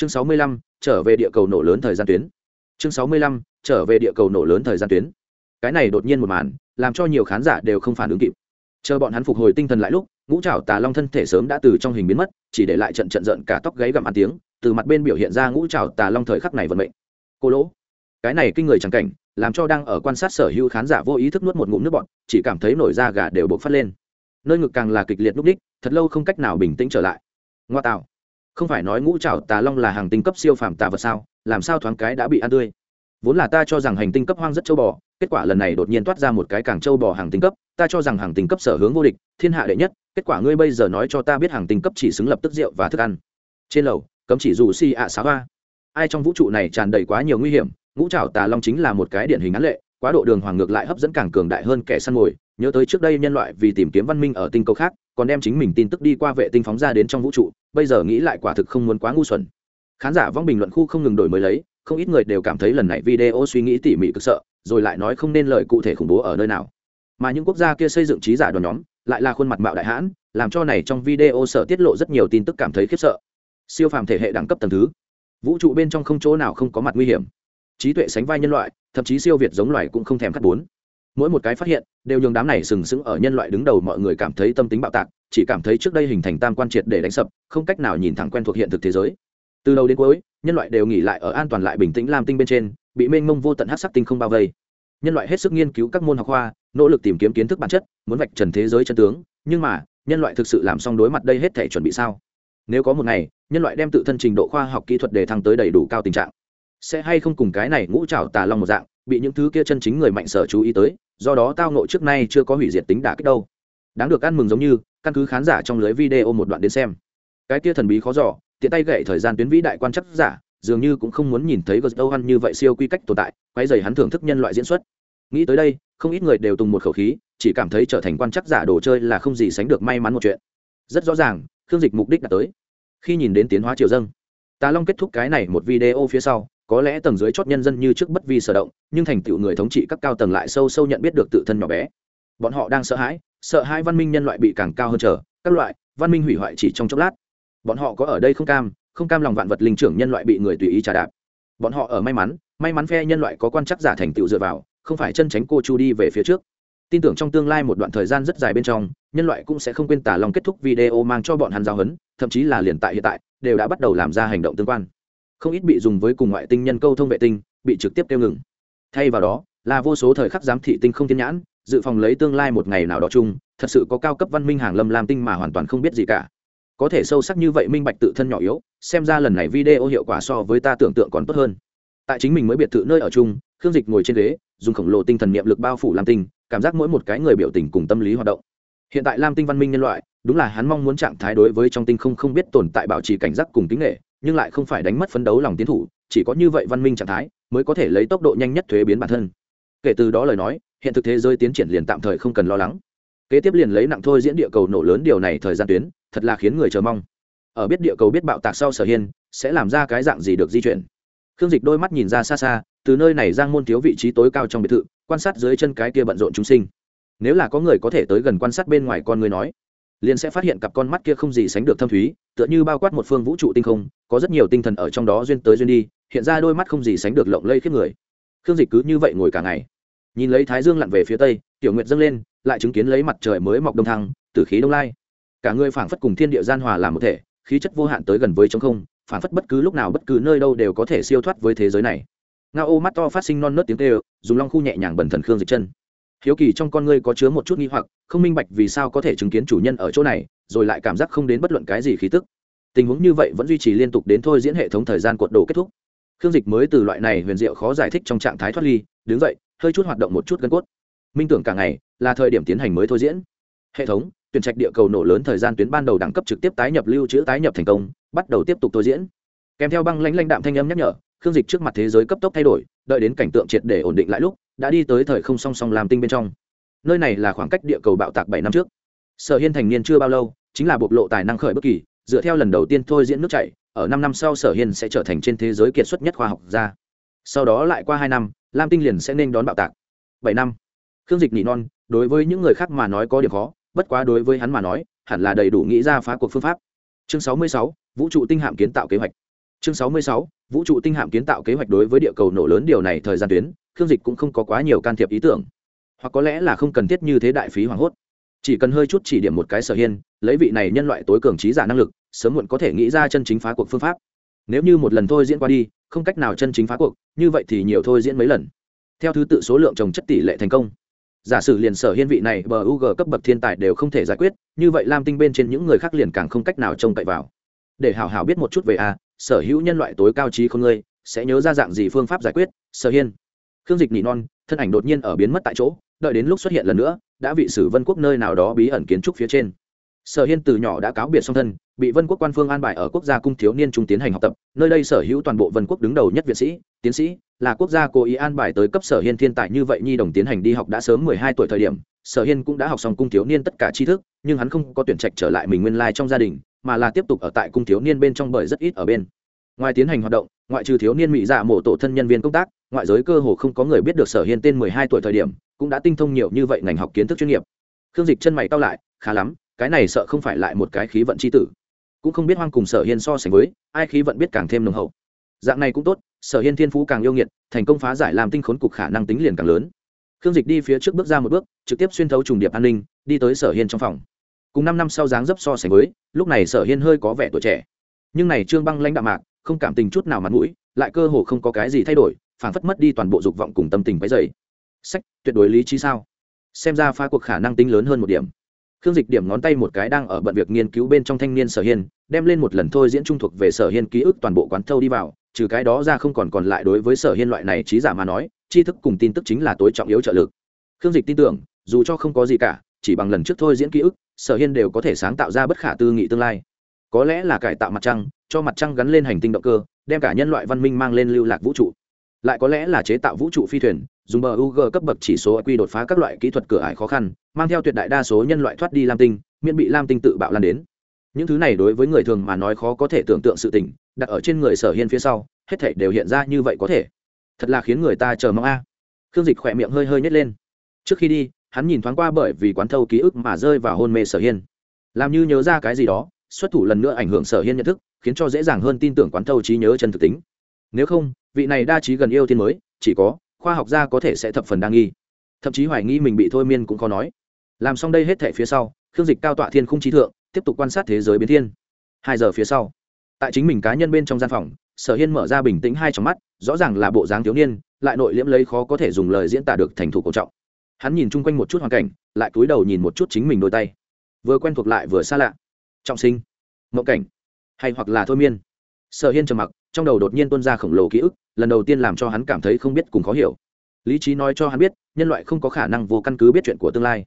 chương sáu mươi lăm, trở về địa cầu nổ lớn thời gian tuyến. Chương sáu mươi lăm, trở về địa cầu nổ lớn thời gian tuyến. Cái này đột nhiên một màn, làm cho nhiều khán giả đều không phản ứng kịp. Chờ bọn hắn phục hồi tinh thần lại lúc, ngũ trảo tà long thân thể sớm đã từ trong hình biến mất, chỉ để lại trận trận giận cả tóc gáy gặm ăn tiếng, từ mặt bên biểu hiện ra ngũ trảo tà long thời khắc này vận mệnh. Cô lỗ. Cái này kinh người chẳng cảnh, làm cho đang ở quan sát sở hữu khán giả vô ý thức nuốt một ngụm nước bọt, chỉ cảm thấy nổi da gà đều bộc phát lên. Nơi ngực càng là kịch liệt núp đích, thật lâu không cách nào bình tĩnh trở lại. Ngoa tạo không phải nói ngũ trảo tà long là hàng tinh cấp siêu phàm tà vật sao, làm sao thoáng cái đã bị ăn tươi? Vốn là ta cho rằng hành tinh cấp hoang rất châu bò, kết quả lần này đột nhiên toát ra một cái càng châu bò hàng tinh cấp, ta cho rằng hàng tinh cấp sở hướng vô địch, thiên hạ đệ nhất, kết quả ngươi bây giờ nói cho ta biết hàng tinh cấp chỉ xứng lập tức rượu và thức ăn. Trên lầu, cấm chỉ dù si ạ à xá hoa. Ai trong vũ trụ này tràn đầy quá nhiều nguy hiểm, ngũ trảo tà long chính là một cái điển hình án lệ, quá độ đường hoàng ngược lại hấp dẫn càng cường đại hơn kẻ săn mồi. Nhớ tới trước đây nhân loại vì tìm kiếm văn minh ở tinh cầu khác còn đem chính mình tin tức đi qua vệ tinh phóng ra đến trong vũ trụ, bây giờ nghĩ lại quả thực không muốn quá ngu xuẩn. Khán giả vong bình luận khu không ngừng đổi mới lấy, không ít người đều cảm thấy lần này video suy nghĩ tỉ mỉ cực sợ, rồi lại nói không nên lời cụ thể khủng bố ở nơi nào. Mà những quốc gia kia xây dựng trí giả đoàn nhóm, lại là khuôn mặt mạo đại hãn, làm cho này trong video sợ tiết lộ rất nhiều tin tức cảm thấy khiếp sợ. Siêu phàm thể hệ đẳng cấp tầng thứ. Vũ trụ bên trong không chỗ nào không có mặt nguy hiểm. Trí tuệ sánh vai nhân loại, thậm chí siêu việt giống loài cũng không thèm cắt bốn mỗi một cái phát hiện, đều nhường đám này sừng sững ở nhân loại đứng đầu mọi người cảm thấy tâm tính bạo tạc, chỉ cảm thấy trước đây hình thành tam quan triệt để đánh sập, không cách nào nhìn thẳng quen thuộc hiện thực thế giới. Từ đầu đến cuối, nhân loại đều nghỉ lại ở an toàn lại bình tĩnh lam tinh bên trên, bị mênh mông vô tận hát sắc tinh không bao vây. Nhân loại hết sức nghiên cứu các môn học khoa, nỗ lực tìm kiếm kiến thức bản chất, muốn vạch trần thế giới chân tướng, nhưng mà, nhân loại thực sự làm xong đối mặt đây hết thể chuẩn bị sao? Nếu có một ngày, nhân loại đem tự thân trình độ khoa học kỹ thuật đề thăng tới đầy đủ cao tình trạng, sẽ hay không cùng cái này ngũ trào tà long một dạng, bị những thứ kia chân chính người mạnh sở chú ý tới do đó tao nộ trước nay chưa có hủy diệt tính đả kích đâu. Đáng được ăn mừng giống như, căn cứ khán giả trong lưới video một đoạn đến xem. Cái kia thần bí khó giỏ tiện tay gậy thời gian tuyến vĩ đại quan chắc giả, dường như cũng không muốn nhìn thấy gờ âu ăn như vậy siêu quy cách tồn tại quay dày hắn thưởng thức nhân loại diễn xuất. Nghĩ tới đây, không ít người đều tùng một khẩu khí, chỉ cảm thấy trở thành quan chắc giả đồ chơi là không gì sánh được may mắn một chuyện. Rất rõ ràng, khương dịch mục đích đã tới. Khi nhìn đến tiến hóa triều dâng, tà long kết thúc cái này một video phía sau có lẽ tầng dưới chót nhân dân như trước bất vi sở động, nhưng thành tựu người thống trị các cao tầng lại sâu sâu nhận biết được tự thân nhỏ bé. Bọn họ đang sợ hãi, sợ hai văn minh nhân loại bị càng cao hơn trở, các loại, văn minh hủy hoại chỉ trong chốc lát. Bọn họ có ở đây không cam không cam lòng vạn vật linh trưởng nhân loại bị người tùy ý trả đạp. Bọn họ ở may mắn may mắn phe nhân loại có quan chắc giả thành tựu dựa vào, không phải chân tránh cô chu đi về phía trước. Tin tưởng trong tương lai một đoạn thời gian rất dài bên trong, nhân loại cũng sẽ không quên tả lòng kết thúc video mang cho bọn hắn giáo hấn thậm chí là liền tại hiện tại, đều đã bắt đầu làm ra hành động tương quan không ít bị dùng với cùng ngoại tinh nhân câu thông vệ tinh, bị trực tiếp tiêu ngừng. Thay vào đó, là vô số thời khắc giám thị tinh không thiên nhãn, dự phòng lấy tương lai một ngày nào đó chung, thật sự có cao cấp văn minh hàng lâm lam tinh mà hoàn toàn không biết gì cả. Có thể sâu sắc như vậy minh bạch tự thân nhỏ yếu, xem ra lần này video hiệu quả so với ta tưởng tượng còn tốt hơn. Tại chính mình mới biệt thự nơi ở chung, khương dịch ngồi trên ghế, dùng khổng lồ tinh thần niệm lực bao phủ lam tinh, cảm giác mỗi một cái người biểu tình cùng tâm lý hoạt động. Hiện tại lam tinh văn minh nhân loại, đúng là hắn mong muốn trạng thái đối với trong tinh không không biết tồn tại bảo trì cảnh giác cùng tính nghệ nhưng lại không phải đánh mất phấn đấu lòng tiến thủ, chỉ có như vậy văn minh trạng thái mới có thể lấy tốc độ nhanh nhất thuế biến bản thân. Kể từ đó lời nói, hiện thực thế giới tiến triển liền tạm thời không cần lo lắng. Kế tiếp liền lấy nặng thôi diễn địa cầu nổ lớn điều này thời gian tuyến, thật là khiến người chờ mong. Ở biết địa cầu biết bạo tạc sau sở hiên, sẽ làm ra cái dạng gì được di chuyển? Khương dịch đôi mắt nhìn ra xa xa, từ nơi này giang môn thiếu vị trí tối cao trong biệt thự, quan sát dưới chân cái kia bận rộn chúng sinh. Nếu là có người có thể tới gần quan sát bên ngoài con người nói liền sẽ phát hiện cặp con mắt kia không gì sánh được thâm thúy, tựa như bao quát một phương vũ trụ tinh không, có rất nhiều tinh thần ở trong đó duyên tới duyên đi, hiện ra đôi mắt không gì sánh được lộng lây khiếp người. Khương dịch cứ như vậy ngồi cả ngày. Nhìn lấy thái dương lặn về phía tây, tiểu nguyệt dâng lên, lại chứng kiến lấy mặt trời mới mọc đông thăng từ khí đông lai. Cả người phảng phất cùng thiên địa gian hòa làm một thể, khí chất vô hạn tới gần với trống không, phảng phất bất cứ lúc nào bất cứ nơi đâu đều có thể siêu thoát với thế giới này. Nga ô mắt to phát sinh non nớt tiếng kêu, dùng long khu nhẹ nhàng bẩn thần khương dịch chân hiếu kỳ trong con ngươi có chứa một chút nghi hoặc, không minh bạch vì sao có thể chứng kiến chủ nhân ở chỗ này, rồi lại cảm giác không đến bất luận cái gì khí tức. Tình huống như vậy vẫn duy trì liên tục đến thôi diễn hệ thống thời gian cuộn đồ kết thúc. Khương dịch mới từ loại này huyền diệu khó giải thích trong trạng thái thoát ly, đứng dậy, hơi chút hoạt động một chút gân cốt. Minh tưởng cả ngày là thời điểm tiến hành mới thôi diễn. Hệ thống, tuyển trạch địa cầu nổ lớn thời gian tuyến ban đầu đẳng cấp trực tiếp tái nhập lưu trữ tái nhập thành công, bắt đầu tiếp tục thôi diễn. Kèm theo băng lãnh lãnh đạm thanh âm nhắc nhở, khương dịch trước mặt thế giới cấp tốc thay đổi, đợi đến cảnh tượng triệt để ổn định lại lúc đã đi tới thời không song song làm tinh bên trong. Nơi này là khoảng cách địa cầu bạo tạc bảy năm trước. Sở hiên thành niên chưa bao lâu, chính là bộc lộ tài năng khởi bất kỳ, dựa theo lần đầu tiên thôi diễn nước chảy, ở năm năm sau sở hiên sẽ trở thành trên thế giới kiệt xuất nhất khoa học gia. Sau đó lại qua hai năm, lam tinh liền sẽ nên đón bạo tạc. Bảy năm. Khương dịch nị non, đối với những người khác mà nói có điểm khó, bất quá đối với hắn mà nói, hẳn là đầy đủ nghĩ ra phá cuộc phương pháp. Chương sáu mươi sáu, vũ trụ tinh hạm kiến tạo kế hoạch chương sáu mươi sáu, vũ trụ tinh hạm kiến tạo kế hoạch đối với địa cầu nổ lớn điều này thời gian tuyến, khương dịch cũng không có quá nhiều can thiệp ý tưởng. Hoặc có lẽ là không cần thiết như thế đại phí hoảng hốt. Chỉ cần hơi chút chỉ điểm một cái sở hiên, lấy vị này nhân loại tối cường trí giả năng lực, sớm muộn có thể nghĩ ra chân chính phá cuộc phương pháp. Nếu như một lần thôi diễn qua đi, không cách nào chân chính phá cuộc, như vậy thì nhiều thôi diễn mấy lần. Theo thứ tự số lượng trồng chất tỷ lệ thành công. Giả sử liền sở hiên vị này bờ u g cấp bậc thiên tài đều không thể giải quyết, như vậy lam tinh bên trên những người khác liền càng không cách nào trông cậy vào. Để hảo hảo biết một chút về a sở hữu nhân loại tối cao trí không ngươi, sẽ nhớ ra dạng gì phương pháp giải quyết, sở hiên. Khương dịch nỉ non, thân ảnh đột nhiên ở biến mất tại chỗ, đợi đến lúc xuất hiện lần nữa, đã vị sử vân quốc nơi nào đó bí ẩn kiến trúc phía trên. Sở hiên từ nhỏ đã cáo biệt song thân, bị vân quốc quan phương an bài ở quốc gia cung thiếu niên trung tiến hành học tập, nơi đây sở hữu toàn bộ vân quốc đứng đầu nhất viện sĩ, tiến sĩ, là quốc gia cố ý an bài tới cấp sở hiên thiên tài như vậy nhi đồng tiến hành đi học đã sớm mười hai tuổi thời điểm, sở hiên cũng đã học xong cung thiếu niên tất cả tri thức, nhưng hắn không có tuyển trạch trở lại mình nguyên lai trong gia đình mà là tiếp tục ở tại cung thiếu niên bên trong bởi rất ít ở bên. Ngoài tiến hành hoạt động, ngoại trừ thiếu niên mỹ dạ mổ tổ thân nhân viên công tác, ngoại giới cơ hồ không có người biết được sở hiên tên mười hai tuổi thời điểm, cũng đã tinh thông nhiều như vậy ngành học kiến thức chuyên nghiệp. Khương dịch chân mày cao lại, khá lắm, cái này sợ không phải lại một cái khí vận c h i tử. Cũng không biết hoang cùng sở hiên so sánh với, ai khí vận biết càng thêm nồng hậu. Dạng này cũng tốt, sở hiên thiên phú càng yêu nghiệt, thành công phá giải làm tinh khốn cục khả năng tính liền càng lớn. Khương dịch đi phía trước bước ra một bước, trực tiếp xuyên thấu trùng điệp an ninh, đi tới sở hiên trong phòng cùng năm năm sau dáng dấp so sánh với, lúc này sở hiên hơi có vẻ tuổi trẻ. Nhưng này trương băng lãnh đạm mạc, không cảm tình chút nào mặt mũi, lại cơ hồ không có cái gì thay đổi phản phất mất đi toàn bộ dục vọng cùng tâm tình bấy dày sách, tuyệt đối lý trí sao? Xem ra phá cuộc khả năng tính lớn hơn một điểm. Khương dịch điểm ngón tay một cái đang ở bận việc nghiên cứu bên trong thanh niên sở hiên, đem lên một lần thôi diễn trung thuộc về sở hiên ký ức toàn bộ quán thâu đi vào, trừ cái đó ra không còn còn lại đối với sở hiên loại này trí giả mà nói, tri thức cùng tin tức chính là tối trọng yếu trợ lực. Khương dịch tin tưởng, dù cho không có gì cả, chỉ bằng lần trước thôi diễn ký ức sở hiên đều có thể sáng tạo ra bất khả tư nghị tương lai có lẽ là cải tạo mặt trăng cho mặt trăng gắn lên hành tinh động cơ đem cả nhân loại văn minh mang lên lưu lạc vũ trụ lại có lẽ là chế tạo vũ trụ phi thuyền dùng bờ UG cấp bậc chỉ số quy đột phá các loại kỹ thuật cửa ải khó khăn, mang theo tuyệt đại đa số nhân loại thoát đi lam tinh, miễn bị lam tinh tự bạo lan đến. Những thứ này đối với người thường mà nói khó có thể tưởng tượng sự tình, đặt ở trên người Sở Hiên phía sau, hết thảy đều hiện ra như vậy có thể. Thật là khiến người ta chờ mong a. À. Khương Dịch khỏe miệng hơi hơi nhét lên. Trước khi đi, hắn nhìn thoáng qua bởi vì quán thâu ký ức mà rơi vào hôn mê Sở Hiên. Làm như nhớ ra cái gì đó, xuất thủ lần nữa ảnh hưởng Sở Hiên nhận thức, khiến cho dễ dàng hơn tin tưởng quán thâu trí nhớ chân thực tính. Nếu không, vị này đa trí gần yêu thiên mới, chỉ có khoa học gia có thể sẽ thập phần đa nghi thậm chí hoài nghi mình bị thôi miên cũng khó nói làm xong đây hết thể phía sau khương dịch cao tọa thiên không trí thượng tiếp tục quan sát thế giới biến thiên hai giờ phía sau tại chính mình cá nhân bên trong gian phòng sở hiên mở ra bình tĩnh hai trong mắt rõ ràng là bộ dáng thiếu niên lại nội liễm lấy khó có thể dùng lời diễn tả được thành thủ cổ trọng hắn nhìn chung quanh một chút hoàn cảnh, lại cúi đầu nhìn một chút chính mình đôi tay. Vừa quen thuộc lại vừa xa lạ. Trọng sinh, mộng cảnh, hay hoặc là thôi miên. Sở hiên trầm mặc, trong đầu đột nhiên tuôn ra khổng lồ ký ức, lần đầu tiên làm cho hắn cảm thấy không biết cùng khó hiểu. Lý trí nói cho hắn biết, nhân loại không có khả năng vô căn cứ biết chuyện của tương lai.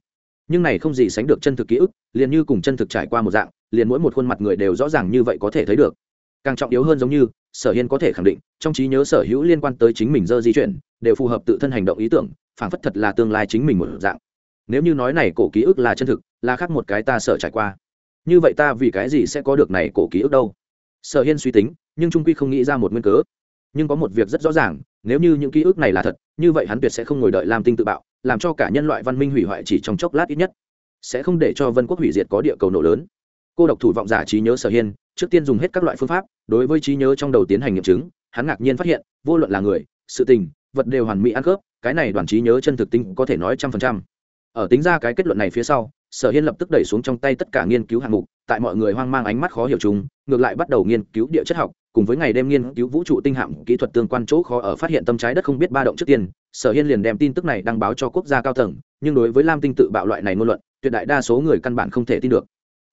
Nhưng này không gì sánh được chân thực ký ức, liền như cùng chân thực trải qua một dạng, liền mỗi một khuôn mặt người đều rõ ràng như vậy có thể thấy được. Càng trọng yếu hơn giống như, sở hiên có thể khẳng định, trong trí nhớ sở hữu liên quan tới chính mình dơ di chuyển, đều phù hợp tự thân hành động ý tưởng phảng phất thật là tương lai chính mình một dạng. Nếu như nói này cổ ký ức là chân thực, là khác một cái ta sợ trải qua. Như vậy ta vì cái gì sẽ có được này cổ ký ức đâu? Sở hiên suy tính, nhưng trung quy không nghĩ ra một nguyên cớ. Nhưng có một việc rất rõ ràng, nếu như những ký ức này là thật, như vậy hắn tuyệt sẽ không ngồi đợi làm tinh tự bạo, làm cho cả nhân loại văn minh hủy hoại chỉ trong chốc lát ít nhất. Sẽ không để cho vân quốc hủy diệt có địa cầu nổ lớn. Cô độc thủ vọng giả trí nhớ sở hiên, trước tiên dùng hết các loại phương pháp, đối với trí nhớ trong đầu tiến hành nghiệm chứng, hắn ngạc nhiên phát hiện, vô luận là người, sự tình vật đều hoàn mỹ ăn khớp, cái này đoàn trí nhớ chân thực tinh có thể nói trăm phần trăm. Ở tính ra cái kết luận này phía sau, sở hiên lập tức đẩy xuống trong tay tất cả nghiên cứu hạng mục, tại mọi người hoang mang ánh mắt khó hiểu chúng ngược lại bắt đầu nghiên cứu địa chất học, cùng với ngày đêm nghiên cứu vũ trụ tinh hạm kỹ thuật tương quan chỗ khó ở phát hiện tâm trái đất không biết ba động trước tiên, sở hiên liền đem tin tức này đăng báo cho quốc gia cao tầng, nhưng đối với lam tinh tự bạo loại này ngôn luận, tuyệt đại đa số người căn bản không thể tin được.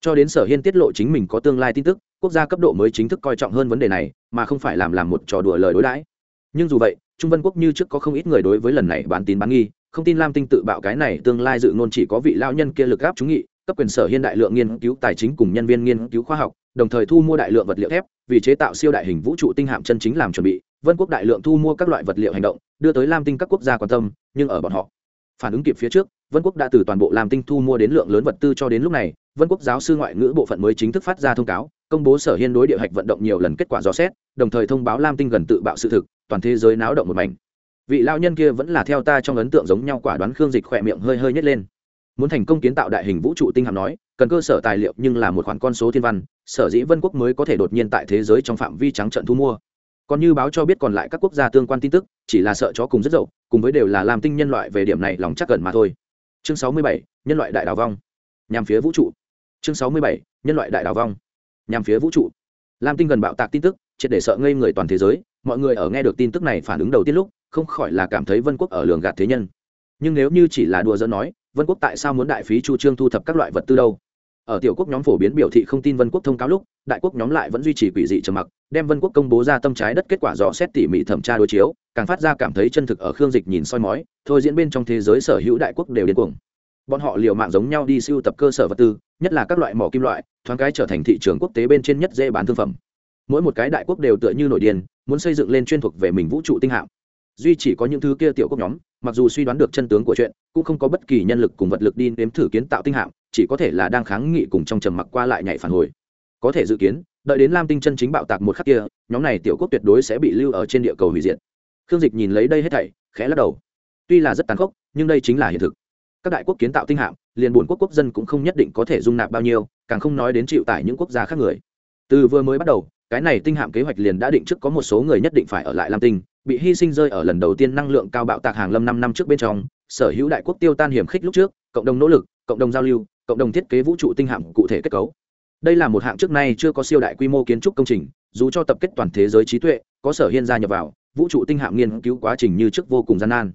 Cho đến sở hiên tiết lộ chính mình có tương lai tin tức, quốc gia cấp độ mới chính thức coi trọng hơn vấn đề này, mà không phải làm làm một trò đùa lời đối đãi. Nhưng dù vậy trung vân quốc như trước có không ít người đối với lần này bán tín bán nghi, không tin lam tinh tự bạo cái này tương lai dự ngôn chỉ có vị lao nhân kia lực gáp chúng nghị, cấp quyền sở hiện đại lượng nghiên cứu tài chính cùng nhân viên nghiên cứu khoa học, đồng thời thu mua đại lượng vật liệu thép, vì chế tạo siêu đại hình vũ trụ tinh hạm chân chính làm chuẩn bị. Vân quốc đại lượng thu mua các loại vật liệu hành động, đưa tới lam tinh các quốc gia quan tâm, nhưng ở bọn họ, phản ứng kịp phía trước, vân quốc đã từ toàn bộ lam tinh thu mua đến lượng lớn vật tư cho đến lúc này, vân quốc giáo sư ngoại ngữ bộ phận mới chính thức phát ra thông cáo, công bố sở hiên đối địa hạch vận động nhiều lần kết quả dò xét đồng thời thông báo lam tinh gần tự bạo sự thực, toàn thế giới náo động một mảnh. Vị lao nhân kia vẫn là theo ta trong ấn tượng giống nhau quả đoán khương dịch khỏe miệng hơi hơi nhét lên. Muốn thành công kiến tạo đại hình vũ trụ tinh hạm nói, cần cơ sở tài liệu nhưng là một khoản con số thiên văn, sở dĩ vân quốc mới có thể đột nhiên tại thế giới trong phạm vi trắng trận thu mua. Còn như báo cho biết còn lại các quốc gia tương quan tin tức, chỉ là sợ chó cùng rất dậu, cùng với đều là làm tinh nhân loại về điểm này lòng chắc gần mà thôi. Chương sáu mươi bảy, nhân loại đại đào vong. Nhằm phía vũ trụ. Chương sáu mươi bảy, nhân loại đại đào vong. Nhằm phía vũ trụ. Lam tinh gần bạo tạc tin tức triệt để sợ ngây người toàn thế giới, mọi người ở nghe được tin tức này phản ứng đầu tiên lúc, không khỏi là cảm thấy vân quốc ở lường gạt thế nhân. Nhưng nếu như chỉ là đùa dẫn nói, vân quốc tại sao muốn đại phí chu trương thu thập các loại vật tư đâu? Ở tiểu quốc nhóm phổ biến biểu thị không tin vân quốc thông cáo lúc, đại quốc nhóm lại vẫn duy trì quỷ dị trầm mặc, đem vân quốc công bố ra tâm trái đất kết quả dò xét tỉ mỉ thẩm tra đối chiếu, càng phát ra cảm thấy chân thực ở khương dịch nhìn soi mói, thôi diễn bên trong thế giới sở hữu đại quốc đều điên cuồng. Bọn họ liều mạng giống nhau đi siêu tập cơ sở vật tư, nhất là các loại mỏ kim loại, thoáng cái trở thành thị trường quốc tế bên trên nhất dễ bán thương phẩm mỗi một cái đại quốc đều tựa như nội điên, muốn xây dựng lên chuyên thuộc về mình vũ trụ tinh hạm. Duy chỉ có những thứ kia tiểu quốc nhóm, mặc dù suy đoán được chân tướng của chuyện, cũng không có bất kỳ nhân lực cùng vật lực đi nếm thử kiến tạo tinh hạm, chỉ có thể là đang kháng nghị cùng trong trầm mặc qua lại nhảy phản hồi. Có thể dự kiến, đợi đến lam tinh chân chính bạo tạc một khắc kia, nhóm này tiểu quốc tuyệt đối sẽ bị lưu ở trên địa cầu hủy diệt. Khương dịch nhìn lấy đây hết thảy, khẽ lắc đầu. Tuy là rất tàn khốc, nhưng đây chính là hiện thực. Các đại quốc kiến tạo tinh hạm, liền buồn quốc quốc dân cũng không nhất định có thể dung nạp bao nhiêu, càng không nói đến chịu tải những quốc gia khác người. Từ vừa mới bắt đầu cái này tinh hạm kế hoạch liền đã định trước có một số người nhất định phải ở lại lam tinh, bị hy sinh rơi ở lần đầu tiên năng lượng cao bạo tạc hàng lâm năm năm trước bên trong, sở hữu đại quốc tiêu tan hiểm khích lúc trước, cộng đồng nỗ lực, cộng đồng giao lưu, cộng đồng thiết kế vũ trụ tinh hạm cụ thể kết cấu. Đây là một hạng trước nay chưa có siêu đại quy mô kiến trúc công trình, dù cho tập kết toàn thế giới trí tuệ, có sở hiên gia nhập vào, vũ trụ tinh hạm nghiên cứu quá trình như trước vô cùng gian nan.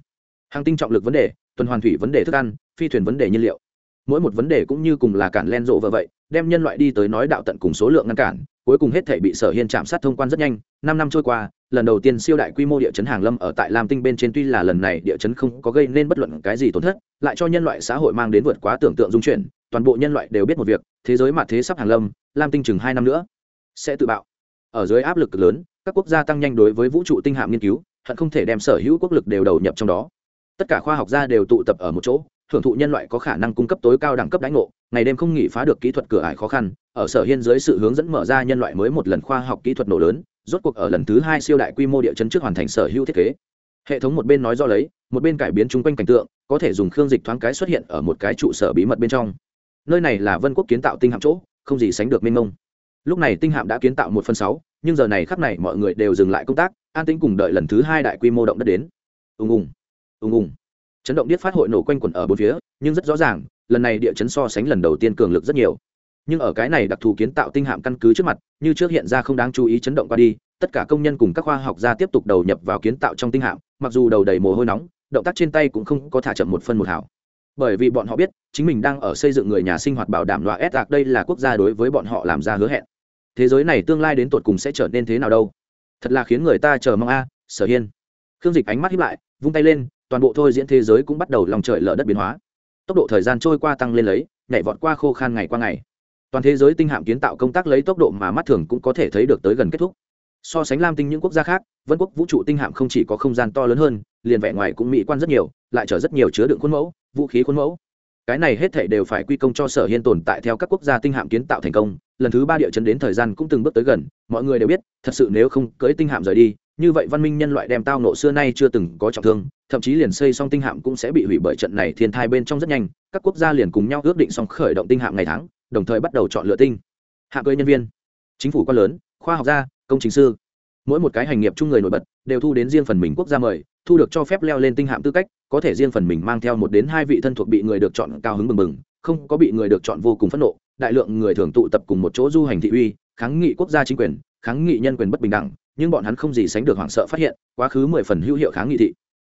Hàng tinh trọng lực vấn đề, tuần hoàn thủy vấn đề thức ăn, phi thuyền vấn đề nhiên liệu. Mỗi một vấn đề cũng như cùng là cản len rộ vợ vậy, đem nhân loại đi tới nói đạo tận cùng số lượng ngăn cản cuối cùng hết thể bị sở hiên chạm sát thông quan rất nhanh, năm năm trôi qua, lần đầu tiên siêu đại quy mô địa chấn hàng lâm ở tại lam tinh bên trên tuy là lần này địa chấn không có gây nên bất luận cái gì tổn thất, lại cho nhân loại xã hội mang đến vượt quá tưởng tượng dung chuyển, toàn bộ nhân loại đều biết một việc, thế giới mặt thế sắp hàng lâm, lam tinh chừng hai năm nữa sẽ tự bạo. Ở dưới áp lực lớn, các quốc gia tăng nhanh đối với vũ trụ tinh hạm nghiên cứu, hận không thể đem sở hữu quốc lực đều đầu nhập trong đó. Tất cả khoa học gia đều tụ tập ở một chỗ thưởng thụ nhân loại có khả năng cung cấp tối cao đẳng cấp đánh ngộ, ngày đêm không nghỉ phá được kỹ thuật cửa ải khó khăn, ở sở hiên dưới sự hướng dẫn mở ra nhân loại mới một lần khoa học kỹ thuật nổ lớn, rốt cuộc ở lần thứ hai siêu đại quy mô địa chấn trước hoàn thành sở hữu thiết kế. Hệ thống một bên nói do lấy, một bên cải biến chung quanh cảnh tượng, có thể dùng khương dịch thoáng cái xuất hiện ở một cái trụ sở bí mật bên trong. Nơi này là vân quốc kiến tạo tinh hạm chỗ, không gì sánh được mênh mông. Lúc này tinh hạm đã kiến tạo một phần sáu, nhưng giờ này khắp này mọi người đều dừng lại công tác, an tĩnh cùng đợi lần thứ hai đại quy mô động đất đến. Ùng ùng ùng ùng chấn động điếc phát hội nổ quanh quẩn ở bốn phía, nhưng rất rõ ràng, lần này địa chấn so sánh lần đầu tiên cường lực rất nhiều. Nhưng ở cái này đặc thù kiến tạo tinh hạm căn cứ trước mặt, như trước hiện ra không đáng chú ý chấn động qua đi, tất cả công nhân cùng các khoa học gia tiếp tục đầu nhập vào kiến tạo trong tinh hạm, mặc dù đầu đầy mồ hôi nóng, động tác trên tay cũng không có thả chậm một phân một hảo bởi vì bọn họ biết, chính mình đang ở xây dựng người nhà sinh hoạt bảo đảm loại ép đây là quốc gia đối với bọn họ làm ra hứa hẹn. Thế giới này tương lai đến tột cùng sẽ trở nên thế nào đâu? Thật là khiến người ta chờ mong a, sở hiên. Khương dịch ánh mắt hiếp lại, vung tay lên toàn bộ thôi diễn thế giới cũng bắt đầu lòng trời lở đất biến hóa. Tốc độ thời gian trôi qua tăng lên lấy, nhảy vọt qua khô khan ngày qua ngày. Toàn thế giới tinh hạm kiến tạo công tác lấy tốc độ mà mắt thường cũng có thể thấy được tới gần kết thúc. So sánh lam tinh những quốc gia khác, vân quốc vũ trụ tinh hạm không chỉ có không gian to lớn hơn, liền vẻ ngoài cũng mỹ quan rất nhiều, lại chở rất nhiều chứa đựng khuôn mẫu, vũ khí khuôn mẫu. Cái này hết thể đều phải quy công cho sở hiên tồn tại theo các quốc gia tinh hạm kiến tạo thành công. Lần thứ ba địa chấn đến thời gian cũng từng bước tới gần, mọi người đều biết, thật sự nếu không cưới tinh hạm rời đi như vậy văn minh nhân loại đem tao nộ xưa nay chưa từng có trọng thương, thậm chí liền xây xong tinh hạm cũng sẽ bị hủy bởi trận này thiên thai bên trong rất nhanh, các quốc gia liền cùng nhau ước định xong khởi động tinh hạm ngày tháng, đồng thời bắt đầu chọn lựa tinh. Hạ cơ nhân viên, chính phủ quan lớn, khoa học gia, công chính sư. Mỗi một cái hành nghiệp chung người nổi bật, đều thu đến riêng phần mình quốc gia mời, thu được cho phép leo lên tinh hạm tư cách, có thể riêng phần mình mang theo một đến hai vị thân thuộc bị người được chọn cao hứng mừng mừng không có bị người được chọn vô cùng phẫn nộ, đại lượng người thường tụ tập cùng một chỗ du hành thị uy, kháng nghị quốc gia chính quyền, kháng nghị nhân quyền bất bình đẳng nhưng bọn hắn không gì sánh được hoảng sợ phát hiện, quá khứ mười phần hữu hiệu kháng nghị thị.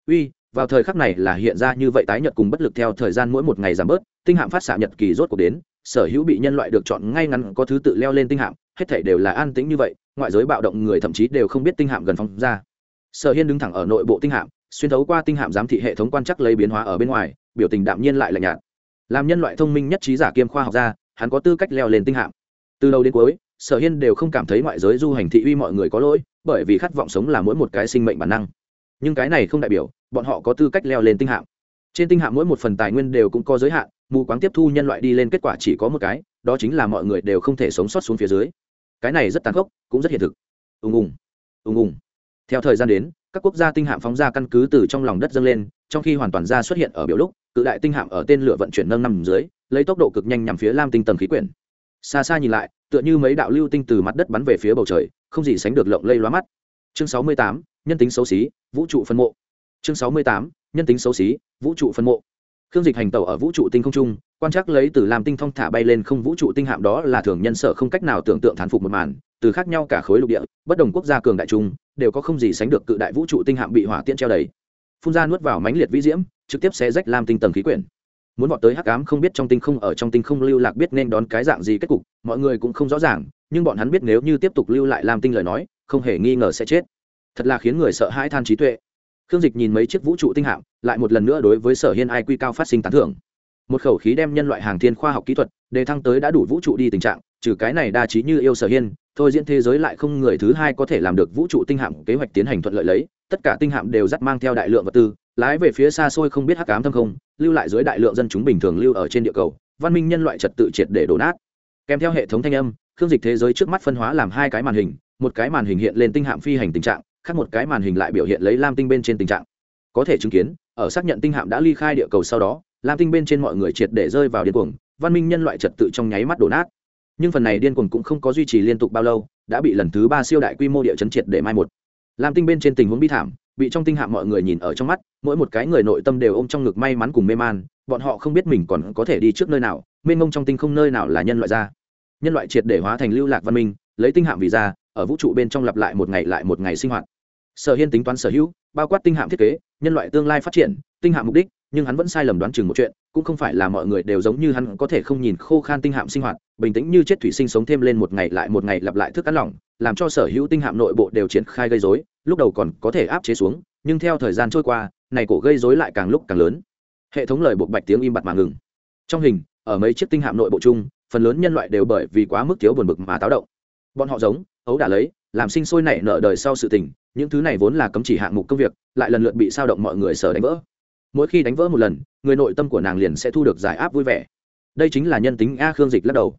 Uy, vào thời khắc này là hiện ra như vậy tái nhật cùng bất lực theo thời gian mỗi một ngày giảm bớt, tinh hạm phát xạ nhật kỳ rốt cuộc đến, sở hữu bị nhân loại được chọn ngay ngắn có thứ tự leo lên tinh hạm, hết thể đều là an tĩnh như vậy, ngoại giới bạo động người thậm chí đều không biết tinh hạm gần phóng ra. Sở hiên đứng thẳng ở nội bộ tinh hạm, xuyên thấu qua tinh hạm giám thị hệ thống quan chắc lấy biến hóa ở bên ngoài, biểu tình đạm nhiên lại lạnh nhạt. Làm nhân loại thông minh nhất trí giả kiêm khoa học gia, hắn có tư cách leo lên tinh hạm. Từ đầu đến cuối sở hiên đều không cảm thấy ngoại giới du hành thị uy mọi người có lỗi, bởi vì khát vọng sống là mỗi một cái sinh mệnh bản năng. Nhưng cái này không đại biểu, bọn họ có tư cách leo lên tinh hạm. Trên tinh hạm mỗi một phần tài nguyên đều cũng có giới hạn, mù quáng tiếp thu nhân loại đi lên kết quả chỉ có một cái, đó chính là mọi người đều không thể sống sót xuống phía dưới. Cái này rất tàn khốc, cũng rất hiện thực. Ùng ùng ùng ùng. Theo thời gian đến, các quốc gia tinh hạm phóng ra căn cứ từ trong lòng đất dâng lên, trong khi hoàn toàn ra xuất hiện ở biểu lúc, cự đại tinh hạm ở tên lửa vận chuyển nâng nằm dưới, lấy tốc độ cực nhanh nhằm phía lam tinh tầng khí quyển xa xa nhìn lại, tựa như mấy đạo lưu tinh từ mặt đất bắn về phía bầu trời, không gì sánh được lộng lây loa mắt. Chương sáu mươi tám, nhân tính xấu xí, vũ trụ phân mộ. Chương sáu mươi tám, nhân tính xấu xí, vũ trụ phân mộ. Khương dịch hành tàu ở vũ trụ tinh không trung, quan trắc lấy từ làm tinh thong thả bay lên không vũ trụ tinh hạm đó là thường nhân sở không cách nào tưởng tượng thán phục một màn, từ khác nhau cả khối lục địa, bất đồng quốc gia cường đại trung đều có không gì sánh được cự đại vũ trụ tinh hạm bị hỏa tiễn treo đầy. Phun ra nuốt vào mánh liệt vĩ diễm, trực tiếp sẽ rách lam tinh tầng khí quyển muốn vọt tới hắc ám không biết trong tinh không ở trong tinh không lưu lạc biết nên đón cái dạng gì kết cục, mọi người cũng không rõ ràng, nhưng bọn hắn biết nếu như tiếp tục lưu lại làm tinh lời nói, không hề nghi ngờ sẽ chết. Thật là khiến người sợ hãi than trí tuệ. Khương dịch nhìn mấy chiếc vũ trụ tinh hạm, lại một lần nữa đối với sở hiên ai quy cao phát sinh tán thưởng. Một khẩu khí đem nhân loại hàng thiên khoa học kỹ thuật, đề thăng tới đã đủ vũ trụ đi tình trạng, trừ cái này đa trí như yêu sở hiên, thôi diễn thế giới lại không người thứ hai có thể làm được vũ trụ tinh hạm kế hoạch tiến hành thuận lợi lấy, tất cả tinh hạm đều dắt mang theo đại lượng vật tư lái về phía xa xôi không biết hắc cám thâm không, lưu lại dưới đại lượng dân chúng bình thường lưu ở trên địa cầu, văn minh nhân loại trật tự triệt để đổ nát. Kèm theo hệ thống thanh âm, khương dịch thế giới trước mắt phân hóa làm hai cái màn hình, một cái màn hình hiện lên tinh hạm phi hành tình trạng, khác một cái màn hình lại biểu hiện lấy lam tinh bên trên tình trạng. Có thể chứng kiến, ở xác nhận tinh hạm đã ly khai địa cầu sau đó, lam tinh bên trên mọi người triệt để rơi vào điên cuồng, văn minh nhân loại trật tự trong nháy mắt đổ nát. Nhưng phần này điên cuồng cũng không có duy trì liên tục bao lâu, đã bị lần thứ ba siêu đại quy mô địa chấn triệt để mai một. Lam tinh bên trên tình huống bi thảm bị trong tinh hạ mọi người nhìn ở trong mắt, mỗi một cái người nội tâm đều ôm trong ngực may mắn cùng mê man, bọn họ không biết mình còn có thể đi trước nơi nào, mênh mông trong tinh không nơi nào là nhân loại ra. Nhân loại triệt để hóa thành lưu lạc văn minh, lấy tinh hạm vì ra, ở vũ trụ bên trong lặp lại một ngày lại một ngày sinh hoạt. Sở hiên tính toán sở hữu, bao quát tinh hạm thiết kế, nhân loại tương lai phát triển, tinh hạm mục đích, nhưng hắn vẫn sai lầm đoán chừng một chuyện, cũng không phải là mọi người đều giống như hắn có thể không nhìn khô khan tinh hạm sinh hoạt, bình tĩnh như chết thủy sinh sống thêm lên một ngày lại một ngày lặp lại thức ăn lỏng, làm cho sở hữu tinh hạm nội bộ đều triển khai gây dối lúc đầu còn có thể áp chế xuống, nhưng theo thời gian trôi qua, này cổ gây dối lại càng lúc càng lớn. Hệ thống lời buộc bạch tiếng im bặt mà ngừng. Trong hình, ở mấy chiếc tinh hạm nội bộ chung, phần lớn nhân loại đều bởi vì quá mức thiếu buồn bực mà táo động. Bọn họ giống, ấu đả lấy, làm sinh sôi nảy nở đời sau sự tình, những thứ này vốn là cấm chỉ hạng mục công việc, lại lần lượt bị sao động mọi người sở đánh vỡ. Mỗi khi đánh vỡ một lần, người nội tâm của nàng liền sẽ thu được giải áp vui vẻ. Đây chính là nhân tính a khương dịch lắc đầu.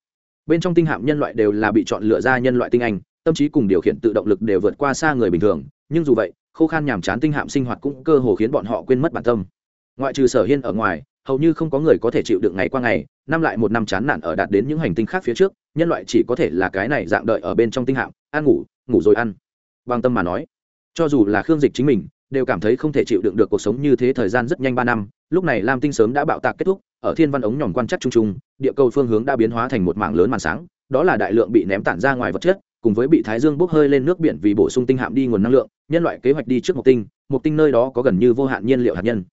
Bên trong tinh hạm nhân loại đều là bị chọn lựa ra nhân loại tinh anh, tâm trí cùng điều khiển tự động lực đều vượt qua xa người bình thường nhưng dù vậy, khô khan nhàm chán tinh hạm sinh hoạt cũng cơ hồ khiến bọn họ quên mất bản tâm. Ngoại trừ sở hiên ở ngoài, hầu như không có người có thể chịu được ngày qua ngày, năm lại một năm chán nản ở đạt đến những hành tinh khác phía trước, nhân loại chỉ có thể là cái này dạng đợi ở bên trong tinh hạm, ăn ngủ ngủ rồi ăn. Bằng tâm mà nói, cho dù là khương dịch chính mình, đều cảm thấy không thể chịu đựng được cuộc sống như thế thời gian rất nhanh ba năm, lúc này lam tinh sớm đã bạo tạc kết thúc, ở thiên văn ống nhòm quan chắc chung chung, địa cầu phương hướng đã biến hóa thành một mảng lớn màn sáng, đó là đại lượng bị ném tản ra ngoài vật chất cùng với bị thái dương bốc hơi lên nước biển vì bổ sung tinh hạm đi nguồn năng lượng, nhân loại kế hoạch đi trước một tinh một tinh nơi đó có gần như vô hạn nhiên liệu hạt nhân.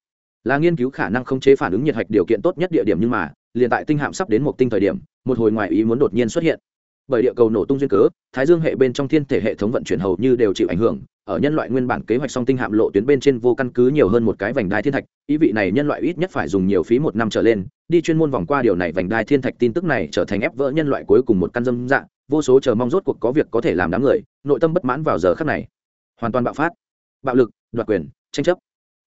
Là nghiên cứu khả năng không chế phản ứng nhiệt hạch điều kiện tốt nhất địa điểm nhưng mà, liền tại tinh hạm sắp đến một tinh thời điểm, một hồi ngoài ý muốn đột nhiên xuất hiện. Bởi địa cầu nổ tung duyên cớ, thái dương hệ bên trong thiên thể hệ thống vận chuyển hầu như đều chịu ảnh hưởng ở nhân loại nguyên bản kế hoạch song tinh hạm lộ tuyến bên trên vô căn cứ nhiều hơn một cái vành đai thiên thạch, ý vị này nhân loại ít nhất phải dùng nhiều phí một năm trở lên, đi chuyên môn vòng qua điều này vành đai thiên thạch tin tức này trở thành ép vỡ nhân loại cuối cùng một căn dâm dạng vô số chờ mong rốt cuộc có việc có thể làm đám người, nội tâm bất mãn vào giờ khắc này. Hoàn toàn bạo phát. Bạo lực, đoạt quyền, tranh chấp.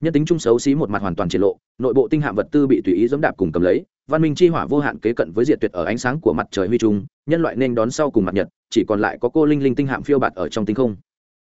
Nhân tính chung xấu xí một mặt hoàn toàn triển lộ, nội bộ tinh hạm vật tư bị tùy ý dẫm đạp cùng cầm lấy, văn minh chi hỏa vô hạn kế cận với diệt tuyệt ở ánh sáng của mặt trời huy trung, nhân loại nên đón sau cùng mặt nhật, chỉ còn lại có cô linh linh tinh hạm phiêu bạt ở trong tinh không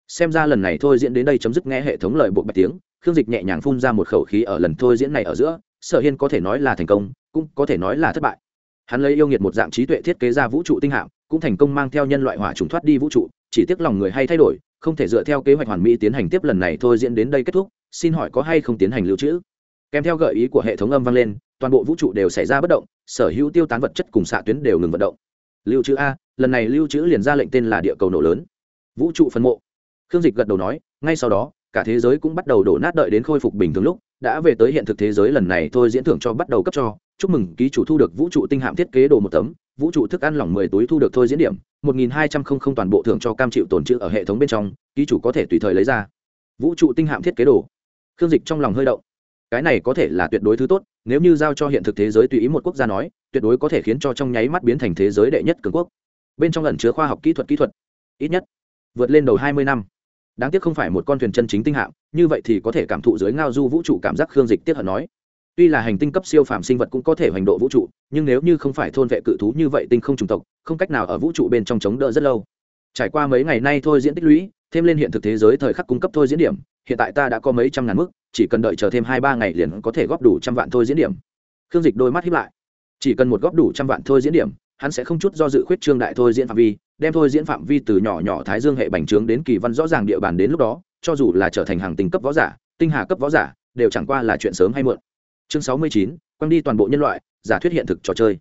xem ra lần này thôi diễn đến đây chấm dứt nghe hệ thống lời buộc bạch tiếng, khương dịch nhẹ nhàng phun ra một khẩu khí ở lần thôi diễn này ở giữa, sở hiên có thể nói là thành công, cũng có thể nói là thất bại. Hắn lấy yêu nghiệt một dạng trí tuệ thiết kế ra vũ trụ tinh hạm, cũng thành công mang theo nhân loại hỏa trùng thoát đi vũ trụ, chỉ tiếc lòng người hay thay đổi, không thể dựa theo kế hoạch hoàn mỹ tiến hành tiếp lần này thôi diễn đến đây kết thúc, xin hỏi có hay không tiến hành lưu trữ? Kèm theo gợi ý của hệ thống âm vang lên, toàn bộ vũ trụ đều xảy ra bất động, sở hữu tiêu tán vật chất cùng xạ tuyến đều ngừng vận động. Lưu trữ a, lần này lưu trữ liền ra lệnh tên là địa cầu nổ lớn. Vũ trụ phân mộ khương dịch gật đầu nói, ngay sau đó, cả thế giới cũng bắt đầu đổ nát đợi đến khôi phục bình thường lúc, đã về tới hiện thực thế giới lần này thôi diễn thưởng cho bắt đầu cấp cho. Chúc mừng ký chủ thu được vũ trụ tinh hạm thiết kế đồ một tấm, vũ trụ thức ăn lỏng mười túi thu được thôi diễn điểm, một nghìn hai trăm không không toàn bộ thưởng cho cam chịu tồn trữ ở hệ thống bên trong, ký chủ có thể tùy thời lấy ra. Vũ trụ tinh hạm thiết kế đồ. Khương dịch trong lòng hơi động. Cái này có thể là tuyệt đối thứ tốt, nếu như giao cho hiện thực thế giới tùy ý một quốc gia nói, tuyệt đối có thể khiến cho trong nháy mắt biến thành thế giới đệ nhất cường quốc. Bên trong lần chứa khoa học kỹ thuật kỹ thuật. Ít nhất, vượt lên đầu hai mươi năm đáng tiếc không phải một con thuyền chân chính tinh hạm, như vậy thì có thể cảm thụ dưới ngao du vũ trụ cảm giác khương dịch tiếp hận nói. Tuy là hành tinh cấp siêu phàm sinh vật cũng có thể hoành độ vũ trụ, nhưng nếu như không phải thôn vệ cự thú như vậy tinh không trùng tộc, không cách nào ở vũ trụ bên trong chống đỡ rất lâu. Trải qua mấy ngày nay thôi diễn tích lũy, thêm lên hiện thực thế giới thời khắc cung cấp thôi diễn điểm, hiện tại ta đã có mấy trăm ngàn mức, chỉ cần đợi chờ thêm hai ba ngày liền có thể góp đủ trăm vạn thôi diễn điểm. Khương dịch đôi mắt hiếp lại. Chỉ cần một góp đủ trăm vạn thôi diễn điểm, hắn sẽ không chút do dự khuyết trương đại thôi diễn phạm vi đem thôi diễn phạm vi từ nhỏ nhỏ thái dương hệ bành trướng đến kỳ văn rõ ràng địa bàn đến lúc đó, cho dù là trở thành hàng tinh cấp võ giả, tinh hà cấp võ giả, đều chẳng qua là chuyện sớm hay muộn. Chương sáu mươi chín, quăng đi toàn bộ nhân loại, giả thuyết hiện thực trò chơi.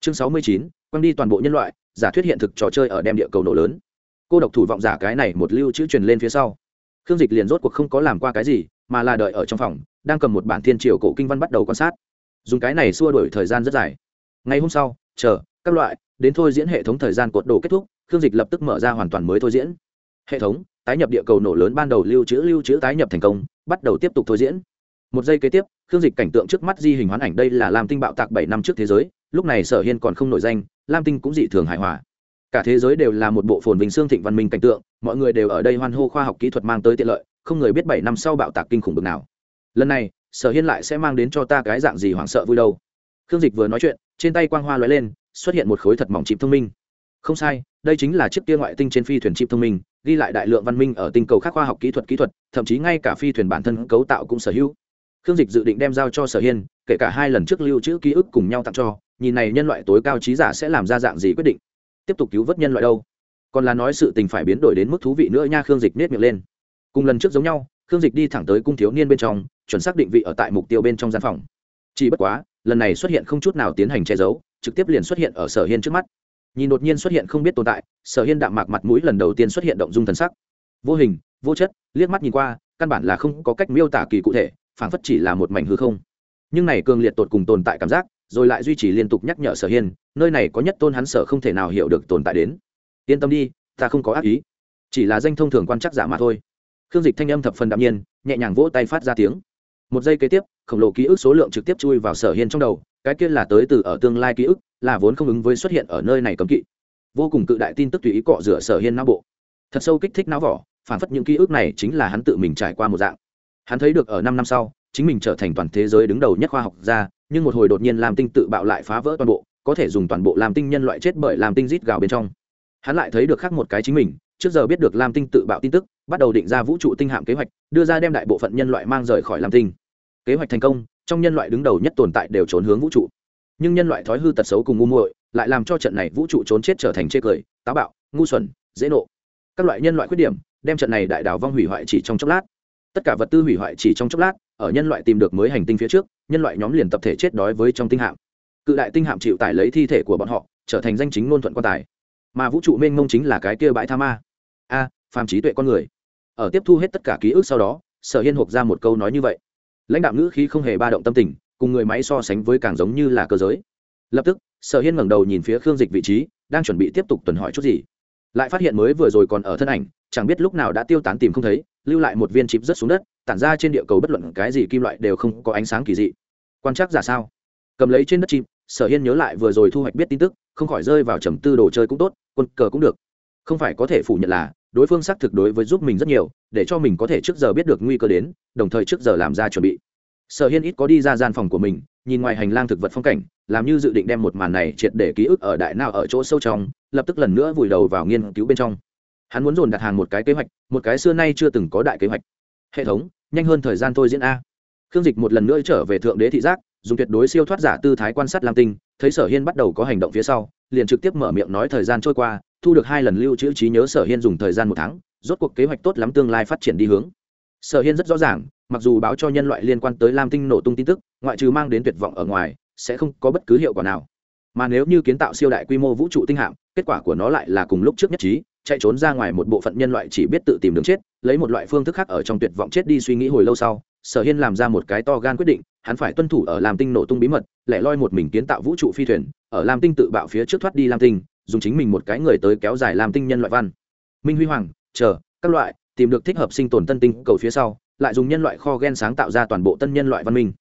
Chương sáu mươi chín, quăng đi toàn bộ nhân loại, giả thuyết hiện thực trò chơi ở đem địa cầu nổ lớn. Cô độc thủ vọng giả cái này một lưu chữ truyền lên phía sau. Khương dịch liền rốt cuộc không có làm qua cái gì, mà là đợi ở trong phòng, đang cầm một bản thiên triều cổ kinh văn bắt đầu quan sát. Dùng cái này xua đổi thời gian rất dài. Ngày hôm sau, chờ, các loại, đến thôi diễn hệ thống thời gian cột đồ kết thúc khương dịch lập tức mở ra hoàn toàn mới thôi diễn. Hệ thống, tái nhập địa cầu nổ lớn ban đầu lưu trữ lưu trữ tái nhập thành công, bắt đầu tiếp tục thôi diễn. Một giây kế tiếp, khương dịch cảnh tượng trước mắt di hình hoán ảnh đây là lam tinh bạo tạc bảy năm trước thế giới, lúc này sở hiên còn không nổi danh, lam tinh cũng dị thường hài hòa. Cả thế giới đều là một bộ phồn bình xương thịnh văn minh cảnh tượng, mọi người đều ở đây hoan hô khoa học kỹ thuật mang tới tiện lợi, không người biết bảy năm sau bạo tạc kinh khủng bực nào. Lần này, sở hiên lại sẽ mang đến cho ta cái dạng gì hoảng sợ vui đâu. Khương dịch vừa nói chuyện, trên tay quang hoa lóe lên, xuất hiện một khối thật mỏng chịp thông minh. Không sai đây chính là chiếc kia ngoại tinh trên phi thuyền chip thông minh, ghi lại đại lượng văn minh ở tinh cầu khác khoa học kỹ thuật kỹ thuật, thậm chí ngay cả phi thuyền bản thân cấu tạo cũng sở hữu. Khương dịch dự định đem giao cho sở hiên, kể cả hai lần trước lưu trữ ký ức cùng nhau tặng cho, nhìn này nhân loại tối cao trí giả sẽ làm ra dạng gì quyết định. Tiếp tục cứu vớt nhân loại đâu? Còn là nói sự tình phải biến đổi đến mức thú vị nữa nha, khương dịch nết miệng lên. Cùng lần trước giống nhau, khương dịch đi thẳng tới cung thiếu niên bên trong, chuẩn xác định vị ở tại mục tiêu bên trong gian phòng. Chỉ bất quá, lần này xuất hiện không chút nào tiến hành che giấu, trực tiếp liền xuất hiện ở sở hiên trước mắt nhìn đột nhiên xuất hiện không biết tồn tại, sở hiên đạm mạc mặt mũi lần đầu tiên xuất hiện động dung thần sắc. Vô hình, vô chất, liếc mắt nhìn qua, căn bản là không có cách miêu tả kỳ cụ thể, phảng phất chỉ là một mảnh hư không. Nhưng này cường liệt tột cùng tồn tại cảm giác, rồi lại duy trì liên tục nhắc nhở sở hiên, nơi này có nhất tôn hắn sở không thể nào hiểu được tồn tại đến. Yên tâm đi, ta không có ác ý. Chỉ là danh thông thường quan chắc giả mà thôi. Khương dịch thanh âm thập phần đạm nhiên, nhẹ nhàng vỗ tay phát ra tiếng. Một giây kế tiếp, khổng lồ ký ức số lượng trực tiếp chui vào sở hiên trong đầu cái kia là tới từ ở tương lai ký ức, là vốn không ứng với xuất hiện ở nơi này cấm kỵ. Vô cùng cự đại tin tức tùy ý cọ rửa sở hiên não bộ. Thật sâu kích thích não vỏ, phản phất những ký ức này chính là hắn tự mình trải qua một dạng. Hắn thấy được ở năm năm sau, chính mình trở thành toàn thế giới đứng đầu nhất khoa học gia, nhưng một hồi đột nhiên làm tinh tự bạo lại phá vỡ toàn bộ, có thể dùng toàn bộ làm tinh nhân loại chết bởi làm tinh rít gào bên trong. Hắn lại thấy được khác một cái chính mình, trước giờ biết được lam tinh tự bạo tin tức, bắt đầu định ra vũ trụ tinh hạm kế hoạch, đưa ra đem đại bộ phận nhân loại mang rời khỏi lam tinh. Kế hoạch thành công trong nhân loại đứng đầu nhất tồn tại đều trốn hướng vũ trụ. Nhưng nhân loại thói hư tật xấu cùng ngu muội lại làm cho trận này vũ trụ trốn chết trở thành chê cười, táo bạo, ngu xuẩn, dễ nộ. Các loại nhân loại khuyết điểm đem trận này đại đảo vong hủy hoại chỉ trong chốc lát. Tất cả vật tư hủy hoại chỉ trong chốc lát, ở nhân loại tìm được mới hành tinh phía trước, nhân loại nhóm liền tập thể chết đói với trong tinh hạm. Cự đại tinh hạm chịu tải lấy thi thể của bọn họ, trở thành danh chính ngôn thuận quan tài. Mà vũ trụ mênh mông chính là cái kia bãi tha ma. A, phàm trí tuệ con người. Ở tiếp thu hết tất cả ký ức sau đó, sở hiên hộp ra một câu nói như vậy lãnh đạo ngữ khí không hề ba động tâm tình, cùng người máy so sánh với càng giống như là cơ giới. Lập tức, sở hiên ngẩng đầu nhìn phía khương dịch vị trí, đang chuẩn bị tiếp tục tuần hỏi chút gì. Lại phát hiện mới vừa rồi còn ở thân ảnh, chẳng biết lúc nào đã tiêu tán tìm không thấy, lưu lại một viên chip rất xuống đất, tản ra trên địa cầu bất luận cái gì kim loại đều không có ánh sáng kỳ dị. Quan trắc giả sao? Cầm lấy trên đất chip, sở hiên nhớ lại vừa rồi thu hoạch biết tin tức, không khỏi rơi vào trầm tư đồ chơi cũng tốt, quân cờ cũng được. Không phải có thể phủ nhận là đối phương xác thực đối với giúp mình rất nhiều, để cho mình có thể trước giờ biết được nguy cơ đến, đồng thời trước giờ làm ra chuẩn bị. Sở hiên ít có đi ra gian phòng của mình, nhìn ngoài hành lang thực vật phong cảnh, làm như dự định đem một màn này triệt để ký ức ở đại nào ở chỗ sâu trong, lập tức lần nữa vùi đầu vào nghiên cứu bên trong. Hắn muốn dồn đặt hàng một cái kế hoạch, một cái xưa nay chưa từng có đại kế hoạch. Hệ thống, nhanh hơn thời gian thôi diễn a. Khương dịch một lần nữa trở về thượng đế thị giác, dùng tuyệt đối siêu thoát giả tư thái quan sát lam tinh, thấy sở hiên bắt đầu có hành động phía sau, liền trực tiếp mở miệng nói thời gian trôi qua thu được hai lần lưu trữ trí nhớ sở hiên dùng thời gian một tháng, rốt cuộc kế hoạch tốt lắm tương lai phát triển đi hướng. Sở hiên rất rõ ràng, mặc dù báo cho nhân loại liên quan tới lam tinh nổ tung tin tức, ngoại trừ mang đến tuyệt vọng ở ngoài, sẽ không có bất cứ hiệu quả nào. Mà nếu như kiến tạo siêu đại quy mô vũ trụ tinh hạm, kết quả của nó lại là cùng lúc trước nhất trí, chạy trốn ra ngoài một bộ phận nhân loại chỉ biết tự tìm đường chết, lấy một loại phương thức khác ở trong tuyệt vọng chết đi suy nghĩ hồi lâu sau, sở hiên làm ra một cái to gan quyết định, hắn phải tuân thủ ở làm tinh nổ tung bí mật, lẻ loi một mình kiến tạo vũ trụ phi thuyền, ở làm tinh tự bạo phía trước thoát đi lam tinh dùng chính mình một cái người tới kéo dài làm tinh nhân loại văn. Minh huy hoàng, chờ, các loại, tìm được thích hợp sinh tồn tân tinh cầu phía sau, lại dùng nhân loại kho gen sáng tạo ra toàn bộ tân nhân loại văn minh.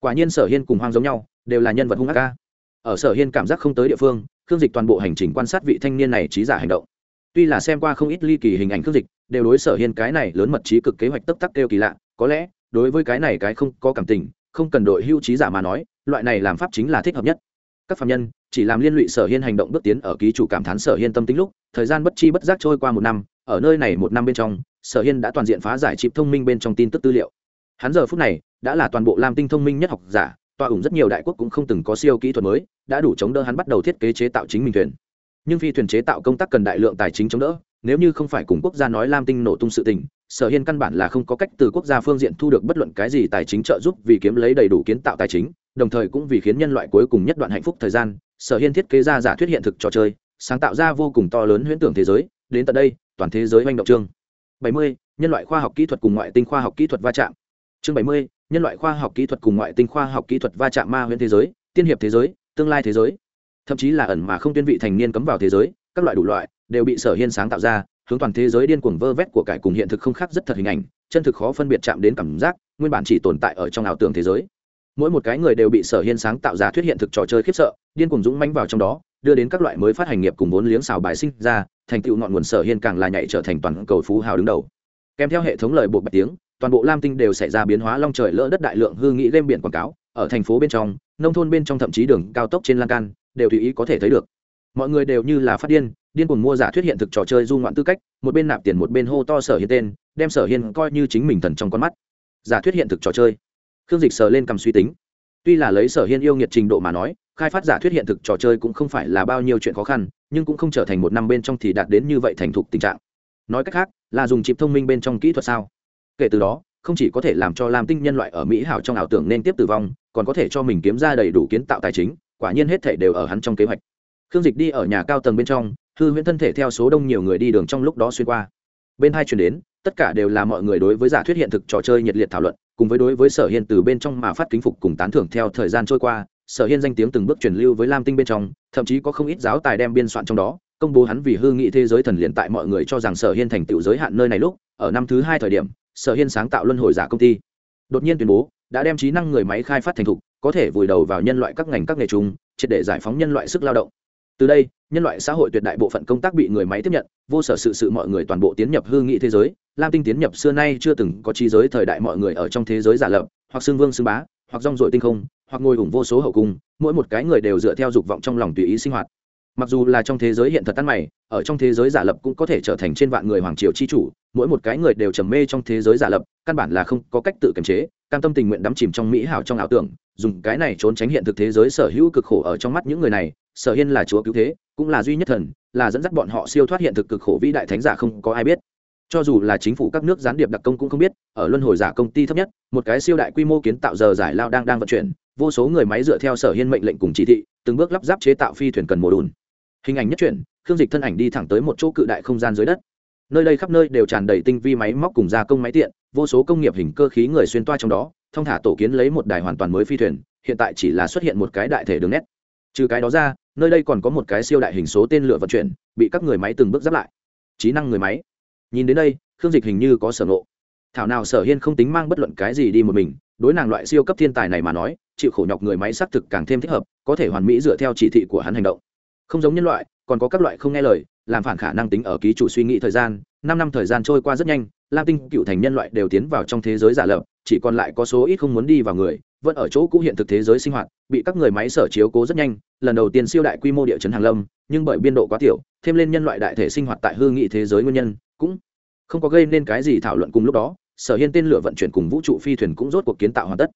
Quả nhiên sở hiên cùng hoang giống nhau, đều là nhân vật hung ác ca. Ở sở hiên cảm giác không tới địa phương, khương dịch toàn bộ hành trình quan sát vị thanh niên này trí giả hành động. Tuy là xem qua không ít ly kỳ hình ảnh khương dịch, đều đối sở hiên cái này lớn mật trí cực kế hoạch tấp tắc kêu kỳ lạ, có lẽ, đối với cái này cái không có cảm tình, không cần đội hưu trí giả mà nói, loại này làm pháp chính là thích hợp nhất các phạm nhân, chỉ làm liên lụy sở hiên hành động bước tiến ở ký chủ cảm thán sở hiên tâm tính lúc, thời gian bất chi bất giác trôi qua một năm, ở nơi này một năm bên trong, sở hiên đã toàn diện phá giải chịp thông minh bên trong tin tức tư liệu. Hắn giờ phút này, đã là toàn bộ lam tinh thông minh nhất học giả tòa ủng rất nhiều đại quốc cũng không từng có siêu kỹ thuật mới, đã đủ chống đỡ hắn bắt đầu thiết kế chế tạo chính mình thuyền. Nhưng phi thuyền chế tạo công tác cần đại lượng tài chính chống đỡ, nếu như không phải cùng quốc gia nói lam tinh nổ tung sự tình sở hiên căn bản là không có cách từ quốc gia phương diện thu được bất luận cái gì tài chính trợ giúp vì kiếm lấy đầy đủ kiến tạo tài chính, đồng thời cũng vì khiến nhân loại cuối cùng nhất đoạn hạnh phúc thời gian, sở hiên thiết kế ra giả thuyết hiện thực trò chơi, sáng tạo ra vô cùng to lớn huyễn tưởng thế giới đến tận đây, toàn thế giới manh động chương 70. nhân loại khoa học kỹ thuật cùng ngoại tinh khoa học kỹ thuật va chạm chương 70. nhân loại khoa học kỹ thuật cùng ngoại tinh khoa học kỹ thuật va chạm ma huyễn thế giới, tiên hiệp thế giới, tương lai thế giới thậm chí là ẩn mà không tuyên vị thành niên cấm vào thế giới, các loại đủ loại đều bị sở hiên sáng tạo ra hướng toàn thế giới điên cuồng vơ vét của cải cùng hiện thực không khác rất thật hình ảnh, chân thực khó phân biệt chạm đến cảm giác, nguyên bản chỉ tồn tại ở trong ảo tưởng thế giới. Mỗi một cái người đều bị sở hiên sáng tạo ra thuyết hiện thực trò chơi khiếp sợ, điên cuồng dũng manh vào trong đó, đưa đến các loại mới phát hành nghiệp cùng vốn liếng xào bài sinh ra, thành tựu ngọn nguồn sở hiên càng là nhảy trở thành toàn cầu phú hào đứng đầu. Kèm theo hệ thống lời buộc bạch tiếng, toàn bộ lam tinh đều xảy ra biến hóa long trời lỡ đất đại lượng hư nghĩ lên biển quảng cáo, ở thành phố bên trong, nông thôn bên trong thậm chí đường cao tốc trên lan can, đều tùy ý có thể thấy được mọi người đều như là phát điên điên cuồng mua giả thuyết hiện thực trò chơi du ngoạn tư cách, một bên nạp tiền một bên hô to sở hiên tên, đem sở hiên coi như chính mình thần trong con mắt. Giả thuyết hiện thực trò chơi. Khương dịch sờ lên cầm suy tính. Tuy là lấy sở hiên yêu nghiệt trình độ mà nói, khai phát giả thuyết hiện thực trò chơi cũng không phải là bao nhiêu chuyện khó khăn, nhưng cũng không trở thành một năm bên trong thì đạt đến như vậy thành thục tình trạng. Nói cách khác, là dùng chip thông minh bên trong kỹ thuật sao? Kể từ đó, không chỉ có thể làm cho lam tinh nhân loại ở mỹ hảo trong ảo tưởng nên tiếp tử vong, còn có thể cho mình kiếm ra đầy đủ kiến tạo tài chính, quả nhiên hết thể đều ở hắn trong kế hoạch khương dịch đi ở nhà cao tầng bên trong, hư huyễn thân thể theo số đông nhiều người đi đường trong lúc đó xuyên qua. Bên hai chuyển đến, tất cả đều là mọi người đối với giả thuyết hiện thực trò chơi nhiệt liệt thảo luận, cùng với đối với sở hiên từ bên trong mà phát kính phục cùng tán thưởng theo thời gian trôi qua, sở hiên danh tiếng từng bước truyền lưu với lam tinh bên trong, thậm chí có không ít giáo tài đem biên soạn trong đó, công bố hắn vì hư nghị thế giới thần liền tại mọi người cho rằng sở hiên thành tựu giới hạn nơi này lúc, ở năm thứ hai thời điểm, sở hiên sáng tạo luân hồi giả công ty. Đột nhiên tuyên bố, đã đem trí năng người máy khai phát thành thục, có thể vùi đầu vào nhân loại các ngành các nghề chung, triệt để giải phóng nhân loại sức lao động từ đây, nhân loại xã hội tuyệt đại bộ phận công tác bị người máy tiếp nhận, vô sở sự sự mọi người toàn bộ tiến nhập hư nghị thế giới. Lam tinh tiến nhập xưa nay chưa từng có trí giới thời đại mọi người ở trong thế giới giả lập, hoặc xương vương xương bá, hoặc rong rội tinh không, hoặc ngồi ủng vô số hậu cung, mỗi một cái người đều dựa theo dục vọng trong lòng tùy ý sinh hoạt mặc dù là trong thế giới hiện thật tan mày, ở trong thế giới giả lập cũng có thể trở thành trên vạn người hoàng triều chi chủ, mỗi một cái người đều trầm mê trong thế giới giả lập, căn bản là không có cách tự kiềm chế, cam tâm tình nguyện đắm chìm trong mỹ hảo trong ảo tưởng, dùng cái này trốn tránh hiện thực thế giới sở hữu cực khổ ở trong mắt những người này, sở hiên là chúa cứu thế, cũng là duy nhất thần, là dẫn dắt bọn họ siêu thoát hiện thực cực khổ vĩ đại thánh giả không có ai biết. Cho dù là chính phủ các nước gián điệp đặc công cũng không biết, ở luân hồi giả công ty thấp nhất, một cái siêu đại quy mô kiến tạo giờ giải lao đang đang vận chuyển, vô số người máy dựa theo sở hiên mệnh lệnh cùng chỉ thị, từng bước lắp ráp chế tạo phi thuyền cần mùa đùn hình ảnh nhất chuyển, khương dịch thân ảnh đi thẳng tới một chỗ cự đại không gian dưới đất. Nơi đây khắp nơi đều tràn đầy tinh vi máy móc cùng gia công máy tiện, vô số công nghiệp hình cơ khí người xuyên toa trong đó thông thả tổ kiến lấy một đài hoàn toàn mới phi thuyền, hiện tại chỉ là xuất hiện một cái đại thể đường nét. Trừ cái đó ra, nơi đây còn có một cái siêu đại hình số tên lửa vận chuyển, bị các người máy từng bước giáp lại. Trí năng người máy. Nhìn đến đây, khương dịch hình như có sở ngộ. Thảo nào sở hiên không tính mang bất luận cái gì đi một mình, đối nàng loại siêu cấp thiên tài này mà nói, chịu khổ nhọc người máy xác thực càng thêm thích hợp, có thể hoàn mỹ dựa theo chỉ thị của hắn hành động không giống nhân loại, còn có các loại không nghe lời, làm phản khả năng tính ở ký chủ suy nghĩ thời gian. Năm năm thời gian trôi qua rất nhanh, lam tinh cựu thành nhân loại đều tiến vào trong thế giới giả lập, chỉ còn lại có số ít không muốn đi vào người, vẫn ở chỗ cũ hiện thực thế giới sinh hoạt, bị các người máy sở chiếu cố rất nhanh. Lần đầu tiên siêu đại quy mô địa chấn hàng lâm, nhưng bởi biên độ quá tiểu, thêm lên nhân loại đại thể sinh hoạt tại hư nghị thế giới nguyên nhân, cũng không có gây nên cái gì thảo luận cùng lúc đó, sở hiên tên lửa vận chuyển cùng vũ trụ phi thuyền cũng rốt cuộc kiến tạo hoàn tất.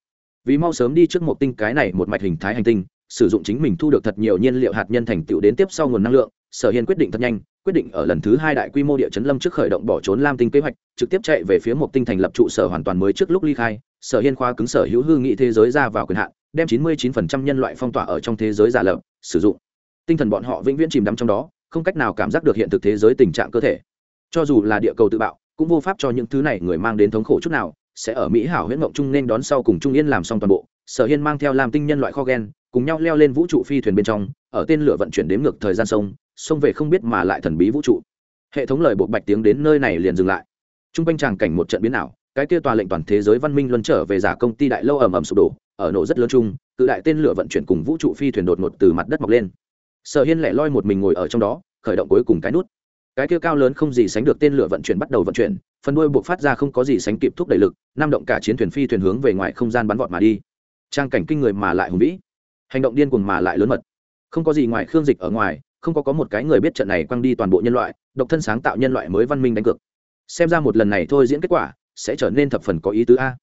Vì mau sớm đi trước một tinh cái này một mạch hình thái hành tinh sử dụng chính mình thu được thật nhiều nhiên liệu hạt nhân thành tựu đến tiếp sau nguồn năng lượng, sở hiên quyết định thật nhanh, quyết định ở lần thứ hai đại quy mô địa chấn lâm trước khởi động bỏ trốn lam tinh kế hoạch, trực tiếp chạy về phía một tinh thành lập trụ sở hoàn toàn mới trước lúc ly khai. Sở hiên khoa cứng sở hữu hư nghị thế giới ra vào quyền hạn, đem chín mươi 99% nhân loại phong tỏa ở trong thế giới giả lập, sử dụng. Tinh thần bọn họ vĩnh viễn chìm đắm trong đó, không cách nào cảm giác được hiện thực thế giới tình trạng cơ thể. Cho dù là địa cầu tự bạo, cũng vô pháp cho những thứ này người mang đến thống khổ chút nào, sẽ ở mỹ hảo huyễn mộng trung nên đón sau cùng trung yên làm xong toàn bộ. Sở hiên mang theo làm tinh nhân loại kho gen cùng nhau leo lên vũ trụ phi thuyền bên trong, ở tên lửa vận chuyển đếm ngược thời gian sông sông về không biết mà lại thần bí vũ trụ. Hệ thống lời bộ bạch tiếng đến nơi này liền dừng lại. T r u n g quanh tràng cảnh một trận biến ảo, cái kia tòa lệnh toàn thế giới văn minh luân trở về giả công ty đại lâu ầm ầm sụp đổ, ở nổ rất lớn chung, cự đại tên lửa vận chuyển cùng vũ trụ phi thuyền đột ngột từ mặt đất mọc lên. Sở hiên lẻ loi một mình ngồi ở trong đó, khởi động cuối cùng cái nút. Cái kia cao lớn không gì sánh được tên lửa vận chuyển bắt đầu vận chuyển, phần đuôi buộc phát ra không có gì sánh kịp thúc đẩy lực, nam động cả chiến thuyền phi thuyền hướng về ngoài không gian bắn vọt mà đi. Trang cảnh kinh người mà lại hùng vĩ hành động điên cuồng mà lại lớn mật. Không có gì ngoài khương dịch ở ngoài, không có có một cái người biết trận này quăng đi toàn bộ nhân loại, độc thân sáng tạo nhân loại mới văn minh đánh cược. Xem ra một lần này thôi diễn kết quả, sẽ trở nên thập phần có ý tứ a.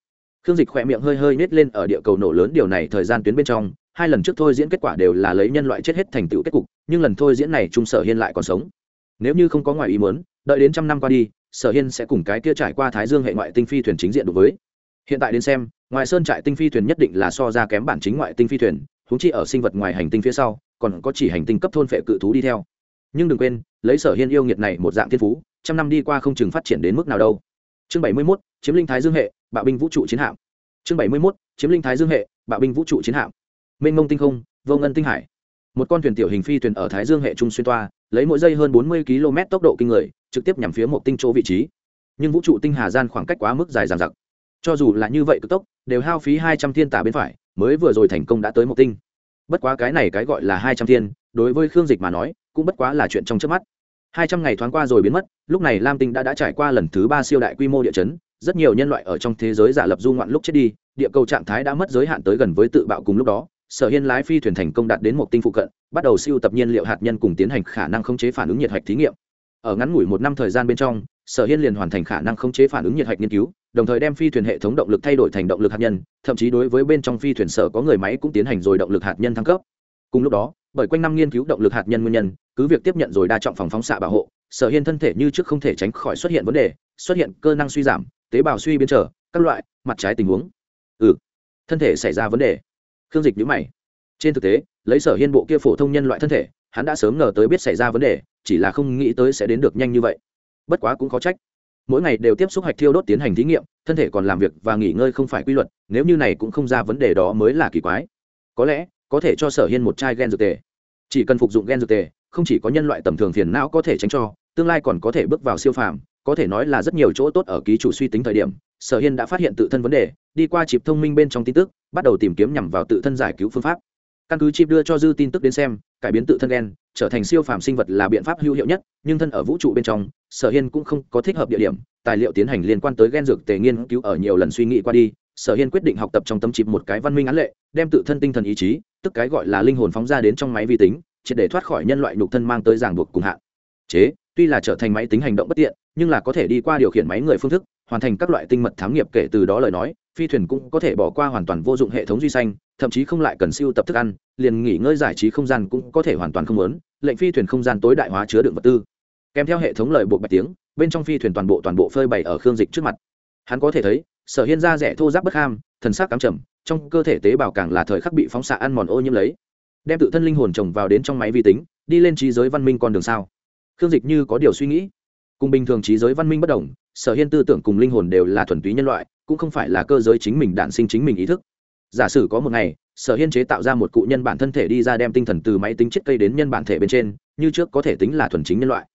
Khương dịch khỏe miệng hơi hơi nết lên ở địa cầu nổ lớn điều này thời gian tuyến bên trong, hai lần trước thôi diễn kết quả đều là lấy nhân loại chết hết thành tựu kết cục, nhưng lần thôi diễn này trung sở hiên lại còn sống. Nếu như không có ngoài ý muốn, đợi đến trăm năm qua đi, sở hiên sẽ cùng cái kia trải qua thái dương hệ ngoại tinh phi thuyền chính diện đối với. Hiện tại đến xem, ngoài sơn trại tinh phi thuyền nhất định là so ra kém bản chính ngoại tinh phi thuyền huống chi ở sinh vật ngoài hành tinh phía sau, còn có chỉ hành tinh cấp thôn phệ cự thú đi theo. Nhưng đừng quên, lấy sở hiên yêu nghiệt này một dạng thiên phú, trăm năm đi qua không chừng phát triển đến mức nào đâu. Chương bảy mươi mốt, chiếm linh thái dương hệ, bạo binh vũ trụ chiến hạm. Chương bảy mươi mốt, chiếm linh thái dương hệ, bạo binh vũ trụ chiến hạm. Mênh mông tinh không, vô ngân tinh hải. Một con thuyền tiểu hình phi thuyền ở thái dương hệ trung xuyên toa, lấy mỗi giây hơn bốn mươi km tốc độ kinh người, trực tiếp nhằm phía một tinh chỗ vị trí. Nhưng vũ trụ tinh hà gian khoảng cách quá mức dài dàn giặc cho dù là như vậy cực tốc, đều hao phí hai trăm thiên tả bên phải mới vừa rồi thành công đã tới một tinh. Bất quá cái này cái gọi là hai trăm thiên, đối với khương dịch mà nói, cũng bất quá là chuyện trong trước mắt. Hai trăm ngày thoáng qua rồi biến mất, lúc này lam tinh đã đã trải qua lần thứ ba siêu đại quy mô địa chấn, rất nhiều nhân loại ở trong thế giới giả lập du ngoạn lúc chết đi, địa cầu trạng thái đã mất giới hạn tới gần với tự bạo cùng lúc đó, sở hiên lái phi thuyền thành công đạt đến một tinh phụ cận, bắt đầu siêu tập nhiên liệu hạt nhân cùng tiến hành khả năng khống chế phản ứng nhiệt hạch thí nghiệm. Ở ngắn ngủi một năm thời gian bên trong, sở hiên liền hoàn thành khả năng khống chế phản ứng nhiệt hạch nghiên cứu đồng thời đem phi thuyền hệ thống động lực thay đổi thành động lực hạt nhân, thậm chí đối với bên trong phi thuyền sở có người máy cũng tiến hành rồi động lực hạt nhân thăng cấp. Cùng lúc đó, bởi quanh năm nghiên cứu động lực hạt nhân nguyên nhân, cứ việc tiếp nhận rồi đa trọng phòng phóng xạ bảo hộ, sở hiên thân thể như trước không thể tránh khỏi xuất hiện vấn đề, xuất hiện cơ năng suy giảm, tế bào suy biến trở, các loại, mặt trái tình huống. Ừ thân thể xảy ra vấn đề. Khương dịch nhữ mày. Trên thực tế, lấy sở hiên bộ kia phổ thông nhân loại thân thể, hắn đã sớm ngờ tới biết xảy ra vấn đề, chỉ là không nghĩ tới sẽ đến được nhanh như vậy. Bất quá cũng có trách mỗi ngày đều tiếp xúc hạch thiêu đốt tiến hành thí nghiệm, thân thể còn làm việc và nghỉ ngơi không phải quy luật, nếu như này cũng không ra vấn đề đó mới là kỳ quái. Có lẽ, có thể cho sở hiên một chai gen dược tề. Chỉ cần phục dụng gen dược tề, không chỉ có nhân loại tầm thường phiền não có thể tránh cho, tương lai còn có thể bước vào siêu phàm, có thể nói là rất nhiều chỗ tốt ở ký chủ suy tính thời điểm, sở hiên đã phát hiện tự thân vấn đề, đi qua chịp thông minh bên trong tin tức, bắt đầu tìm kiếm nhằm vào tự thân giải cứu phương pháp. Căn cứ chip đưa cho dư tin tức đến xem, cải biến tự thân gen, trở thành siêu phàm sinh vật là biện pháp hữu hiệu nhất, nhưng thân ở vũ trụ bên trong sở hiên cũng không có thích hợp địa điểm, tài liệu tiến hành liên quan tới gen dược tề nghiên cứu ở nhiều lần suy nghĩ qua đi. Sở hiên quyết định học tập trong tấm chip một cái văn minh án lệ, đem tự thân tinh thần ý chí, tức cái gọi là linh hồn phóng ra đến trong máy vi tính, triệt để thoát khỏi nhân loại nhục thân mang tới ràng buộc cùng hạn. Chế, tuy là trở thành máy tính hành động bất tiện, nhưng là có thể đi qua điều khiển máy người phương thức, hoàn thành các loại tinh mật thám nghiệp kể từ đó lời nói, phi thuyền cũng có thể bỏ qua hoàn toàn vô dụng hệ thống duy xanh thậm chí không lại cần siêu tập thức ăn, liền nghỉ ngơi giải trí không gian cũng có thể hoàn toàn không lớn lệnh phi thuyền không gian tối đại hóa chứa đựng vật tư kèm theo hệ thống lời bộ bạch tiếng, bên trong phi thuyền toàn bộ toàn bộ phơi bày ở khương dịch trước mặt. Hắn có thể thấy, sở hiên da rẻ thô giáp bất ham, thần sắc cắm trầm, trong cơ thể tế bào càng là thời khắc bị phóng xạ ăn mòn ô nhiễm lấy. Đem tự thân linh hồn trồng vào đến trong máy vi tính, đi lên trí giới văn minh con đường sao? Khương dịch như có điều suy nghĩ. Cùng bình thường trí giới văn minh bất đồng, sở hiên tư tưởng cùng linh hồn đều là thuần túy nhân loại, cũng không phải là cơ giới chính mình đản sinh chính mình ý thức. Giả sử có một ngày, sở hiên chế tạo ra một cụ nhân bản thân thể đi ra đem tinh thần từ máy tính chiết cây đến nhân bản thể bên trên, như trước có thể tính là thuần chính nhân loại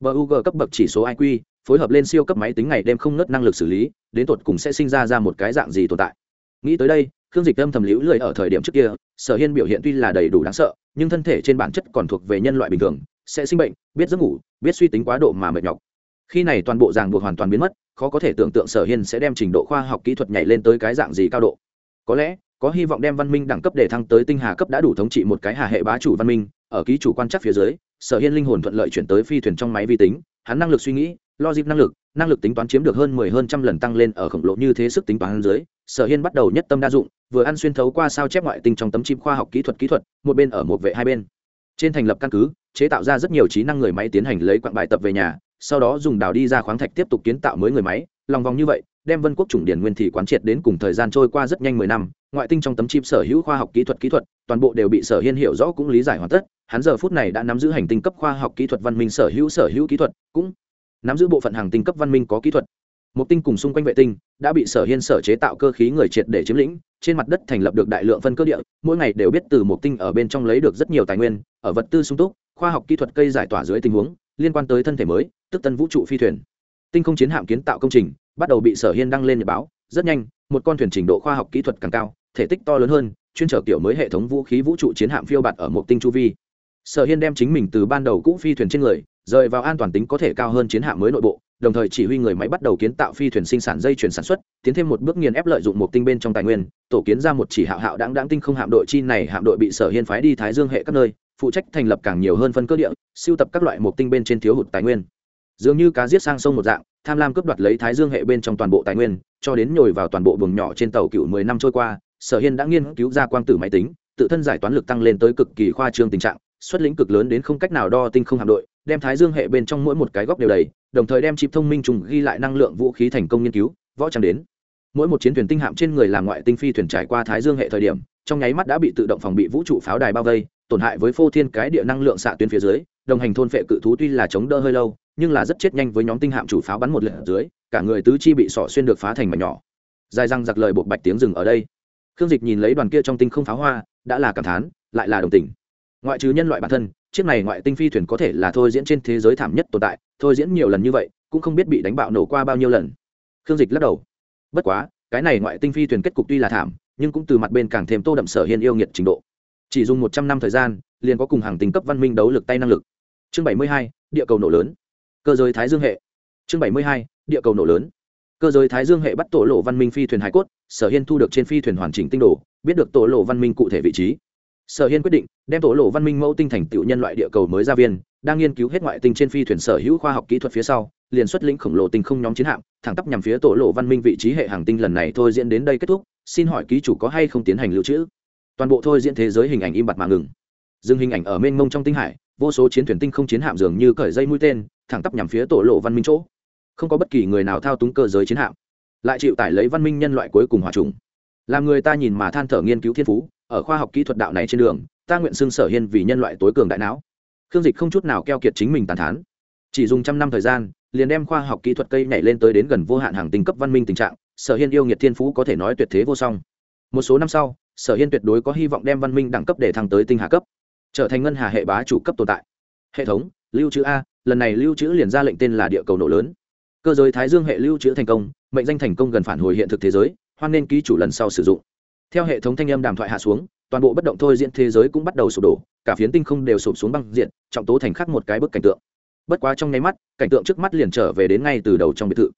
bug cấp bậc chỉ số iq phối hợp lên siêu cấp máy tính ngày đêm không nớt năng lực xử lý, đến tột cùng sẽ sinh ra ra một cái dạng gì tồn tại. Nghĩ tới đây, khương dịch âm thầm liễu lười ở thời điểm trước kia, sở hiên biểu hiện tuy là đầy đủ đáng sợ, nhưng thân thể trên bản chất còn thuộc về nhân loại bình thường, sẽ sinh bệnh, biết giấc ngủ, biết suy tính quá độ mà mệt nhọc. Khi này toàn bộ ràng buộc hoàn toàn biến mất, khó có thể tưởng tượng sở hiên sẽ đem trình độ khoa học kỹ thuật nhảy lên tới cái dạng gì cao độ. Có lẽ, có hy vọng đem văn minh đẳng cấp để thăng tới tinh hà cấp đã đủ thống trị một cái hà hệ bá chủ văn minh, ở ký chủ quan chắc phía dưới sở hiên linh hồn thuận lợi chuyển tới phi thuyền trong máy vi tính, hắn năng lực suy nghĩ, logic năng lực năng lực tính toán chiếm được hơn mười hơn trăm lần tăng lên ở khổng lồ như thế sức tính toán dưới, sở hiên bắt đầu nhất tâm đa dụng, vừa ăn xuyên thấu qua sao chép ngoại tinh trong tấm chip khoa học kỹ thuật kỹ thuật, một bên ở một vệ hai bên. Trên thành lập căn cứ, chế tạo ra rất nhiều trí năng người máy tiến hành lấy quặng bài tập về nhà, sau đó dùng đào đi ra khoáng thạch tiếp tục kiến tạo mới người máy, lòng vòng như vậy, đem vân quốc chủng điển nguyên thị quán triệt đến cùng thời gian trôi qua rất nhanh mười năm ngoại tinh trong tấm chip sở hữu khoa học kỹ thuật kỹ thuật, toàn bộ đều bị sở hiên hiểu rõ cũng lý giải hoàn tất. Hắn giờ phút này đã nắm giữ hành tinh cấp khoa học kỹ thuật văn minh sở hữu sở hữu kỹ thuật, cũng nắm giữ bộ phận hàng tinh cấp văn minh có kỹ thuật. Một tinh cùng xung quanh vệ tinh đã bị sở hiên sở chế tạo cơ khí người triệt để chiếm lĩnh, trên mặt đất thành lập được đại lượng phân cơ địa, mỗi ngày đều biết từ một tinh ở bên trong lấy được rất nhiều tài nguyên, ở vật tư sung túc, khoa học kỹ thuật cây giải tỏa dưới tình huống, liên quan tới thân thể mới, tức tân vũ trụ phi thuyền. Tinh không chiến hạm kiến tạo công trình bắt đầu bị sở hiên đăng lên nhật báo, rất nhanh, một con thuyền trình độ khoa học kỹ thuật càng cao thể tích to lớn hơn, chuyên trở kiểu mới hệ thống vũ khí vũ trụ chiến hạm phiêu bạt ở một tinh chu vi. Sở hiên đem chính mình từ ban đầu cũ phi thuyền trên người, rời vào an toàn tính có thể cao hơn chiến hạm mới nội bộ, đồng thời chỉ huy người máy bắt đầu kiến tạo phi thuyền sinh sản dây chuyển sản xuất, tiến thêm một bước nghiền ép lợi dụng một tinh bên trong tài nguyên, tổ kiến ra một chỉ hạo hạo đáng đáng tinh không hạm đội chi này, hạm đội bị sở hiên phái đi thái dương hệ các nơi, phụ trách thành lập càng nhiều hơn phân cơ địa, siêu tập các loại một tinh bên trên thiếu hụt tài nguyên. Dường như cá giết sang sông một dạng, tham lam cướp đoạt lấy thái dương hệ bên trong toàn bộ tài nguyên, cho đến nhồi vào toàn bộ vùng nhỏ trên tàu cựu mười năm trôi qua sở hiên đã nghiên cứu ra quang tử máy tính, tự thân giải toán lực tăng lên tới cực kỳ khoa trương tình trạng, xuất lĩnh cực lớn đến không cách nào đo tinh không hạm đội, đem thái dương hệ bên trong mỗi một cái góc đều đầy, đồng thời đem chip thông minh trùng ghi lại năng lượng vũ khí thành công nghiên cứu, võ trang đến. Mỗi một chiến thuyền tinh hạm trên người làm ngoại tinh phi thuyền trải qua thái dương hệ thời điểm, trong nháy mắt đã bị tự động phòng bị vũ trụ pháo đài bao vây, tổn hại với phô thiên cái địa năng lượng xạ tuyến phía dưới, đồng hành thôn phệ cự thú tuy là chống đỡ hơi lâu, nhưng là rất chết nhanh với nhóm tinh hạm chủ pháo bắn một lượt dưới, cả người tứ chi bị sỏ xuyên được phá thành mảnh nhỏ. Dài răng giặc lời buộc bạch tiếng rừng ở đây khương dịch nhìn lấy đoàn kia trong tinh không pháo hoa, đã là cảm thán, lại là đồng tình. Ngoại trừ nhân loại bản thân, chiếc này ngoại tinh phi thuyền có thể là thôi diễn trên thế giới thảm nhất tồn tại, thôi diễn nhiều lần như vậy, cũng không biết bị đánh bạo nổ qua bao nhiêu lần. Khương dịch lắc đầu. Bất quá, cái này ngoại tinh phi thuyền kết cục tuy là thảm, nhưng cũng từ mặt bên càng thêm tô đậm sở hiên yêu nghiệt trình độ. Chỉ dùng một trăm năm thời gian, liền có cùng hàng tính cấp văn minh đấu lực tay năng lực. Chương bảy mươi hai, địa cầu nổ lớn. Cơ giới thái dương hệ. Chương bảy mươi hai, địa cầu nổ lớn cơ giới thái dương hệ bắt tổ lộ văn minh phi thuyền hải cốt, sở hiên thu được trên phi thuyền hoàn chỉnh tinh đồ, biết được tổ lộ văn minh cụ thể vị trí. Sở hiên quyết định đem tổ lộ văn minh mẫu tinh thành tựu nhân loại địa cầu mới ra viên, đang nghiên cứu hết ngoại tinh trên phi thuyền sở hữu khoa học kỹ thuật phía sau, liền xuất lĩnh khổng lồ tinh không nhóm chiến hạm, thẳng tắp nhằm phía tổ lộ văn minh vị trí hệ hàng tinh lần này thôi diễn đến đây kết thúc, xin hỏi ký chủ có hay không tiến hành lưu trữ? Toàn bộ thôi diễn thế giới hình ảnh im bặt mà ngừng. Dừng hình ảnh ở mênh mông trong tinh hải, vô số chiến thuyền tinh không chiến hạm dường như cởi dây mũi tên, thẳng tắp nhằm phía tổ lộ văn minh chỗ không có bất kỳ người nào thao túng cơ giới chiến hạm, lại chịu tải lấy văn minh nhân loại cuối cùng hòa trùng. Làm người ta nhìn mà than thở nghiên cứu thiên phú, ở khoa học kỹ thuật đạo này trên đường, ta nguyện xưng sở hiên vì nhân loại tối cường đại não. Khương dịch không chút nào keo kiệt chính mình tàn thán. Chỉ dùng trăm năm thời gian, liền đem khoa học kỹ thuật cây nhảy lên tới đến gần vô hạn hàng tinh cấp văn minh tình trạng, sở hiên yêu nghiệt thiên phú có thể nói tuyệt thế vô song. Một số năm sau, sở hiên tuyệt đối có hy vọng đem văn minh đẳng cấp để thăng tới tinh hà cấp, trở thành ngân hà hệ bá chủ cấp tồn tại. Hệ thống, lưu trữ a, lần này lưu trữ liền ra lệnh tên là địa cầu nổ lớn cơ giới thái dương hệ lưu trữ thành công, mệnh danh thành công gần phản hồi hiện thực thế giới, hoan nên ký chủ lần sau sử dụng. Theo hệ thống thanh âm đàm thoại hạ xuống, toàn bộ bất động thôi diễn thế giới cũng bắt đầu sụp đổ, cả phiến tinh không đều sụp xuống băng diện trọng tố thành khắc một cái bức cảnh tượng. Bất quá trong nháy mắt, cảnh tượng trước mắt liền trở về đến ngay từ đầu trong biệt thự.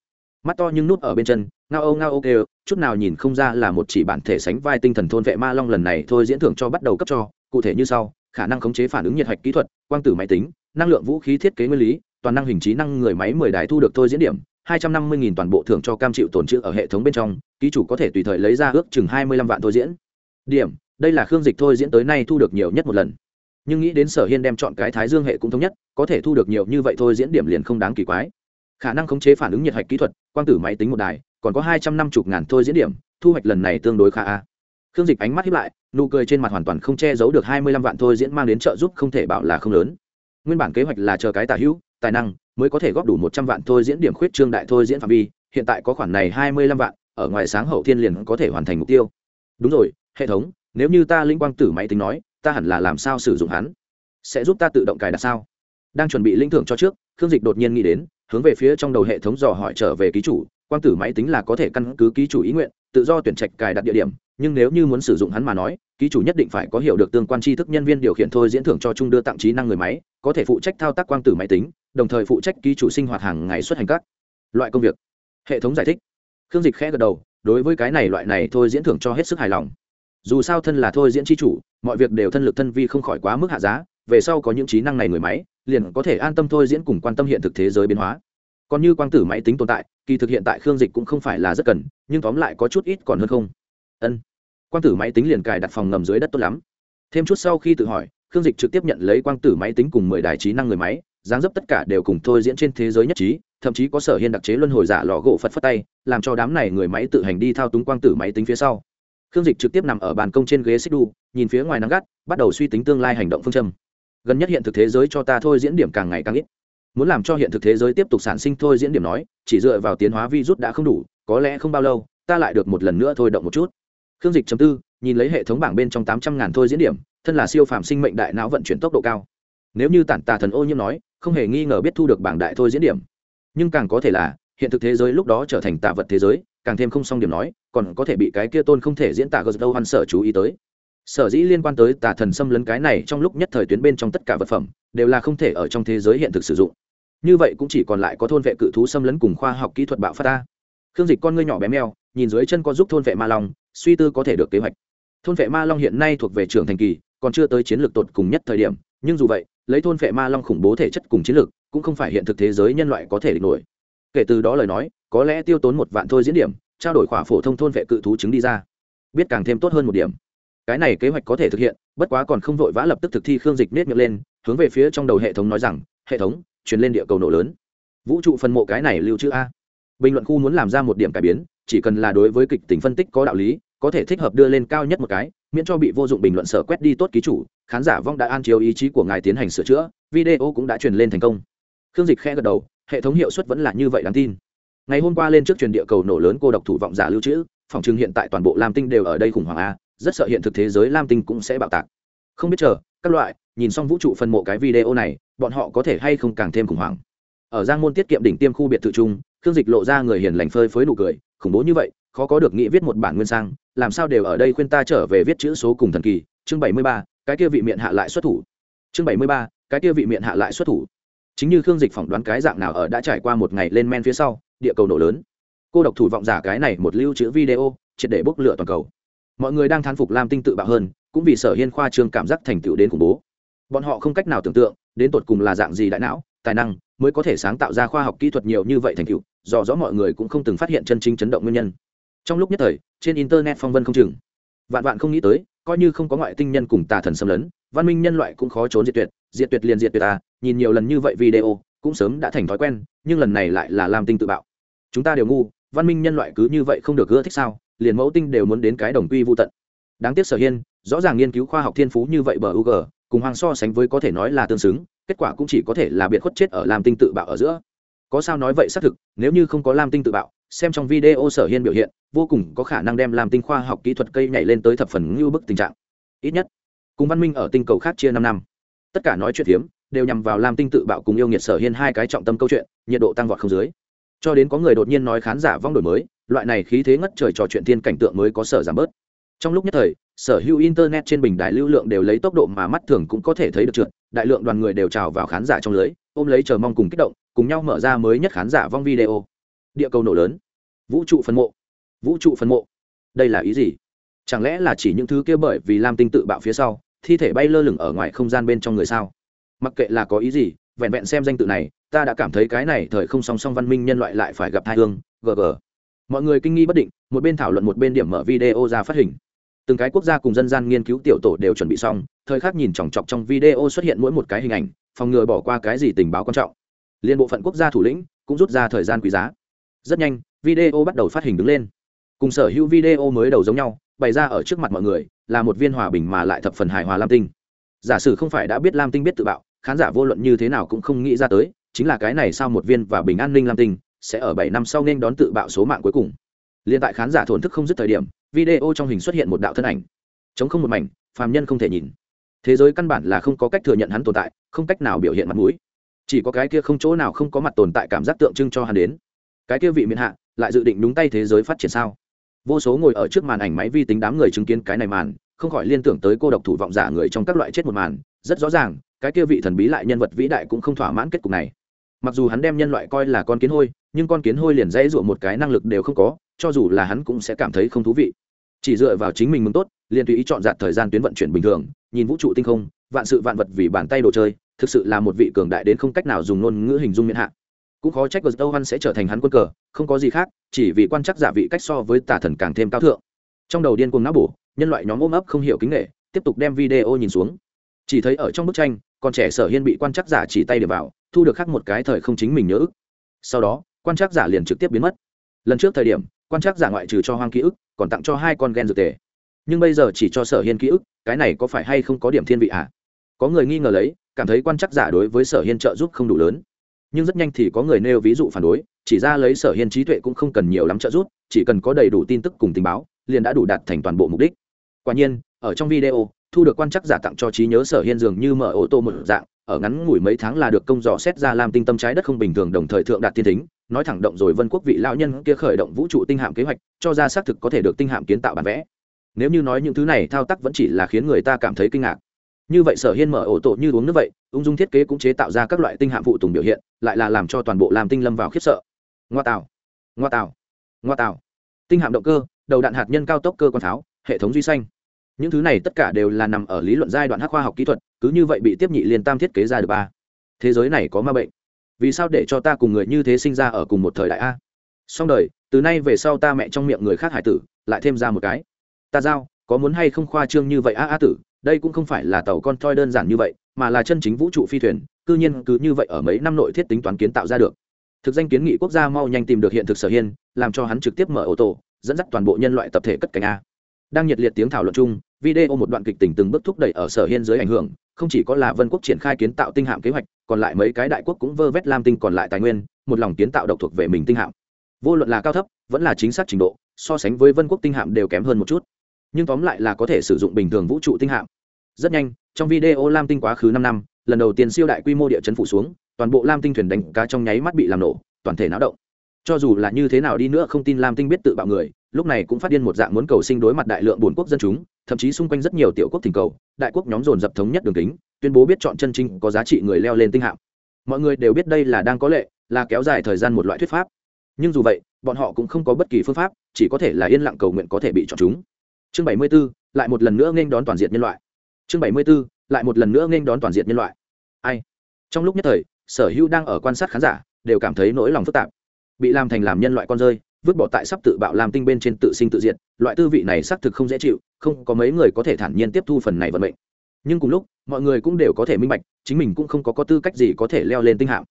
Mắt to nhưng nút ở bên chân, ngao âu ngao ok chút nào nhìn không ra là một chỉ bản thể sánh vai tinh thần thôn vệ ma long lần này thôi diễn thưởng cho bắt đầu cấp cho, cụ thể như sau, khả năng khống chế phản ứng nhiệt hạch kỹ thuật, quang tử máy tính, năng lượng vũ khí thiết kế nguyên lý toàn năng hình trí năng người máy mười đài thu được thôi diễn điểm, hai trăm năm mươi nghìn toàn bộ thưởng cho cam chịu tồn trữ ở hệ thống bên trong, ký chủ có thể tùy thời lấy ra ước chừng hai mươi lăm vạn thôi diễn. Điểm, đây là khương dịch thôi diễn tới nay thu được nhiều nhất một lần. Nhưng nghĩ đến sở hiên đem chọn cái thái dương hệ cũng thống nhất, có thể thu được nhiều như vậy thôi diễn điểm liền không đáng kỳ quái. Khả năng khống chế phản ứng nhiệt hạch kỹ thuật, quang tử máy tính một đài, còn có hai trăm năm mươi ngàn thôi diễn điểm, thu hoạch lần này tương đối khá a. Khương dịch ánh mắt hiếp lại, nụ cười trên mặt hoàn toàn không che giấu được hai mươi lăm vạn thôi diễn mang đến trợ giúp không thể bảo là không lớn. Nguyên bản kế hoạch là chờ cái tả hữu tài năng, mới có thể góp đủ một trăm vạn thôi diễn điểm khuyết trương đại thôi diễn phạm vi. Hiện tại có khoản này hai mươi lăm vạn, ở ngoài sáng hậu thiên liền có thể hoàn thành mục tiêu. Đúng rồi, hệ thống, nếu như ta linh quang tử máy tính nói, ta hẳn là làm sao sử dụng hắn? Sẽ giúp ta tự động cài đặt sao? Đang chuẩn bị linh thưởng cho trước, khương dịch đột nhiên nghĩ đến, hướng về phía trong đầu hệ thống dò hỏi trở về ký chủ. Quang tử máy tính là có thể căn cứ ký chủ ý nguyện, tự do tuyển trạch cài đặt địa điểm nhưng nếu như muốn sử dụng hắn mà nói, ký chủ nhất định phải có hiểu được tương quan tri thức nhân viên điều khiển thôi diễn thưởng cho trung đưa tặng trí năng người máy, có thể phụ trách thao tác quang tử máy tính, đồng thời phụ trách ký chủ sinh hoạt hàng ngày xuất hành các loại công việc. Hệ thống giải thích. Khương dịch khẽ gật đầu, đối với cái này loại này thôi diễn thưởng cho hết sức hài lòng. Dù sao thân là thôi diễn tri chủ, mọi việc đều thân lực thân vi không khỏi quá mức hạ giá, về sau có những trí năng này người máy, liền có thể an tâm thôi diễn cùng quan tâm hiện thực thế giới biến hóa. Còn như quang tử máy tính tồn tại, kỳ thực hiện tại khương dịch cũng không phải là rất cần, nhưng tóm lại có chút ít còn hơn không. Ân quang tử máy tính liền cài đặt phòng ngầm dưới đất tốt lắm. Thêm chút sau khi tự hỏi, khương dịch trực tiếp nhận lấy quang tử máy tính cùng mười đài trí năng người máy, dáng dấp tất cả đều cùng thôi diễn trên thế giới nhất trí, thậm chí có sở hiên đặc chế luân hồi giả lò gỗ phật phất tay, làm cho đám này người máy tự hành đi thao túng quang tử máy tính phía sau. Khương dịch trực tiếp nằm ở bàn công trên ghế xích đu, nhìn phía ngoài nắng gắt, bắt đầu suy tính tương lai hành động phương châm. Gần nhất hiện thực thế giới cho ta thôi diễn điểm càng ngày càng ít. Muốn làm cho hiện thực thế giới tiếp tục sản sinh thôi diễn điểm nói, chỉ dựa vào tiến hóa virus đã không đủ, có lẽ không bao lâu, ta lại được một lần nữa thôi động một chút khương dịch chấm tư, nhìn lấy hệ thống bảng bên trong tám trăm ngàn thôi diễn điểm, thân là siêu phàm sinh mệnh đại não vận chuyển tốc độ cao. Nếu như tản tà thần ô nhiễm nói, không hề nghi ngờ biết thu được bảng đại thôi diễn điểm. Nhưng càng có thể là, hiện thực thế giới lúc đó trở thành tà vật thế giới, càng thêm không xong điểm nói, còn có thể bị cái kia tôn không thể diễn tả gờ đâu hoan sở chú ý tới. Sở dĩ liên quan tới tà thần xâm lấn cái này trong lúc nhất thời tuyến bên trong tất cả vật phẩm, đều là không thể ở trong thế giới hiện thực sử dụng. Như vậy cũng chỉ còn lại có thôn vệ cự thú xâm lấn cùng khoa học kỹ thuật bạo phát ta. Khương dịch con ngươi nhỏ bé meo, nhìn dưới chân có giúp thôn vệ ma long suy tư có thể được kế hoạch. Thôn vệ ma long hiện nay thuộc về trưởng thành kỳ, còn chưa tới chiến lược tột cùng nhất thời điểm, nhưng dù vậy, lấy thôn vệ ma long khủng bố thể chất cùng chiến lược, cũng không phải hiện thực thế giới nhân loại có thể địch nổi. Kể từ đó lời nói, có lẽ tiêu tốn một vạn thôi diễn điểm, trao đổi khỏa phổ thông thôn vệ cự thú chứng đi ra. Biết càng thêm tốt hơn một điểm. Cái này kế hoạch có thể thực hiện, bất quá còn không vội vã lập tức thực thi khương dịch nết miệng lên, hướng về phía trong đầu hệ thống nói rằng, hệ thống chuyển lên địa cầu nổ lớn. Vũ trụ phân mộ cái này lưu trữ a. Bình luận khu muốn làm ra một điểm cải biến chỉ cần là đối với kịch tính phân tích có đạo lý, có thể thích hợp đưa lên cao nhất một cái, miễn cho bị vô dụng bình luận sở quét đi tốt ký chủ, khán giả vong đã an chiếu ý chí của ngài tiến hành sửa chữa, video cũng đã truyền lên thành công. Khương dịch khẽ gật đầu, hệ thống hiệu suất vẫn là như vậy đáng tin. Ngày hôm qua lên trước truyền địa cầu nổ lớn cô độc thủ vọng giả lưu trữ, phòng trưng hiện tại toàn bộ lam tinh đều ở đây khủng hoảng a, rất sợ hiện thực thế giới lam tinh cũng sẽ bạo tạc. Không biết chờ, các loại, nhìn xong vũ trụ phân mộ cái video này, bọn họ có thể hay không càng thêm khủng hoảng. Ở giang môn tiết kiệm đỉnh tiêm khu biệt thự trung khương dịch lộ ra người hiền lành phơi phới nụ cười, khủng bố như vậy, khó có được nghĩ viết một bản nguyên sang, làm sao đều ở đây khuyên ta trở về viết chữ số cùng thần kỳ. Chương bảy mươi ba, cái kia vị miệng hạ lại xuất thủ. Chương bảy mươi ba, cái kia vị miệng hạ lại xuất thủ. Chính như khương dịch phỏng đoán cái dạng nào ở đã trải qua một ngày lên men phía sau, địa cầu nổ lớn. Cô độc thủ vọng giả cái này một lưu trữ video, triệt để bốc lửa toàn cầu. Mọi người đang thán phục lam tinh tự bạo hơn, cũng vì sở hiên khoa trương cảm giác thành tựu đến khủng bố. Bọn họ không cách nào tưởng tượng, đến tột cùng là dạng gì đại não, tài năng, mới có thể sáng tạo ra khoa học kỹ thuật nhiều như vậy thành tựu dò rõ mọi người cũng không từng phát hiện chân chính chấn động nguyên nhân. Trong lúc nhất thời, trên internet phong vân không chừng. Vạn vạn không nghĩ tới, coi như không có ngoại tinh nhân cùng tà thần xâm lấn, văn minh nhân loại cũng khó trốn diệt tuyệt diệt tuyệt liền diệt tuyệt à nhìn nhiều lần như vậy video, cũng sớm đã thành thói quen, nhưng lần này lại là làm tinh tự bạo. Chúng ta đều ngu, văn minh nhân loại cứ như vậy không được gỡ thích sao, liền mẫu tinh đều muốn đến cái đồng quy vô tận. Đáng tiếc sở hiên, rõ ràng nghiên cứu khoa học thiên phú như vậy bờ u g cùng hoàng so sánh với có thể nói là tương xứng, kết quả cũng chỉ có thể là biệt khuất chết ở làm tinh tự bạo ở giữa có sao nói vậy xác thực, nếu như không có lam tinh tự bạo, xem trong video sở hiên biểu hiện, vô cùng có khả năng đem lam tinh khoa học kỹ thuật cây nhảy lên tới thập phần ngưu bức tình trạng. Ít nhất, cùng văn minh ở tinh cầu khác chia năm năm. Tất cả nói chuyện hiếm đều nhằm vào lam tinh tự bạo cùng yêu nghiệt sở hiên hai cái trọng tâm câu chuyện, nhiệt độ tăng vọt không dưới. Cho đến có người đột nhiên nói khán giả vong đổi mới, loại này khí thế ngất trời trò chuyện thiên cảnh tượng mới có sở giảm bớt. Trong lúc nhất thời, sở hữu internet trên bình đại lưu lượng đều lấy tốc độ mà mắt thường cũng có thể thấy được trượt, đại lượng đoàn người đều trào vào khán giả trong lưới, ôm lấy chờ mong cùng kích động cùng nhau mở ra mới nhất khán giả vong video. Địa cầu nổ lớn. Vũ trụ phân mộ. Vũ trụ phân mộ. Đây là ý gì? Chẳng lẽ là chỉ những thứ kia bởi vì lam tinh tự bạo phía sau, thi thể bay lơ lửng ở ngoài không gian bên trong người sao? Mặc kệ là có ý gì, vẹn vẹn xem danh tự này, ta đã cảm thấy cái này thời không song song văn minh nhân loại lại phải gặp hai hương gg mọi người kinh nghi bất định, một bên thảo luận một bên điểm mở video ra phát hình. Từng cái quốc gia cùng dân gian nghiên cứu tiểu tổ đều chuẩn bị xong, thời khắc nhìn chòng chọc trong video xuất hiện mỗi một cái hình ảnh, phòng ngừa bỏ qua cái gì tình báo quan trọng liên bộ phận quốc gia thủ lĩnh cũng rút ra thời gian quý giá. Rất nhanh, video bắt đầu phát hình đứng lên. Cùng sở hữu video mới đầu giống nhau, bày ra ở trước mặt mọi người, là một viên hòa bình mà lại thập phần hài hòa lam tinh. Giả sử không phải đã biết lam tinh biết tự bạo, khán giả vô luận như thế nào cũng không nghĩ ra tới, chính là cái này sao một viên và bình an ninh lam tinh sẽ ở bảy năm sau nên đón tự bạo số mạng cuối cùng. Liên tại khán giả thổn thức không dứt thời điểm, video trong hình xuất hiện một đạo thân ảnh. Chống không một mảnh, phàm nhân không thể nhìn. Thế giới căn bản là không có cách thừa nhận hắn tồn tại, không cách nào biểu hiện mặt mũi chỉ có cái kia không chỗ nào không có mặt tồn tại cảm giác tượng trưng cho hắn đến. Cái kia vị miền hạ, lại dự định đúng tay thế giới phát triển sao? Vô số ngồi ở trước màn ảnh máy vi tính đám người chứng kiến cái này màn, không khỏi liên tưởng tới cô độc thủ vọng giả người trong các loại chết một màn, rất rõ ràng, cái kia vị thần bí lại nhân vật vĩ đại cũng không thỏa mãn kết cục này. Mặc dù hắn đem nhân loại coi là con kiến hôi, nhưng con kiến hôi liền dễ dụa một cái năng lực đều không có, cho dù là hắn cũng sẽ cảm thấy không thú vị. Chỉ dựa vào chính mình mừng tốt, liền tùy ý chọn dạt thời gian tuyến vận chuyển bình thường, nhìn vũ trụ tinh không, vạn sự vạn vật vì bàn tay đồ chơi thực sự là một vị cường đại đến không cách nào dùng ngôn ngữ hình dung miệng hạ cũng khó trách gờ Văn sẽ trở thành hắn quân cờ, không có gì khác, chỉ vì quan chắc giả vị cách so với tà thần càng thêm cao thượng. Trong đầu điên cuồng não bổ, nhân loại nhóm ôm ấp không hiểu kính nể, tiếp tục đem video nhìn xuống. Chỉ thấy ở trong bức tranh, con trẻ Sở Hiên bị quan chắc giả chỉ tay để vào, thu được khắc một cái thời không chính mình nhớ ức. Sau đó, quan chắc giả liền trực tiếp biến mất. Lần trước thời điểm, quan chắc giả ngoại trừ cho hoang ký ức, còn tặng cho hai con gen dược tề. Nhưng bây giờ chỉ cho Sở Hiên ký ức, cái này có phải hay không có điểm thiên vị ạ? À? Có người nghi ngờ lấy, cảm thấy quan chắc giả đối với Sở Hiên trợ giúp không đủ lớn. Nhưng rất nhanh thì có người nêu ví dụ phản đối chỉ ra lấy sở hiên trí tuệ cũng không cần nhiều lắm trợ giúp chỉ cần có đầy đủ tin tức cùng tình báo liền đã đủ đạt thành toàn bộ mục đích. Quả nhiên ở trong video thu được quan chắc giả tặng cho trí nhớ sở hiên dường như mở ô tô một dạng ở ngắn ngủi mấy tháng là được công dò xét ra làm tinh tâm trái đất không bình thường đồng thời thượng đạt tiên tính nói thẳng động rồi vân quốc vị lão nhân kia khởi động vũ trụ tinh hạm kế hoạch cho ra xác thực có thể được tinh hạm kiến tạo bản vẽ. Nếu như nói những thứ này thao tác vẫn chỉ là khiến người ta cảm thấy kinh ngạc như vậy sở hiên mở ổ tổ như uống nước vậy, ung dung thiết kế cũng chế tạo ra các loại tinh hạm phụ tùng biểu hiện, lại là làm cho toàn bộ làm tinh lâm vào khiếp sợ. Ngoa tạo ngoa tạo ngoa tạo tinh hạm động cơ, đầu đạn hạt nhân cao tốc cơ quan pháo, hệ thống duy xanh. Những thứ này tất cả đều là nằm ở lý luận giai đoạn hắc khoa học kỹ thuật, cứ như vậy bị tiếp nhị liên tam thiết kế ra được ba. Thế giới này có ma bệnh. Vì sao để cho ta cùng người như thế sinh ra ở cùng một thời đại a? Xong đời, từ nay về sau ta mẹ trong miệng người khác hải tử, lại thêm ra một cái. Ta giao, có muốn hay không khoa trương như vậy a a tử đây cũng không phải là tàu con toi đơn giản như vậy, mà là chân chính vũ trụ phi thuyền, cư nhiên cứ như vậy ở mấy năm nội thiết tính toán kiến tạo ra được. Thực danh kiến nghị quốc gia mau nhanh tìm được hiện thực sở hiên, làm cho hắn trực tiếp mở ô tô, dẫn dắt toàn bộ nhân loại tập thể cất cánh a. Đang nhiệt liệt tiếng thảo luận chung, video một đoạn kịch tình từng bước thúc đẩy ở sở hiên dưới ảnh hưởng, không chỉ có là vân quốc triển khai kiến tạo tinh hạm kế hoạch, còn lại mấy cái đại quốc cũng vơ vét lam tinh còn lại tài nguyên, một lòng kiến tạo độc thuộc về mình tinh hạm. Vô luận là cao thấp, vẫn là chính xác trình độ, so sánh với vân quốc tinh hạm đều kém hơn một chút nhưng tóm lại là có thể sử dụng bình thường vũ trụ tinh hạm. Rất nhanh, trong video lam tinh quá khứ năm năm, lần đầu tiên siêu đại quy mô địa chấn phủ xuống, toàn bộ lam tinh thuyền đánh cá trong nháy mắt bị làm nổ, toàn thể náo động. Cho dù là như thế nào đi nữa không tin lam tinh biết tự bạo người, lúc này cũng phát điên một dạng muốn cầu sinh đối mặt đại lượng bốn quốc dân chúng, thậm chí xung quanh rất nhiều tiểu quốc thỉnh cầu, đại quốc nhóm dồn dập thống nhất đường kính, tuyên bố biết chọn chân chính có giá trị người leo lên tinh hạm. Mọi người đều biết đây là đang có lệ, là kéo dài thời gian một loại thuyết pháp. Nhưng dù vậy, bọn họ cũng không có bất kỳ phương pháp, chỉ có thể là yên lặng cầu nguyện có thể bị chọn chúng chương bảy mươi 74, lại một lần nữa nghênh đón toàn diện nhân loại. Chương bảy mươi 74, lại một lần nữa nghênh đón toàn diện nhân loại. Ai? Trong lúc nhất thời sở hữu đang ở quan sát khán giả đều cảm thấy nỗi lòng phức tạp. Bị làm thành làm nhân loại con rơi vứt bỏ tại sắp tự bạo làm tinh bên trên tự sinh tự diệt loại tư vị này xác thực không dễ chịu không có mấy người có thể thản nhiên tiếp thu phần này vận mệnh. Nhưng cùng lúc mọi người cũng đều có thể minh bạch chính mình cũng không có có tư cách gì có thể leo lên tinh hạm.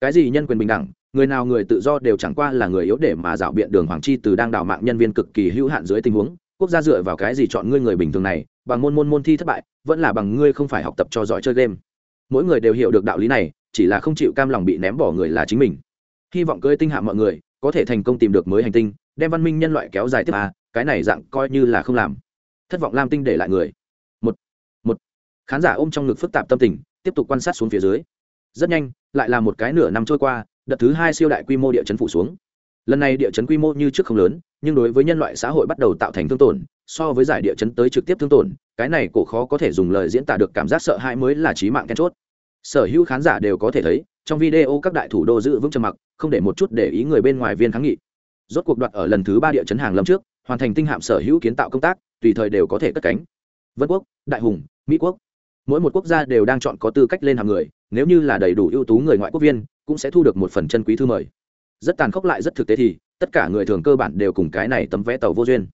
Cái gì nhân quyền bình đẳng người nào người tự do đều chẳng qua là người yếu để mà dạo biện đường hoàng chi từ đang đào mạng nhân viên cực kỳ hữu hạn dưới tình huống quốc gia dựa vào cái gì chọn ngươi người bình thường này, bằng môn môn môn thi thất bại, vẫn là bằng ngươi không phải học tập cho giỏi chơi game. Mỗi người đều hiểu được đạo lý này, chỉ là không chịu cam lòng bị ném bỏ người là chính mình. Hy vọng cơ tinh hạ mọi người, có thể thành công tìm được mới hành tinh, đem văn minh nhân loại kéo dài tiếp à cái này dạng coi như là không làm. Thất vọng lam tinh để lại người. Một một. Khán giả ôm trong ngực phức tạp tâm tình, tiếp tục quan sát xuống phía dưới. Rất nhanh, lại là một cái nửa năm trôi qua, đợt thứ hai siêu đại quy mô địa chấn phủ xuống. Lần này địa chấn quy mô như trước không lớn nhưng đối với nhân loại xã hội bắt đầu tạo thành thương tổn, so với giải địa chấn tới trực tiếp thương tổn, cái này cổ khó có thể dùng lời diễn tả được cảm giác sợ hãi mới là trí mạng then chốt. Sở hữu khán giả đều có thể thấy, trong video các đại thủ đô giữ vững trầm mặc, không để một chút để ý người bên ngoài viên kháng nghị. Rốt cuộc đoạt ở lần thứ ba địa chấn hàng lâm trước, hoàn thành tinh hạm sở hữu kiến tạo công tác, tùy thời đều có thể cất cánh. Vân quốc, đại hùng, mỹ quốc. Mỗi một quốc gia đều đang chọn có tư cách lên hàng người, nếu như là đầy đủ ưu tú người ngoại quốc viên, cũng sẽ thu được một phần chân quý thư mời. Rất tàn khốc lại rất thực tế thì tất cả người thường cơ bản đều cùng cái này tấm vé tàu vô duyên.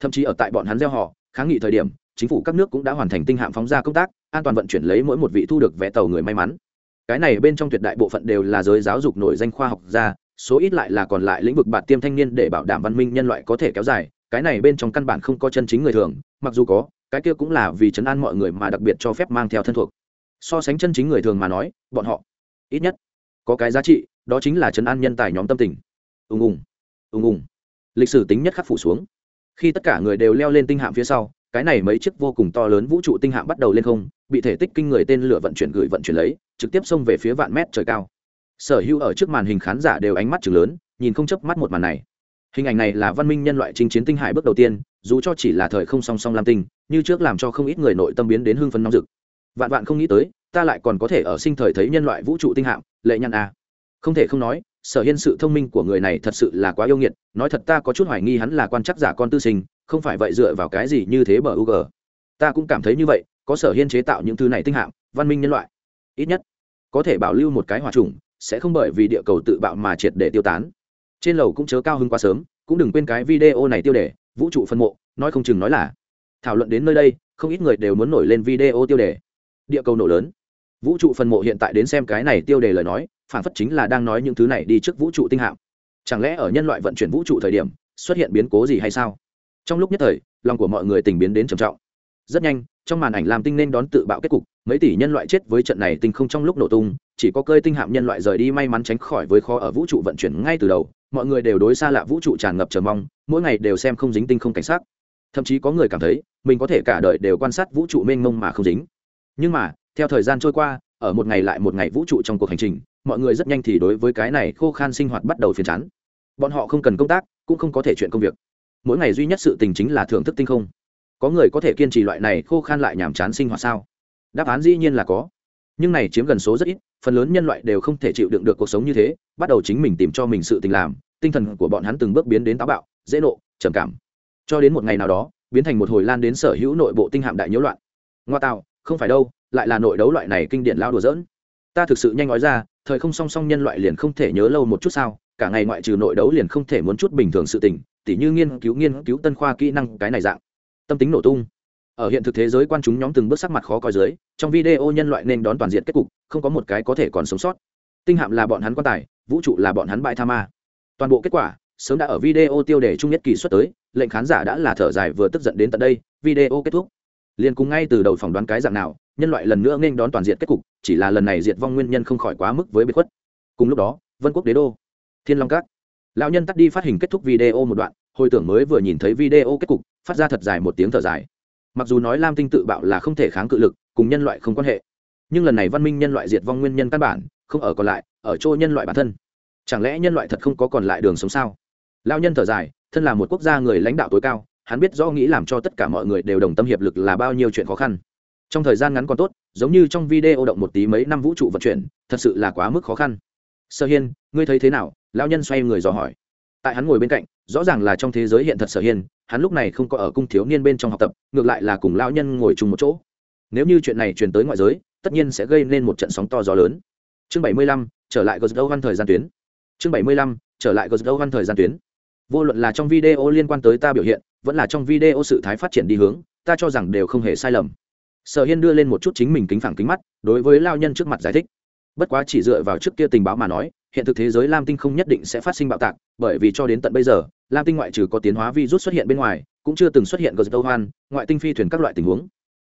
Thậm chí ở tại bọn hắn gieo họ, kháng nghị thời điểm, chính phủ các nước cũng đã hoàn thành tinh hạm phóng ra công tác, an toàn vận chuyển lấy mỗi một vị thu được vé tàu người may mắn. Cái này bên trong tuyệt đại bộ phận đều là giới giáo dục nổi danh khoa học gia, số ít lại là còn lại lĩnh vực bạt tiêm thanh niên để bảo đảm văn minh nhân loại có thể kéo dài, cái này bên trong căn bản không có chân chính người thường, mặc dù có, cái kia cũng là vì chấn an mọi người mà đặc biệt cho phép mang theo thân thuộc. So sánh chân chính người thường mà nói, bọn họ, ít nhất, có cái giá trị, đó chính là chấn an nhân tài nhóm tâm tình. Ùng ùng ùng ùng. Lịch sử tính nhất khắc phủ xuống. Khi tất cả người đều leo lên tinh hạm phía sau, cái này mấy chiếc vô cùng to lớn vũ trụ tinh hạm bắt đầu lên không, bị thể tích kinh người tên lửa vận chuyển gửi vận chuyển lấy, trực tiếp xông về phía vạn mét trời cao. Sở hữu ở trước màn hình khán giả đều ánh mắt chừng lớn, nhìn không chớp mắt một màn này. Hình ảnh này là văn minh nhân loại chinh chiến tinh hải bước đầu tiên, dù cho chỉ là thời không song song lam tinh, như trước làm cho không ít người nội tâm biến đến hưng phấn nóng rực. Vạn vạn không nghĩ tới, ta lại còn có thể ở sinh thời thấy nhân loại vũ trụ tinh hạm, lệ nhăn a à. không thể không nói sở hiên sự thông minh của người này thật sự là quá yêu nghiệt, nói thật ta có chút hoài nghi hắn là quan chắc giả con tư sinh, không phải vậy dựa vào cái gì như thế bờ UG. ta cũng cảm thấy như vậy, có sở hiên chế tạo những thứ này tinh hạng, văn minh nhân loại. Ít nhất, có thể bảo lưu một cái hòa trùng, sẽ không bởi vì địa cầu tự bạo mà triệt để tiêu tán. Trên lầu cũng chớ cao hơn quá sớm, cũng đừng quên cái video này tiêu đề, vũ trụ phân mộ, nói không chừng nói là. Thảo luận đến nơi đây, không ít người đều muốn nổi lên video tiêu đề. Địa cầu nổ lớn. Vũ trụ phân mộ hiện tại đến xem cái này tiêu đề lời nói phản phất chính là đang nói những thứ này đi trước vũ trụ tinh hạm. Chẳng lẽ ở nhân loại vận chuyển vũ trụ thời điểm, xuất hiện biến cố gì hay sao? Trong lúc nhất thời, lòng của mọi người tình biến đến trầm trọng. Rất nhanh, trong màn ảnh làm tinh nên đón tự bạo kết cục, mấy tỷ nhân loại chết với trận này tinh không trong lúc nổ tung, chỉ có cơi tinh hạm nhân loại rời đi may mắn tránh khỏi với kho ở vũ trụ vận chuyển ngay từ đầu, mọi người đều đối xa lạ vũ trụ tràn ngập chờ mong, mỗi ngày đều xem không dính tinh không cảnh sát thậm chí có người cảm thấy, mình có thể cả đời đều quan sát vũ trụ mênh mông mà không dính. Nhưng mà, theo thời gian trôi qua, ở một ngày lại một ngày vũ trụ trong cuộc hành trình mọi người rất nhanh thì đối với cái này khô khan sinh hoạt bắt đầu phiền chán. Bọn họ không cần công tác, cũng không có thể chuyện công việc. Mỗi ngày duy nhất sự tình chính là thưởng thức tinh không. Có người có thể kiên trì loại này khô khan lại nhàm chán sinh hoạt sao? Đáp án dĩ nhiên là có. Nhưng này chiếm gần số rất ít, phần lớn nhân loại đều không thể chịu đựng được cuộc sống như thế, bắt đầu chính mình tìm cho mình sự tình làm, tinh thần của bọn hắn từng bước biến đến táo bạo, dễ nộ, trầm cảm. Cho đến một ngày nào đó, biến thành một hồi lan đến sở hữu nội bộ tinh hạm đại nhiễu loạn. Ngoa tạo, không phải đâu, lại là nội đấu loại này kinh điển lao đùa dỡn ta thực sự nhanh nói ra thời không song song nhân loại liền không thể nhớ lâu một chút sao, cả ngày ngoại trừ nội đấu liền không thể muốn chút bình thường sự tình, tỉ như nghiên cứu nghiên cứu tân khoa kỹ năng cái này dạng. Tâm tính nổ tung. Ở hiện thực thế giới quan chúng nhóm từng bước sắc mặt khó coi dưới, trong video nhân loại nên đón toàn diện kết cục, không có một cái có thể còn sống sót. Tinh hạm là bọn hắn quan tài, vũ trụ là bọn hắn bại tha ma. Toàn bộ kết quả, sớm đã ở video tiêu đề trung nhất kỳ xuất tới, lệnh khán giả đã là thở dài vừa tức giận đến tận đây, video kết thúc. Liền cùng ngay từ đầu phỏng đoán cái dạng nào nhân loại lần nữa nên đón toàn diện kết cục, chỉ là lần này diệt vong nguyên nhân không khỏi quá mức với biệt khuất. Cùng lúc đó, vân quốc đế đô, thiên long các. Lão nhân tắt đi phát hình kết thúc video một đoạn, hồi tưởng mới vừa nhìn thấy video kết cục, phát ra thật dài một tiếng thở dài. Mặc dù nói lam tinh tự bạo là không thể kháng cự lực, cùng nhân loại không quan hệ. Nhưng lần này văn minh nhân loại diệt vong nguyên nhân căn bản, không ở còn lại, ở chỗ nhân loại bản thân. Chẳng lẽ nhân loại thật không có còn lại đường sống sao? Lao nhân thở dài, thân là một quốc gia người lãnh đạo tối cao, hắn biết rõ nghĩ làm cho tất cả mọi người đều đồng tâm hiệp lực là bao nhiêu chuyện khó khăn trong thời gian ngắn còn tốt, giống như trong video động một tí mấy năm vũ trụ vận chuyển, thật sự là quá mức khó khăn. Sở hiên, ngươi thấy thế nào? Lao nhân xoay người dò hỏi. Tại hắn ngồi bên cạnh, rõ ràng là trong thế giới hiện thật sở hiên, hắn lúc này không có ở cung thiếu niên bên trong học tập, ngược lại là cùng lao nhân ngồi chung một chỗ. Nếu như chuyện này truyền tới ngoại giới, tất nhiên sẽ gây nên một trận sóng to gió lớn. Chương bảy mươi lăm, trở lại gờ dâu văn thời gian tuyến. Chương bảy mươi lăm, trở lại gờ dâu văn thời gian tuyến. Vô luận là trong video liên quan tới ta biểu hiện, vẫn là trong video sự thái phát triển đi hướng, ta cho rằng đều không hề sai lầm sở hiên đưa lên một chút chính mình kính phẳng kính mắt, đối với lao nhân trước mặt giải thích. Bất quá chỉ dựa vào trước kia tình báo mà nói, hiện thực thế giới lam tinh không nhất định sẽ phát sinh bạo tạc, bởi vì cho đến tận bây giờ, lam tinh ngoại trừ có tiến hóa virus xuất hiện bên ngoài, cũng chưa từng xuất hiện gờ đâu hoan, ngoại tinh phi thuyền các loại tình huống.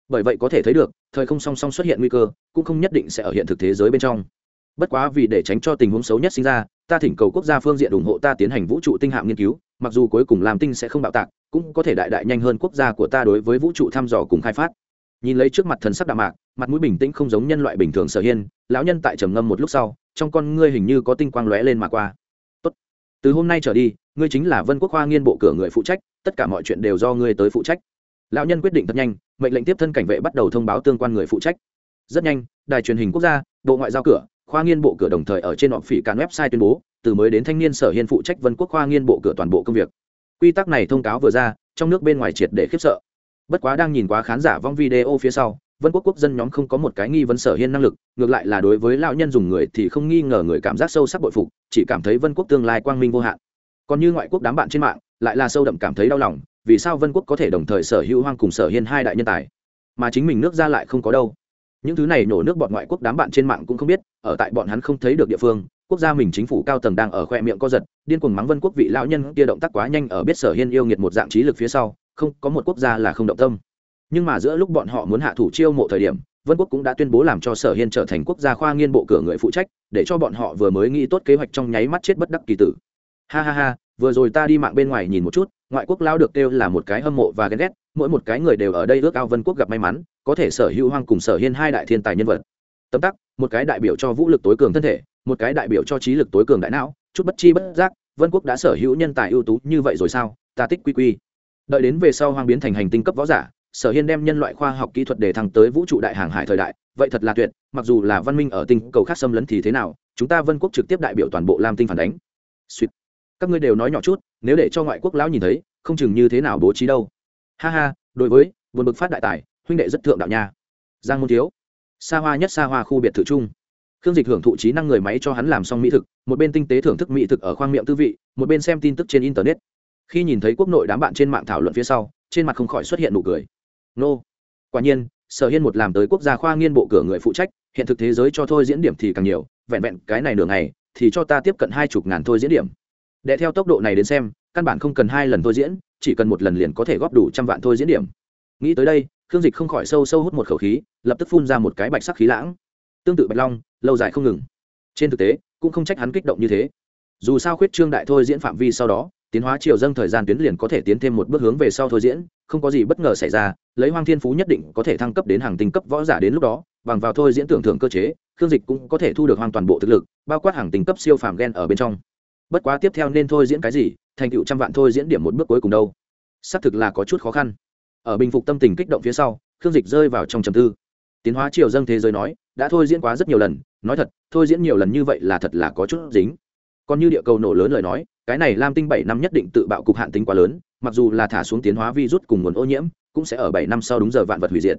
Bởi vậy có thể thấy được, thời không song song xuất hiện nguy cơ, cũng không nhất định sẽ ở hiện thực thế giới bên trong. Bất quá vì để tránh cho tình huống xấu nhất sinh ra, ta thỉnh cầu quốc gia phương diện ủng hộ ta tiến hành vũ trụ tinh hạm nghiên cứu, mặc dù cuối cùng làm tinh sẽ không bạo tạc, cũng có thể đại đại nhanh hơn quốc gia của ta đối với vũ trụ thăm dò cùng khai phát nhìn lấy trước mặt thần sắc đạm mạc, mặt mũi bình tĩnh không giống nhân loại bình thường sở hiên, lão nhân tại trầm ngâm một lúc sau, trong con ngươi hình như có tinh quang lóe lên mà qua. Tốt. từ hôm nay trở đi, ngươi chính là vân quốc khoa nghiên bộ cửa người phụ trách, tất cả mọi chuyện đều do ngươi tới phụ trách. Lão nhân quyết định thật nhanh, mệnh lệnh tiếp thân cảnh vệ bắt đầu thông báo tương quan người phụ trách. Rất nhanh, đài truyền hình quốc gia, bộ ngoại giao cửa, khoa nghiên bộ cửa đồng thời ở trên họ phỉ cản website tuyên bố, từ mới đến thanh niên sở hiên phụ trách vân quốc khoa nghiên bộ cửa toàn bộ công việc. Quy tắc này thông cáo vừa ra, trong nước bên ngoài triệt để khiếp sợ bất quá đang nhìn quá khán giả vong video phía sau, vân quốc quốc dân nhóm không có một cái nghi vấn sở hiên năng lực, ngược lại là đối với lão nhân dùng người thì không nghi ngờ người cảm giác sâu sắc bội phục, chỉ cảm thấy vân quốc tương lai quang minh vô hạn. Còn như ngoại quốc đám bạn trên mạng, lại là sâu đậm cảm thấy đau lòng, vì sao vân quốc có thể đồng thời sở hữu hoang cùng sở hiên hai đại nhân tài? Mà chính mình nước ra lại không có đâu. Những thứ này nổ nước bọn ngoại quốc đám bạn trên mạng cũng không biết, ở tại bọn hắn không thấy được địa phương, quốc gia mình chính phủ cao tầng đang ở khoe miệng co giật, điên cuồng mắng vân quốc vị lão nhân kia động tác quá nhanh ở biết sở hiên yêu nghiệt một dạng trí lực phía sau không có một quốc gia là không động tâm. Nhưng mà giữa lúc bọn họ muốn hạ thủ chiêu mộ thời điểm, vân quốc cũng đã tuyên bố làm cho sở hiên trở thành quốc gia khoa nghiên bộ cửa người phụ trách, để cho bọn họ vừa mới nghĩ tốt kế hoạch trong nháy mắt chết bất đắc kỳ tử. Ha ha ha, vừa rồi ta đi mạng bên ngoài nhìn một chút, ngoại quốc lao được kêu là một cái hâm mộ và ghen ghét, mỗi một cái người đều ở đây ước ao vân quốc gặp may mắn, có thể sở hữu hoang cùng sở hiên hai đại thiên tài nhân vật. Tấm tắc, một cái đại biểu cho vũ lực tối cường thân thể, một cái đại biểu cho trí lực tối cường đại não, chút bất chi bất giác, vân quốc đã sở hữu nhân tài ưu tú như vậy rồi sao? Ta tích quy quy đợi đến về sau hoang biến thành hành tinh cấp võ giả, sở hiên đem nhân loại khoa học kỹ thuật để thăng tới vũ trụ đại hàng hải thời đại, vậy thật là tuyệt, mặc dù là văn minh ở tinh cầu khác xâm lấn thì thế nào, chúng ta vân quốc trực tiếp đại biểu toàn bộ lam tinh phản đánh. Sweet. các ngươi đều nói nhỏ chút, nếu để cho ngoại quốc lão nhìn thấy, không chừng như thế nào bố trí đâu. Ha ha, đối với, buồn bực phát đại tài, huynh đệ rất thượng đạo nha. Giang môn thiếu. Xa hoa nhất xa hoa khu biệt thự chung. Khương dịch hưởng thụ trí năng người máy cho hắn làm xong mỹ thực, một bên tinh tế thưởng thức mỹ thực ở khoang miệng tư vị, một bên xem tin tức trên internet khi nhìn thấy quốc nội đám bạn trên mạng thảo luận phía sau, trên mặt không khỏi xuất hiện nụ cười. Nô. Quả nhiên, sở hiên một làm tới quốc gia khoa nghiên bộ cửa người phụ trách, hiện thực thế giới cho thôi diễn điểm thì càng nhiều, vẹn vẹn cái này nửa ngày, thì cho ta tiếp cận hai chục ngàn thôi diễn điểm. Để theo tốc độ này đến xem, căn bản không cần hai lần thôi diễn, chỉ cần một lần liền có thể góp đủ trăm vạn thôi diễn điểm. Nghĩ tới đây, khương dịch không khỏi sâu sâu hút một khẩu khí, lập tức phun ra một cái bạch sắc khí lãng. Tương tự bạch long, lâu dài không ngừng. Trên thực tế, cũng không trách hắn kích động như thế. Dù sao khuyết trương đại thôi diễn phạm vi sau đó tiến hóa chiều dâng thời gian tuyến liền có thể tiến thêm một bước hướng về sau thôi diễn, không có gì bất ngờ xảy ra, lấy hoang thiên phú nhất định có thể thăng cấp đến hàng tinh cấp võ giả đến lúc đó, bằng vào thôi diễn tưởng thưởng cơ chế, khương dịch cũng có thể thu được hoàn toàn bộ thực lực, bao quát hàng tinh cấp siêu phàm gen ở bên trong. Bất quá tiếp theo nên thôi diễn cái gì, thành tựu trăm vạn thôi diễn điểm một bước cuối cùng đâu. Xác thực là có chút khó khăn. Ở bình phục tâm tình kích động phía sau, khương dịch rơi vào trong trầm tư. Tiến hóa triều dâng thế giới nói, đã thôi diễn quá rất nhiều lần, nói thật, thôi diễn nhiều lần như vậy là thật là có chút dính còn như địa cầu nổ lớn lời nói, cái này lam tinh bảy năm nhất định tự bạo cục hạn tính quá lớn, mặc dù là thả xuống tiến hóa virus cùng nguồn ô nhiễm, cũng sẽ ở bảy năm sau đúng giờ vạn vật hủy diệt.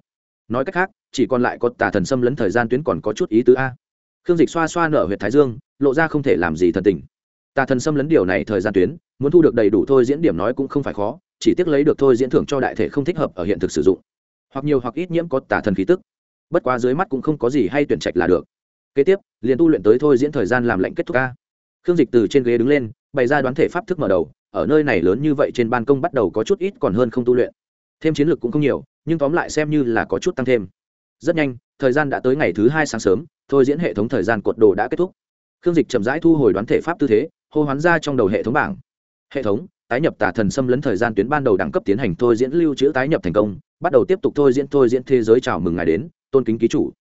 Nói cách khác, chỉ còn lại có tà thần xâm lấn thời gian tuyến còn có chút ý tứ a. Khương dịch xoa xoa nở huyệt thái dương, lộ ra không thể làm gì thần tình. Tà thần xâm lấn điều này thời gian tuyến, muốn thu được đầy đủ thôi diễn điểm nói cũng không phải khó, chỉ tiếc lấy được thôi diễn thưởng cho đại thể không thích hợp ở hiện thực sử dụng. Hoặc nhiều hoặc ít nhiễm có tà thần khí tức. Bất quá dưới mắt cũng không có gì hay tuyển trạch là được. Kế tiếp, liền tu luyện tới thôi diễn thời gian làm lệnh kết thúc a khương dịch từ trên ghế đứng lên, bày ra đoán thể pháp thức mở đầu, ở nơi này lớn như vậy trên ban công bắt đầu có chút ít còn hơn không tu luyện. Thêm chiến lược cũng không nhiều, nhưng tóm lại xem như là có chút tăng thêm. Rất nhanh, thời gian đã tới ngày thứ hai sáng sớm, thôi diễn hệ thống thời gian cột đồ đã kết thúc. Khương dịch chậm rãi thu hồi đoán thể pháp tư thế, hô hoán ra trong đầu hệ thống bảng. Hệ thống, tái nhập tà thần xâm lấn thời gian tuyến ban đầu đẳng cấp tiến hành thôi diễn lưu trữ tái nhập thành công, bắt đầu tiếp tục thôi diễn thôi diễn thế giới chào mừng ngài đến, tôn kính ký chủ.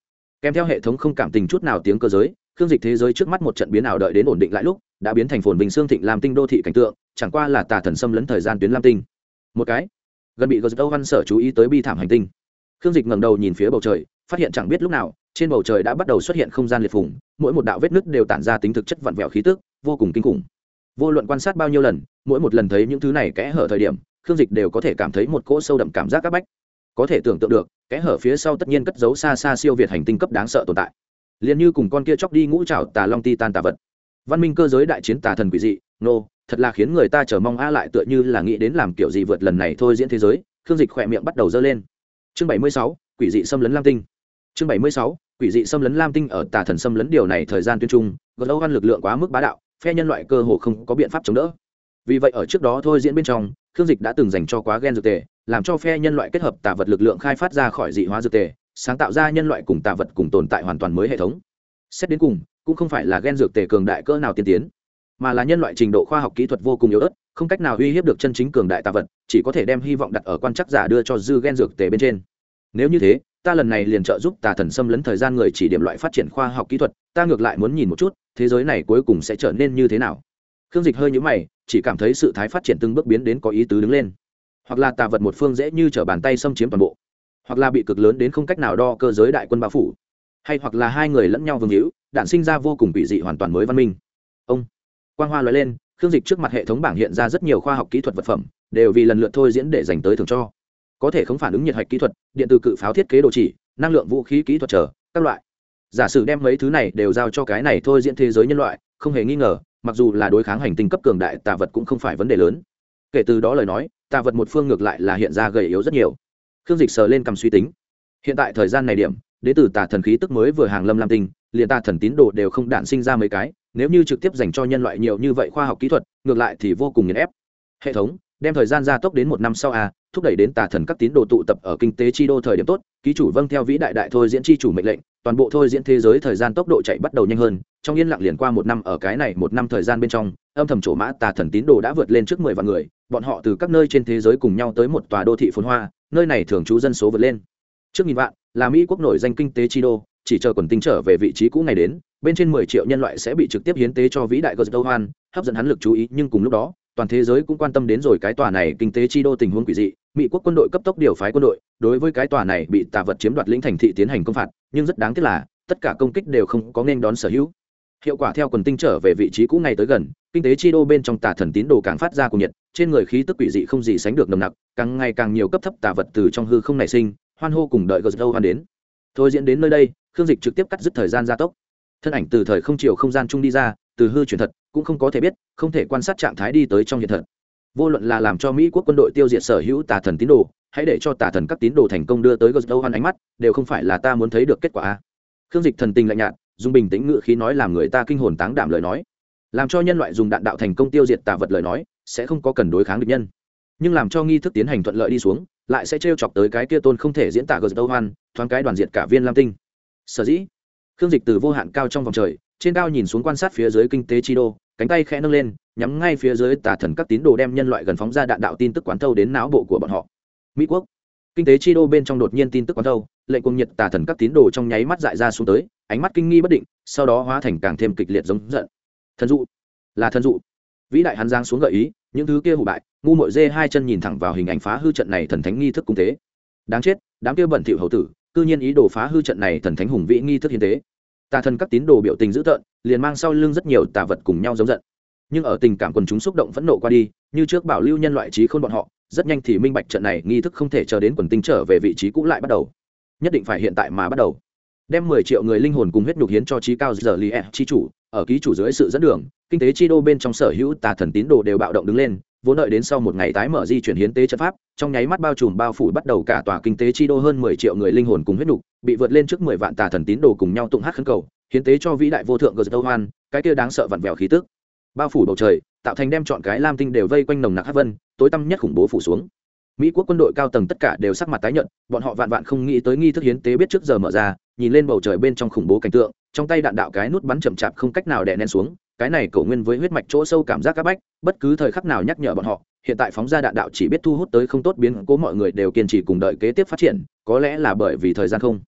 Kèm theo hệ thống không cảm tình chút nào tiếng cơ giới khương dịch thế giới trước mắt một trận biến ảo đợi đến ổn định lại lúc, đã biến thành phồn bình xương thịnh làm tinh đô thị cảnh tượng, chẳng qua là tà thần xâm lấn thời gian tuyến lam tinh. Một cái, gần bị gờ dâu văn sở chú ý tới bi thảm hành tinh. Khương dịch ngẩng đầu nhìn phía bầu trời, phát hiện chẳng biết lúc nào, trên bầu trời đã bắt đầu xuất hiện không gian liệt phủng mỗi một đạo vết nứt đều tản ra tính thực chất vặn vẹo khí tức, vô cùng kinh khủng. Vô luận quan sát bao nhiêu lần, mỗi một lần thấy những thứ này kẽ hở thời điểm, khương dịch đều có thể cảm thấy một cỗ sâu đậm cảm giác áp bách. Có thể tưởng tượng được, kẽ hở phía sau tất nhiên cất giấu xa xa siêu việt hành tinh cấp đáng sợ tồn tại liền như cùng con kia chóc đi ngũ trảo tà long ti tan tà vật. Văn minh cơ giới đại chiến tà thần quỷ dị, nô, thật là khiến người ta chờ mong a lại tựa như là nghĩ đến làm kiểu gì vượt lần này thôi diễn thế giới, khương dịch khỏe miệng bắt đầu dơ lên. Chương bảy mươi sáu, quỷ dị xâm lấn lam tinh. Chương bảy mươi sáu, quỷ dị xâm lấn lam tinh ở tà thần xâm lấn điều này thời gian tuyên trung gật âu ăn lực lượng quá mức bá đạo, phe nhân loại cơ hồ không có biện pháp chống đỡ. Vì vậy ở trước đó thôi diễn bên trong, khương dịch đã từng dành cho quá gen dược tề, làm cho phe nhân loại kết hợp tà vật lực lượng khai phát ra khỏi dị hóa dược tề sáng tạo ra nhân loại cùng tạ vật cùng tồn tại hoàn toàn mới hệ thống. Xét đến cùng, cũng không phải là gen dược tề cường đại cỡ nào tiên tiến, mà là nhân loại trình độ khoa học kỹ thuật vô cùng yếu ớt, không cách nào uy hiếp được chân chính cường đại tạ vật, chỉ có thể đem hy vọng đặt ở quan chắc giả đưa cho dư gen dược tề bên trên. Nếu như thế, ta lần này liền trợ giúp tà thần xâm lấn thời gian người chỉ điểm loại phát triển khoa học kỹ thuật, ta ngược lại muốn nhìn một chút, thế giới này cuối cùng sẽ trở nên như thế nào. Khương dịch hơi nhũ mày, chỉ cảm thấy sự thái phát triển từng bước biến đến có ý tứ đứng lên. Hoặc là tà vật một phương dễ như t r ở bàn tay xâm chiếm toàn bộ hoặc là bị cực lớn đến không cách nào đo cơ giới đại quân bao phủ, hay hoặc là hai người lẫn nhau vương hữu đạn sinh ra vô cùng bị dị hoàn toàn mới văn minh. Ông quang hoa nói lên, khương dịch trước mặt hệ thống bảng hiện ra rất nhiều khoa học kỹ thuật vật phẩm, đều vì lần lượt thôi diễn để dành tới thường cho. Có thể không phản ứng nhiệt hạch kỹ thuật, điện từ cự pháo thiết kế đồ chỉ, năng lượng vũ khí kỹ thuật trở, các loại. Giả sử đem mấy thứ này đều giao cho cái này thôi diễn thế giới nhân loại, không hề nghi ngờ, mặc dù là đối kháng hành tinh cấp cường đại, tà vật cũng không phải vấn đề lớn. Kể từ đó lời nói, tà vật một phương ngược lại là hiện ra gầy yếu rất nhiều khương dịch sờ lên cầm suy tính. Hiện tại thời gian này điểm, đến tử tà thần khí tức mới vừa hàng lâm lam tinh, liền tà thần tín đồ đều không đạn sinh ra mấy cái, nếu như trực tiếp dành cho nhân loại nhiều như vậy khoa học kỹ thuật, ngược lại thì vô cùng nghiền ép. Hệ thống, đem thời gian gia tốc đến một năm sau a thúc đẩy đến tà thần các tín đồ tụ tập ở kinh tế chi đô thời điểm tốt, ký chủ vâng theo vĩ đại đại thôi diễn chi chủ mệnh lệnh, toàn bộ thôi diễn thế giới thời gian tốc độ chạy bắt đầu nhanh hơn, trong yên lặng liền qua một năm ở cái này một năm thời gian bên trong, âm thầm chỗ mã tà thần tín đồ đã vượt lên trước mười vạn người, bọn họ từ các nơi trên thế giới cùng nhau tới một tòa đô thị phồn hoa nơi này thường trú dân số vượt lên. Trước nghìn vạn, là mỹ quốc nổi danh kinh tế chi đô, chỉ chờ quần tinh trở về vị trí cũ ngày đến, bên trên mười triệu nhân loại sẽ bị trực tiếp hiến tế cho vĩ đại gờ dâu hoan hấp dẫn hắn lực chú ý, nhưng cùng lúc đó, toàn thế giới cũng quan tâm đến rồi cái tòa này kinh tế chi đô tình huống quỷ dị. Mỹ quốc quân đội cấp tốc điều phái quân đội, đối với cái tòa này bị tà vật chiếm đoạt lĩnh thành thị tiến hành công phạt, nhưng rất đáng tiếc là, tất cả công kích đều không có nên đón sở hữu hiệu quả theo quần tinh trở về vị trí cũ ngày tới gần, kinh tế chi đô bên trong tà thần tín đồ càng phát ra cùng nhiệt, trên người khí tức quỷ dị không gì sánh được nồng nặc, càng ngày càng nhiều cấp thấp tà vật từ trong hư không nảy sinh, hoan hô cùng đợi gờ dâu hoan đến. Thôi diễn đến nơi đây, khương dịch trực tiếp cắt dứt thời gian gia tốc. Thân ảnh từ thời không chiều không gian chung đi ra, từ hư chuyển thật, cũng không có thể biết, không thể quan sát trạng thái đi tới trong hiện thật. Vô luận là làm cho mỹ quốc quân đội tiêu diệt sở hữu tà thần tín đồ, hãy để cho tà thần các tín đồ thành công đưa tới gờ dâu hoan ánh mắt, đều không phải là ta muốn thấy được kết quả khương dịch thần tình lạnh nhạt dùng bình tĩnh ngự khí nói làm người ta kinh hồn táng đảm lời nói. Làm cho nhân loại dùng đạn đạo thành công tiêu diệt tà vật lời nói, sẽ không có cần đối kháng địch nhân. Nhưng làm cho nghi thức tiến hành thuận lợi đi xuống, lại sẽ trêu chọc tới cái kia tôn không thể diễn tả gờ đâu hoan, thoáng cái đoàn diệt cả viên lam tinh. Sở dĩ, khương dịch từ vô hạn cao trong vòng trời, trên cao nhìn xuống quan sát phía dưới kinh tế chi đô, cánh tay khẽ nâng lên, nhắm ngay phía dưới tà thần các tín đồ đem nhân loại gần phóng ra đạn đạo tin tức quán thâu đến não bộ của bọn họ. Mỹ quốc, kinh tế chi đô bên trong đột nhiên tin tức quán thâu, lệnh cùng nhiệt tà thần các tín đồ trong nháy mắt dại ra xuống tới ánh mắt kinh nghi bất định, sau đó hóa thành càng thêm kịch liệt giống giận. Thần dụ, là thần dụ. Vĩ đại hắn giang xuống gợi ý, những thứ kia hủ bại, ngu mội dê hai chân nhìn thẳng vào hình ảnh phá hư trận này thần thánh nghi thức cung tế. Đáng chết, đám kia bẩn thỉu hầu tử, cư nhiên ý đồ phá hư trận này thần thánh hùng vĩ nghi thức hiến tế. Tà thần các tín đồ biểu tình dữ tợn, liền mang sau lưng rất nhiều tà vật cùng nhau giống giận. Nhưng ở tình cảm quần chúng xúc động phẫn nộ qua đi, như trước bảo lưu nhân loại trí khôn bọn họ, rất nhanh thì minh bạch trận này nghi thức không thể chờ đến quần tinh trở về vị trí cũ lại bắt đầu. Nhất định phải hiện tại mà bắt đầu đem mười triệu người linh hồn cùng huyết nhục hiến cho trí cao giờ li e chi chủ, ở ký chủ dưới sự dẫn đường, kinh tế chi đô bên trong sở hữu tà thần tín đồ đều bạo động đứng lên, vốn đợi đến sau một ngày tái mở di chuyển hiến tế trận pháp, trong nháy mắt bao trùm bao phủ bắt đầu cả tòa kinh tế chi đô hơn mười triệu người linh hồn cùng huyết nhục, bị vượt lên trước mười vạn tà thần tín đồ cùng nhau tụng hát khấn cầu, hiến tế cho vĩ đại vô thượng gờ dâu hoan, cái kia đáng sợ vặn vẹo khí tức. Bao phủ bầu trời, tạo thành đem chọn cái lam tinh đều vây quanh nồng nặc hát vân, tối tăm nhất khủng bố phủ xuống. Mỹ quốc quân đội cao tầng tất cả đều sắc mặt tái nhợt, bọn họ vạn vạn không nghĩ tới nghi thức hiến tế biết trước giờ mở ra nhìn lên bầu trời bên trong khủng bố cảnh tượng, trong tay đạn đạo cái nút bắn chậm chạp không cách nào đè nén xuống, cái này cầu nguyên với huyết mạch chỗ sâu cảm giác các bách, bất cứ thời khắc nào nhắc nhở bọn họ, hiện tại phóng ra đạn đạo chỉ biết thu hút tới không tốt biến cố mọi người đều kiên trì cùng đợi kế tiếp phát triển, có lẽ là bởi vì thời gian không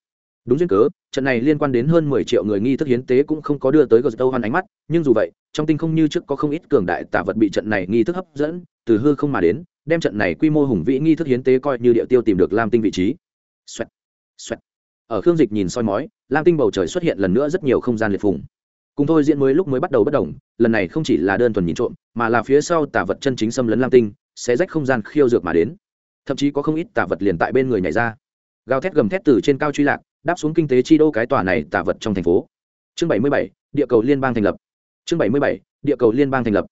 đúng duyên cớ, trận này liên quan đến hơn mười triệu người nghi thức hiến tế cũng không có đưa tới gờ đâu hoan ánh mắt, nhưng dù vậy, trong tinh không như trước có không ít cường đại tả vật bị trận này nghi thức hấp dẫn, từ hư không mà đến, đem trận này quy mô hùng vĩ nghi thức hiến tế coi như địa tiêu tìm được lam tinh vị trí Xoẹt. Xoẹt ở khương dịch nhìn soi mói, lam tinh bầu trời xuất hiện lần nữa rất nhiều không gian liệt phùng. Cùng thôi diễn mới lúc mới bắt đầu bất đồng, lần này không chỉ là đơn thuần nhìn trộm, mà là phía sau tả vật chân chính xâm lấn lam tinh, sẽ rách không gian khiêu dược mà đến. Thậm chí có không ít tả vật liền tại bên người nhảy ra. Gào thét gầm thét từ trên cao truy lạc, đáp xuống kinh tế chi đô cái tòa này tả vật trong thành phố. Chương bảy mươi bảy, địa cầu liên bang thành lập. Chương bảy mươi bảy, địa cầu liên bang thành lập.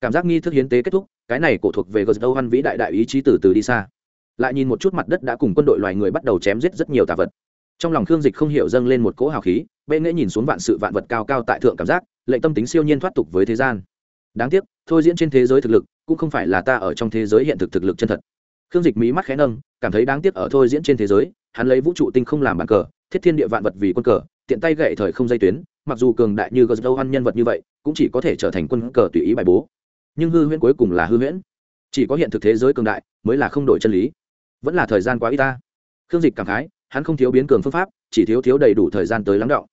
Cảm giác nghi thức hiến tế kết thúc, cái này cổ thuộc về gờ dâu văn vĩ đại đại ý chí từ từ đi xa. Lại nhìn một chút mặt đất đã cùng quân đội loài người bắt đầu chém giết rất nhiều tà vật trong lòng khương dịch không hiểu dâng lên một cỗ hào khí, bệ nghễ nhìn xuống vạn sự vạn vật cao cao tại thượng cảm giác, lệnh tâm tính siêu nhiên thoát tục với thế gian. Đáng tiếc, thôi diễn trên thế giới thực lực, cũng không phải là ta ở trong thế giới hiện thực thực lực chân thật. Khương dịch mỹ mắt khẽ nâng, cảm thấy đáng tiếc ở thôi diễn trên thế giới, hắn lấy vũ trụ tinh không làm bàn cờ, thiết thiên địa vạn vật vì quân cờ, tiện tay gậy thời không dây tuyến, mặc dù cường đại như gờ dâu ăn nhân vật như vậy, cũng chỉ có thể trở thành quân cờ tùy ý bài bố. Nhưng hư huyễn cuối cùng là hư huyễn. Chỉ có hiện thực thế giới cường đại, mới là không đổi chân lý. Vẫn là thời gian quá ít ta. Khương dịch cảm khái hắn không thiếu biến cường phương pháp, chỉ thiếu thiếu đầy đủ thời gian tới lắng đọng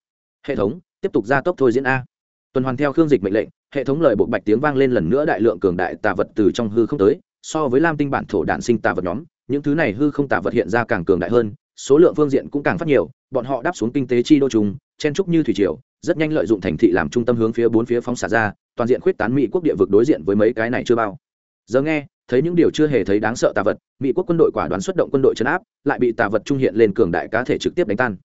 hệ thống, tiếp tục gia tốc thôi diễn a. Tuần hoàn theo khương dịch mệnh lệnh, hệ thống lời bộ bạch tiếng vang lên lần nữa đại lượng cường đại tà vật từ trong hư không tới, so với lam tinh bản thổ đạn sinh tà vật nhóm, những thứ này hư không tà vật hiện ra càng cường đại hơn, số lượng phương diện cũng càng phát nhiều, bọn họ đáp xuống kinh tế chi đô trùng, chen trúc như thủy triều, rất nhanh lợi dụng thành thị làm trung tâm hướng phía bốn phía phóng xả ra, toàn diện khuyết tán mỹ quốc địa vực đối diện với mấy cái này chưa bao giờ nghe, thấy những điều chưa hề thấy đáng sợ tà vật, mỹ quốc quân đội quả đoán xuất động quân đội chấn áp, lại bị tà vật trung hiện lên cường đại cá thể trực tiếp đánh tan.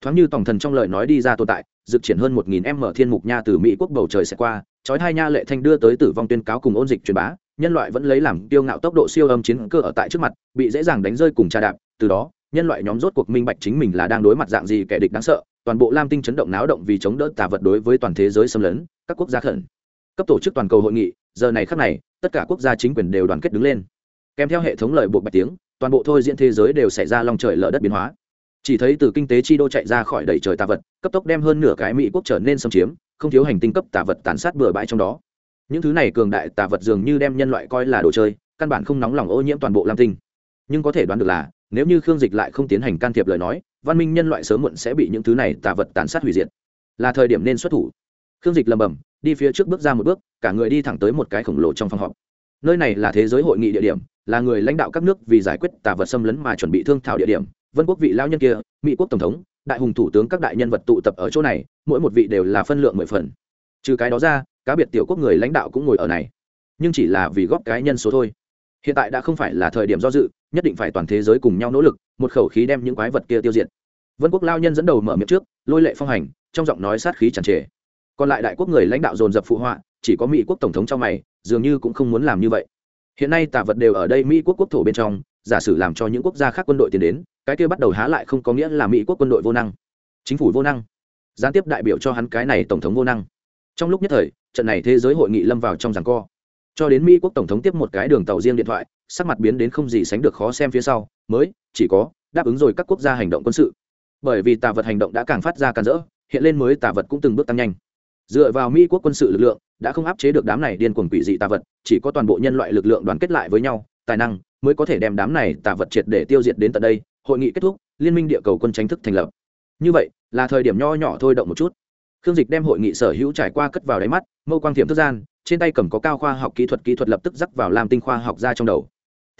Thoáng như tổng thần trong lời nói đi ra tồn tại dực triển hơn một nghìn m thiên mục nha từ mỹ quốc bầu trời sẽ qua chói hai nha lệ thanh đưa tới tử vong tuyên cáo cùng ôn dịch truyền bá, nhân loại vẫn lấy làm tiêu ngạo tốc độ siêu âm chiến cơ ở tại trước mặt, bị dễ dàng đánh rơi cùng trà đạp, từ đó, nhân loại nhóm rốt cuộc minh bạch chính mình là đang đối mặt dạng gì kẻ địch đáng sợ, toàn bộ lam tinh chấn động náo động vì chống đỡ tà vật đối với toàn thế giới xâm lấn, các quốc gia khẩn. Cấp tổ chức toàn cầu hội nghị, giờ này khắc này tất cả quốc gia chính quyền đều đoàn kết đứng lên. Kèm theo hệ thống lợi buộc bạch tiếng, toàn bộ thôi diễn thế giới đều xảy ra lòng trời lở đất biến hóa. Chỉ thấy từ kinh tế chi đô chạy ra khỏi đầy trời tà vật, cấp tốc đem hơn nửa cái mỹ quốc trở nên xâm chiếm, không thiếu hành tinh cấp tà vật tàn sát bừa bãi trong đó. Những thứ này cường đại tà vật dường như đem nhân loại coi là đồ chơi, căn bản không nóng lòng ô nhiễm toàn bộ lam tinh. Nhưng có thể đoán được là, nếu như khương dịch lại không tiến hành can thiệp lời nói, văn minh nhân loại sớm muộn sẽ bị những thứ này tà vật tàn sát hủy diệt. Là thời điểm nên xuất thủ khương dịch lầm bầm đi phía trước bước ra một bước, cả người đi thẳng tới một cái khổng lồ trong phòng họp. Nơi này là thế giới hội nghị địa điểm, là người lãnh đạo các nước vì giải quyết tà vật xâm lấn mà chuẩn bị thương thảo địa điểm. Vân quốc vị lao nhân kia, mỹ quốc tổng thống, đại hùng thủ tướng các đại nhân vật tụ tập ở chỗ này, mỗi một vị đều là phân lượng mười phần. Trừ cái đó ra, cá biệt tiểu quốc người lãnh đạo cũng ngồi ở này. Nhưng chỉ là vì góp cái nhân số thôi. Hiện tại đã không phải là thời điểm do dự, nhất định phải toàn thế giới cùng nhau nỗ lực, một khẩu khí đem những quái vật kia tiêu diệt. Vân quốc lao nhân dẫn đầu mở miệng trước, lôi lệ phong hành, trong giọng nói sát khí chẳng trề còn lại đại quốc người lãnh đạo dồn dập phụ họa, chỉ có mỹ quốc tổng thống trong mày, dường như cũng không muốn làm như vậy. Hiện nay tạ vật đều ở đây mỹ quốc quốc thổ bên trong, giả sử làm cho những quốc gia khác quân đội tiến đến, cái kia bắt đầu há lại không có nghĩa là mỹ quốc quân đội vô năng. Chính phủ vô năng. Gián tiếp đại biểu cho hắn cái này tổng thống vô năng. Trong lúc nhất thời, trận này thế giới hội nghị lâm vào trong giằng co. Cho đến mỹ quốc tổng thống tiếp một cái đường tàu riêng điện thoại, sắc mặt biến đến không gì sánh được khó xem phía sau, mới, chỉ có, đáp ứng rồi các quốc gia hành động quân sự. Bởi vì tà vật hành động đã càng phát ra càng rỡ, hiện lên mới tà vật cũng từng bước tăng nhanh dựa vào mỹ quốc quân sự lực lượng, đã không áp chế được đám này điên cuồng quỷ dị tà vật, chỉ có toàn bộ nhân loại lực lượng đoàn kết lại với nhau, tài năng mới có thể đem đám này tà vật triệt để tiêu diệt đến tận đây. Hội nghị kết thúc, liên minh địa cầu quân tranh thức thành lập. Như vậy, là thời điểm nho nhỏ thôi động một chút. Khương dịch đem hội nghị sở hữu trải qua cất vào đáy mắt, mâu quang thiểm thức gian, trên tay cầm có cao khoa học kỹ thuật kỹ thuật lập tức dắt vào làm tinh khoa học ra trong đầu.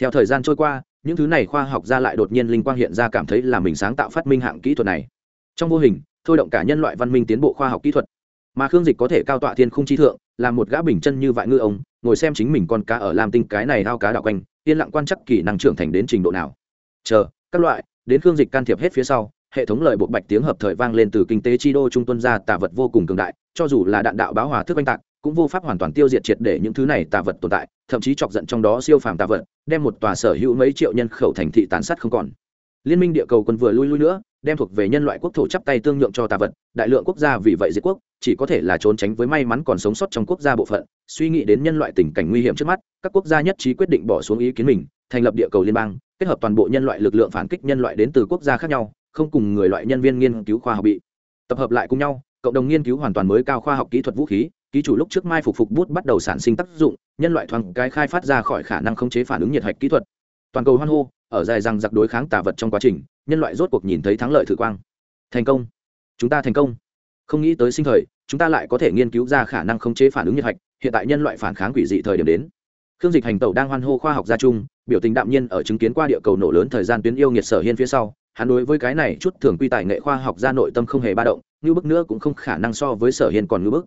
Theo thời gian trôi qua, những thứ này khoa học ra lại đột nhiên linh quang hiện ra cảm thấy là mình sáng tạo phát minh hạng kỹ thuật này. Trong vô hình, thôi động cả nhân loại văn minh tiến bộ khoa học kỹ thuật mà khương dịch có thể cao tọa thiên khung chi thượng làm một gã bình chân như vại ngư ông, ngồi xem chính mình con cá ở lam tinh cái này thao cá đạo quanh, yên lặng quan chắc kỹ năng trưởng thành đến trình độ nào. Chờ, các loại, đến khương dịch can thiệp hết phía sau, hệ thống lời bộ bạch tiếng hợp thời vang lên từ kinh tế chi đô trung tuân ra tà vật vô cùng cường đại, cho dù là đạn đạo báo hòa thức oanh tạc, cũng vô pháp hoàn toàn tiêu diệt triệt để những thứ này tà vật tồn tại, thậm chí chọc giận trong đó siêu phàm tà vật, đem một tòa sở hữu mấy triệu nhân khẩu thành thị tàn sát không còn liên minh địa cầu quân vừa lui lui nữa, đem thuộc về nhân loại quốc thổ chắp tay tương nhượng cho tà vật, đại lượng quốc gia vì vậy diệt quốc, chỉ có thể là trốn tránh với may mắn còn sống sót trong quốc gia bộ phận, suy nghĩ đến nhân loại tình cảnh nguy hiểm trước mắt, các quốc gia nhất trí quyết định bỏ xuống ý kiến mình, thành lập địa cầu liên bang, kết hợp toàn bộ nhân loại lực lượng phản kích nhân loại đến từ quốc gia khác nhau, không cùng người loại nhân viên nghiên cứu khoa học bị tập hợp lại cùng nhau, cộng đồng nghiên cứu hoàn toàn mới cao khoa học kỹ thuật vũ khí, ký chủ lúc trước mai phục phục bút bắt đầu sản sinh tác dụng, nhân loại thoáng cái khai phát ra khỏi khả năng khống chế phản ứng nhiệt hạch kỹ thuật toàn cầu hoan hô, ở dài rằng giặc đối kháng tà vật trong quá trình, nhân loại rốt cuộc nhìn thấy thắng lợi thử quang. Thành công. Chúng ta thành công. Không nghĩ tới sinh thời, chúng ta lại có thể nghiên cứu ra khả năng khống chế phản ứng nhiệt hạch, hiện tại nhân loại phản kháng quỷ dị thời điểm đến. Khương dịch hành tẩu đang hoan hô khoa học gia chung biểu tình đạm nhiên ở chứng kiến qua địa cầu nổ lớn thời gian tuyến yêu nghiệt sở hiên phía sau, hắn đối với cái này chút thường quy tài nghệ khoa học gia nội tâm không hề ba động, như bức nữa cũng không khả năng so với sở hiên còn ngưỡng bức.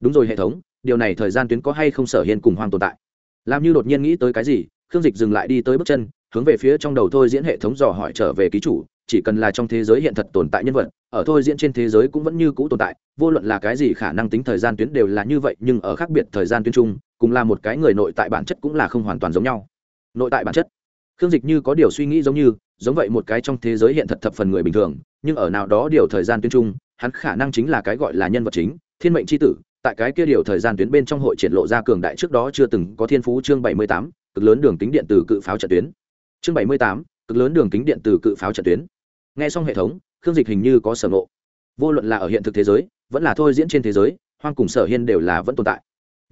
Đúng rồi hệ thống, điều này thời gian tuyến có hay không sở hiên cùng hoang tồn tại? Làm như đột nhiên nghĩ tới cái gì khương dịch dừng lại đi tới bước chân, hướng về phía trong đầu thôi diễn hệ thống dò hỏi trở về ký chủ, chỉ cần là trong thế giới hiện thật tồn tại nhân vật, ở thôi diễn trên thế giới cũng vẫn như cũ tồn tại, vô luận là cái gì khả năng tính thời gian tuyến đều là như vậy, nhưng ở khác biệt thời gian tuyến chung, cùng là một cái người nội tại bản chất cũng là không hoàn toàn giống nhau. Nội tại bản chất. Khương dịch như có điều suy nghĩ giống như, giống vậy một cái trong thế giới hiện thật thập phần người bình thường, nhưng ở nào đó điều thời gian tuyến chung, hắn khả năng chính là cái gọi là nhân vật chính, thiên mệnh c h i tử, tại cái kia điều thời gian tuyến bên trong hội triển lộ ra cường đại trước đó chưa từng có thiên phú chương bảy mươi tám cực lớn đường kính điện từ cự pháo trận tuyến. Chương bảy mươi tám, cực lớn đường kính điện từ cự pháo trận tuyến. N g h e xong hệ thống, khương dịch hình như có sở ngộ. Vô luận là ở hiện thực thế giới, vẫn là thôi diễn trên thế giới, hoang cùng sở hiên đều là vẫn tồn tại.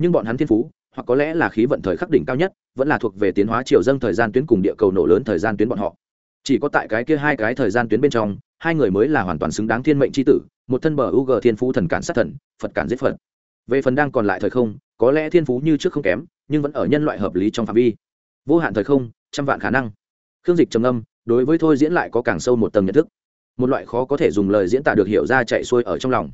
Nhưng bọn hắn thiên phú, hoặc có lẽ là khí vận thời khắc đỉnh cao nhất, vẫn là thuộc về tiến hóa chiều dâng thời gian tuyến cùng địa cầu nổ lớn thời gian tuyến bọn họ. Chỉ có tại cái kia hai cái thời gian tuyến bên trong, hai người mới là hoàn toàn xứng đáng thiên mệnh c h i tử, một thân bờ u g thiên phú thần cản sát thần, phật cản giết phật. Về phần đang còn lại thời không có lẽ thiên phú như trước không kém, nhưng vẫn ở nhân loại hợp lý trong phạm vi. Vô hạn thời không, trăm vạn khả năng. Khương dịch trầm âm đối với thôi diễn lại có càng sâu một tầng nhận thức. Một loại khó có thể dùng lời diễn tả được hiểu ra chạy xuôi ở trong lòng.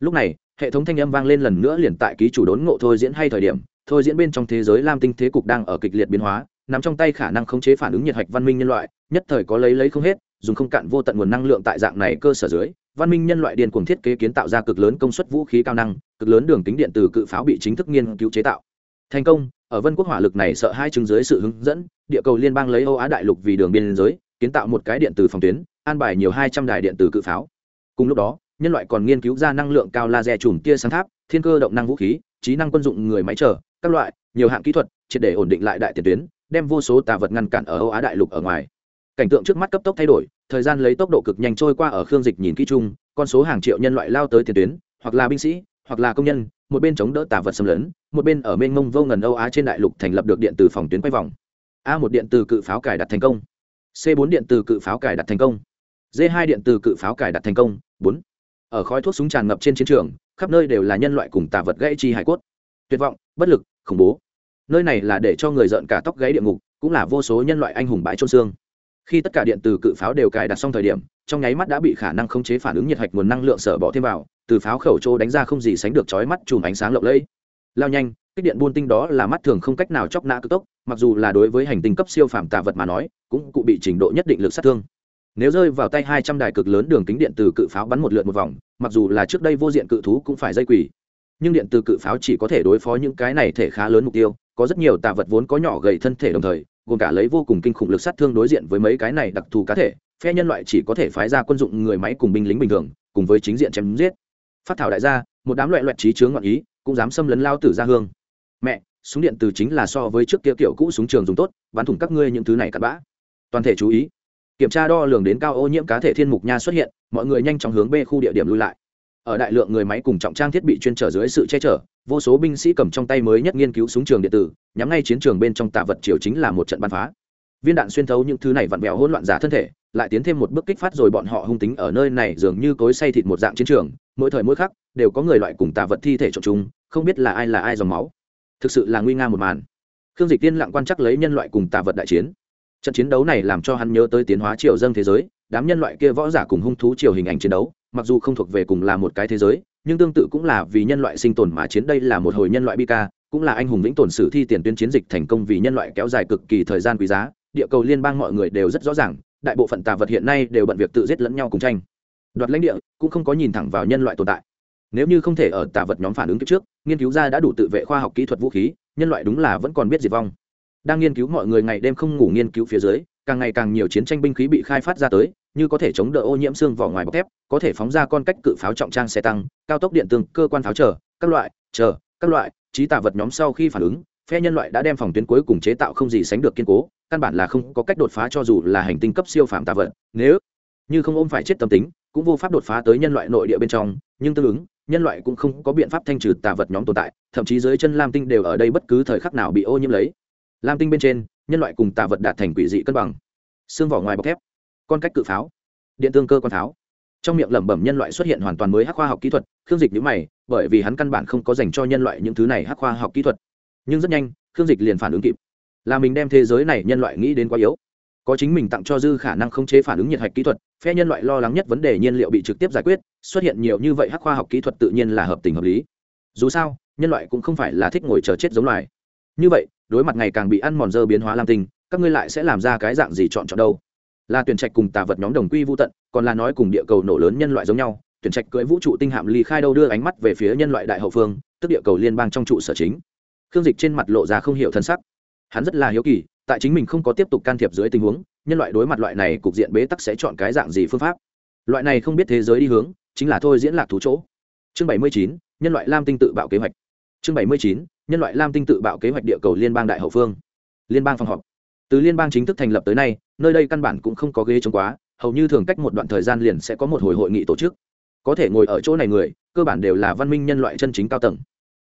Lúc này, hệ thống thanh âm vang lên lần nữa liền tại ký chủ đốn ngộ thôi diễn hay thời điểm, thôi diễn bên trong thế giới lam tinh thế cục đang ở kịch liệt biến hóa, nằm trong tay khả năng khống chế phản ứng nhiệt hạch văn minh nhân loại, nhất thời có lấy lấy không hết, dùng không cạn vô tận nguồn năng lượng tại dạng này cơ sở dưới văn minh nhân loại điên cuồng thiết kế kiến tạo ra cực lớn công suất vũ khí cao năng, cực lớn đường kính điện từ cự pháo bị chính thức nghiên cứu chế tạo. Thành công, ở vân quốc hỏa lực này sợ hai chứng dưới sự hướng dẫn, địa cầu liên bang lấy âu á đại lục vì đường biên giới, kiến tạo một cái điện từ phòng tuyến, an bài nhiều hai trăm đài điện từ cự pháo. Cùng lúc đó, nhân loại còn nghiên cứu ra năng lượng cao laser chùm tia sáng tháp, thiên cơ động năng vũ khí, trí năng quân dụng người máy chờ, các loại, nhiều hạng kỹ thuật, triệt để ổn định lại đại tiền tuyến, đem vô số tà vật ngăn cản ở âu á đại lục ở ngoài cảnh tượng trước mắt cấp tốc thay đổi, thời gian lấy tốc độ cực nhanh trôi qua ở khương dịch nhìn kỹ chung, con số hàng triệu nhân loại lao tới tiền tuyến, hoặc là binh sĩ, hoặc là công nhân, một bên chống đỡ tà vật xâm lấn, một bên ở mênh mông vô ngần âu á trên đại lục thành lập được điện từ phòng tuyến quay vòng. A một điện từ cự pháo cài đặt thành công. C bốn điện từ cự pháo cài đặt thành công. D hai điện từ cự pháo cài đặt thành công. Bốn. Ở khói thuốc súng tràn ngập trên chiến trường, khắp nơi đều là nhân loại cùng tà vật gãy chi hải cốt. Tuyệt vọng, bất lực, khủng bố. Nơi này là để cho người giận cả tóc gãy địa ngục, cũng là vô số nhân loại anh hùng bãi trôn xương khi tất cả điện từ cự pháo đều cài đặt xong thời điểm, trong nháy mắt đã bị khả năng khống chế phản ứng nhiệt hạch nguồn năng lượng sở bỏ thêm vào, từ pháo khẩu trô đánh ra không gì sánh được chói mắt chùm ánh sáng lộng lẫy. Lao nhanh, kích điện buôn tinh đó là mắt thường không cách nào chóc nã cực tốc, mặc dù là đối với hành tinh cấp siêu phạm tạ vật mà nói, cũng cụ bị trình độ nhất định lực sát thương. Nếu rơi vào tay hai trăm đài cực lớn đường kính điện từ cự pháo bắn một lượt một vòng, mặc dù là trước đây vô diện cự thú cũng phải dây quỳ. Nhưng điện từ cự pháo chỉ có thể đối phó những cái này thể khá lớn mục tiêu, có rất nhiều tạ vật vốn có nhỏ gầy thân thể đồng thời gồm cả lấy vô cùng kinh khủng lực sát thương đối diện với mấy cái này đặc thù cá thể, phe nhân loại chỉ có thể phái ra quân dụng người máy cùng binh lính bình thường, cùng với chính diện chém giết. Phát thảo đại gia, một đám loại loại trí chướng ngọn ý, cũng dám xâm lấn lao tử ra hương. Mẹ, súng điện từ chính là so với trước kia kiểu cũ súng trường dùng tốt, bắn thủng các ngươi những thứ này cặn bã. Toàn thể chú ý. Kiểm tra đo lường đến cao ô nhiễm cá thể thiên mục nha xuất hiện, mọi người nhanh chóng hướng b khu địa điểm lui lại ở đại lượng người máy cùng trọng trang thiết bị chuyên trở dưới sự che chở, vô số binh sĩ cầm trong tay mới nhất nghiên cứu súng trường điện tử, nhắm ngay chiến trường bên trong tạ vật triều chính là một trận bắn phá. Viên đạn xuyên thấu những thứ này vặn vẹo hỗn loạn giả thân thể, lại tiến thêm một bước kích phát rồi bọn họ hung tính ở nơi này dường như cối say thịt một dạng chiến trường, mỗi thời mỗi khắc, đều có người loại cùng tạ vật thi thể trộn chung, không biết là ai là ai dòng máu. Thực sự là nguy nga một màn. Khương dịch tiên lặng quan chắc lấy nhân loại cùng tạ vật đại chiến. Trận chiến đấu này làm cho hắn nhớ tới tiến hóa triều dân thế giới, đám nhân loại kia võ giả cùng hung thú triều hình ảnh chiến đấu mặc dù không thuộc về cùng là một cái thế giới, nhưng tương tự cũng là vì nhân loại sinh tồn mà chiến. Đây là một hồi nhân loại bi ca, cũng là anh hùng vĩnh tồn sử thi tiền tuyến chiến dịch thành công vì nhân loại kéo dài cực kỳ thời gian quý giá. Địa cầu liên bang mọi người đều rất rõ ràng, đại bộ phận tà vật hiện nay đều bận việc tự giết lẫn nhau cùng tranh. Đoạt lãnh địa cũng không có nhìn thẳng vào nhân loại tồn tại. Nếu như không thể ở tà vật nhóm phản ứng trước, nghiên cứu ra đã đủ tự vệ khoa học kỹ thuật vũ khí, nhân loại đúng là vẫn còn biết diệt vong. Đang nghiên cứu mọi người ngày đêm không ngủ nghiên cứu phía dưới, càng ngày càng nhiều chiến tranh binh khí bị khai phát ra tới như có thể chống đỡ ô nhiễm xương vỏ ngoài bọc thép, có thể phóng ra con cách cự pháo trọng trang xe tăng, cao tốc điện tương, cơ quan pháo chờ, các loại, chờ, các loại, trí tạ vật nhóm sau khi phản ứng, phe nhân loại đã đem phòng tuyến cuối cùng chế tạo không gì sánh được kiên cố, căn bản là không có cách đột phá cho dù là hành tinh cấp siêu phạm tạ vật. Nếu như không ôm phải chết tâm tính, cũng vô pháp đột phá tới nhân loại nội địa bên trong, nhưng tương ứng, nhân loại cũng không có biện pháp thanh trừ tà vật nhóm tồn tại, thậm chí dưới chân lam tinh đều ở đây bất cứ thời khắc nào bị ô nhiễm lấy. Lam tinh bên trên, nhân loại cùng tà vật đạt thành quỷ dị cân bằng. Xương vỏ ngoài bọc thép con cách cự pháo. Điện tương cơ con pháo. Trong miệng lẩm bẩm nhân loại xuất hiện hoàn toàn mới hắc khoa học kỹ thuật, khương dịch nhữ mày, bởi vì hắn căn bản không có dành cho nhân loại những thứ này hắc khoa học kỹ thuật. Nhưng rất nhanh, khương dịch liền phản ứng kịp. Là mình đem thế giới này nhân loại nghĩ đến quá yếu. Có chính mình tặng cho dư khả năng khống chế phản ứng nhiệt hạch kỹ thuật, phe nhân loại lo lắng nhất vấn đề nhiên liệu bị trực tiếp giải quyết, xuất hiện nhiều như vậy hắc khoa học kỹ thuật tự nhiên là hợp tình hợp lý. Dù sao, nhân loại cũng không phải là thích ngồi chờ chết giống loài. Như vậy, đối mặt ngày càng bị ăn mòn dơ biến hóa lam tinh, các ngươi lại sẽ làm ra cái dạng gì chọn chọn đâu? Là tuyển trạch cùng tà vật nhóm đồng quy vô tận, còn là nói cùng địa cầu nổ lớn nhân loại giống nhau, tuyển trạch cưỡi vũ trụ tinh hạm ly khai đâu đưa ánh mắt về phía nhân loại đại hậu phương, tức địa cầu liên bang trong trụ sở chính. Khương dịch trên mặt lộ ra không hiểu thân sắc. Hắn rất là hiếu kỳ, tại chính mình không có tiếp tục can thiệp dưới tình huống, nhân loại đối mặt loại này cục diện bế tắc sẽ chọn cái dạng gì phương pháp? Loại này không biết thế giới đi hướng, chính là thôi diễn lạc thú chỗ. Chương bảy mươi chín, nhân loại lam tinh tự bạo kế hoạch. Chương bảy mươi chín, nhân loại lam tinh tự bạo kế hoạch địa cầu liên bang đại hậu phương. Liên bang phòng họp. Từ liên bang chính thức thành lập tới nay nơi đây căn bản cũng không có ghế chống quá, hầu như thường cách một đoạn thời gian liền sẽ có một hồi hội nghị tổ chức. Có thể ngồi ở chỗ này người, cơ bản đều là văn minh nhân loại chân chính cao tầng.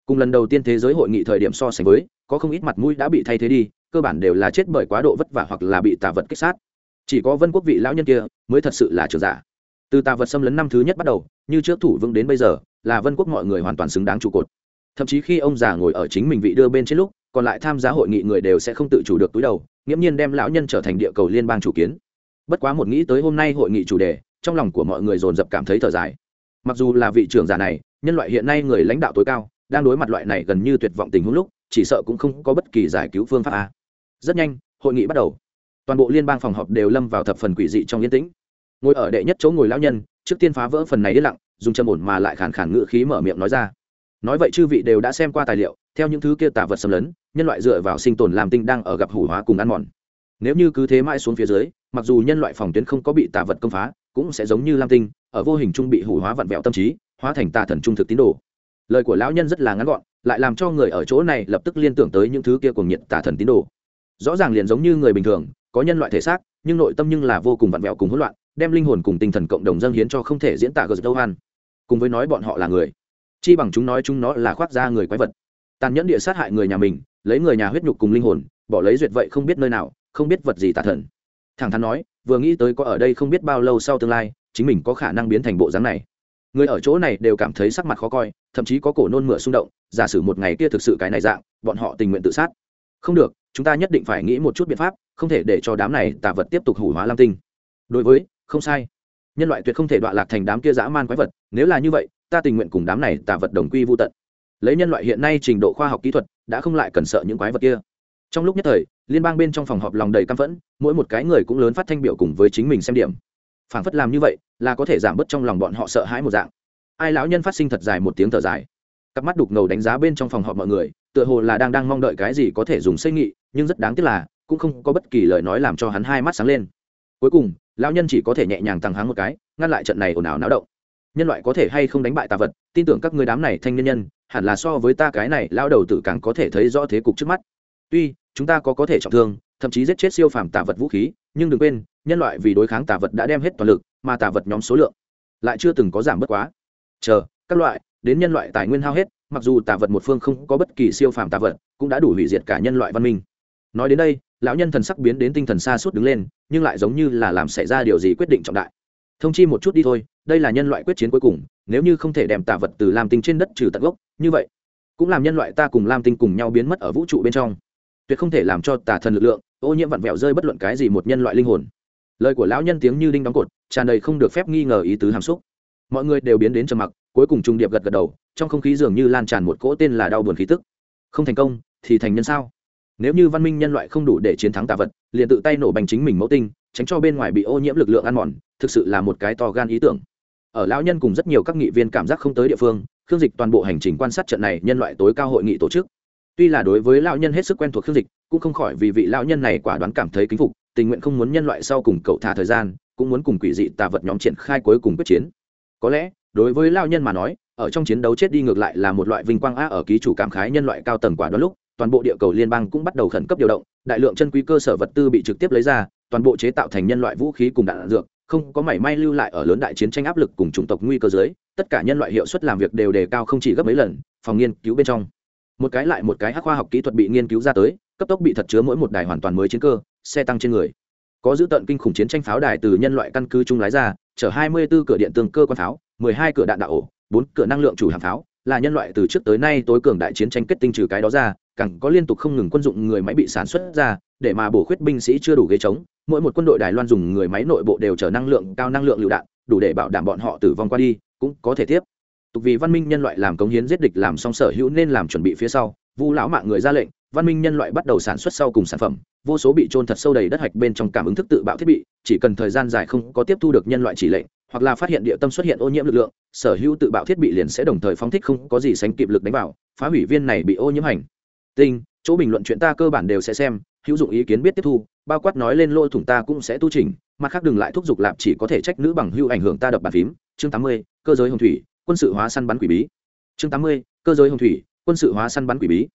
Cùng lần đầu tiên thế giới hội nghị thời điểm so sánh với, có không ít mặt mũi đã bị thay thế đi, cơ bản đều là chết bởi quá độ vất vả hoặc là bị tà vật kích sát. Chỉ có vân quốc vị lão nhân kia mới thật sự là trường giả. Từ tà vật xâm lấn năm thứ nhất bắt đầu, như trước thủ vững đến bây giờ, là vân quốc mọi người hoàn toàn xứng đáng trụ cột. Thậm chí khi ông già ngồi ở chính mình vị đưa bên trên lúc còn lại tham gia hội nghị người đều sẽ không tự chủ được túi đầu, nghiễm nhiên đem lão nhân trở thành địa cầu liên bang chủ kiến. Bất quá một nghĩ tới hôm nay hội nghị chủ đề, trong lòng của mọi người dồn dập cảm thấy thở dài. Mặc dù là vị trưởng giả này, nhân loại hiện nay người lãnh đạo tối cao, đang đối mặt loại này gần như tuyệt vọng tình huống lúc, chỉ sợ cũng không có bất kỳ giải cứu phương pháp a. Rất nhanh, hội nghị bắt đầu. Toàn bộ liên bang phòng họp đều lâm vào thập phần quỷ dị trong yên tĩnh. Ngồi ở đệ nhất chỗ ngồi lão nhân, trước tiên phá vỡ phần này yên lặng, dùng châm ổn mà lại khàn khàn ngự khí mở miệng nói ra. Nói vậy chư vị đều đã xem qua tài liệu, theo những thứ kia tả vật xâm lấn nhân loại dựa vào sinh tồn làm tinh đang ở gặp hủ hóa cùng ăn mòn. Nếu như cứ thế mãi xuống phía dưới, mặc dù nhân loại phòng tuyến không có bị tà vật công phá, cũng sẽ giống như lam tinh, ở vô hình trung bị hủ hóa vặn vẹo tâm trí, hóa thành tà thần trung thực tín đồ. Lời của lão nhân rất là ngắn gọn, lại làm cho người ở chỗ này lập tức liên tưởng tới những thứ kia cùng nhiệt tà thần tín đồ. Rõ ràng liền giống như người bình thường, có nhân loại thể xác, nhưng nội tâm nhưng là vô cùng vặn vẹo cùng hỗn loạn, đem linh hồn cùng tinh thần cộng đồng dâng hiến cho không thể diễn tả gờ đâu han cùng với nói bọn họ là người, chi bằng chúng nói chúng nó là khoác ra người quái vật tàn nhẫn địa sát hại người nhà mình, lấy người nhà huyết nhục cùng linh hồn, bỏ lấy duyệt vậy không biết nơi nào, không biết vật gì tà thần. Thẳng thắn nói, vừa nghĩ tới có ở đây không biết bao lâu sau tương lai, chính mình có khả năng biến thành bộ dáng này. Người ở chỗ này đều cảm thấy sắc mặt khó coi, thậm chí có cổ nôn mửa xung động, giả sử một ngày kia thực sự cái này dạng, bọn họ tình nguyện tự sát. Không được, chúng ta nhất định phải nghĩ một chút biện pháp, không thể để cho đám này tà vật tiếp tục hủ hóa lam tinh. Đối với, không sai. Nhân loại tuyệt không thể đoạn lạc thành đám kia dã man quái vật, nếu là như vậy, ta tình nguyện cùng đám này tà vật đồng quy vô tận lấy nhân loại hiện nay trình độ khoa học kỹ thuật, đã không lại cần sợ những quái vật kia. Trong lúc nhất thời, liên bang bên trong phòng họp lòng đầy căm phẫn, mỗi một cái người cũng lớn phát thanh biểu cùng với chính mình xem điểm. Phản phất làm như vậy, là có thể giảm bớt trong lòng bọn họ sợ hãi một dạng. Ai lão nhân phát sinh thật dài một tiếng thở dài. Cặp mắt đục ngầu đánh giá bên trong phòng họp mọi người, tựa hồ là đang đang mong đợi cái gì có thể dùng xây nghị nhưng rất đáng tiếc là, cũng không có bất kỳ lời nói làm cho hắn hai mắt sáng lên. Cuối cùng, lão nhân chỉ có thể nhẹ nhàng tăng háng một cái, ngăn lại trận này ồn ào náo động. Nhân loại có thể hay không đánh bại tà vật, tin tưởng các người đám này thanh nhân nhân hẳn là so với ta cái này lao đầu tử càng có thể thấy rõ thế cục trước mắt. Tuy, chúng ta có có thể trọng thương, thậm chí giết chết siêu phàm tà vật vũ khí, nhưng đừng quên, nhân loại vì đối kháng tà vật đã đem hết toàn lực, mà tà vật nhóm số lượng lại chưa từng có giảm bớt quá. Chờ, các loại, đến nhân loại tài nguyên hao hết, mặc dù tà vật một phương không có bất kỳ siêu phàm tà vật, cũng đã đủ hủy diệt cả nhân loại văn minh. Nói đến đây, lão nhân thần sắc biến đến tinh thần xa suốt đứng lên, nhưng lại giống như là làm xảy ra điều gì quyết định trọng đại. Thông chi một chút đi thôi, đây là nhân loại quyết chiến cuối cùng nếu như không thể đem tà vật từ lam tinh trên đất trừ tận gốc, như vậy, cũng làm nhân loại ta cùng lam tinh cùng nhau biến mất ở vũ trụ bên trong. Tuyệt không thể làm cho tà thần lực lượng, ô nhiễm vặn vẹo rơi bất luận cái gì một nhân loại linh hồn. Lời của lão nhân tiếng như đinh đóng cột, tràn đầy không được phép nghi ngờ ý tứ hàm xúc. Mọi người đều biến đến trầm mặc, cuối cùng trung điệp gật gật đầu, trong không khí dường như lan tràn một cỗ tên là đau buồn khí tức. Không thành công, thì thành nhân sao? Nếu như văn minh nhân loại không đủ để chiến thắng tà vật, liền tự tay nổ bành chính mình mẫu tinh, tránh cho bên ngoài bị ô nhiễm lực lượng ăn mòn, thực sự là một cái to gan ý tưởng ở lão nhân cùng rất nhiều các nghị viên cảm giác không tới địa phương, khương dịch toàn bộ hành trình quan sát trận này nhân loại tối cao hội nghị tổ chức. Tuy là đối với lão nhân hết sức quen thuộc khương dịch, cũng không khỏi vì vị lão nhân này quả đoán cảm thấy kính phục, tình nguyện không muốn nhân loại sau cùng cậu thả thời gian, cũng muốn cùng quỷ dị tà vật nhóm triển khai cuối cùng quyết chiến. Có lẽ, đối với lão nhân mà nói, ở trong chiến đấu chết đi ngược lại là một loại vinh quang a ở ký chủ cảm khái nhân loại cao tầng quả đoán lúc, toàn bộ địa cầu liên bang cũng bắt đầu khẩn cấp điều động, đại lượng chân quý cơ sở vật tư bị trực tiếp lấy ra, toàn bộ chế tạo thành nhân loại vũ khí cùng đạn dược không có mảy may lưu lại ở lớn đại chiến tranh áp lực cùng chủng tộc nguy cơ dưới tất cả nhân loại hiệu suất làm việc đều đề cao không chỉ gấp mấy lần, phòng nghiên cứu bên trong. Một cái lại một cái hắc khoa học kỹ thuật bị nghiên cứu ra tới, cấp tốc bị thật chứa mỗi một đài hoàn toàn mới chiến cơ, xe tăng trên người. Có giữ tận kinh khủng chiến tranh pháo đài từ nhân loại căn cứ trung lái ra, chở 24 cửa điện tương cơ quan pháo 12 cửa đạn đạo ổ 4 cửa năng lượng chủ hàng pháo, là nhân loại từ trước tới nay tối cường đại chiến tranh kết tinh trừ cái đó ra, càng có liên tục không ngừng quân dụng người máy bị sản xuất ra để mà bổ khuyết binh sĩ chưa đủ ghế chống mỗi một quân đội đài loan dùng người máy nội bộ đều chở năng lượng cao năng lượng lựu đạn, đủ để bảo đảm bọn họ tử vong qua đi, cũng có thể tiếp. Tục vì văn minh nhân loại làm cống hiến giết địch làm xong sở hữu nên làm chuẩn bị phía sau, vu lão mạng người ra lệnh, văn minh nhân loại bắt đầu sản xuất sau cùng sản phẩm, vô số bị trôn thật sâu đầy đất hạch bên trong cảm ứng thức tự bạo thiết bị, chỉ cần thời gian dài không có tiếp thu được nhân loại chỉ lệnh, hoặc là phát hiện địa tâm xuất hiện ô nhiễm lực lượng, sở hữu tự bạo thiết bị liền sẽ đồng thời phóng thích không có gì sánh kịp lực đánh vào, phá hủy viên này bị ô nhiễm hành. Tinh chỗ bình luận chuyện ta cơ bản đều sẽ xem, hữu dụng ý kiến biết tiếp thu, bao quát nói lên lôi thủng ta cũng sẽ tu trình mặt khác đừng lại thúc giục lạp chỉ có thể trách nữ bằng hưu ảnh hưởng ta đập bàn phím. Chương tám mươi, cơ giới hồng thủy, quân sự hóa săn bắn quỷ bí. Chương tám mươi, cơ giới hồng thủy, quân sự hóa săn bắn quỷ bí.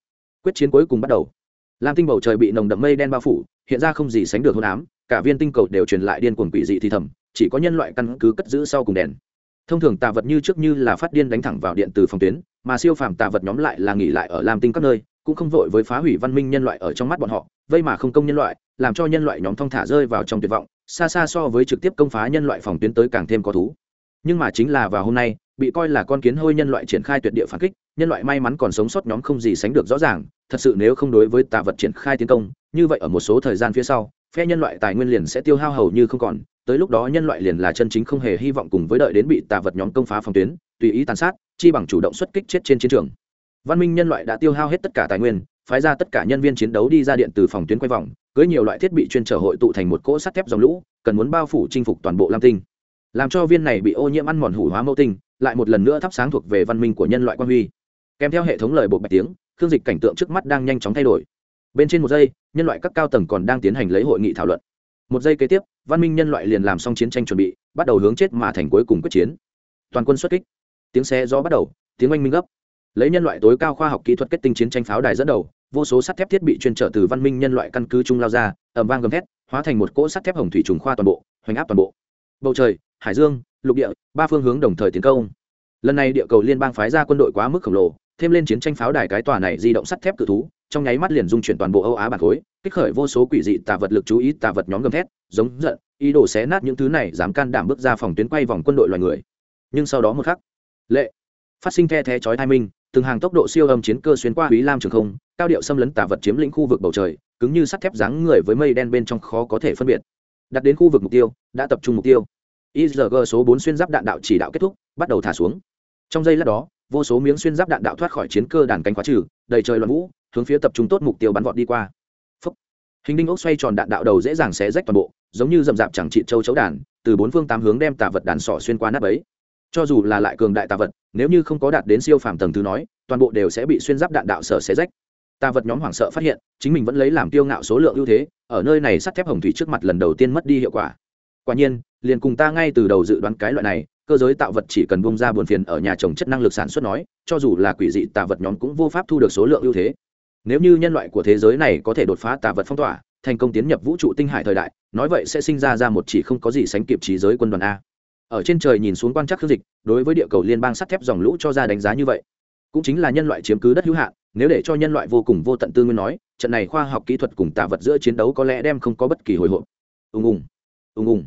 Quyết chiến cuối cùng bắt đầu. Lam tinh bầu trời bị nồng đậm mây đen bao phủ, hiện ra không gì sánh được hôn ám, cả viên tinh cầu đều truyền lại điên cuồng quỷ dị thì thầm, chỉ có nhân loại căn cứ cất giữ sau cùng đèn. Thông thường tà vật như trước như là phát điên đánh thẳng vào điện từ phòng tuyến, mà siêu phàm tà vật nhóm lại là nghỉ lại ở lam tinh các nơi cũng không vội với phá hủy văn minh nhân loại ở trong mắt bọn họ, vây mà không công nhân loại, làm cho nhân loại nhóm thong thả rơi vào trong tuyệt vọng, xa xa so với trực tiếp công phá nhân loại phòng tuyến tới càng thêm có thú. Nhưng mà chính là vào hôm nay, bị coi là con kiến hôi nhân loại triển khai tuyệt địa phản kích, nhân loại may mắn còn sống sót nhóm không gì sánh được rõ ràng, thật sự nếu không đối với tà vật triển khai tiến công, như vậy ở một số thời gian phía sau, phe nhân loại tài nguyên liền sẽ tiêu hao hầu như không còn, tới lúc đó nhân loại liền là chân chính không hề hy vọng cùng với đợi đến bị tà vật nhóm công phá phòng tuyến, tùy ý tàn sát, chi bằng chủ động xuất kích chết trên chiến trường văn minh nhân loại đã tiêu hao hết tất cả tài nguyên, phái ra tất cả nhân viên chiến đấu đi ra điện từ phòng tuyến quay vòng, cưới nhiều loại thiết bị chuyên trở hội tụ thành một cỗ sắt thép dòng lũ, cần muốn bao phủ chinh phục toàn bộ lam tinh. Làm cho viên này bị ô nhiễm ăn mòn hủ hóa mẫu tinh, lại một lần nữa thắp sáng thuộc về văn minh của nhân loại quan huy. Kèm theo hệ thống lời bộ bạch tiếng, khương dịch cảnh tượng trước mắt đang nhanh chóng thay đổi. Bên trên một giây, nhân loại các cao tầng còn đang tiến hành lấy hội nghị thảo luận. Một giây kế tiếp, văn minh nhân loại liền làm xong chiến tranh chuẩn bị, bắt đầu hướng chết mà thành cuối cùng quyết chiến. Toàn quân xuất kích. Tiếng xe gió bắt đầu, tiếng oanh minh gấp lấy nhân loại tối cao khoa học kỹ thuật kết tinh chiến tranh pháo đài dẫn đầu, vô số sắt thép thiết bị chuyên trở từ văn minh nhân loại căn cứ trung lao ra ẩm vang gầm thét, hóa thành một cỗ sắt thép hồng thủy trùng khoa toàn bộ, hoành áp toàn bộ. Bầu trời, hải dương, lục địa, ba phương hướng đồng thời tiến công. Lần này địa cầu liên bang phái ra quân đội quá mức khổng lồ, thêm lên chiến tranh pháo đài cái tòa này di động sắt thép cự thú, trong nháy mắt liền dung chuyển toàn bộ âu á bản khối, kích khởi vô số quỷ dị tà vật lực chú ý, tà vật nhóm gầm thét, giống giận, ý đồ xé nát những thứ này, dám can đảm bước ra phòng tuyến quay vòng quân đội loài người. Nhưng sau đó một khắc, lệ, phát sinh the thé chói thai minh từng hàng tốc độ siêu âm chiến cơ xuyên qua Úy Lam trường không, cao điệu xâm lấn tà vật chiếm lĩnh khu vực bầu trời, cứng như sắt thép dáng người với mây đen bên trong khó có thể phân biệt. Đặt đến khu vực mục tiêu, đã tập trung mục tiêu. IZG số 4 xuyên giáp đạn đạo chỉ đạo kết thúc, bắt đầu thả xuống. Trong giây lát đó, vô số miếng xuyên giáp đạn đạo thoát khỏi chiến cơ đàn cánh khóa trừ, đầy trời loạn vũ, hướng phía tập trung tốt mục tiêu bắn vọt đi qua. Phúc. Hình đinh ốc xoay tròn đạn đạo đầu dễ dàng xé rách toàn bộ, giống như rầm rạp chẳng trị châu chấu đàn, từ bốn phương tám hướng đem tà vật đàn sỏ xuyên qua nát bấy cho dù là lại cường đại tà vật nếu như không có đạt đến siêu phàm tầng thứ nói, toàn bộ đều sẽ bị xuyên giáp đạn đạo sở xé rách. Tà vật nhóm hoảng sợ phát hiện, chính mình vẫn lấy làm tiêu ngạo số lượng ưu thế, ở nơi này sắt thép hồng thủy trước mặt lần đầu tiên mất đi hiệu quả. Quả nhiên, liền cùng ta ngay từ đầu dự đoán cái loại này, cơ giới tạo vật chỉ cần bung ra buồn phiền ở nhà trồng chất năng lực sản xuất nói, cho dù là quỷ dị tà vật nhóm cũng vô pháp thu được số lượng ưu thế. Nếu như nhân loại của thế giới này có thể đột phá tà vật phong tỏa, thành công tiến nhập vũ trụ tinh hải thời đại, nói vậy sẽ sinh ra ra một chỉ không có gì sánh kịp trí giới quân đoàn a ở trên trời nhìn xuống quan trắc khương dịch, đối với địa cầu liên bang sắt thép dòng lũ cho ra đánh giá như vậy. Cũng chính là nhân loại chiếm cứ đất hữu hạn, nếu để cho nhân loại vô cùng vô tận tư nguyên nói, trận này khoa học kỹ thuật cùng tạ vật giữa chiến đấu có lẽ đem không có bất kỳ hồi hộp. Ùng ùng ùng ùng.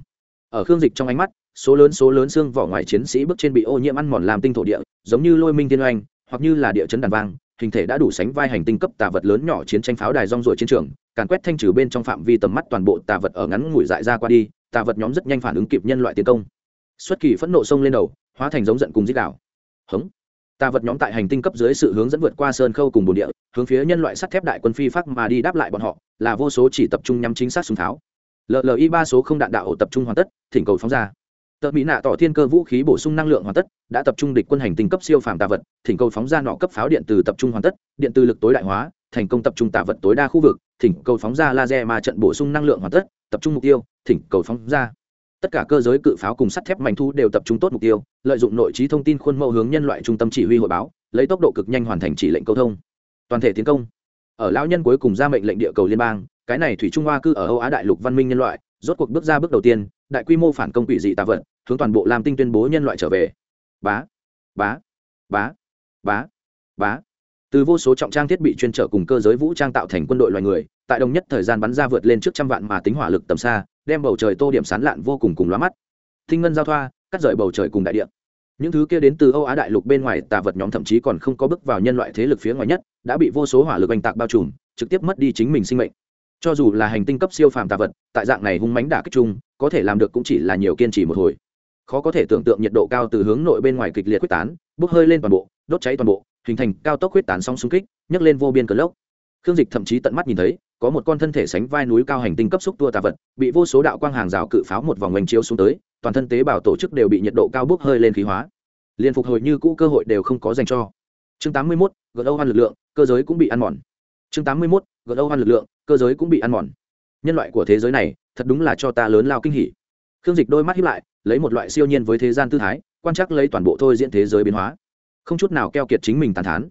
Ở khương dịch trong ánh mắt, số lớn số lớn xương vỏ ngoài chiến sĩ bước trên bị ô nhiễm ăn mòn làm tinh thổ địa, giống như lôi minh tiên oanh, hoặc như là địa chấn đàn vang, hình thể đã đủ sánh vai hành tinh cấp tà vật lớn nhỏ chiến tranh pháo đài rong ruổi chiến trường, càn quét thanh trừ bên trong phạm vi tầm mắt toàn bộ tà vật ở ngắn ngủi dại ra qua đi, tà vật nhóm rất nhanh phản ứng kịp nhân loại tiến công xuất kỳ phẫn nộ sông lên đầu, hóa thành giống giận cùng dít đảo hống. Tà vật nhóm tại hành tinh cấp dưới sự hướng dẫn vượt qua sơn khâu cùng bồn địa, hướng phía nhân loại sắt thép đại quân phi phát mà đi đáp lại bọn họ, là vô số chỉ tập trung nhắm chính xác súng tháo. Lli ba số không đạn đạo ổ tập trung hoàn tất, thỉnh cầu phóng ra. Tờ mỹ nạ tỏ thiên cơ vũ khí bổ sung năng lượng hoàn tất, đã tập trung địch quân hành tinh cấp siêu phàm tà vật, thỉnh cầu phóng ra nọ cấp pháo điện từ tập trung hoàn tất, điện từ lực tối đại hóa, thành công tập trung tạ vật tối đa khu vực, thỉnh cầu phóng ra laser mà trận bổ sung năng lượng hoàn tất, tập trung mục tiêu, thỉnh cầu phóng ra tất cả cơ giới cự pháo cùng sắt thép mảnh thu đều tập trung tốt mục tiêu, lợi dụng nội trí thông tin khuôn mẫu hướng nhân loại trung tâm chỉ huy hội báo, lấy tốc độ cực nhanh hoàn thành chỉ lệnh câu thông. Toàn thể tiến công. Ở lão nhân cuối cùng ra mệnh lệnh địa cầu liên bang, cái này thủy trung hoa cư ở âu á đại lục văn minh nhân loại, rốt cuộc bước ra bước đầu tiên, đại quy mô phản công quỷ dị tạ vật, hướng toàn bộ lam tinh tuyên bố nhân loại trở về. Bá bá bá bá bá. Từ vô số trọng trang thiết bị chuyên trở cùng cơ giới vũ trang tạo thành quân đội loài người, tại đồng nhất thời gian bắn ra vượt lên trước trăm vạn mà tính hỏa lực tầm xa đem bầu trời tô điểm sán lạn vô cùng cùng lóa mắt. Thinh ngân giao thoa, cắt rời bầu trời cùng đại địa. Những thứ kia đến từ âu á đại lục bên ngoài tà vật nhóm thậm chí còn không có bước vào nhân loại thế lực phía ngoài nhất, đã bị vô số hỏa lực oanh tạc bao trùm, trực tiếp mất đi chính mình sinh mệnh. Cho dù là hành tinh cấp siêu phàm tà vật, tại dạng này hung mánh đả kích chung, có thể làm được cũng chỉ là nhiều kiên trì một hồi. Khó có thể tưởng tượng nhiệt độ cao từ hướng nội bên ngoài kịch liệt quyết tán, bốc hơi lên toàn bộ, đốt cháy toàn bộ, hình thành cao tốc quyết tán sóng xung kích, nhấc lên vô biên cờ lốc. Khương dịch thậm chí tận mắt nhìn thấy có một con thân thể sánh vai núi cao hành tinh cấp xúc tua tà vật bị vô số đạo quang hàng rào cự pháo một vòng oanh chiếu xuống tới toàn thân tế bào tổ chức đều bị nhiệt độ cao bốc hơi lên khí hóa. Liền phục hồi như cũ cơ hội đều không có dành cho. Chương 81, gợt âu hoan lực lượng cơ giới cũng bị ăn mòn. Chương 81, gợt âu hoan lực lượng cơ giới cũng bị ăn mòn. Nhân loại của thế giới này thật đúng là cho ta lớn lao kinh hỉ. Khương dịch đôi mắt hiếp lại lấy một loại siêu nhiên với thế gian tư thái quan trắc lấy toàn bộ thôi diễn thế giới biến hóa. Không chút nào keo kiệt chính mình tàn thán.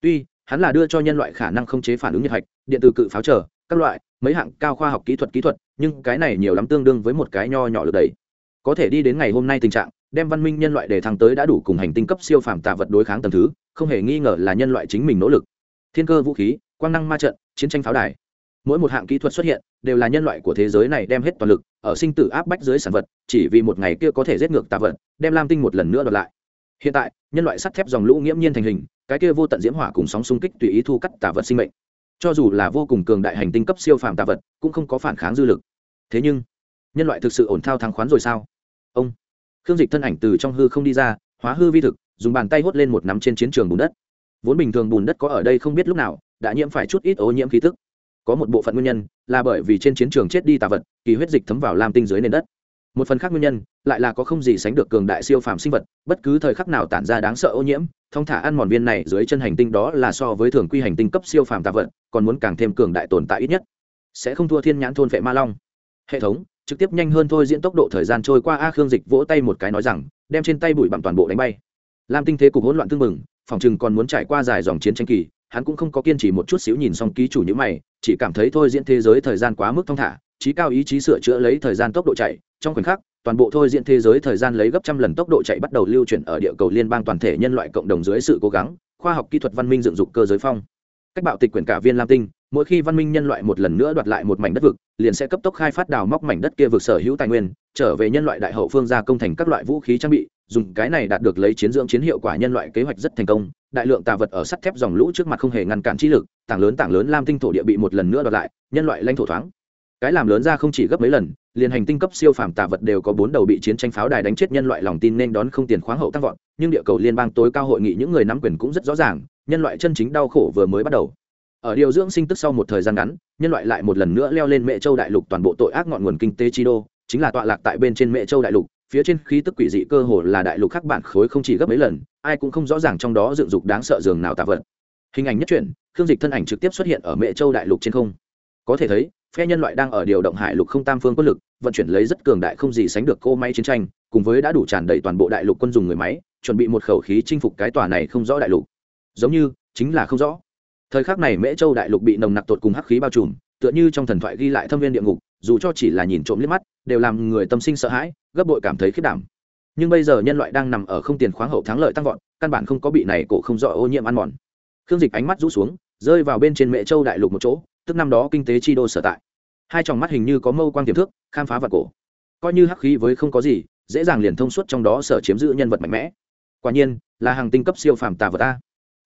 Tuy hắn là đưa cho nhân loại khả năng không chế phản ứng nhiệt hạch điện từ cự pháo trở các loại, mấy hạng cao khoa học kỹ thuật kỹ thuật, nhưng cái này nhiều lắm tương đương với một cái nho nhỏ lực đấy có thể đi đến ngày hôm nay tình trạng, đem văn minh nhân loại để thăng tới đã đủ cùng hành tinh cấp siêu phàm tạ vật đối kháng tầm thứ, không hề nghi ngờ là nhân loại chính mình nỗ lực. Thiên cơ vũ khí, quang năng ma trận, chiến tranh pháo đài. Mỗi một hạng kỹ thuật xuất hiện, đều là nhân loại của thế giới này đem hết toàn lực, ở sinh tử áp bách dưới sản vật, chỉ vì một ngày kia có thể giết ngược tạ vật, đem lam tinh một lần nữa đoạt lại. Hiện tại, nhân loại sắt thép dòng lũ nghiễm nhiên thành hình, cái kia vô tận diễm hỏa cùng sóng xung kích tùy ý thu cắt tạ vật sinh mệnh cho dù là vô cùng cường đại hành tinh cấp siêu phàm tạ vật, cũng không có phản kháng dư lực. Thế nhưng, nhân loại thực sự ổn thao thắng khoán rồi sao? Ông, khương dịch thân ảnh từ trong hư không đi ra, hóa hư vi thực, dùng bàn tay hốt lên một nắm trên chiến trường bùn đất. Vốn bình thường bùn đất có ở đây không biết lúc nào, đã nhiễm phải chút ít ô nhiễm khí thức có một bộ phận nguyên nhân là bởi vì trên chiến trường chết đi tà vật, kỳ huyết dịch thấm vào lam tinh dưới nền đất một phần khác nguyên nhân lại là có không gì sánh được cường đại siêu phàm sinh vật, bất cứ thời khắc nào tản ra đáng sợ ô nhiễm thông thả ăn mòn viên này dưới chân hành tinh đó là so với thường quy hành tinh cấp siêu phàm tà vật, còn muốn càng thêm cường đại tồn tại ít nhất. Sẽ không thua thiên nhãn thôn vệ ma long. Hệ thống, trực tiếp nhanh hơn thôi diễn tốc độ thời gian trôi qua, a khương dịch vỗ tay một cái nói rằng, đem trên tay bụi bặm toàn bộ đánh bay. Lam tinh thế cục hỗn loạn tương mừng phòng chừng còn muốn trải qua dài dòng chiến tranh kỳ, hắn cũng không có kiên trì một chút xíu nhìn xong ký chủ như mày, chỉ cảm thấy thôi diễn thế giới thời gian quá mức thong thả trí cao ý chí sửa chữa lấy thời gian tốc độ chạy trong khoảnh khắc, toàn bộ thôi diễn thế giới thời gian lấy gấp trăm lần tốc độ chạy bắt đầu lưu chuyển ở địa cầu liên bang toàn thể nhân loại cộng đồng dưới sự cố gắng, khoa học kỹ thuật văn minh dựng dục cơ giới phong. Cách bạo tịch quyển cả viên lam tinh, mỗi khi văn minh nhân loại một lần nữa đoạt lại một mảnh đất vực, liền sẽ cấp tốc khai phát đào móc mảnh đất kia vực sở hữu tài nguyên, trở về nhân loại đại hậu phương gia công thành các loại vũ khí trang bị, dùng cái này đạt được lấy chiến dưỡng chiến hiệu quả nhân loại kế hoạch rất thành công, đại lượng tà vật ở sắt thép dòng lũ trước mặt không hề ngăn cản trí lực, tảng lớn tảng lớn lam tinh thổ địa bị một lần nữa đoạt lại, nhân loại lãnh thổ thoáng. Cái làm lớn ra không chỉ gấp mấy lần liền hành tinh cấp siêu phàm tà vật đều có bốn đầu bị chiến tranh pháo đài đánh chết nhân loại lòng tin nên đón không tiền khoáng hậu tăng vọt, nhưng địa cầu liên bang tối cao hội nghị những người nắm quyền cũng rất rõ ràng, nhân loại chân chính đau khổ vừa mới bắt đầu. Ở điều dưỡng sinh tức sau một thời gian ngắn, nhân loại lại một lần nữa leo lên mẹ châu đại lục toàn bộ tội ác ngọn nguồn kinh tế chi đô, chính là tọa lạc tại bên trên mẹ châu đại lục, phía trên khí tức quỷ dị cơ hồ là đại lục khác bản khối không chỉ gấp mấy lần, ai cũng không rõ ràng trong đó dựng dục đáng sợ giường nào tạ vật. Hình ảnh nhất truyện, khương dịch thân ảnh trực tiếp xuất hiện ở mẹ châu đại lục trên không. Có thể thấy phe nhân loại đang ở điều động hải lục không tam phương quân lực, vận chuyển lấy rất cường đại không gì sánh được cô máy chiến tranh, cùng với đã đủ tràn đầy toàn bộ đại lục quân dùng người máy, chuẩn bị một khẩu khí chinh phục cái tòa này không rõ đại lục. Giống như, chính là không rõ. Thời khắc này mễ châu đại lục bị nồng nặc tột cùng hắc khí bao trùm, tựa như trong thần thoại ghi lại thâm viên địa ngục, dù cho chỉ là nhìn trộm liếc mắt, đều làm người tâm sinh sợ hãi, gấp bội cảm thấy khiết đảm. Nhưng bây giờ nhân loại đang nằm ở không tiền khoáng hậu thắng lợi tăng vọt, căn bản không có bị này cổ không rõ ô nhiễm ăn mòn. Khương dịch ánh mắt rũ xuống, rơi vào bên trên mễ châu đại lục một chỗ tức năm đó kinh tế chi đô sở tại. Hai tròng mắt hình như có mâu quang tiềm thức, khám phá vật cổ. Coi như hắc khí với không có gì, dễ dàng liền thông suốt trong đó sở chiếm giữ nhân vật mạnh mẽ. Quả nhiên, là hàng tinh cấp siêu phàm tà vật ta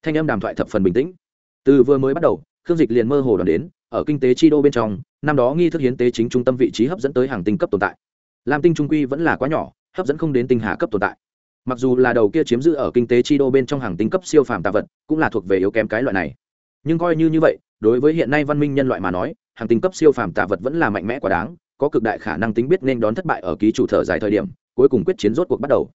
thanh âm đàm thoại thập phần bình tĩnh. Từ vừa mới bắt đầu, khương dịch liền mơ hồ đoàn đến, ở kinh tế chi đô bên trong, năm đó nghi thức hiến tế chính trung tâm vị trí hấp dẫn tới hàng tinh cấp tồn tại. Làm tinh trung quy vẫn là quá nhỏ, hấp dẫn không đến tinh hà cấp tồn tại. Mặc dù là đầu kia chiếm giữ ở kinh tế chi đô bên trong hàng tinh cấp siêu phàm tà vật, cũng là thuộc về yếu kém cái loại này. Nhưng coi như như vậy đối với hiện nay văn minh nhân loại mà nói, hàng tinh cấp siêu phàm tạ vật vẫn là mạnh mẽ quá đáng, có cực đại khả năng tính biết nên đón thất bại ở ký chủ thở dài thời điểm, cuối cùng quyết chiến rốt cuộc bắt đầu.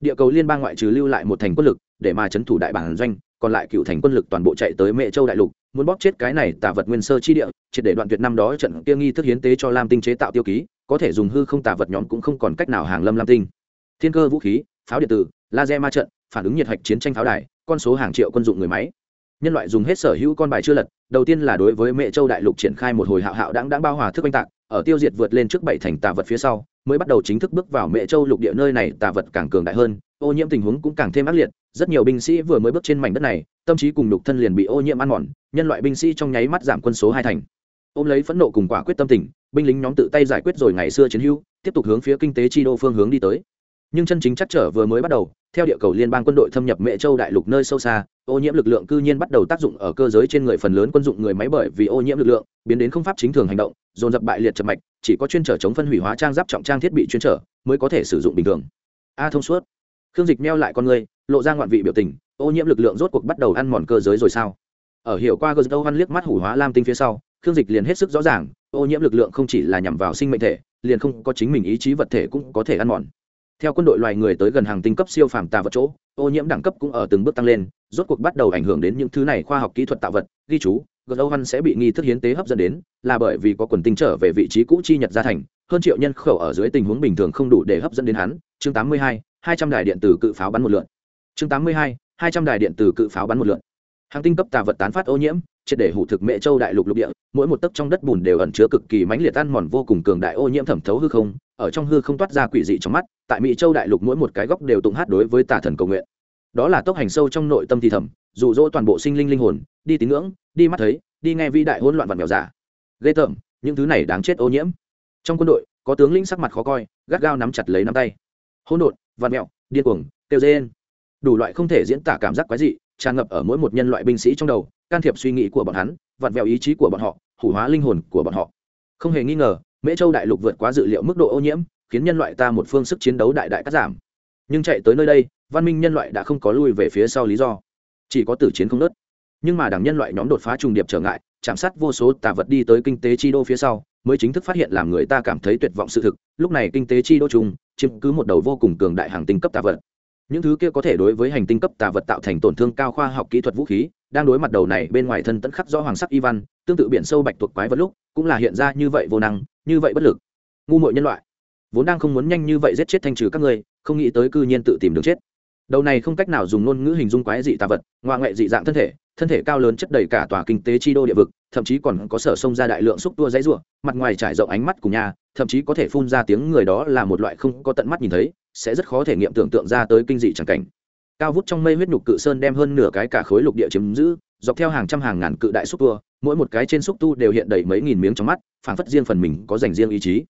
Địa cầu liên bang ngoại trừ lưu lại một thành quân lực, để mà chấn thủ đại bản doanh, còn lại cựu thành quân lực toàn bộ chạy tới mẹ châu đại lục, muốn bóp chết cái này tả vật nguyên sơ chi địa, triệt để đoạn tuyệt năm đó trận kia nghi thức hiến tế cho lam tinh chế tạo tiêu ký, có thể dùng hư không tả vật nhóm cũng không còn cách nào hàng lâm lam tinh. Thiên cơ vũ khí, pháo điện tử, laser ma trận, phản ứng nhiệt hạch chiến tranh pháo đài, con số hàng triệu quân dụng người máy. Nhân loại dùng hết sở hữu con bài chưa lật đầu tiên là đối với mẹ châu đại lục triển khai một hồi hạo hạo đáng đáng bao hòa thức oanh tạc, ở tiêu diệt vượt lên trước bảy thành tà vật phía sau, mới bắt đầu chính thức bước vào mẹ châu lục địa nơi này, tà vật càng cường đại hơn, ô nhiễm tình huống cũng càng thêm ác liệt, rất nhiều binh sĩ vừa mới bước trên mảnh đất này, tâm trí cùng lục thân liền bị ô nhiễm ăn mòn, nhân loại binh sĩ trong nháy mắt giảm quân số hai thành. Ôm lấy phẫn nộ cùng quả quyết tâm tình, binh lính nhóm tự tay giải quyết rồi ngày xưa chiến hữu, tiếp tục hướng phía kinh tế chi đô phương hướng đi tới nhưng chân chính chắc trở vừa mới bắt đầu, theo địa cầu liên bang quân đội thâm nhập Mễ châu đại lục nơi sâu xa, ô nhiễm lực lượng cư nhiên bắt đầu tác dụng ở cơ giới trên người phần lớn quân dụng người máy bởi vì ô nhiễm lực lượng, biến đến không pháp chính thường hành động, dồn dập bại liệt chậm mạch, chỉ có chuyên trở chống phân hủy hóa trang giáp trọng trang thiết bị chuyên trở mới có thể sử dụng bình thường. A thông suốt. Khương dịch meo lại con người, lộ ra ngoạn vị biểu tình, ô nhiễm lực lượng rốt cuộc bắt đầu ăn mòn cơ giới rồi sao? Ở hiểu qua gờ dâu văn liếc mắt hủ hóa lam tinh phía sau, khương dịch liền hết sức rõ ràng, ô nhiễm lực lượng không chỉ là nhằm vào sinh mệnh thể, liền không có chính mình ý chí vật thể cũng có thể ăn mòn theo quân đội loài người tới gần hàng tinh cấp siêu phàm tà vật chỗ ô nhiễm đẳng cấp cũng ở từng bước tăng lên rốt cuộc bắt đầu ảnh hưởng đến những thứ này khoa học kỹ thuật tạo vật ghi chú gợt âu văn sẽ bị nghi thức hiến tế hấp dẫn đến là bởi vì có quần tinh trở về vị trí cũ chi nhật gia thành hơn triệu nhân khẩu ở dưới tình huống bình thường không đủ để hấp dẫn đến hắn. Chương 82, 200 đài điện tử cự pháo bắn một lượn chương 82, 200 đài điện tử cự pháo bắn một lượn hàng tinh cấp tà vật tán phát ô nhiễm triệt để hủ thực mẹ châu đại lục lục địa, mỗi một tấc trong đất bùn đều ẩn chứa cực kỳ mãnh liệt ăn mòn vô cùng cường đại ô nhiễm thẩm thấu hư không, ở trong hư không toát ra quỷ dị trong mắt, tại mỹ châu đại lục mỗi một cái góc đều tụng hát đối với tà thần cầu nguyện. Đó là tốc hành sâu trong nội tâm thì thầm, dụ dỗ toàn bộ sinh linh linh hồn, đi tín ngưỡng, đi mắt thấy, đi nghe vĩ đại hỗn loạn vặn mèo giả. Ghê tởm, những thứ này đáng chết ô nhiễm. Trong quân đội, có tướng lĩnh sắc mặt khó coi, gắt gao nắm chặt lấy nắm tay. Hỗn độn vặn mèo, điên cuồng tiêu rên. Đủ loại không thể diễn tả cảm giác quái dị, tràn ngập ở mỗi một nhân loại binh sĩ trong đầu can thiệp suy nghĩ của bọn hắn, vặn vẹo ý chí của bọn họ, hủ hóa linh hồn của bọn họ. Không hề nghi ngờ, mễ châu đại lục vượt quá dự liệu mức độ ô nhiễm, khiến nhân loại ta một phương sức chiến đấu đại đại cắt giảm. Nhưng chạy tới nơi đây, văn minh nhân loại đã không có lui về phía sau lý do. Chỉ có tử chiến không nớt nhưng mà đảng nhân loại nhóm đột phá trùng điệp trở ngại, chạm sát vô số tà vật đi tới kinh tế chi đô phía sau, mới chính thức phát hiện làm người ta cảm thấy tuyệt vọng sự thực. Lúc này kinh tế chi đô chung chiếm cứ một đầu vô cùng cường đại hàng tinh cấp tà vật. Những thứ kia có thể đối với hành tinh cấp tà vật tạo thành tổn thương cao khoa học kỹ thuật vũ khí đang đối mặt đầu này bên ngoài thân tẫn khắc rõ hoàng sắc y văn, tương tự biển sâu bạch tuộc quái vật lúc, cũng là hiện ra như vậy vô năng, như vậy bất lực. Ngu mội nhân loại, vốn đang không muốn nhanh như vậy giết chết thanh trừ các ngươi, không nghĩ tới cư nhiên tự tìm đường chết. Đầu này không cách nào dùng ngôn ngữ hình dung quái dị tà vật ngoại ngoại dị dạng thân thể thân thể cao lớn chất đầy cả tòa kinh tế chi đô địa vực, thậm chí còn có sở sông ra đại lượng xúc tua dãy ruộng mặt ngoài trải rộng ánh mắt cùng nhà, thậm chí có thể phun ra tiếng người đó là một loại không có tận mắt nhìn thấy, sẽ rất khó thể nghiệm tưởng tượng ra tới kinh dị chẳng cảnh cao vút trong mây huyết nhục cự sơn đem hơn nửa cái cả khối lục địa chiếm giữ, dọc theo hàng trăm hàng ngàn cự đại xúc tua, mỗi một cái trên xúc tu đều hiện đầy mấy nghìn miếng trong mắt, phảng phất riêng phần mình có dành riêng ý chí.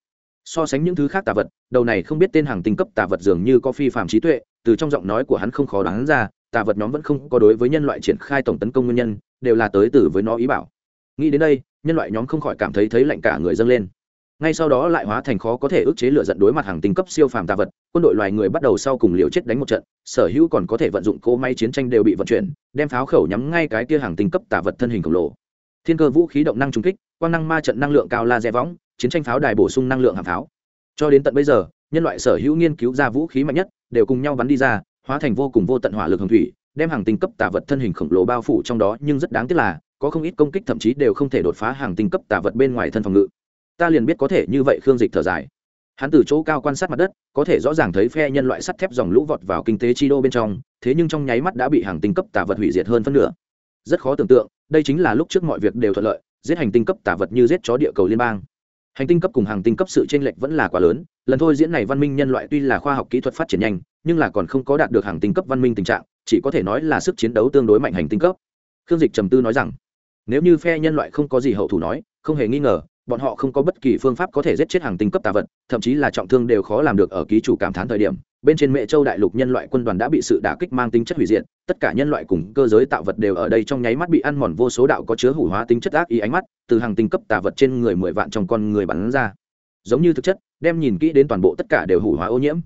So sánh những thứ khác tà vật, đầu này không biết tên hàng tinh cấp tà vật dường như có phi phạm trí tuệ, từ trong giọng nói của hắn không khó đoán ra, tà vật nhóm vẫn không có đối với nhân loại triển khai tổng tấn công nguyên nhân, đều là tới từ với nó ý bảo. Nghĩ đến đây, nhân loại nhóm không khỏi cảm thấy thấy lạnh cả người dâng lên ngay sau đó lại hóa thành khó có thể ức chế lựa dẫn đối mặt hàng tinh cấp siêu phàm tà vật, quân đội loài người bắt đầu sau cùng liều chết đánh một trận, sở hữu còn có thể vận dụng cỗ máy chiến tranh đều bị vận chuyển, đem pháo khẩu nhắm ngay cái kia hàng tinh cấp tà vật thân hình khổng lồ. Thiên cơ vũ khí động năng trung kích, quang năng ma trận năng lượng cao laser võng, chiến tranh pháo đài bổ sung năng lượng hàng pháo. Cho đến tận bây giờ, nhân loại sở hữu nghiên cứu ra vũ khí mạnh nhất, đều cùng nhau bắn đi ra, hóa thành vô cùng vô tận hỏa lực hồng thủy, đem hàng tinh cấp tà vật thân hình khổng lồ bao phủ trong đó, nhưng rất đáng tiếc là, có không ít công kích thậm chí đều không thể đột phá hàng tinh cấp tà vật bên ngoài thân phòng ngự ta liền biết có thể như vậy khương dịch thở dài. Hắn từ chỗ cao quan sát mặt đất, có thể rõ ràng thấy phe nhân loại sắt thép dòng lũ vọt vào kinh tế chi đô bên trong, thế nhưng trong nháy mắt đã bị hàng tinh cấp tà vật hủy diệt hơn phân nửa. Rất khó tưởng tượng, đây chính là lúc trước mọi việc đều thuận lợi, giết hành tinh cấp tà vật như giết chó địa cầu liên bang. Hành tinh cấp cùng hàng tinh cấp sự chênh lệch vẫn là quá lớn, lần thôi diễn này văn minh nhân loại tuy là khoa học kỹ thuật phát triển nhanh, nhưng là còn không có đạt được hàng tinh cấp văn minh tình trạng, chỉ có thể nói là sức chiến đấu tương đối mạnh hành tinh cấp. Khương dịch trầm tư nói rằng, nếu như phe nhân loại không có gì hậu thủ nói, không hề nghi ngờ bọn họ không có bất kỳ phương pháp có thể giết chết hàng tinh cấp tà vật, thậm chí là trọng thương đều khó làm được ở ký chủ cảm thán thời điểm. Bên trên mẹ châu đại lục nhân loại quân đoàn đã bị sự đả kích mang tính chất hủy diệt, tất cả nhân loại cùng cơ giới tạo vật đều ở đây trong nháy mắt bị ăn mòn, vô số đạo có chứa hủ hóa tính chất ác ý ánh mắt từ hàng tinh cấp tà vật trên người mười vạn trong con người bắn ra. Giống như thực chất, đem nhìn kỹ đến toàn bộ tất cả đều hủ hóa ô nhiễm.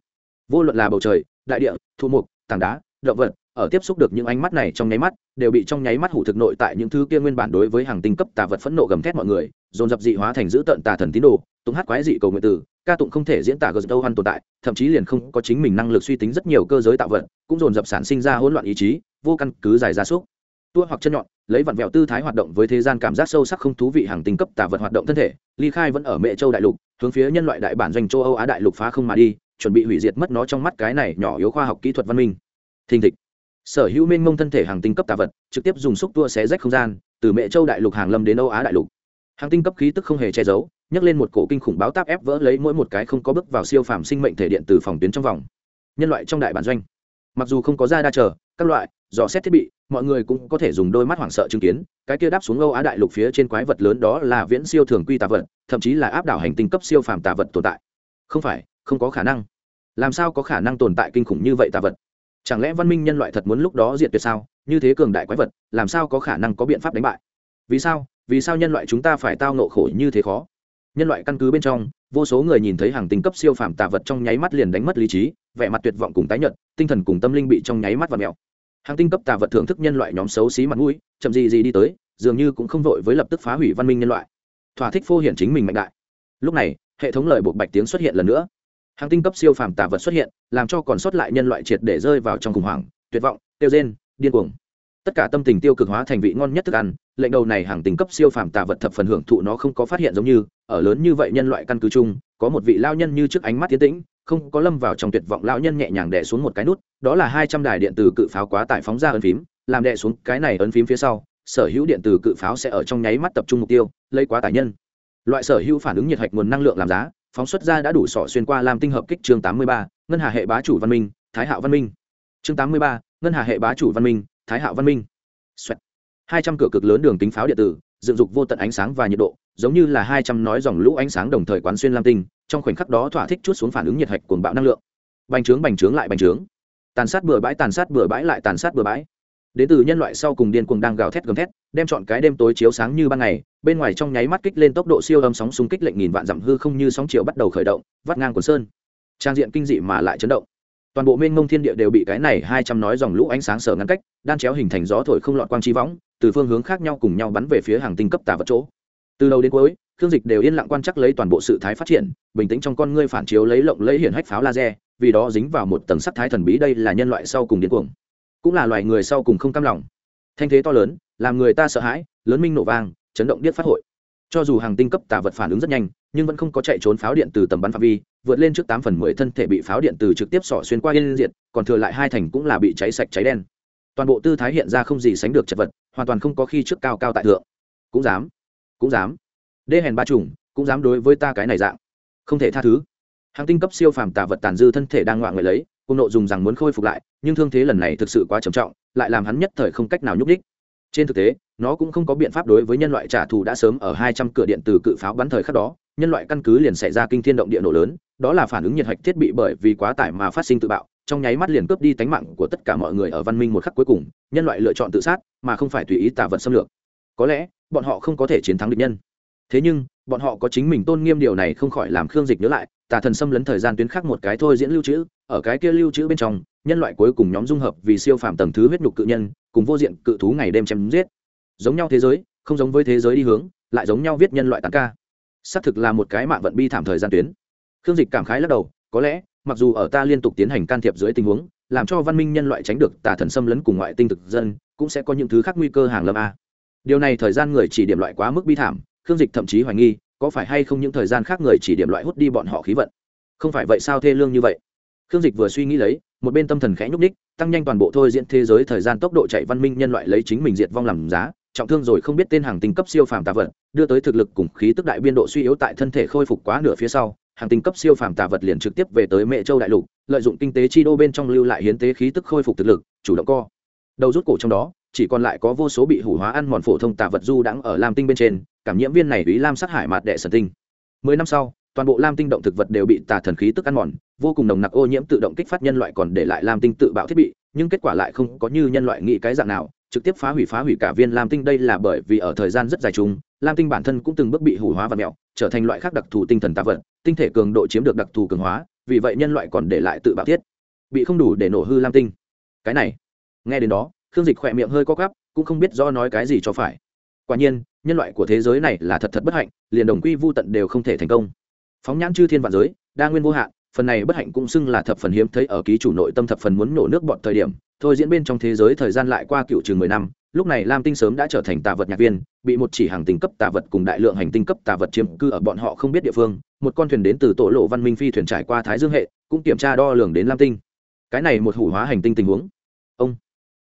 Vô luận là bầu trời, đại địa, thu mục, tảng đá, động vật, ở tiếp xúc được những ánh mắt này trong nháy mắt, đều bị trong nháy mắt hủ thực nội tại những thứ kia nguyên bản đối với hàng tinh cấp tà vật phẫn nộ gầm thét mọi người dồn dập dị hóa thành giữ tận tà thần tín đồ tung hát quái dị cầu nguyện tử ca tụng không thể diễn tả gờ đâu hoan tồn tại, thậm chí liền không có chính mình năng lực suy tính rất nhiều cơ giới tạo vật, cũng dồn dập sản sinh ra hỗn loạn ý chí, vô căn cứ dài ra súc. Tua hoặc chân nhọn, lấy vặn vẹo tư thái hoạt động với thế gian cảm giác sâu sắc không thú vị hàng tinh cấp tà vật hoạt động thân thể, ly khai vẫn ở mẹ châu đại lục, hướng phía nhân loại đại bản doanh châu âu á đại lục phá không mà đi, chuẩn bị hủy diệt mất nó trong mắt cái này nhỏ yếu khoa học kỹ thuật văn minh. Thình thịch. Sở hữu minh mông thân thể hàng tinh cấp tà vật, trực tiếp dùng xúc tua xé rách không gian, từ mẹ châu đại lục hàng lâm đến âu á đại lục hàng tinh cấp khí tức không hề che giấu, nhấc lên một cổ kinh khủng báo táp ép vỡ lấy mỗi một cái không có bước vào siêu phàm sinh mệnh thể điện từ phòng tuyến trong vòng. Nhân loại trong đại bản doanh. Mặc dù không có ra đa chờ, các loại, dò xét thiết bị, mọi người cũng có thể dùng đôi mắt hoảng sợ chứng kiến, cái kia đáp xuống âu á đại lục phía trên quái vật lớn đó là viễn siêu thường quy tà vật, thậm chí là áp đảo hành tinh cấp siêu phàm tà vật tồn tại. Không phải, không có khả năng. Làm sao có khả năng tồn tại kinh khủng như vậy tà vật? Chẳng lẽ văn minh nhân loại thật muốn lúc đó diệt tuyệt sao? Như thế cường đại quái vật, làm sao có khả năng có biện pháp đánh bại? Vì sao? Vì sao nhân loại chúng ta phải tao nộ khổ như thế khó? Nhân loại căn cứ bên trong, vô số người nhìn thấy hàng tinh cấp siêu phàm tà vật trong nháy mắt liền đánh mất lý trí, vẻ mặt tuyệt vọng cùng tái nhợt, tinh thần cùng tâm linh bị trong nháy mắt và mèo. Hàng tinh cấp tà vật thưởng thức nhân loại nhóm xấu xí mặt mũi, chậm gì gì đi tới, dường như cũng không vội với lập tức phá hủy văn minh nhân loại. Thỏa thích phô hiện chính mình mạnh đại. Lúc này, hệ thống lời buộc bạch tiếng xuất hiện lần nữa. Hàng tinh cấp siêu phàm tà vật xuất hiện, làm cho còn sót lại nhân loại triệt để rơi vào trong khủng hoảng, tuyệt vọng, tiêu rên, điên cuồng. Tất cả tâm tình tiêu cực hóa thành vị ngon nhất thức ăn lệnh đầu này hàng tình cấp siêu phàm tà vật thập phần hưởng thụ nó không có phát hiện giống như, ở lớn như vậy nhân loại căn cứ chung, có một vị lao nhân như trước ánh mắt tiến tĩnh, không có lâm vào trong tuyệt vọng lao nhân nhẹ nhàng đè xuống một cái nút, đó là hai trăm đài điện từ cự pháo quá tải phóng ra ấn phím, làm đè xuống cái này ấn phím phía sau, sở hữu điện từ cự pháo sẽ ở trong nháy mắt tập trung mục tiêu, lấy quá tải nhân. Loại sở hữu phản ứng nhiệt hạch nguồn năng lượng làm giá, phóng xuất ra đã đủ sỏ xuyên qua làm tinh hợp kích chương tám mươi ba, ngân hà hệ bá chủ văn minh, thái hạo văn minh. Chương tám mươi ba, ngân hà hệ bá chủ văn minh, thái hạo văn minh hai trăm cửa cực lớn đường kính pháo điện tử, dựng dục vô tận ánh sáng và nhiệt độ, giống như là hai trăm nói dòng lũ ánh sáng đồng thời quán xuyên lam tinh, trong khoảnh khắc đó thỏa thích chút xuống phản ứng nhiệt hạch cuồng bạo năng lượng. Bành trướng bành trướng lại bành trướng. Tàn sát bừa bãi, tàn sát bừa bãi lại tàn sát bừa bãi. Đến từ nhân loại sau cùng điên cuồng đang gào thét gầm thét, đem chọn cái đêm tối chiếu sáng như ban ngày, bên ngoài trong nháy mắt kích lên tốc độ siêu âm sóng xung kích lệnh nghìn vạn dặm hư không như sóng chiều bắt đầu khởi động, vắt ngang quần sơn. Trang diện kinh dị mà lại chấn động. Toàn bộ mênh mông thiên địa đều bị cái này hai trăm nói dòng lũ ánh sáng sở ngăn cách, đan chéo hình thành gió thổi không lọt quang chi võng từ phương hướng khác nhau cùng nhau bắn về phía hàng tinh cấp tà vật chỗ. Từ đầu đến cuối, khương dịch đều yên lặng quan chắc lấy toàn bộ sự thái phát triển, bình tĩnh trong con ngươi phản chiếu lấy lộng lấy hiển hách pháo laser, vì đó dính vào một tầng sắc thái thần bí đây là nhân loại sau cùng điên cuồng. Cũng là loài người sau cùng không cam lòng. Thanh thế to lớn, làm người ta sợ hãi, lớn minh nổ vang, chấn động điếc phát hội. Cho dù hàng tinh cấp tà vật phản ứng rất nhanh, nhưng vẫn không có chạy trốn pháo điện từ tầm bắn phạm vi, vượt lên trước tám phần mười thân thể bị pháo điện từ trực tiếp sỏ xuyên qua yên diện còn thừa lại hai thành cũng là bị cháy sạch cháy đen toàn bộ tư thái hiện ra không gì sánh được chật vật, hoàn toàn không có khi trước cao cao tại thượng. Cũng dám cũng dám. Đê hèn ba trùng cũng dám đối với ta cái này dạng. Không thể tha thứ. Hàng tinh cấp siêu phàm tà vật tàn dư thân thể đang ngoạn người lấy, cùng nộ dùng rằng muốn khôi phục lại, nhưng thương thế lần này thực sự quá trầm trọng, lại làm hắn nhất thời không cách nào nhúc đích trên thực tế, nó cũng không có biện pháp đối với nhân loại trả thù đã sớm ở hai trăm cửa điện từ cự pháo bắn thời khắc đó, nhân loại căn cứ liền xảy ra kinh thiên động địa nổ lớn, đó là phản ứng nhiệt hạch thiết bị bởi vì quá tải mà phát sinh tự bạo trong nháy mắt liền cướp đi tánh mạng của tất cả mọi người ở văn minh một khắc cuối cùng, nhân loại lựa chọn tự sát, mà không phải tùy ý tả vật xâm lược. Có lẽ, bọn họ không có thể chiến thắng địch nhân. Thế nhưng, bọn họ có chính mình tôn nghiêm điều này không khỏi làm khương dịch nhớ lại, tà thần xâm lấn thời gian tuyến khác một cái thôi diễn lưu trữ, ở cái kia lưu trữ bên trong, nhân loại cuối cùng nhóm dung hợp vì siêu phàm tầng thứ huyết nhục cự nhân, cùng vô diện cự thú ngày đêm chém giết. Giống nhau thế giới, không giống với thế giới đi hướng, lại giống nhau viết nhân loại tàn ca. Xác thực là một cái mạng vận bi thảm thời gian tuyến. Khương dịch cảm khái lắc đầu, có lẽ mặc dù ở ta liên tục tiến hành can thiệp dưới tình huống, làm cho văn minh nhân loại tránh được tà thần xâm lấn cùng ngoại tinh thực dân, cũng sẽ có những thứ khác nguy cơ hàng lâm a. Điều này thời gian người chỉ điểm loại quá mức bi thảm, khương dịch thậm chí hoài nghi, có phải hay không những thời gian khác người chỉ điểm loại hút đi bọn họ khí vận? Không phải vậy sao thê lương như vậy? Khương dịch vừa suy nghĩ lấy, một bên tâm thần khẽ nhúc ních tăng nhanh toàn bộ thôi diễn thế giới thời gian tốc độ chạy văn minh nhân loại lấy chính mình diệt vong làm giá, trọng thương rồi không biết tên hàng tinh cấp siêu phàm tà vật, đưa tới thực lực cùng khí tức đại biên độ suy yếu tại thân thể khôi phục quá nửa phía sau hàng tinh cấp siêu phàm tà vật liền trực tiếp về tới mẹ châu đại lục, lợi dụng kinh tế chi đô bên trong lưu lại hiến tế khí tức khôi phục thực lực, chủ động co đầu rút cổ trong đó, chỉ còn lại có vô số bị hủ hóa ăn mòn phổ thông tà vật du đãng ở lam tinh bên trên, cảm nhiễm viên này ý lam sát hải mạt đệ thần tinh. mười năm sau, toàn bộ lam tinh động thực vật đều bị tà thần khí tức ăn mòn, vô cùng nồng nặc ô nhiễm tự động kích phát nhân loại còn để lại lam tinh tự bạo thiết bị, nhưng kết quả lại không có như nhân loại nghĩ cái dạng nào trực tiếp phá hủy phá hủy cả viên lam tinh. Đây là bởi vì ở thời gian rất dài chung, lam tinh bản thân cũng từng bước bị hủ hóa và mẹo, trở thành loại khác đặc thù tinh thần tạ vật, tinh thể cường độ chiếm được đặc thù cường hóa, vì vậy nhân loại còn để lại tự bạo thiết, bị không đủ để nổ hư lam tinh. Cái này, nghe đến đó, khương dịch khỏe miệng hơi co cắp cũng không biết do nói cái gì cho phải. Quả nhiên, nhân loại của thế giới này là thật thật bất hạnh, liền đồng quy vô tận đều không thể thành công. Phóng nhãn chư thiên vạn giới, đa nguyên vô hạn phần này bất hạnh cũng xưng là thập phần hiếm thấy ở ký chủ nội tâm thập phần muốn nổ nước bọn thời điểm. Thôi diễn bên trong thế giới thời gian lại qua cựu chừng mười năm, lúc này lam tinh sớm đã trở thành tà vật nhạc viên, bị một chỉ hàng tinh cấp tà vật cùng đại lượng hành tinh cấp tà vật chiếm cư ở bọn họ không biết địa phương. Một con thuyền đến từ tổ lộ văn minh phi thuyền trải qua thái dương hệ, cũng kiểm tra đo lường đến lam tinh. Cái này một hủ hóa hành tinh tình huống. Ông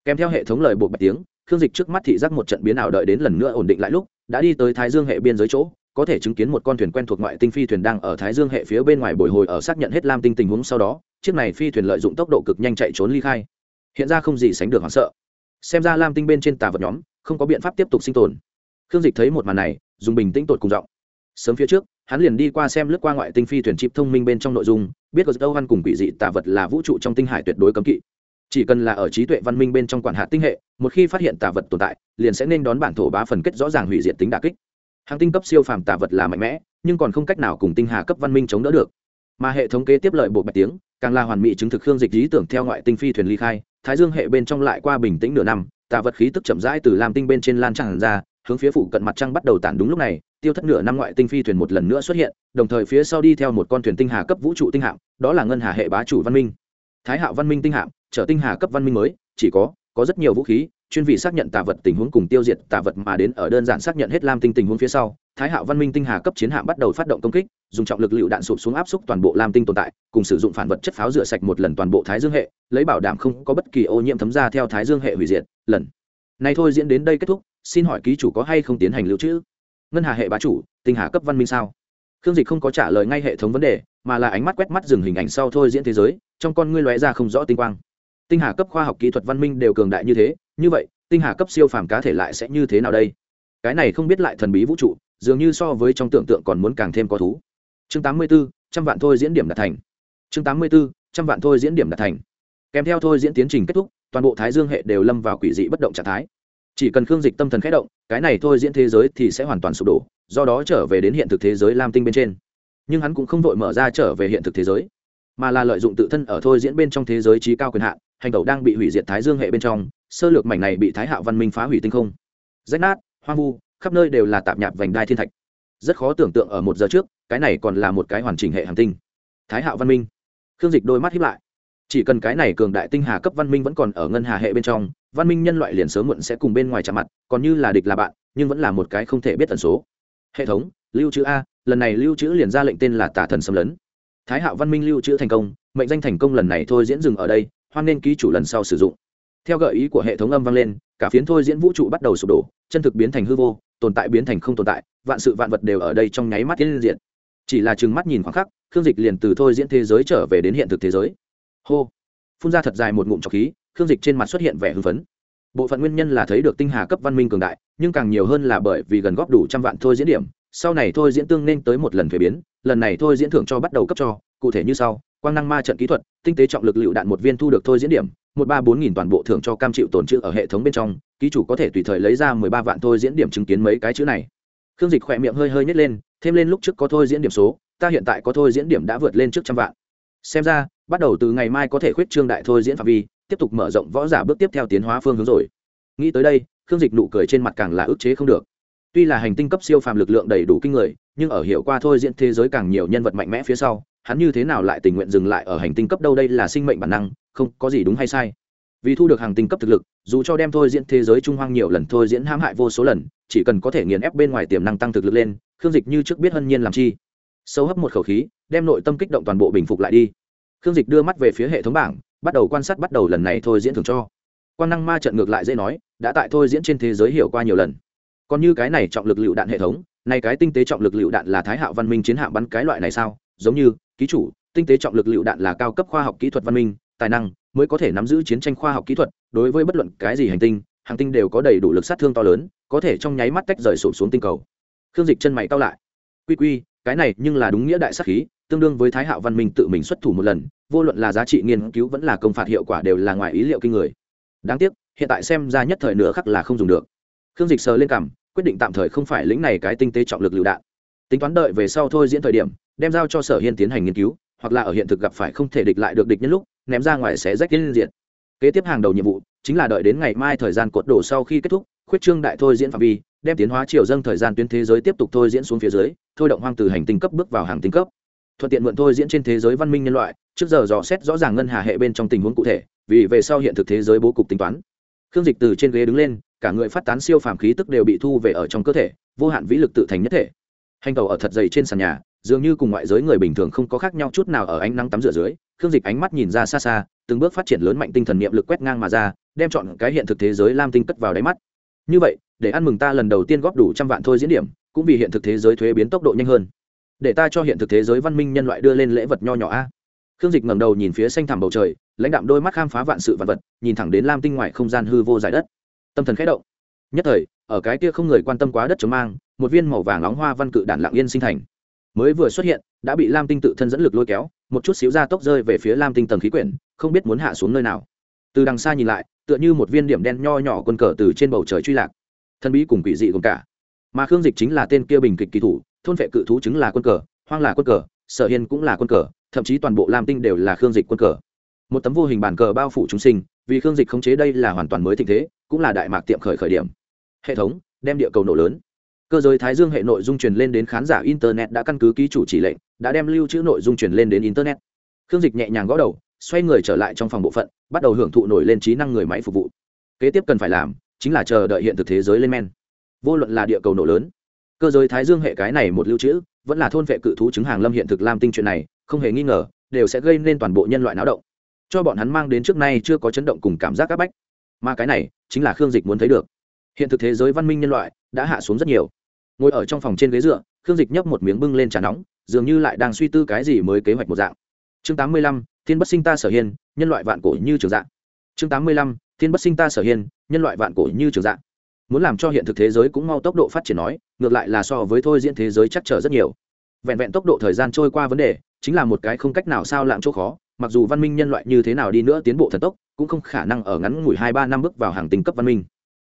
kèm theo hệ thống lời buộc bạch tiếng, khương dịch trước mắt thị giác một trận biến ảo đợi đến lần nữa ổn định lại lúc, đã đi tới thái dương hệ biên giới chỗ có thể chứng kiến một con thuyền quen thuộc ngoại tinh phi thuyền đang ở thái dương hệ phía bên ngoài bồi hồi ở xác nhận hết lam tinh tình huống sau đó, chiếc này phi thuyền lợi dụng tốc độ cực nhanh chạy trốn ly khai. Hiện ra không gì sánh được hoảng sợ. Xem ra lam tinh bên trên tà vật nhóm, không có biện pháp tiếp tục sinh tồn. Khương dịch thấy một màn này, dùng bình tĩnh tột cùng giọng. Sớm phía trước, hắn liền đi qua xem lướt qua ngoại tinh phi thuyền chip thông minh bên trong nội dung, biết có âu văn cùng quỷ dị tà vật là vũ trụ trong tinh hải tuyệt đối cấm kỵ. Chỉ cần là ở trí tuệ văn minh bên trong quản hạt tinh hệ, một khi phát hiện tà vật tồn tại, liền sẽ nên đón bản thổ bá phần kết rõ ràng hủy diệt tính đà kích hàng tinh cấp siêu phàm tả vật là mạnh mẽ, nhưng còn không cách nào cùng tinh hà cấp văn minh chống đỡ được. Mà hệ thống kế tiếp lợi bộ bạch tiếng, càng là hoàn mỹ chứng thực hương dịch lý tưởng theo ngoại tinh phi thuyền ly khai, thái dương hệ bên trong lại qua bình tĩnh nửa năm, tà vật khí tức chậm rãi từ lam tinh bên trên lan tràn ra, hướng phía phụ cận mặt trăng bắt đầu tản đúng lúc này, tiêu thất nửa năm ngoại tinh phi thuyền một lần nữa xuất hiện, đồng thời phía sau đi theo một con thuyền tinh hà cấp vũ trụ tinh hạm, đó là ngân hà hệ bá chủ văn minh. Thái hạo văn minh tinh hạm, trở tinh hà cấp văn minh mới, chỉ có có rất nhiều vũ khí, chuyên vị xác nhận tà vật tình huống cùng tiêu diệt tà vật mà đến ở đơn giản xác nhận hết lam tinh tình huống phía sau, thái hạo văn minh tinh hà cấp chiến hạm bắt đầu phát động công kích, dùng trọng lực lựu đạn sụp xuống áp xúc toàn bộ lam tinh tồn tại, cùng sử dụng phản vật chất pháo rửa sạch một lần toàn bộ thái dương hệ, lấy bảo đảm không có bất kỳ ô nhiễm thấm ra theo thái dương hệ hủy diệt, lần. Này thôi diễn đến đây kết thúc, xin hỏi ký chủ có hay không tiến hành lưu trữ? Ngân hà hệ bá chủ, tinh hà cấp văn minh sao? Khương dịch không có trả lời ngay hệ thống vấn đề, mà là ánh mắt quét mắt dừng hình ảnh sau thôi diễn thế giới, trong con ngươi lóe ra không rõ tinh quang tinh hà cấp khoa học kỹ thuật văn minh đều cường đại như thế, như vậy, tinh hà cấp siêu phàm cá thể lại sẽ như thế nào đây? Cái này không biết lại thần bí vũ trụ, dường như so với trong tưởng tượng còn muốn càng thêm có thú. Chương tám mươi b ố trăm vạn thôi diễn điểm đạt thành. Chương tám mươi b ố trăm vạn thôi diễn điểm đạt thành. Kèm theo thôi diễn tiến trình kết thúc, toàn bộ thái dương hệ đều lâm vào quỷ dị bất động trạng thái. Chỉ cần khương dịch tâm thần khẽ động, cái này thôi diễn thế giới thì sẽ hoàn toàn sụp đổ, do đó trở về đến hiện thực thế giới lam tinh bên trên. Nhưng hắn cũng không vội mở ra trở về hiện thực thế giới, mà là lợi dụng tự thân ở thôi diễn bên trong thế giới trí cao quyền hạn hành tẩu đang bị hủy diệt thái dương hệ bên trong, sơ lược mảnh này bị thái hạo văn minh phá hủy tinh không. Rách nát, hoang vu, khắp nơi đều là tạp nhạp vành đai thiên thạch. Rất khó tưởng tượng ở một giờ trước, cái này còn là một cái hoàn chỉnh hệ hành tinh. Thái hạo văn minh. Khương dịch đôi mắt hiếp lại. Chỉ cần cái này cường đại tinh hà cấp văn minh vẫn còn ở ngân hà hệ bên trong, văn minh nhân loại liền sớm muộn sẽ cùng bên ngoài chạm mặt, còn như là địch là bạn, nhưng vẫn là một cái không thể biết tần số. Hệ thống, lưu trữ a, lần này lưu trữ liền ra lệnh tên là tả thần xâm lấn. Thái hạo văn minh lưu trữ thành công, mệnh danh thành công lần này thôi diễn dừng ở đây hoan nên ký chủ lần sau sử dụng. Theo gợi ý của hệ thống âm vang lên, cả phiến thôi diễn vũ trụ bắt đầu sụp đổ, chân thực biến thành hư vô, tồn tại biến thành không tồn tại, vạn sự vạn vật đều ở đây trong nháy mắt tiến diện chỉ là chừng mắt nhìn khoảng khắc, khương dịch liền từ thôi diễn thế giới trở về đến hiện thực thế giới. Hô! Phun ra thật dài một ngụm trọc khí, khương dịch trên mặt xuất hiện vẻ hưng phấn. Bộ phận nguyên nhân là thấy được tinh hà cấp văn minh cường đại, nhưng càng nhiều hơn là bởi vì gần góp đủ trăm vạn thôi diễn điểm, sau này thôi diễn tương nên tới một lần thuế biến, lần này thôi diễn thưởng cho bắt đầu cấp cho, cụ thể như sau quang năng ma trận kỹ thuật, tinh tế trọng lực lựu đạn một viên thu được thôi diễn điểm, một ba bốn nghìn toàn bộ thưởng cho cam chịu tồn chữ ở hệ thống bên trong, ký chủ có thể tùy thời lấy ra mười ba vạn thôi diễn điểm chứng kiến mấy cái chữ này. Khương dịch khỏe miệng hơi hơi nhét lên, thêm lên lúc trước có thôi diễn điểm số, ta hiện tại có thôi diễn điểm đã vượt lên trước trăm vạn. Xem ra, bắt đầu từ ngày mai có thể khuyết trương đại thôi diễn phạm vi, tiếp tục mở rộng võ giả bước tiếp theo tiến hóa phương hướng rồi. Nghĩ tới đây, khương dịch nụ cười trên mặt càng là ức chế không được. Tuy là hành tinh cấp siêu phàm lực lượng đầy đủ kinh người, nhưng ở hiệu qua thôi diễn thế giới càng nhiều nhân vật mạnh mẽ phía sau hắn như thế nào lại tình nguyện dừng lại ở hành tinh cấp đâu đây là sinh mệnh bản năng, không có gì đúng hay sai. Vì thu được hàng tinh cấp thực lực, dù cho đem thôi diễn thế giới trung hoang nhiều lần thôi diễn hãm hại vô số lần, chỉ cần có thể nghiền ép bên ngoài tiềm năng tăng thực lực lên, khương dịch như trước biết hân nhiên làm chi. Sâu hấp một khẩu khí, đem nội tâm kích động toàn bộ bình phục lại đi. Khương dịch đưa mắt về phía hệ thống bảng, bắt đầu quan sát bắt đầu lần này thôi diễn thường cho. Quan năng ma trận ngược lại dễ nói, đã tại thôi diễn trên thế giới hiểu qua nhiều lần. Còn như cái này trọng lực lựu đạn hệ thống này cái tinh tế trọng lực lựu đạn là thái hạo văn minh chiến hạm bắn cái loại này sao? Giống như ký chủ, tinh tế trọng lực lựu đạn là cao cấp khoa học kỹ thuật văn minh, tài năng mới có thể nắm giữ chiến tranh khoa học kỹ thuật, đối với bất luận cái gì hành tinh hành tinh đều có đầy đủ lực sát thương to lớn, có thể trong nháy mắt tách rời sụp xuống tinh cầu. Khương dịch chân mày cao lại. Quy quy, cái này nhưng là đúng nghĩa đại sát khí, tương đương với thái hạo văn minh tự mình xuất thủ một lần, vô luận là giá trị nghiên cứu vẫn là công phạt hiệu quả đều là ngoài ý liệu kinh người. Đáng tiếc, hiện tại xem ra nhất thời nửa khắc là không dùng được. Khương dịch sờ lên cảm quyết định tạm thời không phải lĩnh này cái tinh tế trọng lực lựu đạn. Tính toán đợi về sau thôi diễn thời điểm đem giao cho sở hiên tiến hành nghiên cứu, hoặc là ở hiện thực gặp phải không thể địch lại được địch nhân lúc, ném ra ngoài sẽ rách liên diện kế tiếp hàng đầu nhiệm vụ chính là đợi đến ngày mai thời gian cột đổ sau khi kết thúc, khuyết trương đại thôi diễn phạm vi, đem tiến hóa triều dâng thời gian tuyến thế giới tiếp tục thôi diễn xuống phía dưới, thôi động hoang từ hành tinh cấp bước vào hàng tinh cấp. Thuận tiện mượn thôi diễn trên thế giới văn minh nhân loại, trước giờ dò xét rõ ràng ngân hà hệ bên trong tình huống cụ thể, vì về sau hiện thực thế giới bố cục tính toán. Khương dịch từ trên ghế đứng lên, cả người phát tán siêu phàm khí tức đều bị thu về ở trong cơ thể, vô hạn vĩ lực tự thành nhất thể. Hành tàu ở thật dày trên sàn nhà dường như cùng ngoại giới người bình thường không có khác nhau chút nào ở ánh nắng tắm rửa dưới, khương dịch ánh mắt nhìn ra xa xa, từng bước phát triển lớn mạnh tinh thần niệm lực quét ngang mà ra, đem chọn cái hiện thực thế giới lam tinh cất vào đáy mắt. Như vậy, để ăn mừng ta lần đầu tiên góp đủ trăm vạn thôi diễn điểm, cũng vì hiện thực thế giới thuế biến tốc độ nhanh hơn. Để ta cho hiện thực thế giới văn minh nhân loại đưa lên lễ vật nho nhỏ a. Khương dịch ngẩng đầu nhìn phía xanh thẳm bầu trời, lãnh đạm đôi mắt khám phá vạn sự vạn vật, nhìn thẳng đến lam tinh ngoài không gian hư vô giải đất. Tâm thần khẽ động. Nhất thời, ở cái kia không người quan tâm quá đất chống mang, một viên màu vàng nóng hoa văn cự đản lặng yên sinh thành mới vừa xuất hiện, đã bị lam tinh tự thân dẫn lực lôi kéo, một chút xíu ra tốc rơi về phía lam tinh tầng khí quyển, không biết muốn hạ xuống nơi nào. Từ đằng xa nhìn lại, tựa như một viên điểm đen nho nhỏ quân cờ từ trên bầu trời truy lạc. Thân bí cùng quỷ dị cùng cả. Mà khương dịch chính là tên kia bình kịch kỳ thủ, thôn vệ cự thú chứng là quân cờ, hoang là quân cờ, sở hiên cũng là quân cờ, thậm chí toàn bộ lam tinh đều là khương dịch quân cờ. Một tấm vô hình bàn cờ bao phủ chúng sinh, vì khương dịch khống chế đây là hoàn toàn mới tình thế, cũng là đại mạc tiệm khởi khởi điểm. Hệ thống, đem địa cầu nổ lớn cơ giới thái dương hệ nội dung truyền lên đến khán giả internet đã căn cứ ký chủ chỉ lệnh, đã đem lưu trữ nội dung truyền lên đến internet. Khương dịch nhẹ nhàng gõ đầu, xoay người trở lại trong phòng bộ phận, bắt đầu hưởng thụ nổi lên trí năng người máy phục vụ. Kế tiếp cần phải làm, chính là chờ đợi hiện thực thế giới lên men. Vô luận là địa cầu nổ lớn, cơ giới thái dương hệ cái này một lưu trữ, vẫn là thôn vệ cự thú chứng hàng lâm hiện thực lam tinh chuyện này, không hề nghi ngờ, đều sẽ gây nên toàn bộ nhân loại náo động. Cho bọn hắn mang đến trước nay chưa có chấn động cùng cảm giác áp bách. Mà cái này, chính là khương dịch muốn thấy được. Hiện thực thế giới văn minh nhân loại đã hạ xuống rất nhiều ngồi ở trong phòng trên ghế dựa, khương dịch nhấp một miếng bưng lên trà nóng, dường như lại đang suy tư cái gì mới kế hoạch một dạng. Chương tám mươi lăm, thiên bất sinh ta sở hiên, nhân loại vạn cổ như trường dạng chương tám mươi lăm, thiên bất sinh ta sở hiên, nhân loại vạn cổ như trường dạng muốn làm cho hiện thực thế giới cũng mau tốc độ phát triển nói, ngược lại là so với thôi diễn thế giới chắc trở rất nhiều. Vẹn vẹn tốc độ thời gian trôi qua vấn đề, chính là một cái không cách nào sao lạng chỗ khó, mặc dù văn minh nhân loại như thế nào đi nữa tiến bộ thần tốc, cũng không khả năng ở ngắn ngủi hai ba năm bước vào hàng tinh cấp văn minh.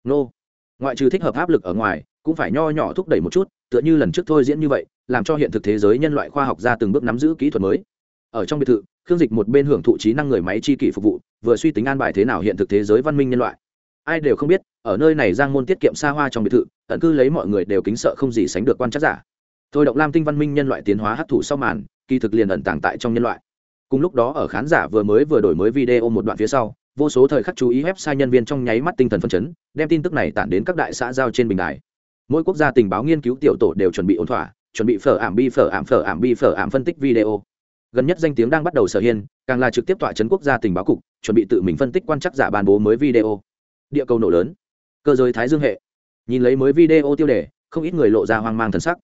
Nô. Ngoại trừ thích hợp áp lực ở ngoài cũng phải nho nhỏ thúc đẩy một chút, tựa như lần trước thôi diễn như vậy, làm cho hiện thực thế giới nhân loại khoa học ra từng bước nắm giữ kỹ thuật mới. Ở trong biệt thự, khương dịch một bên hưởng thụ trí năng người máy chi kỷ phục vụ, vừa suy tính an bài thế nào hiện thực thế giới văn minh nhân loại. Ai đều không biết, ở nơi này giang môn tiết kiệm xa hoa trong biệt thự tận cư lấy mọi người đều kính sợ không gì sánh được quan chắc giả. Thôi động lam tinh văn minh nhân loại tiến hóa hấp thụ sau màn, kỳ thực liền ẩn tàng tại trong nhân loại. Cùng lúc đó ở khán giả vừa mới vừa đổi mới video một đoạn phía sau, vô số thời khắc chú ý website nhân viên trong nháy mắt tinh thần phân chấn, đem tin tức này tản đến các đại xã giao trên bình đài mỗi quốc gia tình báo nghiên cứu tiểu tổ đều chuẩn bị ổn thỏa, chuẩn bị phở ảm bi phở ảm phở ảm bi phở ảm phân tích video. Gần nhất danh tiếng đang bắt đầu sở hiên càng là trực tiếp tọa chấn quốc gia tình báo cục, chuẩn bị tự mình phân tích quan chắc giả bàn bố mới video. Địa cầu nổ lớn, cơ giới thái dương hệ. Nhìn lấy mới video tiêu đề, không ít người lộ ra hoang mang thần sắc.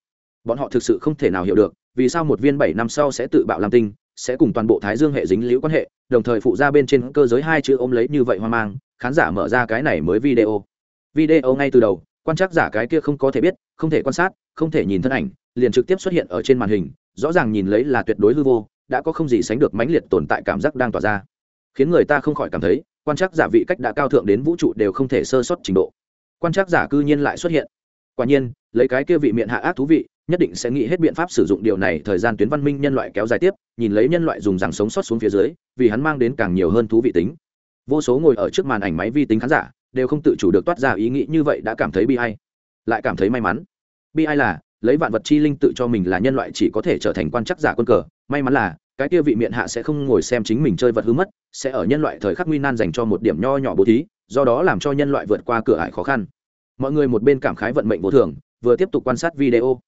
Bọn họ thực sự không thể nào hiểu được, vì sao một viên bảy năm sau sẽ tự bạo làm tinh, sẽ cùng toàn bộ thái dương hệ dính liễu quan hệ, đồng thời phụ ra bên trên cơ giới hai chữ ôm lấy như vậy hoang mang, khán giả mở ra cái này mới video. Video ngay từ đầu quan trắc giả cái kia không có thể biết, không thể quan sát, không thể nhìn thân ảnh, liền trực tiếp xuất hiện ở trên màn hình, rõ ràng nhìn lấy là tuyệt đối hư vô, đã có không gì sánh được mãnh liệt tồn tại cảm giác đang tỏa ra. Khiến người ta không khỏi cảm thấy, quan trắc giả vị cách đã cao thượng đến vũ trụ đều không thể sơ sót trình độ. Quan trắc giả cư nhiên lại xuất hiện. Quả nhiên, lấy cái kia vị miệng hạ ác thú vị, nhất định sẽ nghĩ hết biện pháp sử dụng điều này thời gian tuyến văn minh nhân loại kéo dài tiếp, nhìn lấy nhân loại dùng rằng sống sót xuống phía dưới, vì hắn mang đến càng nhiều hơn thú vị tính. Vô số ngồi ở trước màn ảnh máy vi tính khán giả đều không tự chủ được toát ra ý nghĩ như vậy đã cảm thấy bi ai, lại cảm thấy may mắn. Bi ai là lấy vạn vật chi linh tự cho mình là nhân loại chỉ có thể trở thành quan chắc giả quân cờ. May mắn là cái kia vị miệng hạ sẽ không ngồi xem chính mình chơi vật hư mất sẽ ở nhân loại thời khắc nguy nan dành cho một điểm nho nhỏ bố thí do đó làm cho nhân loại vượt qua cửa ải khó khăn. Mọi người một bên cảm khái vận mệnh vô thường vừa tiếp tục quan sát video.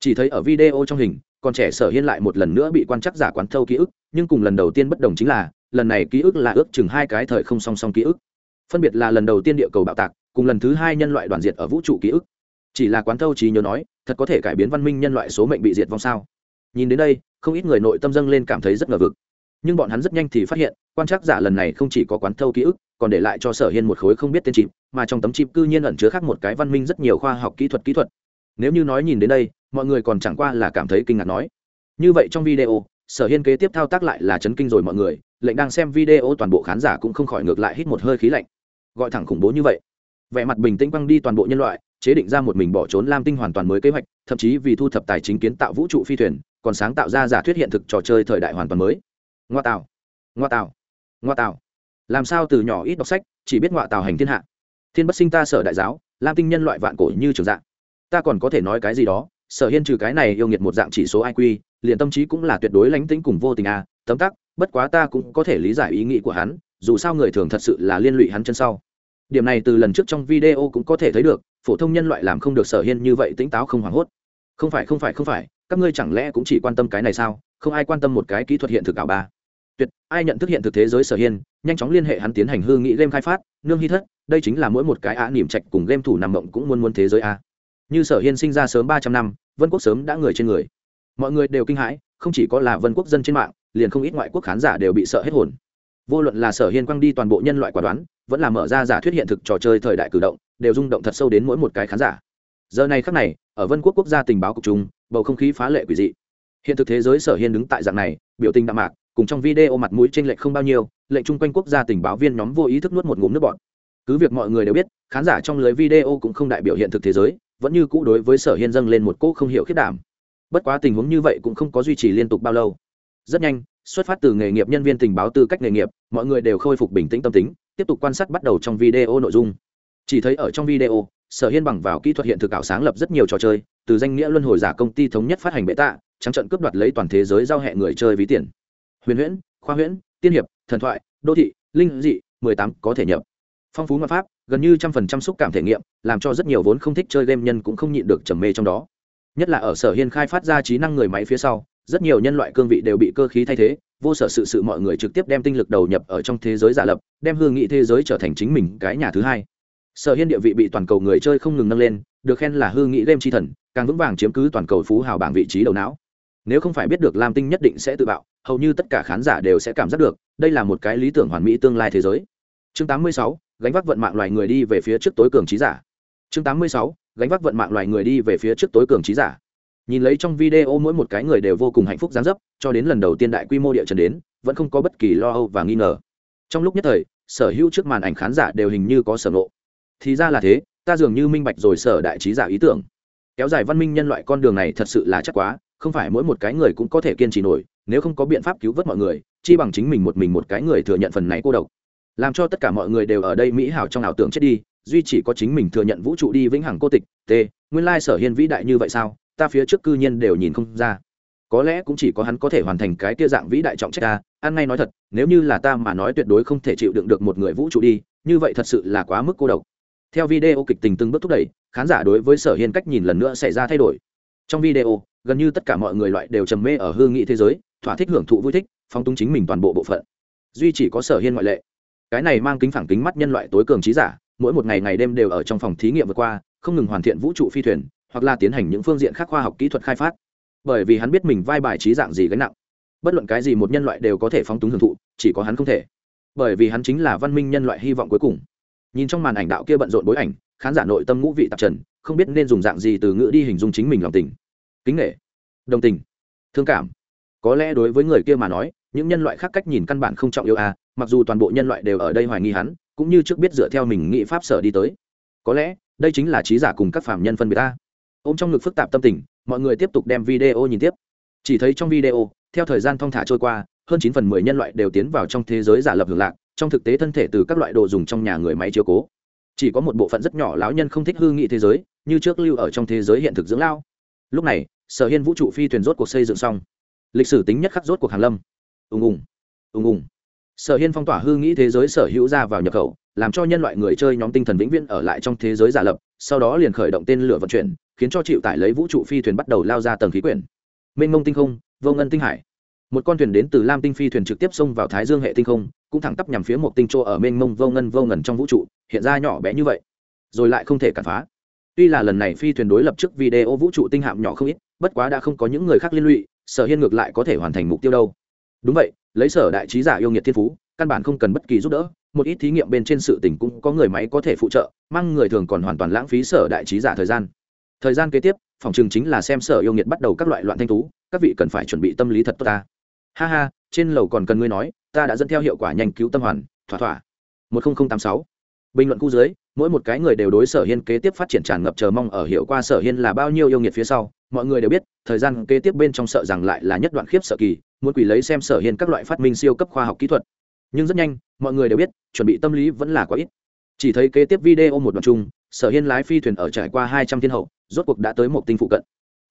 Chỉ thấy ở video trong hình con trẻ sở hiên lại một lần nữa bị quan chắc giả quán thâu ký ức nhưng cùng lần đầu tiên bất đồng chính là lần này ký ức là ước chừng hai cái thời không song song ký ức phân biệt là lần đầu tiên địa cầu bạo tạc, cùng lần thứ hai nhân loại đoàn diệt ở vũ trụ ký ức. Chỉ là quán thâu trí nhớ nói, thật có thể cải biến văn minh nhân loại số mệnh bị diệt vong sao? Nhìn đến đây, không ít người nội tâm dâng lên cảm thấy rất ngờ vực. Nhưng bọn hắn rất nhanh thì phát hiện, quan trắc giả lần này không chỉ có quán thâu ký ức, còn để lại cho sở hiên một khối không biết tên chịp mà trong tấm chịp cư nhiên ẩn chứa khác một cái văn minh rất nhiều khoa học kỹ thuật kỹ thuật. Nếu như nói nhìn đến đây, mọi người còn chẳng qua là cảm thấy kinh ngạc nói. Như vậy trong video, sở hiên kế tiếp thao tác lại là chấn kinh rồi mọi người lệnh đang xem video toàn bộ khán giả cũng không khỏi ngược lại hít một hơi khí lạnh. Gọi thẳng khủng bố như vậy. Vẻ mặt bình tĩnh quăng đi toàn bộ nhân loại, chế định ra một mình bỏ trốn lam tinh hoàn toàn mới kế hoạch, thậm chí vì thu thập tài chính kiến tạo vũ trụ phi thuyền, còn sáng tạo ra giả thuyết hiện thực trò chơi thời đại hoàn toàn mới. Ngoa tạo ngoa tạo ngoa tạo làm sao từ nhỏ ít đọc sách, chỉ biết ngoa tạo hành thiên hạ. Thiên bất sinh ta sở đại giáo, lam tinh nhân loại vạn cổ như trường dạng. Ta còn có thể nói cái gì đó, sở hiên trừ cái này yêu nghiệt một dạng chỉ số iq liền tâm trí cũng là tuyệt đối lánh tĩnh cùng vô tình a, tấm tắc bất quá ta cũng có thể lý giải ý nghĩ của hắn, dù sao người thường thật sự là liên lụy hắn chân sau. Điểm này từ lần trước trong video cũng có thể thấy được, phổ thông nhân loại làm không được sở hiên như vậy tỉnh táo không hoảng hốt. Không phải không phải không phải, các ngươi chẳng lẽ cũng chỉ quan tâm cái này sao? Không ai quan tâm một cái kỹ thuật hiện thực ảo ba. Tuyệt, ai nhận thức hiện thực thế giới sở hiên, nhanh chóng liên hệ hắn tiến hành hư nghị game khai phát, nương hy thất, đây chính là mỗi một cái á niềm trạch cùng game thủ nằm mộng cũng muốn muốn thế giới a. Như sở hiên sinh ra sớm ba trăm năm, vân quốc sớm đã người trên người. Mọi người đều kinh hãi, không chỉ có là vân quốc dân trên mạng liền không ít ngoại quốc khán giả đều bị sợ hết hồn. Vô luận là sở hiên quăng đi toàn bộ nhân loại quả đoán, vẫn là mở ra giả thuyết hiện thực trò chơi thời đại cử động, đều rung động thật sâu đến mỗi một cái khán giả. Giờ này khắc này, ở vân quốc quốc gia tình báo cục trung bầu không khí phá lệ quỷ dị. Hiện thực thế giới sở hiên đứng tại dạng này, biểu tình đạm mạc, cùng trong video mặt mũi tranh lệch không bao nhiêu, lệnh chung quanh quốc gia tình báo viên nhóm vô ý thức nuốt một ngụm nước bọt. Cứ việc mọi người đều biết, khán giả trong lưới video cũng không đại biểu hiện thực thế giới, vẫn như cũ đối với sở hiên dâng lên một cỗ không hiểu khiết đảm. Bất quá tình huống như vậy cũng không có duy trì liên tục bao lâu rất nhanh, xuất phát từ nghề nghiệp nhân viên tình báo tư cách nghề nghiệp, mọi người đều khôi phục bình tĩnh tâm tính, tiếp tục quan sát bắt đầu trong video nội dung. Chỉ thấy ở trong video, sở hiên bằng vào kỹ thuật hiện thực ảo sáng lập rất nhiều trò chơi, từ danh nghĩa luân hồi giả công ty thống nhất phát hành bệ tạ, trắng trận cướp đoạt lấy toàn thế giới giao hẹ người chơi ví tiền. Huyền huyễn, khoa huyễn, tiên hiệp, thần thoại, đô thị, linh dị, mười tám có thể nhập. Phong phú ngoại pháp, gần như trăm phần trăm xúc cảm thể nghiệm, làm cho rất nhiều vốn không thích chơi game nhân cũng không nhịn được trầm mê trong đó. Nhất là ở sở hiên khai phát ra trí năng người máy phía sau rất nhiều nhân loại cương vị đều bị cơ khí thay thế vô sở sự sự mọi người trực tiếp đem tinh lực đầu nhập ở trong thế giới giả lập đem hương nghị thế giới trở thành chính mình cái nhà thứ hai. Sở hiên địa vị bị toàn cầu người chơi không ngừng nâng lên được khen là hương nghị game chi thần càng vững vàng chiếm cứ toàn cầu phú hào bảng vị trí đầu não. Nếu không phải biết được lam tinh nhất định sẽ tự bạo hầu như tất cả khán giả đều sẽ cảm giác được đây là một cái lý tưởng hoàn mỹ tương lai thế giới. Chương 86, gánh vác vận mạng loài người đi về phía trước tối cường trí giả. Chương 86, gánh vác vận mạng loài người đi về phía trước tối cường trí giả nhìn lấy trong video mỗi một cái người đều vô cùng hạnh phúc gián dấp, cho đến lần đầu tiên đại quy mô địa trần đến, vẫn không có bất kỳ lo âu và nghi ngờ. Trong lúc nhất thời, sở hữu trước màn ảnh khán giả đều hình như có sở nộ thì ra là thế, ta dường như minh bạch rồi sở đại trí giả ý tưởng. Kéo dài văn minh nhân loại con đường này thật sự là chắc quá, không phải mỗi một cái người cũng có thể kiên trì nổi, nếu không có biện pháp cứu vớt mọi người, chi bằng chính mình một mình một cái người thừa nhận phần này cô độc. Làm cho tất cả mọi người đều ở đây mỹ hảo trong ảo tưởng chết đi, duy chỉ có chính mình thừa nhận vũ trụ đi vĩnh hằng cô tịch t nguyên lai sở hiên vĩ đại như vậy sao? Ta phía trước cư nhiên đều nhìn không ra. Có lẽ cũng chỉ có hắn có thể hoàn thành cái kia dạng vĩ đại trọng trách ta, ăn ngay nói thật, nếu như là ta mà nói tuyệt đối không thể chịu đựng được một người vũ trụ đi, như vậy thật sự là quá mức cô độc. Theo video kịch tình từng bước thúc đẩy, khán giả đối với sở hiên cách nhìn lần nữa xảy ra thay đổi. Trong video, gần như tất cả mọi người loại đều trầm mê ở hương nghị thế giới, thỏa thích hưởng thụ vui thích phong túng chính mình toàn bộ bộ phận. Duy chỉ có sở hiên ngoại lệ. Cái này mang kính phẳng kính mắt nhân loại tối cường trí giả, mỗi một ngày ngày đêm đều ở trong phòng thí nghiệm vượt qua, không ngừng hoàn thiện vũ trụ phi thuyền hoặc là tiến hành những phương diện khác khoa học kỹ thuật khai phát. Bởi vì hắn biết mình vai bài trí dạng gì gánh nặng. Bất luận cái gì một nhân loại đều có thể phóng túng hưởng thụ, chỉ có hắn không thể. Bởi vì hắn chính là văn minh nhân loại hy vọng cuối cùng. Nhìn trong màn ảnh đạo kia bận rộn bối ảnh, khán giả nội tâm ngũ vị tạp trần, không biết nên dùng dạng gì từ ngữ đi hình dung chính mình lòng tình. Kính nghệ đồng tình. Thương cảm. Có lẽ đối với người kia mà nói, những nhân loại khác cách nhìn căn bản không trọng yêu à mặc dù toàn bộ nhân loại đều ở đây hoài nghi hắn, cũng như trước biết dựa theo mình nghĩ pháp sở đi tới. Có lẽ, đây chính là trí giả cùng các phạm nhân phân biệt ta ôm trong ngực phức tạp tâm tình, mọi người tiếp tục đem video nhìn tiếp. Chỉ thấy trong video, theo thời gian thong thả trôi qua, hơn chín phần mười nhân loại đều tiến vào trong thế giới giả lập hưởng lạc, trong thực tế thân thể từ các loại đồ dùng trong nhà người máy chiếu cố. Chỉ có một bộ phận rất nhỏ lão nhân không thích hư nghị thế giới, như trước lưu ở trong thế giới hiện thực dưỡng lao lúc này, sở hiên vũ trụ phi thuyền rốt cuộc xây dựng xong. Lịch sử tính nhất khắc rốt cuộc hàn lâm. Ùng ùng ùng ùng. Sở hiên phong tỏa hư nghĩ thế giới sở hữu ra vào nhập khẩu, làm cho nhân loại người chơi nhóm tinh thần vĩnh viễn ở lại trong thế giới giả lập, sau đó liền khởi động tên lửa vận chuyển khiến cho chịu tải lấy vũ trụ phi thuyền bắt đầu lao ra tầng khí quyển. Mênh mông tinh không, vô ngân tinh hải. Một con thuyền đến từ lam tinh phi thuyền trực tiếp xông vào thái dương hệ tinh không, cũng thẳng tắp nhằm phía một tinh chỗ ở mênh mông vô ngân vô ngần trong vũ trụ, hiện ra nhỏ bé như vậy. Rồi lại không thể cản phá. Tuy là lần này phi thuyền đối lập trước video vũ trụ tinh hạm nhỏ không ít, bất quá đã không có những người khác liên lụy, sở hiên ngược lại có thể hoàn thành mục tiêu đâu. Đúng vậy, lấy sở đại trí giả yêu nghiệt thiên phú, căn bản không cần bất kỳ giúp đỡ, một ít thí nghiệm bên trên sự tỉnh cũng có người máy có thể phụ trợ, mang người thường còn hoàn toàn lãng phí sở đại trí giả thời gian thời gian kế tiếp, phòng trường chính là xem sở yêu nghiệt bắt đầu các loại loạn thanh tú, các vị cần phải chuẩn bị tâm lý thật tốt ta. Ha ha, trên lầu còn cần ngươi nói, ta đã dẫn theo hiệu quả nhanh cứu tâm hoàn, thỏa thỏa. một nghìn tám sáu. Bình luận khu dưới, mỗi một cái người đều đối sở hiên kế tiếp phát triển tràn ngập chờ mong ở hiệu qua sở hiên là bao nhiêu yêu nghiệt phía sau, mọi người đều biết, thời gian kế tiếp bên trong sợ rằng lại là nhất đoạn khiếp sợ kỳ, muốn quỷ lấy xem sở hiên các loại phát minh siêu cấp khoa học kỹ thuật. Nhưng rất nhanh, mọi người đều biết, chuẩn bị tâm lý vẫn là quá ít. Chỉ thấy kế tiếp video một đoạn chung sở hiên lái phi thuyền ở trải qua hai trăm thiên hậu, rốt cuộc đã tới một tinh phụ cận.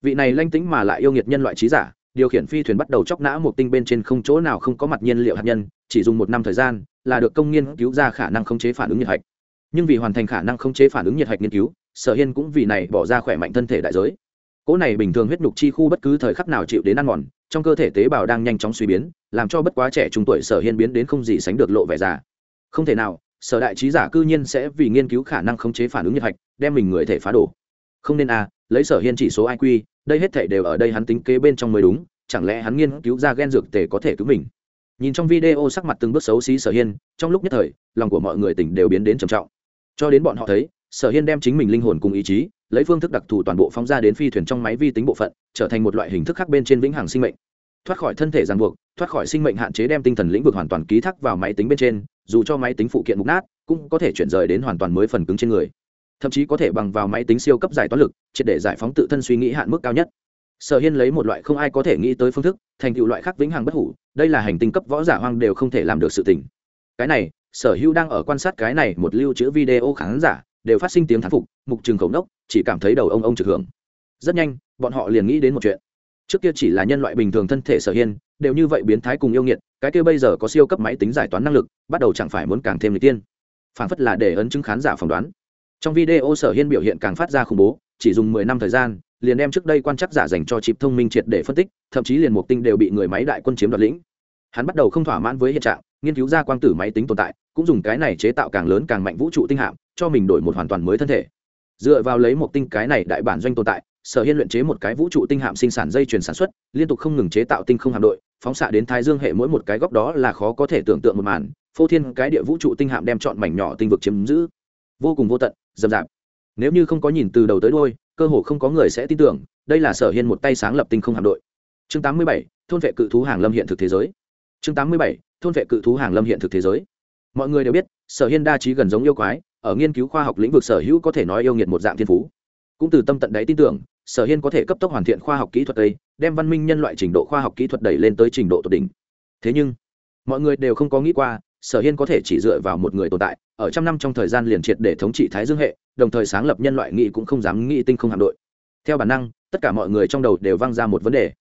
Vị này lanh tính mà lại yêu nghiệt nhân loại trí giả, điều khiển phi thuyền bắt đầu chóc nã một tinh bên trên không chỗ nào không có mặt nhiên liệu hạt nhân, chỉ dùng một năm thời gian là được công nghiên cứu ra khả năng khống chế phản ứng nhiệt hạch. Nhưng vì hoàn thành khả năng khống chế phản ứng nhiệt hạch nghiên cứu, sở hiên cũng vì này bỏ ra khỏe mạnh thân thể đại giới. Cỗ này bình thường huyết nhục chi khu bất cứ thời khắc nào chịu đến ăn mòn, trong cơ thể tế bào đang nhanh chóng suy biến, làm cho bất quá trẻ trung tuổi sở hiên biến đến không gì sánh được lộ vẻ già. Không thể nào sở đại trí giả cư nhiên sẽ vì nghiên cứu khả năng khống chế phản ứng nhiệt hạch đem mình người thể phá đổ. Không nên a à, lấy sở hiên chỉ số iq đây hết thể đều ở đây hắn tính kế bên trong mới đúng chẳng lẽ hắn nghiên cứu ra gen dược tề có thể cứu mình? Nhìn trong video sắc mặt từng bước xấu xí sở hiên trong lúc nhất thời lòng của mọi người tỉnh đều biến đến trầm trọng. Cho đến bọn họ thấy sở hiên đem chính mình linh hồn cùng ý chí lấy phương thức đặc thù toàn bộ phóng ra đến phi thuyền trong máy vi tính bộ phận trở thành một loại hình thức khác bên trên vĩnh hằng sinh mệnh. Thoát khỏi thân thể ràng buộc thoát khỏi sinh mệnh hạn chế đem tinh thần lĩnh vực hoàn toàn ký thác vào máy tính bên trên dù cho máy tính phụ kiện mục nát, cũng có thể chuyển rời đến hoàn toàn mới phần cứng trên người. Thậm chí có thể bằng vào máy tính siêu cấp giải toán lực, triệt để giải phóng tự thân suy nghĩ hạn mức cao nhất. Sở hiên lấy một loại không ai có thể nghĩ tới phương thức, thành tựu loại khác vĩnh hằng bất hủ, đây là hành tinh cấp võ giả hoang đều không thể làm được sự tình. Cái này, sở hữu đang ở quan sát cái này một lưu trữ video khán giả, đều phát sinh tiếng thán phục, mục trường khổng đốc chỉ cảm thấy đầu ông ông trực hưởng. Rất nhanh, bọn họ liền nghĩ đến một chuyện. Trước kia chỉ là nhân loại bình thường thân thể sở hiên, đều như vậy biến thái cùng yêu nghiệt cái kia bây giờ có siêu cấp máy tính giải toán năng lực, bắt đầu chẳng phải muốn càng thêm người tiên. Phản phất là để ấn chứng khán giả phỏng đoán. Trong video sở hiên biểu hiện càng phát ra khủng bố, chỉ dùng mười năm thời gian, liền đem trước đây quan chắc giả dành cho chịp thông minh triệt để phân tích, thậm chí liền mục tinh đều bị người máy đại quân chiếm đoạt lĩnh. Hắn bắt đầu không thỏa mãn với hiện trạng, nghiên cứu ra quang tử máy tính tồn tại, cũng dùng cái này chế tạo càng lớn càng mạnh vũ trụ tinh hạm, cho mình đổi một hoàn toàn mới thân thể. Dựa vào lấy một tinh cái này đại bản doanh tồn tại sở hiên luyện chế một cái vũ trụ tinh hạm sinh sản dây chuyển sản xuất liên tục không ngừng chế tạo tinh không hạm đội phóng xạ đến thái dương hệ mỗi một cái góc đó là khó có thể tưởng tượng một màn phô thiên cái địa vũ trụ tinh hạm đem chọn mảnh nhỏ tinh vực chiếm giữ. Vô cùng vô tận dầm dạp nếu như không có nhìn từ đầu tới đôi cơ hồ không có người sẽ tin tưởng đây là sở hiên một tay sáng lập tinh không hạm đội. Chương 87, thôn vệ cự thú hàng lâm hiện thực thế giới. Chương 87, thôn vệ cự thú hàng lâm hiện thực thế giới. Mọi người đều biết sở hiên đa trí gần giống yêu quái ở nghiên cứu khoa học lĩnh vực sở hữu có thể nói yêu nghiệt một dạng thiên phú. Cũng từ tâm tận đáy tin tưởng sở hiên có thể cấp tốc hoàn thiện khoa học kỹ thuật đây, đem văn minh nhân loại trình độ khoa học kỹ thuật đẩy lên tới trình độ tột đỉnh. Thế nhưng, mọi người đều không có nghĩ qua, sở hiên có thể chỉ dựa vào một người tồn tại, ở trăm năm trong thời gian liền triệt để thống trị thái dương hệ, đồng thời sáng lập nhân loại nghĩ cũng không dám nghĩ tinh không hạm đội. Theo bản năng, tất cả mọi người trong đầu đều vang ra một vấn đề.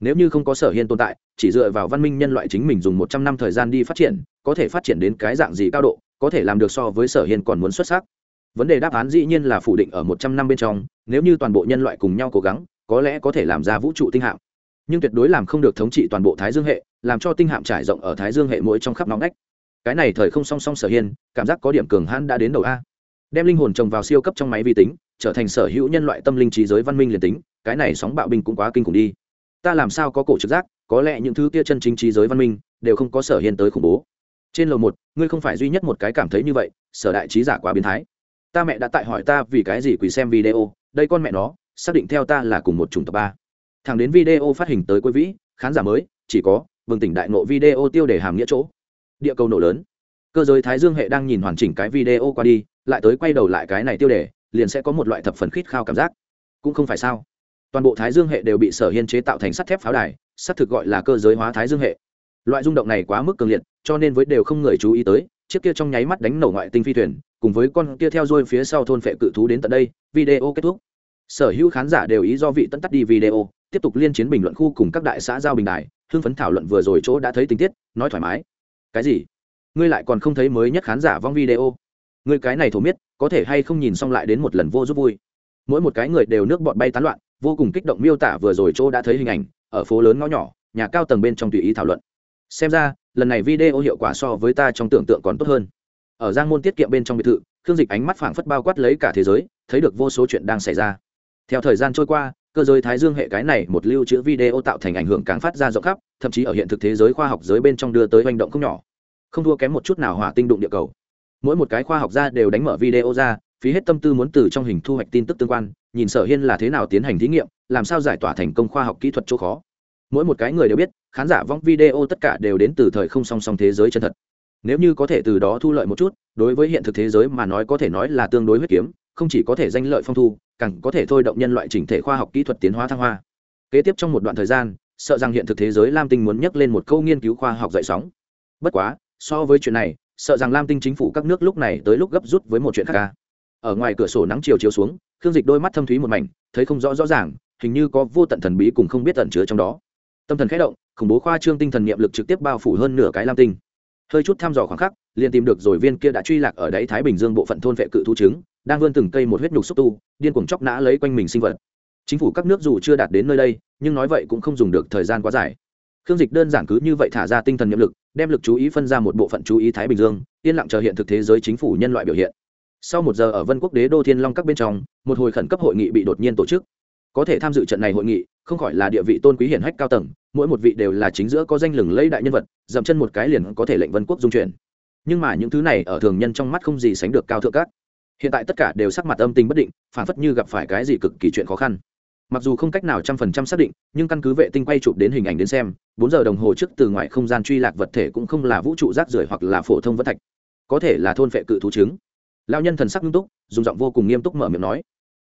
Nếu như không có sở hiên tồn tại, chỉ dựa vào văn minh nhân loại chính mình dùng một trăm năm thời gian đi phát triển, có thể phát triển đến cái dạng gì cao độ, có thể làm được so với sở hiên còn muốn xuất sắc vấn đề đáp án dĩ nhiên là phủ định ở một trăm năm bên trong, nếu như toàn bộ nhân loại cùng nhau cố gắng, có lẽ có thể làm ra vũ trụ tinh hạm. Nhưng tuyệt đối làm không được thống trị toàn bộ thái dương hệ, làm cho tinh hạm trải rộng ở thái dương hệ mỗi trong khắp nóng nách cái này thời không song song sở hiên, cảm giác có điểm cường hãn đã đến đầu a. Đem linh hồn trồng vào siêu cấp trong máy vi tính, trở thành sở hữu nhân loại tâm linh trí giới văn minh liền tính, cái này sóng bạo binh cũng quá kinh khủng đi. Ta làm sao có cổ trực giác, có lẽ những thứ kia chân chính trí giới văn minh, đều không có sở hiên tới khủng bố. Trên lầu một, ngươi không phải duy nhất một cái cảm thấy như vậy, sở đại trí giả quá biến thái ta mẹ đã tại hỏi ta vì cái gì quỳ xem video, đây con mẹ nó, xác định theo ta là cùng một chủng tộc ba. Thẳng đến video phát hình tới quý vĩ, khán giả mới, chỉ có vừng tỉnh đại nộ video tiêu đề hàm nghĩa chỗ. Địa cầu nổ lớn. Cơ giới thái dương hệ đang nhìn hoàn chỉnh cái video qua đi, lại tới quay đầu lại cái này tiêu đề, liền sẽ có một loại thập phần khít khao cảm giác. Cũng không phải sao. Toàn bộ thái dương hệ đều bị sở hiên chế tạo thành sắt thép pháo đài, sắt thực gọi là cơ giới hóa thái dương hệ. Loại rung động này quá mức cường liệt, cho nên với đều không người chú ý tới, chiếc kia trong nháy mắt đánh nổ ngoại tinh phi thuyền cùng với con kia theo dôi phía sau thôn phệ cự thú đến tận đây, video kết thúc. Sở hữu khán giả đều ý do vị tân tắt đi video, tiếp tục liên chiến bình luận khu cùng các đại xã giao bình đại hưng phấn thảo luận vừa rồi chỗ đã thấy tình tiết, nói thoải mái. Cái gì? Ngươi lại còn không thấy mới nhất khán giả vong video? Ngươi cái này thổ miết, có thể hay không nhìn xong lại đến một lần vô giúp vui? Mỗi một cái người đều nước bọt bay tán loạn, vô cùng kích động miêu tả vừa rồi chỗ đã thấy hình ảnh, ở phố lớn ngõ nhỏ, nhà cao tầng bên trong tùy ý thảo luận. Xem ra, lần này video hiệu quả so với ta trong tưởng tượng còn tốt hơn ở giang môn tiết kiệm bên trong biệt thự, khương dịch ánh mắt phảng phất bao quát lấy cả thế giới, thấy được vô số chuyện đang xảy ra. Theo thời gian trôi qua, cơ giới thái dương hệ cái này một lưu trữ video tạo thành ảnh hưởng càng phát ra rộng khắp, thậm chí ở hiện thực thế giới khoa học giới bên trong đưa tới hành động không nhỏ. Không thua kém một chút nào hỏa tinh đụng địa cầu. Mỗi một cái khoa học gia đều đánh mở video ra, phí hết tâm tư muốn từ trong hình thu hoạch tin tức tương quan, nhìn sở hiên là thế nào tiến hành thí nghiệm, làm sao giải tỏa thành công khoa học kỹ thuật chỗ khó. Mỗi một cái người đều biết, khán giả vong video tất cả đều đến từ thời không song song thế giới chân thật nếu như có thể từ đó thu lợi một chút, đối với hiện thực thế giới mà nói có thể nói là tương đối huyết kiếm, không chỉ có thể danh lợi phong thu, càng có thể thôi động nhân loại chỉnh thể khoa học kỹ thuật tiến hóa thăng hoa. Kế tiếp trong một đoạn thời gian, sợ rằng hiện thực thế giới lam tinh muốn nhắc lên một câu nghiên cứu khoa học dậy sóng. Bất quá, so với chuyện này, sợ rằng lam tinh chính phủ các nước lúc này tới lúc gấp rút với một chuyện khác ca ở ngoài cửa sổ nắng chiều chiếu xuống, khương dịch đôi mắt thâm thúy một mảnh, thấy không rõ rõ ràng, hình như có vô tận thần bí cùng không biết tận chứa trong đó. Tâm thần khẽ động, khủng bố khoa trương tinh thần niệm lực trực tiếp bao phủ hơn nửa cái lam tinh hơi chút thăm dò khoảng khắc, liền tìm được rồi viên kia đã truy lạc ở đáy thái bình dương bộ phận thôn vệ cự thú trứng, đang vươn từng cây một huyết nhục xúc tu, điên cuồng chóc nã lấy quanh mình sinh vật. Chính phủ các nước dù chưa đạt đến nơi đây, nhưng nói vậy cũng không dùng được thời gian quá dài. Khương dịch đơn giản cứ như vậy thả ra tinh thần nhiệm lực, đem lực chú ý phân ra một bộ phận chú ý thái bình dương, yên lặng chờ hiện thực thế giới chính phủ nhân loại biểu hiện. Sau một giờ ở vân quốc đế đô thiên long các bên trong, một hồi khẩn cấp hội nghị bị đột nhiên tổ chức. Có thể tham dự trận này hội nghị, không khỏi là địa vị tôn quý hiển hách cao tầng mỗi một vị đều là chính giữa có danh lừng lấy đại nhân vật, dậm chân một cái liền có thể lệnh vân quốc dung chuyển. Nhưng mà những thứ này ở thường nhân trong mắt không gì sánh được cao thượng các. Hiện tại tất cả đều sắc mặt âm tình bất định, phản phất như gặp phải cái gì cực kỳ chuyện khó khăn. Mặc dù không cách nào trăm phần trăm xác định, nhưng căn cứ vệ tinh quay chụp đến hình ảnh đến xem, bốn giờ đồng hồ trước từ ngoài không gian truy lạc vật thể cũng không là vũ trụ rác rưởi hoặc là phổ thông vân thạch. Có thể là thôn vệ cự thú trứng. Lao nhân thần sắc nghiêm túc, dùng giọng vô cùng nghiêm túc mở miệng nói.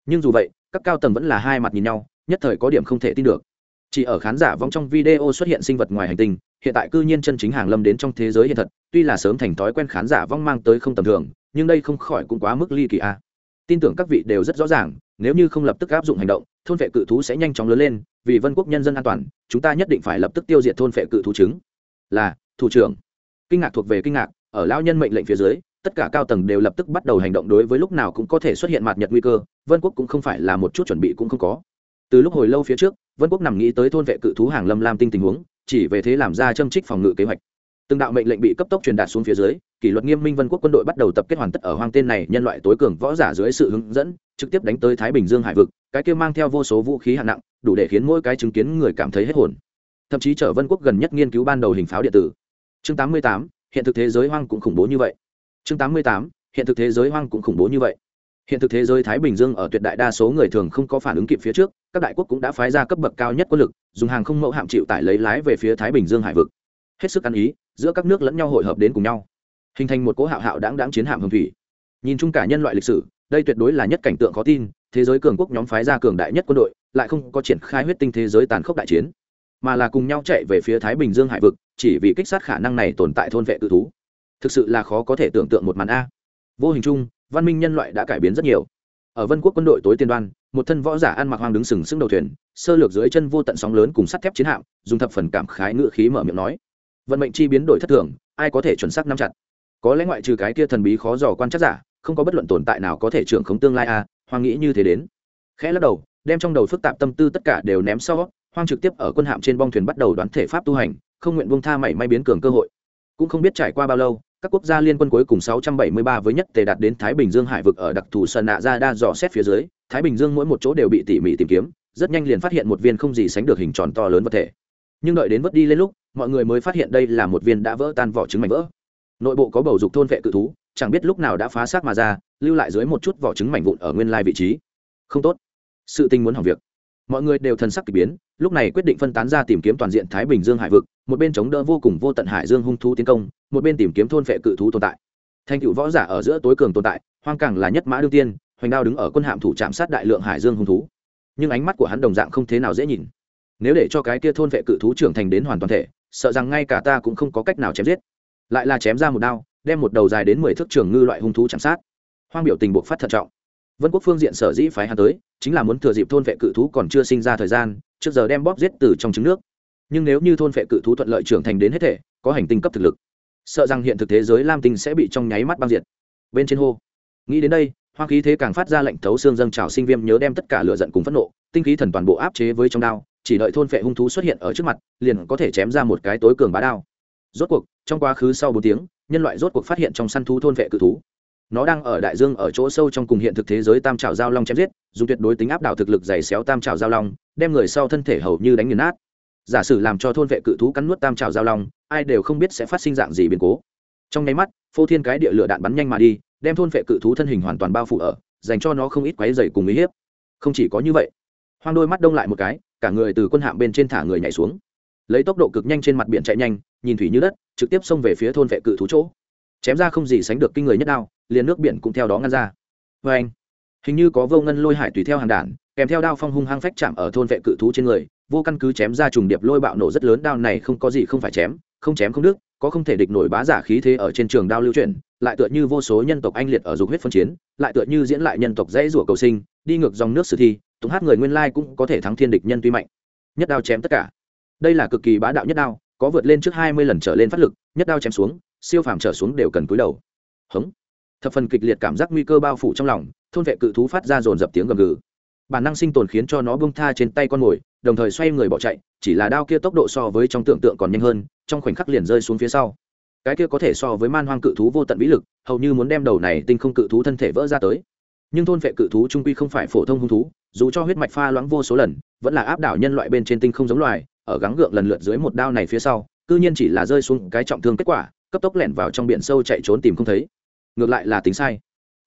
Nhưng dù vậy, các cao tầng vẫn là hai mặt nhìn nhau, nhất thời có điểm không thể tin được chỉ ở khán giả vong trong video xuất hiện sinh vật ngoài hành tinh, hiện tại cư nhiên chân chính hàng lâm đến trong thế giới hiện thật, tuy là sớm thành thói quen khán giả vong mang tới không tầm thường, nhưng đây không khỏi cũng quá mức ly kỳ a. Tin tưởng các vị đều rất rõ ràng, nếu như không lập tức áp dụng hành động, thôn vệ cự thú sẽ nhanh chóng lớn lên, vì vân quốc nhân dân an toàn, chúng ta nhất định phải lập tức tiêu diệt thôn vệ cự thú trứng. Là, thủ trưởng. Kinh ngạc thuộc về kinh ngạc, ở lao nhân mệnh lệnh phía dưới, tất cả cao tầng đều lập tức bắt đầu hành động đối với lúc nào cũng có thể xuất hiện mạt nhật nguy cơ, vân quốc cũng không phải là một chút chuẩn bị cũng không có từ lúc hồi lâu phía trước vân quốc nằm nghĩ tới thôn vệ cự thú hàng lâm lam tinh tình huống chỉ về thế làm ra châm trích phòng ngự kế hoạch. Từng đạo mệnh lệnh bị cấp tốc truyền đạt xuống phía dưới kỷ luật nghiêm minh vân quốc quân đội bắt đầu tập kết hoàn tất ở hoang tên này nhân loại tối cường võ giả dưới sự hướng dẫn trực tiếp đánh tới thái bình dương hải vực cái kia mang theo vô số vũ khí hạng nặng đủ để khiến mỗi cái chứng kiến người cảm thấy hết hồn. Thậm chí chở vân quốc gần nhất nghiên cứu ban đầu hình pháo điện tử. Chương 88, hiện thực thế giới hoang cũng khủng bố như vậy. Chương 88, hiện thực thế giới hoang cũng khủng bố như vậy hiện thực thế giới thái bình dương ở tuyệt đại đa số người thường không có phản ứng kịp phía trước, các đại quốc cũng đã phái ra cấp bậc cao nhất quân lực, dùng hàng không mẫu hạm chịu tải lấy lái về phía thái bình dương hải vực. Hết sức ăn ý, giữa các nước lẫn nhau hội hợp đến cùng nhau. Hình thành một cỗ hạo hạo đáng đáng chiến hạm hồng thủy. Nhìn chung cả nhân loại lịch sử, đây tuyệt đối là nhất cảnh tượng khó tin, thế giới cường quốc nhóm phái ra cường đại nhất quân đội, lại không có triển khai huyết tinh thế giới tàn khốc đại chiến, mà là cùng nhau chạy về phía thái bình dương hải vực, chỉ vì kích sát khả năng này tồn tại thôn vệ tự thú. Thực sự là khó có thể tưởng tượng một màn a. Vô hình chung văn minh nhân loại đã cải biến rất nhiều. Ở vân quốc quân đội tối tiên đoan một thân võ giả ăn mặc hoang đứng sừng sững đầu thuyền sơ lược dưới chân vô tận sóng lớn cùng sắt thép chiến hạm dùng thập phần cảm khái ngựa khí mở miệng nói. Vận mệnh chi biến đổi thất thường ai có thể chuẩn xác nắm chặt? Có lẽ ngoại trừ cái kia thần bí khó dò quan chắc giả không có bất luận tồn tại nào có thể trưởng khống tương lai a à, hoang nghĩ như thế đến. Khẽ lắc đầu đem trong đầu phức tạp tâm tư tất cả đều ném sau hoang trực tiếp ở quân hạm trên bong thuyền bắt đầu đoán thể pháp tu hành không nguyện buông tha mảy may biến cường cơ hội. Cũng không biết trải qua bao lâu các quốc gia liên quân cuối cùng 673 với nhất tề đạt đến Thái Bình Dương hải vực ở đặc thù sơn nạ ra đa dò xét phía dưới, Thái Bình Dương mỗi một chỗ đều bị tỉ mỉ tìm kiếm, rất nhanh liền phát hiện một viên không gì sánh được hình tròn to lớn vật thể. Nhưng đợi đến vớt đi lên lúc, mọi người mới phát hiện đây là một viên đã vỡ tan vỏ trứng mảnh vỡ. Nội bộ có bầu dục thôn vệ cự thú, chẳng biết lúc nào đã phá xác mà ra, lưu lại dưới một chút vỏ trứng mảnh vụn ở nguyên lai vị trí. Không tốt, sự tình muốn hỏng việc. Mọi người đều thần sắc kỳ biến, lúc này quyết định phân tán ra tìm kiếm toàn diện Thái Bình Dương hải vực, một bên chống đỡ vô cùng vô tận hải dương hung thú tiến công, một bên tìm kiếm thôn vệ cự thú tồn tại. Thành cựu võ giả ở giữa tối cường tồn tại hoang càng là nhất mã đương tiên hoành đao đứng ở quân hạm thủ chạm sát đại lượng hải dương hung thú. Nhưng ánh mắt của hắn đồng dạng không thế nào dễ nhìn. Nếu để cho cái kia thôn vệ cự thú trưởng thành đến hoàn toàn thể sợ rằng ngay cả ta cũng không có cách nào chém giết. Lại là chém ra một đao đem một đầu dài đến mười thước trường ngư loại hung thú chạm sát. Hoang biểu tình buộc phát thận trọng vân quốc phương diện sở dĩ phái hắn tới, chính là muốn thừa dịp thôn vệ cự thú còn chưa sinh ra thời gian, trước giờ đem bóp giết từ trong trứng nước. Nhưng nếu như thôn vệ cự thú thuận lợi trưởng thành đến hết thể, có hành tinh cấp thực lực, sợ rằng hiện thực thế giới lam tinh sẽ bị trong nháy mắt băng diệt. Bên trên hô, nghĩ đến đây hoa khí thế càng phát ra lệnh thấu xương dâng trào sinh viêm nhớ đem tất cả lửa giận cùng phẫn nộ, tinh khí thần toàn bộ áp chế với trong đao, chỉ đợi thôn phệ hung thú xuất hiện ở trước mặt, liền có thể chém ra một cái tối cường bá đao. Rốt cuộc, trong quá khứ sau bốn tiếng, nhân loại rốt cuộc phát hiện trong săn thú thôn vệ cự thú nó đang ở đại dương ở chỗ sâu trong cùng hiện thực thế giới tam trào giao long chém giết, dùng tuyệt đối tính áp đảo thực lực dày xéo tam trào giao long, đem người sau thân thể hầu như đánh nghiền nát. Giả sử làm cho thôn vệ cự thú cắn nuốt tam trào giao long, ai đều không biết sẽ phát sinh dạng gì biến cố. Trong nháy mắt, phô thiên cái địa lửa đạn bắn nhanh mà đi, đem thôn vệ cự thú thân hình hoàn toàn bao phủ ở, dành cho nó không ít quáy dày cùng uy hiếp. Không chỉ có như vậy, hoang đôi mắt đông lại một cái, cả người từ quân hạm bên trên thả người nhảy xuống. Lấy tốc độ cực nhanh trên mặt biển chạy nhanh, nhìn thủy như đất, trực tiếp xông về phía thôn vệ cự thú chỗ. Chém ra không gì sánh được kinh người nhất đao liền nước biển cũng theo đó ngăn ra. Vê anh, hình như có vô ngân lôi hải tùy theo hàng đản kèm theo đao phong hung hăng phách chạm ở thôn vệ cự thú trên người, vô căn cứ chém ra trùng điệp lôi bạo nổ rất lớn, đao này không có gì không phải chém, không chém không đứt, có không thể địch nổi bá giả khí thế ở trên trường đao lưu chuyển, lại tựa như vô số nhân tộc anh liệt ở dục huyết phân chiến, lại tựa như diễn lại nhân tộc dễ rủa cầu sinh, đi ngược dòng nước sử thi tụng hát người nguyên lai cũng có thể thắng thiên địch nhân tuy mạnh. Nhất đao chém tất cả. Đây là cực kỳ bá đạo nhất đao, có vượt lên trước hai mươi lần trở lên phát lực, nhất đao chém xuống, siêu phàm trở xuống đều cần cúi đầu. Hống thập phần kịch liệt cảm giác nguy cơ bao phủ trong lòng, thôn vệ cự thú phát ra dồn dập tiếng gầm gừ. Bản năng sinh tồn khiến cho nó bông tha trên tay con mồi, đồng thời xoay người bỏ chạy, chỉ là đao kia tốc độ so với trong tưởng tượng còn nhanh hơn, trong khoảnh khắc liền rơi xuống phía sau. Cái kia có thể so với man hoang cự thú vô tận vĩ lực, hầu như muốn đem đầu này tinh không cự thú thân thể vỡ ra tới. Nhưng thôn vệ cự thú trung quy không phải phổ thông hung thú, dù cho huyết mạch pha loãng vô số lần, vẫn là áp đảo nhân loại bên trên tinh không giống loài, ở gắng gượng lần lượt dưới một đao này phía sau, cư nhiên chỉ là rơi xuống cái trọng thương kết quả, cấp tốc lẻn vào trong biển sâu chạy trốn tìm không thấy ngược lại là tính sai.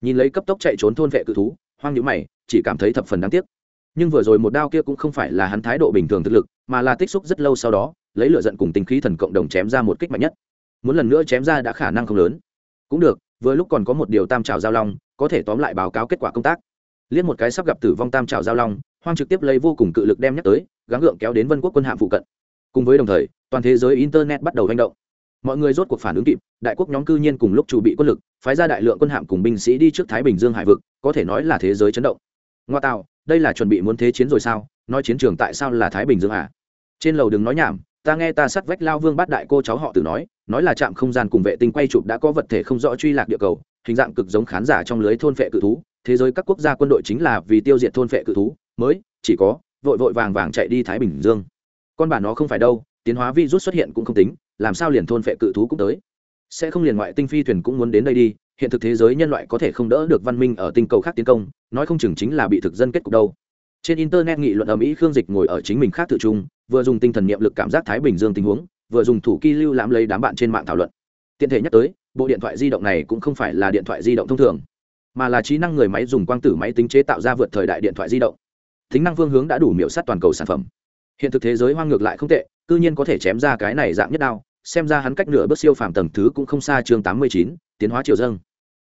Nhìn lấy cấp tốc chạy trốn thôn vệ cự thú, hoang nhũ mày, chỉ cảm thấy thập phần đáng tiếc. Nhưng vừa rồi một đao kia cũng không phải là hắn thái độ bình thường thực lực, mà là tích xúc rất lâu sau đó, lấy lựa giận cùng tinh khí thần cộng đồng chém ra một kích mạnh nhất. Muốn lần nữa chém ra đã khả năng không lớn. Cũng được, vừa lúc còn có một điều tam trào giao long, có thể tóm lại báo cáo kết quả công tác. Liên một cái sắp gặp tử vong tam trào giao long, hoang trực tiếp lấy vô cùng cự lực đem nhắc tới, gắng gượng kéo đến vân quốc quân hạm phụ cận. Cùng với đồng thời, toàn thế giới internet bắt đầu hành động mọi người rốt cuộc phản ứng kịp, đại quốc nhóm cư nhiên cùng lúc chủ bị quân lực, phái ra đại lượng quân hạm cùng binh sĩ đi trước thái bình dương hải vực, có thể nói là thế giới chấn động. Ngoa tạo, đây là chuẩn bị muốn thế chiến rồi sao? Nói chiến trường tại sao là thái bình dương à? Trên lầu đừng nói nhảm, ta nghe ta sắt vách lao vương bắt đại cô cháu họ tử nói nói là trạm không gian cùng vệ tinh quay chụp đã có vật thể không rõ truy lạc địa cầu, hình dạng cực giống khán giả trong lưới thôn phệ cự thú, thế giới các quốc gia quân đội chính là vì tiêu diệt thôn phệ cự thú, mới, chỉ có, vội vội vàng vàng chạy đi thái bình dương. Con bản nó không phải đâu, tiến hóa vi rút xuất hiện cũng không tính làm sao liền thôn phệ cự thú cũng tới? Sẽ không liền ngoại tinh phi thuyền cũng muốn đến đây đi, hiện thực thế giới nhân loại có thể không đỡ được văn minh ở tinh cầu khác tiến công, nói không chừng chính là bị thực dân kết cục đâu. Trên internet nghị luận ở mỹ khương dịch ngồi ở chính mình khác tự trung, vừa dùng tinh thần niệm lực cảm giác thái bình dương tình huống, vừa dùng thủ kỳ lưu lãm lấy đám bạn trên mạng thảo luận. Tiện thể nhắc tới, bộ điện thoại di động này cũng không phải là điện thoại di động thông thường, mà là trí năng người máy dùng quang tử máy tính chế tạo ra vượt thời đại điện thoại di động. Tính năng phương hướng đã đủ miểu sát toàn cầu sản phẩm. Hiện thực thế giới hoang ngược lại không tệ cư nhiên có thể chém ra cái này dạng nhất đao xem ra hắn cách nửa bước siêu phàm tầng thứ cũng không xa chương tám mươi chín, tiến hóa triều dâng.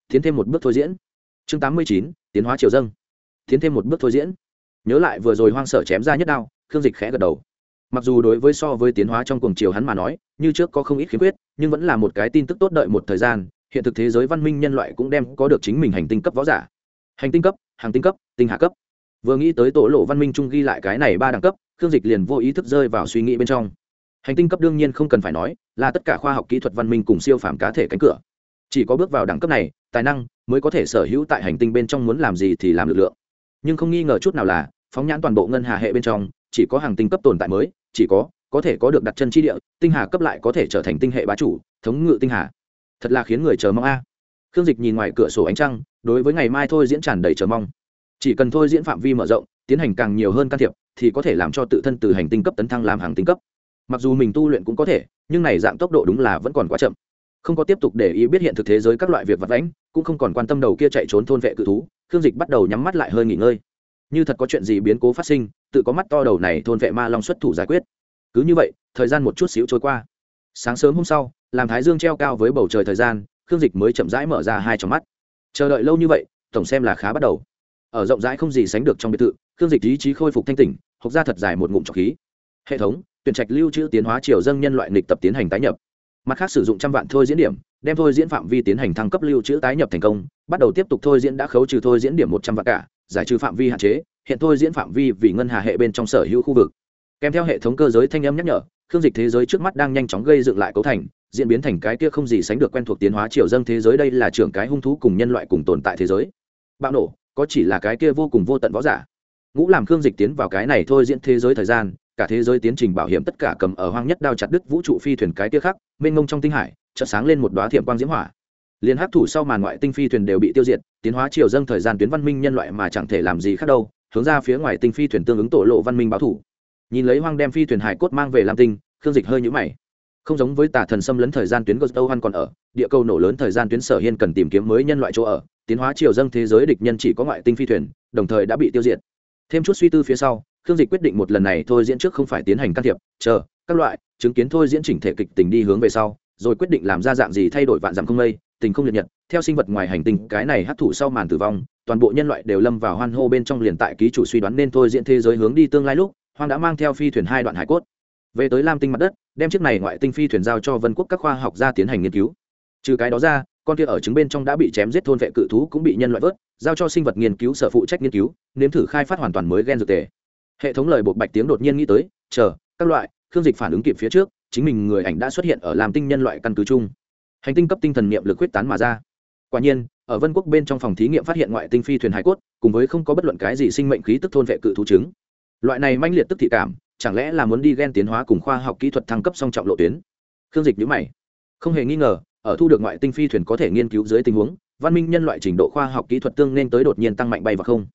Tiến thêm một bước thôi diễn. Chương tám mươi chín, tiến hóa triều dâng. Tiến thêm một bước thôi diễn. Nhớ lại vừa rồi hoang sở chém ra nhất đao, khương dịch khẽ gật đầu. Mặc dù đối với so với tiến hóa trong cuồng chiều hắn mà nói, như trước có không ít khiếm khuyết, nhưng vẫn là một cái tin tức tốt đợi một thời gian, hiện thực thế giới văn minh nhân loại cũng đem có được chính mình hành tinh cấp võ giả. Hành tinh cấp, hàng tinh cấp, tinh hạ cấp. Vừa nghĩ tới tổ lộ văn minh trung ghi lại cái này ba đẳng cấp, khương dịch liền vô ý thức rơi vào suy nghĩ bên trong hành tinh cấp đương nhiên không cần phải nói, là tất cả khoa học kỹ thuật văn minh cùng siêu phàm cá thể cánh cửa. Chỉ có bước vào đẳng cấp này, tài năng mới có thể sở hữu tại hành tinh bên trong muốn làm gì thì làm lực lượng. Nhưng không nghi ngờ chút nào là, phóng nhãn toàn bộ ngân hà hệ bên trong, chỉ có hàng tinh cấp tồn tại mới, chỉ có có thể có được đặt chân tri địa, tinh hà cấp lại có thể trở thành tinh hệ bá chủ, thống ngự tinh hà. Thật là khiến người chờ mong a. Khương dịch nhìn ngoài cửa sổ ánh trăng, đối với ngày mai thôi diễn tràn đầy chờ mong. Chỉ cần thôi diễn phạm vi mở rộng, tiến hành càng nhiều hơn can thiệp, thì có thể làm cho tự thân từ hành tinh cấp tấn thăng làm hàng tinh cấp mặc dù mình tu luyện cũng có thể, nhưng này dạng tốc độ đúng là vẫn còn quá chậm. Không có tiếp tục để ý biết hiện thực thế giới các loại việc vật lãnh cũng không còn quan tâm đầu kia chạy trốn thôn vệ cự thú, khương dịch bắt đầu nhắm mắt lại hơi nghỉ ngơi. Như thật có chuyện gì biến cố phát sinh, tự có mắt to đầu này thôn vệ ma long xuất thủ giải quyết. Cứ như vậy, thời gian một chút xíu trôi qua. Sáng sớm hôm sau, làm thái dương treo cao với bầu trời thời gian, khương dịch mới chậm rãi mở ra hai trong mắt. Chờ đợi lâu như vậy, tổng xem là khá bắt đầu. Ở rộng rãi không gì sánh được trong biệt thự, khương dịch ý chí khôi phục thanh tỉnh hộc ra thật dài một ngụm trọc khí. Hệ thống tuyển trạch lưu trữ tiến hóa triều dân nhân loại nghịch tập tiến hành tái nhập. Mặt khác sử dụng trăm vạn thôi diễn điểm, đem thôi diễn phạm vi tiến hành thăng cấp lưu trữ tái nhập thành công, bắt đầu tiếp tục thôi diễn đã khấu trừ thôi diễn điểm một trăm vạn cả, giải trừ phạm vi hạn chế, hiện thôi diễn phạm vi vì ngân hà hệ bên trong sở hữu khu vực. Kèm theo hệ thống cơ giới thanh âm nhắc nhở, khương dịch thế giới trước mắt đang nhanh chóng gây dựng lại cấu thành, diễn biến thành cái kia không gì sánh được quen thuộc tiến hóa triều dân thế giới đây là trưởng cái hung thú cùng nhân loại cùng tồn tại thế giới. Bạo nổ, có chỉ là cái kia vô cùng vô tận võ giả. Ngũ làm khương dịch tiến vào cái này thôi diễn thế giới thời gian cả thế giới tiến trình bảo hiểm tất cả cầm ở hoang nhất đao chặt đứt vũ trụ phi thuyền cái kia khác, mênh mông trong tinh hải, chợt sáng lên một đoá thiểm quang diễm hỏa. Liên hắc thủ sau màn ngoại tinh phi thuyền đều bị tiêu diệt, tiến hóa chiều dâng thời gian tuyến văn minh nhân loại mà chẳng thể làm gì khác đâu, hướng ra phía ngoài tinh phi thuyền tương ứng tổ lộ văn minh báo thủ. Nhìn lấy hoang đem phi thuyền hải cốt mang về lam tinh, khương dịch hơi nhũ mày. Không giống với tà thần xâm lấn thời gian tuyến gostou hoan còn ở, địa cầu nổ lớn thời gian tuyến sở hiên cần tìm kiếm mới nhân loại chỗ ở, tiến hóa chiều dâng thế giới địch nhân chỉ có ngoại tinh phi thuyền, đồng thời đã bị tiêu diệt. Thêm chút suy tư phía sau khương dịch quyết định một lần này thôi diễn trước không phải tiến hành can thiệp chờ các loại chứng kiến thôi diễn chỉnh thể kịch tình đi hướng về sau rồi quyết định làm ra dạng gì thay đổi vạn dặm không lây, tình không liệt nhật theo sinh vật ngoài hành tinh cái này hấp thụ sau màn tử vong toàn bộ nhân loại đều lâm vào hoan hô bên trong liền tại ký chủ suy đoán nên thôi diễn thế giới hướng đi tương lai lúc hoang đã mang theo phi thuyền hai đoạn hải cốt. Về tới lam tinh mặt đất đem chiếc này ngoại tinh phi thuyền giao cho vân quốc các khoa học gia tiến hành nghiên cứu. Trừ cái đó ra con kia ở trứng bên trong đã bị chém giết thôn vệ cự thú cũng bị nhân loại vớt giao cho sinh vật nghiên cứu sở phụ trách nghiên cứu nếm thử khai phát hoàn toàn mới gen dược tề hệ thống lời buộc bạch tiếng đột nhiên nghĩ tới, chờ, các loại, khương dịch phản ứng kịp phía trước, chính mình người ảnh đã xuất hiện ở làm tinh nhân loại căn cứ chung. Hành tinh cấp tinh thần niệm lực quyết tán mà ra. Quả nhiên, ở vân quốc bên trong phòng thí nghiệm phát hiện ngoại tinh phi thuyền hải cốt, cùng với không có bất luận cái gì sinh mệnh khí tức thôn vệ cự thú chứng. Loại này manh liệt tức thị cảm, chẳng lẽ là muốn đi ghen tiến hóa cùng khoa học kỹ thuật thăng cấp song trọng lộ tuyến? Khương dịch nhữ mày. Không hề nghi ngờ, ở thu được ngoại tinh phi thuyền có thể nghiên cứu dưới tình huống, văn minh nhân loại trình độ khoa học kỹ thuật tương nên tới đột nhiên tăng mạnh bay và không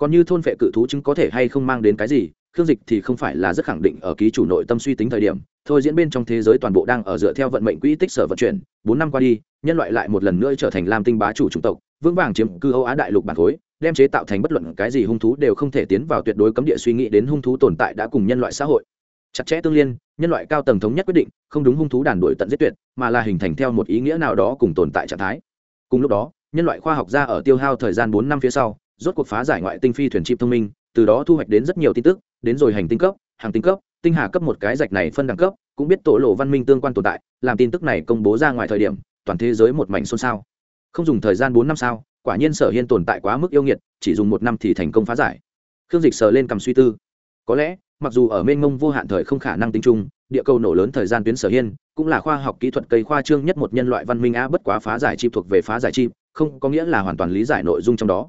còn như thôn vệ cự thú chứng có thể hay không mang đến cái gì, khương dịch thì không phải là rất khẳng định ở ký chủ nội tâm suy tính thời điểm. Thôi diễn bên trong thế giới toàn bộ đang ở dựa theo vận mệnh quỹ tích sở vận chuyển, bốn năm qua đi, nhân loại lại một lần nữa trở thành lam tinh bá chủ chủng tộc, vững vàng chiếm cư âu á đại lục bản khối đem chế tạo thành bất luận cái gì hung thú đều không thể tiến vào tuyệt đối cấm địa suy nghĩ đến hung thú tồn tại đã cùng nhân loại xã hội. Chặt chẽ tương liên, nhân loại cao tầng thống nhất quyết định, không đúng hung thú đàn đuổi tận giết tuyệt, mà là hình thành theo một ý nghĩa nào đó cùng tồn tại trạng thái. Cùng lúc đó, nhân loại khoa học gia ở tiêu hao thời gian bốn năm phía sau rốt cuộc phá giải ngoại tinh phi thuyền chip thông minh, từ đó thu hoạch đến rất nhiều tin tức, đến rồi hành tinh cấp, hàng tinh cấp, tinh hà cấp một cái rạch này phân đẳng cấp, cũng biết tổ lộ văn minh tương quan tồn tại, làm tin tức này công bố ra ngoài thời điểm, toàn thế giới một mảnh xôn xao. Không dùng thời gian bốn năm sao, quả nhiên sở hiên tồn tại quá mức yêu nghiệt, chỉ dùng một năm thì thành công phá giải. Khương dịch sờ lên cầm suy tư. Có lẽ, mặc dù ở mênh mông vô hạn thời không khả năng tính chung, địa cầu nổ lớn thời gian tuyến sở hiên, cũng là khoa học kỹ thuật cây khoa trương nhất một nhân loại văn minh a bất quá phá giải chip thuộc về phá giải chip không có nghĩa là hoàn toàn lý giải nội dung trong đó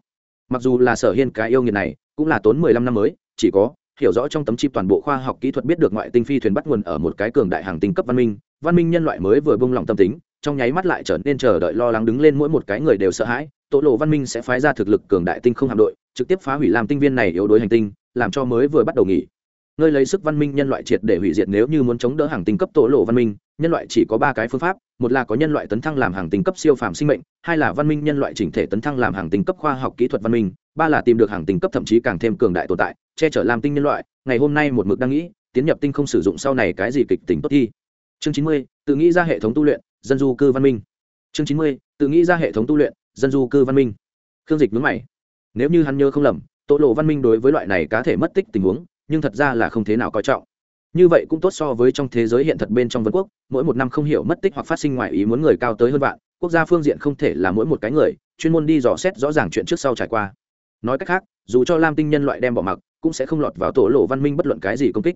mặc dù là sở hiên cái yêu nghiệt này, cũng là tốn mười lăm năm mới, chỉ có hiểu rõ trong tấm chip toàn bộ khoa học kỹ thuật biết được ngoại tinh phi thuyền bắt nguồn ở một cái cường đại hàng tinh cấp văn minh văn minh nhân loại mới vừa bung lòng tâm tính, trong nháy mắt lại trở nên chờ đợi lo lắng đứng lên mỗi một cái người đều sợ hãi, tổ lộ văn minh sẽ phái ra thực lực cường đại tinh không hạm đội, trực tiếp phá hủy làm tinh viên này yếu đuối hành tinh, làm cho mới vừa bắt đầu nghỉ nơi lấy sức văn minh nhân loại triệt để hủy diệt nếu như muốn chống đỡ hàng tinh cấp tổ lộ văn minh, nhân loại chỉ có ba cái phương pháp, một là có nhân loại tấn thăng làm hàng tinh cấp siêu phàm sinh mệnh, hai là văn minh nhân loại chỉnh thể tấn thăng làm hàng tinh cấp khoa học kỹ thuật văn minh, ba là tìm được hàng tinh cấp thậm chí càng thêm cường đại tồn tại, che chở làm tinh nhân loại, ngày hôm nay một mực đang nghĩ, tiến nhập tinh không sử dụng sau này cái gì kịch tính tốt thi chương chín mươi, tự nghĩ ra hệ thống tu luyện, dân du cư văn minh. Chương chín mươi, tự nghĩ ra hệ thống tu luyện, dân du cư văn minh. Khương dịch mướn mày. Nếu như hắn nhớ không lầm, tổ lộ văn minh đối với loại này cá thể mất tích tình huống nhưng thật ra là không thế nào coi trọng. Như vậy cũng tốt so với trong thế giới hiện thật bên trong vân quốc, mỗi một năm không hiểu mất tích hoặc phát sinh ngoài ý muốn người cao tới hơn vạn, quốc gia phương diện không thể là mỗi một cái người, chuyên môn đi dò xét rõ ràng chuyện trước sau trải qua. Nói cách khác, dù cho lam tinh nhân loại đem bỏ mặc, cũng sẽ không lọt vào tổ lộ văn minh bất luận cái gì công kích.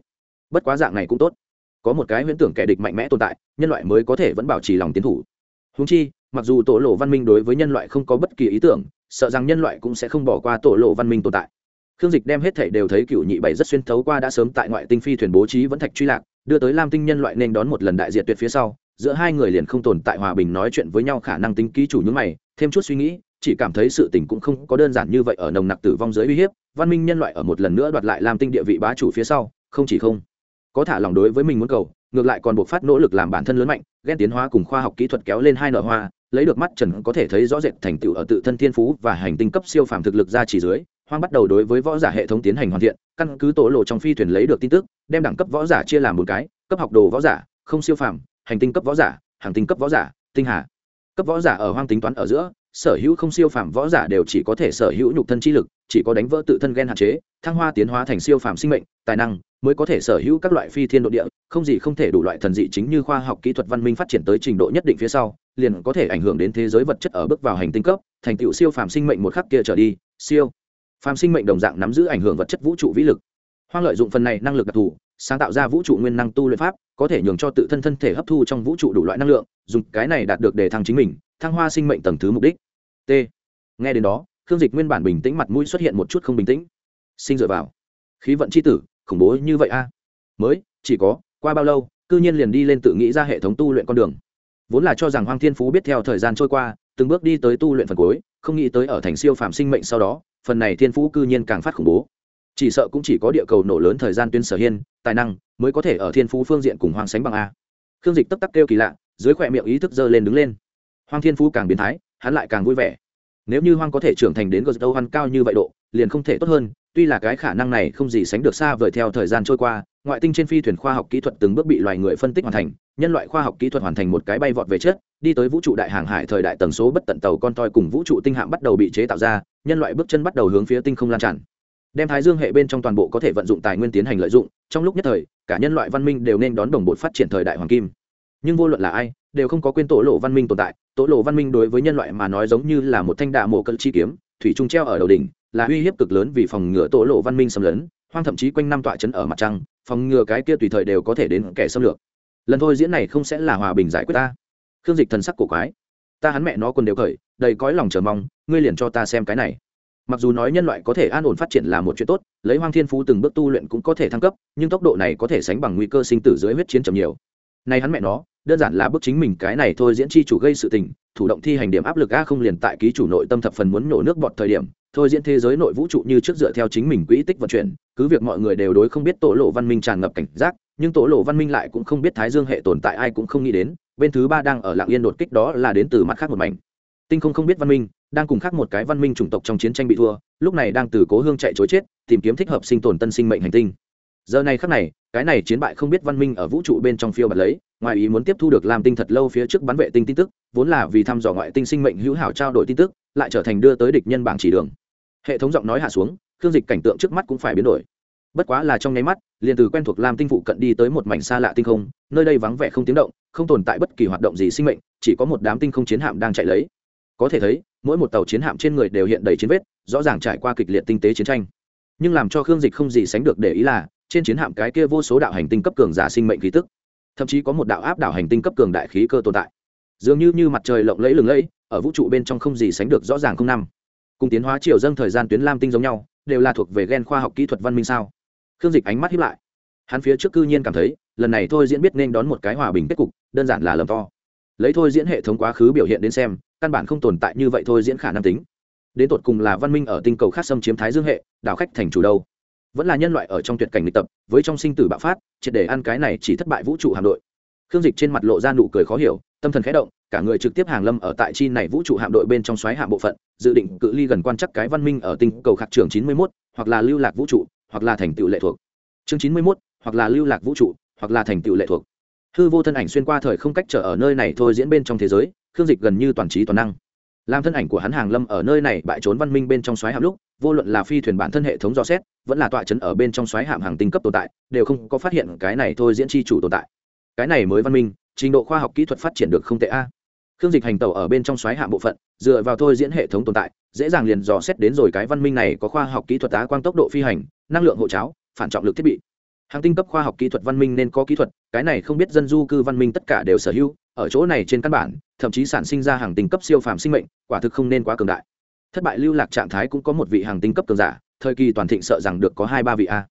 Bất quá dạng này cũng tốt. Có một cái huyễn tưởng kẻ địch mạnh mẽ tồn tại, nhân loại mới có thể vẫn bảo trì lòng tiến thủ. Húng chi, mặc dù tổ lộ văn minh đối với nhân loại không có bất kỳ ý tưởng, sợ rằng nhân loại cũng sẽ không bỏ qua tổ lộ văn minh tồn tại khương dịch đem hết thảy đều thấy cựu nhị bảy rất xuyên thấu qua đã sớm tại ngoại tinh phi thuyền bố trí vẫn thạch truy lạc, đưa tới lam tinh nhân loại nên đón một lần đại diệt tuyệt phía sau, giữa hai người liền không tồn tại hòa bình nói chuyện với nhau khả năng tính ký chủ những mày, thêm chút suy nghĩ, chỉ cảm thấy sự tình cũng không có đơn giản như vậy ở nồng nặc tử vong giới uy hiếp, văn minh nhân loại ở một lần nữa đoạt lại lam tinh địa vị bá chủ phía sau, không chỉ không có thả lòng đối với mình muốn cầu, ngược lại còn buộc phát nỗ lực làm bản thân lớn mạnh, ghen tiến hóa cùng khoa học kỹ thuật kéo lên hai nợ hoa lấy được mắt trần có thể thấy rõ rệt thành tựu ở tự thân thiên phú và hành tinh cấp siêu phàm thực lực ra chỉ dưới, hoang bắt đầu đối với võ giả hệ thống tiến hành hoàn thiện, căn cứ tổ lộ trong phi thuyền lấy được tin tức, đem đẳng cấp võ giả chia làm một cái, cấp học đồ võ giả, không siêu phàm, hành tinh cấp võ giả, hàng tinh cấp võ giả, tinh hà. Cấp võ giả ở hoang tính toán ở giữa sở hữu không siêu phàm võ giả đều chỉ có thể sở hữu nhục thân chi lực, chỉ có đánh vỡ tự thân ghen hạn chế, thăng hoa tiến hóa thành siêu phàm sinh mệnh, tài năng, mới có thể sở hữu các loại phi thiên độ địa, không gì không thể đủ loại thần dị chính như khoa học kỹ thuật văn minh phát triển tới trình độ nhất định phía sau, liền có thể ảnh hưởng đến thế giới vật chất ở bước vào hành tinh cấp, thành tựu siêu phàm sinh mệnh một khắc kia trở đi, siêu phàm sinh mệnh đồng dạng nắm giữ ảnh hưởng vật chất vũ trụ vĩ lực. Hoang lợi dụng phần này năng lực đặc thù, sáng tạo ra vũ trụ nguyên năng tu luyện pháp, có thể nhường cho tự thân thân thể hấp thu trong vũ trụ đủ loại năng lượng, dùng cái này đạt được để thăng chính mình, thăng hoa sinh mệnh tầng thứ mục đích t. Nghe đến đó, khương dịch nguyên bản bình tĩnh mặt mũi xuất hiện một chút không bình tĩnh. Sinh dựa vào. Khí vận c h i tử, khủng bố như vậy a? Mới, chỉ có, qua bao lâu, cư nhiên liền đi lên tự nghĩ ra hệ thống tu luyện con đường. Vốn là cho rằng hoàng thiên phú biết theo thời gian trôi qua, từng bước đi tới tu luyện phần cuối, không nghĩ tới ở thành siêu phạm sinh mệnh sau đó, phần này thiên phú cư nhiên càng phát khủng bố. Chỉ sợ cũng chỉ có địa cầu nổ lớn thời gian tuyên sở hiên, tài năng mới có thể ở thiên phú phương diện cùng hoàng sánh bằng a. Khương dịch tấp tắc kêu kỳ lạ, dưới khỏe miệng ý thức dơ lên đứng lên. Hoàng thiên phú càng biến thái hắn lại càng vui vẻ. Nếu như hoang có thể trưởng thành đến gờ đâu hoan cao như vậy độ, liền không thể tốt hơn, tuy là cái khả năng này không gì sánh được xa vời theo thời gian trôi qua, ngoại tinh trên phi thuyền khoa học kỹ thuật từng bước bị loài người phân tích hoàn thành, nhân loại khoa học kỹ thuật hoàn thành một cái bay vọt về chết đi tới vũ trụ đại hàng hải thời đại tần số bất tận tàu con toi cùng vũ trụ tinh hạm bắt đầu bị chế tạo ra, nhân loại bước chân bắt đầu hướng phía tinh không lan tràn. Đem thái dương hệ bên trong toàn bộ có thể vận dụng tài nguyên tiến hành lợi dụng, trong lúc nhất thời, cả nhân loại văn minh đều nên đón đồng bộ phát triển thời đại hoàng kim nhưng vô luận là ai, đều không có quên tổ lộ văn minh tồn tại. Tổ lộ văn minh đối với nhân loại mà nói giống như là một thanh đạ mổ cân chi kiếm, thủy trung treo ở đầu đỉnh, là uy hiếp cực lớn vì phòng ngừa tổ lộ văn minh xâm lấn. Hoang thậm chí quanh năm tọa chấn ở mặt trăng, phòng ngừa cái kia tùy thời đều có thể đến kẻ xâm lược. Lần thôi diễn này không sẽ là hòa bình giải quyết ta. Khương dịch thần sắc cổ quái. Ta hắn mẹ nó quân đều khởi, đầy cõi lòng chờ mong, ngươi liền cho ta xem cái này. Mặc dù nói nhân loại có thể an ổn phát triển là một chuyện tốt, lấy hoang thiên phú từng bước tu luyện cũng có thể thăng cấp, nhưng tốc độ này có thể sánh bằng nguy cơ sinh tử dưới huyết chiến chậm nhiều. Nay hắn mẹ nó đơn giản là bức chính mình cái này thôi diễn chi chủ gây sự tình, thủ động thi hành điểm áp lực a không liền tại ký chủ nội tâm thập phần muốn nổ nước bọt thời điểm, thôi diễn thế giới nội vũ trụ như trước dựa theo chính mình quỹ tích vận chuyển, cứ việc mọi người đều đối không biết tổ lộ văn minh tràn ngập cảnh giác, nhưng tổ lộ văn minh lại cũng không biết thái dương hệ tồn tại ai cũng không nghĩ đến, bên thứ ba đang ở lạng yên đột kích đó là đến từ mặt khác một mảnh. Tinh không không biết văn minh, đang cùng khác một cái văn minh chủng tộc trong chiến tranh bị thua, lúc này đang từ cố hương chạy chối chết, tìm kiếm thích hợp sinh tồn tân sinh mệnh hành tinh. Giờ này khắc này, cái này chiến bại không biết văn minh ở vũ trụ bên trong phiêu bật lấy ngoài ý muốn tiếp thu được làm tinh thật lâu phía trước bắn vệ tinh tin tức, vốn là vì thăm dò ngoại tinh sinh mệnh hữu hảo trao đổi tin tức, lại trở thành đưa tới địch nhân bảng chỉ đường. Hệ thống giọng nói hạ xuống, khương dịch cảnh tượng trước mắt cũng phải biến đổi. Bất quá là trong nháy mắt, liền từ quen thuộc làm tinh phụ cận đi tới một mảnh xa lạ tinh không, nơi đây vắng vẻ không tiếng động, không tồn tại bất kỳ hoạt động gì sinh mệnh, chỉ có một đám tinh không chiến hạm đang chạy lấy. Có thể thấy, mỗi một tàu chiến hạm trên người đều hiện đầy chiến vết, rõ ràng trải qua kịch liệt tinh tế chiến tranh. Nhưng làm cho khương dịch không gì sánh được để ý là, trên chiến hạm cái kia vô số đạo hành tinh cấp cường giả sinh mệnh khí tức thậm chí có một đạo áp đảo hành tinh cấp cường đại khí cơ tồn tại. Dường như như mặt trời lộng lẫy lừng lẫy, ở vũ trụ bên trong không gì sánh được rõ ràng không năm. Cùng tiến hóa chiều dâng thời gian tuyến lam tinh giống nhau, đều là thuộc về gen khoa học kỹ thuật văn minh sao? Khương dịch ánh mắt hiếp lại. Hắn phía trước cư nhiên cảm thấy, lần này thôi diễn biết nên đón một cái hòa bình kết cục, đơn giản là lầm to. Lấy thôi diễn hệ thống quá khứ biểu hiện đến xem, căn bản không tồn tại như vậy thôi diễn khả năng tính. Đến tột cùng là văn minh ở tinh cầu khác xâm chiếm thái dương hệ, đảo khách thành chủ đâu? Vẫn là nhân loại ở trong tuyệt cảnh lịch tập, với trong sinh tử bạo phát, triệt để ăn cái này chỉ thất bại vũ trụ hạm đội. Khương dịch trên mặt lộ ra nụ cười khó hiểu, tâm thần khẽ động, cả người trực tiếp hàng lâm ở tại chi này vũ trụ hạm đội bên trong xoáy hạm bộ phận, dự định cự ly gần quan chắc cái văn minh ở tinh cầu khạc trường chín mươi mốt, hoặc là lưu lạc vũ trụ, hoặc là thành tựu lệ thuộc. Chương chín mươi mốt, hoặc là lưu lạc vũ trụ, hoặc là thành tựu lệ thuộc. Hư vô thân ảnh xuyên qua thời không cách trở ở nơi này thôi diễn bên trong thế giới, khương dịch gần như toàn trí toàn năng làm thân ảnh của hắn hàng lâm ở nơi này bại trốn văn minh bên trong xoáy hạm lúc, vô luận là phi thuyền bản thân hệ thống do xét, vẫn là tọa chấn ở bên trong xoáy hạm hàng tinh cấp tồn tại, đều không có phát hiện cái này thôi diễn chi chủ tồn tại. Cái này mới văn minh, trình độ khoa học kỹ thuật phát triển được không tệ a. Khương dịch hành tàu ở bên trong xoáy hạm bộ phận, dựa vào thôi diễn hệ thống tồn tại, dễ dàng liền dò xét đến rồi cái văn minh này có khoa học kỹ thuật tá quang tốc độ phi hành, năng lượng hộ cháo, phản trọng lực thiết bị. Hàng tinh cấp khoa học kỹ thuật văn minh nên có kỹ thuật, cái này không biết dân du cư văn minh tất cả đều sở hữu ở chỗ này trên căn bản, thậm chí sản sinh ra hàng tinh cấp siêu phàm sinh mệnh, quả thực không nên quá cường đại. Thất bại lưu lạc trạng thái cũng có một vị hàng tinh cấp cường giả, thời kỳ toàn thịnh sợ rằng được có hai ba vị a.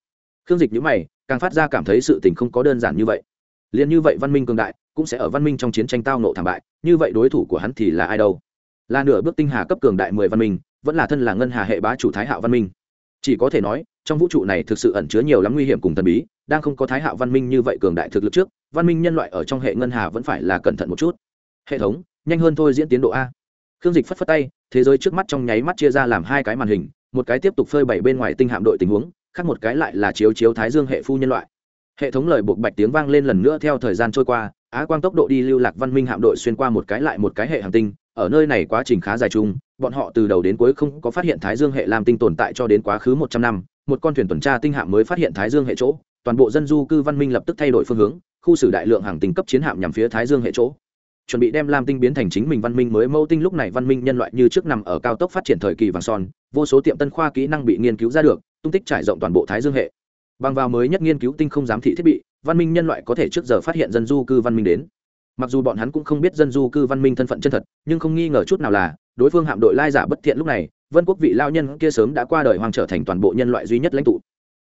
Khương dịch nhữ mày, càng phát ra cảm thấy sự tình không có đơn giản như vậy. Liền như vậy văn minh cường đại, cũng sẽ ở văn minh trong chiến tranh tao nộ thảm bại, như vậy đối thủ của hắn thì là ai đâu? Là nửa bước tinh hà cấp cường đại mười văn minh, vẫn là thân là ngân hà hệ bá chủ thái hạo văn minh. Chỉ có thể nói, trong vũ trụ này thực sự ẩn chứa nhiều lắm nguy hiểm cùng thần bí đang không có thái hạo văn minh như vậy cường đại thực lực trước, văn minh nhân loại ở trong hệ ngân hà vẫn phải là cẩn thận một chút. Hệ thống, nhanh hơn thôi diễn tiến độ a. Khương dịch phất phất tay, thế giới trước mắt trong nháy mắt chia ra làm hai cái màn hình, một cái tiếp tục phơi bày bên ngoài tinh hạm đội tình huống, khác một cái lại là chiếu chiếu thái dương hệ phu nhân loại. Hệ thống lời buộc bạch tiếng vang lên lần nữa theo thời gian trôi qua, á quang tốc độ đi lưu lạc văn minh hạm đội xuyên qua một cái lại một cái hệ hành tinh, ở nơi này quá trình khá dài chung, bọn họ từ đầu đến cuối không có phát hiện thái dương hệ làm tinh tồn tại cho đến quá khứ một trăm năm, một con thuyền tuần tra tinh hạm mới phát hiện thái dương hệ chỗ toàn bộ dân du cư văn minh lập tức thay đổi phương hướng, khu xử đại lượng hàng tinh cấp chiến hạm nhằm phía thái dương hệ chỗ. Chuẩn bị đem lam tinh biến thành chính mình văn minh mới mẫu tinh lúc này văn minh nhân loại như trước nằm ở cao tốc phát triển thời kỳ vàng son, vô số tiệm tân khoa kỹ năng bị nghiên cứu ra được, tung tích trải rộng toàn bộ thái dương hệ. Bằng vào mới nhất nghiên cứu tinh không giám thị thiết bị, văn minh nhân loại có thể trước giờ phát hiện dân du cư văn minh đến. Mặc dù bọn hắn cũng không biết dân du cư văn minh thân phận chân thật, nhưng không nghi ngờ chút nào là, đối phương hạm đội lai giả bất thiện lúc này, vân quốc vị lao nhân kia sớm đã qua đời hoang trở thành toàn bộ nhân loại duy nhất lãnh tụ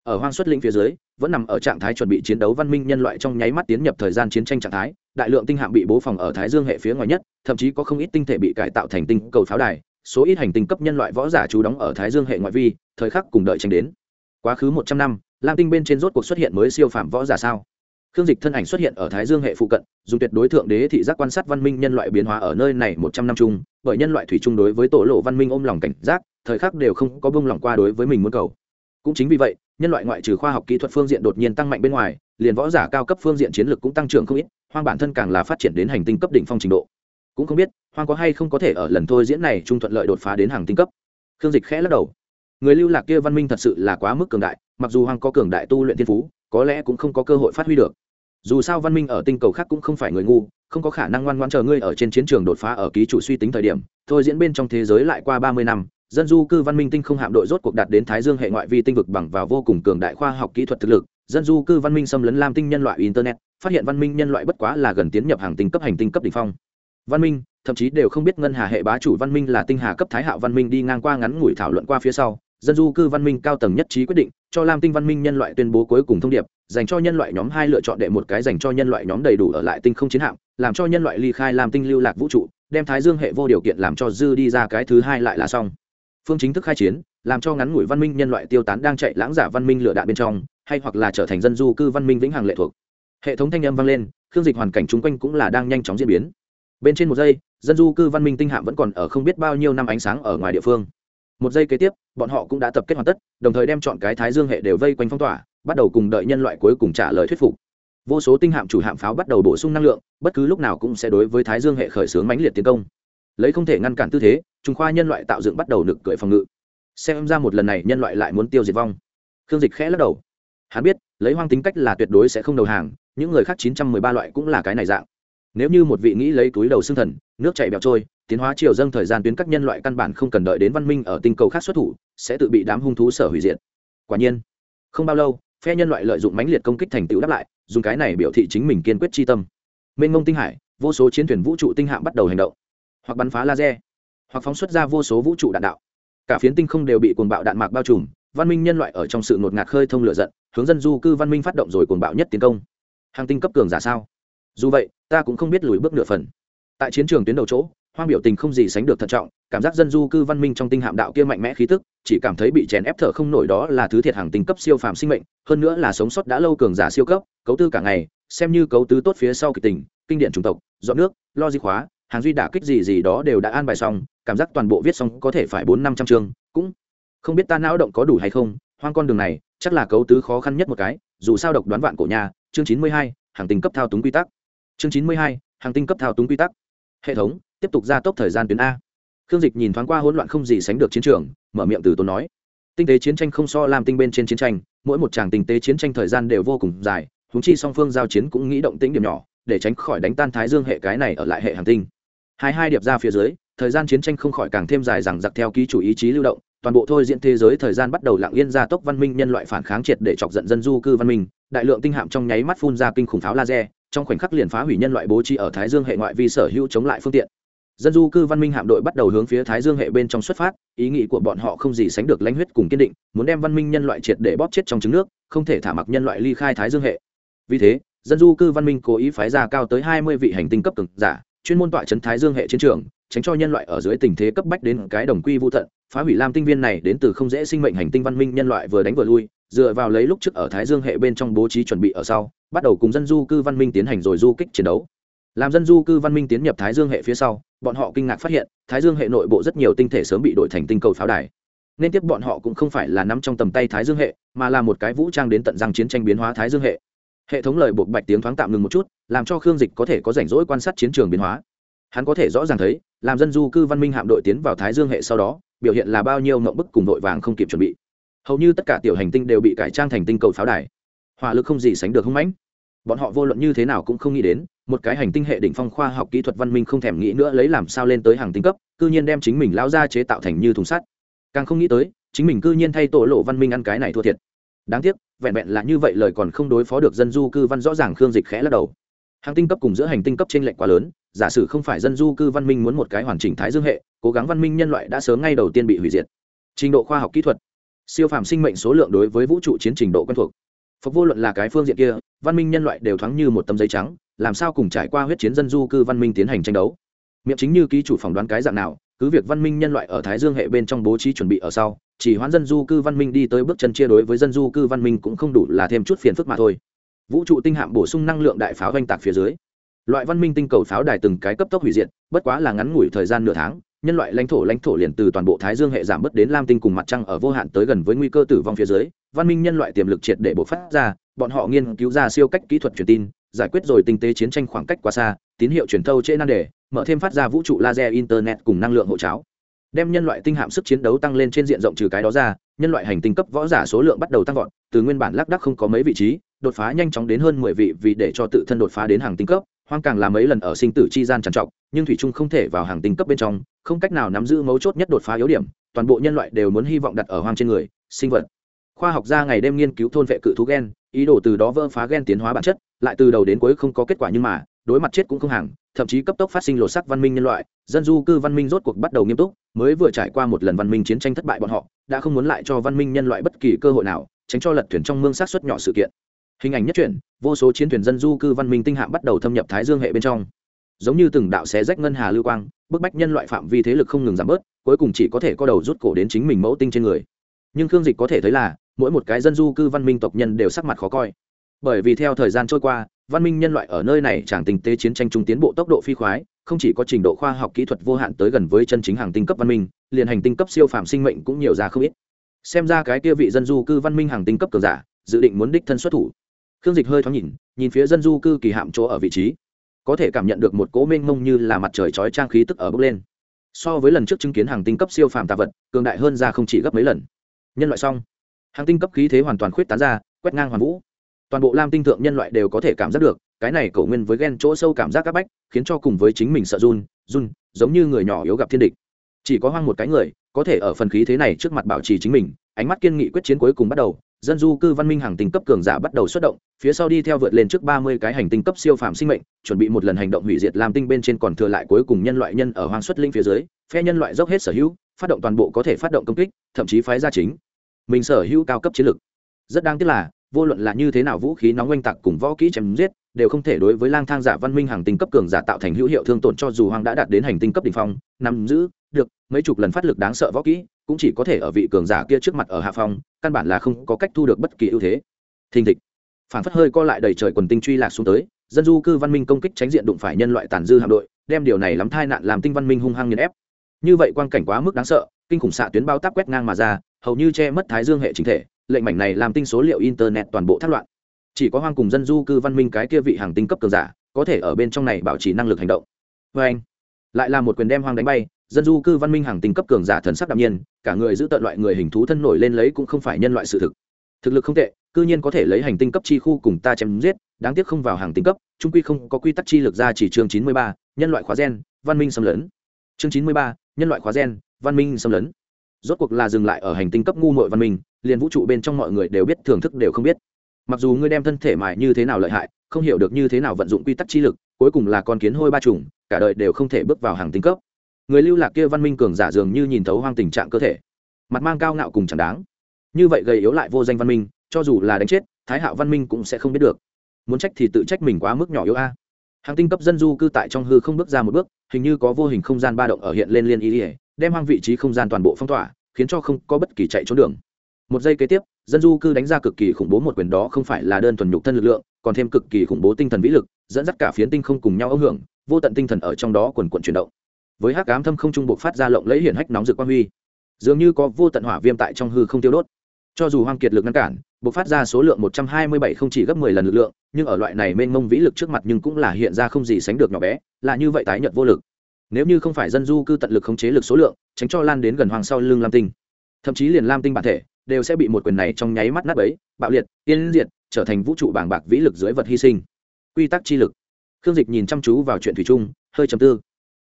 ở hoang xuất lĩnh phía dưới, vẫn nằm ở trạng thái chuẩn bị chiến đấu văn minh nhân loại trong nháy mắt tiến nhập thời gian chiến tranh trạng thái, đại lượng tinh hạm bị bố phòng ở thái dương hệ phía ngoài nhất, thậm chí có không ít tinh thể bị cải tạo thành tinh cầu pháo đài, số ít hành tinh cấp nhân loại võ giả trú đóng ở thái dương hệ ngoại vi, thời khắc cùng đợi tranh đến. Quá khứ một trăm năm, lam tinh bên trên rốt cuộc xuất hiện mới siêu phạm võ giả sao? Khương dịch thân ảnh xuất hiện ở thái dương hệ phụ cận, dùng tuyệt đối thượng đế thị giác quan sát văn minh nhân loại biến hóa ở nơi này một trăm năm chung, bởi nhân loại thủy chung đối với tổ lộ văn minh ôm lòng cảnh giác, thời khắc đều không có bông lòng qua đối với mình muốn cầu cũng chính vì vậy, nhân loại ngoại trừ khoa học kỹ thuật phương diện đột nhiên tăng mạnh bên ngoài, liền võ giả cao cấp phương diện chiến lược cũng tăng trưởng không ít, hoang bản thân càng là phát triển đến hành tinh cấp đỉnh phong trình độ. Cũng không biết, hoang có hay không có thể ở lần thôi diễn này trung thuận lợi đột phá đến hàng tinh cấp. Khương dịch khẽ lắc đầu. Người lưu lạc kia văn minh thật sự là quá mức cường đại, mặc dù hoang có cường đại tu luyện thiên phú, có lẽ cũng không có cơ hội phát huy được. Dù sao văn minh ở tinh cầu khác cũng không phải người ngu, không có khả năng ngoan ngoan chờ ngươi ở trên chiến trường đột phá ở ký chủ suy tính thời điểm, thôi diễn bên trong thế giới lại qua ba mươi năm dân du cư văn minh tinh không hạm đội rốt cuộc đạt đến thái dương hệ ngoại vi tinh vực bằng vào vô cùng cường đại khoa học kỹ thuật thực lực. Dân du cư văn minh xâm lấn lam tinh nhân loại internet, phát hiện văn minh nhân loại bất quá là gần tiến nhập hàng tinh cấp hành tinh cấp đ ỉ n h phong. Văn minh, thậm chí đều không biết ngân hà hệ bá chủ văn minh là tinh hà cấp thái hạo văn minh đi ngang qua ngắn ngủi thảo luận qua phía sau, dân du cư văn minh cao tầng nhất trí quyết định cho lam tinh văn minh nhân loại tuyên bố cuối cùng thông điệp, dành cho nhân loại nhóm hai lựa chọn đệ một cái dành cho nhân loại nhóm đầy đủ ở lại tinh không chiến hạm, làm cho nhân loại ly khai Lam tinh lưu lạc vũ trụ, đem thái dương hệ vô điều kiện làm cho dư đi ra cái thứ hai lại là xong phương chính thức khai chiến, làm cho ngắn ngủi văn minh nhân loại tiêu tán đang chạy lãng giả văn minh lửa đạn bên trong, hay hoặc là trở thành dân du cư văn minh vĩnh hằng lệ thuộc. Hệ thống thanh âm vang lên, khương dịch hoàn cảnh chung quanh cũng là đang nhanh chóng diễn biến. Bên trên một giây, dân du cư văn minh tinh hạm vẫn còn ở không biết bao nhiêu năm ánh sáng ở ngoài địa phương. Một giây kế tiếp, bọn họ cũng đã tập kết hoàn tất, đồng thời đem chọn cái thái dương hệ đều vây quanh phong tỏa, bắt đầu cùng đợi nhân loại cuối cùng trả lời thuyết phục. Vô số tinh hạm chủ hạm pháo bắt đầu bổ sung năng lượng, bất cứ lúc nào cũng sẽ đối với thái dương hệ khởi xướng mãnh liệt tiến công lấy không thể ngăn cản tư thế trung khoa nhân loại tạo dựng bắt đầu nực cười phòng ngự. Xem ra một lần này nhân loại lại muốn tiêu diệt vong. Khương dịch khẽ lắc đầu. Hắn biết, lấy hoang tính cách là tuyệt đối sẽ không đầu hàng, những người khác chín trăm mười ba loại cũng là cái này dạng. Nếu như một vị nghĩ lấy túi đầu xương thần, nước chảy bẹo trôi, tiến hóa chiều dâng thời gian tuyến các nhân loại căn bản không cần đợi đến văn minh ở tinh cầu khác xuất thủ, sẽ tự bị đám hung thú sở hủy diệt. Quả nhiên, không bao lâu, phe nhân loại lợi dụng mãnh liệt công kích thành tựu đáp lại, dùng cái này biểu thị chính mình kiên quyết chi tâm. Mênh mông tinh hải, vô số chiến thuyền vũ trụ tinh hạm bắt đầu hành động hoặc bắn phá laser, hoặc phóng xuất ra vô số vũ trụ đạn đạo. Cả phiến tinh không đều bị cuồng bạo đạn mạc bao trùm, văn minh nhân loại ở trong sự ngột ngạt khơi thông lửa giận, hướng dân du cư văn minh phát động rồi cuồng bạo nhất tiến công. Hàng tinh cấp cường giả sao? Dù vậy, ta cũng không biết lùi bước nửa phần. Tại chiến trường tuyến đầu chỗ, hoang biểu tình không gì sánh được thận trọng, cảm giác dân du cư văn minh trong tinh hạm đạo kia mạnh mẽ khí tức, chỉ cảm thấy bị chèn ép thở không nổi đó là thứ thiệt hàng tinh cấp siêu phàm sinh mệnh, hơn nữa là sống sót đã lâu cường giả siêu cấp, cấu tư cả ngày, xem như cấu tứ tốt phía sau kịch tình, kinh điển chủng tộc dọn nước lo di khóa hàng duy đả kích gì gì đó đều đã an bài xong, cảm giác toàn bộ viết xong có thể phải bốn năm trăm chương, cũng không biết ta não động có đủ hay không, hoang con đường này, chắc là cấu tứ khó khăn nhất một cái, dù sao độc đoán vạn cổ nhà, chương chín mươi hai, hàng tinh cấp thao túng quy tắc. Chương chín mươi hai, hàng tinh cấp thao túng quy tắc. Hệ thống, tiếp tục gia tốc thời gian tuyến a. Khương dịch nhìn thoáng qua hỗn loạn không gì sánh được chiến trường, mở miệng từ tốn nói. Tinh tế chiến tranh không so làm tinh bên trên chiến tranh, mỗi một tràng tinh tế chiến tranh thời gian đều vô cùng dài húng chi song phương giao chiến cũng nghĩ động tĩnh điểm nhỏ, để tránh khỏi đánh tan thái dương hệ cái này ở lại hệ hàng tinh hai hai điệp ra phía dưới, thời gian chiến tranh không khỏi càng thêm dài rằng giặc theo ký chủ ý chí lưu động, toàn bộ thôi diễn thế giới thời gian bắt đầu lặng yên gia tốc văn minh nhân loại phản kháng triệt để chọc giận dân du cư văn minh, đại lượng tinh hạm trong nháy mắt phun ra kinh khủng pháo laser, trong khoảnh khắc liền phá hủy nhân loại bố trí ở thái dương hệ ngoại vi sở hữu chống lại phương tiện. Dân du cư văn minh hạm đội bắt đầu hướng phía thái dương hệ bên trong xuất phát, ý nghĩ của bọn họ không gì sánh được lãnh huyết cùng kiên định, muốn đem văn minh nhân loại triệt để bóp chết trong trứng nước, không thể thả mặc nhân loại ly khai thái dương hệ. Vì thế, dân du cư văn minh cố ý phái ra cao tới hai mươi vị hành tinh cấp cực giả chuyên môn tọa chấn thái dương hệ chiến trường, tránh cho nhân loại ở dưới tình thế cấp bách đến cái đồng quy vô tận, phá hủy lam tinh viên này đến từ không dễ sinh mệnh hành tinh văn minh nhân loại vừa đánh vừa lui, dựa vào lấy lúc trước ở thái dương hệ bên trong bố trí chuẩn bị ở sau, bắt đầu cùng dân du cư văn minh tiến hành rồi du kích chiến đấu. Làm dân du cư văn minh tiến nhập thái dương hệ phía sau, bọn họ kinh ngạc phát hiện, thái dương hệ nội bộ rất nhiều tinh thể sớm bị đổi thành tinh cầu pháo đài. Nên tiếp bọn họ cũng không phải là nắm trong tầm tay thái dương hệ, mà là một cái vũ trang đến tận răng chiến tranh biến hóa thái dương hệ hệ thống lời buộc bạch tiếng thoáng tạm ngừng một chút, làm cho khương dịch có thể có rảnh rỗi quan sát chiến trường biến hóa. Hắn có thể rõ ràng thấy, làm dân du cư văn minh hạm đội tiến vào thái dương hệ sau đó, biểu hiện là bao nhiêu mộng bức cùng đội vàng không kịp chuẩn bị. Hầu như tất cả tiểu hành tinh đều bị cải trang thành tinh cầu pháo đài. Hỏa lực không gì sánh được hưng mãnh. Bọn họ vô luận như thế nào cũng không nghĩ đến, một cái hành tinh hệ đỉnh phong khoa học kỹ thuật văn minh không thèm nghĩ nữa lấy làm sao lên tới hàng tinh cấp, cư nhiên đem chính mình lao ra chế tạo thành như thùng sắt. Càng không nghĩ tới, chính mình cư nhiên thay tổ lộ văn minh ăn cái này thua thiệt đáng tiếc, vẹn vẹn là như vậy lời còn không đối phó được dân du cư văn rõ ràng khương dịch khẽ lắc đầu. Hàng tinh cấp cùng giữa hành tinh cấp trên lệch quá lớn, giả sử không phải dân du cư văn minh muốn một cái hoàn chỉnh thái dương hệ, cố gắng văn minh nhân loại đã sớm ngay đầu tiên bị hủy diệt. Trình độ khoa học kỹ thuật, siêu phàm sinh mệnh số lượng đối với vũ trụ chiến trình độ quen thuộc. Phục vô luận là cái phương diện kia, văn minh nhân loại đều thoáng như một tấm giấy trắng, làm sao cùng trải qua huyết chiến dân du cư văn minh tiến hành tranh đấu? Miệng chính như ký chủ phỏng đoán cái dạng nào cứ việc văn minh nhân loại ở thái dương hệ bên trong bố trí chuẩn bị ở sau, chỉ hoãn dân du cư văn minh đi tới bước chân chia đối với dân du cư văn minh cũng không đủ là thêm chút phiền phức mà thôi. Vũ trụ tinh hạm bổ sung năng lượng đại pháo oanh tạc phía dưới. Loại văn minh tinh cầu pháo đài từng cái cấp tốc hủy diệt, bất quá là ngắn ngủi thời gian nửa tháng, nhân loại lãnh thổ lãnh thổ liền từ toàn bộ thái dương hệ giảm bớt đến lam tinh cùng mặt trăng ở vô hạn tới gần với nguy cơ tử vong phía dưới, văn minh nhân loại tiềm lực triệt để bộc phát ra, bọn họ nghiên cứu ra siêu cách kỹ thuật truyền tin, giải quyết rồi tinh tế chiến tranh khoảng cách quá xa, tín hiệu truyền thâu trên nan đề mở thêm phát ra vũ trụ laser internet cùng năng lượng hộ cháo. Đem nhân loại tinh hạm sức chiến đấu tăng lên trên diện rộng trừ cái đó ra, nhân loại hành tinh cấp võ giả số lượng bắt đầu tăng vọt, từ nguyên bản lác đắc không có mấy vị trí, đột phá nhanh chóng đến hơn mười vị vì để cho tự thân đột phá đến hàng tinh cấp, hoang càng làm mấy lần ở sinh tử chi gian trằn trọc, nhưng thủy trung không thể vào hàng tinh cấp bên trong, không cách nào nắm giữ mấu chốt nhất đột phá yếu điểm, toàn bộ nhân loại đều muốn hy vọng đặt ở hoang trên người, sinh vật. Khoa học gia ngày đêm nghiên cứu thôn vệ cự thú gen, ý đồ từ đó vỡ phá gen tiến hóa bản chất, lại từ đầu đến cuối không có kết quả nhưng mà đối mặt chết cũng không hàng, thậm chí cấp tốc phát sinh lột sắc văn minh nhân loại, dân du cư văn minh rốt cuộc bắt đầu nghiêm túc, mới vừa trải qua một lần văn minh chiến tranh thất bại bọn họ, đã không muốn lại cho văn minh nhân loại bất kỳ cơ hội nào, tránh cho lật thuyền trong mương sát xuất nhỏ sự kiện. Hình ảnh nhất truyện, vô số chiến thuyền dân du cư văn minh tinh hạm bắt đầu thâm nhập thái dương hệ bên trong. Giống như từng đạo xé rách ngân hà lưu quang, bức bách nhân loại phạm vi thế lực không ngừng giảm bớt, cuối cùng chỉ có thể co đầu rút cổ đến chính mình mẫu tinh trên người. Nhưng khương dịch có thể thấy là, mỗi một cái dân du cư văn minh tộc nhân đều sắc mặt khó coi. Bởi vì theo thời gian trôi qua văn minh nhân loại ở nơi này chẳng tình tế chiến tranh trung tiến bộ tốc độ phi khoái, không chỉ có trình độ khoa học kỹ thuật vô hạn tới gần với chân chính hàng tinh cấp văn minh, liền hành tinh cấp siêu phàm sinh mệnh cũng nhiều ra không ít. Xem ra cái kia vị dân du cư văn minh hàng tinh cấp cường giả, dự định muốn đích thân xuất thủ. Khương dịch hơi thoáng nhìn nhìn phía dân du cư kỳ hạm chỗ ở vị trí. Có thể cảm nhận được một cỗ mênh mông như là mặt trời chói trang khí tức ở bốc lên. So với lần trước chứng kiến hàng tinh cấp siêu phàm tạ vật, cường đại hơn ra không chỉ gấp mấy lần. Nhân loại xong. Hàng tinh cấp khí thế hoàn toàn khuyết tán ra, quét ngang hoàn vũ toàn bộ lam tinh thượng nhân loại đều có thể cảm giác được, cái này cầu nguyên với ghen chỗ sâu cảm giác áp bách, khiến cho cùng với chính mình sợ run run, giống như người nhỏ yếu gặp thiên địch. Chỉ có hoang một cái người, có thể ở phần khí thế này trước mặt bảo trì chính mình, ánh mắt kiên nghị quyết chiến cuối cùng bắt đầu, dân du cư văn minh hàng tinh cấp cường giả bắt đầu xuất động, phía sau đi theo vượt lên trước ba mươi cái hành tinh cấp siêu phàm sinh mệnh, chuẩn bị một lần hành động hủy diệt làm tinh bên trên còn thừa lại cuối cùng nhân loại nhân ở hoang xuất linh phía dưới, phe nhân loại dốc hết sở hữu, phát động toàn bộ có thể phát động công kích, thậm chí phái ra chính. Mình sở hữu cao cấp chiến lực. Rất đáng tiếc là vô luận là như thế nào vũ khí nóng oanh tạc cùng võ kỹ chém giết, đều không thể đối với lang thang giả văn minh hàng tinh cấp cường giả tạo thành hữu hiệu thương tổn cho dù hoàng đã đạt đến hành tinh cấp đ ỉ n h phong nằm giữ được mấy chục lần phát lực đáng sợ võ kỹ, cũng chỉ có thể ở vị cường giả kia trước mặt ở hạ phong, căn bản là không có cách thu được bất kỳ ưu thế. Thình thịch. Phản phất hơi co lại đầy trời quần tinh truy lạc xuống tới, dân du cư văn minh công kích tránh diện đụng phải nhân loại tàn dư hạm đội, đem điều này lắm tai nạn làm tinh văn minh hung hăng nghiền ép. Như vậy quan cảnh quá mức đáng sợ, kinh khủng xạ tuyến bao táp quét ngang mà ra, hầu như che mất thái dương hệ chính thể lệnh mảnh này làm tinh số liệu internet toàn bộ thất loạn. Chỉ có hoang cùng dân du cư văn minh cái kia vị hàng tinh cấp cường giả, có thể ở bên trong này bảo trì năng lực hành động. Vê anh, lại là một quyền đem hoang đánh bay, dân du cư văn minh hàng tinh cấp cường giả thần sắc đạm nhiên, cả người giữ tận loại người hình thú thân nổi lên lấy cũng không phải nhân loại sự thực. Thực lực không tệ, cư nhiên có thể lấy hành tinh cấp chi khu cùng ta chém giết, đáng tiếc không vào hàng tinh cấp trung quy không có quy tắc chi lực ra chỉ chương chín mươi ba, nhân loại khóa gen, văn minh xâm lấn. Chương chín mươi ba, nhân loại khóa gen, văn minh xâm lấn. Rốt cuộc là dừng lại ở hành tinh cấp ngu mội văn minh liền vũ trụ bên trong mọi người đều biết, thưởng thức đều không biết. Mặc dù ngươi đem thân thể mài như thế nào lợi hại, không hiểu được như thế nào vận dụng quy tắc chi lực, cuối cùng là con kiến hôi ba trùng, cả đời đều không thể bước vào hàng tinh cấp. Người lưu lạc kia văn minh cường giả dường như nhìn thấu hoang tình trạng cơ thể. Mặt mang cao ngạo cùng chẳng đáng. Như vậy gầy yếu lại vô danh văn minh, cho dù là đánh chết, thái hạo văn minh cũng sẽ không biết được. Muốn trách thì tự trách mình quá mức nhỏ yếu a. Hàng tinh cấp dân du cư tại trong hư không bước ra một bước, hình như có vô hình không gian ba động ở hiện lên liên ý ỉa đem hoang vị trí không gian toàn bộ phong tỏa, khiến cho không có bất kỳ chạy trốn đường một giây kế tiếp, dân du cư đánh ra cực kỳ khủng bố một quyền đó không phải là đơn thuần nhục thân lực lượng, còn thêm cực kỳ khủng bố tinh thần vĩ lực, dẫn dắt cả phiến tinh không cùng nhau ấu hưởng, vô tận tinh thần ở trong đó quần quần chuyển động. Với hắc ám thâm không trung buộc phát ra lộng lấy hiển hách nóng rực quang huy, dường như có vô tận hỏa viêm tại trong hư không tiêu đốt. Cho dù hoang kiệt lực ngăn cản buộc phát ra số lượng một trăm hai mươi bảy không chỉ gấp mười lần lực lượng, nhưng ở loại này mênh mông vĩ lực trước mặt nhưng cũng là hiện ra không gì sánh được nhỏ bé, là như vậy tái nhợt vô lực. Nếu như không phải dân du cư tận lực khống chế lực số lượng, tránh cho lan đến gần hoàng sau lưng lam tinh. Thậm chí liền lam tinh bản thể đều sẽ bị một quyền này trong nháy mắt nát ấy bạo liệt, tiên diệt, trở thành vũ trụ bảng bạc vĩ lực dưới vật hy sinh. Quy tắc chi lực. Khương dịch nhìn chăm chú vào chuyện thủy chung, hơi chầm tư.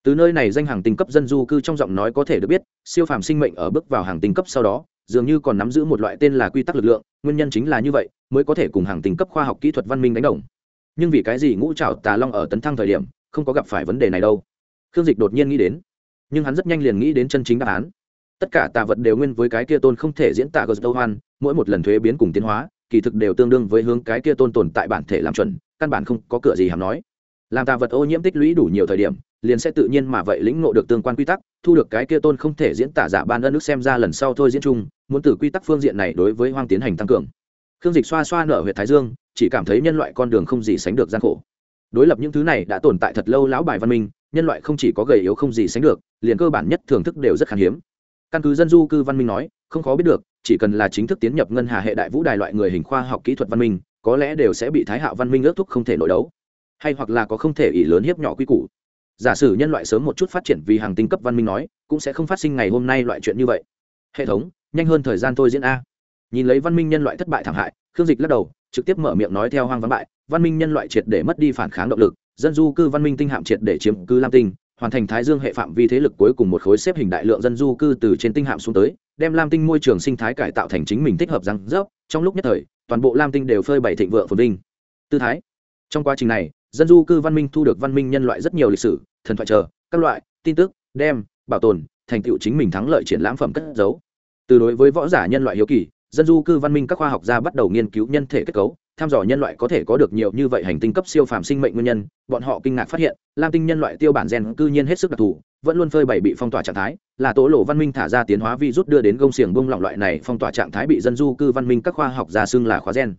Từ nơi này danh hàng tinh cấp dân du cư trong giọng nói có thể được biết, siêu phàm sinh mệnh ở bước vào hàng tinh cấp sau đó, dường như còn nắm giữ một loại tên là quy tắc lực lượng, nguyên nhân chính là như vậy, mới có thể cùng hàng tinh cấp khoa học kỹ thuật văn minh đánh đồng. Nhưng vì cái gì ngũ trảo tà long ở tấn thăng thời điểm, không có gặp phải vấn đề này đâu? Khương dịch đột nhiên nghĩ đến, nhưng hắn rất nhanh liền nghĩ đến chân chính đáp án tất cả tà vật đều nguyên với cái kia tôn không thể diễn tả gờ đâu hoan, mỗi một lần thuế biến cùng tiến hóa, kỳ thực đều tương đương với hướng cái kia tôn tồn tại bản thể làm chuẩn, căn bản không có cửa gì hàm nói. Làm tà vật ô nhiễm tích lũy đủ nhiều thời điểm, liền sẽ tự nhiên mà vậy lĩnh ngộ được tương quan quy tắc, thu được cái kia tôn không thể diễn tả giả ban ân nước xem ra lần sau thôi diễn chung, muốn từ quy tắc phương diện này đối với hoang tiến hành tăng cường. Khương dịch xoa xoa nở huyện thái dương, chỉ cảm thấy nhân loại con đường không gì sánh được gian khổ. Đối lập những thứ này đã tồn tại thật lâu lão bài văn minh, nhân loại không chỉ có gầy yếu không gì sánh được, liền cơ bản nhất thưởng thức đều rất khan hiếm căn cứ dân du cư văn minh nói, không khó biết được, chỉ cần là chính thức tiến nhập ngân hà hệ đại vũ đài loại người hình khoa học kỹ thuật văn minh, có lẽ đều sẽ bị thái hạo văn minh ước thúc không thể nội đấu. Hay hoặc là có không thể ỷ lớn hiếp nhỏ quy củ. Giả sử nhân loại sớm một chút phát triển vì hàng tinh cấp văn minh nói, cũng sẽ không phát sinh ngày hôm nay loại chuyện như vậy. Hệ thống, nhanh hơn thời gian thôi diễn a. Nhìn lấy văn minh nhân loại thất bại thảm hại, khương dịch lắc đầu, trực tiếp mở miệng nói theo hoang văn bại, văn minh nhân loại triệt để mất đi phản kháng động lực, dân du cư văn minh tinh hạm triệt để chiếm cư lam tinh hoàn thành thái dương hệ phạm vi thế lực cuối cùng một khối xếp hình đại lượng dân du cư từ trên tinh hạm xuống tới, đem lam tinh môi trường sinh thái cải tạo thành chính mình thích hợp răng rớp. Trong lúc nhất thời, toàn bộ lam tinh đều phơi bày thịnh vượng phồn vinh. Tư thái. Trong quá trình này, dân du cư văn minh thu được văn minh nhân loại rất nhiều lịch sử, thần thoại chờ, các loại, tin tức, đem, bảo tồn, thành tựu chính mình thắng lợi triển lãm phẩm cất giấu. Từ đối với võ giả nhân loại hiếu kỳ, dân du cư văn minh các khoa học gia bắt đầu nghiên cứu nhân thể kết cấu thăm dò nhân loại có thể có được nhiều như vậy hành tinh cấp siêu phàm sinh mệnh nguyên nhân, bọn họ kinh ngạc phát hiện, lam tinh nhân loại tiêu bản gen cư nhiên hết sức đặc thù, vẫn luôn phơi bày bị phong tỏa trạng thái, là tố lộ văn minh thả ra tiến hóa virus đưa đến gông xiềng bông lỏng loại này phong tỏa trạng thái bị dân du cư văn minh các khoa học gia xưng là khóa gen.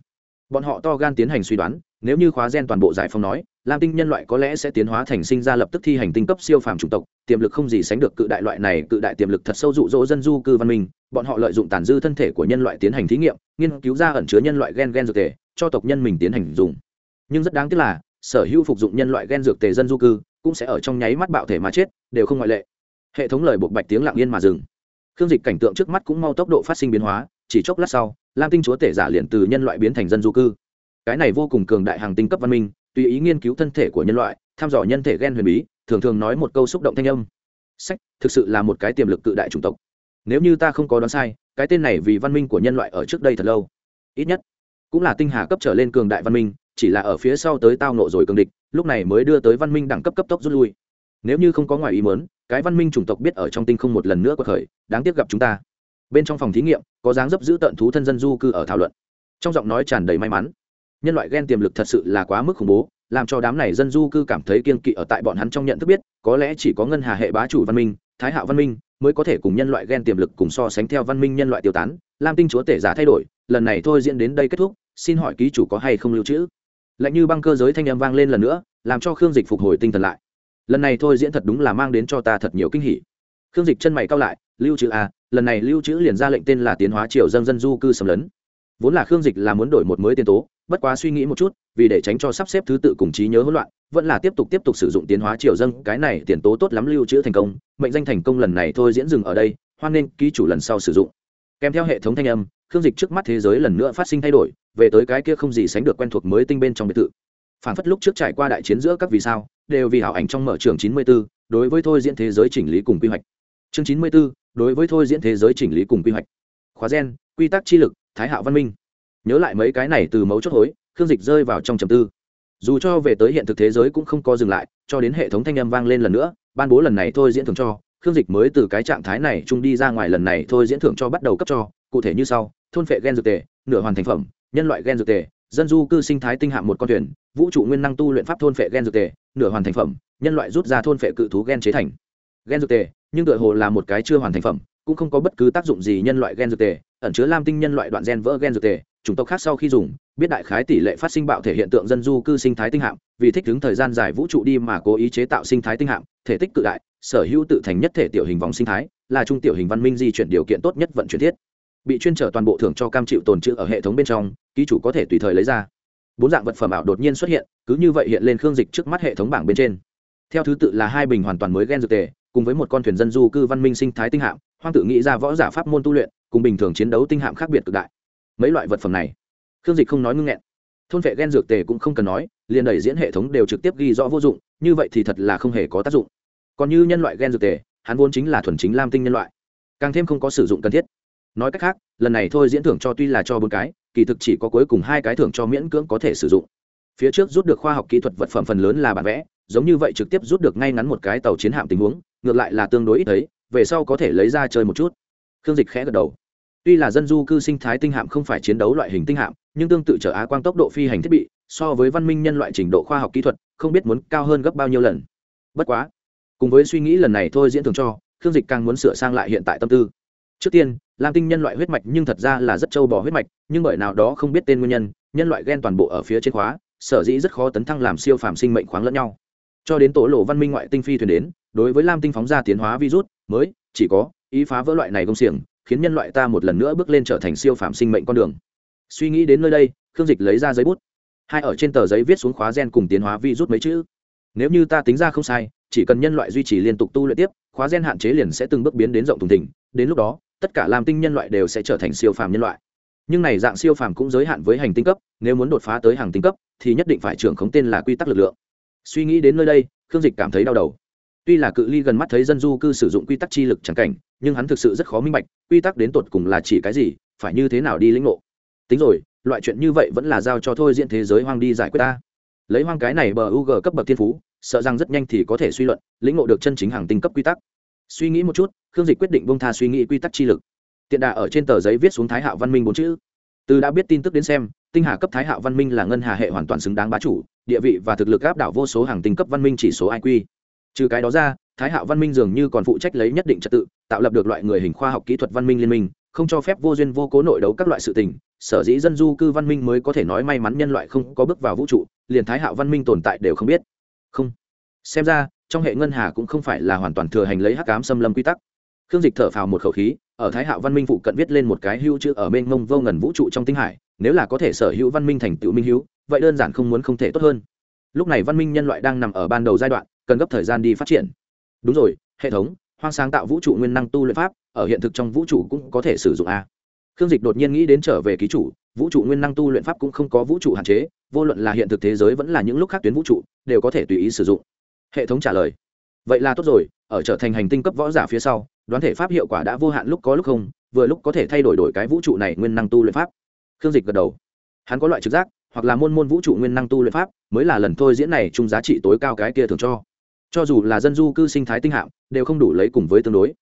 Bọn họ to gan tiến hành suy đoán, nếu như khóa gen toàn bộ giải phóng nói, lam tinh nhân loại có lẽ sẽ tiến hóa thành sinh ra lập tức thi hành tinh cấp siêu phàm chủng tộc, tiềm lực không gì sánh được cự đại loại này, cự đại tiềm lực thật sâu dụ dỗ dân du cư văn minh, bọn họ lợi dụng tàn dư thân thể của nhân loại tiến hành thí nghiệm, nghiên cứu ra ẩn chứa nhân loại gen gen dược thể cho tộc nhân mình tiến hành dùng. Nhưng rất đáng tiếc là, sở hữu phục dụng nhân loại gen dược tề dân du cư, cũng sẽ ở trong nháy mắt bạo thể mà chết, đều không ngoại lệ. Hệ thống lời buộc bạch tiếng lặng yên mà dừng. Khương dịch cảnh tượng trước mắt cũng mau tốc độ phát sinh biến hóa, chỉ chốc lát sau, lam tinh chúa tể giả liền từ nhân loại biến thành dân du cư. Cái này vô cùng cường đại hàng tinh cấp văn minh, tùy ý nghiên cứu thân thể của nhân loại thăm dò nhân thể gen huyền bí, thường thường nói một câu xúc động thanh âm. Sách, thực sự là một cái tiềm lực cự đại chủng tộc. Nếu như ta không có đoán sai, cái tên này vì văn minh của nhân loại ở trước đây thật lâu. Ít nhất cũng là tinh hà cấp trở lên cường đại văn minh, chỉ là ở phía sau tới tao nộ rồi cường địch, lúc này mới đưa tới văn minh đẳng cấp cấp tốc rút lui. Nếu như không có ngoài ý mớn cái văn minh chủng tộc biết ở trong tinh không một lần nữa có khởi, đáng tiếc gặp chúng ta. Bên trong phòng thí nghiệm, có dáng dấp giữ tận thú thân dân du cư ở thảo luận. Trong giọng nói tràn đầy may mắn. Nhân loại ghen tiềm lực thật sự là quá mức khủng bố, làm cho đám này dân du cư cảm thấy kiên kỵ ở tại bọn hắn trong nhận thức biết, có lẽ chỉ có ngân hà hệ bá chủ văn minh, thái hạo văn minh, mới có thể cùng nhân loại ghen tiềm lực cùng so sánh theo văn minh nhân loại tiêu tán, lam tinh chúa tể giả thay đổi lần này thôi diễn đến đây kết thúc, xin hỏi ký chủ có hay không lưu trữ? Lạnh như băng cơ giới thanh âm vang lên lần nữa, làm cho khương dịch phục hồi tinh thần lại. Lần này thôi diễn thật đúng là mang đến cho ta thật nhiều kinh hỉ. Khương dịch chân mày cao lại, lưu trữ a lần này lưu trữ liền ra lệnh tên là tiến hóa triều dân dân du cư xâm lấn. Vốn là khương dịch là muốn đổi một mới tiên tố, bất quá suy nghĩ một chút, vì để tránh cho sắp xếp thứ tự cùng trí nhớ hỗn loạn, vẫn là tiếp tục tiếp tục sử dụng tiến hóa triều dân, cái này tiền tố tốt lắm lưu trữ thành công, mệnh danh thành công lần này thôi diễn dừng ở đây, hoan nên ký chủ lần sau sử dụng. Kèm theo hệ thống thanh âm khương dịch trước mắt thế giới lần nữa phát sinh thay đổi về tới cái kia không gì sánh được quen thuộc mới tinh bên trong biệt thự. Phản phất lúc trước trải qua đại chiến giữa các vì sao đều vì hảo ảnh trong mở trường chín mươi 94, đối với thôi diễn thế giới chỉnh lý cùng quy hoạch. Chương chín mươi 94, đối với thôi diễn thế giới chỉnh lý cùng quy hoạch. Khóa gen quy tắc chi lực thái hạo văn minh. Nhớ lại mấy cái này từ mấu chốt hối khương dịch rơi vào trong trầm tư. Dù cho về tới hiện thực thế giới cũng không có dừng lại cho đến hệ thống thanh âm vang lên lần nữa ban bố lần này thôi diễn thưởng cho khương dịch mới từ cái trạng thái này trung đi ra ngoài lần này thôi diễn thưởng cho bắt đầu cấp cho cụ thể như sau, thôn phệ gen dược tề, nửa hoàn thành phẩm, nhân loại gen dược tề, dân du cư sinh thái tinh hạng một con thuyền, vũ trụ nguyên năng tu luyện pháp thôn phệ gen dược tề, nửa hoàn thành phẩm, nhân loại rút ra thôn phệ cự thú gen chế thành. Gen dược tề, nhưng tựa hồ là một cái chưa hoàn thành phẩm, cũng không có bất cứ tác dụng gì nhân loại gen dược tề, ẩn chứa lam tinh nhân loại đoạn gen vỡ gen dược tề, chủng tộc khác sau khi dùng, biết đại khái tỷ lệ phát sinh bạo thể hiện tượng dân du cư sinh thái tinh hạm, vì thích ứng thời gian dài vũ trụ đi mà cố ý chế tạo sinh thái tinh hạm, thể tích cự đại, sở hữu tự thành nhất thể tiểu hình vòng sinh thái, là trung tiểu hình văn minh di chuyển điều kiện tốt nhất vận chuyển thiết bị chuyên trở toàn bộ thưởng cho cam chịu tồn trữ ở hệ thống bên trong, ký chủ có thể tùy thời lấy ra. Bốn dạng vật phẩm ảo đột nhiên xuất hiện, cứ như vậy hiện lên khương dịch trước mắt hệ thống bảng bên trên. Theo thứ tự là hai bình hoàn toàn mới gen dược tề, cùng với một con thuyền dân du cư văn minh sinh thái tinh hạm, hoang tự nghĩ ra võ giả pháp môn tu luyện, cùng bình thường chiến đấu tinh hạm khác biệt cực đại. Mấy loại vật phẩm này, khương dịch không nói ngưng nghẹn. Thôn vệ gen dược tề cũng không cần nói, liền đẩy diễn hệ thống đều trực tiếp ghi rõ vô dụng, như vậy thì thật là không hề có tác dụng. Còn như nhân loại gen dược tề, hắn vốn chính là thuần chính lam tinh nhân loại, càng thêm không có sử dụng cần thiết nói cách khác, lần này thôi diễn thưởng cho tuy là cho bốn cái, kỳ thực chỉ có cuối cùng hai cái thưởng cho miễn cưỡng có thể sử dụng. Phía trước rút được khoa học kỹ thuật vật phẩm phần lớn là bản vẽ, giống như vậy trực tiếp rút được ngay ngắn một cái tàu chiến hạm tình huống, ngược lại là tương đối ít thấy, về sau có thể lấy ra chơi một chút. Khương dịch khẽ gật đầu. Tuy là dân du cư sinh thái tinh hạm không phải chiến đấu loại hình tinh hạm, nhưng tương tự chở á quang tốc độ phi hành thiết bị, so với văn minh nhân loại trình độ khoa học kỹ thuật, không biết muốn cao hơn gấp bao nhiêu lần. Bất quá, cùng với suy nghĩ lần này thôi diễn thường cho, khương dịch càng muốn sửa sang lại hiện tại tâm tư trước tiên, lam tinh nhân loại huyết mạch nhưng thật ra là rất trâu bò huyết mạch, nhưng bởi nào đó không biết tên nguyên nhân nhân loại ghen toàn bộ ở phía trên khóa, sở dĩ rất khó tấn thăng làm siêu phàm sinh mệnh khoáng lẫn nhau. Cho đến tổ lộ văn minh ngoại tinh phi thuyền đến, đối với lam tinh phóng ra tiến hóa virus, mới, chỉ có, ý phá vỡ loại này công xiềng, khiến nhân loại ta một lần nữa bước lên trở thành siêu phàm sinh mệnh con đường. Suy nghĩ đến nơi đây, khương dịch lấy ra giấy bút. Hai ở trên tờ giấy viết xuống khóa gen cùng tiến hóa virus mấy chữ. Nếu như ta tính ra không sai chỉ cần nhân loại duy trì liên tục tu luyện tiếp, khóa gen hạn chế liền sẽ từng bước biến đến rộng thùng thỉnh đến lúc đó, tất cả làm tinh nhân loại đều sẽ trở thành siêu phàm nhân loại. Nhưng này dạng siêu phàm cũng giới hạn với hành tinh cấp, nếu muốn đột phá tới hàng tinh cấp, thì nhất định phải trưởng khống tên là quy tắc lực lượng. Suy nghĩ đến nơi đây, khương dịch cảm thấy đau đầu. Tuy là cự ly gần mắt thấy dân du cư sử dụng quy tắc chi lực chẳng cảnh, nhưng hắn thực sự rất khó minh bạch, quy tắc đến tột cùng là chỉ cái gì, phải như thế nào đi lĩnh ngộ. Tính rồi, loại chuyện như vậy vẫn là giao cho thôi diện thế giới hoang đi giải quyết ta lấy hoang cái này bờ u g cấp bậc thiên phú, sợ rằng rất nhanh thì có thể suy luận, lĩnh ngộ được chân chính hàng tinh cấp quy tắc. Suy nghĩ một chút, khương dịch quyết định bông tha suy nghĩ quy tắc chi lực. Tiện đà ở trên tờ giấy viết xuống thái hạo văn minh bốn chữ. Từ đã biết tin tức đến xem, tinh hà cấp thái hạo văn minh là ngân hà hệ hoàn toàn xứng đáng bá chủ, địa vị và thực lực áp đảo vô số hàng tinh cấp văn minh chỉ số iq trừ cái đó ra, thái hạo văn minh dường như còn phụ trách lấy nhất định trật tự, tạo lập được loại người hình khoa học kỹ thuật văn minh liên minh không cho phép vô duyên vô cố nội đấu các loại sự tình, sở dĩ dân du cư văn minh mới có thể nói may mắn nhân loại không có bước vào vũ trụ, liền thái hạo văn minh tồn tại đều không biết. Không. Xem ra, trong hệ ngân hà cũng không phải là hoàn toàn thừa hành lấy hắc cám xâm lâm quy tắc. Khương dịch thở phào một khẩu khí, ở thái hạo văn minh phụ cận viết lên một cái hữu chữ ở mênh mông vô ngần vũ trụ trong tinh hải, nếu là có thể sở hữu văn minh thành tựu minh hữu, vậy đơn giản không muốn không thể tốt hơn. Lúc này văn minh nhân loại đang nằm ở ban đầu giai đoạn, cần gấp thời gian đi phát triển. Đúng rồi, hệ thống hoang sáng tạo vũ trụ nguyên năng tu luyện pháp, ở hiện thực trong vũ trụ cũng có thể sử dụng a. Khương dịch đột nhiên nghĩ đến trở về ký chủ, vũ trụ nguyên năng tu luyện pháp cũng không có vũ trụ hạn chế, vô luận là hiện thực thế giới vẫn là những lúc khác tuyến vũ trụ, đều có thể tùy ý sử dụng. Hệ thống trả lời. Vậy là tốt rồi, ở trở thành hành tinh cấp võ giả phía sau, đoán thể pháp hiệu quả đã vô hạn lúc có lúc không, vừa lúc có thể thay đổi đổi cái vũ trụ này nguyên năng tu luyện pháp. Khương dịch gật đầu. Hắn có loại trực giác, hoặc là môn môn vũ trụ nguyên năng tu luyện pháp, mới là lần thôi diễn này chung giá trị tối cao cái kia thường cho cho dù là dân du cư sinh thái tinh hạm, đều không đủ lấy cùng với tương đối.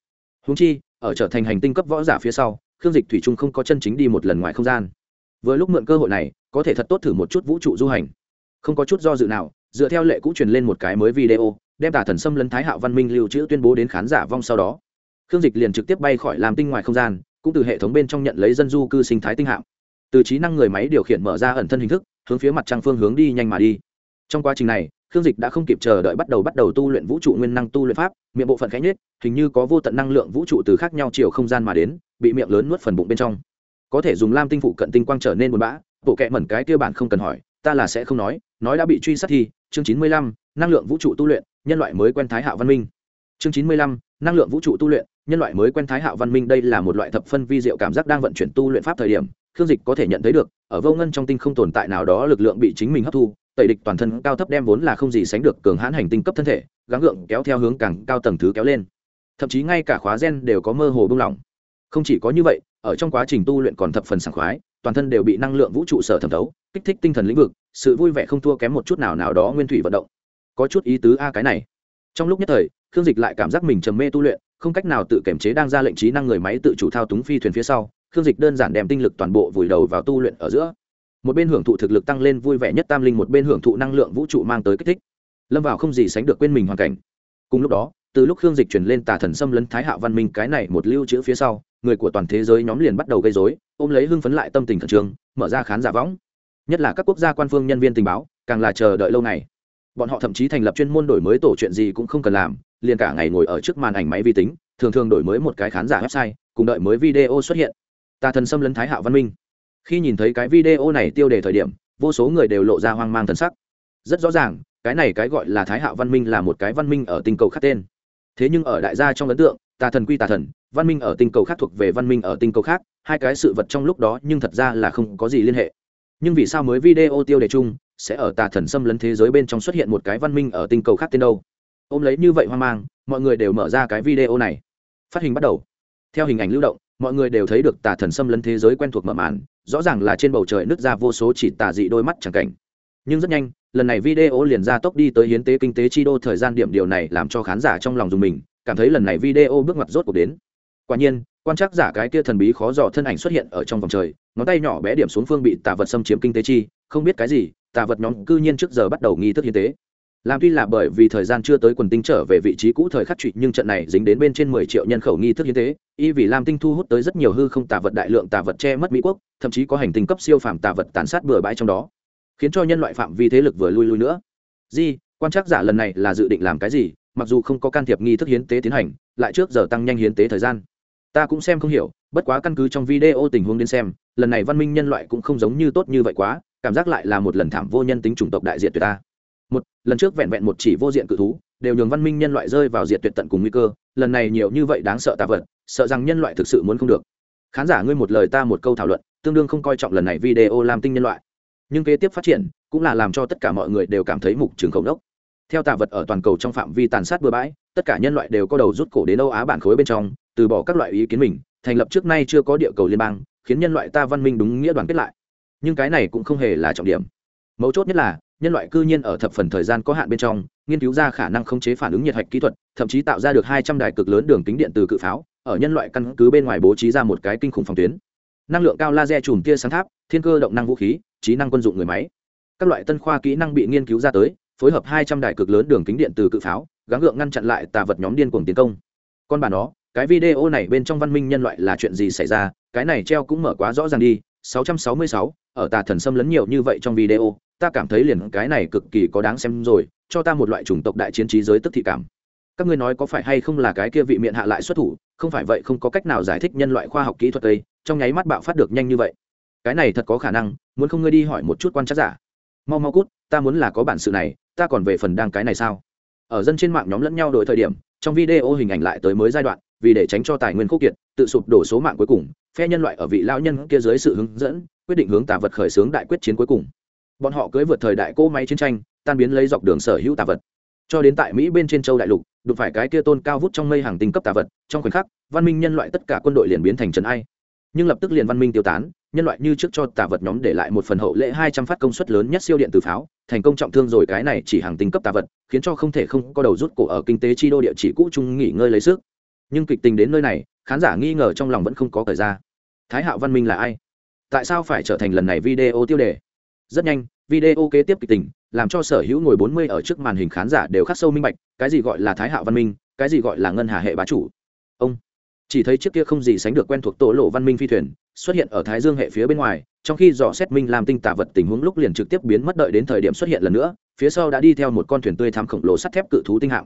Húng chi, ở trở thành hành tinh cấp võ giả phía sau, khương dịch thủy trung không có chân chính đi một lần ngoài không gian. Vừa lúc mượn cơ hội này, có thể thật tốt thử một chút vũ trụ du hành. Không có chút do dự nào, dựa theo lệ cũ truyền lên một cái mới video, đem tả thần xâm lấn thái hạo văn minh lưu trữ tuyên bố đến khán giả vong sau đó. Khương dịch liền trực tiếp bay khỏi làm tinh ngoài không gian, cũng từ hệ thống bên trong nhận lấy dân du cư sinh thái tinh hạm. Từ trí năng người máy điều khiển mở ra ẩn thân hình thức, hướng phía mặt trăng phương hướng đi nhanh mà đi. Trong quá trình này khương dịch đã không kịp chờ đợi bắt đầu bắt đầu tu luyện vũ trụ nguyên năng tu luyện pháp, miệng bộ phận khẽ nhất hình như có vô tận năng lượng vũ trụ từ khác nhau chiều không gian mà đến, bị miệng lớn nuốt phần bụng bên trong. Có thể dùng lam tinh phụ cận tinh quang trở nên buồn bã, bộ kệ mẩn cái kia bản không cần hỏi, ta là sẽ không nói nói đã bị truy sát thi chương chín mươi lăm, năng lượng vũ trụ tu luyện, nhân loại mới quen thái hạo văn minh. Chương chín mươi lăm, năng lượng vũ trụ tu luyện, nhân loại mới quen thái hạo văn minh, đây là một loại thập phân vi diệu cảm giác đang vận chuyển tu luyện pháp thời điểm khương dịch có thể nhận thấy được, ở vô ngân trong tinh không tồn tại nào đó lực lượng bị chính mình hấp thu, tẩy địch toàn thân cao thấp đem vốn là không gì sánh được cường hãn hành tinh cấp thân thể, gắng gượng kéo theo hướng càng cao tầng thứ kéo lên. Thậm chí ngay cả khóa gen đều có mơ hồ bung lỏng. Không chỉ có như vậy, ở trong quá trình tu luyện còn thập phần sảng khoái, toàn thân đều bị năng lượng vũ trụ sở thẩm thấu, kích thích tinh thần lĩnh vực, sự vui vẻ không thua kém một chút nào nào đó nguyên thủy vận động. Có chút ý tứ a cái này. Trong lúc nhất thời, khương dịch lại cảm giác mình trầm mê tu luyện, không cách nào tự kiểm chế đang ra lệnh trí năng người máy tự chủ thao túng phi thuyền phía sau khương dịch đơn giản đem tinh lực toàn bộ vùi đầu vào tu luyện ở giữa. Một bên hưởng thụ thực lực tăng lên vui vẻ nhất tam linh, một bên hưởng thụ năng lượng vũ trụ mang tới kích thích. Lâm vào không gì sánh được quên mình hoàn cảnh. Cùng lúc đó, từ lúc khương dịch chuyển lên tà thần xâm lấn thái hạ văn minh cái này một lưu trữ phía sau, người của toàn thế giới nhóm liền bắt đầu gây dối ôm lấy hưng phấn lại tâm tình khẩn trương, mở ra khán giả võng. Nhất là các quốc gia quan phương nhân viên tình báo, càng là chờ đợi lâu ngày. Bọn họ thậm chí thành lập chuyên môn đổi mới tổ chuyện gì cũng không cần làm, liền cả ngày ngồi ở trước màn ảnh máy vi tính, thường thường đổi mới một cái khán giả website, cùng đợi mới video xuất hiện tà thần xâm lấn thái Hạo văn minh. Khi nhìn thấy cái video này tiêu đề thời điểm, vô số người đều lộ ra hoang mang thần sắc. Rất rõ ràng, cái này cái gọi là thái Hạo văn minh là một cái văn minh ở tinh cầu khác tên. Thế nhưng ở đại gia trong ấn tượng tà thần quy tà thần, văn minh ở tinh cầu khác thuộc về văn minh ở tinh cầu khác, hai cái sự vật trong lúc đó nhưng thật ra là không có gì liên hệ. Nhưng vì sao mới video tiêu đề chung sẽ ở tà thần xâm lấn thế giới bên trong xuất hiện một cái văn minh ở tinh cầu khác tên đâu? Ôm lấy như vậy hoang mang, mọi người đều mở ra cái video này. Phát hình bắt đầu. Theo hình ảnh lưu động mọi người đều thấy được tà thần xâm lấn thế giới quen thuộc mở màn, rõ ràng là trên bầu trời nứt ra vô số chỉ tà dị đôi mắt chẳng cảnh. Nhưng rất nhanh, lần này video liền ra tốc đi tới hiến tế kinh tế chi đô thời gian điểm điều này làm cho khán giả trong lòng dùng mình, cảm thấy lần này video bước ngoặt rốt cuộc đến. Quả nhiên, quan trắc giả cái kia thần bí khó dò thân ảnh xuất hiện ở trong vòng trời, ngón tay nhỏ bé điểm xuống phương bị tà vật xâm chiếm kinh tế chi, không biết cái gì, tà vật nhóm cư nhiên trước giờ bắt đầu nghi thức hiến tế làm tuy là bởi vì thời gian chưa tới quần tinh trở về vị trí cũ thời khắc trụy, nhưng trận này dính đến bên trên mười triệu nhân khẩu nghi thức hiến tế, y vì lam tinh thu hút tới rất nhiều hư không tà vật đại lượng tà vật che mất mỹ quốc, thậm chí có hành tinh cấp siêu phàm tà vật tàn sát bừa bãi trong đó, khiến cho nhân loại phạm vi thế lực vừa lui lui nữa. Di, quan trắc giả lần này là dự định làm cái gì, mặc dù không có can thiệp nghi thức hiến tế tiến hành, lại trước giờ tăng nhanh hiến tế thời gian. Ta cũng xem không hiểu, bất quá căn cứ trong video tình huống đến xem, lần này văn minh nhân loại cũng không giống như tốt như vậy quá, cảm giác lại là một lần thảm vô nhân tính chủng tộc đại diện tuyệt ta một, lần trước vẹn vẹn một chỉ vô diện cự thú, đều nhường văn minh nhân loại rơi vào diệt tuyệt tận cùng nguy cơ, lần này nhiều như vậy đáng sợ tạ vật, sợ rằng nhân loại thực sự muốn không được. Khán giả ngươi một lời ta một câu thảo luận, tương đương không coi trọng lần này video làm tinh nhân loại. Nhưng kế tiếp phát triển, cũng là làm cho tất cả mọi người đều cảm thấy mục trường khổng đốc theo tạ vật ở toàn cầu trong phạm vi tàn sát bừa bãi, tất cả nhân loại đều có đầu rút cổ đến âu á bản khối bên trong, từ bỏ các loại ý kiến mình, thành lập trước nay chưa có địa cầu liên bang, khiến nhân loại ta văn minh đúng nghĩa đoàn kết lại. Nhưng cái này cũng không hề là trọng điểm. Mấu chốt nhất là nhân loại cư nhiên ở thập phần thời gian có hạn bên trong nghiên cứu ra khả năng khống chế phản ứng nhiệt hạch kỹ thuật thậm chí tạo ra được hai trăm đài cực lớn đường kính điện từ cự pháo ở nhân loại căn cứ bên ngoài bố trí ra một cái kinh khủng phòng tuyến. Năng lượng cao laser chùm tia sáng tháp thiên cơ động năng vũ khí trí năng quân dụng người máy. Các loại tân khoa kỹ năng bị nghiên cứu ra tới phối hợp hai trăm đài cực lớn đường kính điện từ cự pháo gắng gượng ngăn chặn lại tà vật nhóm điên cuồng tiến công. Con bà nó cái video này bên trong văn minh nhân loại là chuyện gì xảy ra? Cái này treo cũng mở quá rõ ràng đi. 666, ở tà thần xâm lấn nhiều như vậy trong video ta cảm thấy liền cái này cực kỳ có đáng xem rồi, cho ta một loại chủng tộc đại chiến trí giới tức thị cảm. Các ngươi nói có phải hay không là cái kia vị miệng hạ lại xuất thủ, không phải vậy không có cách nào giải thích nhân loại khoa học kỹ thuật tây trong nháy mắt bạo phát được nhanh như vậy. Cái này thật có khả năng, muốn không ngươi đi hỏi một chút quan trắc giả. Mau mau cút, ta muốn là có bản sự này, ta còn về phần đang cái này sao? Ở dân trên mạng nhóm lẫn nhau đổi thời điểm, trong video hình ảnh lại tới mới giai đoạn, vì để tránh cho tài nguyên khô kiệt, tự sụp đổ số mạng cuối cùng, phe nhân loại ở vị lão nhân kia dưới sự hướng dẫn, quyết định hướng tà vật khởi xướng đại quyết chiến cuối cùng bọn họ cưới vượt thời đại cỗ máy chiến tranh, tan biến lấy dọc đường sở hữu tà vật. Cho đến tại mỹ bên trên châu đại lục, đụng phải cái kia tôn cao vút trong mây hàng tinh cấp tà vật, trong khoảnh khắc, văn minh nhân loại tất cả quân đội liền biến thành trần ai. Nhưng lập tức liền văn minh tiêu tán, nhân loại như trước cho tà vật nhóm để lại một phần hậu lễ hai trăm phát công suất lớn nhất siêu điện từ pháo, thành công trọng thương rồi cái này chỉ hàng tinh cấp tà vật, khiến cho không thể không có đầu rút cổ ở kinh tế chi đô địa chỉ cũ chung nghỉ ngơi lấy sức. Nhưng kịch tình đến nơi này, khán giả nghi ngờ trong lòng vẫn không có thời ra. Thái hạo văn minh là ai? Tại sao phải trở thành lần này video tiêu đề? Rất nhanh, video kế tiếp kịch tình, làm cho sở hữu ngồi bốn mươi ở trước màn hình khán giả đều khắc sâu minh bạch, cái gì gọi là thái hạo văn minh, cái gì gọi là ngân hà hệ bá chủ. Ông, chỉ thấy chiếc kia không gì sánh được quen thuộc tổ lộ văn minh phi thuyền, xuất hiện ở thái dương hệ phía bên ngoài, trong khi dò xét minh làm tinh tả vật tình huống lúc liền trực tiếp biến mất đợi đến thời điểm xuất hiện lần nữa, phía sau đã đi theo một con thuyền tươi thám khổng lồ sắt thép cự thú tinh hạm.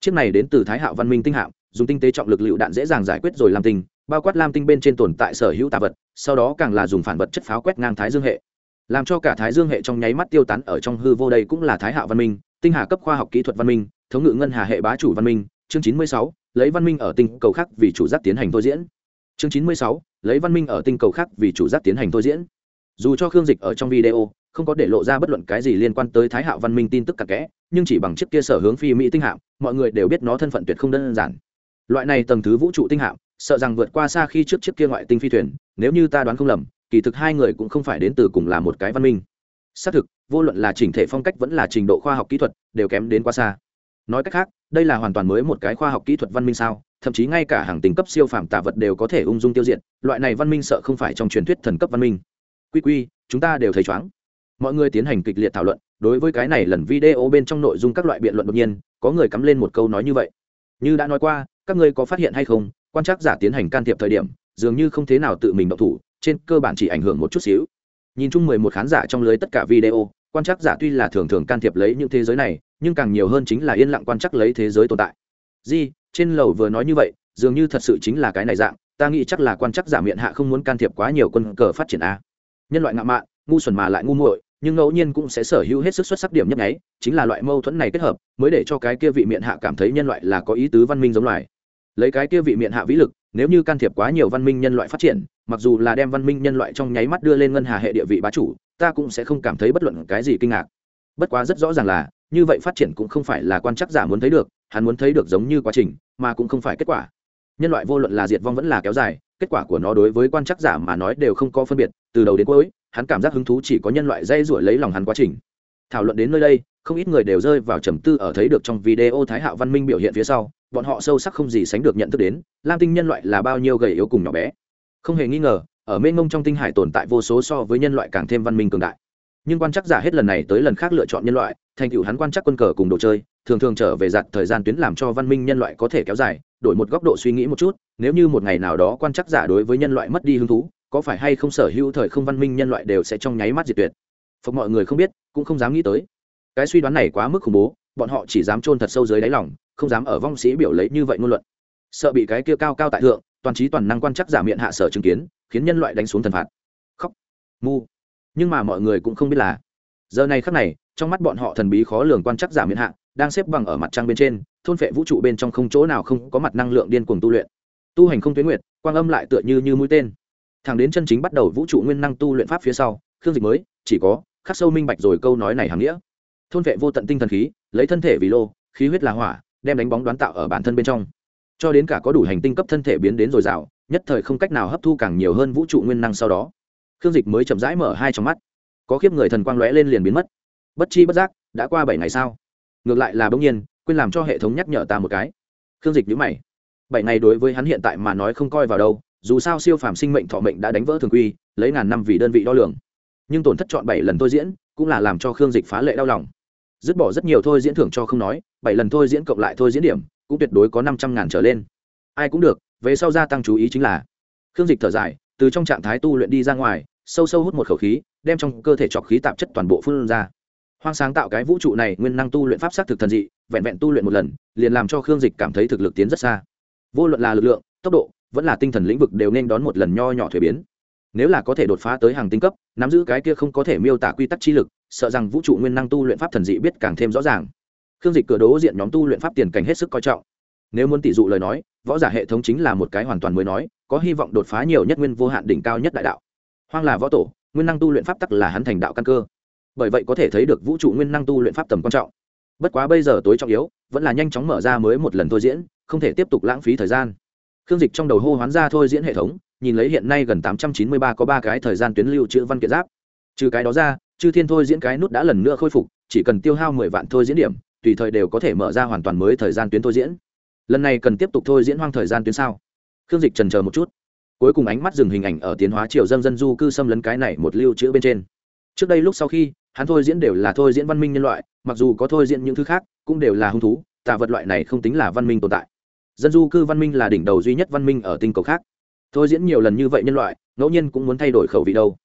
Chiếc này đến từ thái hạo văn minh tinh hạm, dùng tinh tế trọng lực lựu đạn dễ dàng giải quyết rồi làm tinh, bao quát lam tinh bên trên tồn tại sở hữu tả vật, sau đó càng là dùng phản vật chất pháo quét ngang thái dương hệ làm cho cả thái dương hệ trong nháy mắt tiêu tán ở trong hư vô đây cũng là thái hạo văn minh, tinh hà cấp khoa học kỹ thuật văn minh, thống ngự ngân hà hệ bá chủ văn minh, chương chín mươi sáu, lấy văn minh ở tinh cầu khác vì chủ giác tiến hành thôi diễn. Chương chín mươi sáu, lấy văn minh ở tinh cầu khác vì chủ giác tiến hành thôi diễn. Dù cho khương dịch ở trong video, không có để lộ ra bất luận cái gì liên quan tới thái hạo văn minh tin tức cặn kẽ, nhưng chỉ bằng chiếc kia sở hướng phi mỹ tinh hạm, mọi người đều biết nó thân phận tuyệt không đơn giản. Loại này tầng thứ vũ trụ tinh hạm, sợ rằng vượt qua xa khi trước chiếc kia ngoại tinh phi thuyền, nếu như ta đoán không lầm kỳ thực hai người cũng không phải đến từ cùng là một cái văn minh. Xác thực, vô luận là chỉnh thể phong cách vẫn là trình độ khoa học kỹ thuật, đều kém đến quá xa. Nói cách khác, đây là hoàn toàn mới một cái khoa học kỹ thuật văn minh sao, thậm chí ngay cả hàng tính cấp siêu phàm tạ vật đều có thể ung dung tiêu diệt, loại này văn minh sợ không phải trong truyền thuyết thần cấp văn minh. Quy quy, chúng ta đều thấy chóng. Mọi người tiến hành kịch liệt thảo luận, đối với cái này lần video bên trong nội dung các loại biện luận đột nhiên, có người cắm lên một câu nói như vậy. Như đã nói qua, các ngươi có phát hiện hay không, quan trắc giả tiến hành can thiệp thời điểm, dường như không thế nào tự mình động thủ trên cơ bản chỉ ảnh hưởng một chút xíu. Nhìn chung mười một khán giả trong lưới tất cả video, quan trắc giả tuy là thường thường can thiệp lấy những thế giới này, nhưng càng nhiều hơn chính là yên lặng quan trắc lấy thế giới tồn tại. Di, trên lầu vừa nói như vậy, dường như thật sự chính là cái này dạng, ta nghĩ chắc là quan trắc giả miệng hạ không muốn can thiệp quá nhiều quân cờ phát triển a. Nhân loại ngạo mạn, ngu xuẩn mà lại ngu muội, nhưng ngẫu nhiên cũng sẽ sở hữu hết sức xuất sắc điểm nhấp nháy, chính là loại mâu thuẫn này kết hợp, mới để cho cái kia vị miệng hạ cảm thấy nhân loại là có ý tứ văn minh giống loài lấy cái kia vị miệng hạ vĩ lực, nếu như can thiệp quá nhiều văn minh nhân loại phát triển, mặc dù là đem văn minh nhân loại trong nháy mắt đưa lên ngân hà hệ địa vị bá chủ, ta cũng sẽ không cảm thấy bất luận cái gì kinh ngạc. Bất quá rất rõ ràng là, như vậy phát triển cũng không phải là quan chắc giả muốn thấy được, hắn muốn thấy được giống như quá trình, mà cũng không phải kết quả. Nhân loại vô luận là diệt vong vẫn là kéo dài, kết quả của nó đối với quan chắc giả mà nói đều không có phân biệt, từ đầu đến cuối, hắn cảm giác hứng thú chỉ có nhân loại dây ruổi lấy lòng hắn quá trình. Thảo luận đến nơi đây, không ít người đều rơi vào trầm tư ở thấy được trong video thái hạo văn minh biểu hiện phía sau bọn họ sâu sắc không gì sánh được nhận thức đến, lam tinh nhân loại là bao nhiêu gầy yếu cùng nhỏ bé. Không hề nghi ngờ, ở mênh mông trong tinh hải tồn tại vô số so với nhân loại càng thêm văn minh cường đại. Nhưng quan chắc giả hết lần này tới lần khác lựa chọn nhân loại, thành tựu hắn quan chắc quân cờ cùng đồ chơi, thường thường trở về giặt thời gian tuyến làm cho văn minh nhân loại có thể kéo dài, đổi một góc độ suy nghĩ một chút, nếu như một ngày nào đó quan chắc giả đối với nhân loại mất đi hứng thú, có phải hay không sở hữu thời không văn minh nhân loại đều sẽ trong nháy mắt diệt tuyệt? Phục mọi người không biết, cũng không dám nghĩ tới. Cái suy đoán này quá mức khủng bố, bọn họ chỉ dám chôn thật sâu dưới đáy lòng không dám ở vong sĩ biểu lấy như vậy ngôn luận. Sợ bị cái kia cao cao tại thượng, toàn trí toàn năng quan chắc giả miệng hạ sở chứng kiến, khiến nhân loại đánh xuống thần phạt. Khóc. Mu. Nhưng mà mọi người cũng không biết là, giờ này khắc này, trong mắt bọn họ thần bí khó lường quan chắc giả miệng hạ, đang xếp bằng ở mặt trăng bên trên, thôn phệ vũ trụ bên trong không chỗ nào không có mặt năng lượng điên cuồng tu luyện. Tu hành không tuyến nguyệt, quang âm lại tựa như như mũi tên. Thẳng đến chân chính bắt đầu vũ trụ nguyên năng tu luyện pháp phía sau, khương dịch mới, chỉ có, khắc sâu minh bạch rồi câu nói này hàm nghĩa. Thôn vệ vô tận tinh thần khí, lấy thân thể vì lô, khí huyết là hỏa đem đánh bóng đoán tạo ở bản thân bên trong. Cho đến cả có đủ hành tinh cấp thân thể biến đến dồi dào, nhất thời không cách nào hấp thu càng nhiều hơn vũ trụ nguyên năng sau đó, khương dịch mới chậm rãi mở hai trong mắt. Có khiếp người thần quang lóe lên liền biến mất. Bất chi bất giác, đã qua bảy ngày sau. Ngược lại là bỗng nhiên, quên làm cho hệ thống nhắc nhở ta một cái. Khương dịch nhữ mày. Bảy ngày đối với hắn hiện tại mà nói không coi vào đâu, dù sao siêu phàm sinh mệnh thọ mệnh đã đánh vỡ thường quy, lấy ngàn năm vì đơn vị đo lường. Nhưng tổn thất chọn bảy lần tôi diễn, cũng là làm cho khương dịch phá lệ đau lòng dứt bỏ rất nhiều thôi diễn thưởng cho không nói, bảy lần thôi diễn cộng lại thôi diễn điểm, cũng tuyệt đối có năm trăm ngàn trở lên. Ai cũng được, về sau gia tăng chú ý chính là, khương dịch thở dài, từ trong trạng thái tu luyện đi ra ngoài, sâu sâu hút một khẩu khí, đem trong cơ thể trọc khí tạp chất toàn bộ phun ra. Hoang sáng tạo cái vũ trụ này nguyên năng tu luyện pháp xác thực thần dị, vẹn vẹn tu luyện một lần, liền làm cho khương dịch cảm thấy thực lực tiến rất xa. Vô luận là lực lượng, tốc độ, vẫn là tinh thần lĩnh vực đều nên đón một lần nho nhỏ thuế biến. Nếu là có thể đột phá tới hàng tinh cấp, nắm giữ cái kia không có thể miêu tả quy tắc chi lực sợ rằng vũ trụ nguyên năng tu luyện pháp thần dị biết càng thêm rõ ràng. Khương dịch cửa đố diện nhóm tu luyện pháp tiền cảnh hết sức coi trọng. Nếu muốn tỷ dụ lời nói, võ giả hệ thống chính là một cái hoàn toàn mới nói, có hy vọng đột phá nhiều nhất nguyên vô hạn đỉnh cao nhất đại đạo. Hoang là võ tổ, nguyên năng tu luyện pháp tắc là hắn thành đạo căn cơ. Bởi vậy có thể thấy được vũ trụ nguyên năng tu luyện pháp tầm quan trọng. Bất quá bây giờ tối trọng yếu, vẫn là nhanh chóng mở ra mới một lần thôi diễn, không thể tiếp tục lãng phí thời gian. Khương dịch trong đầu hô hoán ra thôi diễn hệ thống, nhìn lấy hiện nay gần tám trăm chín mươi ba có ba cái thời gian tuyến lưu chữ văn kiện giáp. Trừ cái đó ra chư thiên thôi diễn cái nút đã lần nữa khôi phục, chỉ cần tiêu hao mười vạn thôi diễn điểm, tùy thời đều có thể mở ra hoàn toàn mới thời gian tuyến thôi diễn. Lần này cần tiếp tục thôi diễn hoang thời gian tuyến sao? Khương dịch trần chờ một chút. Cuối cùng ánh mắt dừng hình ảnh ở tiến hóa triều dân dân du cư xâm lấn cái này một lưu trữ bên trên. Trước đây lúc sau khi, hắn thôi diễn đều là thôi diễn văn minh nhân loại, mặc dù có thôi diễn những thứ khác, cũng đều là hung thú tạ vật loại này không tính là văn minh tồn tại. Dân du cư văn minh là đỉnh đầu duy nhất văn minh ở tinh cầu khác. Thôi diễn nhiều lần như vậy nhân loại, ngẫu nhiên cũng muốn thay đổi khẩu vị đâu.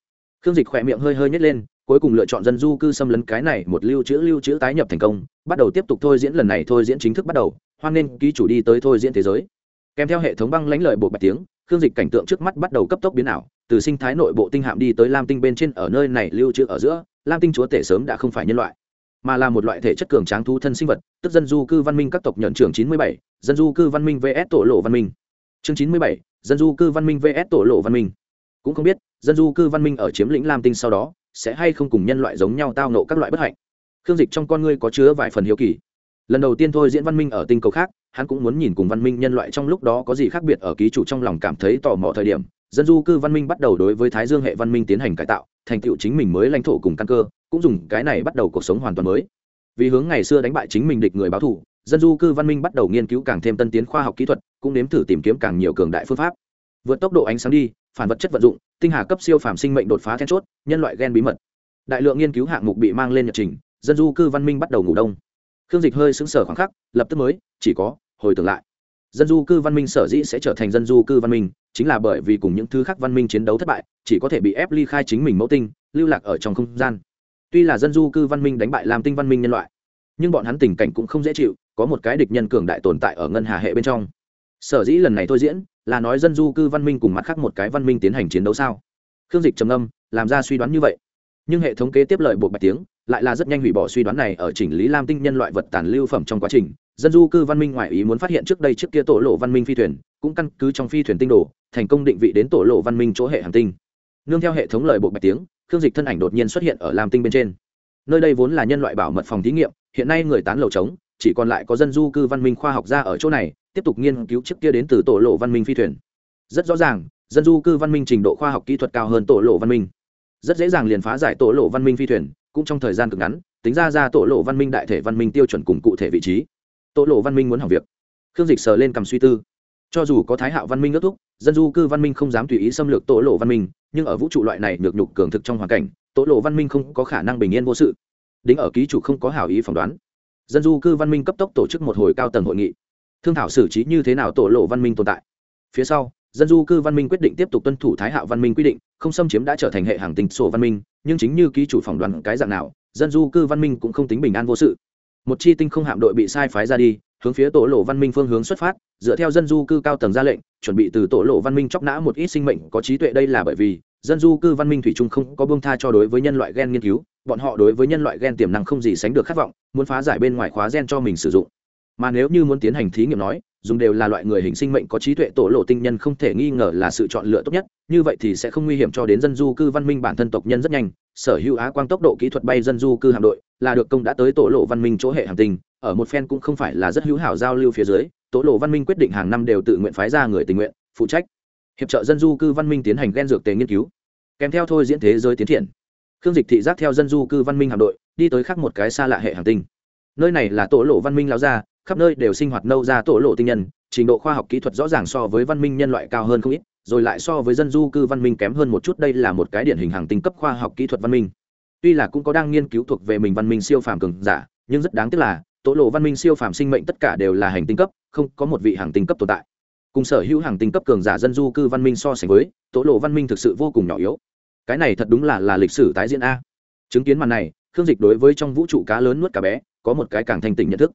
Khương dịch khỏe miệng hơi hơi nhét lên cuối cùng lựa chọn dân du cư xâm lấn cái này một lưu trữ lưu trữ tái nhập thành công, bắt đầu tiếp tục thôi diễn lần này thôi diễn chính thức bắt đầu, hoan nên ký chủ đi tới thôi diễn thế giới. Kèm theo hệ thống băng lãnh lợi bộ bạch tiếng, khương dịch cảnh tượng trước mắt bắt đầu cấp tốc biến ảo, từ sinh thái nội bộ tinh hạm đi tới lam tinh bên trên ở nơi này lưu trữ ở giữa, lam tinh chúa tể sớm đã không phải nhân loại, mà là một loại thể chất cường tráng thu thân sinh vật, tức dân du cư văn minh các tộc nhận trưởng chín mươi bảy, dân du cư văn minh vs tổ lộ văn minh. Chương chín mươi bảy, dân du cư văn minh vs tổ lộ văn minh. Cũng không biết, dân du cư văn minh ở chiếm lĩnh lam tinh sau đó sẽ hay không cùng nhân loại giống nhau tao nộ các loại bất hạnh. Khương dịch trong con ngươi có chứa vài phần hiếu kỳ. Lần đầu tiên thôi diễn văn minh ở tinh cầu khác, hắn cũng muốn nhìn cùng văn minh nhân loại trong lúc đó có gì khác biệt ở ký chủ trong lòng cảm thấy tò mò thời điểm, dân du cư văn minh bắt đầu đối với thái dương hệ văn minh tiến hành cải tạo, thành tựu chính mình mới lãnh thổ cùng căn cơ, cũng dùng cái này bắt đầu cuộc sống hoàn toàn mới. Vì hướng ngày xưa đánh bại chính mình địch người báo thù, dân du cư văn minh bắt đầu nghiên cứu càng thêm tân tiến khoa học kỹ thuật, cũng nếm thử tìm kiếm càng nhiều cường đại phương pháp. Vượt tốc độ ánh sáng đi phản vật chất vận dụng, tinh hà cấp siêu phàm sinh mệnh đột phá then chốt, nhân loại gen bí mật. Đại lượng nghiên cứu hạng mục bị mang lên nhật trình, dân du cư văn minh bắt đầu ngủ đông. Khương dịch hơi xứng sở khoảng khắc, lập tức mới, chỉ có, hồi tưởng lại. Dân du cư văn minh sở dĩ sẽ trở thành dân du cư văn minh, chính là bởi vì cùng những thứ khác văn minh chiến đấu thất bại, chỉ có thể bị ép ly khai chính mình mẫu tinh, lưu lạc ở trong không gian. Tuy là dân du cư văn minh đánh bại làm tinh văn minh nhân loại, nhưng bọn hắn tình cảnh cũng không dễ chịu, có một cái địch nhân cường đại tồn tại ở ngân hà hệ bên trong. Sở dĩ lần này thôi diễn là nói dân du cư văn minh cùng mặt khác một cái văn minh tiến hành chiến đấu sao? Khương dịch trầm âm làm ra suy đoán như vậy. Nhưng hệ thống kế tiếp lợi buộc bạch tiếng, lại là rất nhanh hủy bỏ suy đoán này ở chỉnh lý lam tinh nhân loại vật tàn lưu phẩm trong quá trình. Dân du cư văn minh ngoại ý muốn phát hiện trước đây trước kia tổ lộ văn minh phi thuyền, cũng căn cứ trong phi thuyền tinh đồ, thành công định vị đến tổ lộ văn minh chỗ hệ hành tinh. Nương theo hệ thống lời bộ bạch tiếng, khương dịch thân ảnh đột nhiên xuất hiện ở lam tinh bên trên. Nơi đây vốn là nhân loại bảo mật phòng thí nghiệm, hiện nay người tán lầu trống chỉ còn lại có dân du cư văn minh khoa học gia ở chỗ này tiếp tục nghiên cứu trước kia đến từ tổ lộ văn minh phi thuyền rất rõ ràng dân du cư văn minh trình độ khoa học kỹ thuật cao hơn tổ lộ văn minh rất dễ dàng liền phá giải tổ lộ văn minh phi thuyền cũng trong thời gian cực ngắn tính ra ra tổ lộ văn minh đại thể văn minh tiêu chuẩn cùng cụ thể vị trí tổ lộ văn minh muốn hỏng việc khương dịch sờ lên cầm suy tư cho dù có thái hạo văn minh ước thúc dân du cư văn minh không dám tùy ý xâm lược tổ lộ văn minh nhưng ở vũ trụ loại này được nhục cường thực trong hoàn cảnh tổ lộ văn minh không có khả năng bình yên vô sự đính ở ký chủ không có hảo ý phỏng đoán dân du cư văn minh cấp tốc tổ chức một hồi cao tầng hội nghị. Thương thảo xử trí như thế nào tổ lộ văn minh tồn tại. Phía sau, dân du cư văn minh quyết định tiếp tục tuân thủ thái hạo văn minh quy định, không xâm chiếm đã trở thành hệ hàng tinh sổ văn minh, nhưng chính như ký chủ phỏng đoàn cái dạng nào, dân du cư văn minh cũng không tính bình an vô sự. Một chi tinh không hạm đội bị sai phái ra đi, hướng phía tổ lộ văn minh phương hướng xuất phát, dựa theo dân du cư cao tầng ra lệnh, chuẩn bị từ tổ lộ văn minh chóc nã một ít sinh mệnh có trí tuệ, đây là bởi vì dân du cư văn minh thủy chung không có bông tha cho đối với nhân loại gen nghiên cứu, bọn họ đối với nhân loại gen tiềm năng không gì sánh được khát vọng, muốn phá giải bên ngoài khóa gen cho mình sử dụng. Mà nếu như muốn tiến hành thí nghiệm nói, dùng đều là loại người hình sinh mệnh có trí tuệ tổ lộ tinh nhân không thể nghi ngờ là sự chọn lựa tốt nhất, như vậy thì sẽ không nguy hiểm cho đến dân du cư văn minh bản thân tộc nhân rất nhanh. Sở hữu á quang tốc độ kỹ thuật bay dân du cư hạm đội là được công đã tới tổ lộ văn minh chỗ hệ hành tinh ở một phen cũng không phải là rất hữu hảo giao lưu phía dưới, tổ lộ văn minh quyết định hàng năm đều tự nguyện phái ra người tình nguyện, phụ trách. Hiệp trợ dân du cư văn minh tiến hành ghen dược tề nghiên cứu kèm theo thôi diễn thế giới tiến triển. Khương dịch thị giác theo dân du cư văn minh hạm đội, đi tới khắc một cái xa lạ hệ hành tinh. Nơi này là tổ lộ văn minh lao ra khắp nơi đều sinh hoạt nâu ra tổ lộ tinh nhân, trình độ khoa học kỹ thuật rõ ràng so với văn minh nhân loại cao hơn không ít, rồi lại so với dân du cư văn minh kém hơn một chút, đây là một cái điển hình hàng tinh cấp khoa học kỹ thuật văn minh. Tuy là cũng có đang nghiên cứu thuộc về mình văn minh siêu phàm cường giả, nhưng rất đáng tiếc là, tổ lộ văn minh siêu phàm sinh mệnh tất cả đều là hành tinh cấp, không có một vị hàng tinh cấp tồn tại. Cùng sở hữu hàng tinh cấp cường giả dân du cư văn minh so sánh với, tổ lộ văn minh thực sự vô cùng nhỏ yếu cái này thật đúng là là lịch sử tái diễn a. Chứng kiến màn này, khương dịch đối với trong vũ trụ cá lớn nuốt cá bé, có một cái càng thanh tỉnh nhận thức.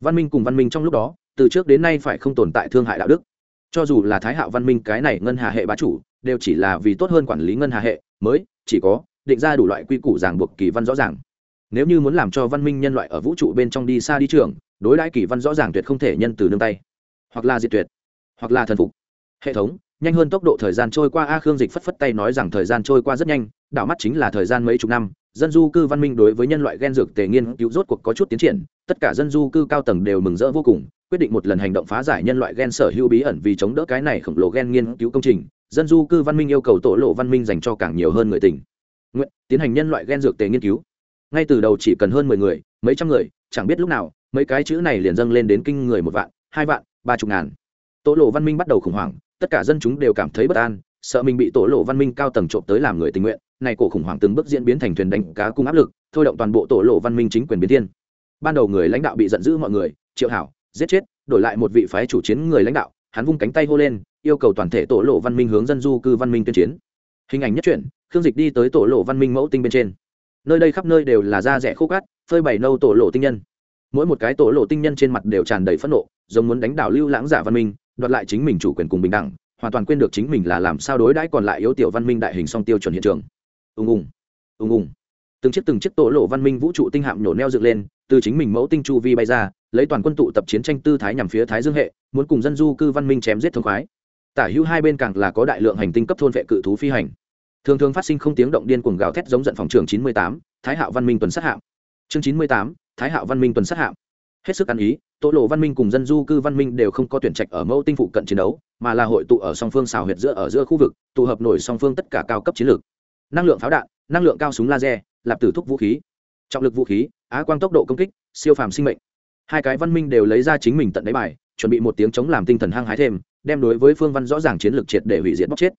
Văn minh cùng văn minh trong lúc đó, từ trước đến nay phải không tồn tại thương hại đạo đức. Cho dù là thái hạo văn minh cái này ngân hà hệ bá chủ, đều chỉ là vì tốt hơn quản lý ngân hà hệ, mới, chỉ có, định ra đủ loại quy củ ràng buộc kỳ văn rõ ràng. Nếu như muốn làm cho văn minh nhân loại ở vũ trụ bên trong đi xa đi trường, đối đãi kỳ văn rõ ràng tuyệt không thể nhân từ nương tay. Hoặc là diệt tuyệt. Hoặc là thần phục. Hệ thống nhanh hơn tốc độ thời gian trôi qua, a khương dịch phất phất tay nói rằng thời gian trôi qua rất nhanh, đảo mắt chính là thời gian mấy chục năm, dân du cư văn minh đối với nhân loại gen dược tề nghiên cứu rốt cuộc có chút tiến triển, tất cả dân du cư cao tầng đều mừng rỡ vô cùng, quyết định một lần hành động phá giải nhân loại gen sở hữu bí ẩn vì chống đỡ cái này khổng lồ gen nghiên cứu công trình, dân du cư văn minh yêu cầu tổ lộ văn minh dành cho càng nhiều hơn người tình. Nguyện tiến hành nhân loại gen dược tề nghiên cứu. Ngay từ đầu chỉ cần hơn mười người, mấy trăm người, chẳng biết lúc nào, mấy cái chữ này liền dâng lên đến kinh người một vạn, hai vạn, ba chục ngàn. Tổ lộ văn minh bắt đầu khủng hoảng tất cả dân chúng đều cảm thấy bất an, sợ mình bị tổ lộ văn minh cao tầng trộm tới làm người tình nguyện. Này cổ khủng hoảng từng bước diễn biến thành thuyền đánh cá cung áp lực, thôi động toàn bộ tổ lộ văn minh chính quyền biến thiên. Ban đầu người lãnh đạo bị giận dữ mọi người, triệu hảo, giết chết, đổi lại một vị phái chủ chiến người lãnh đạo, hắn vung cánh tay hô lên, yêu cầu toàn thể tổ lộ văn minh hướng dân du cư văn minh tuyên chiến. Hình ảnh nhất truyện, khương dịch đi tới tổ lộ văn minh mẫu tinh bên trên. Nơi đây khắp nơi đều là da rẻ khô cát, phơi bày nâu tổ lộ tinh nhân. Mỗi một cái tổ lộ tinh nhân trên mặt đều tràn đầy phẫn nộ, giống muốn đánh đảo lưu lãng giả văn minh đoạt lại chính mình chủ quyền cùng bình đẳng, hoàn toàn quên được chính mình là làm sao đối đãi còn lại yếu tiểu văn minh đại hình song tiêu chuẩn hiện trường. Ùng ùng ùng ùng. Từng chiếc từng chiếc tổ lộ văn minh vũ trụ tinh hạm nhổ neo dựng lên, từ chính mình mẫu tinh chu vi bay ra, lấy toàn quân tụ tập chiến tranh tư thái nhằm phía thái dương hệ, muốn cùng dân du cư văn minh chém giết thống khoái. Tả hữu hai bên càng là có đại lượng hành tinh cấp thôn vệ cự thú phi hành. Thường thường phát sinh không tiếng động điên cuồng gào thét giống giận phòng trường chín mươi tám, thái hạo văn minh tuần sát hạm. Chương chín mươi tám, thái hạo văn minh tuần sát hạm hết sức ăn ý tổ lộ văn minh cùng dân du cư văn minh đều không có tuyển trạch ở mẫu tinh phụ cận chiến đấu, mà là hội tụ ở song phương xào huyệt giữa ở giữa khu vực, tụ hợp nổi song phương tất cả cao cấp chiến lược. Năng lượng pháo đạn, năng lượng cao súng laser, lạp tử thúc vũ khí. Trọng lực vũ khí, á quang tốc độ công kích, siêu phàm sinh mệnh. Hai cái văn minh đều lấy ra chính mình tận đáy bài, chuẩn bị một tiếng chống làm tinh thần hăng hái thêm, đem đối với phương văn rõ ràng chiến lược triệt để hủy diệt bóc chết.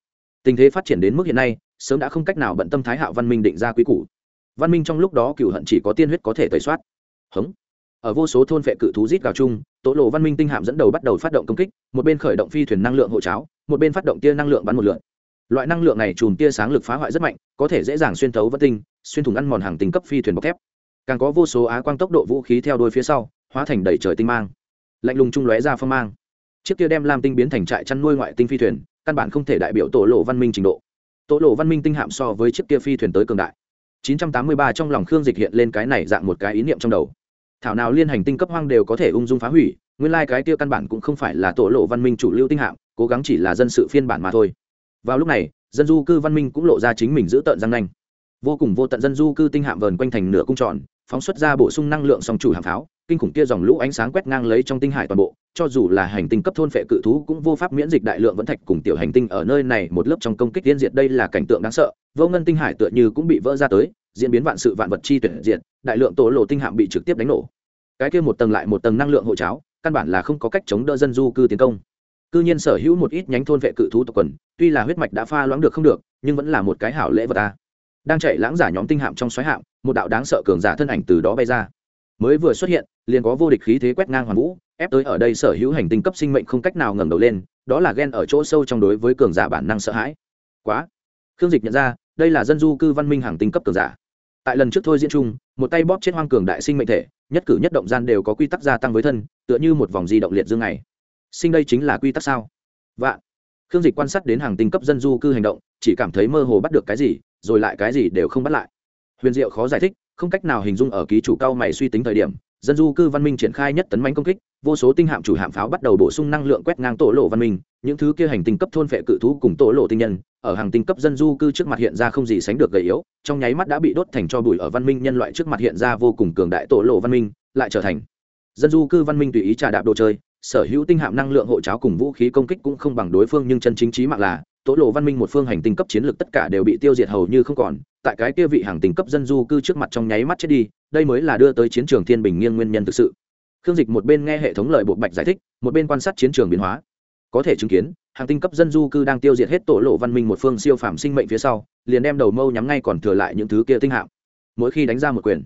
Tình thế phát triển đến mức hiện nay, sớm đã không cách nào bận tâm thái hạo văn minh định ra quý củ. Văn minh trong lúc đó cựu hận chỉ có tiên huyết có thể tẩy soát. Hống ở vô số thôn vệ cự thú rít gào chung, tố lộ văn minh tinh hạm dẫn đầu bắt đầu phát động công kích, một bên khởi động phi thuyền năng lượng hộ cháo, một bên phát động tia năng lượng bắn một lượn. Loại năng lượng này chùm tia sáng lực phá hoại rất mạnh, có thể dễ dàng xuyên thấu vật tinh, xuyên thủng ăn mòn hàng tinh cấp phi thuyền bọc thép. Càng có vô số á quang tốc độ vũ khí theo đôi phía sau, hóa thành đầy trời tinh mang, lạnh lùng trung lóe ra phong mang. Chiếc kia đem lam tinh biến thành trại chăn nuôi ngoại tinh phi thuyền, căn bản không thể đại biểu tổ lộ văn minh trình độ. Tổ lộ văn minh tinh hạm so với chiếc kia phi thuyền tới cường đại. 983 trong lòng khương dịch hiện lên cái này dạng một cái ý niệm trong đầu thảo nào liên hành tinh cấp hoang đều có thể ung dung phá hủy nguyên lai、like、cái kia căn bản cũng không phải là tổ lộ văn minh chủ lưu tinh hạng, cố gắng chỉ là dân sự phiên bản mà thôi. Vào lúc này dân du cư văn minh cũng lộ ra chính mình giữ tợn răng nanh. Vô cùng vô tận dân du cư tinh hạm vờn quanh thành nửa cung tròn phóng xuất ra bổ sung năng lượng song chủ hàng pháo kinh khủng kia dòng lũ ánh sáng quét ngang lấy trong tinh hải toàn bộ cho dù là hành tinh cấp thôn phệ cự thú cũng vô pháp miễn dịch đại lượng vẫn thạch cùng tiểu hành tinh ở nơi này một lớp trong công kích tiên diệt đây là cảnh tượng đáng sợ vô ngân tinh hải tựa như cũng bị vỡ ra tới diễn biến vạn sự vạn vật chi tuyển diện đại lượng tổ lộ tinh hạm bị trực tiếp đánh nổ. Cái kia một tầng lại một tầng năng lượng hộ cháo, căn bản là không có cách chống đỡ dân du cư tiến công. Cư nhiên sở hữu một ít nhánh thôn vệ cự thú tộc quần, tuy là huyết mạch đã pha loãng được không được, nhưng vẫn là một cái hảo lễ vật ta đang chạy lãng giả nhóm tinh hạm trong xoáy hạm, một đạo đáng sợ cường giả thân ảnh từ đó bay ra. Mới vừa xuất hiện, liền có vô địch khí thế quét ngang hoàn vũ, ép tới ở đây sở hữu hành tinh cấp sinh mệnh không cách nào ngẩng đầu lên, đó là ghen ở chỗ sâu trong đối với cường giả bản năng sợ hãi. Quá. Khương dịch nhận ra, đây là dân du cư văn minh hàng tinh cấp cường giả tại lần trước thôi diễn chung, một tay bóp chết hoang cường đại sinh mệnh thể, nhất cử nhất động gian đều có quy tắc gia tăng với thân, tựa như một vòng di động liệt dương này sinh đây chính là quy tắc sao? Vạn. Khương dịch quan sát đến hàng tinh cấp dân du cư hành động, chỉ cảm thấy mơ hồ bắt được cái gì, rồi lại cái gì đều không bắt lại. Huyền diệu khó giải thích không cách nào hình dung ở ký chủ cao mày suy tính thời điểm, dân du cư văn minh triển khai nhất tấn mánh công kích, vô số tinh hạm chủ hạm pháo bắt đầu bổ sung năng lượng quét ngang tổ lộ văn minh, những thứ kia hành tinh cấp thôn phệ cự thú cùng tổ lộ tinh nhân, ở hàng tinh cấp dân du cư trước mặt hiện ra không gì sánh được gầy yếu, trong nháy mắt đã bị đốt thành cho bụi ở văn minh nhân loại trước mặt hiện ra vô cùng cường đại tổ lộ văn minh, lại trở thành dân du cư văn minh tùy ý trà đạp đồ chơi, sở hữu tinh hạm năng lượng hộ cháo cùng vũ khí công kích cũng không bằng đối phương nhưng chân chính trí mạng là tố lộ văn minh một phương hành tinh cấp chiến lược tất cả đều bị tiêu diệt hầu như không còn, tại cái kia vị hàng tinh cấp dân du cư trước mặt trong nháy mắt chết đi, đây mới là đưa tới chiến trường thiên bình nghiêng nguyên nhân thực sự. Khương dịch một bên nghe hệ thống lời bộ bạch giải thích, một bên quan sát chiến trường biến hóa. Có thể chứng kiến, hàng tinh cấp dân du cư đang tiêu diệt hết tổ lộ văn minh một phương siêu phàm sinh mệnh phía sau, liền đem đầu mâu nhắm ngay còn thừa lại những thứ kia tinh hạm. Mỗi khi đánh ra một quyền,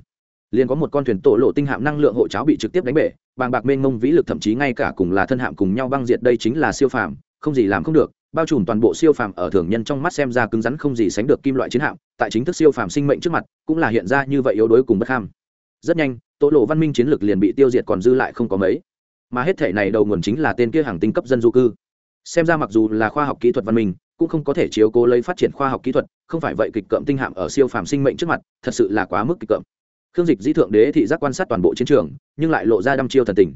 liền có một con thuyền tổ lộ tinh hạm năng lượng hộ cháo bị trực tiếp đánh bể, bàng bạc mênh mông vĩ lực thậm chí ngay cả cùng là thân hạm cùng nhau băng diệt đây chính là siêu phàm, không gì làm không được bao trùm toàn bộ siêu phàm ở thường nhân trong mắt xem ra cứng rắn không gì sánh được kim loại chiến hạm, tại chính thức siêu phàm sinh mệnh trước mặt, cũng là hiện ra như vậy yếu đuối cùng bất ham. Rất nhanh, tổ lộ văn minh chiến lược liền bị tiêu diệt còn dư lại không có mấy. Mà hết thể này đầu nguồn chính là tên kia hàng tinh cấp dân du cư. Xem ra mặc dù là khoa học kỹ thuật văn minh, cũng không có thể chiếu cố lấy phát triển khoa học kỹ thuật, không phải vậy kịch cợm tinh hạm ở siêu phàm sinh mệnh trước mặt, thật sự là quá mức kịch cợm khương dịch dĩ thượng đế thị giác quan sát toàn bộ chiến trường, nhưng lại lộ ra đăm chiêu thần tình.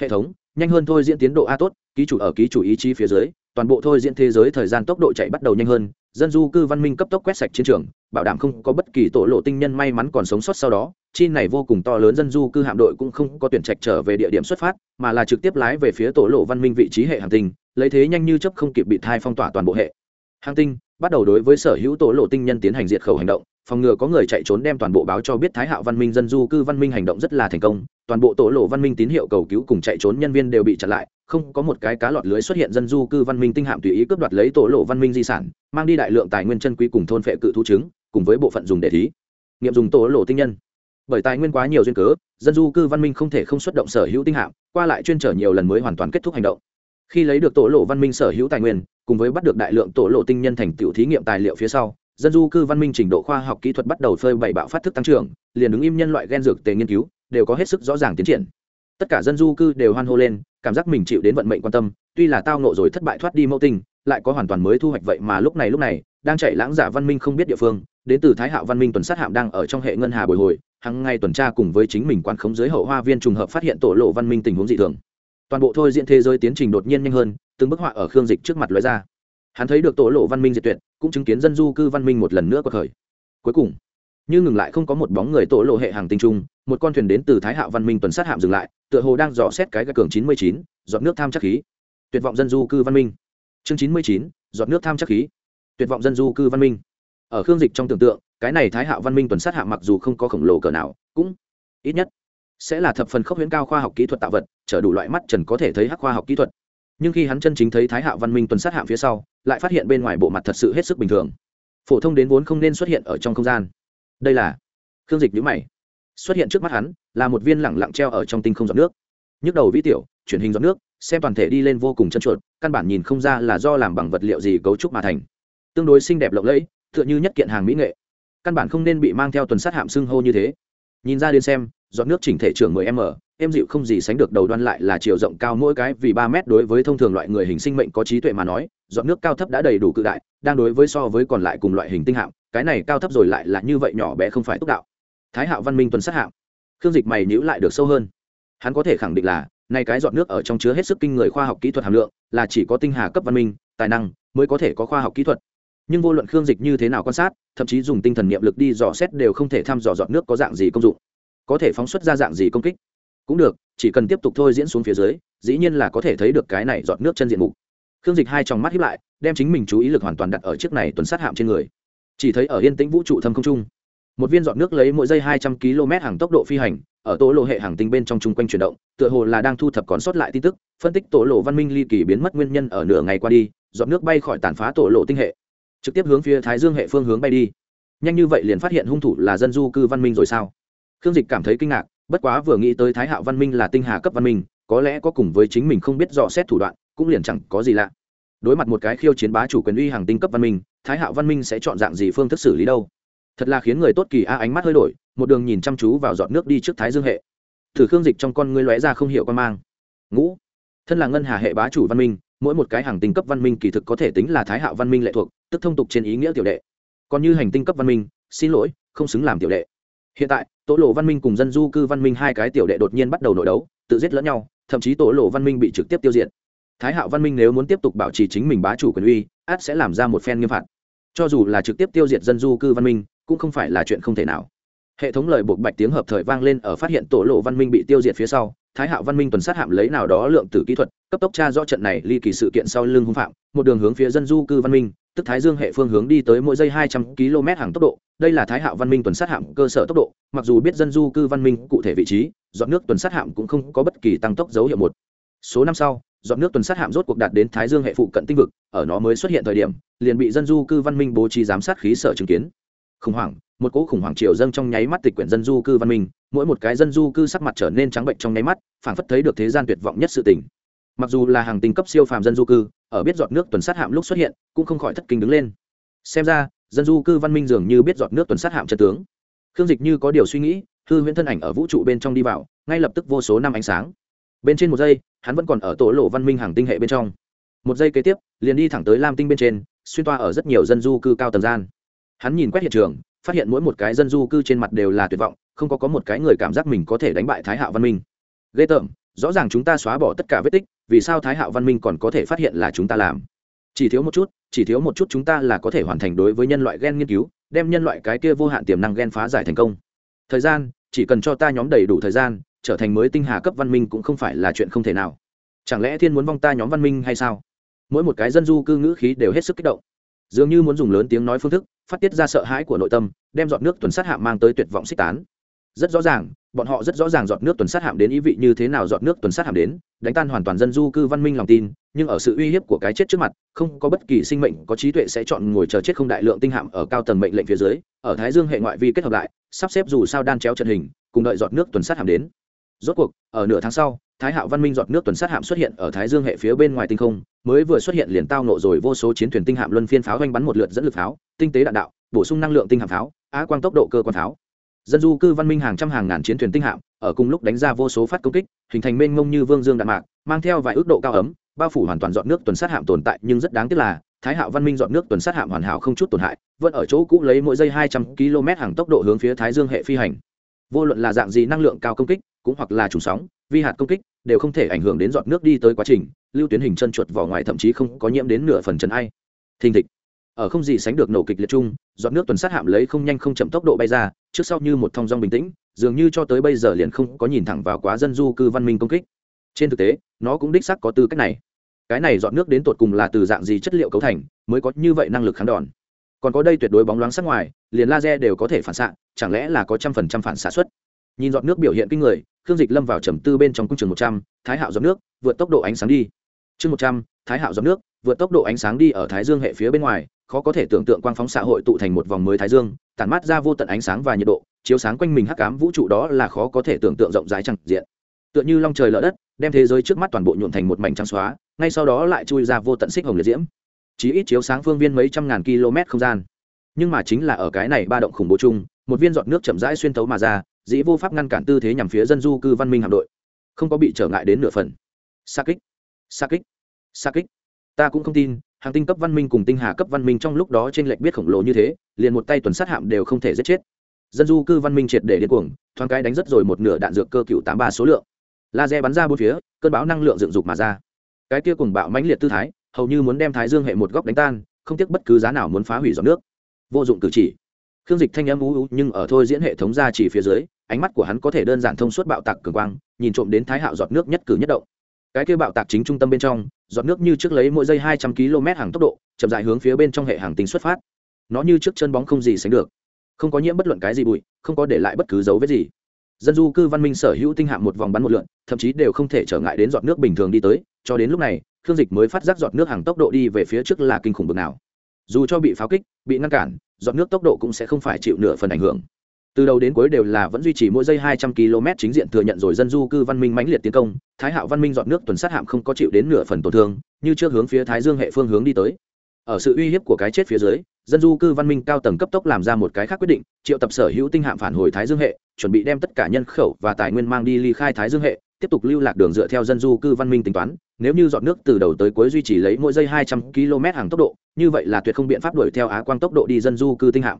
Hệ thống, nhanh hơn thôi diễn tiến độ a tốt, ký chủ ở ký chủ ý chí phía dưới toàn bộ thôi diễn thế giới thời gian tốc độ chạy bắt đầu nhanh hơn, dân du cư văn minh cấp tốc quét sạch chiến trường, bảo đảm không có bất kỳ tổ lộ tinh nhân may mắn còn sống sót sau đó. Chi này vô cùng to lớn dân du cư hạm đội cũng không có tuyển trạch trở về địa điểm xuất phát, mà là trực tiếp lái về phía tổ lộ văn minh vị trí hệ hành tinh, lấy thế nhanh như chấp không kịp bị thai phong tỏa toàn bộ hệ. Hành tinh bắt đầu đối với sở hữu tổ lộ tinh nhân tiến hành diệt khẩu hành động, phòng ngừa có người chạy trốn đem toàn bộ báo cho biết thái hạo văn minh, dân du cư văn minh hành động rất là thành công, toàn bộ tổ lộ văn minh tín hiệu cầu cứu cùng chạy trốn nhân viên đều bị chặn lại, không có một cái cá lọt lưới xuất hiện, dân du cư văn minh tinh hạm tùy ý cướp đoạt lấy tổ lộ văn minh di sản, mang đi đại lượng tài nguyên chân quý cùng thôn phệ cự thu chứng cùng với bộ phận dùng để thí, nghiệm dùng tổ lộ tinh nhân. Bởi tài nguyên quá nhiều duyên cớ, dân du cư văn minh không thể không xuất động sở hữu tinh hạm, qua lại chuyên trở nhiều lần mới hoàn toàn kết thúc hành động khi lấy được tổ lộ văn minh sở hữu tài nguyên, cùng với bắt được đại lượng tổ lộ tinh nhân thành tựu thí nghiệm tài liệu phía sau, dân du cư văn minh trình độ khoa học kỹ thuật bắt đầu phơi bày bạo phát thức tăng trưởng, liền đứng im nhân loại gen dược tề nghiên cứu, đều có hết sức rõ ràng tiến triển. Tất cả dân du cư đều hoan hô lên, cảm giác mình chịu đến vận mệnh quan tâm, tuy là tao nộ rồi thất bại thoát đi mẫu tinh, lại có hoàn toàn mới thu hoạch vậy mà lúc này lúc này, đang chạy lãng giả văn minh không biết địa phương, đến từ thái hạo văn minh tuần sát hạm đang ở trong hệ ngân hà bồi hồi hàng ngày tuần tra cùng với chính mình quan khống giới hậu hoa viên trùng hợp phát hiện tổ lộ văn minh tình huống dị thường toàn bộ thôi diễn thế giới tiến trình đột nhiên nhanh hơn, từng bức họa ở khương dịch trước mặt lóe ra. Hắn thấy được tổ lộ văn minh diệt tuyệt, cũng chứng kiến dân du cư văn minh một lần nữa cuộc khởi. Cuối cùng, như ngừng lại không có một bóng người tổ lộ hệ hàng tinh trung, một con thuyền đến từ thái hạo văn minh tuần sát hạm dừng lại, tựa hồ đang dò xét cái gà cường chín mươi chín dọn nước tham chắc khí. Tuyệt vọng dân du cư văn minh. Chương chín mươi chín dọn nước tham chắc khí. Tuyệt vọng dân du cư văn minh. Ở khương dịch trong tưởng tượng, cái này thái hạo văn minh tuần sát hạm mặc dù không có khổng lồ cỡ nào, cũng ít nhất sẽ là thập phần khốc huyễn cao khoa học kỹ thuật tạo vật, chở đủ loại mắt trần có thể thấy hắc khoa học kỹ thuật. Nhưng khi hắn chân chính thấy thái hạo văn minh tuần sát hạm phía sau, lại phát hiện bên ngoài bộ mặt thật sự hết sức bình thường. Phổ thông đến vốn không nên xuất hiện ở trong không gian. Đây là khương dịch nhữ mày. Xuất hiện trước mắt hắn là một viên lẳng lặng treo ở trong tinh không giọt nước. Nhức đầu vĩ tiểu, chuyển hình giọt nước, xem toàn thể đi lên vô cùng chân chuột, căn bản nhìn không ra là do làm bằng vật liệu gì cấu trúc mà thành. Tương đối xinh đẹp lộng lẫy, tựa như nhất kiện hàng mỹ nghệ. Căn bản không nên bị mang theo tuần sát hạm xưng hô như thế. Nhìn ra đến xem giọt nước chỉnh thể trưởng 10 m em dịu không gì sánh được đầu đoan lại là chiều rộng cao mỗi cái vì ba mét đối với thông thường loại người hình sinh mệnh có trí tuệ mà nói giọt nước cao thấp đã đầy đủ cự đại, đang đối với so với còn lại cùng loại hình tinh hạm, cái này cao thấp rồi lại là như vậy nhỏ bé không phải tốc đạo. Thái hạo văn minh tuần sát hạm. Khương dịch mày nhíu lại được sâu hơn. Hắn có thể khẳng định là, nay cái giọt nước ở trong chứa hết sức kinh người khoa học kỹ thuật hàm lượng, là chỉ có tinh hà cấp văn minh, tài năng mới có thể có khoa học kỹ thuật. Nhưng vô luận khương dịch như thế nào quan sát, thậm chí dùng tinh thần niệm lực đi dò xét đều không thể thăm dò giọt nước có dạng gì công dụng có thể phóng xuất ra dạng gì công kích? Cũng được, chỉ cần tiếp tục thôi diễn xuống phía dưới, dĩ nhiên là có thể thấy được cái này giọt nước chân diện mục. Khương dịch hai tròng mắt hiếp lại, đem chính mình chú ý lực hoàn toàn đặt ở chiếc này tuần sát hạm trên người. Chỉ thấy ở yên tĩnh vũ trụ thâm không trung, một viên giọt nước lấy mỗi giây hai trăm km hàng tốc độ phi hành, ở tổ lộ hệ hàng tinh bên trong chung quanh chuyển động, tựa hồ là đang thu thập còn sót lại tin tức, phân tích tổ lộ văn minh ly kỳ biến mất nguyên nhân ở nửa ngày qua đi, giọt nước bay khỏi tàn phá tổ lộ tinh hệ, trực tiếp hướng phía thái dương hệ phương hướng bay đi. Nhanh như vậy liền phát hiện hung thủ là dân du cư văn minh rồi sao? Khương dịch cảm thấy kinh ngạc, bất quá vừa nghĩ tới thái hạo văn minh là tinh hà cấp văn minh, có lẽ có cùng với chính mình không biết dò xét thủ đoạn, cũng liền chẳng có gì lạ. Đối mặt một cái khiêu chiến bá chủ quyền uy hàng tinh cấp văn minh, thái hạo văn minh sẽ chọn dạng gì phương thức xử lý đâu? Thật là khiến người tốt kỳ a, ánh mắt hơi đổi, một đường nhìn chăm chú vào giọt nước đi trước thái dương hệ. Thử khương dịch trong con ngươi lóe ra không hiểu quan mang. Ngũ, thân là ngân hà hệ bá chủ văn minh, mỗi một cái hàng tinh cấp văn minh kỳ thực có thể tính là thái hạo văn minh lệ thuộc, tức thông tục trên ý nghĩa tiểu đệ. Còn như hành tinh cấp văn minh, xin lỗi, không xứng làm tiểu đệ. Hiện tại tổ lộ văn minh cùng dân du cư văn minh hai cái tiểu đệ đột nhiên bắt đầu nội đấu, tự giết lẫn nhau, thậm chí tổ lộ văn minh bị trực tiếp tiêu diệt. Thái hạo văn minh nếu muốn tiếp tục bảo trì chính mình bá chủ quyền uy át sẽ làm ra một phen nghiêm phạt. Cho dù là trực tiếp tiêu diệt dân du cư văn minh, cũng không phải là chuyện không thể nào. Hệ thống lời buộc bạch tiếng hợp thời vang lên ở phát hiện tổ lộ văn minh bị tiêu diệt phía sau, thái hạo văn minh tuần sát hạm lấy nào đó lượng tử kỹ thuật, cấp tốc tra rõ trận này ly kỳ sự kiện sau lưng hung phạm, một đường hướng phía dân du cư văn minh tức thái dương hệ phương hướng đi tới mỗi giây hai trăm km hàng tốc độ. Đây là thái hạo văn minh tuần sát hạm cơ sở tốc độ, mặc dù biết dân du cư văn minh cụ thể vị trí dọn nước tuần sát hạm cũng không có bất kỳ tăng tốc dấu hiệu một. Số năm sau dọn nước tuần sát hạm rốt cuộc đạt đến thái dương hệ phụ cận tinh vực, ở nó mới xuất hiện thời điểm, liền bị dân du cư văn minh bố trí giám sát khí sở chứng kiến. Khủng hoảng, một cỗ khủng hoảng triều dâng trong nháy mắt tịch quyển dân du cư văn minh, mỗi một cái dân du cư sắc mặt trở nên trắng bệnh trong nháy mắt, phảng phất thấy được thế gian tuyệt vọng nhất sự tình mặc dù là hàng tinh cấp siêu phàm dân du cư, ở biết giọt nước tuần sát hạm lúc xuất hiện, cũng không khỏi thất kinh đứng lên. Xem ra, dân du cư văn minh dường như biết giọt nước tuần sát hạm trật tướng. Khương dịch như có điều suy nghĩ, hư huyễn thân ảnh ở vũ trụ bên trong đi vào, ngay lập tức vô số năm ánh sáng. Bên trên một giây, hắn vẫn còn ở tổ lộ văn minh hàng tinh hệ bên trong. Một giây kế tiếp, liền đi thẳng tới lam tinh bên trên, xuyên toa ở rất nhiều dân du cư cao tầng gian. Hắn nhìn quét hiện trường, phát hiện mỗi một cái dân du cư trên mặt đều là tuyệt vọng, không có có một cái người cảm giác mình có thể đánh bại thái hạo văn minh. Ghê tởm rõ ràng chúng ta xóa bỏ tất cả vết tích, vì sao thái hạo văn minh còn có thể phát hiện là chúng ta làm? Chỉ thiếu một chút, chỉ thiếu một chút chúng ta là có thể hoàn thành đối với nhân loại gen nghiên cứu, đem nhân loại cái kia vô hạn tiềm năng gen phá giải thành công. Thời gian, chỉ cần cho ta nhóm đầy đủ thời gian, trở thành mới tinh hà cấp văn minh cũng không phải là chuyện không thể nào. Chẳng lẽ thiên muốn vong ta nhóm văn minh hay sao? Mỗi một cái dân du cư ngữ khí đều hết sức kích động. Dường như muốn dùng lớn tiếng nói phương thức, phát tiết ra sợ hãi của nội tâm, đem giọt nước tuần sát hạ mang tới tuyệt vọng xích tán. Rất rõ ràng bọn họ rất rõ ràng giọt nước tuần sát hạm đến ý vị như thế nào giọt nước tuần sát hạm đến, đánh tan hoàn toàn dân du cư văn minh lòng tin, nhưng ở sự uy hiếp của cái chết trước mặt, không có bất kỳ sinh mệnh có trí tuệ sẽ chọn ngồi chờ chết không đại lượng tinh hạm ở cao tầng mệnh lệnh phía dưới, ở thái dương hệ ngoại vi kết hợp lại, sắp xếp dù sao đan chéo trận hình, cùng đợi giọt nước tuần sát hạm đến. Rốt cuộc, ở nửa tháng sau, thái hạo văn minh giọt nước tuần sát hạm xuất hiện ở thái dương hệ phía bên ngoài tinh không, mới vừa xuất hiện liền tao nộ rồi vô số chiến thuyền tinh hạm luân phiên pháo oanh bắn một lượt dẫn lực pháo, tinh tế đạn đạo, bổ sung năng lượng tinh hạm pháo, á quang tốc độ cơ quan pháo dân du cư văn minh hàng trăm hàng ngàn chiến thuyền tinh hạm, ở cùng lúc đánh ra vô số phát công kích, hình thành mênh mông như vương dương đạn mạc, mang theo vài ước độ cao ấm, bao phủ hoàn toàn dọn nước tuần sát hạm tồn tại, nhưng rất đáng tiếc là, thái hạo văn minh dọn nước tuần sát hạm hoàn hảo không chút tổn hại, vẫn ở chỗ cũ lấy mỗi giây hai trăm km hàng tốc độ hướng phía thái dương hệ phi hành. Vô luận là dạng gì năng lượng cao công kích, cũng hoặc là trùng sóng, vi hạt công kích, đều không thể ảnh hưởng đến dọn nước đi tới quá trình, lưu tuyến hình chân chuột vỏ ngoài thậm chí không có nhiễm đến nửa phần chân ai. Thình thịch ở không gì sánh được nổ kịch liệt chung, giọt nước tuần sát hạm lấy không nhanh không chậm tốc độ bay ra, trước sau như một thong dong bình tĩnh, dường như cho tới bây giờ liền không có nhìn thẳng vào quá dân du cư văn minh công kích. Trên thực tế, nó cũng đích xác có tư cách này. Cái này dọn nước đến tột cùng là từ dạng gì chất liệu cấu thành, mới có như vậy năng lực kháng đòn. Còn có đây tuyệt đối bóng loáng sắc ngoài, liền laser đều có thể phản xạ, chẳng lẽ là có trăm phần trăm phản xạ xuất nhìn giọt nước biểu hiện kinh người, khương dịch lâm vào trầm tư bên trong cung trường một trăm, thái hạo giọt nước, vượt tốc độ ánh sáng đi. Chương một trăm, thái hạo giọt nước vượt tốc độ ánh sáng đi ở thái dương hệ phía bên ngoài, khó có thể tưởng tượng quang phóng xã hội tụ thành một vòng mới thái dương, tản mát ra vô tận ánh sáng và nhiệt độ, chiếu sáng quanh mình hắc ám vũ trụ đó là khó có thể tưởng tượng rộng rãi chẳng diện. Tựa như long trời lỡ đất, đem thế giới trước mắt toàn bộ nhuộn thành một mảnh trắng xóa, ngay sau đó lại chui ra vô tận xích hồng liệt diễm. Chí ít chiếu sáng phương viên mấy trăm ngàn km không gian. Nhưng mà chính là ở cái này ba động khủng bố chung, một viên giọt nước chậm rãi xuyên tấu mà ra, dĩ vô pháp ngăn cản tư thế nhằm phía dân du cư văn minh hạm đội. Không có bị trở ngại đến nửa phần. Xa kích. Xa kích. Xa kích ta cũng không tin, hàng tinh cấp văn minh cùng tinh hà cấp văn minh trong lúc đó trên lệch biết khổng lồ như thế, liền một tay tuần sát hạm đều không thể giết chết. Dân du cư văn minh triệt để điên cuồng, thoáng cái đánh rất rồi một nửa đạn dược cơ cựu tám ba số lượng. Laser bắn ra bốn phía, cơn bão năng lượng dựng dục mà ra. Cái kia cùng bạo mãnh liệt tư thái, hầu như muốn đem thái dương hệ một góc đánh tan, không tiếc bất cứ giá nào muốn phá hủy giọt nước. Vô dụng cử chỉ. Khương dịch thanh âm ú ú, nhưng ở thôi diễn hệ thống ra chỉ phía dưới, ánh mắt của hắn có thể đơn giản thông suốt bạo tạc cường quang, nhìn trộm đến thái hạo giọt nước nhất cử nhất động cái kia bạo tạc chính trung tâm bên trong, giọt nước như trước lấy mỗi giây hai trăm km hàng tốc độ, chậm dài hướng phía bên trong hệ hàng tính xuất phát. Nó như trước chân bóng không gì sánh được. Không có nhiễm bất luận cái gì bụi, không có để lại bất cứ dấu vết gì. Dân du cư văn minh sở hữu tinh hạm một vòng bắn một lượn, thậm chí đều không thể trở ngại đến giọt nước bình thường đi tới, cho đến lúc này, khương dịch mới phát giác giọt nước hàng tốc độ đi về phía trước là kinh khủng bực nào. Dù cho bị pháo kích, bị ngăn cản, giọt nước tốc độ cũng sẽ không phải chịu nửa phần ảnh hưởng từ đầu đến cuối đều là vẫn duy trì mỗi giây hai trăm km chính diện thừa nhận rồi dân du cư văn minh mãnh liệt tiến công, thái hạo văn minh dọn nước tuần sát hạm không có chịu đến nửa phần tổn thương, như trước hướng phía thái dương hệ phương hướng đi tới. Ở sự uy hiếp của cái chết phía dưới, dân du cư văn minh cao tầng cấp tốc làm ra một cái khác quyết định, triệu tập sở hữu tinh hạm phản hồi thái dương hệ, chuẩn bị đem tất cả nhân khẩu và tài nguyên mang đi ly khai thái dương hệ, tiếp tục lưu lạc đường dựa theo dân du cư văn minh tính toán, nếu như dọn nước từ đầu tới cuối duy trì lấy mỗi giây hai trăm km hàng tốc độ, như vậy là tuyệt không biện pháp đuổi theo á quang tốc độ đi dân du cư tinh hạm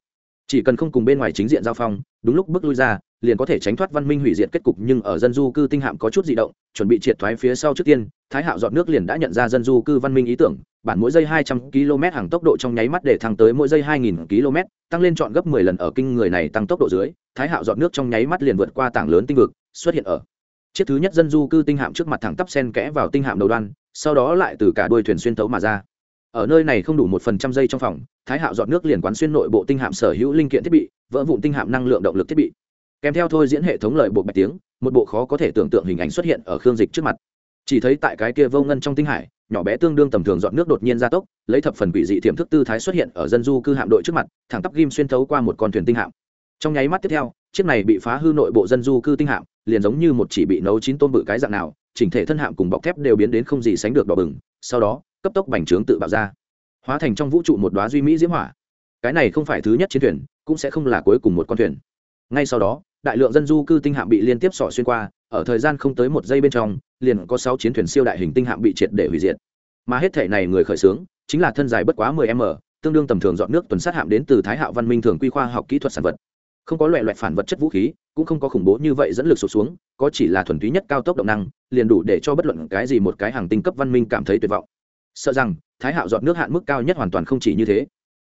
chỉ cần không cùng bên ngoài chính diện giao phong, đúng lúc bước lui ra, liền có thể tránh thoát văn minh hủy diệt kết cục, nhưng ở dân du cư tinh hạm có chút di động, chuẩn bị triệt thoái phía sau trước tiên, thái hạo dọn nước liền đã nhận ra dân du cư văn minh ý tưởng, bản mỗi giây hai trăm km hàng tốc độ trong nháy mắt để thăng tới mỗi giây hai nghìn km, tăng lên chọn gấp mười lần ở kinh người này tăng tốc độ dưới, thái hạo dọn nước trong nháy mắt liền vượt qua tảng lớn tinh vực, xuất hiện ở chiếc thứ nhất dân du cư tinh hạm trước mặt thẳng tắp sen kẽ vào tinh hạm đầu đoan, sau đó lại từ cả đuôi thuyền xuyên tấu mà ra ở nơi này không đủ một phần trăm giây trong phòng, thái hạo dọn nước liền quán xuyên nội bộ tinh hạm sở hữu linh kiện thiết bị, vỡ vụn tinh hạm năng lượng động lực thiết bị. Kèm theo thôi diễn hệ thống lời bộ bạch tiếng, một bộ khó có thể tưởng tượng hình ảnh xuất hiện ở khương dịch trước mặt. Chỉ thấy tại cái kia vô ngân trong tinh hải, nhỏ bé tương đương tầm thường dọn nước đột nhiên ra tốc, lấy thập phần quỷ dị tiềm thức tư thái xuất hiện ở dân du cư hạm đội trước mặt, thẳng tắp ghim xuyên thấu qua một con thuyền tinh hạm. Trong nháy mắt tiếp theo, chiếc này bị phá hư nội bộ dân du cư tinh hạm, liền giống như một chỉ bị nấu chín tôm bự cái dạng nào, chỉnh thể thân hạm cùng bọc thép đều biến đến không gì sánh được đỏ bừng, sau đó cấp tốc bành trướng tự bạo ra. Hóa thành trong vũ trụ một đoá duy mỹ diễm hỏa. Cái này không phải thứ nhất chiến thuyền, cũng sẽ không là cuối cùng một con thuyền. Ngay sau đó, đại lượng dân du cư tinh hạm bị liên tiếp sọ xuyên qua, ở thời gian không tới một giây bên trong, liền có sáu chiến thuyền siêu đại hình tinh hạm bị triệt để hủy diệt. Mà hết thể này người khởi xướng, chính là thân dài bất quá 10 m, tương đương tầm thường dọn nước tuần sát hạm đến từ thái hạo văn minh thường quy khoa học kỹ thuật sản vật. Không có loại loại phản vật chất vũ khí, cũng không có khủng bố như vậy dẫn lực sụt xuống, có chỉ là thuần túy nhất cao tốc động năng, liền đủ để cho bất luận cái gì một cái hàng tinh cấp văn minh cảm thấy tuyệt vọng sợ rằng thái hạo dọn nước hạn mức cao nhất hoàn toàn không chỉ như thế.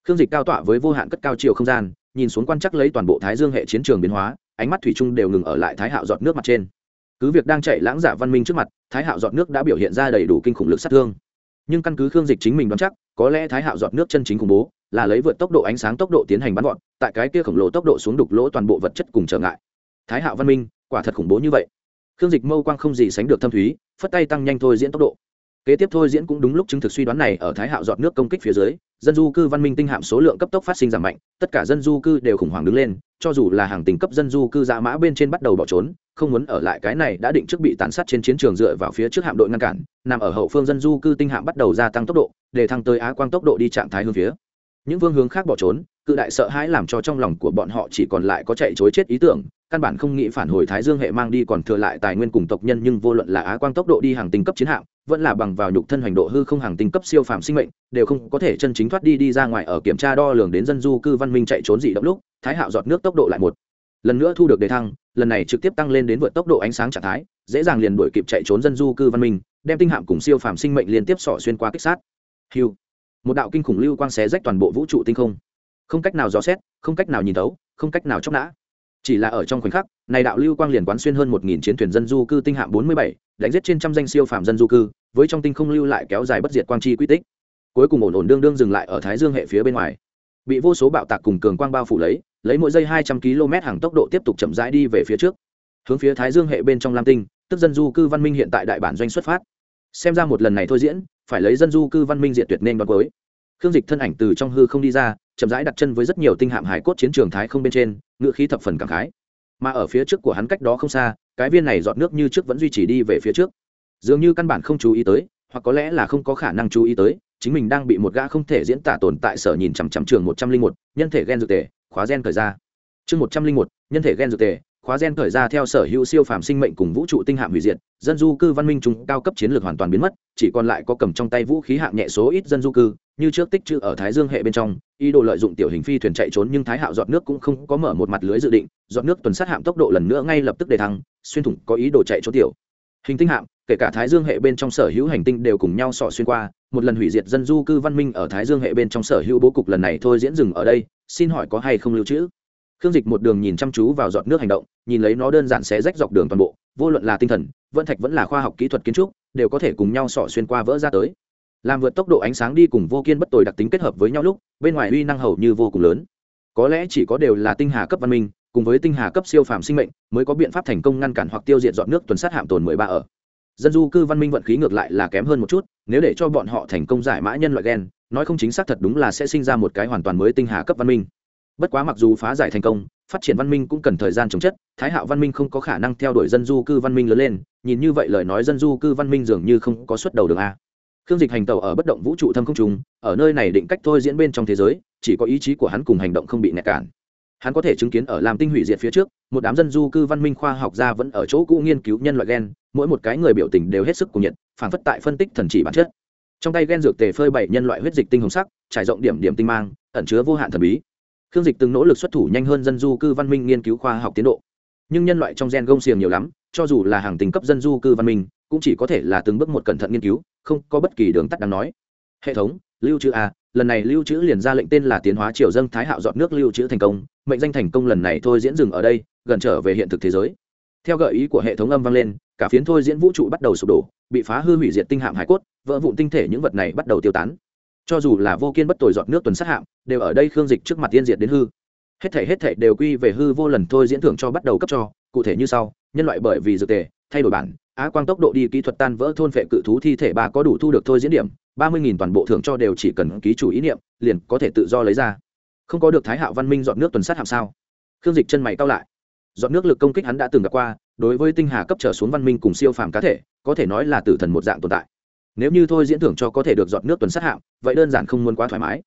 Khương dịch cao tọa với vô hạn cất cao chiều không gian, nhìn xuống quan chắc lấy toàn bộ thái dương hệ chiến trường biến hóa, ánh mắt thủy chung đều ngừng ở lại thái hạo dọn nước mặt trên. Cứ việc đang chạy lãng giả văn minh trước mặt, thái hạo dọn nước đã biểu hiện ra đầy đủ kinh khủng lực sát thương. Nhưng căn cứ khương dịch chính mình đoán chắc, có lẽ thái hạo dọn nước chân chính khủng bố là lấy vượt tốc độ ánh sáng tốc độ tiến hành bắn gọn, tại cái kia khổng lồ tốc độ xuống đục lỗ toàn bộ vật chất cùng trở ngại. Thái hạo văn minh, quả thật khủng bố như vậy. Khương dịch mâu quang không gì sánh được thâm thúy, phất tay tăng nhanh thôi diễn tốc độ kế tiếp thôi diễn cũng đúng lúc chứng thực suy đoán này ở thái hạo dọn nước công kích phía dưới, dân du cư văn minh tinh hạm số lượng cấp tốc phát sinh giảm mạnh, tất cả dân du cư đều khủng hoảng đứng lên, cho dù là hàng tình cấp dân du cư dạ mã bên trên bắt đầu bỏ trốn, không muốn ở lại cái này đã định trước bị tàn sát trên chiến trường dựa vào phía trước hạm đội ngăn cản, nằm ở hậu phương dân du cư tinh hạm bắt đầu gia tăng tốc độ, để thăng tới á quang tốc độ đi trạng thái hướng phía. Những phương hướng khác bỏ trốn, cự đại sợ hãi làm cho trong lòng của bọn họ chỉ còn lại có chạy chối chết ý tưởng căn bản không nghĩ phản hồi thái dương hệ mang đi còn thừa lại tài nguyên cùng tộc nhân, nhưng vô luận là á quang tốc độ đi hàng tinh cấp chiến hạm, vẫn là bằng vào nhục thân hành độ hư không hàng tinh cấp siêu phàm sinh mệnh, đều không có thể chân chính thoát đi đi ra ngoài ở kiểm tra đo lường đến dân du cư văn minh chạy trốn dị động lúc, thái hạo giọt nước tốc độ lại một lần nữa thu được đề thăng, lần này trực tiếp tăng lên đến vượt tốc độ ánh sáng trạng thái, dễ dàng liền đuổi kịp chạy trốn dân du cư văn minh, đem tinh hạm cùng siêu phàm sinh mệnh liên tiếp sỏ xuyên qua kích sát. Hiu một đạo kinh khủng lưu quang xé rách toàn bộ vũ trụ tinh không. Không cách nào dò xét, không cách nào nhìn tấu không cách nào chóc nã chỉ là ở trong khoảnh khắc, này đạo lưu quang liền quán xuyên hơn một nghìn chiến thuyền dân du cư tinh hạm bốn mươi bảy, đánh giết trên trăm danh siêu phạm dân du cư, với trong tinh không lưu lại kéo dài bất diệt quang chi quy tích. Cuối cùng ổn ổn đương đương dừng lại ở thái dương hệ phía bên ngoài. Bị vô số bạo tạc cùng cường quang bao phủ lấy lấy mỗi giây hai trăm km hàng tốc độ tiếp tục chậm rãi đi về phía trước. Hướng phía thái dương hệ bên trong lam tinh, tức dân du cư văn minh hiện tại đại bản doanh xuất phát. Xem ra một lần này thôi diễn, phải lấy dân du cư văn minh diện tuyệt nên đoạt cuối. Khương dịch thân ảnh từ trong hư không đi ra, chậm rãi đặt chân với rất nhiều tinh hạm hải cốt chiến trường thái không bên trên ngựa khí thập phần cảm khái. Mà ở phía trước của hắn cách đó không xa, cái viên này dọn nước như trước vẫn duy trì đi về phía trước. Dường như căn bản không chú ý tới, hoặc có lẽ là không có khả năng chú ý tới, chính mình đang bị một gã không thể diễn tả tồn tại sở nhìn chằm chằm trường một trăm linh một, nhân thể gen dược tề, khóa gen thời ra. Chương một trăm linh một, nhân thể gen dược tề khóa gen khởi ra theo sở hữu siêu phàm sinh mệnh cùng vũ trụ tinh hạm hủy diệt, dân du cư văn minh chúng cao cấp chiến lược hoàn toàn biến mất, chỉ còn lại có cầm trong tay vũ khí hạng nhẹ số ít dân du cư, như trước tích trữ ở thái dương hệ bên trong, ý đồ lợi dụng tiểu hình phi thuyền chạy trốn nhưng thái hạo dọn nước cũng không có mở một mặt lưới dự định dọn nước tuần sát hạm tốc độ lần nữa ngay lập tức đề thăng, xuyên thủng có ý đồ chạy trốn tiểu. Hình tinh hạm, kể cả thái dương hệ bên trong sở hữu hành tinh đều cùng nhau sọ xuyên qua, một lần hủy diệt dân du cư văn minh ở thái dương hệ bên trong sở hữu bố cục lần này thôi diễn dừng ở đây, xin hỏi có hay không lưu trữ? Khương dịch một đường nhìn chăm chú vào giọt nước hành động, nhìn lấy nó đơn giản xé rách dọc đường toàn bộ, vô luận là tinh thần, vẫn thạch vẫn là khoa học kỹ thuật kiến trúc, đều có thể cùng nhau sọ xuyên qua vỡ ra tới. Làm vượt tốc độ ánh sáng đi cùng vô kiên bất tồi đặc tính kết hợp với nhau lúc, bên ngoài uy năng hầu như vô cùng lớn. Có lẽ chỉ có đều là tinh hà cấp văn minh, cùng với tinh hà cấp siêu phàm sinh mệnh, mới có biện pháp thành công ngăn cản hoặc tiêu diệt dọn nước tuần sát hạm tồn mười ba ở. Dân du cư văn minh vận khí ngược lại là kém hơn một chút, nếu để cho bọn họ thành công giải mã nhân loại gen, nói không chính xác thật đúng là sẽ sinh ra một cái hoàn toàn mới tinh hà cấp văn minh bất quá mặc dù phá giải thành công, phát triển văn minh cũng cần thời gian chống chất, thái hạo văn minh không có khả năng theo đuổi dân du cư văn minh lớn lên, nhìn như vậy lời nói dân du cư văn minh dường như không có xuất đầu đường a à. khương dịch hành tàu ở bất động vũ trụ thâm không trùng ở nơi này định cách thôi diễn bên trong thế giới, chỉ có ý chí của hắn cùng hành động không bị nẹt cản. Hắn có thể chứng kiến ở làm tinh hủy diệt phía trước, một đám dân du cư văn minh khoa học gia vẫn ở chỗ cũ nghiên cứu nhân loại gen, mỗi một cái người biểu tình đều hết sức cùng nhiệt phản phất tại phân tích thần chỉ bản chất. Trong tay gen dược tề phơi bảy nhân loại huyết dịch tinh hồng sắc, trải rộng điểm điểm tinh mang, ẩn chứa vô hạn thần bí khương dịch từng nỗ lực xuất thủ nhanh hơn dân du cư văn minh nghiên cứu khoa học tiến độ. Nhưng nhân loại trong gen gông xiềng nhiều lắm, cho dù là hàng tình cấp dân du cư văn minh, cũng chỉ có thể là từng bước một cẩn thận nghiên cứu, không có bất kỳ đường tắt đáng nói. Hệ thống, lưu trữ a, lần này lưu trữ liền ra lệnh tên là tiến hóa triều dân thái hạo dọn nước lưu trữ thành công, mệnh danh thành công lần này thôi diễn dừng ở đây, gần trở về hiện thực thế giới. Theo gợi ý của hệ thống âm vang lên, cả phiến thôi diễn vũ trụ bắt đầu sụp đổ, bị phá hư hủy diệt tinh hạm hải cốt, vỡ vụn tinh thể những vật này bắt đầu tiêu tán cho dù là vô kiên bất tồi giọt nước tuần sát hạm, đều ở đây khương dịch trước mặt tiên diệt đến hư. Hết thể hết thể đều quy về hư vô lần thôi diễn thưởng cho bắt đầu cấp cho, cụ thể như sau, nhân loại bởi vì dược tề, thay đổi bản, á quang tốc độ đi kỹ thuật tan vỡ thôn phệ cự thú thi thể ba có đủ thu được thôi diễn điểm, ba mươi nghìn toàn bộ thưởng cho đều chỉ cần ký chủ ý niệm, liền có thể tự do lấy ra. Không có được thái hạo văn minh dọn nước tuần sát hạm sao? Khương dịch chân mày cao lại. Dọn nước lực công kích hắn đã từng gặp qua, đối với tinh hà cấp trở xuống văn minh cùng siêu phàm cá thể, có thể nói là tử thần một dạng tồn tại nếu như thôi diễn thưởng cho có thể được giọt nước tuần sát hạm vậy đơn giản không muốn quá thoải mái.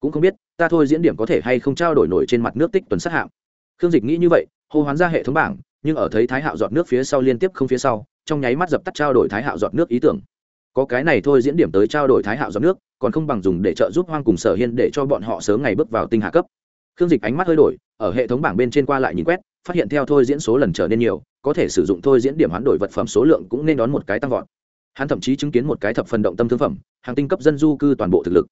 Cũng không biết, ta thôi diễn điểm có thể hay không trao đổi nổi trên mặt nước tích tuần sát hạm khương dịch nghĩ như vậy, hô hoán ra hệ thống bảng, nhưng ở thấy thái hạo giọt nước phía sau liên tiếp không phía sau, trong nháy mắt dập tắt trao đổi thái hạo giọt nước ý tưởng. Có cái này thôi diễn điểm tới trao đổi thái hạo giọt nước, còn không bằng dùng để trợ giúp hoang cùng sở hiên để cho bọn họ sớm ngày bước vào tinh hạ cấp. Khương dịch ánh mắt hơi đổi, ở hệ thống bảng bên trên qua lại nhìn quét, phát hiện theo thôi diễn số lần trở nên nhiều, có thể sử dụng thôi diễn điểm hoán đổi vật phẩm số lượng cũng nên đón một cái tăng vọt hắn thậm chí chứng kiến một cái thập phần động tâm thương phẩm, hàng tinh cấp dân du cư toàn bộ thực lực.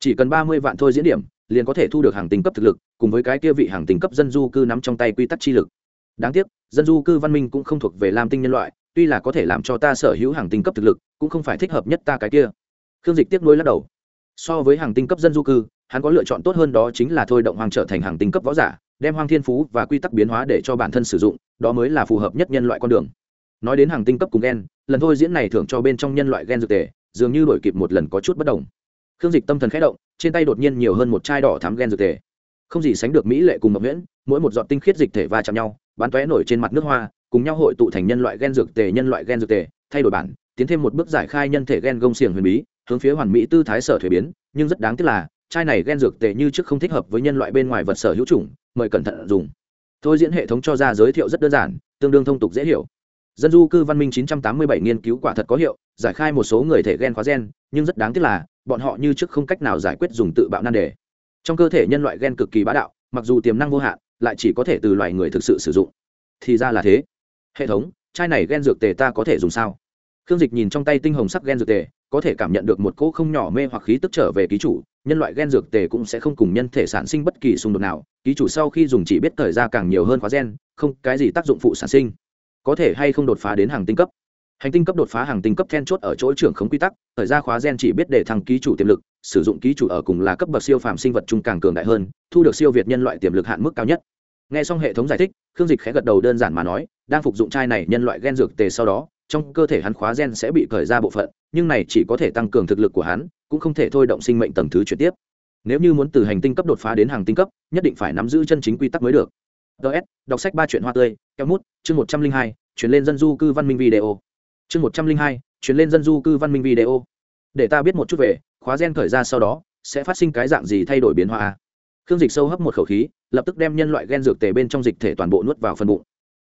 Chỉ cần ba mươi vạn thôi diễn điểm, liền có thể thu được hàng tinh cấp thực lực, cùng với cái kia vị hàng tinh cấp dân du cư nắm trong tay quy tắc chi lực. Đáng tiếc, dân du cư văn minh cũng không thuộc về lam tinh nhân loại, tuy là có thể làm cho ta sở hữu hàng tinh cấp thực lực, cũng không phải thích hợp nhất ta cái kia. Khương dịch tiếp nối lắc đầu. So với hàng tinh cấp dân du cư, hắn có lựa chọn tốt hơn đó chính là thôi động hoàng trở thành hàng tinh cấp võ giả, đem hoang thiên phú và quy tắc biến hóa để cho bản thân sử dụng, đó mới là phù hợp nhất nhân loại con đường. Nói đến hàng tinh cấp cùng gen lần thôi diễn này thưởng cho bên trong nhân loại gen dược tề, dường như đổi kịp một lần có chút bất đồng. Khương dịch tâm thần khẽ động, trên tay đột nhiên nhiều hơn một chai đỏ thắm gen dược tề. Không gì sánh được mỹ lệ cùng mập nguyễn mỗi một giọt tinh khiết dịch thể va chạm nhau, bắn tóe nổi trên mặt nước hoa, cùng nhau hội tụ thành nhân loại gen dược tề, nhân loại gen dược tề, thay đổi bản, tiến thêm một bước giải khai nhân thể gen gông xiềng huyền bí, hướng phía hoàn mỹ tư thái sở thuế biến, nhưng rất đáng tiếc là, chai này gen dược tề như trước không thích hợp với nhân loại bên ngoài vật sở hữu chủng, mời cẩn thận dùng. Thôi diễn hệ thống cho ra giới thiệu rất đơn giản, tương đương thông tục dễ hiểu dân du cư văn minh 987 nghiên cứu quả thật có hiệu, giải khai một số người thể gen khóa gen, nhưng rất đáng tiếc là, bọn họ như trước không cách nào giải quyết dùng tự bạo nan đề. Trong cơ thể nhân loại gen cực kỳ bá đạo, mặc dù tiềm năng vô hạn, lại chỉ có thể từ loài người thực sự sử dụng. Thì ra là thế. Hệ thống, chai này gen dược tề ta có thể dùng sao? Khương dịch nhìn trong tay tinh hồng sắc gen dược tề, có thể cảm nhận được một cỗ không nhỏ mê hoặc khí tức trở về ký chủ, nhân loại gen dược tề cũng sẽ không cùng nhân thể sản sinh bất kỳ xung đột nào, ký chủ sau khi dùng chỉ biết thời ra càng nhiều hơn khóa gen, không, cái gì tác dụng phụ sản sinh có thể hay không đột phá đến hàng tinh cấp. Hành tinh cấp đột phá hàng tinh cấp then chốt ở chỗ trưởng không quy tắc, thời gian khóa gen chỉ biết để thăng ký chủ tiềm lực, sử dụng ký chủ ở cùng là cấp bậc siêu phàm sinh vật trung càng cường đại hơn, thu được siêu việt nhân loại tiềm lực hạn mức cao nhất. Nghe xong hệ thống giải thích, khương dịch khẽ gật đầu đơn giản mà nói, đang phục dụng chai này nhân loại gen dược tề sau đó, trong cơ thể hắn khóa gen sẽ bị cởi ra bộ phận, nhưng này chỉ có thể tăng cường thực lực của hắn, cũng không thể thôi động sinh mệnh tầng thứ chuyển tiếp. Nếu như muốn từ hành tinh cấp đột phá đến hàng tinh cấp, nhất định phải nắm giữ chân chính quy tắc mới được ts đọc sách ba chuyện hoa tươi, keo mút, chương một trăm linh hai, chuyển lên dân du cư văn minh video. Chương một trăm linh hai, chuyển lên dân du cư văn minh video. Để ta biết một chút về, khóa gen khởi ra sau đó, sẽ phát sinh cái dạng gì thay đổi biến hóa khương dịch sâu hấp một khẩu khí, lập tức đem nhân loại gen dược tề bên trong dịch thể toàn bộ nuốt vào phần bụng.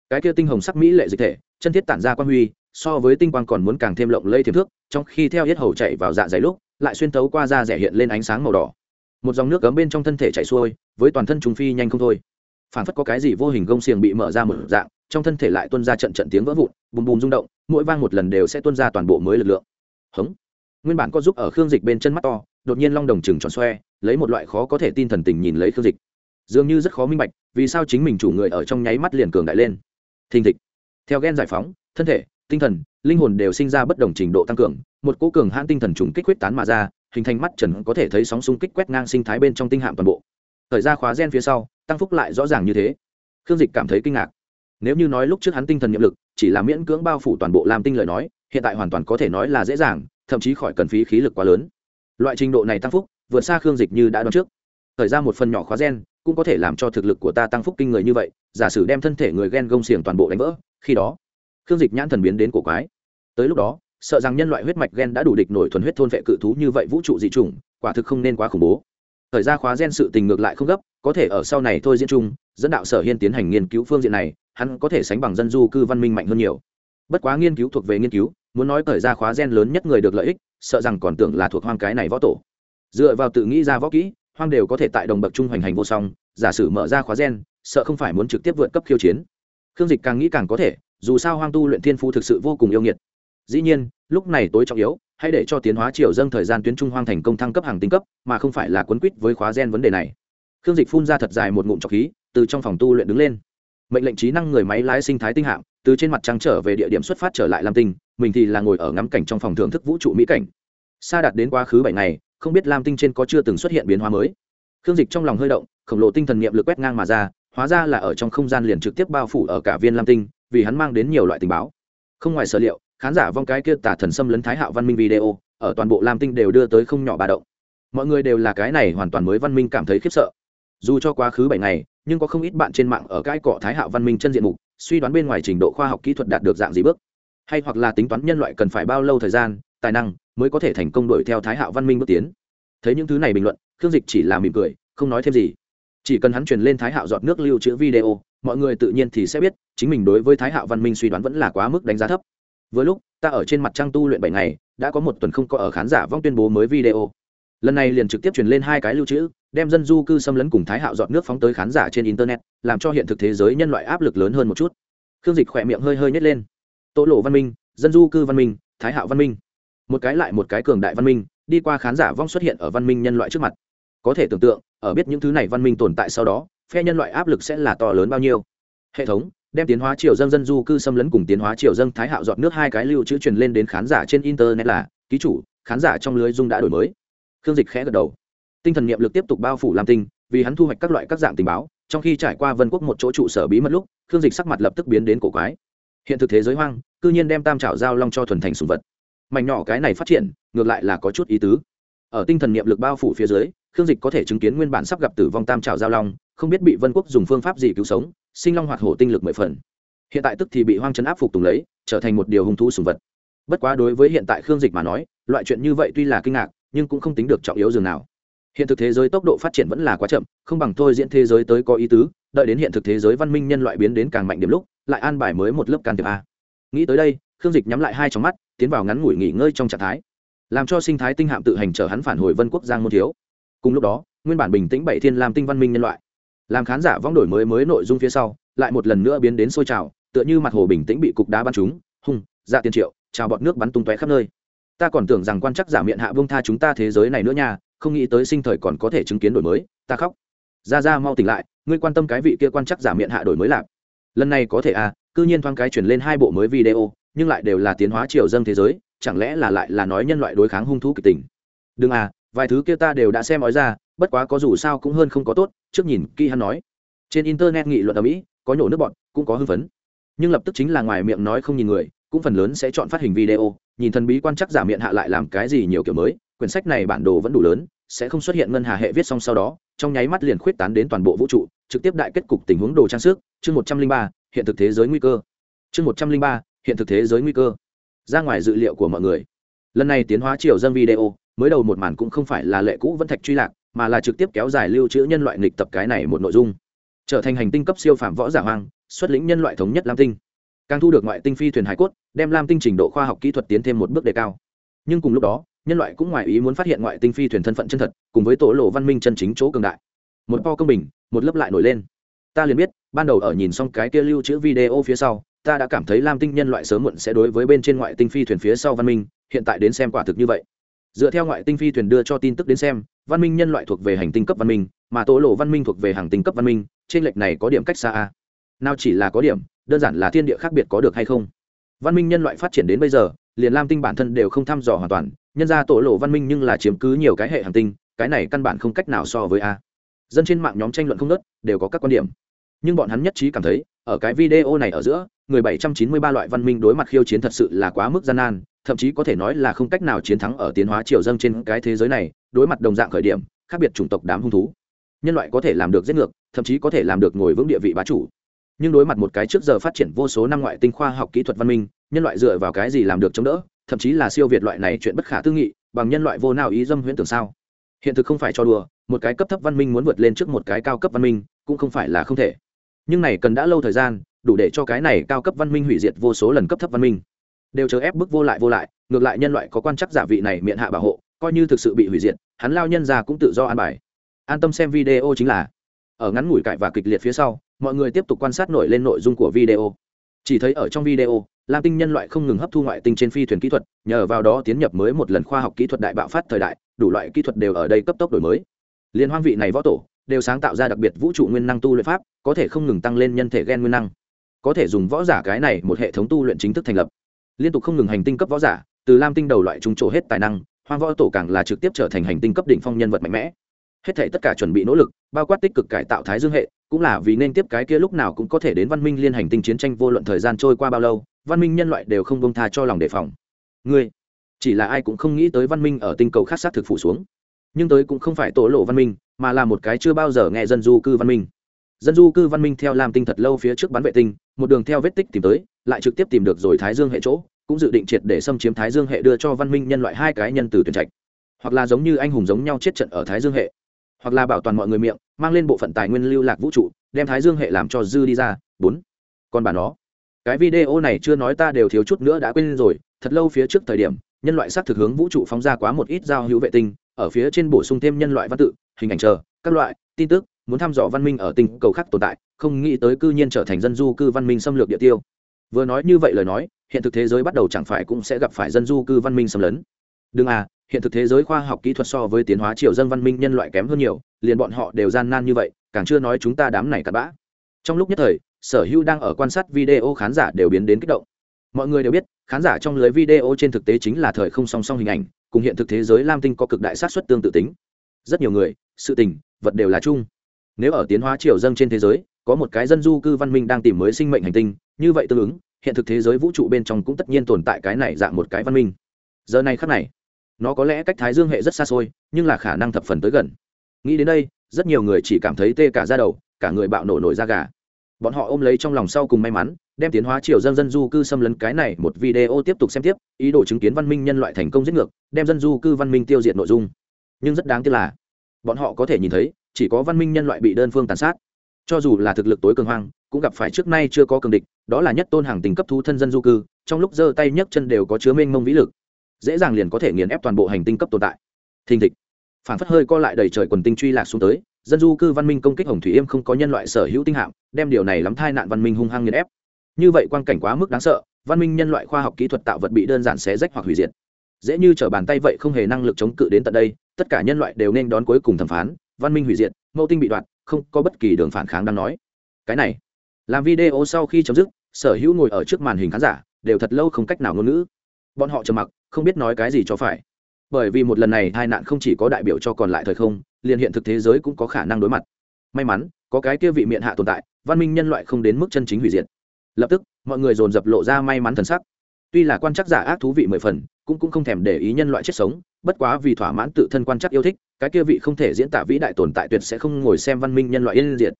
Cái kia tinh hồng sắc mỹ lệ dịch thể, chân thiết tản ra quan huy, so với tinh quang còn muốn càng thêm lộng lây thiềm thước, trong khi theo hết hầu chạy vào dạ dày lúc, lại xuyên tấu qua da rẻ hiện lên ánh sáng màu đỏ. Một dòng nước cấm bên trong thân thể chảy xuôi, với toàn thân chúng phi nhanh không thôi phản phất có cái gì vô hình gông xiềng bị mở ra một dạng, trong thân thể lại tuôn ra trận trận tiếng vỡ vụn, bùm bùm rung động, mỗi vang một lần đều sẽ tuôn ra toàn bộ mới lực lượng. Hống. Nguyên bản có giúp ở khương dịch bên chân mắt to, đột nhiên long đồng chừng tròn xoe, lấy một loại khó có thể tin thần tình nhìn lấy khương dịch. Dường như rất khó minh bạch, vì sao chính mình chủ người ở trong nháy mắt liền cường đại lên. Thình thịch. Theo ghen giải phóng, thân thể, tinh thần, linh hồn đều sinh ra bất đồng trình độ tăng cường, một cỗ cường hãn tinh thần trùng kích quyết tán mà ra, hình thành mắt trần có thể thấy sóng xung kích quét ngang sinh thái bên trong tinh hạm toàn bộ thời ra khóa gen phía sau, tăng phúc lại rõ ràng như thế. Khương dịch cảm thấy kinh ngạc. Nếu như nói lúc trước hắn tinh thần nhiệm lực, chỉ là miễn cưỡng bao phủ toàn bộ làm tinh lời nói, hiện tại hoàn toàn có thể nói là dễ dàng, thậm chí khỏi cần phí khí lực quá lớn. Loại trình độ này tăng phúc, vượt xa khương dịch như đã đoán trước. Thời ra một phần nhỏ khóa gen, cũng có thể làm cho thực lực của ta tăng phúc kinh người như vậy, giả sử đem thân thể người ghen gông xiềng toàn bộ đánh vỡ, khi đó, khương dịch nhãn thần biến đến cổ quái. Tới lúc đó, sợ rằng nhân loại huyết mạch gen đã đủ địch nổi thuần huyết thôn vệ cự thú như vậy vũ trụ dị chủng, quả thực không nên quá khủng bố thời gian khóa gen sự tình ngược lại không gấp, có thể ở sau này thôi diễn chung, dẫn đạo sở hiên tiến hành nghiên cứu phương diện này, hắn có thể sánh bằng dân du cư văn minh mạnh hơn nhiều. Bất quá nghiên cứu thuộc về nghiên cứu, muốn nói thời gian khóa gen lớn nhất người được lợi ích, sợ rằng còn tưởng là thuộc hoang cái này võ tổ. Dựa vào tự nghĩ ra võ kỹ, hoang đều có thể tại đồng bậc trung hoành hành vô song, giả sử mở ra khóa gen, sợ không phải muốn trực tiếp vượt cấp khiêu chiến. Khương dịch càng nghĩ càng có thể, dù sao hoang tu luyện thiên phú thực sự vô cùng yêu nghiệt. Dĩ nhiên, lúc này tối trọng yếu hãy để cho tiến hóa triều dâng thời gian tuyến trung hoang thành công thăng cấp hàng tinh cấp, mà không phải là quấn quýt với khóa gen vấn đề này. Khương dịch phun ra thật dài một ngụm trọc khí, từ trong phòng tu luyện đứng lên. Mệnh lệnh trí năng người máy lái sinh thái tinh hạm, từ trên mặt trăng trở về địa điểm xuất phát trở lại lam tinh, mình thì là ngồi ở ngắm cảnh trong phòng thưởng thức vũ trụ mỹ cảnh. Xa đạt đến quá khứ bảy ngày, không biết lam tinh trên có chưa từng xuất hiện biến hóa mới. Khương dịch trong lòng hơi động, khổng lồ tinh thần niệm lực quét ngang mà ra, hóa ra là ở trong không gian liền trực tiếp bao phủ ở cả viên lam tinh, vì hắn mang đến nhiều loại tình báo. Không ngoài sở liệu khán giả vong cái kia tả thần xâm lấn thái hạo văn minh video, ở toàn bộ lam tinh đều đưa tới không nhỏ bà động. Mọi người đều là cái này hoàn toàn mới văn minh cảm thấy khiếp sợ. Dù cho quá khứ bảy ngày, nhưng có không ít bạn trên mạng ở cái cọ thái hạo văn minh chân diện mục, suy đoán bên ngoài trình độ khoa học kỹ thuật đạt được dạng gì bước. Hay hoặc là tính toán nhân loại cần phải bao lâu thời gian, tài năng mới có thể thành công đuổi theo thái hạo văn minh bước tiến. Thấy những thứ này bình luận, khương dịch chỉ là mỉm cười, không nói thêm gì. Chỉ cần hắn truyền lên thái hạo giọt nước lưu trữ video, mọi người tự nhiên thì sẽ biết, chính mình đối với thái hạo văn minh suy đoán vẫn là quá mức đánh giá thấp vừa lúc, ta ở trên mặt trăng tu luyện bảy ngày, đã có một tuần không có ở khán giả vong tuyên bố mới video. Lần này liền trực tiếp truyền lên hai cái lưu trữ, đem dân du cư xâm lấn cùng thái hạo dọn nước phóng tới khán giả trên internet, làm cho hiện thực thế giới nhân loại áp lực lớn hơn một chút. Khương dịch khỏe miệng hơi hơi nhét lên. Tố lộ văn minh, dân du cư văn minh, thái hạo văn minh. Một cái lại một cái cường đại văn minh, đi qua khán giả vong xuất hiện ở văn minh nhân loại trước mặt. Có thể tưởng tượng, ở biết những thứ này văn minh tồn tại sau đó, phe nhân loại áp lực sẽ là to lớn bao nhiêu. Hệ thống đem tiến hóa triều dân dân du cư xâm lấn cùng tiến hóa triều dân thái hạo dọn nước hai cái lưu trữ truyền lên đến khán giả trên internet là, ký chủ, khán giả trong lưới dung đã đổi mới. Khương dịch khẽ gật đầu. Tinh thần niệm lực tiếp tục bao phủ lam tinh, vì hắn thu hoạch các loại các dạng tình báo, trong khi trải qua vân quốc một chỗ trụ sở bí mật lúc, khương dịch sắc mặt lập tức biến đến cổ quái. Hiện thực thế giới hoang, cư nhiên đem tam trảo giao long cho thuần thành sùng vật. Mảnh nhỏ cái này phát triển, ngược lại là có chút ý tứ. Ở tinh thần niệm lực bao phủ phía dưới, khương dịch có thể chứng kiến nguyên bản sắp gặp tử vong tam trảo giao long không biết bị vân quốc dùng phương pháp gì cứu sống, sinh long hoạt hổ tinh lực mười phần. Hiện tại tức thì bị hoang chấn áp phục tùng lấy, trở thành một điều hung thú sùng vật. Bất quá đối với hiện tại khương dịch mà nói, loại chuyện như vậy tuy là kinh ngạc, nhưng cũng không tính được trọng yếu dường nào. Hiện thực thế giới tốc độ phát triển vẫn là quá chậm, không bằng thôi diễn thế giới tới có ý tứ, đợi đến hiện thực thế giới văn minh nhân loại biến đến càng mạnh điểm lúc, lại an bài mới một lớp can thiệp a. Nghĩ tới đây, khương dịch nhắm lại hai trong mắt, tiến vào ngắn ngủi nghỉ ngơi trong trạng thái. Làm cho sinh thái tinh hạm tự hành chở hắn phản hồi vân quốc giang môn thiếu. Cùng lúc đó, nguyên bản bình tĩnh bảy thiên làm tinh văn minh nhân loại làm khán giả vong đổi mới mới nội dung phía sau, lại một lần nữa biến đến sôi trào, tựa như mặt hồ bình tĩnh bị cục đá bắn trúng, hung dạ tiền triệu, trào bọt nước bắn tung tóe khắp nơi. Ta còn tưởng rằng quan chắc giả miệng hạ vương tha chúng ta thế giới này nữa nha, không nghĩ tới sinh thời còn có thể chứng kiến đổi mới, ta khóc. Ra ra mau tỉnh lại, ngươi quan tâm cái vị kia quan chắc giả miệng hạ đổi mới lạp. Lần này có thể à cư nhiên thoáng cái chuyển lên hai bộ mới video, nhưng lại đều là tiến hóa triều dân thế giới, chẳng lẽ là lại là nói nhân loại đối kháng hung thú kịch tình. Đừng à vài thứ kia ta đều đã xem ói ra bất quá có dù sao cũng hơn không có tốt, trước nhìn kỳ hắn nói. Trên internet nghị luận ở mỹ, có nhổ nước bọn cũng có hưng phấn. Nhưng lập tức chính là ngoài miệng nói không nhìn người, cũng phần lớn sẽ chọn phát hình video, nhìn thần bí quan chắc giả miệng hạ lại làm cái gì nhiều kiểu mới, quyển sách này bản đồ vẫn đủ lớn, sẽ không xuất hiện ngân hà hệ viết xong sau đó, trong nháy mắt liền khuyết tán đến toàn bộ vũ trụ, trực tiếp đại kết cục tình huống đồ trang sức, chương một trăm linh ba, hiện thực thế giới nguy cơ. Chương một trăm linh ba, hiện thực thế giới nguy cơ. Ra ngoài dự liệu của mọi người. Lần này tiến hóa triều dân video, mới đầu một màn cũng không phải là lệ cũ vẫn thạch truy lạc mà là trực tiếp kéo dài lưu trữ nhân loại nghịch tập cái này một nội dung. Trở thành hành tinh cấp siêu phạm võ giả hoang, xuất lĩnh nhân loại thống nhất lam tinh. Càng thu được ngoại tinh phi thuyền hải cốt, đem lam tinh trình độ khoa học kỹ thuật tiến thêm một bước đề cao. Nhưng cùng lúc đó, nhân loại cũng ngoài ý muốn phát hiện ngoại tinh phi thuyền thân phận chân thật, cùng với tổ lộ văn minh chân chính chỗ cường đại. Một po công bình, một lớp lại nổi lên. Ta liền biết, ban đầu ở nhìn xong cái kia lưu trữ video phía sau, ta đã cảm thấy lam tinh nhân loại sớm muộn sẽ đối với bên trên ngoại tinh phi thuyền phía sau văn minh, hiện tại đến xem quả thực như vậy dựa theo ngoại tinh phi thuyền đưa cho tin tức đến xem, văn minh nhân loại thuộc về hành tinh cấp văn minh, mà tổ lộ văn minh thuộc về hàng tinh cấp văn minh, trên lệch này có điểm cách xa a. Nào chỉ là có điểm, đơn giản là thiên địa khác biệt có được hay không? Văn minh nhân loại phát triển đến bây giờ, liền lam tinh bản thân đều không thăm dò hoàn toàn, nhân ra tổ lộ văn minh nhưng là chiếm cứ nhiều cái hệ hành tinh, cái này căn bản không cách nào so với a. Dân trên mạng nhóm tranh luận không nớt đều có các quan điểm. Nhưng bọn hắn nhất trí cảm thấy, ở cái video này ở giữa, người 793 loại văn minh đối mặt khiêu chiến thật sự là quá mức gian nan thậm chí có thể nói là không cách nào chiến thắng ở tiến hóa triều dâng trên cái thế giới này, đối mặt đồng dạng khởi điểm, khác biệt chủng tộc đám hung thú. Nhân loại có thể làm được giết ngược, thậm chí có thể làm được ngồi vững địa vị bá chủ. Nhưng đối mặt một cái trước giờ phát triển vô số năm ngoại tinh khoa học kỹ thuật văn minh, nhân loại dựa vào cái gì làm được chống đỡ, thậm chí là siêu việt loại này chuyện bất khả tư nghị, bằng nhân loại vô nào ý dâm huyễn tưởng sao? Hiện thực không phải cho đùa, một cái cấp thấp văn minh muốn vượt lên trước một cái cao cấp văn minh, cũng không phải là không thể. Nhưng này cần đã lâu thời gian, đủ để cho cái này cao cấp văn minh hủy diệt vô số lần cấp thấp văn minh đều chờ ép bức vô lại vô lại, ngược lại nhân loại có quan chắc giả vị này miệng hạ bảo hộ, coi như thực sự bị hủy diệt, hắn lao nhân ra cũng tự do an bài. An tâm xem video chính là, ở ngắn ngủi cãi và kịch liệt phía sau, mọi người tiếp tục quan sát nổi lên nội dung của video. Chỉ thấy ở trong video, lam tinh nhân loại không ngừng hấp thu ngoại tinh trên phi thuyền kỹ thuật, nhờ vào đó tiến nhập mới một lần khoa học kỹ thuật đại bạo phát thời đại, đủ loại kỹ thuật đều ở đây cấp tốc đổi mới. Liên hoang vị này võ tổ, đều sáng tạo ra đặc biệt vũ trụ nguyên năng tu luyện pháp, có thể không ngừng tăng lên nhân thể gen nguyên năng. Có thể dùng võ giả cái này một hệ thống tu luyện chính thức thành lập liên tục không ngừng hành tinh cấp võ giả, từ lam tinh đầu loại trung trổ hết tài năng, hoang võ tổ càng là trực tiếp trở thành hành tinh cấp đỉnh phong nhân vật mạnh mẽ. Hết thể tất cả chuẩn bị nỗ lực, bao quát tích cực cải tạo thái dương hệ, cũng là vì nên tiếp cái kia lúc nào cũng có thể đến văn minh liên hành tinh chiến tranh vô luận thời gian trôi qua bao lâu, văn minh nhân loại đều không bông tha cho lòng đề phòng. Ngươi, chỉ là ai cũng không nghĩ tới văn minh ở tinh cầu khác sát thực phủ xuống. Nhưng tới cũng không phải tổ lộ văn minh, mà là một cái chưa bao giờ nghe dân du cư văn minh dân du cư văn minh theo làm tinh thật lâu phía trước bắn vệ tinh, một đường theo vết tích tìm tới, lại trực tiếp tìm được rồi thái dương hệ chỗ, cũng dự định triệt để xâm chiếm thái dương hệ đưa cho văn minh nhân loại hai cái nhân từ tuyển trạch. Hoặc là giống như anh hùng giống nhau chết trận ở thái dương hệ. Hoặc là bảo toàn mọi người miệng, mang lên bộ phận tài nguyên lưu lạc vũ trụ, đem thái dương hệ làm cho dư đi ra. Bốn. Còn bà nó. Cái video này chưa nói ta đều thiếu chút nữa đã quên rồi, thật lâu phía trước thời điểm, nhân loại xác thực hướng vũ trụ phóng ra quá một ít giao hữu vệ tinh, ở phía trên bổ sung thêm nhân loại văn tự, hình ảnh chờ, các loại, tin tức muốn thăm dò văn minh ở tinh cầu khác tồn tại, không nghĩ tới cư nhiên trở thành dân du cư văn minh xâm lược địa tiêu. Vừa nói như vậy lời nói, hiện thực thế giới bắt đầu chẳng phải cũng sẽ gặp phải dân du cư văn minh xâm lấn? Đừng à hiện thực thế giới khoa học kỹ thuật so với tiến hóa triều dân văn minh nhân loại kém hơn nhiều, liền bọn họ đều gian nan như vậy, càng chưa nói chúng ta đám này cặn bã. Trong lúc nhất thời, sở hữu đang ở quan sát video khán giả đều biến đến kích động. Mọi người đều biết, khán giả trong lưới video trên thực tế chính là thời không song song hình ảnh, cùng hiện thực thế giới lam tinh có cực đại sát xuất tương tự tính. Rất nhiều người, sự tình, vật đều là chung nếu ở tiến hóa triều dâng trên thế giới, có một cái dân du cư văn minh đang tìm mới sinh mệnh hành tinh, như vậy tương ứng, hiện thực thế giới vũ trụ bên trong cũng tất nhiên tồn tại cái này dạng một cái văn minh. Giờ này khắc này, nó có lẽ cách thái dương hệ rất xa xôi, nhưng là khả năng thập phần tới gần. Nghĩ đến đây, rất nhiều người chỉ cảm thấy tê cả ra đầu, cả người bạo nổ nổi da gà. Bọn họ ôm lấy trong lòng sau cùng may mắn, đem tiến hóa triều dân dân du cư xâm lấn cái này một video tiếp tục xem tiếp, ý đồ chứng kiến văn minh nhân loại thành công giết ngược, đem dân du cư văn minh tiêu diệt nội dung. Nhưng rất đáng tiếc là, bọn họ có thể nhìn thấy chỉ có văn minh nhân loại bị đơn phương tàn sát. Cho dù là thực lực tối cường hoang, cũng gặp phải trước nay chưa có cường địch, đó là nhất tôn hàng tình cấp thú thân dân du cư, trong lúc giơ tay nhấc chân đều có chứa mênh mông vĩ lực. Dễ dàng liền có thể nghiền ép toàn bộ hành tinh cấp tồn tại. Thình thịch. Phản phất hơi co lại đầy trời quần tinh truy lạc xuống tới, dân du cư văn minh công kích hồng thủy yêm không có nhân loại sở hữu tinh hạm, đem điều này lắm thai nạn văn minh hung hăng nghiền ép. Như vậy quan cảnh quá mức đáng sợ, văn minh nhân loại khoa học kỹ thuật tạo vật bị đơn giản xé rách hoặc hủy diệt. Dễ như t bàn tay vậy không hề năng lực chống cự đến tận đây, tất cả nhân loại đều nên đón cuối cùng thẩm phán văn minh hủy diệt, mẫu tinh bị đoạt, không có bất kỳ đường phản kháng đang nói. Cái này, làm video sau khi chấm dứt, sở hữu ngồi ở trước màn hình khán giả đều thật lâu không cách nào ngôn ngữ. Bọn họ trầm mặc, không biết nói cái gì cho phải. Bởi vì một lần này hai nạn không chỉ có đại biểu cho còn lại thời không, liền hiện thực thế giới cũng có khả năng đối mặt. May mắn, có cái kia vị miệng hạ tồn tại, văn minh nhân loại không đến mức chân chính hủy diệt. Lập tức, mọi người dồn dập lộ ra may mắn thần sắc tuy là quan chắc giả ác thú vị mười phần, cũng cũng không thèm để ý nhân loại chết sống, bất quá vì thỏa mãn tự thân quan chắc yêu thích, cái kia vị không thể diễn tả vĩ đại tồn tại tuyệt sẽ không ngồi xem văn minh nhân loại yên diệt.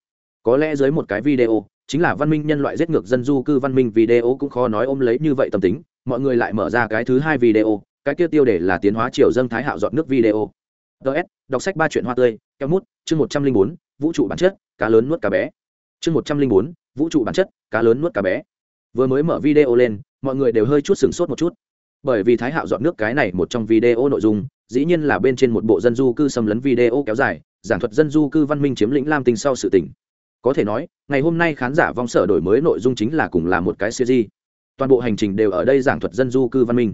Có lẽ dưới một cái video, chính là văn minh nhân loại giết ngược dân du cư văn minh video cũng khó nói ôm lấy như vậy tâm tính, mọi người lại mở ra cái thứ hai video, cái kia tiêu đề là tiến hóa triều dân thái hạo dọn nước video. Ts đọc sách ba chuyện hoa tươi keo mút, chương một trăm linh bốn, vũ trụ bản chất, cá lớn nuốt cá bé. Chương một trăm linh bốn, vũ trụ bản chất, cá lớn nuốt cá bé. Vừa mới mở video lên mọi người đều hơi chút sửng sốt một chút. Bởi vì thái hạo dọn nước cái này một trong video nội dung, dĩ nhiên là bên trên một bộ dân du cư xâm lấn video kéo dài, giảng thuật dân du cư văn minh chiếm lĩnh lam tinh sau sự tỉnh có thể nói, ngày hôm nay khán giả vong sở đổi mới nội dung chính là cùng là một cái siêu di toàn bộ hành trình đều ở đây giảng thuật dân du cư văn minh.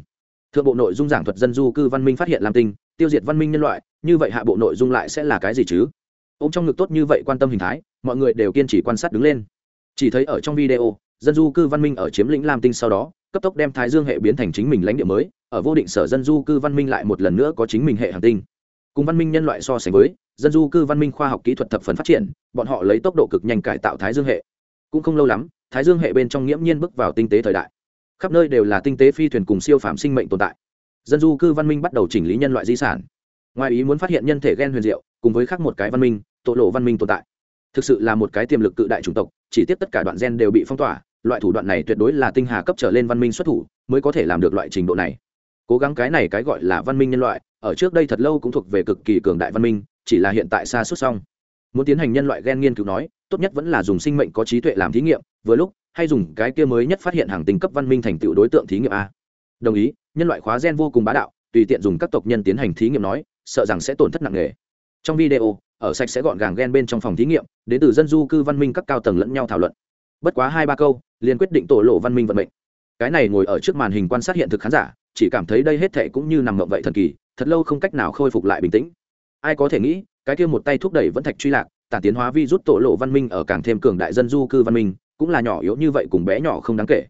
Thượng bộ nội dung giảng thuật dân du cư văn minh phát hiện lam tinh, tiêu diệt văn minh nhân loại, như vậy hạ bộ nội dung lại sẽ là cái gì chứ? Ô m trong ngực tốt như vậy quan tâm hình thái, mọi người đều kiên trì quan sát đứng lên. Chỉ thấy ở trong video, dân du cư văn minh ở chiếm lĩnh lam tinh sau đó cấp tốc đem thái dương hệ biến thành chính mình lãnh địa mới, ở vô định sở dân du cư văn minh lại một lần nữa có chính mình hệ hành tinh. Cùng văn minh nhân loại so sánh với, dân du cư văn minh khoa học kỹ thuật thập phần phát triển, bọn họ lấy tốc độ cực nhanh cải tạo thái dương hệ. Cũng không lâu lắm, thái dương hệ bên trong nghiễm nhiên bước vào tinh tế thời đại. Khắp nơi đều là tinh tế phi thuyền cùng siêu phạm sinh mệnh tồn tại. Dân du cư văn minh bắt đầu chỉnh lý nhân loại di sản. Ngoài ý muốn phát hiện nhân thể gen huyền diệu, cùng với khác một cái văn minh, tổ lộ văn minh tồn tại. Thực sự là một cái tiềm lực cự đại chủng tộc, chỉ tiếp tất cả đoạn gen đều bị phong tỏa loại thủ đoạn này tuyệt đối là tinh hà cấp trở lên văn minh xuất thủ mới có thể làm được loại trình độ này. Cố gắng cái này cái gọi là văn minh nhân loại, ở trước đây thật lâu cũng thuộc về cực kỳ cường đại văn minh, chỉ là hiện tại xa suốt xong. Muốn tiến hành nhân loại gen nghiên cứu nói, tốt nhất vẫn là dùng sinh mệnh có trí tuệ làm thí nghiệm, vừa lúc, hay dùng cái kia mới nhất phát hiện hàng tinh cấp văn minh thành tựu đối tượng thí nghiệm a. Đồng ý, nhân loại khóa gen vô cùng bá đạo, tùy tiện dùng các tộc nhân tiến hành thí nghiệm nói, sợ rằng sẽ tổn thất nặng nề. Trong video, ở sạch sẽ gọn gàng gen bên trong phòng thí nghiệm, đến từ dân du cư văn minh các cao tầng lẫn nhau thảo luận. Bất quá hai ba câu liền quyết định tổ lộ văn minh vận mệnh. Cái này ngồi ở trước màn hình quan sát hiện thực khán giả, chỉ cảm thấy đây hết thệ cũng như nằm mộng vậy thần kỳ, thật lâu không cách nào khôi phục lại bình tĩnh. Ai có thể nghĩ, cái kia một tay thúc đẩy vẫn thạch truy lạc, tản tiến hóa vi rút tổ lộ văn minh ở càng thêm cường đại dân du cư văn minh, cũng là nhỏ yếu như vậy cùng bé nhỏ không đáng kể.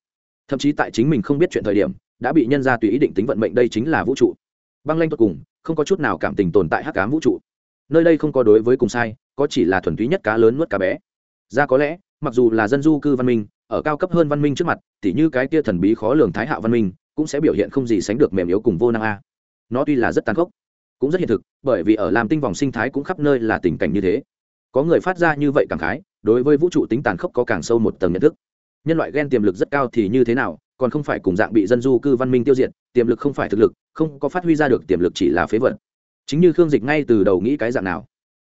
Thậm chí tại chính mình không biết chuyện thời điểm, đã bị nhân ra tùy ý định tính vận mệnh đây chính là vũ trụ. Băng lanh tột cùng, không có chút nào cảm tình tồn tại hắc cám vũ trụ. Nơi đây không có đối với cùng sai, có chỉ là thuần túy nhất cá lớn nuốt cá bé. Ra có lẽ, mặc dù là dân du cư văn minh ở cao cấp hơn văn minh trước mặt thì như cái kia thần bí khó lường thái hạo văn minh, cũng sẽ biểu hiện không gì sánh được mềm yếu cùng vô năng a. Nó tuy là rất tàn khốc, cũng rất hiện thực, bởi vì ở làm tinh vòng sinh thái cũng khắp nơi là tình cảnh như thế. Có người phát ra như vậy càng khái, đối với vũ trụ tính tàn khốc có càng sâu một tầng nhận thức. Nhân loại ghen tiềm lực rất cao thì như thế nào, còn không phải cùng dạng bị dân du cư văn minh tiêu diệt, tiềm lực không phải thực lực, không có phát huy ra được tiềm lực chỉ là phế vật. Chính như khương dịch ngay từ đầu nghĩ cái dạng nào.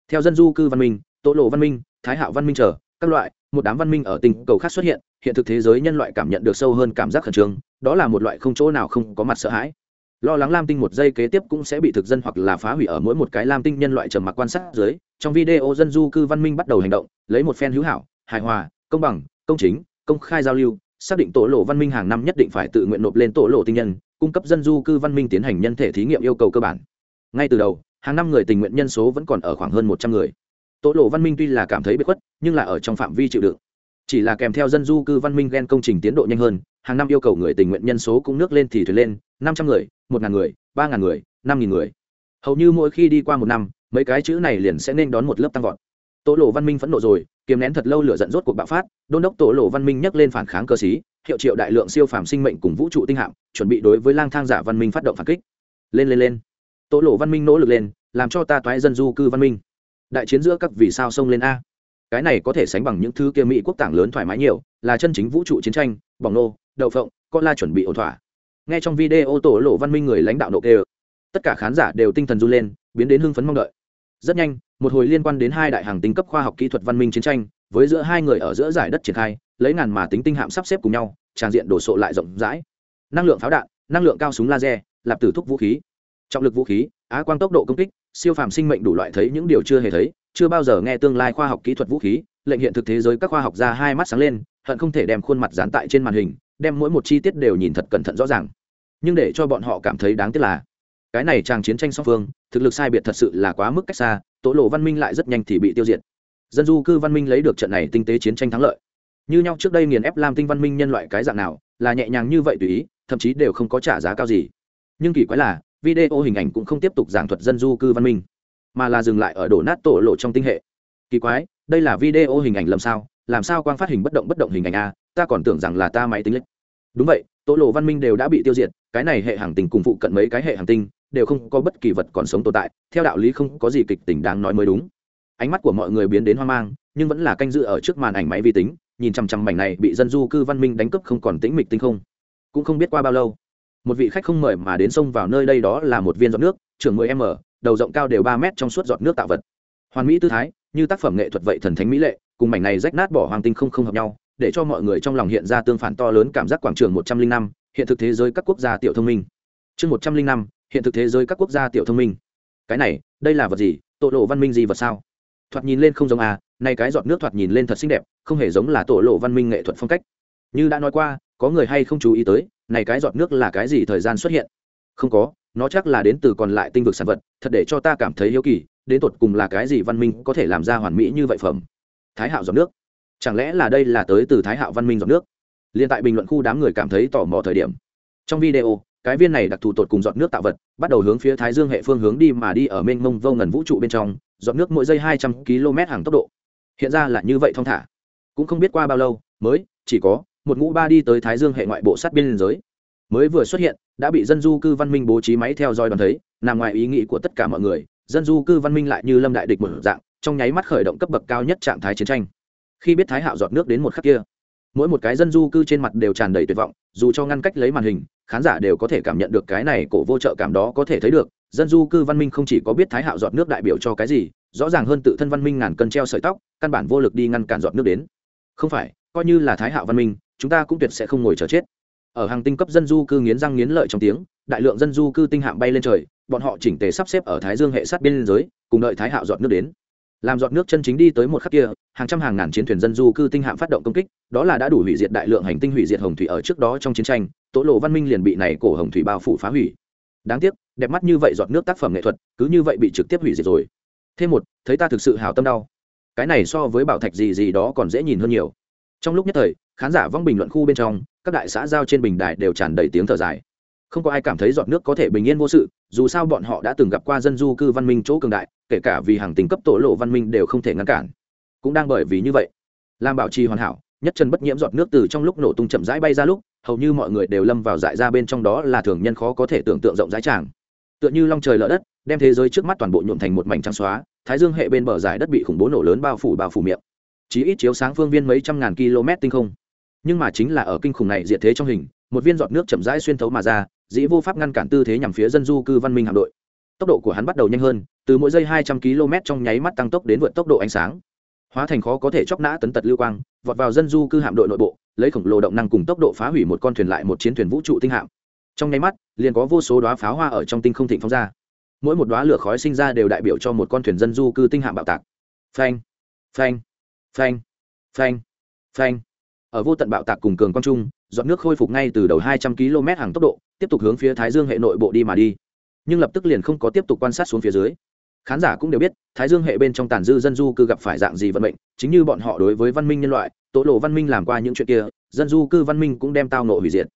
Theo dân du cư văn minh tố lộ văn minh, thái hạo văn minh trở các loại, một đám văn minh ở tình cầu khác xuất hiện hiện thực thế giới nhân loại cảm nhận được sâu hơn cảm giác khẩn trương, đó là một loại không chỗ nào không có mặt sợ hãi. Lo lắng lam tinh một giây kế tiếp cũng sẽ bị thực dân hoặc là phá hủy ở mỗi một cái lam tinh nhân loại trầm mặc quan sát dưới, trong video dân du cư văn minh bắt đầu hành động, lấy một phen hữu hảo, hài hòa, công bằng, công chính, công khai giao lưu, xác định tổ lộ văn minh hàng năm nhất định phải tự nguyện nộp lên tổ lộ tinh nhân, cung cấp dân du cư văn minh tiến hành nhân thể thí nghiệm yêu cầu cơ bản. Ngay từ đầu, hàng năm người tình nguyện nhân số vẫn còn ở khoảng hơn một trăm người tổ lộ văn minh tuy là cảm thấy bất khuất, nhưng là ở trong phạm vi chịu đựng. Chỉ là kèm theo dân du cư văn minh ghen công trình tiến độ nhanh hơn, hàng năm yêu cầu người tình nguyện nhân số cũng nước lên thì thuyền lên, năm trăm người, một ngàn người, ba ngàn người, năm nghìn người. Hầu như mỗi khi đi qua một năm, mấy cái chữ này liền sẽ nên đón một lớp tăng vọt. Tổ lộ văn minh phẫn nộ rồi, kiềm nén thật lâu lửa giận rốt cuộc bạo phát, đôn đốc tổ lộ văn minh nhắc lên phản kháng cơ sĩ, hiệu triệu đại lượng siêu phàm sinh mệnh cùng vũ trụ tinh hạm, chuẩn bị đối với lang thang giả văn minh phát động phản kích. Lên lên lên. Tổ lộ văn minh nỗ lực lên, làm cho ta toái dân du cư văn minh đại chiến giữa các vì sao sông lên a. Cái này có thể sánh bằng những thứ kia mỹ quốc tảng lớn thoải mái nhiều, là chân chính vũ trụ chiến tranh, bỏng nô, đậu phộng, con la chuẩn bị ổn thỏa. Nghe trong video tổ lộ văn minh người lãnh đạo nộ kê tất cả khán giả đều tinh thần run lên, biến đến hưng phấn mong đợi. Rất nhanh, một hồi liên quan đến hai đại hàng tinh cấp khoa học kỹ thuật văn minh chiến tranh, với giữa hai người ở giữa giải đất triển khai, lấy ngàn mà tính tinh hạm sắp xếp cùng nhau, tràn diện đổ sộ lại rộng rãi. Năng lượng pháo đạn, năng lượng cao súng laser, lạp tử thúc vũ khí. Trọng lực vũ khí, á quang tốc độ công kích siêu phàm sinh mệnh đủ loại thấy những điều chưa hề thấy, chưa bao giờ nghe tương lai khoa học kỹ thuật vũ khí, lệnh hiện thực thế giới các khoa học gia hai mắt sáng lên, hận không thể đem khuôn mặt dán tại trên màn hình, đem mỗi một chi tiết đều nhìn thật cẩn thận rõ ràng. Nhưng để cho bọn họ cảm thấy đáng tiếc là, cái này trang chiến tranh song phương, thực lực sai biệt thật sự là quá mức cách xa, tố lộ văn minh lại rất nhanh thì bị tiêu diệt. Dân du cư văn minh lấy được trận này tinh tế chiến tranh thắng lợi. Như nhau trước đây nghiền ép lam tinh văn minh nhân loại cái dạng nào, là nhẹ nhàng như vậy tùy ý, thậm chí đều không có trả giá cao gì. Nhưng kỳ quái là video hình ảnh cũng không tiếp tục giảng thuật dân du cư văn minh, mà là dừng lại ở đổ nát tổ lộ trong tinh hệ. Kỳ quái, đây là video hình ảnh lầm sao? Làm sao quang phát hình bất động bất động hình ảnh a? Ta còn tưởng rằng là ta máy tính lịch. đúng vậy, tổ lộ văn minh đều đã bị tiêu diệt, cái này hệ hàng tinh cùng phụ cận mấy cái hệ hàng tinh đều không có bất kỳ vật còn sống tồn tại, theo đạo lý không có gì kịch tình đáng nói mới đúng. Ánh mắt của mọi người biến đến hoang mang, nhưng vẫn là canh dự ở trước màn ảnh máy vi tính, nhìn chằm chằm mảnh này bị dân du cư văn minh đánh cướp không còn tĩnh mịch tinh không. Cũng không biết qua bao lâu một vị khách không mời mà đến sông vào nơi đây đó là một viên giọt nước trường 10 m, đầu rộng cao đều ba mét trong suốt giọt nước tạo vật. Hoàn mỹ tư thái, như tác phẩm nghệ thuật vậy thần thánh mỹ lệ, cùng mảnh này rách nát bỏ hoàng tinh không không hợp nhau, để cho mọi người trong lòng hiện ra tương phản to lớn cảm giác quảng trường một trăm linh năm, hiện thực thế giới các quốc gia tiểu thông minh. Chương một trăm linh năm, hiện thực thế giới các quốc gia tiểu thông minh. Cái này, đây là vật gì? Tổ lộ văn minh gì vật sao? Thoạt nhìn lên không giống à nay cái giọt nước thoạt nhìn lên thật xinh đẹp, không hề giống là tổ lộ văn minh nghệ thuật phong cách. Như đã nói qua, có người hay không chú ý tới này cái giọt nước là cái gì thời gian xuất hiện? Không có, nó chắc là đến từ còn lại tinh vực sản vật, thật để cho ta cảm thấy hiếu kỳ, đến tột cùng là cái gì văn minh có thể làm ra hoàn mỹ như vậy phẩm? Thái hạo giọt nước. Chẳng lẽ là đây là tới từ thái hạo văn minh giọt nước? Liên tại bình luận khu đám người cảm thấy tò mò thời điểm. Trong video, cái viên này đặc thù tột cùng giọt nước tạo vật, bắt đầu hướng phía thái dương hệ phương hướng đi mà đi ở mênh mông vô ngần vũ trụ bên trong, giọt nước mỗi giây hai trăm km hàng tốc độ. Hiện ra là như vậy thong thả. Cũng không biết qua bao lâu, mới, chỉ có một ngũ ba đi tới thái dương hệ ngoại bộ sát biên giới. Mới vừa xuất hiện, đã bị dân du cư văn minh bố trí máy theo dõi đoàn thấy, nằm ngoài ý nghĩ của tất cả mọi người, dân du cư văn minh lại như lâm đại địch một dạng, trong nháy mắt khởi động cấp bậc cao nhất trạng thái chiến tranh. Khi biết thái hạo giọt nước đến một khắc kia, mỗi một cái dân du cư trên mặt đều tràn đầy tuyệt vọng, dù cho ngăn cách lấy màn hình, khán giả đều có thể cảm nhận được cái này cổ vô trợ cảm đó có thể thấy được. Dân du cư văn minh không chỉ có biết thái hạo giọt nước đại biểu cho cái gì, rõ ràng hơn tự thân văn minh ngàn cân treo sợi tóc, căn bản vô lực đi ngăn cản giọt nước đến. Không phải, coi như là thái hạo văn minh chúng ta cũng tuyệt sẽ không ngồi chờ chết. Ở hàng tinh cấp dân du cư nghiến răng nghiến lợi trong tiếng, đại lượng dân du cư tinh hạm bay lên trời, bọn họ chỉnh tề sắp xếp ở thái dương hệ sát biên giới, cùng đợi thái hạo giọt nước đến. Làm giọt nước chân chính đi tới một khắc kia, hàng trăm hàng ngàn chiến thuyền dân du cư tinh hạm phát động công kích, đó là đã đủ hủy diệt đại lượng hành tinh hủy diệt hồng thủy ở trước đó trong chiến tranh, tố lộ văn minh liền bị này cổ hồng thủy bao phủ phá hủy. Đáng tiếc, đẹp mắt như vậy giọt nước tác phẩm nghệ thuật, cứ như vậy bị trực tiếp hủy diệt rồi. Thêm một, thấy ta thực sự hào tâm đau. Cái này so với bảo thạch gì gì đó còn dễ nhìn hơn nhiều trong lúc nhất thời, khán giả vong bình luận khu bên trong, các đại xã giao trên bình đài đều tràn đầy tiếng thở dài. Không có ai cảm thấy giọt nước có thể bình yên vô sự, dù sao bọn họ đã từng gặp qua dân du cư văn minh chỗ cường đại, kể cả vì hàng tính cấp tổ lộ văn minh đều không thể ngăn cản. Cũng đang bởi vì như vậy, làm bảo trì hoàn hảo, nhất chân bất nhiễm giọt nước từ trong lúc nổ tung chậm rãi bay ra lúc, hầu như mọi người đều lâm vào dại ra bên trong đó là thường nhân khó có thể tưởng tượng rộng rãi tràng. Tựa như long trời lỡ đất, đem thế giới trước mắt toàn bộ nhuộm thành một mảnh trắng xóa, thái dương hệ bên bờ giải đất bị khủng bố nổ lớn bao phủ bao phủ miệng chí ít chiếu sáng phương viên mấy trăm ngàn km tinh không. Nhưng mà chính là ở kinh khủng này diệt thế trong hình, một viên giọt nước chậm rãi xuyên thấu mà ra, dĩ vô pháp ngăn cản tư thế nhằm phía dân du cư văn minh hạm đội. Tốc độ của hắn bắt đầu nhanh hơn, từ mỗi giây hai trăm km trong nháy mắt tăng tốc đến vượt tốc độ ánh sáng. Hóa thành khó có thể chóc nã tấn tật lưu quang, vọt vào dân du cư hạm đội nội bộ, lấy khổng lồ động năng cùng tốc độ phá hủy một con thuyền lại một chiến thuyền vũ trụ tinh hạm. Trong nháy mắt, liền có vô số đoá pháo hoa ở trong tinh không thịnh phóng ra. Mỗi một đoá lửa khói sinh ra đều đại biểu cho một con thuyền dân du cư tinh hạm bạo tạc. Phanh phanh phanh. Phanh. Phanh. Ở vô tận bạo tạc cùng cường quang trung dọn nước khôi phục ngay từ đầu hai trăm km hàng tốc độ, tiếp tục hướng phía thái dương hệ nội bộ đi mà đi. Nhưng lập tức liền không có tiếp tục quan sát xuống phía dưới. Khán giả cũng đều biết, thái dương hệ bên trong tàn dư dân du cư gặp phải dạng gì vận mệnh, chính như bọn họ đối với văn minh nhân loại, tố lộ văn minh làm qua những chuyện kia, dân du cư văn minh cũng đem tao nộ hủy diệt.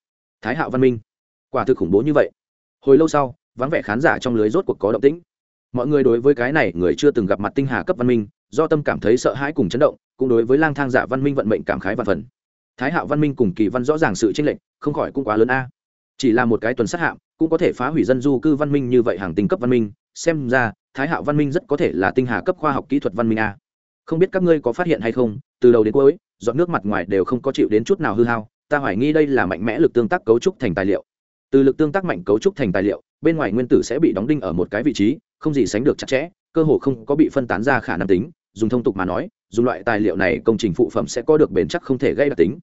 Thái hạo văn minh. Quả thực khủng bố như vậy. Hồi lâu sau, vắng vẻ khán giả trong lưới rốt cuộc có động tĩnh. Mọi người đối với cái này, người chưa từng gặp mặt tinh hà cấp văn minh, do tâm cảm thấy sợ hãi cùng chấn động cũng đối với lang thang giả văn minh vận mệnh cảm khái và phần. Thái hạo văn minh cùng kỳ văn rõ ràng sự tranh lệch, không khỏi cũng quá lớn a. Chỉ là một cái tuần sát hạm, cũng có thể phá hủy dân du cư văn minh như vậy hàng tinh cấp văn minh. Xem ra, thái hạo văn minh rất có thể là tinh hà cấp khoa học kỹ thuật văn minh a. Không biết các ngươi có phát hiện hay không, từ đầu đến cuối dọn nước mặt ngoài đều không có chịu đến chút nào hư hao, ta hoài nghi đây là mạnh mẽ lực tương tác cấu trúc thành tài liệu. Từ lực tương tác mạnh cấu trúc thành tài liệu, bên ngoài nguyên tử sẽ bị đóng đinh ở một cái vị trí, không gì sánh được chặt chẽ, cơ hồ không có bị phân tán ra khả năng tính dùng thông tục mà nói dùng loại tài liệu này công trình phụ phẩm sẽ có được bền chắc không thể gây đặc tính.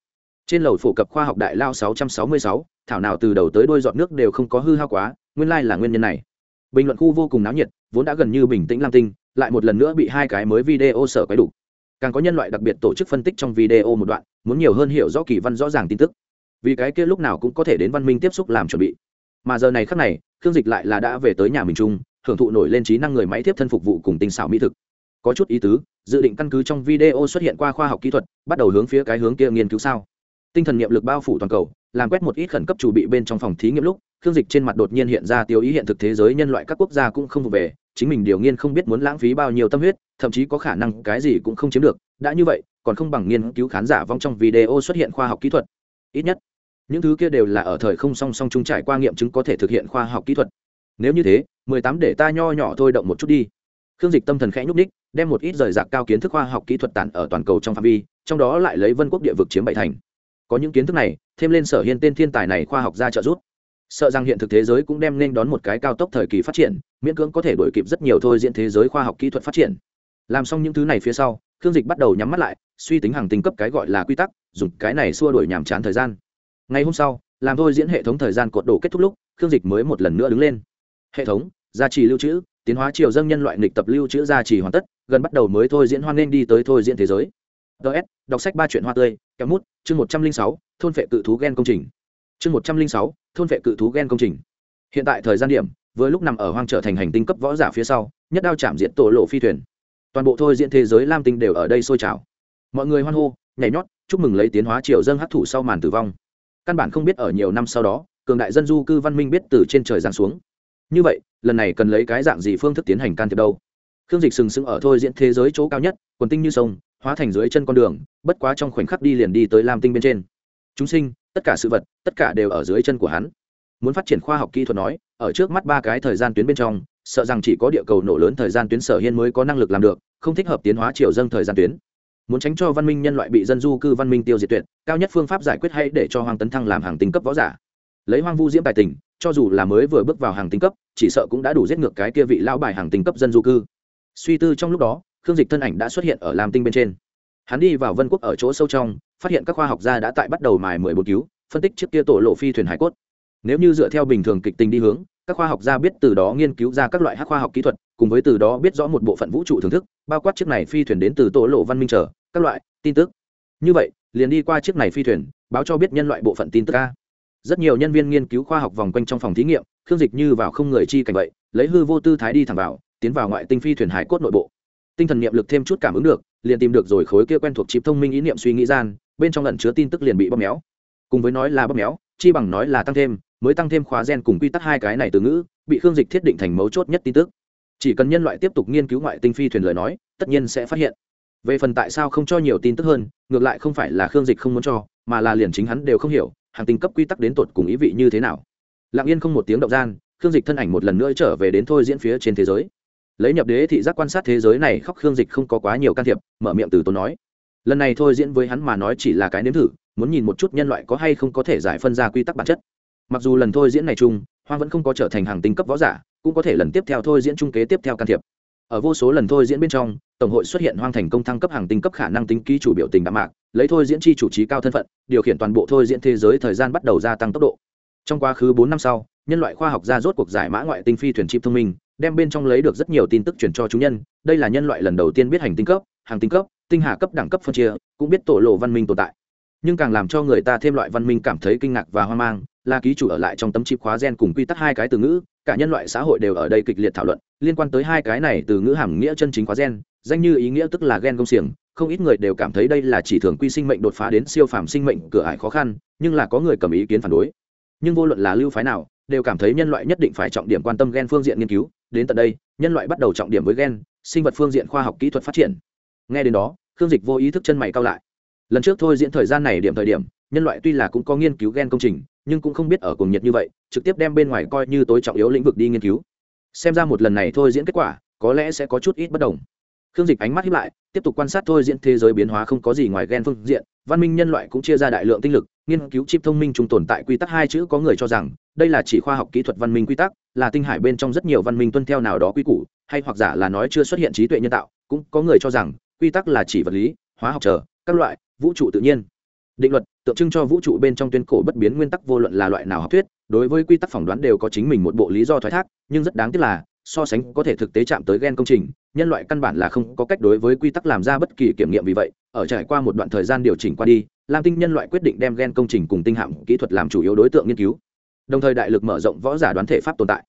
Trên lầu phổ cập khoa học đại lao 666, thảo nào từ đầu tới đôi giọt nước đều không có hư hao quá nguyên lai là nguyên nhân này. Bình luận khu vô cùng náo nhiệt vốn đã gần như bình tĩnh lam tinh lại một lần nữa bị hai cái mới video sở quấy đủ càng có nhân loại đặc biệt tổ chức phân tích trong video một đoạn muốn nhiều hơn hiểu rõ kỳ văn rõ ràng tin tức. Vì cái kia lúc nào cũng có thể đến văn minh tiếp xúc làm chuẩn bị. Mà giờ này khắc này khương dịch lại là đã về tới nhà mình chung hưởng thụ nổi lên trí năng người máy tiếp thân phục vụ cùng tinh xảo mỹ thực có chút ý tứ, dự định căn cứ trong video xuất hiện qua khoa học kỹ thuật, bắt đầu hướng phía cái hướng kia nghiên cứu sao. Tinh thần nghiệm lực bao phủ toàn cầu, làm quét một ít khẩn cấp chủ bị bên trong phòng thí nghiệm lúc, khương dịch trên mặt đột nhiên hiện ra tiêu ý hiện thực thế giới nhân loại các quốc gia cũng không vụ về, chính mình điều nghiên không biết muốn lãng phí bao nhiêu tâm huyết, thậm chí có khả năng cái gì cũng không chiếm được. Đã như vậy, còn không bằng nghiên cứu khán giả vong trong video xuất hiện khoa học kỹ thuật. Ít nhất, những thứ kia đều là ở thời không song song chung trải qua nghiệm chứng có thể thực hiện khoa học kỹ thuật. Nếu như thế, mười tám để ta nho nhỏ thôi động một chút đi khương dịch tâm thần khẽ nhúc ních đem một ít rời rạc cao kiến thức khoa học kỹ thuật tản ở toàn cầu trong phạm vi, trong đó lại lấy vân quốc địa vực chiếm bảy thành. Có những kiến thức này, thêm lên sở hiên tên thiên tài này khoa học gia trợ giúp. Sợ rằng hiện thực thế giới cũng đem nên đón một cái cao tốc thời kỳ phát triển, miễn cưỡng có thể đổi kịp rất nhiều thôi diễn thế giới khoa học kỹ thuật phát triển. Làm xong những thứ này phía sau, khương dịch bắt đầu nhắm mắt lại, suy tính hàng tinh cấp cái gọi là quy tắc, dùng cái này xua đuổi nhàm chán thời gian. Ngày hôm sau, làm thôi diễn hệ thống thời gian cột đổ kết thúc lúc, khương dịch mới một lần nữa đứng lên. Hệ thống, gia trì lưu trữ tiến hóa triều dân nhân loại nghịch tập lưu trữ gia trì hoàn tất, gần bắt đầu mới thôi diễn hoan nên đi tới thôi diễn thế giới. Ts đọc sách ba chuyện hoa tươi, kéo mút, chương một trăm linh sáu, thôn vệ cự thú g e n công trình. Chương một trăm linh sáu, thôn vệ cự thú g e n công trình. Hiện tại thời gian điểm với lúc nằm ở hoang trở thành hành tinh cấp võ giả phía sau, nhất đao chạm diện tổ lộ phi thuyền. Toàn bộ thôi diễn thế giới lam tinh đều ở đây sôi trào. Mọi người hoan hô, nhảy nhót, chúc mừng lấy tiến hóa triều dân hấp thụ sau màn tử vong. Căn bản không biết ở nhiều năm sau đó, cường đại dân du cư văn minh biết từ trên trời giáng xuống như vậy, lần này cần lấy cái dạng gì phương thức tiến hành can thiệp đâu? Khương dịch sừng sững ở thôi diễn thế giới chỗ cao nhất, quần tinh như sông, hóa thành dưới chân con đường, bất quá trong khoảnh khắc đi liền đi tới lam tinh bên trên. Chúng sinh, tất cả sự vật, tất cả đều ở dưới chân của hắn. Muốn phát triển khoa học kỹ thuật nói, ở trước mắt ba cái thời gian tuyến bên trong, sợ rằng chỉ có địa cầu nổ lớn thời gian tuyến sở hiên mới có năng lực làm được, không thích hợp tiến hóa triều dâng thời gian tuyến. Muốn tránh cho văn minh nhân loại bị dân du cư văn minh tiêu diệt tuyệt, cao nhất phương pháp giải quyết hay để cho hoàng tấn thăng làm hàng tinh cấp võ giả. Lấy hoang vu diễm tài tình cho dù là mới vừa bước vào hàng tinh cấp, chỉ sợ cũng đã đủ giết ngược cái kia vị lão bài hàng tinh cấp dân du cư. Suy tư trong lúc đó, khương dịch thân ảnh đã xuất hiện ở lam tinh bên trên. Hắn đi vào vân quốc ở chỗ sâu trong, phát hiện các khoa học gia đã tại bắt đầu mài mười bốn cứu, phân tích chiếc kia tổ lộ phi thuyền hải cốt. Nếu như dựa theo bình thường kịch tình đi hướng, các khoa học gia biết từ đó nghiên cứu ra các loại hắc khoa học kỹ thuật, cùng với từ đó biết rõ một bộ phận vũ trụ thưởng thức, bao quát chiếc này phi thuyền đến từ tổ lộ văn minh trở, các loại tin tức. Như vậy, liền đi qua chiếc này phi thuyền, báo cho biết nhân loại bộ phận tin tức a rất nhiều nhân viên nghiên cứu khoa học vòng quanh trong phòng thí nghiệm, khương dịch như vào không người chi cảnh vậy, lấy hư vô tư thái đi thẳng vào, tiến vào ngoại tinh phi thuyền hải cốt nội bộ. Tinh thần niệm lực thêm chút cảm ứng được, liền tìm được rồi khối kia quen thuộc chịp thông minh ý niệm suy nghĩ gian, bên trong lần chứa tin tức liền bị bóp méo. Cùng với nói là bóp méo, chi bằng nói là tăng thêm, mới tăng thêm khóa gen cùng quy tắc hai cái này từ ngữ, bị khương dịch thiết định thành mấu chốt nhất tin tức. Chỉ cần nhân loại tiếp tục nghiên cứu ngoại tinh phi thuyền lời nói, tất nhiên sẽ phát hiện. Về phần tại sao không cho nhiều tin tức hơn, ngược lại không phải là khương dịch không muốn cho, mà là liền chính hắn đều không hiểu hàng tinh cấp quy tắc đến tột cùng ý vị như thế nào? Lặng yên không một tiếng động gian, khương dịch thân ảnh một lần nữa trở về đến thôi diễn phía trên thế giới. Lấy nhập đế thị giác quan sát thế giới này khóc khương dịch không có quá nhiều can thiệp, mở miệng từ tốn nói. Lần này thôi diễn với hắn mà nói chỉ là cái nếm thử, muốn nhìn một chút nhân loại có hay không có thể giải phân ra quy tắc bản chất. Mặc dù lần thôi diễn này chung, hoang vẫn không có trở thành hàng tinh cấp võ giả, cũng có thể lần tiếp theo thôi diễn trung kế tiếp theo can thiệp. Ở vô số lần thôi diễn bên trong, tổng hội xuất hiện hoang thành công thăng cấp hàng tinh cấp khả năng tính ký chủ biểu tình đạm mạc lấy thôi diễn chi chủ trí cao thân phận, điều khiển toàn bộ thôi diễn thế giới thời gian bắt đầu gia tăng tốc độ. Trong quá khứ bốn năm sau, nhân loại khoa học gia rốt cuộc giải mã ngoại tinh phi thuyền chip thông minh, đem bên trong lấy được rất nhiều tin tức truyền cho chúng nhân. Đây là nhân loại lần đầu tiên biết hành tinh cấp, hàng tinh cấp, tinh hà cấp đẳng cấp phân chia, cũng biết tổ lộ văn minh tồn tại. Nhưng càng làm cho người ta thêm loại văn minh cảm thấy kinh ngạc và hoang mang, là ký chủ ở lại trong tấm chip khóa gen cùng quy tắc hai cái từ ngữ, cả nhân loại xã hội đều ở đây kịch liệt thảo luận, liên quan tới hai cái này từ ngữ hàm nghĩa chân chính khóa gen, danh như ý nghĩa tức là gen công xiềng không ít người đều cảm thấy đây là chỉ thường quy sinh mệnh đột phá đến siêu phàm sinh mệnh cửa ải khó khăn, nhưng là có người cầm ý kiến phản đối. Nhưng vô luận là lưu phái nào, đều cảm thấy nhân loại nhất định phải trọng điểm quan tâm gen phương diện nghiên cứu. Đến tận đây, nhân loại bắt đầu trọng điểm với gen, sinh vật phương diện khoa học kỹ thuật phát triển. Nghe đến đó, khương dịch vô ý thức chân mày cao lại. Lần trước thôi diễn thời gian này điểm thời điểm, nhân loại tuy là cũng có nghiên cứu gen công trình, nhưng cũng không biết ở cùng nhiệt như vậy, trực tiếp đem bên ngoài coi như tối trọng yếu lĩnh vực đi nghiên cứu. Xem ra một lần này thôi diễn kết quả, có lẽ sẽ có chút ít bất đồng khương dịch ánh mắt hiếp lại, tiếp tục quan sát thôi diễn thế giới biến hóa không có gì ngoài gen phương diện, văn minh nhân loại cũng chia ra đại lượng tinh lực, nghiên cứu chip thông minh chung tồn tại quy tắc hai chữ có người cho rằng, đây là chỉ khoa học kỹ thuật văn minh quy tắc, là tinh hải bên trong rất nhiều văn minh tuân theo nào đó quy củ, hay hoặc giả là nói chưa xuất hiện trí tuệ nhân tạo, cũng có người cho rằng, quy tắc là chỉ vật lý, hóa học trở các loại, vũ trụ tự nhiên. Định luật, tượng trưng cho vũ trụ bên trong tuyên cổ bất biến nguyên tắc vô luận là loại nào học thuyết, đối với quy tắc phỏng đoán đều có chính mình một bộ lý do thoái thác, nhưng rất đáng tiếc là so sánh có thể thực tế chạm tới gen công trình, nhân loại căn bản là không có cách đối với quy tắc làm ra bất kỳ kiểm nghiệm vì vậy, ở trải qua một đoạn thời gian điều chỉnh qua đi, lam tinh nhân loại quyết định đem gen công trình cùng tinh hạm kỹ thuật làm chủ yếu đối tượng nghiên cứu. Đồng thời đại lực mở rộng võ giả đoán thể pháp tồn tại.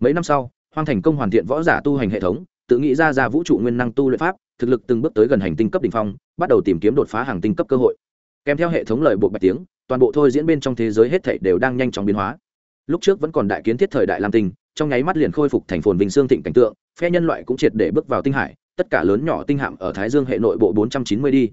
Mấy năm sau, hoang thành công hoàn thiện võ giả tu hành hệ thống, tự nghĩ ra ra vũ trụ nguyên năng tu luyện pháp, thực lực từng bước tới gần hành tinh cấp đ ỉ n h phong, bắt đầu tìm kiếm đột phá hàng tinh cấp cơ hội. Kèm theo hệ thống lời buộc bạch tiếng, toàn bộ thôi diễn bên trong thế giới hết thảy đều đang nhanh chóng biến hóa. Lúc trước vẫn còn đại kiến thiết thời đại lam tinh trong nháy mắt liền khôi phục thành phồn vinh xương thịnh cảnh tượng, phe nhân loại cũng triệt để bước vào tinh hải, tất cả lớn nhỏ tinh hạm ở thái dương hệ nội bộ 490 đi.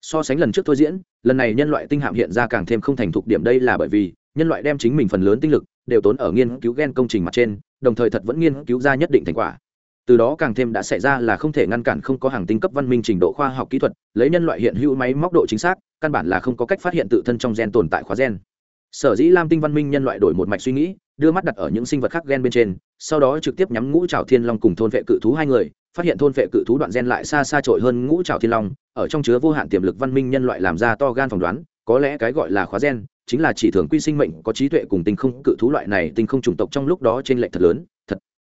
So sánh lần trước thôi diễn, lần này nhân loại tinh hạm hiện ra càng thêm không thành thục điểm đây là bởi vì, nhân loại đem chính mình phần lớn tinh lực đều tốn ở nghiên cứu gen công trình mặt trên, đồng thời thật vẫn nghiên cứu ra nhất định thành quả. Từ đó càng thêm đã xảy ra là không thể ngăn cản không có hàng tinh cấp văn minh trình độ khoa học kỹ thuật, lấy nhân loại hiện hữu máy móc độ chính xác, căn bản là không có cách phát hiện tự thân trong gen tồn tại khóa gen. Sở dĩ lam tinh văn minh nhân loại đổi một mạch suy nghĩ đưa mắt đặt ở những sinh vật khác gen bên trên, sau đó trực tiếp nhắm ngũ trào thiên long cùng thôn vệ cự thú hai người, phát hiện thôn vệ cự thú đoạn gen lại xa xa trội hơn ngũ trào thiên long, ở trong chứa vô hạn tiềm lực văn minh nhân loại làm ra to gan phỏng đoán, có lẽ cái gọi là khóa gen, chính là chỉ thường quy sinh mệnh có trí tuệ cùng tinh không, cự thú loại này tinh không chủng tộc trong lúc đó trên lệch thật lớn, thật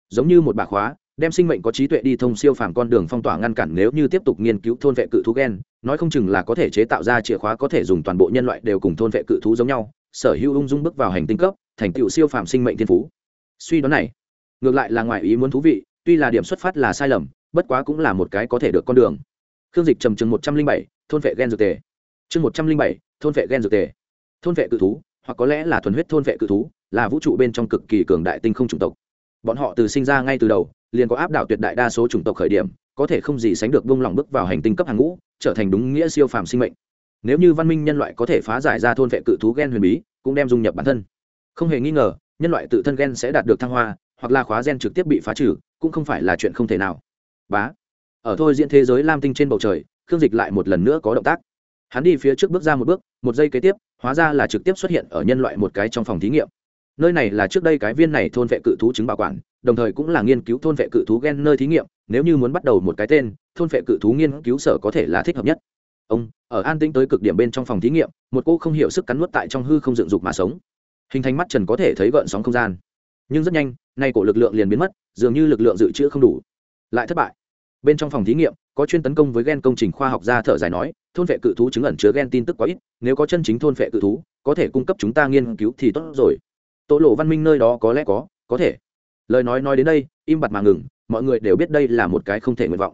giống như một bà khóa, đem sinh mệnh có trí tuệ đi thông siêu phàm con đường phong tỏa ngăn cản nếu như tiếp tục nghiên cứu thôn vệ cự thú gen, nói không chừng là có thể chế tạo ra chìa khóa có thể dùng toàn bộ nhân loại đều cùng thôn vệ cự thú giống nhau, sở hữu ung dung bước vào hành tinh cấp thành tựu siêu phàm sinh mệnh thiên phú. Suy đoán này, ngược lại là ngoài ý muốn thú vị, tuy là điểm xuất phát là sai lầm, bất quá cũng là một cái có thể được con đường. Khương dịch trầm chừng một trăm linh bảy, thôn vệ gen dược tề. Chương một trăm linh bảy, thôn vệ gen dược tề. Thôn vệ cự thú, hoặc có lẽ là thuần huyết thôn vệ cự thú, là vũ trụ bên trong cực kỳ cường đại tinh không chủng tộc. Bọn họ từ sinh ra ngay từ đầu, liền có áp đảo tuyệt đại đa số chủng tộc khởi điểm, có thể không gì sánh được vung lòng bước vào hành tinh cấp hàng ngũ, trở thành đúng nghĩa siêu phàm sinh mệnh. Nếu như văn minh nhân loại có thể phá giải ra thôn vệ cự thú gen huyền bí, cũng đem dung nhập bản thân không hề nghi ngờ, nhân loại tự thân gen sẽ đạt được thăng hoa, hoặc là khóa gen trực tiếp bị phá trừ, cũng không phải là chuyện không thể nào. Bá. Ở thôi diễn thế giới lam tinh trên bầu trời, khương dịch lại một lần nữa có động tác. Hắn đi phía trước bước ra một bước, một giây kế tiếp, hóa ra là trực tiếp xuất hiện ở nhân loại một cái trong phòng thí nghiệm. Nơi này là trước đây cái viên này thôn vệ cự thú chứng bảo quản, đồng thời cũng là nghiên cứu thôn vệ cự thú gen nơi thí nghiệm, nếu như muốn bắt đầu một cái tên, thôn vệ cự thú nghiên cứu sở có thể là thích hợp nhất. Ông, ở an tĩnh tới cực điểm bên trong phòng thí nghiệm, một cô không hiểu sức cắn nuốt tại trong hư không dựng dục mà sống hình thành mắt trần có thể thấy gợn sóng không gian. Nhưng rất nhanh, nay cổ lực lượng liền biến mất, dường như lực lượng dự trữ không đủ. Lại thất bại. Bên trong phòng thí nghiệm, có chuyên tấn công với gen công trình khoa học gia thở dài nói, thôn vệ cự thú chứng ẩn chứa gen tin tức quá ít, nếu có chân chính thôn vệ cự thú, có thể cung cấp chúng ta nghiên cứu thì tốt rồi. Tổ lộ văn minh nơi đó có lẽ có có thể. Lời nói nói đến đây, im bặt mà ngừng, mọi người đều biết đây là một cái không thể nguyện vọng.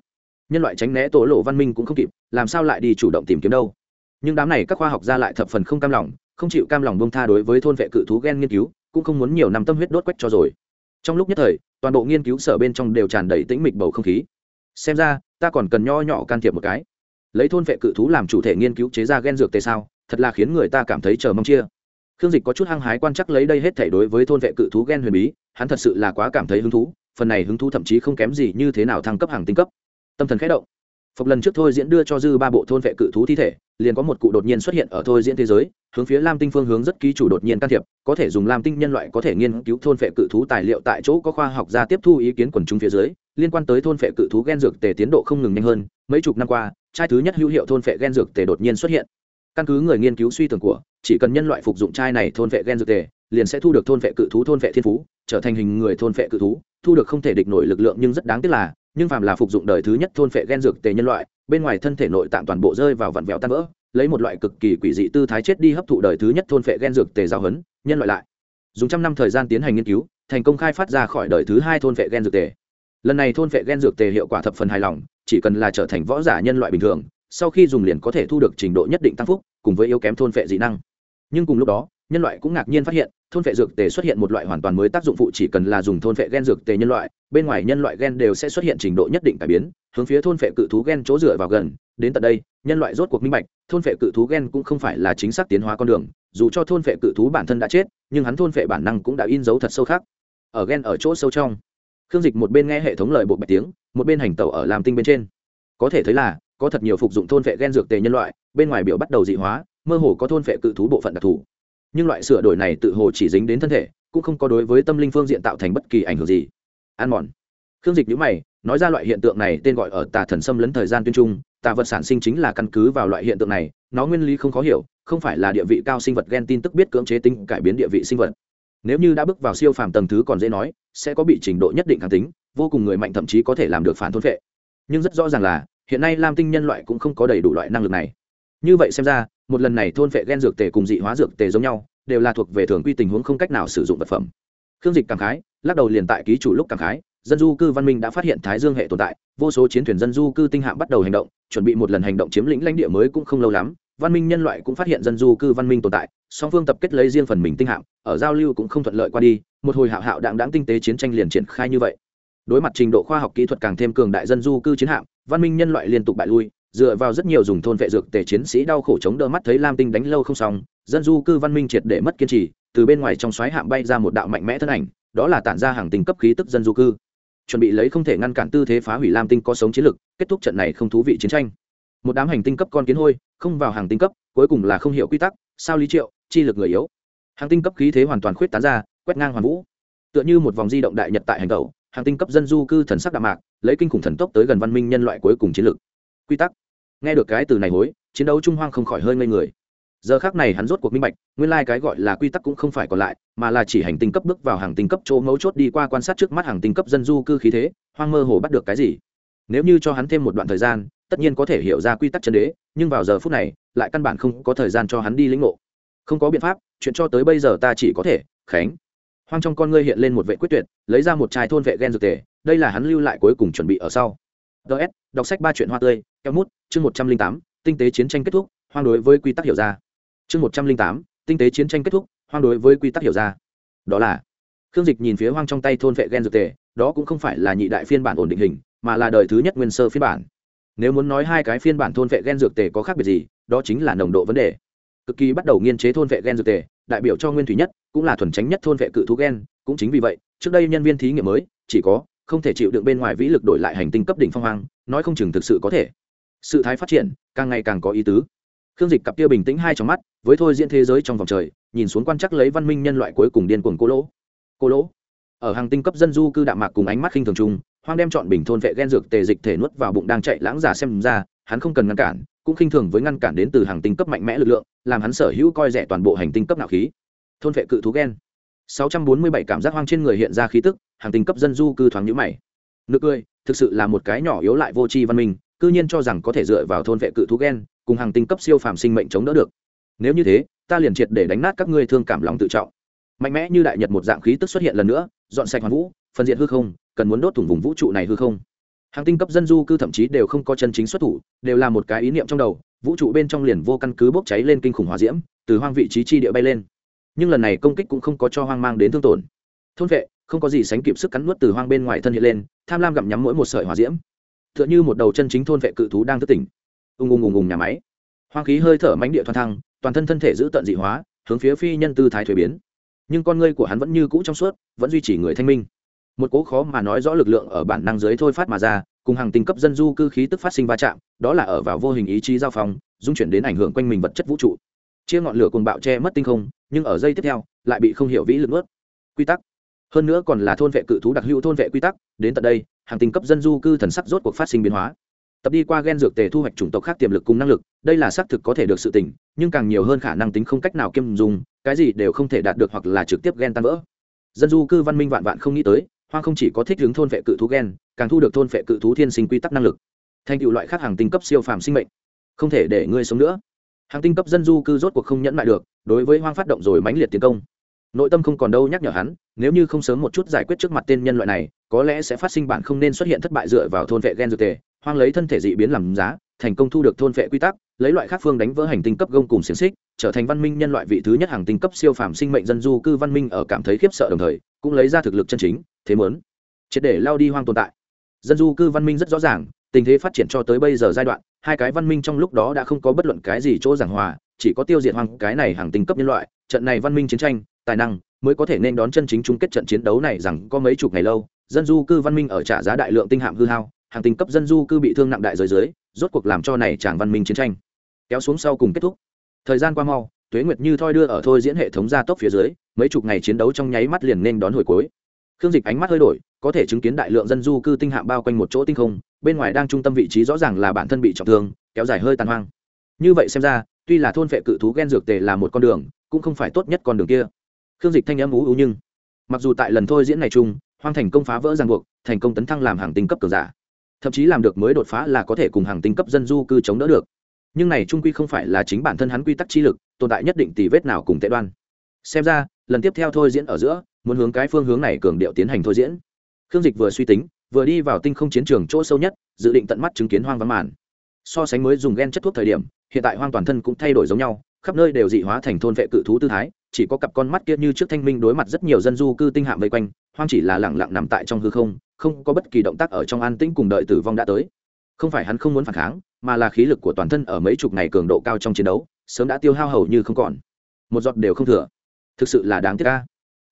Nhân loại tránh né tổ lộ văn minh cũng không kịp, làm sao lại đi chủ động tìm kiếm đâu? Nhưng đám này các khoa học gia lại thập phần không cam lòng không chịu cam lòng bông tha đối với thôn vệ cự thú gen nghiên cứu, cũng không muốn nhiều năm tâm huyết đốt quách cho rồi. Trong lúc nhất thời, toàn bộ nghiên cứu sở bên trong đều tràn đầy tĩnh mịch bầu không khí. Xem ra, ta còn cần nho nhỏ can thiệp một cái. Lấy thôn vệ cự thú làm chủ thể nghiên cứu chế ra gen dược tề sao, thật là khiến người ta cảm thấy chờ mong chia. Khương dịch có chút hăng hái quan chắc lấy đây hết thể đối với thôn vệ cự thú gen huyền bí, hắn thật sự là quá cảm thấy hứng thú, phần này hứng thú thậm chí không kém gì như thế nào thăng cấp hàng tinh cấp. Tâm thần khẽ động phục lần trước thôi diễn đưa cho dư ba bộ thôn vệ cự thú thi thể, liền có một cụ đột nhiên xuất hiện ở thôi diễn thế giới, hướng phía lam tinh phương hướng rất ký chủ đột nhiên can thiệp, có thể dùng lam tinh nhân loại có thể nghiên cứu thôn vệ cự thú tài liệu tại chỗ có khoa học gia tiếp thu ý kiến quần chúng phía dưới, liên quan tới thôn vệ cự thú gen dược tề tiến độ không ngừng nhanh hơn, mấy chục năm qua trai thứ nhất hữu hiệu thôn vệ gen dược tề đột nhiên xuất hiện. Căn cứ người nghiên cứu suy tưởng của, chỉ cần nhân loại phục dụng chai này thôn vệ gen dược tề, liền sẽ thu được thôn vệ cự thú thôn vệ thiên phú, trở thành hình người thôn vệ cự thú, thu được không thể địch nổi lực lượng nhưng rất đáng tiếc là nhưng phàm là phục dụng đời thứ nhất thôn phệ gen dược tề nhân loại, bên ngoài thân thể nội tạng toàn bộ rơi vào vặn vẹo tan vỡ, lấy một loại cực kỳ quỷ dị tư thái chết đi hấp thụ đời thứ nhất thôn phệ gen dược tề giao hấn nhân loại lại. Dùng trăm năm thời gian tiến hành nghiên cứu, thành công khai phát ra khỏi đời thứ hai thôn phệ gen dược tề. Lần này thôn phệ gen dược tề hiệu quả thập phần hài lòng, chỉ cần là trở thành võ giả nhân loại bình thường, sau khi dùng liền có thể thu được trình độ nhất định tăng phúc, cùng với yếu kém thôn phệ dị năng. Nhưng cùng lúc đó, nhân loại cũng ngạc nhiên phát hiện, thôn phệ dược tề xuất hiện một loại hoàn toàn mới tác dụng phụ chỉ cần là dùng thôn phệ gen dược tề nhân loại bên ngoài nhân loại gen đều sẽ xuất hiện trình độ nhất định cải biến, hướng phía thôn phệ cự thú gen chỗ dựa vào gần. Đến tận đây, nhân loại rốt cuộc minh bạch, thôn phệ cự thú gen cũng không phải là chính xác tiến hóa con đường, dù cho thôn phệ cự thú bản thân đã chết, nhưng hắn thôn phệ bản năng cũng đã in dấu thật sâu khác. Ở gen ở chỗ sâu trong, khương dịch một bên nghe hệ thống lời bộ bạch tiếng, một bên hành tẩu ở làm tinh bên trên. Có thể thấy là, có thật nhiều phục dụng thôn phệ gen dược tề nhân loại, bên ngoài biểu bắt đầu dị hóa, mơ hồ có thôn phệ cự thú bộ phận đặc thù. Nhưng loại sửa đổi này tự hồ chỉ dính đến thân thể, cũng không có đối với tâm linh phương diện tạo thành bất kỳ ảnh hưởng gì ăn mòn. Khương dịch nhữ mày, nói ra loại hiện tượng này tên gọi ở tà thần xâm lấn thời gian tuyên trung, tà vật sản sinh chính là căn cứ vào loại hiện tượng này, nó nguyên lý không khó hiểu, không phải là địa vị cao sinh vật gen tin tức biết cưỡng chế tính cải biến địa vị sinh vật. Nếu như đã bước vào siêu phàm tầng thứ còn dễ nói, sẽ có bị trình độ nhất định kháng tính, vô cùng người mạnh thậm chí có thể làm được phản thôn vệ nhưng rất rõ ràng là, hiện nay lam tinh nhân loại cũng không có đầy đủ loại năng lực này. Như vậy xem ra, một lần này thôn vệ gen dược tề cùng dị hóa dược tề giống nhau, đều là thuộc về thường quy tình huống không cách nào sử dụng vật phẩm khương dịch cảm khái, lắc đầu liền tại ký chủ lúc cảm khái, dân du cư văn minh đã phát hiện thái dương hệ tồn tại, vô số chiến thuyền dân du cư tinh hạm bắt đầu hành động, chuẩn bị một lần hành động chiếm lĩnh lãnh địa mới cũng không lâu lắm, văn minh nhân loại cũng phát hiện dân du cư văn minh tồn tại, song phương tập kết lấy riêng phần mình tinh hạm, ở giao lưu cũng không thuận lợi qua đi, một hồi hạo hạo đặng đáng tinh tế chiến tranh liền triển khai như vậy. Đối mặt trình độ khoa học kỹ thuật càng thêm cường đại dân du cư chiến hạm, văn minh nhân loại liên tục bại lui, dựa vào rất nhiều dùng thôn vệ dược tề chiến sĩ đau khổ chống đỡ mắt thấy lam tinh đánh lâu không xong dân du cư văn minh triệt để mất kiên trì, từ bên ngoài trong xoáy hạm bay ra một đạo mạnh mẽ thân ảnh, đó là tản ra hàng tinh cấp khí tức dân du cư. Chuẩn bị lấy không thể ngăn cản tư thế phá hủy lam tinh có sống chiến lực, kết thúc trận này không thú vị chiến tranh. Một đám hành tinh cấp con kiến hôi, không vào hàng tinh cấp, cuối cùng là không hiểu quy tắc, sao lý triệu, chi lực người yếu. Hàng tinh cấp khí thế hoàn toàn khuyết tán ra, quét ngang hoàn vũ. Tựa như một vòng di động đại nhật tại hành tẩu, hàng tinh cấp dân du cư thần sắc đạm mạc, lấy kinh khủng thần tốc tới gần văn minh nhân loại cuối cùng chiến lược quy tắc. Nghe được cái từ này hối, chiến đấu trung hoang không khỏi hơi ngây người giờ khác này hắn rốt cuộc minh bạch, nguyên lai、like、cái gọi là quy tắc cũng không phải còn lại, mà là chỉ hành tinh cấp bước vào hàng tinh cấp chỗ mấu chốt đi qua quan sát trước mắt hàng tinh cấp dân du cư khí thế, hoang mơ hồ bắt được cái gì. Nếu như cho hắn thêm một đoạn thời gian, tất nhiên có thể hiểu ra quy tắc chân đế, nhưng vào giờ phút này, lại căn bản không có thời gian cho hắn đi lĩnh ngộ. Không có biện pháp, chuyện cho tới bây giờ ta chỉ có thể, khánh. Hoang trong con ngươi hiện lên một vệ quyết tuyệt, lấy ra một chai thôn vệ gen dược tề, đây là hắn lưu lại cuối cùng chuẩn bị ở sau. Ts đọc sách ba chuyện hoa tươi, keo mút, chương một trăm linh tám, tinh tế chiến tranh kết thúc, hoang đối với quy tắc hiểu ra chương một trăm linh tám, tinh tế chiến tranh kết thúc, hoang đối với quy tắc hiểu ra. Đó là, khương dịch nhìn phía hoang trong tay thôn vệ gen dược tề, đó cũng không phải là nhị đại phiên bản ổn định hình, mà là đời thứ nhất nguyên sơ phiên bản. Nếu muốn nói hai cái phiên bản thôn vệ gen dược tề có khác biệt gì, đó chính là nồng độ vấn đề. Cực kỳ bắt đầu nghiên chế thôn vệ gen dược tề, đại biểu cho nguyên thủy nhất, cũng là thuần tránh nhất thôn vệ cự thú gen, cũng chính vì vậy, trước đây nhân viên thí nghiệm mới, chỉ có, không thể chịu đựng bên ngoài vĩ lực đổi lại hành tinh cấp đỉnh phong hoang, nói không chừng thực sự có thể. Sự thái phát triển, càng ngày càng có ý tứ khương dịch cặp kia bình tĩnh hai trong mắt, với thôi diễn thế giới trong vòng trời, nhìn xuống quan chắc lấy văn minh nhân loại cuối cùng điên cuồng cô lỗ. Cô lỗ? Ở hàng tinh cấp dân du cư đạm mạc cùng ánh mắt khinh thường chung, hoang đem chọn bình thôn vệ gen dược tề dịch thể nuốt vào bụng đang chạy lãng giả xem ra, hắn không cần ngăn cản, cũng khinh thường với ngăn cản đến từ hàng tinh cấp mạnh mẽ lực lượng, làm hắn sở hữu coi rẻ toàn bộ hành tinh cấp nạo khí. Thôn vệ cự thú gen 647 cảm giác hoang trên người hiện ra khí tức, hàng tinh cấp dân du cư thoáng nhũ mày. Nực cười, thực sự là một cái nhỏ yếu lại vô tri văn minh, cư nhiên cho rằng có thể dựa vào thôn vệ cự thú gen cùng hàng tinh cấp siêu phàm sinh mệnh chống đỡ được. Nếu như thế, ta liền triệt để đánh nát các ngươi thương cảm lòng tự trọng. Mạnh mẽ như đại nhật một dạng khí tức xuất hiện lần nữa, dọn sạch hoàn vũ, phân diện hư không, cần muốn đốt thủng vùng vũ trụ này hư không. Hàng tinh cấp dân du cư thậm chí đều không có chân chính xuất thủ, đều là một cái ý niệm trong đầu, vũ trụ bên trong liền vô căn cứ bốc cháy lên kinh khủng hòa diễm, từ hoang vị trí chi địa bay lên. Nhưng lần này công kích cũng không có cho hoang mang đến thương tổn. Thôn vệ, không có gì sánh kịp sức cắn nuốt từ hoang bên ngoài thân hiện lên, tham lam gặm nhắm mỗi một sợi hỏa diễm. T h ư ợ n h ư một đầu chân chính thôn vệ cự thú đang thức tỉnh ung ung ung ung nhà máy. Hoang khí hơi thở mánh địa thoan thăng, toàn thân thân thể giữ tận dị hóa, hướng phía phi nhân tư thái thuế biến. Nhưng con ngươi của hắn vẫn như cũ trong suốt, vẫn duy trì người thanh minh. Một cố khó mà nói rõ lực lượng ở bản năng giới thôi phát mà ra, cùng hàng tinh cấp dân du cư khí tức phát sinh va chạm, đó là ở vào vô hình ý chí giao phong, dung chuyển đến ảnh hưởng quanh mình vật chất vũ trụ. Chia ngọn lửa cùng bạo che mất tinh không, nhưng ở giây tiếp theo, lại bị không hiểu vĩ lực ướt quy tắc. Hơn nữa còn là thôn vệ cự thú đặc hữu thôn vệ quy tắc, đến tận đây, hàng tinh cấp dân du cư thần sắc rốt cuộc phát sinh biến hóa tập đi qua gen dược tề thu hoạch chủng tộc khác tiềm lực cùng năng lực, đây là xác thực có thể được sự tỉnh, nhưng càng nhiều hơn khả năng tính không cách nào kiêm dùng, cái gì đều không thể đạt được hoặc là trực tiếp gen tan vỡ. Dân du cư văn minh vạn vạn không nghĩ tới, hoang không chỉ có thích hướng thôn vệ cự thú gen, càng thu được thôn vệ cự thú thiên sinh quy tắc năng lực. Thành tựu loại khác hàng tinh cấp siêu phàm sinh mệnh. Không thể để ngươi sống nữa. Hàng tinh cấp dân du cư rốt cuộc không nhẫn lại được, đối với hoang phát động rồi mãnh liệt tiến công. Nội tâm không còn đâu nhắc nhở hắn, nếu như không sớm một chút giải quyết trước mặt tên nhân loại này có lẽ sẽ phát sinh bản không nên xuất hiện thất bại dựa vào thôn vệ gen dược tề, hoang lấy thân thể dị biến làm giá, thành công thu được thôn vệ quy tắc, lấy loại khác phương đánh vỡ hành tinh cấp gông cùng xiềng xích, trở thành văn minh nhân loại vị thứ nhất hàng tinh cấp siêu phàm sinh mệnh dân du cư văn minh ở cảm thấy khiếp sợ đồng thời, cũng lấy ra thực lực chân chính, thế mớn triệt để lao đi hoang tồn tại. Dân du cư văn minh rất rõ ràng, tình thế phát triển cho tới bây giờ giai đoạn, hai cái văn minh trong lúc đó đã không có bất luận cái gì chỗ giảng hòa, chỉ có tiêu diệt hoang cái này hàng tinh cấp nhân loại, trận này văn minh chiến tranh, tài năng mới có thể nên đón chân chính chung kết trận chiến đấu này rằng có mấy chục ngày lâu dân du cư văn minh ở trả giá đại lượng tinh hạm hư hao, hàng tinh cấp dân du cư bị thương nặng đại giới dưới, rốt cuộc làm cho này chàng văn minh chiến tranh. Kéo xuống sau cùng kết thúc. Thời gian qua mau, tuế nguyệt như thoi đưa ở thôi diễn hệ thống gia tốc phía dưới, mấy chục ngày chiến đấu trong nháy mắt liền nên đón hồi cuối. Khương dịch ánh mắt hơi đổi, có thể chứng kiến đại lượng dân du cư tinh hạm bao quanh một chỗ tinh không, bên ngoài đang trung tâm vị trí rõ ràng là bản thân bị trọng thương, kéo dài hơi tàn hoang. Như vậy xem ra, tuy là thôn vệ cự thú ghen dược tề là một con đường, cũng không phải tốt nhất con đường kia. Khương dịch thanh âm ú ú nhưng, mặc dù tại lần thôi diễn này chung hoang thành công phá vỡ ràng buộc, thành công tấn thăng làm hàng tinh cấp cường giả. Thậm chí làm được mới đột phá là có thể cùng hàng tinh cấp dân du cư chống đỡ được. Nhưng này trung quy không phải là chính bản thân hắn quy tắc chi lực, tồn tại nhất định tỷ vết nào cùng tệ đoan. Xem ra, lần tiếp theo thôi diễn ở giữa, muốn hướng cái phương hướng này cường điệu tiến hành thôi diễn. Khương dịch vừa suy tính, vừa đi vào tinh không chiến trường chỗ sâu nhất, dự định tận mắt chứng kiến hoang vắng màn. So sánh mới dùng gen chất thuốc thời điểm, hiện tại hoang toàn thân cũng thay đổi giống nhau, khắp nơi đều dị hóa thành thôn vệ cự thú tư thái chỉ có cặp con mắt kia như trước thanh minh đối mặt rất nhiều dân du cư tinh hạm vây quanh, hoang chỉ là lẳng lặng nằm tại trong hư không không có bất kỳ động tác ở trong an tĩnh cùng đợi tử vong đã tới. Không phải hắn không muốn phản kháng, mà là khí lực của toàn thân ở mấy chục ngày cường độ cao trong chiến đấu, sớm đã tiêu hao hầu như không còn. Một giọt đều không thừa. Thực sự là đáng tiếc ca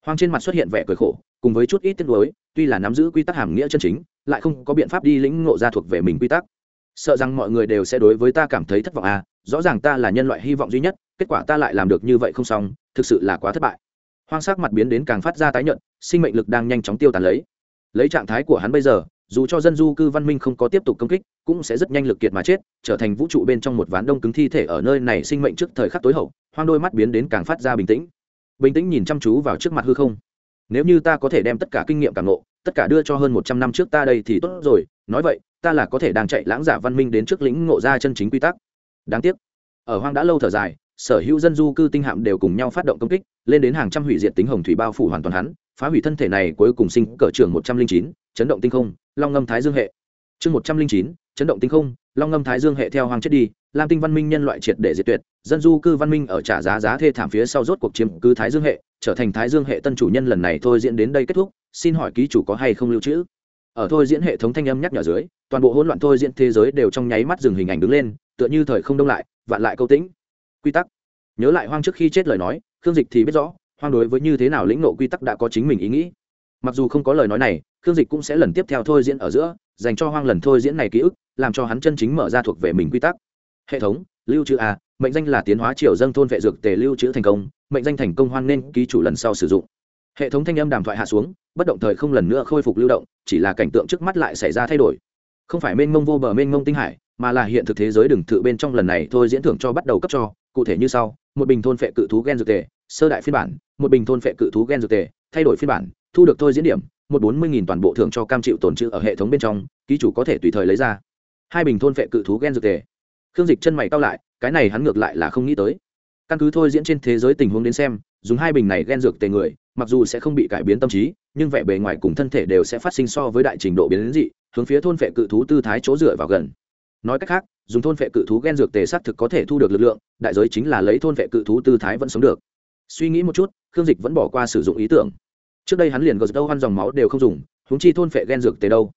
hoang trên mặt xuất hiện vẻ cười khổ, cùng với chút ít tiếc nuối, tuy là nắm giữ quy tắc hàm nghĩa chân chính, lại không có biện pháp đi lĩnh ngộ ra thuộc về mình quy tắc. Sợ rằng mọi người đều sẽ đối với ta cảm thấy thất vọng à rõ ràng ta là nhân loại hy vọng duy nhất, kết quả ta lại làm được như vậy không xong, thực sự là quá thất bại. Hoang sắc mặt biến đến càng phát ra tái nhận sinh mệnh lực đang nhanh chóng tiêu tàn lấy. Lấy trạng thái của hắn bây giờ, dù cho dân du cư văn minh không có tiếp tục công kích, cũng sẽ rất nhanh lực kiệt mà chết, trở thành vũ trụ bên trong một ván đông cứng thi thể ở nơi này sinh mệnh trước thời khắc tối hậu, hoang đôi mắt biến đến càng phát ra bình tĩnh. Bình tĩnh nhìn chăm chú vào trước mặt hư không. Nếu như ta có thể đem tất cả kinh nghiệm càng ngộ, tất cả đưa cho hơn một trăm năm trước ta đây thì tốt rồi, nói vậy, ta là có thể đang chạy lãng giả văn minh đến trước lĩnh ngộ ra chân chính quy tắc đáng tiếc. Ở hoang đã lâu thở dài, sở hữu dân du cư tinh hạm đều cùng nhau phát động công kích, lên đến hàng trăm hủy diệt tính hồng thủy bao phủ hoàn toàn hắn, phá hủy thân thể này cuối cùng sinh cỡ trường một trăm linh chín, chấn động tinh không, long ngâm thái dương hệ. Chương một trăm linh chín, chấn động tinh không, long ngâm thái dương hệ theo hoàng chết đi, lam tinh văn minh nhân loại triệt để diệt tuyệt, dân du cư văn minh ở trả giá giá thê thảm phía sau rốt cuộc chiếm cứ thái dương hệ, trở thành thái dương hệ tân chủ nhân lần này thôi diễn đến đây kết thúc, xin hỏi ký chủ có hay không lưu trữ? Ở thôi diễn hệ thống thanh âm nhắc nhở dưới, toàn bộ hỗn loạn thôi diễn thế giới đều trong nháy mắt dừng hình ảnh đứng lên tựa như thời không đông lại, vạn lại câu tĩnh. Quy tắc. Nhớ lại hoang trước khi chết lời nói, khương dịch thì biết rõ, hoang đối với như thế nào lĩnh nộ quy tắc đã có chính mình ý nghĩ. Mặc dù không có lời nói này, khương dịch cũng sẽ lần tiếp theo thôi diễn ở giữa, dành cho hoang lần thôi diễn này ký ức, làm cho hắn chân chính mở ra thuộc về mình quy tắc. Hệ thống, lưu trữ a, mệnh danh là tiến hóa triều dân thôn vệ dược tề lưu trữ thành công, mệnh danh thành công hoan nên ký chủ lần sau sử dụng. Hệ thống thanh âm đàm thoại hạ xuống, bất động thời không lần nữa khôi phục lưu động, chỉ là cảnh tượng trước mắt lại xảy ra thay đổi. Không phải mênh mông vô bờ mênh mông tinh hải mà là hiện thực thế giới đừng thự bên trong lần này thôi diễn thưởng cho bắt đầu cấp cho. Cụ thể như sau, một bình thôn phệ cự thú gen dược tề, sơ đại phiên bản, một bình thôn phệ cự thú gen dược tề, thay đổi phiên bản, thu được thôi diễn điểm, một bốn mươi nghìn toàn bộ thưởng cho cam chịu tồn trữ ở hệ thống bên trong, ký chủ có thể tùy thời lấy ra. Hai bình thôn phệ cự thú gen dược tề. Khương dịch chân mày cao lại, cái này hắn ngược lại là không nghĩ tới. Căn cứ thôi diễn trên thế giới tình huống đến xem, dùng hai bình này gen dược tề người, mặc dù sẽ không bị cải biến tâm trí, nhưng vẻ bề ngoài cùng thân thể đều sẽ phát sinh so với đại trình độ biến dị, hướng phía thôn vệ cự thú tư thái chỗ dựa vào gần nói cách khác, dùng thôn vệ cự thú gen dược tề xác thực có thể thu được lực lượng, đại giới chính là lấy thôn vệ cự thú tư thái vẫn sống được. Suy nghĩ một chút, khương dịch vẫn bỏ qua sử dụng ý tưởng. Trước đây hắn liền gật đâu ăn dòng máu đều không dùng húng chi thôn vệ gen dược tề đâu?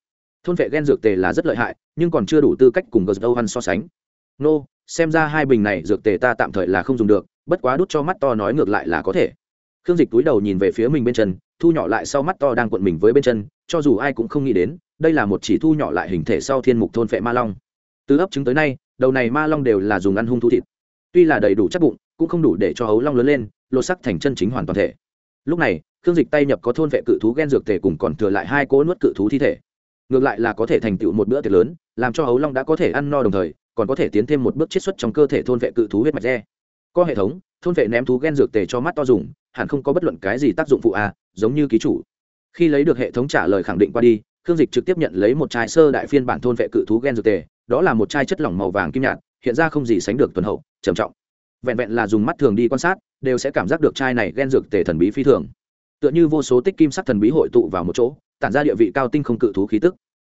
Thôn vệ gen dược tề là rất lợi hại, nhưng còn chưa đủ tư cách cùng gật đâu ăn so sánh. Nô, xem ra hai bình này dược tề ta tạm thời là không dùng được, bất quá đút cho mắt to nói ngược lại là có thể. Khương dịch túi đầu nhìn về phía mình bên chân, thu nhỏ lại sau mắt to đang cuộn mình với bên chân, cho dù ai cũng không nghĩ đến, đây là một chỉ thu nhỏ lại hình thể sau thiên mục thôn phệ ma long từ ấp trứng tới nay đầu này ma long đều là dùng ăn hung thu thịt. Tuy là đầy đủ chắc bụng cũng không đủ để cho hấu long lớn lên lột sắc thành chân chính hoàn toàn thể. Lúc này khương dịch tay nhập có thôn vệ cự thú ghen dược thể cùng còn thừa lại hai cỗ nuốt cự thú thi thể. Ngược lại là có thể thành tựu một bữa tiệc lớn làm cho hấu long đã có thể ăn no đồng thời còn có thể tiến thêm một bước chiết xuất trong cơ thể thôn vệ cự thú huyết mạch re có hệ thống thôn vệ ném thú ghen dược tề cho mắt to dùng hẳn không có bất luận cái gì tác dụng phụ a à, giống như ký chủ. Khi lấy được hệ thống trả lời khẳng định qua đi khương dịch trực tiếp nhận lấy một chai sơ đại phiên bản thôn vệ cự thú gen dược tề, đó là một chai chất lỏng màu vàng kim nhạt, hiện ra không gì sánh được tuần hậu, trầm trọng. Vẹn vẹn là dùng mắt thường đi quan sát, đều sẽ cảm giác được chai này gen dược tề thần bí phi thường. Tựa như vô số tích kim sắc thần bí hội tụ vào một chỗ, tản ra địa vị cao tinh không cự thú khí tức.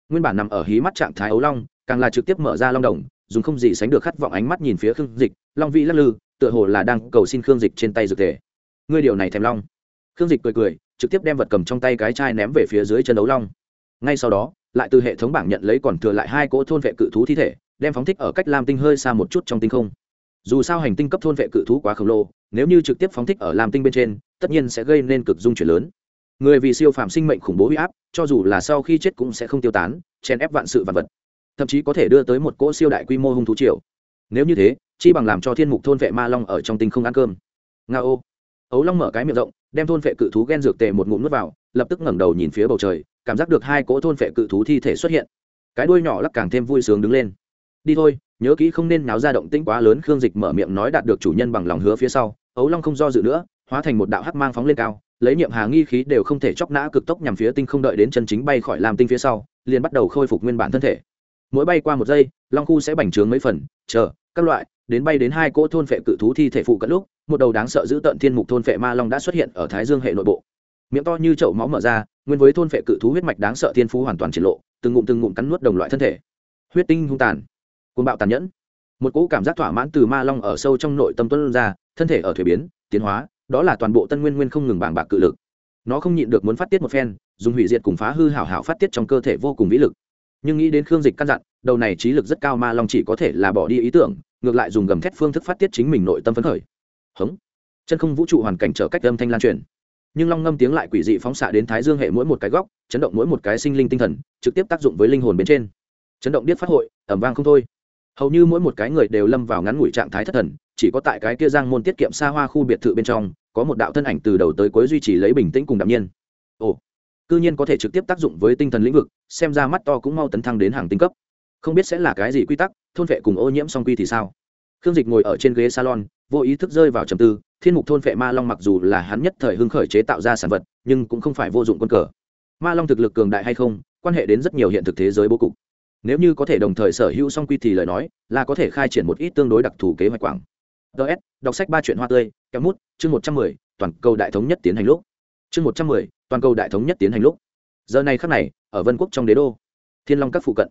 Nguyên bản nằm ở hí mắt trạng thái ấu long, càng là trực tiếp mở ra long đồng, dùng không gì sánh được khát vọng ánh mắt nhìn phía khương dịch, long vị lắc lư, tựa hồ là đang cầu xin khương dịch trên tay dược tề. Ngươi điều này thèm long. Khương dịch cười cười, trực tiếp đem vật cầm trong tay cái chai ném về phía dưới chân ấu long ngay sau đó, lại từ hệ thống bảng nhận lấy còn thừa lại hai cỗ thôn vệ cự thú thi thể, đem phóng thích ở cách lam tinh hơi xa một chút trong tinh không. Dù sao hành tinh cấp thôn vệ cự thú quá khổng lồ, nếu như trực tiếp phóng thích ở lam tinh bên trên, tất nhiên sẽ gây nên cực dung chuyển lớn. Người vì siêu phạm sinh mệnh khủng bố huy áp, cho dù là sau khi chết cũng sẽ không tiêu tán, chèn ép vạn sự vạn vật. Thậm chí có thể đưa tới một cỗ siêu đại quy mô hung thú triều. Nếu như thế, chi bằng làm cho thiên mục thôn vệ ma long ở trong tinh không ăn cơm. Nga ô. Ấu long mở cái miệng rộng, đem thôn vệ cự thú ghen dược tề một ngụm nước vào, lập tức ngẩng đầu nhìn phía bầu trời cảm giác được hai cỗ thôn vệ cự thú thi thể xuất hiện. Cái đuôi nhỏ lắc càng thêm vui sướng đứng lên. Đi thôi, nhớ kỹ không nên náo ra động tĩnh quá lớn, khương dịch mở miệng nói đạt được chủ nhân bằng lòng hứa phía sau, ấu long không do dự nữa, hóa thành một đạo hắc mang phóng lên cao, lấy niệm hà nghi khí đều không thể chóc nã cực tốc nhằm phía tinh không đợi đến chân chính bay khỏi làm tinh phía sau, liền bắt đầu khôi phục nguyên bản thân thể. Mỗi bay qua một giây, long khu sẽ bành trướng mấy phần, chờ, các loại, đến bay đến hai cỗ thôn phệ cự thú thi thể phụ cận lúc, một đầu đáng sợ giữ tận thiên mục thôn phệ ma long đã xuất hiện ở thái dương hệ nội bộ. Miệng to như chậu máu mở ra nguyên với thôn phệ cự thú huyết mạch đáng sợ thiên phú hoàn toàn triển lộ, từng ngụm từng ngụm cắn nuốt đồng loại thân thể. Huyết tinh hung tàn côn bạo tàn nhẫn. Một cỗ cảm giác thỏa mãn từ ma long ở sâu trong nội tâm tuân ra, thân thể ở thuế biến, tiến hóa, đó là toàn bộ tân nguyên nguyên không ngừng bàng bạc cự lực. Nó không nhịn được muốn phát tiết một phen, dùng hủy diệt cùng phá hư hảo hảo phát tiết trong cơ thể vô cùng vĩ lực. Nhưng nghĩ đến khương dịch căn dặn, đầu này trí lực rất cao ma long chỉ có thể là bỏ đi ý tưởng, ngược lại dùng gầm thét phương thức phát tiết chính mình nội tâm phấn khởi. Hống. Chân không vũ trụ hoàn cảnh trở cách âm thanh lan truyền nhưng long ngâm tiếng lại quỷ dị phóng xạ đến thái dương hệ mỗi một cái góc, chấn động mỗi một cái sinh linh tinh thần, trực tiếp tác dụng với linh hồn bên trên. Chấn động điếc phát hội ẩm vang không thôi. Hầu như mỗi một cái người đều lâm vào ngắn ngủi trạng thái thất thần, chỉ có tại cái kia giang môn tiết kiệm xa hoa khu biệt thự bên trong, có một đạo thân ảnh từ đầu tới cuối duy trì lấy bình tĩnh cùng đạm nhiên. Ồ, cư nhiên có thể trực tiếp tác dụng với tinh thần lĩnh vực, xem ra mắt to cũng mau tấn thăng đến hàng tinh cấp. Không biết sẽ là cái gì quy tắc, thôn vệ cùng ô nhiễm song quy thì sao? Khương dịch ngồi ở trên ghế salon, vô ý thức rơi vào trầm tư, thiên mục thôn vệ ma long mặc dù là hắn nhất thời hưng khởi chế tạo ra sản vật, nhưng cũng không phải vô dụng quân cờ. Ma long thực lực cường đại hay không, quan hệ đến rất nhiều hiện thực thế giới bố cục. Nếu như có thể đồng thời sở hữu song quy thì lời nói, là có thể khai triển một ít tương đối đặc thù kế hoạch quảng. Ts đọc sách ba chuyện hoa tươi, kéo mút, chương một trăm mười, toàn cầu đại thống nhất tiến hành lúc. Chương một trăm mười, toàn cầu đại thống nhất tiến hành lúc. Giờ này khắc này, ở vân quốc trong đế đô, thiên long các phụ cận,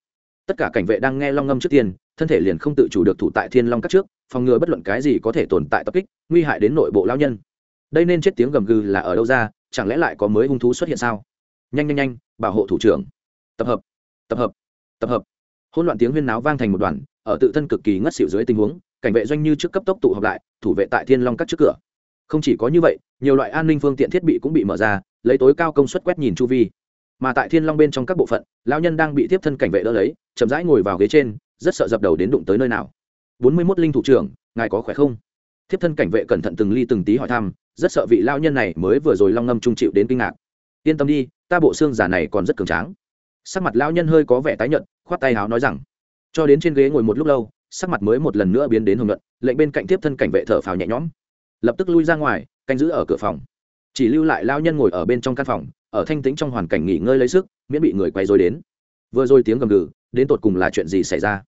tất cả cảnh vệ đang nghe long ngâm trước tiên thân thể liền không tự chủ được thủ tại thiên long các trước, phòng ngừa bất luận cái gì có thể tồn tại tập kích, nguy hại đến nội bộ lao nhân. Đây nên chết tiếng gầm gừ là ở đâu ra, chẳng lẽ lại có mới hung thú xuất hiện sao? Nhanh nhanh nhanh, bảo hộ thủ trưởng. Tập hợp tập hợp tập hợp. Hỗn loạn tiếng huyên náo vang thành một đoàn, ở tự thân cực kỳ ngất xỉu dưới tình huống, cảnh vệ doanh như trước cấp tốc tụ họp lại, thủ vệ tại thiên long các trước cửa. Không chỉ có như vậy, nhiều loại an ninh phương tiện thiết bị cũng bị mở ra, lấy tối cao công suất quét nhìn chu vi. Mà tại thiên long bên trong các bộ phận lao nhân đang bị tiếp thân cảnh vệ đỡ lấy, chậm rãi ngồi vào ghế trên rất sợ dập đầu đến đụng tới nơi nào. Bốn mươi mốt linh thủ trưởng, ngài có khỏe không? Thiếp thân cảnh vệ cẩn thận từng ly từng tí hỏi thăm, rất sợ vị lao nhân này mới vừa rồi long ngâm trung chịu đến kinh ngạc. Yên tâm đi, ta bộ xương giả này còn rất cường tráng. Sắc mặt lao nhân hơi có vẻ tái nhợt, khoát tay háo nói rằng, cho đến trên ghế ngồi một lúc lâu, sắc mặt mới một lần nữa biến đến hồng nhuận, lệnh bên cạnh tiếp thân cảnh vệ thở phào nhẹ nhõm. Lập tức lui ra ngoài, canh giữ ở cửa phòng. Chỉ lưu lại lao nhân ngồi ở bên trong căn phòng, ở thanh tĩnh trong hoàn cảnh nghỉ ngơi lấy sức, miễn bị người quay dối đến. Vừa rồi tiếng gầm gừ, đến tột cùng là chuyện gì xảy ra?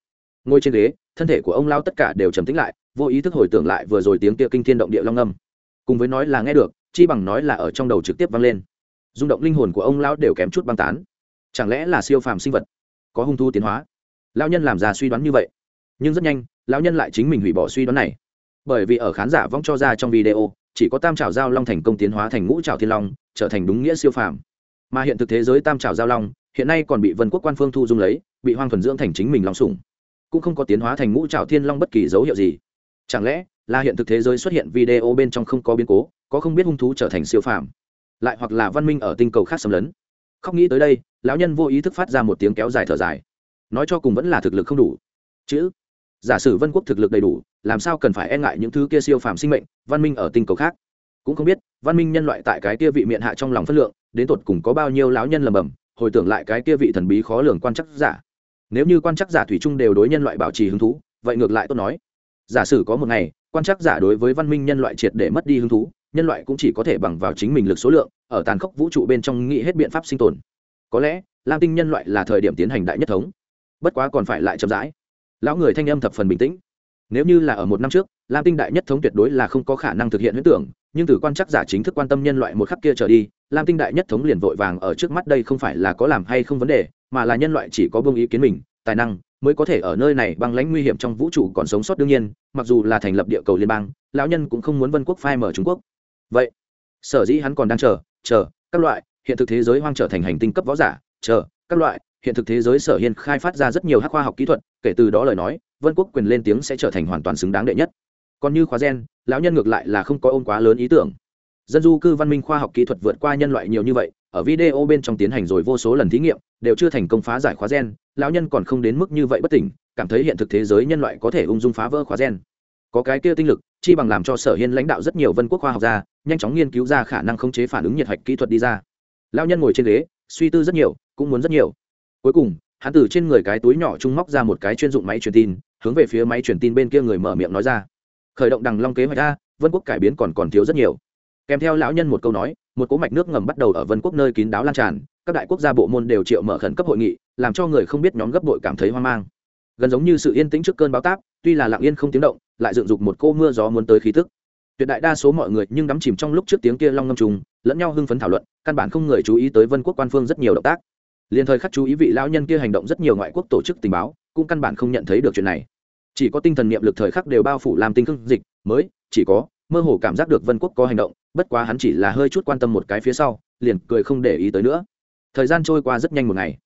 Ngồi trên ghế, thân thể của ông lao tất cả đều trầm tĩnh lại, vô ý thức hồi tưởng lại vừa rồi tiếng kia kinh thiên động địa long âm. Cùng với nói là nghe được, chi bằng nói là ở trong đầu trực tiếp vang lên. Rung động linh hồn của ông lão đều kém chút băng tán. Chẳng lẽ là siêu phàm sinh vật? Có hung thu tiến hóa? Lão nhân làm ra suy đoán như vậy. Nhưng rất nhanh, lão nhân lại chính mình hủy bỏ suy đoán này. Bởi vì ở khán giả vong cho ra trong video, chỉ có tam trào giao long thành công tiến hóa thành ngũ trào thiên long, trở thành đúng nghĩa siêu phàm. Mà hiện thực thế giới tam trào giao long, hiện nay còn bị vân quốc quan phương thu dung lấy, bị hoang thuần dưỡng thành chính mình long sủng cũng không có tiến hóa thành ngũ trào thiên long bất kỳ dấu hiệu gì. Chẳng lẽ là hiện thực thế giới xuất hiện video bên trong không có biến cố, có không biết hung thú trở thành siêu phàm? Lại hoặc là văn minh ở tinh cầu khác xâm lấn? Khóc nghĩ tới đây, lão nhân vô ý thức phát ra một tiếng kéo dài thở dài. Nói cho cùng vẫn là thực lực không đủ. Chữ. Giả sử vân quốc thực lực đầy đủ, làm sao cần phải e ngại những thứ kia siêu phàm sinh mệnh, văn minh ở tinh cầu khác? Cũng không biết, văn minh nhân loại tại cái kia vị miệng hạ trong lòng phất lượng, đến tột cùng có bao nhiêu lão nhân lầm bầm, hồi tưởng lại cái kia vị thần bí khó lường quan chắc giả nếu như quan chắc giả thủy chung đều đối nhân loại bảo trì hứng thú, vậy ngược lại tôi nói. Giả sử có một ngày, quan chắc giả đối với văn minh nhân loại triệt để mất đi hứng thú, nhân loại cũng chỉ có thể bằng vào chính mình lực số lượng, ở tàn khốc vũ trụ bên trong nghĩ hết biện pháp sinh tồn. Có lẽ, lam tinh nhân loại là thời điểm tiến hành đại nhất thống. Bất quá còn phải lại chậm rãi. Lão người thanh âm thập phần bình tĩnh. Nếu như là ở một năm trước, lam tinh đại nhất thống tuyệt đối là không có khả năng thực hiện huyết tưởng, nhưng từ quan chắc giả chính thức quan tâm nhân loại một khắc kia trở đi, lam tinh đại nhất thống liền vội vàng ở trước mắt đây không phải là có làm hay không vấn đề mà là nhân loại chỉ có bông ý kiến mình, tài năng mới có thể ở nơi này băng lãnh nguy hiểm trong vũ trụ còn sống sót đương nhiên, mặc dù là thành lập địa cầu liên bang, lão nhân cũng không muốn vân quốc phai mở trung quốc. Vậy, sở dĩ hắn còn đang chờ chờ, các loại, hiện thực thế giới hoang trở thành hành tinh cấp võ giả, chờ, các loại, hiện thực thế giới sở hiên khai phát ra rất nhiều hắc khoa học kỹ thuật, kể từ đó lời nói, vân quốc quyền lên tiếng sẽ trở thành hoàn toàn xứng đáng đệ nhất. Còn như khóa gen, lão nhân ngược lại là không có ôm quá lớn ý tưởng. Dân du cư văn minh khoa học kỹ thuật vượt qua nhân loại nhiều như vậy ở video bên trong tiến hành rồi vô số lần thí nghiệm, đều chưa thành công phá giải khóa gen, lão nhân còn không đến mức như vậy bất tỉnh, cảm thấy hiện thực thế giới nhân loại có thể ung dung phá vỡ khóa gen. Có cái kia tinh lực, chi bằng làm cho sở hiên lãnh đạo rất nhiều vân quốc khoa học gia, nhanh chóng nghiên cứu ra khả năng khống chế phản ứng nhiệt hạch kỹ thuật đi ra. Lão nhân ngồi trên ghế, suy tư rất nhiều, cũng muốn rất nhiều. Cuối cùng, hắn từ trên người cái túi nhỏ trung móc ra một cái chuyên dụng máy truyền tin, hướng về phía máy truyền tin bên kia người mở miệng nói ra. Khởi động đằng long kế hoạch a, vân quốc cải biến còn còn thiếu rất nhiều. Kèm theo lão nhân một câu nói một cỗ mạch nước ngầm bắt đầu ở vân quốc nơi kín đáo lan tràn, các đại quốc gia bộ môn đều triệu mở khẩn cấp hội nghị, làm cho người không biết nhóm gấp đội cảm thấy hoang mang. Gần giống như sự yên tĩnh trước cơn báo táp, tuy là lặng yên không tiếng động, lại dựng dục một cô mưa gió muốn tới khí tức. Tuyệt đại đa số mọi người nhưng đắm chìm trong lúc trước tiếng kia long ngâm trùng, lẫn nhau hưng phấn thảo luận, căn bản không người chú ý tới vân quốc quan phương rất nhiều động tác. Liền thời khắc chú ý vị lão nhân kia hành động rất nhiều ngoại quốc tổ chức tình báo, cũng căn bản không nhận thấy được chuyện này. Chỉ có tinh thần niệm lực thời khắc đều bao phủ làm tinh khương dịch, mới, chỉ có, mơ hồ cảm giác được vân quốc có hành động bất quá hắn chỉ là hơi chút quan tâm một cái phía sau, liền cười không để ý tới nữa. Thời gian trôi qua rất nhanh một ngày.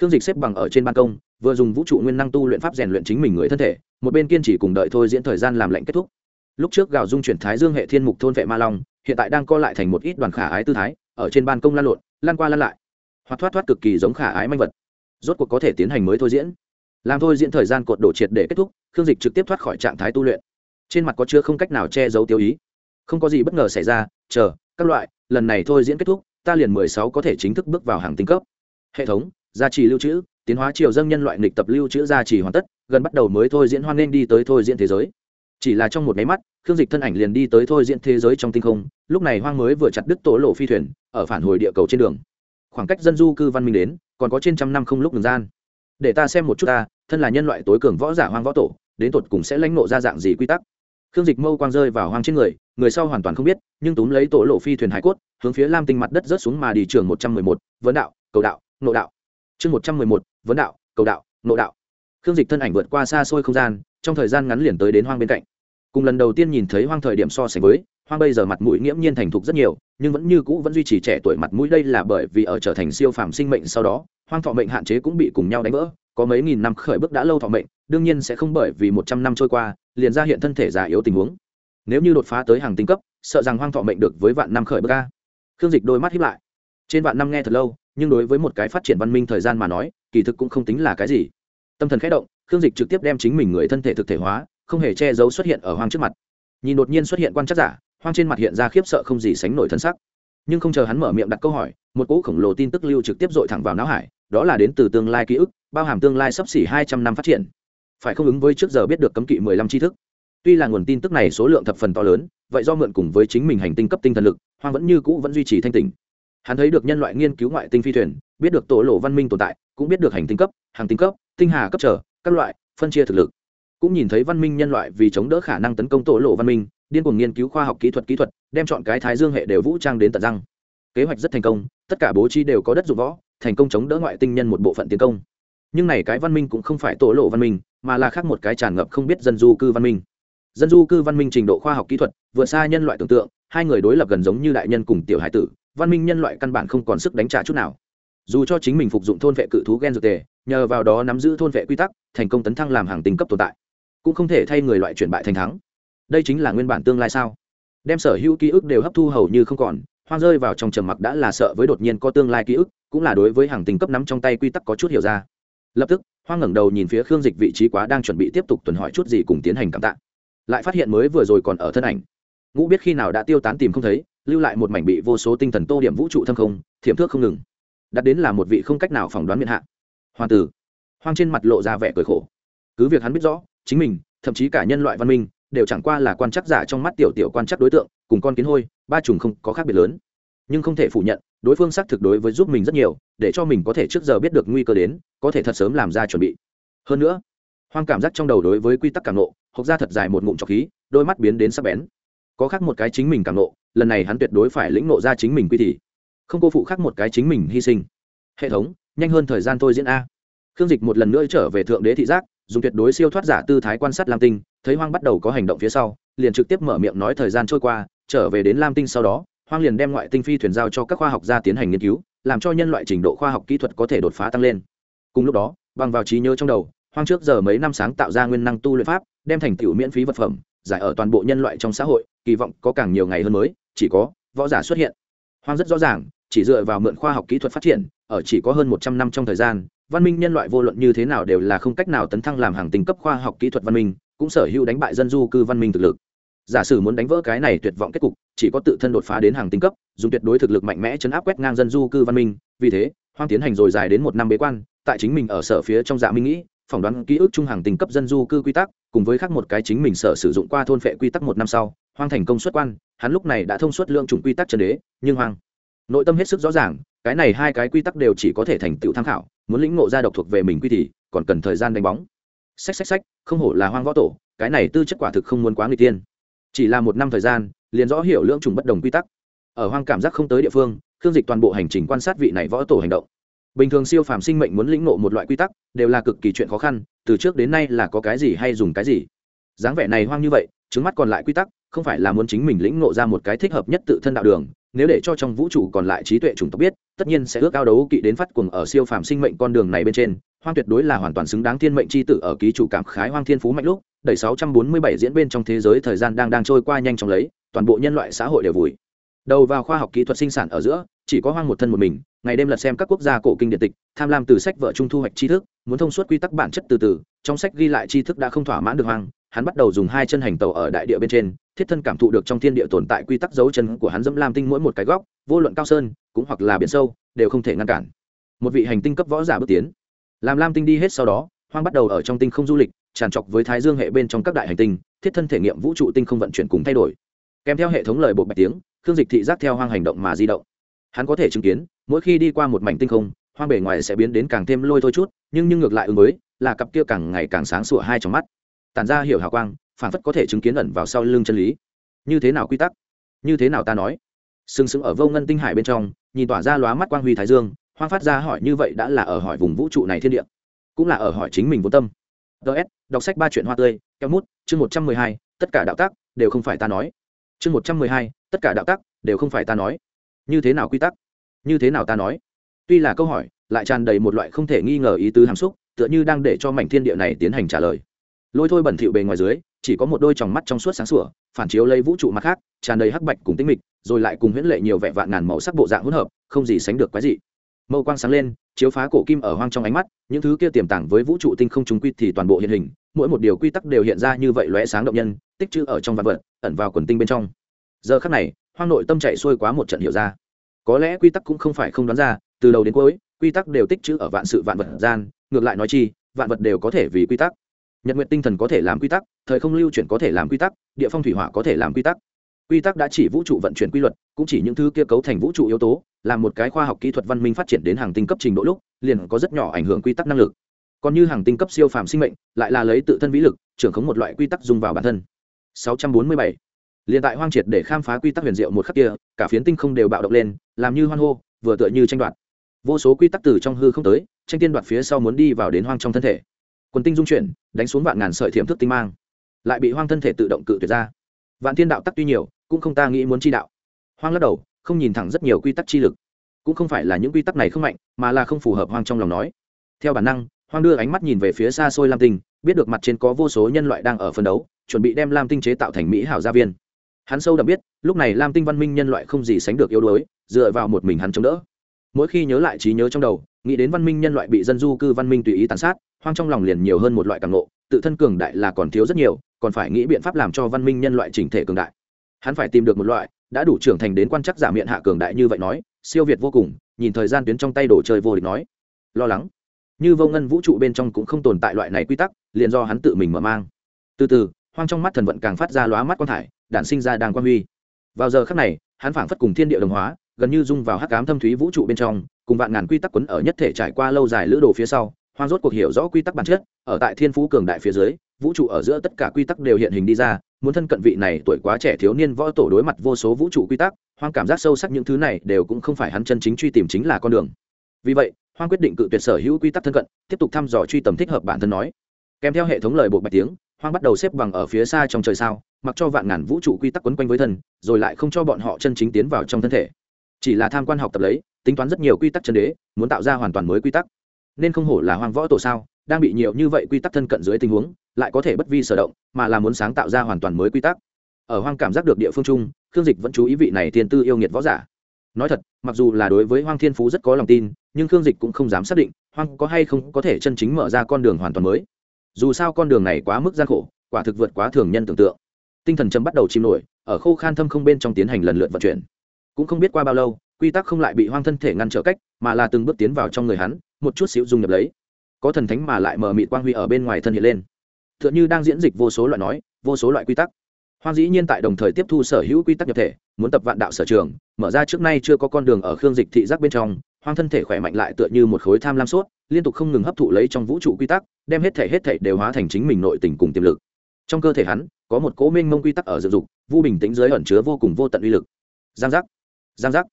Khương dịch xếp bằng ở trên ban công, vừa dùng vũ trụ nguyên năng tu luyện pháp rèn luyện chính mình người thân thể, một bên kiên trì cùng đợi thôi diễn thời gian làm lạnh kết thúc. Lúc trước gào dung chuyển thái dương hệ thiên mục thôn vệ ma long, hiện tại đang co lại thành một ít đoàn khả ái tư thái, ở trên ban công lan lộn lan qua lan lại. Hoặc thoát thoát cực kỳ giống khả ái manh vật. Rốt cuộc có thể tiến hành mới thôi diễn. Làm thôi diễn thời gian cột đổ triệt để kết thúc, khương dịch trực tiếp thoát khỏi trạng thái tu luyện. Trên mặt có chưa không cách nào che giấu tiêu ý. Không có gì bất ngờ xảy ra chờ, các loại, lần này thôi diễn kết thúc, ta liền mười sáu có thể chính thức bước vào hàng tinh cấp. Hệ thống, gia trì lưu trữ, tiến hóa triều dân nhân loại nghịch tập lưu trữ gia trì hoàn tất, gần bắt đầu mới thôi diễn hoan nghênh đi tới thôi diễn thế giới. Chỉ là trong một máy mắt, khương dịch thân ảnh liền đi tới thôi diễn thế giới trong tinh không, lúc này hoang mới vừa chặt đứt tổ lộ phi thuyền, ở phản hồi địa cầu trên đường. Khoảng cách dân du cư văn minh đến, còn có trên trăm năm không lúc đường gian. Để ta xem một chút ta, thân là nhân loại tối cường võ giả hoang võ tổ, đến tột cùng sẽ lãnh nộ ra dạng gì quy tắc? Khương dịch mâu quang rơi vào hoang trên người người sau hoàn toàn không biết, nhưng túm lấy tổ lộ phi thuyền hải cốt, hướng phía lam tinh mặt đất rớt xuống mà đi trường một trăm mười một, vấn đạo, cầu đạo, nộ đạo. Chương một trăm mười một, vấn đạo, cầu đạo, nộ đạo. Khương dịch thân ảnh vượt qua xa xôi không gian, trong thời gian ngắn liền tới đến hoang bên cạnh. Cùng lần đầu tiên nhìn thấy hoang thời điểm so sánh với, hoang bây giờ mặt mũi nghiễm nhiên thành thục rất nhiều, nhưng vẫn như cũ vẫn duy trì trẻ tuổi mặt mũi đây là bởi vì ở trở thành siêu phàm sinh mệnh sau đó, hoang thọ mệnh hạn chế cũng bị cùng nhau đánh vỡ, có mấy nghìn năm khởi bước đã lâu thọ mệnh, đương nhiên sẽ không bởi vì một trăm năm trôi qua, liền ra hiện thân thể già yếu tình huống nếu như đột phá tới hàng tinh cấp, sợ rằng hoang thọ mệnh được với vạn năm khởi bước ca khương dịch đôi mắt hiếp lại. Trên vạn năm nghe thật lâu, nhưng đối với một cái phát triển văn minh thời gian mà nói, kỳ thực cũng không tính là cái gì. Tâm thần khẽ động, khương dịch trực tiếp đem chính mình người thân thể thực thể hóa, không hề che giấu xuất hiện ở hoang trước mặt. Nhìn đột nhiên xuất hiện quan chắc giả, hoang trên mặt hiện ra khiếp sợ không gì sánh nổi thân sắc. Nhưng không chờ hắn mở miệng đặt câu hỏi, một cỗ khổng lồ tin tức lưu trực tiếp dội thẳng vào não hải, đó là đến từ tương lai ký ức, bao hàm tương lai sắp xỉ hai trăm năm phát triển. Phải không ứng với trước giờ biết được cấm kỵ mười lăm tri thức? Tuy là nguồn tin tức này số lượng thập phần to lớn, vậy do mượn cùng với chính mình hành tinh cấp tinh thần lực, hoang vẫn như cũ vẫn duy trì thanh tỉnh. Hắn thấy được nhân loại nghiên cứu ngoại tinh phi thuyền, biết được tổ lộ văn minh tồn tại, cũng biết được hành tinh cấp, hàng tinh cấp, tinh hà cấp trở, các loại, phân chia thực lực. Cũng nhìn thấy văn minh nhân loại vì chống đỡ khả năng tấn công tổ lộ văn minh, điên cuồng nghiên cứu khoa học kỹ thuật kỹ thuật, đem chọn cái thái dương hệ đều vũ trang đến tận răng. Kế hoạch rất thành công, tất cả bố trí đều có đất dụng võ, thành công chống đỡ ngoại tinh nhân một bộ phận tiến công. Nhưng này cái văn minh cũng không phải tổ lộ văn minh, mà là khác một cái tràn ngập không biết dân du cư văn minh dân du cư văn minh trình độ khoa học kỹ thuật, vượt xa nhân loại tưởng tượng, hai người đối lập gần giống như đại nhân cùng tiểu hải tử, văn minh nhân loại căn bản không còn sức đánh trả chút nào. Dù cho chính mình phục dụng thôn vệ cự thú gen dược tề, nhờ vào đó nắm giữ thôn vệ quy tắc, thành công tấn thăng làm hàng tình cấp tồn tại, cũng không thể thay người loại chuyển bại thành thắng. Đây chính là nguyên bản tương lai sao? Đem sở hữu ký ức đều hấp thu hầu như không còn, hoang rơi vào trong trầm mặc đã là sợ với đột nhiên có tương lai ký ức, cũng là đối với hàng tình cấp nắm trong tay quy tắc có chút hiểu ra. Lập tức, hoang ngẩng đầu nhìn phía khương dịch vị trí quá đang chuẩn bị tiếp tục tuần hỏi chút gì cùng tiến hành cảm tạ lại phát hiện mới vừa rồi còn ở thân ảnh. Ngũ biết khi nào đã tiêu tán tìm không thấy, lưu lại một mảnh bị vô số tinh thần tô điểm vũ trụ thâm không, thiểm thước không ngừng. Đặt đến là một vị không cách nào phỏng đoán miệng hạ. Hoàng tử. Hoang trên mặt lộ ra vẻ cười khổ. Cứ việc hắn biết rõ, chính mình, thậm chí cả nhân loại văn minh, đều chẳng qua là quan chắc giả trong mắt tiểu tiểu quan chắc đối tượng, cùng con kiến hôi, ba trùng không có khác biệt lớn. Nhưng không thể phủ nhận, đối phương xác thực đối với giúp mình rất nhiều, để cho mình có thể trước giờ biết được nguy cơ đến, có thể thật sớm làm ra chuẩn bị. Hơn nữa, hoang cảm giác trong đầu đối với quy tắc cảm nộ hộc ra thật dài một ngụm trọc khí, đôi mắt biến đến sắc bén. Có khác một cái chính mình cảm nộ, lần này hắn tuyệt đối phải lĩnh nộ ra chính mình quy thì không cô phụ khác một cái chính mình hy sinh. Hệ thống, nhanh hơn thời gian tôi diễn a. Khương dịch một lần nữa trở về thượng đế thị giác, dùng tuyệt đối siêu thoát giả tư thái quan sát lam tinh, thấy hoang bắt đầu có hành động phía sau, liền trực tiếp mở miệng nói thời gian trôi qua, trở về đến lam tinh sau đó, hoang liền đem ngoại tinh phi thuyền giao cho các khoa học gia tiến hành nghiên cứu, làm cho nhân loại trình độ khoa học kỹ thuật có thể đột phá tăng lên. Cùng lúc đó, bằng vào trí nhớ trong đầu, hoang trước giờ mấy năm sáng tạo ra nguyên năng tu luyện pháp đem thành tựu miễn phí vật phẩm, giải ở toàn bộ nhân loại trong xã hội, kỳ vọng có càng nhiều ngày hơn mới, chỉ có võ giả xuất hiện. Hoang rất rõ ràng, chỉ dựa vào mượn khoa học kỹ thuật phát triển, ở chỉ có hơn một trăm năm trong thời gian, văn minh nhân loại vô luận như thế nào đều là không cách nào tấn thăng làm hàng tính cấp khoa học kỹ thuật văn minh, cũng sở hữu đánh bại dân du cư văn minh thực lực. Giả sử muốn đánh vỡ cái này tuyệt vọng kết cục, chỉ có tự thân đột phá đến hàng tinh cấp, dùng tuyệt đối thực lực mạnh mẽ chấn áp quét ngang dân du cư văn minh. Vì thế, hoang tiến hành rồi dài đến một năm bế quan, tại chính mình ở sở phía trong dạ minh nghĩ phỏng đoán ký ức trung hàng tình cấp dân du cư quy tắc, cùng với khác một cái chính mình sở sử dụng qua thôn phệ quy tắc một năm sau, hoang thành công xuất quan, hắn lúc này đã thông suốt lượng chủng quy tắc trần đế, nhưng hoang nội tâm hết sức rõ ràng, cái này hai cái quy tắc đều chỉ có thể thành tựu tham khảo, muốn lĩnh ngộ ra độc thuộc về mình quy thì, còn cần thời gian đánh bóng. Sách sách sách không hổ là hoang võ tổ, cái này tư chất quả thực không muốn quá người tiên chỉ là một năm thời gian, liền rõ hiểu lượng trùng bất đồng quy tắc. Ở hoang cảm giác không tới địa phương, khương dịch toàn bộ hành trình quan sát vị này võ tổ hành động bình thường siêu phàm sinh mệnh muốn lĩnh ngộ một loại quy tắc, đều là cực kỳ chuyện khó khăn, từ trước đến nay là có cái gì hay dùng cái gì. Dáng vẻ này hoang như vậy, trứng mắt còn lại quy tắc, không phải là muốn chính mình lĩnh ngộ ra một cái thích hợp nhất tự thân đạo đường, nếu để cho trong vũ trụ còn lại trí tuệ chủng tộc biết, tất nhiên sẽ ước cao đấu kỵ đến phát cuồng ở siêu phàm sinh mệnh con đường này bên trên. Hoang tuyệt đối là hoàn toàn xứng đáng thiên mệnh c h i tử ở ký chủ cảm khái hoang thiên phú mạnh lúc, đẩy sáu trăm bốn mươi bảy diễn bên trong thế giới thời gian đang đang trôi qua nhanh chóng lấy, toàn bộ nhân loại xã hội đều vùi. Đầu vào khoa học kỹ thuật sinh sản ở giữa chỉ có hoang một thân một mình, ngày đêm lật xem các quốc gia cổ kinh điện tịch, tham lam từ sách vợ trung thu hoạch tri thức, muốn thông suốt quy tắc bản chất từ từ, trong sách ghi lại tri thức đã không thỏa mãn được hoang, hắn bắt đầu dùng hai chân hành tàu ở đại địa bên trên, thiết thân cảm thụ được trong thiên địa tồn tại quy tắc dấu chân của hắn dẫm lam tinh mỗi một cái góc, vô luận cao sơn, cũng hoặc là biển sâu, đều không thể ngăn cản. Một vị hành tinh cấp võ giả bước tiến. Làm lam tinh đi hết sau đó, hoang bắt đầu ở trong tinh không du lịch, tràn trọc với thái dương hệ bên trong các đại hành tinh, thiết thân thể nghiệm vũ trụ tinh không vận chuyển cùng thay đổi. Kèm theo hệ thống lời bộ bạch tiếng, khương dịch thị giác theo hoang hành động mà di động hắn có thể chứng kiến, mỗi khi đi qua một mảnh tinh không, hoang bể ngoài sẽ biến đến càng thêm lôi thôi chút, nhưng nhưng ngược lại ứng với, là cặp kia càng ngày càng sáng sủa hai trong mắt. Tản ra hiểu hào quang, phản phất có thể chứng kiến ẩn vào sau lưng chân lý. Như thế nào quy tắc? Như thế nào ta nói? Sừng sững ở vô ngân tinh hải bên trong, nhìn tỏa ra lóa mắt quang huy thái dương, hoang phát ra hỏi như vậy đã là ở hỏi vùng vũ trụ này thiên địa, cũng là ở hỏi chính mình vô tâm. Ts đọc sách ba chuyện hoa tươi keo mút, chương một trăm mười hai, tất cả đạo tác đều không phải ta nói. Chương một trăm mười hai, tất cả đạo tác đều không phải ta nói như thế nào quy tắc? Như thế nào ta nói? Tuy là câu hỏi, lại tràn đầy một loại không thể nghi ngờ ý tứ hàm xúc, tựa như đang để cho mảnh thiên địa này tiến hành trả lời. Lôi thôi bẩn thỉu bề ngoài dưới, chỉ có một đôi tròng mắt trong suốt sáng sủa, phản chiếu lấy vũ trụ mặt khác, tràn đầy hắc bạch cùng tinh mịch, rồi lại cùng huyễn lệ nhiều vẻ vạn ngàn màu sắc bộ dạng hỗn hợp, không gì sánh được quái dị. Mâu quang sáng lên, chiếu phá cổ kim ở hoang trong ánh mắt, những thứ kia tiềm tàng với vũ trụ tinh không trùng quy thì toàn bộ hiện hình, mỗi một điều quy tắc đều hiện ra như vậy lóe sáng động nhân, tích chữ ở trong vạn vật, ẩn vào quần tinh bên trong. Giờ khắc này hoang nội tâm chạy xuôi quá một trận hiểu ra. Có lẽ quy tắc cũng không phải không đoán ra, từ đầu đến cuối, quy tắc đều tích chữ ở vạn sự vạn vật gian, ngược lại nói chi, vạn vật đều có thể vì quy tắc. Nhật nguyện tinh thần có thể làm quy tắc, thời không lưu chuyển có thể làm quy tắc, địa phong thủy hỏa có thể làm quy tắc. Quy tắc đã chỉ vũ trụ vận chuyển quy luật, cũng chỉ những thứ kia cấu thành vũ trụ yếu tố là một cái khoa học kỹ thuật văn minh phát triển đến hàng tinh cấp trình độ lúc, liền có rất nhỏ ảnh hưởng quy tắc năng lực. Còn như hàng tinh cấp siêu phàm sinh mệnh, lại là lấy tự thân vĩ lực, trưởng khống một loại quy tắc dùng vào bản thân. 647 liền tại hoang triệt để khám phá quy tắc huyền diệu một khắc kia, cả phiến tinh không đều bạo động lên, làm như hoan hô, vừa tựa như tranh đoạt. Vô số quy tắc từ trong hư không tới, tranh tiên đoạt phía sau muốn đi vào đến hoang trong thân thể. Quần tinh dung chuyển, đánh xuống vạn ngàn sợi thiểm thức tinh mang. Lại bị hoang thân thể tự động cự tuyệt ra. Vạn thiên đạo tắc tuy nhiều, cũng không ta nghĩ muốn chi đạo. Hoang lắc đầu, không nhìn thẳng rất nhiều quy tắc chi lực. Cũng không phải là những quy tắc này không mạnh, mà là không phù hợp hoang trong lòng nói. Theo bản năng, hoang đưa ánh mắt nhìn về phía xa xôi lam tinh, biết được mặt trên có vô số nhân loại đang ở phân đấu, chuẩn bị đem lam tinh chế tạo thành mỹ hảo gia viên hắn sâu đậm biết, lúc này lam tinh văn minh nhân loại không gì sánh được yếu đuối, dựa vào một mình hắn chống đỡ. Mỗi khi nhớ lại trí nhớ trong đầu, nghĩ đến văn minh nhân loại bị dân du cư văn minh tùy ý tàn sát, hoang trong lòng liền nhiều hơn một loại càng ngộ, tự thân cường đại là còn thiếu rất nhiều, còn phải nghĩ biện pháp làm cho văn minh nhân loại chỉnh thể cường đại. Hắn phải tìm được một loại, đã đủ trưởng thành đến quan chắc giả miệng hạ cường đại như vậy nói, siêu việt vô cùng, nhìn thời gian tuyến trong tay đổ chơi vô địch nói. Lo lắng. Như vô ngân vũ trụ bên trong cũng không tồn tại loại này quy tắc, liền do hắn tự mình mở mang. Từ từ, hoang trong mắt thần vận càng phát ra lóa mắt quan thải đản sinh ra đang quan huy. Vào giờ khắc này, hắn phảng phất cùng thiên địa đồng hóa, gần như dung vào hắc ám thâm thúy vũ trụ bên trong, cùng vạn ngàn quy tắc quấn ở nhất thể trải qua lâu dài lữ đồ phía sau, hoang rốt cuộc hiểu rõ quy tắc bản chất, ở tại thiên phú cường đại phía dưới, vũ trụ ở giữa tất cả quy tắc đều hiện hình đi ra, muốn thân cận vị này tuổi quá trẻ thiếu niên võ tổ đối mặt vô số vũ trụ quy tắc, hoang cảm giác sâu sắc những thứ này đều cũng không phải hắn chân chính truy tìm chính là con đường. Vì vậy, hoang quyết định cự tuyệt sở hữu quy tắc thân cận, tiếp tục thăm dò truy tầm thích hợp bản thân nói. Kèm theo hệ thống lời bộ bạch tiếng hoang bắt đầu xếp bằng ở phía xa trong trời sao, mặc cho vạn ngàn vũ trụ quy tắc quấn quanh với thân, rồi lại không cho bọn họ chân chính tiến vào trong thân thể. Chỉ là tham quan học tập lấy, tính toán rất nhiều quy tắc chân đế, muốn tạo ra hoàn toàn mới quy tắc. Nên không hổ là hoang võ tổ sao, đang bị nhiều như vậy quy tắc thân cận dưới tình huống, lại có thể bất vi sở động, mà là muốn sáng tạo ra hoàn toàn mới quy tắc. Ở hoang cảm giác được địa phương chung, khương dịch vẫn chú ý vị này tiền tư yêu nghiệt võ giả. Nói thật, mặc dù là đối với hoang thiên phú rất có lòng tin, nhưng khương dịch cũng không dám xác định hoang có hay không có thể chân chính mở ra con đường hoàn toàn mới dù sao con đường này quá mức gian khổ, quả thực vượt quá thường nhân tưởng tượng. Tinh thần chấm bắt đầu chìm nổi, ở khô khan thâm không bên trong tiến hành lần lượt vận chuyển. Cũng không biết qua bao lâu, quy tắc không lại bị hoang thân thể ngăn trở cách, mà là từng bước tiến vào trong người hắn, một chút xíu dung nhập lấy. Có thần thánh mà lại mở mịt quang huy ở bên ngoài thân hiện lên. T h ư ợ n h ư đang diễn dịch vô số loại nói, vô số loại quy tắc. Hoang dĩ nhiên tại đồng thời tiếp thu sở hữu quy tắc nhập thể, muốn tập vạn đạo sở trường, mở ra trước nay chưa có con đường ở khương dịch thị giác bên trong, hoang thân thể khỏe mạnh lại tựa như một khối tham lam suốt liên tục không ngừng hấp thụ lấy trong vũ trụ quy tắc, đem hết thể hết thể đều hóa thành chính mình nội tình cùng tiềm lực. Trong cơ thể hắn, có một cố minh mông quy tắc ở dựng dục, vu bình tĩnh dưới ẩn chứa vô cùng vô tận uy lực. Giang giác giang giác.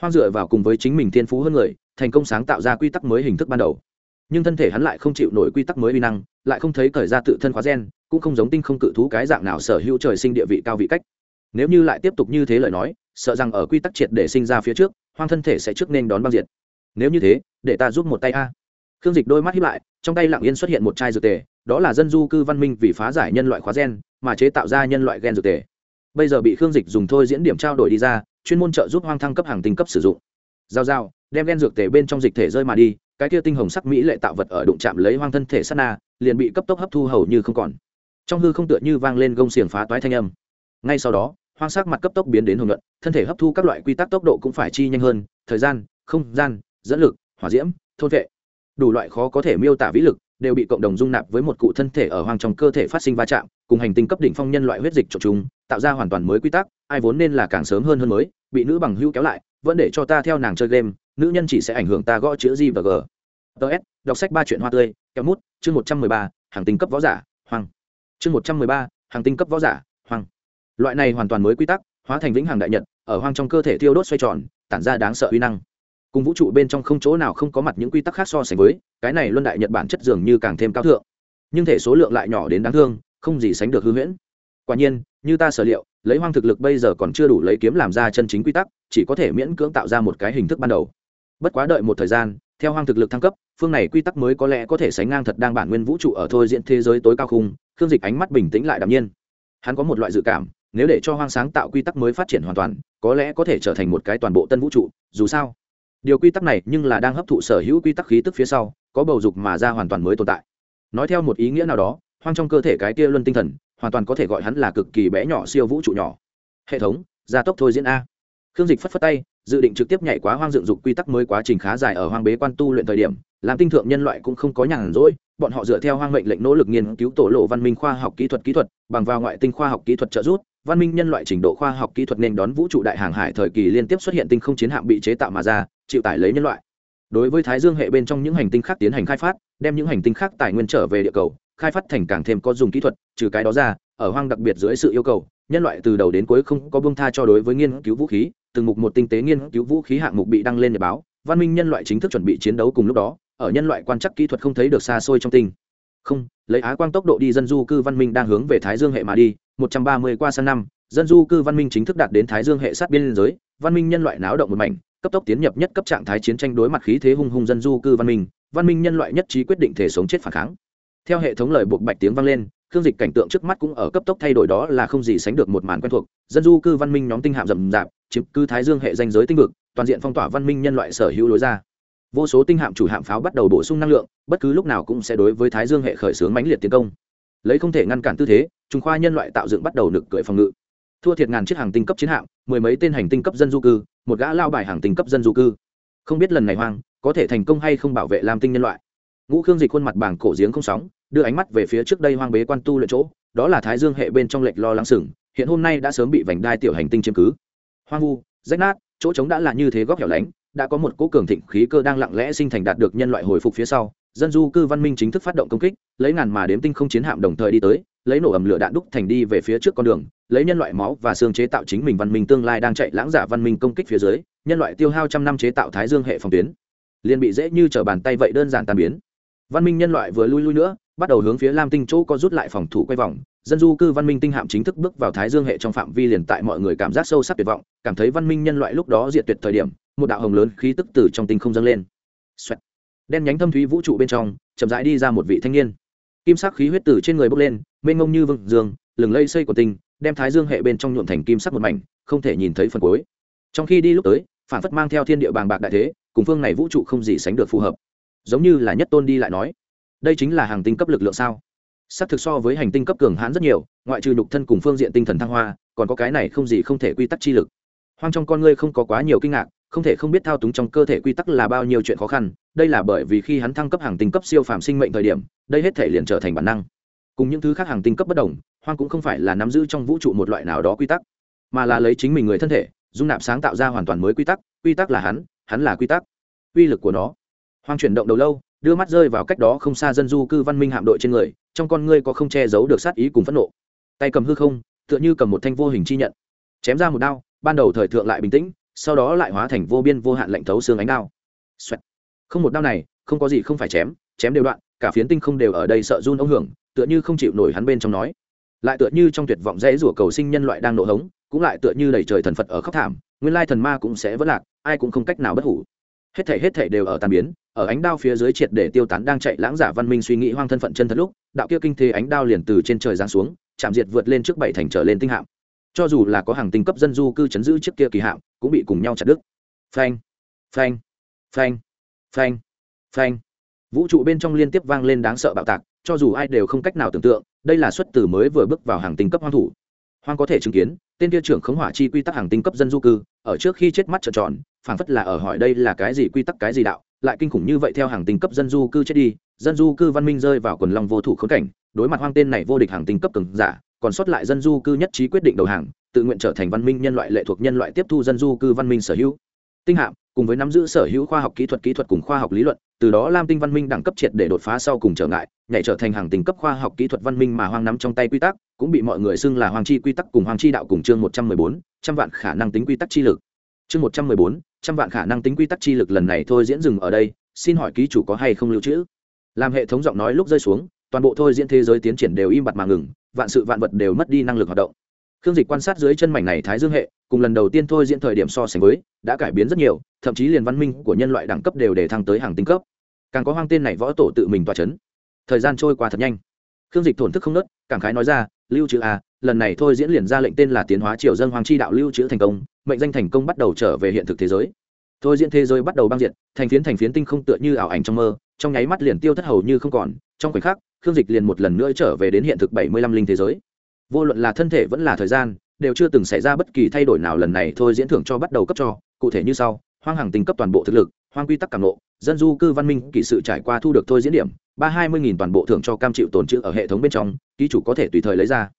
Hoang dựa vào cùng với chính mình thiên phú hơn người, thành công sáng tạo ra quy tắc mới hình thức ban đầu. Nhưng thân thể hắn lại không chịu nổi quy tắc mới uy năng, lại không thấy cởi ra tự thân khóa gen, cũng không giống tinh không cự thú cái dạng nào sở hữu trời sinh địa vị cao vị cách. Nếu như lại tiếp tục như thế lời nói, sợ rằng ở quy tắc triệt để sinh ra phía trước, hoang thân thể sẽ trước nên đón băng diệt. Nếu như thế, để ta giúp một tay a khương dịch đôi mắt hiếp lại, trong tay lặng yên xuất hiện một chai dược tề, đó là dân du cư văn minh vì phá giải nhân loại khóa gen, mà chế tạo ra nhân loại gen dược tề. Bây giờ bị khương dịch dùng thôi diễn điểm trao đổi đi ra, chuyên môn trợ giúp hoang thăng cấp hàng tinh cấp sử dụng. Giao giao, đem gen dược tề bên trong dịch thể rơi mà đi, cái kia tinh hồng sắc mỹ lệ tạo vật ở đụng chạm lấy hoang thân thể sát na, liền bị cấp tốc hấp thu hầu như không còn. Trong hư không tựa như vang lên gông xiềng phá toái thanh âm. Ngay sau đó, hoang sắc mặt cấp tốc biến đến hồng nhuận, thân thể hấp thu các loại quy tắc tốc độ cũng phải chi nhanh hơn, thời gian, không gian, dẫn lực, hỏa diễm, thôn vệ đủ loại khó có thể miêu tả vĩ lực, đều bị cộng đồng dung nạp với một cụ thân thể ở hoang trong cơ thể phát sinh va chạm, cùng hành tinh cấp đỉnh phong nhân loại huyết dịch trộn chúng, tạo ra hoàn toàn mới quy tắc, ai vốn nên là càng sớm hơn hơn mới, bị nữ bằng hưu kéo lại, vẫn để cho ta theo nàng chơi game, nữ nhân chỉ sẽ ảnh hưởng ta gõ chữ g và g. Ts đọc sách ba chuyện hoa tươi, kéo mút, chương một trăm mười ba, hàng tinh cấp võ giả, hoang. Chương một trăm mười ba, hàng tinh cấp võ giả, hoang. Loại này hoàn toàn mới quy tắc, hóa thành vĩnh hằng đại nhật, ở hoang trong cơ thể thiêu đốt xoay tròn, tản ra đáng sợ uy năng cùng vũ trụ bên trong không chỗ nào không có mặt những quy tắc khác so sánh với, cái này luân đại nhật bản chất dường như càng thêm cao thượng. Nhưng thể số lượng lại nhỏ đến đáng thương, không gì sánh được hư huyễn. Quả nhiên, như ta sở liệu, lấy hoang thực lực bây giờ còn chưa đủ lấy kiếm làm ra chân chính quy tắc, chỉ có thể miễn cưỡng tạo ra một cái hình thức ban đầu. Bất quá đợi một thời gian, theo hoang thực lực thăng cấp, phương này quy tắc mới có lẽ có thể sánh ngang thật đang bản nguyên vũ trụ ở thôi diễn thế giới tối cao khung, khương dịch ánh mắt bình tĩnh lại đ nhiên. Hắn có một loại dự cảm, nếu để cho hoang sáng tạo quy tắc mới phát triển hoàn toàn, có lẽ có thể trở thành một cái toàn bộ tân vũ trụ, dù sao điều quy tắc này nhưng là đang hấp thụ sở hữu quy tắc khí tức phía sau, có bầu dục mà ra hoàn toàn mới tồn tại. Nói theo một ý nghĩa nào đó, hoang trong cơ thể cái kia luân tinh thần, hoàn toàn có thể gọi hắn là cực kỳ bé nhỏ siêu vũ trụ nhỏ. Hệ thống, gia tốc thôi diễn a. Khương dịch phất phất tay, dự định trực tiếp nhảy quá hoang dựng dục quy tắc mới quá trình khá dài ở hoang bế quan tu luyện thời điểm, làm tinh thượng nhân loại cũng không có nhàn rỗi, bọn họ dựa theo hoang mệnh lệnh nỗ lực nghiên cứu tổ lộ văn minh khoa học kỹ thuật kỹ thuật, bằng vào ngoại tinh khoa học kỹ thuật trợ giúp, văn minh nhân loại trình độ khoa học kỹ thuật nên đón vũ trụ đại hàng hải thời kỳ liên tiếp xuất hiện tinh không chiến hạm bị chế tạo mà ra chịu tải lấy nhân loại. Đối với thái dương hệ bên trong những hành tinh khác tiến hành khai phát, đem những hành tinh khác tài nguyên trở về địa cầu, khai phát thành càng thêm có dùng kỹ thuật, trừ cái đó ra, ở hoang đặc biệt dưới sự yêu cầu, nhân loại từ đầu đến cuối không có bông tha cho đối với nghiên cứu vũ khí, từng mục một tinh tế nghiên cứu vũ khí hạng mục bị đăng lên nhật báo, văn minh nhân loại chính thức chuẩn bị chiến đấu cùng lúc đó, ở nhân loại quan chắc kỹ thuật không thấy được xa xôi trong tinh. Không, lấy á quang tốc độ đi dân du cư văn minh đang hướng về thái dương hệ mà đi, một trăm ba mươi qua sang năm, dân du cư văn minh chính thức đạt đến thái dương hệ sát biên giới, văn minh nhân loại náo động một mảnh cấp tốc tiến nhập nhất cấp trạng thái chiến tranh đối mặt khí thế hung hung dân du cư văn minh văn minh nhân loại nhất trí quyết định thể sống chết phản kháng. Theo hệ thống lời buộc bạch tiếng vang lên, khương dịch cảnh tượng trước mắt cũng ở cấp tốc thay đổi đó là không gì sánh được một màn quen thuộc, dân du cư văn minh nhóm tinh hạm rậm rạp, chiếm cư thái dương hệ danh giới tinh vực, toàn diện phong tỏa văn minh nhân loại sở hữu lối ra. Vô số tinh hạm chủ hạm pháo bắt đầu bổ sung năng lượng, bất cứ lúc nào cũng sẽ đối với thái dương hệ khởi xướng mãnh liệt tiến công. Lấy không thể ngăn cản tư thế, trung khoa nhân loại tạo dựng bắt đầu nực cười phòng ngự thua thiệt ngàn chiếc hàng tinh cấp chiến hạm, mười mấy tên hành tinh cấp dân du cư, một gã lao bài hàng tinh cấp dân du cư. Không biết lần này hoang, có thể thành công hay không bảo vệ lam tinh nhân loại. Ngũ khương dịch khuôn mặt bảng cổ giếng không sóng, đưa ánh mắt về phía trước đây hoang bế quan tu luyện chỗ, đó là thái dương hệ bên trong lệch lo lắng sừng, hiện hôm nay đã sớm bị vành đai tiểu hành tinh chiếm cứ. Hoang vu, rách nát, chỗ trống đã là như thế góc hẻo lánh, đã có một cỗ cường thịnh khí cơ đang lặng lẽ sinh thành đạt được nhân loại hồi phục phía sau, dân du cư văn minh chính thức phát động công kích, lấy ngàn mà đếm tinh không chiến hạm đồng thời đi tới lấy nổ ầm lửa đạn đúc thành đi về phía trước con đường, lấy nhân loại máu và xương chế tạo chính mình văn minh tương lai đang chạy lãng giả văn minh công kích phía dưới, nhân loại tiêu hao trăm năm chế tạo thái dương hệ phòng tuyến. Liền bị dễ như t r ở bàn tay vậy đơn giản tan biến. Văn minh nhân loại vừa lui lui nữa, bắt đầu hướng phía lam tinh chỗ có rút lại phòng thủ quay vòng. Dân du cư văn minh tinh hạm chính thức bước vào thái dương hệ trong phạm vi liền tại mọi người cảm giác sâu sắc tuyệt vọng, cảm thấy văn minh nhân loại lúc đó diệt tuyệt thời điểm, một đạo hồng lớn khí tức từ trong tinh không dâng lên、Xoẹt. Đen nhánh thâm thúy vũ trụ bên trong, chậm rãi đi ra một vị thanh niên kim sắc khí huyết từ trên người bốc lên, mênh mông như vương dương, lừng lây xây của tinh, đem thái dương hệ bên trong nhuộm thành kim sắc một mảnh, không thể nhìn thấy phần cuối. Trong khi đi lúc tới, phản phất mang theo thiên địa bàng bạc đại thế, cùng phương này vũ trụ không gì sánh được phù hợp. Giống như là nhất tôn đi lại nói, đây chính là hàng tinh cấp lực lượng sao? Xác thực so với hành tinh cấp cường hãn rất nhiều, ngoại trừ nhục thân cùng phương diện tinh thần thăng hoa, còn có cái này không gì không thể quy tắc chi lực. Hoang trong con ngươi không có quá nhiều kinh ngạc không thể không biết thao túng trong cơ thể quy tắc là bao nhiêu chuyện khó khăn, đây là bởi vì khi hắn thăng cấp hàng tinh cấp siêu phàm sinh mệnh thời điểm, đây hết thể liền trở thành bản năng. Cùng những thứ khác hàng tinh cấp bất đồng, hoang cũng không phải là nắm giữ trong vũ trụ một loại nào đó quy tắc, mà là lấy chính mình người thân thể, dung nạp sáng tạo ra hoàn toàn mới quy tắc quy tắc là hắn hắn là quy tắc. Uy lực của nó. Hoang chuyển động đầu lâu, đưa mắt rơi vào cách đó không xa dân du cư văn minh hạm đội trên người, trong con ngươi có không che giấu được sát ý cùng phẫn nộ. Tay cầm hư không, tựa như cầm một thanh vô hình chi nhận, chém ra một đao, ban đầu thời thượng lại bình tĩnh sau đó lại hóa thành vô biên vô hạn lạnh thấu xương ánh đao. Xoẹt. không một đao này, không có gì không phải chém chém đều đoạn, cả phiến tinh không đều ở đây sợ run ông hưởng, tựa như không chịu nổi hắn bên trong nói. Lại tựa như trong tuyệt vọng dễ rủa cầu sinh nhân loại đang nộ hống, cũng lại tựa như đầy trời thần phật ở khóc thảm, nguyên lai thần ma cũng sẽ vỡ lạc, ai cũng không cách nào bất hủ. Hết thể hết thể đều ở tàn biến, ở ánh đao phía dưới triệt để tiêu tán đang chạy lãng giả văn minh suy nghĩ hoang thân phận chân thật lúc, đạo kia kinh thế ánh đao liền từ trên trời giáng xuống, chạm diệt vượt lên trước bảy thành trở lên tinh hạm cho dù là có hàng tinh cấp dân du cư chấn giữ trước kia kỳ hạm, cũng bị cùng nhau chặt đứt. Phanh phanh phanh phanh phanh. Vũ trụ bên trong liên tiếp vang lên đáng sợ bạo tạc, cho dù ai đều không cách nào tưởng tượng, đây là xuất từ mới vừa bước vào hàng tinh cấp hoang thủ. Hoang có thể chứng kiến, tên kia trưởng khống hỏa chi quy tắc hàng tinh cấp dân du cư, ở trước khi chết mắt trợn tròn, phảng phất là ở hỏi đây là cái gì quy tắc cái gì đạo, lại kinh khủng như vậy theo hàng tinh cấp dân du cư chết đi, dân du cư văn minh rơi vào quần long vô thủ khốn cảnh, đối mặt hoang tên này vô địch hàng tinh cấp cường giả còn sót lại dân du cư nhất trí quyết định đầu hàng, tự nguyện trở thành văn minh nhân loại lệ thuộc nhân loại tiếp thu dân du cư văn minh sở hữu. Tinh hạm, cùng với nắm giữ sở hữu khoa học kỹ thuật kỹ thuật cùng khoa học lý luận, từ đó lam tinh văn minh đẳng cấp triệt để đột phá sau cùng trở ngại, nhảy trở thành hàng tình cấp khoa học kỹ thuật văn minh mà hoang nắm trong tay quy tắc, cũng bị mọi người xưng là hoàng chi quy tắc cùng hoàng chi đạo cùng chương một trăm mười bốn, trăm vạn khả năng tính quy tắc chi lực. Chương một trăm mười bốn, trăm vạn khả năng tính quy tắc chi lực lần này thôi diễn dừng ở đây, xin hỏi ký chủ có hay không lưu trữ? Làm hệ thống giọng nói lúc rơi xuống toàn bộ thôi diễn thế giới tiến triển đều im bặt mà ngừng, vạn sự vạn vật đều mất đi năng lực hoạt động. Khương dịch quan sát dưới chân mảnh này thái dương hệ, cùng lần đầu tiên thôi diễn thời điểm so sánh với, đã cải biến rất nhiều, thậm chí liền văn minh của nhân loại đẳng cấp đều để thăng tới hàng tinh cấp. Càng có hoang tên này võ tổ tự mình tỏa c h ấ n thời gian trôi qua thật nhanh. Khương dịch thổn thức không nớt, cảm khái nói ra, lưu trữ a lần này thôi diễn liền ra lệnh tên là tiến hóa triều dân hoàng chi đạo lưu trữ thành công, mệnh danh thành công bắt đầu trở về hiện thực thế giới. Thôi diễn thế giới bắt đầu băng diện thành phiến thành phiến tinh không tựa như ảo ảnh trong mơ, trong nháy mắt liền tiêu thất hầu như không còn trong khoảnh khắc, khương dịch liền một lần nữa trở về đến hiện thực bảy mươi lăm linh thế giới. Vô luận là thân thể vẫn là thời gian, đều chưa từng xảy ra bất kỳ thay đổi nào lần này thôi diễn thưởng cho bắt đầu cấp cho. Cụ thể như sau, hoang hàng tinh cấp toàn bộ thực lực, hoang quy tắc cảm nộ dân du cư văn minh kỳ sự trải qua thu được thôi diễn điểm, ba hai mươi nghìn toàn bộ thưởng cho cam chịu tồn trữ ở hệ thống bên trong, ký chủ có thể tùy thời lấy ra.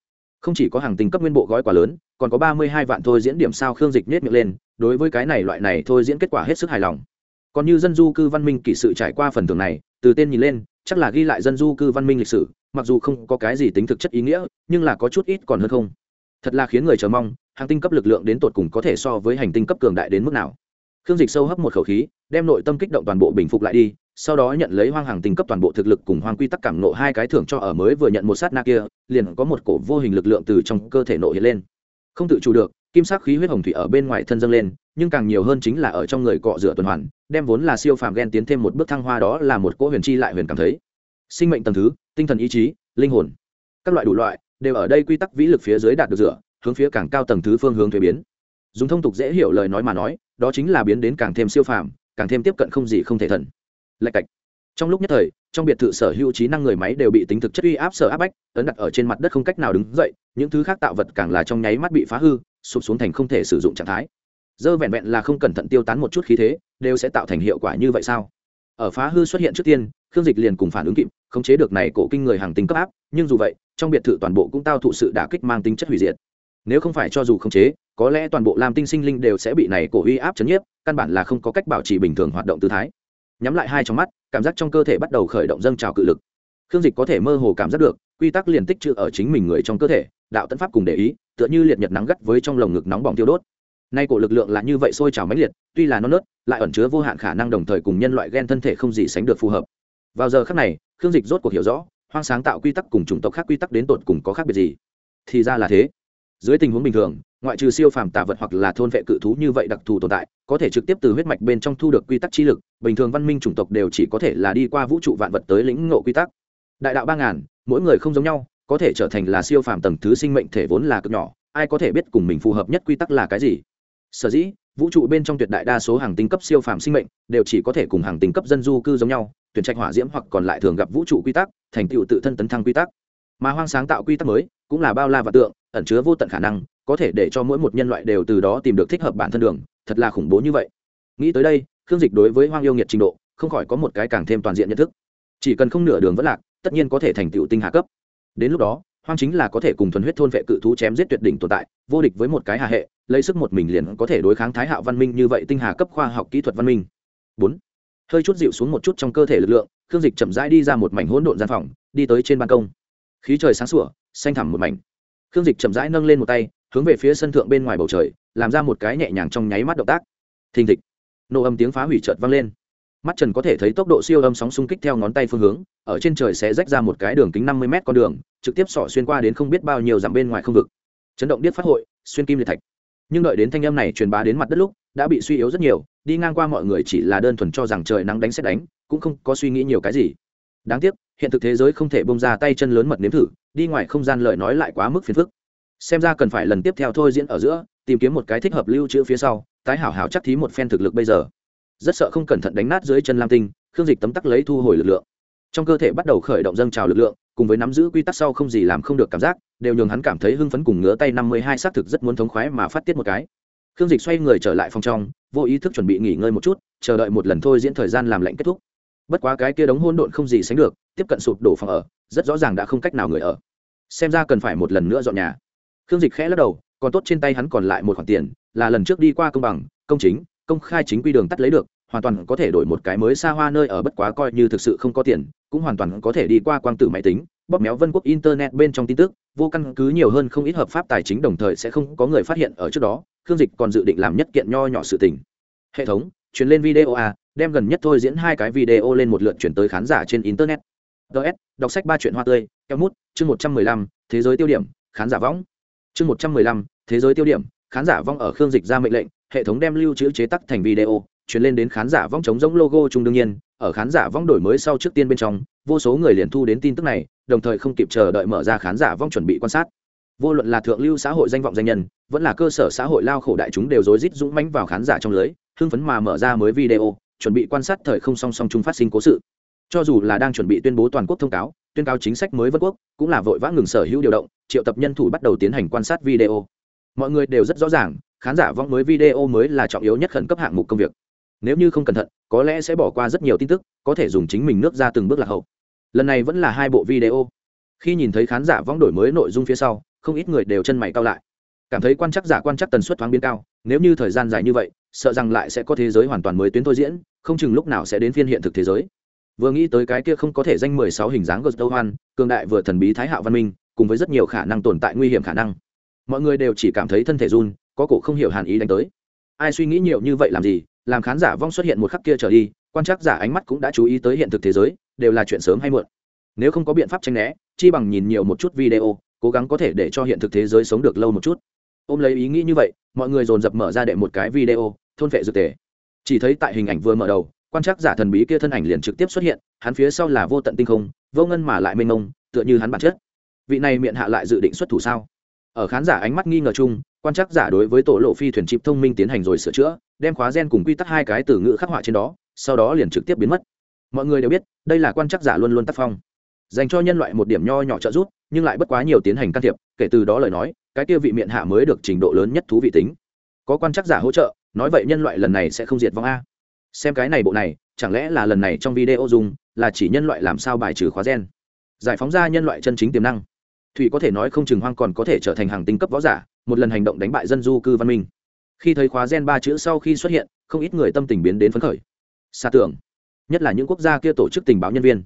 Không chỉ có hàng tinh cấp nguyên bộ gói quá lớn, còn có ba mươi hai vạn thôi diễn điểm sao khương dịch nết miệng lên, đối với cái này loại này thôi diễn kết quả hết sức hài lòng. Còn như dân du cư văn minh kỳ sự trải qua phần thưởng này, từ tên nhìn lên chắc là ghi lại dân du cư văn minh lịch sử, mặc dù không có cái gì tính thực chất ý nghĩa, nhưng là có chút ít còn hơn không. Thật là khiến người chờ mong, hàng tinh cấp lực lượng đến tột cùng có thể so với hành tinh cấp cường đại đến mức nào. Khương dịch sâu hấp một khẩu khí, đem nội tâm kích động toàn bộ bình phục lại đi, sau đó nhận lấy hoang hàng tinh cấp toàn bộ thực lực cùng hoang quy tắc cảm nộ hai cái thưởng cho ở mới vừa nhận một sát na kia, liền có một cổ vô hình lực lượng từ trong cơ thể nộ hiện lên. Không tự chủ được kim sắc khí huyết hồng thủy ở bên ngoài thân dâng lên, nhưng càng nhiều hơn chính là ở trong người cọ rửa tuần hoàn, đem vốn là siêu phàm ghen tiến thêm một bước thăng hoa đó là một cỗ huyền chi lại huyền cảm thấy. Sinh mệnh tầng thứ, tinh thần ý chí, linh hồn. Các loại đủ loại, đều ở đây quy tắc vĩ lực phía dưới đạt được rửa, hướng phía càng cao tầng thứ phương hướng thuế biến. Dùng thông tục dễ hiểu lời nói mà nói, đó chính là biến đến càng thêm siêu phàm, càng thêm tiếp cận không gì không thể thần. Lạch cạch. Trong lúc nhất thời, trong biệt thự sở hữu trí năng người máy đều bị tính thực chất uy áp sở áp bách, ấn đặt ở trên mặt đất không cách nào đứng dậy, những thứ khác tạo vật càng là trong nháy mắt bị phá hư sụp xuống thành không thể sử dụng trạng thái. Dơ vẹn vẹn là không cẩn thận tiêu tán một chút khí thế, đều sẽ tạo thành hiệu quả như vậy sao? Ở phá hư xuất hiện trước tiên, khương dịch liền cùng phản ứng kịp, khống chế được này cổ kinh người hàng tính cấp áp, nhưng dù vậy, trong biệt thự toàn bộ cũng tao thụ sự đả kích mang tính chất hủy diệt. Nếu không phải cho dù khống chế, có lẽ toàn bộ lam tinh sinh linh đều sẽ bị này cổ uy áp chấn nhiếp, căn bản là không có cách bảo trì bình thường hoạt động tư thái. Nhắm lại hai trong mắt, cảm giác trong cơ thể bắt đầu khởi động dâng trào cự lực. Khương dịch có thể mơ hồ cảm giác được, quy tắc liền tích trữ ở chính mình người trong cơ thể đạo tấn pháp cùng để ý, tựa như liệt nhật nắng gắt với trong lồng ngực nóng bỏng tiêu đốt. Nay cổ lực lượng là như vậy sôi trào mãnh liệt, tuy là non nớt, lại ẩn chứa vô hạn khả năng đồng thời cùng nhân loại gen thân thể không gì sánh được phù hợp. Vào giờ khác này, khương dịch rốt cuộc hiểu rõ, hoang sáng tạo quy tắc cùng chủng tộc khác quy tắc đến tột cùng có khác biệt gì. Thì ra là thế. Dưới tình huống bình thường, ngoại trừ siêu phàm tả vật hoặc là thôn vệ cự thú như vậy đặc thù tồn tại, có thể trực tiếp từ huyết mạch bên trong thu được quy tắc chi lực, bình thường văn minh chủng tộc đều chỉ có thể là đi qua vũ trụ vạn vật tới lĩnh ngộ quy tắc. Đại đạo ba ngàn, mỗi người không giống nhau có thể trở thành là siêu phàm tầng thứ sinh mệnh thể vốn là cực nhỏ, ai có thể biết cùng mình phù hợp nhất quy tắc là cái gì? Sở dĩ, vũ trụ bên trong tuyệt đại đa số hàng tinh cấp siêu phàm sinh mệnh đều chỉ có thể cùng hàng tinh cấp dân du cư giống nhau, tuyển trạch hỏa diễm hoặc còn lại thường gặp vũ trụ quy tắc, thành tựu tự thân tấn thăng quy tắc. Mà hoang sáng tạo quy tắc mới cũng là bao la và tượng, ẩn chứa vô tận khả năng, có thể để cho mỗi một nhân loại đều từ đó tìm được thích hợp bản thân đường, thật là khủng bố như vậy. Nghĩ tới đây, khương dịch đối với hoang yêu nghiệt trình độ không khỏi có một cái càng thêm toàn diện nhận thức. Chỉ cần không nửa đường vẫn lạc, tất nhiên có thể thành tựu tinh hạ cấp đến lúc đó, hoang chính là có thể cùng thuần huyết thôn vệ cự thú chém giết tuyệt đỉnh tồn tại, vô địch với một cái hà hệ, lấy sức một mình liền có thể đối kháng thái hạo văn minh như vậy tinh hà cấp khoa học kỹ thuật văn minh. Bốn, hơi chút dịu xuống một chút trong cơ thể lực lượng, khương dịch chậm rãi đi ra một mảnh hỗn độn gian phòng, đi tới trên ban công. Khí trời sáng sủa, xanh thẳm một mảnh. Khương dịch chậm rãi nâng lên một tay, hướng về phía sân thượng bên ngoài bầu trời, làm ra một cái nhẹ nhàng trong nháy mắt động tác. Thình thịch. Nổ âm tiếng phá hủy chợt vang lên mắt trần có thể thấy tốc độ siêu âm sóng xung kích theo ngón tay phương hướng, ở trên trời sẽ rách ra một cái đường kính năm mươi m con đường, trực tiếp sỏ xuyên qua đến không biết bao nhiêu dặm bên ngoài không vực. Chấn động điếc phát hội, xuyên kim liệt thạch. Nhưng đợi đến thanh âm này truyền bá đến mặt đất lúc, đã bị suy yếu rất nhiều, đi ngang qua mọi người chỉ là đơn thuần cho rằng trời nắng đánh xét đánh, cũng không có suy nghĩ nhiều cái gì. Đáng tiếc, hiện thực thế giới không thể bông ra tay chân lớn mật nếm thử, đi ngoài không gian lợi nói lại quá mức phiền phức. Xem ra cần phải lần tiếp theo thôi diễn ở giữa, tìm kiếm một cái thích hợp lưu trữ phía sau, tái hảo hảo chắc thí một phen thực lực bây giờ rất sợ không cẩn thận đánh nát dưới chân lam tinh, khương dịch tấm tắc lấy thu hồi lực lượng. Trong cơ thể bắt đầu khởi động dâng trào lực lượng, cùng với nắm giữ quy tắc sau không gì làm không được cảm giác, đều nhường hắn cảm thấy hưng phấn cùng ngứa tay năm mươi hai xác thực rất muốn thống khoái mà phát tiết một cái. Khương dịch xoay người trở lại phòng trong, vô ý thức chuẩn bị nghỉ ngơi một chút, chờ đợi một lần thôi diễn thời gian làm lạnh kết thúc. Bất quá cái kia đống hôn độn không gì sánh được, tiếp cận sụp đổ phòng ở, rất rõ ràng đã không cách nào người ở. Xem ra cần phải một lần nữa dọn nhà. Khương dịch khẽ lắc đầu, còn tốt trên tay hắn còn lại một khoản tiền, là lần trước đi qua công bằng, công chính công khai chính quy đường tắt lấy được, hoàn toàn có thể đổi một cái mới xa hoa nơi ở bất quá coi như thực sự không có tiền, cũng hoàn toàn có thể đi qua quang tử máy tính, bóp méo vân quốc internet bên trong tin tức, vô căn cứ nhiều hơn không ít hợp pháp tài chính đồng thời sẽ không có người phát hiện ở trước đó, khương dịch còn dự định làm nhất kiện nho nhỏ sự tình. Hệ thống chuyển lên video a đem gần nhất thôi diễn hai cái video lên một lượt chuyển tới khán giả trên internet. Ts đọc sách ba chuyện hoa tươi keo mút, chương một trăm mười lăm, thế giới tiêu điểm, khán giả võng. Chương một trăm mười lăm, thế giới tiêu điểm, khán giả vong ở khương dịch ra mệnh lệnh hệ thống đem lưu trữ chế tắc thành video, truyền lên đến khán giả vong chống giống logo chung đương nhiên, ở khán giả vong đổi mới sau trước tiên bên trong, vô số người liền thu đến tin tức này, đồng thời không kịp chờ đợi mở ra khán giả vong chuẩn bị quan sát. Vô luận là thượng lưu xã hội danh vọng danh nhân, vẫn là cơ sở xã hội lao khổ đại chúng đều rối rít dũng mãnh vào khán giả trong lưới, hưng phấn mà mở ra mới video, chuẩn bị quan sát thời không song song chung phát sinh cố sự. Cho dù là đang chuẩn bị tuyên bố toàn quốc thông cáo, tuyên cáo chính sách mới vân quốc, cũng là vội vã ngừng sở hữu điều động, triệu tập nhân thủ bắt đầu tiến hành quan sát video mọi người đều rất rõ ràng, khán giả vong mới video mới là trọng yếu nhất khẩn cấp hạng mục công việc. Nếu như không cẩn thận, có lẽ sẽ bỏ qua rất nhiều tin tức, có thể dùng chính mình nước ra từng bước lạc hậu. Lần này vẫn là hai bộ video. Khi nhìn thấy khán giả vong đổi mới nội dung phía sau, không ít người đều chân mày cao lại. Cảm thấy quan chắc giả quan chắc tần suất thoáng biến cao, nếu như thời gian dài như vậy, sợ rằng lại sẽ có thế giới hoàn toàn mới tuyến thôi diễn, không chừng lúc nào sẽ đến phiên hiện thực thế giới. Vừa nghĩ tới cái kia không có thể danh mười sáu hình dáng gờ hoan cường đại vừa thần bí thái hạo văn minh, cùng với rất nhiều khả năng tồn tại nguy hiểm khả năng mọi người đều chỉ cảm thấy thân thể run, có cổ không hiểu hàn ý đánh tới. Ai suy nghĩ nhiều như vậy làm gì, làm khán giả vong xuất hiện một khắc kia trở đi, quan trắc giả ánh mắt cũng đã chú ý tới hiện thực thế giới, đều là chuyện sớm hay muộn. Nếu không có biện pháp tranh né, chi bằng nhìn nhiều một chút video, cố gắng có thể để cho hiện thực thế giới sống được lâu một chút. Ôm lấy ý nghĩ như vậy, mọi người dồn dập mở ra để một cái video, thôn vệ dược tề. Chỉ thấy tại hình ảnh vừa mở đầu, quan trắc giả thần bí kia thân ảnh liền trực tiếp xuất hiện, hắn phía sau là vô tận tinh không, vô ngân mà lại mênh mông, tựa như hắn bản chất. Vị này miệng hạ lại dự định xuất thủ sao? Ở khán giả ánh mắt nghi ngờ chung, quan trắc giả đối với tổ lộ phi thuyền chip thông minh tiến hành rồi sửa chữa, đem khóa gen cùng quy tắc hai cái từ ngữ khắc họa trên đó, sau đó liền trực tiếp biến mất. Mọi người đều biết, đây là quan trắc giả luôn luôn tác phong. Dành cho nhân loại một điểm nho nhỏ trợ giúp, nhưng lại bất quá nhiều tiến hành can thiệp, kể từ đó lời nói, cái kia vị miệng hạ mới được trình độ lớn nhất thú vị tính. Có quan trắc giả hỗ trợ, nói vậy nhân loại lần này sẽ không diệt vong a. Xem cái này bộ này, chẳng lẽ là lần này trong video dùng, là chỉ nhân loại làm sao bài trừ khóa gen? Giải phóng ra nhân loại chân chính tiềm năng thủy có thể nói không chừng hoang còn có thể trở thành hàng tinh cấp võ giả, một lần hành động đánh bại dân du cư văn minh. Khi thấy khóa gen ba chữ sau khi xuất hiện, không ít người tâm tình biến đến phấn khởi. Xa tưởng, nhất là những quốc gia kia tổ chức tình báo nhân viên.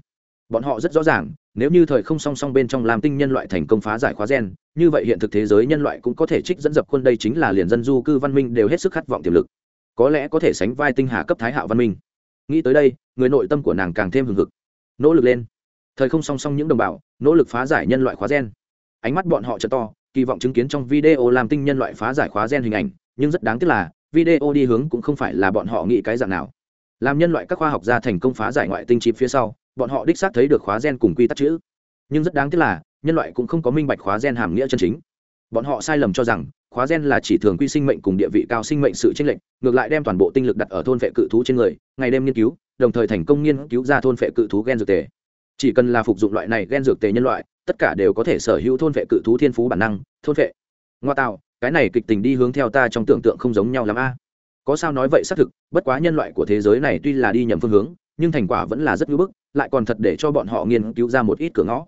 Bọn họ rất rõ ràng, nếu như thời không song song bên trong làm tinh nhân loại thành công phá giải khóa gen, như vậy hiện thực thế giới nhân loại cũng có thể trích dẫn dập quân đây chính là liền dân du cư văn minh đều hết sức khát vọng tiềm lực. Có lẽ có thể sánh vai tinh hà cấp thái hạo văn minh. Nghĩ tới đây, người nội tâm của nàng càng thêm hừng hực. Nỗ lực lên. Thời không song song những đồng bào, nỗ lực phá giải nhân loại khóa gen ánh mắt bọn họ trợ to, kỳ vọng chứng kiến trong video làm tinh nhân loại phá giải khóa gen hình ảnh, nhưng rất đáng tiếc là, video đi hướng cũng không phải là bọn họ nghĩ cái dạng nào. Làm nhân loại các khoa học gia thành công phá giải ngoại tinh chip phía sau, bọn họ đích xác thấy được khóa gen cùng quy tắc chữ. Nhưng rất đáng tiếc là, nhân loại cũng không có minh bạch khóa gen hàm nghĩa chân chính. Bọn họ sai lầm cho rằng, khóa gen là chỉ thường quy sinh mệnh cùng địa vị cao sinh mệnh sự tranh lệch, ngược lại đem toàn bộ tinh lực đặt ở thôn vệ cự thú trên người, ngày đêm nghiên cứu, đồng thời thành công nghiên cứu ra thôn vệ cự thú gen dược tề chỉ cần là phục dụng loại này gen dược tề nhân loại, tất cả đều có thể sở hữu thôn vệ cự thú thiên phú bản năng, thôn vệ. Ngoa tạo, cái này kịch tình đi hướng theo ta trong tưởng tượng không giống nhau l a. Có sao nói vậy xác thực, bất quá nhân loại của thế giới này tuy là đi nhầm phương hướng, nhưng thành quả vẫn là rất ngưỡng bức, lại còn thật để cho bọn họ nghiên cứu ra một ít cửa ngõ.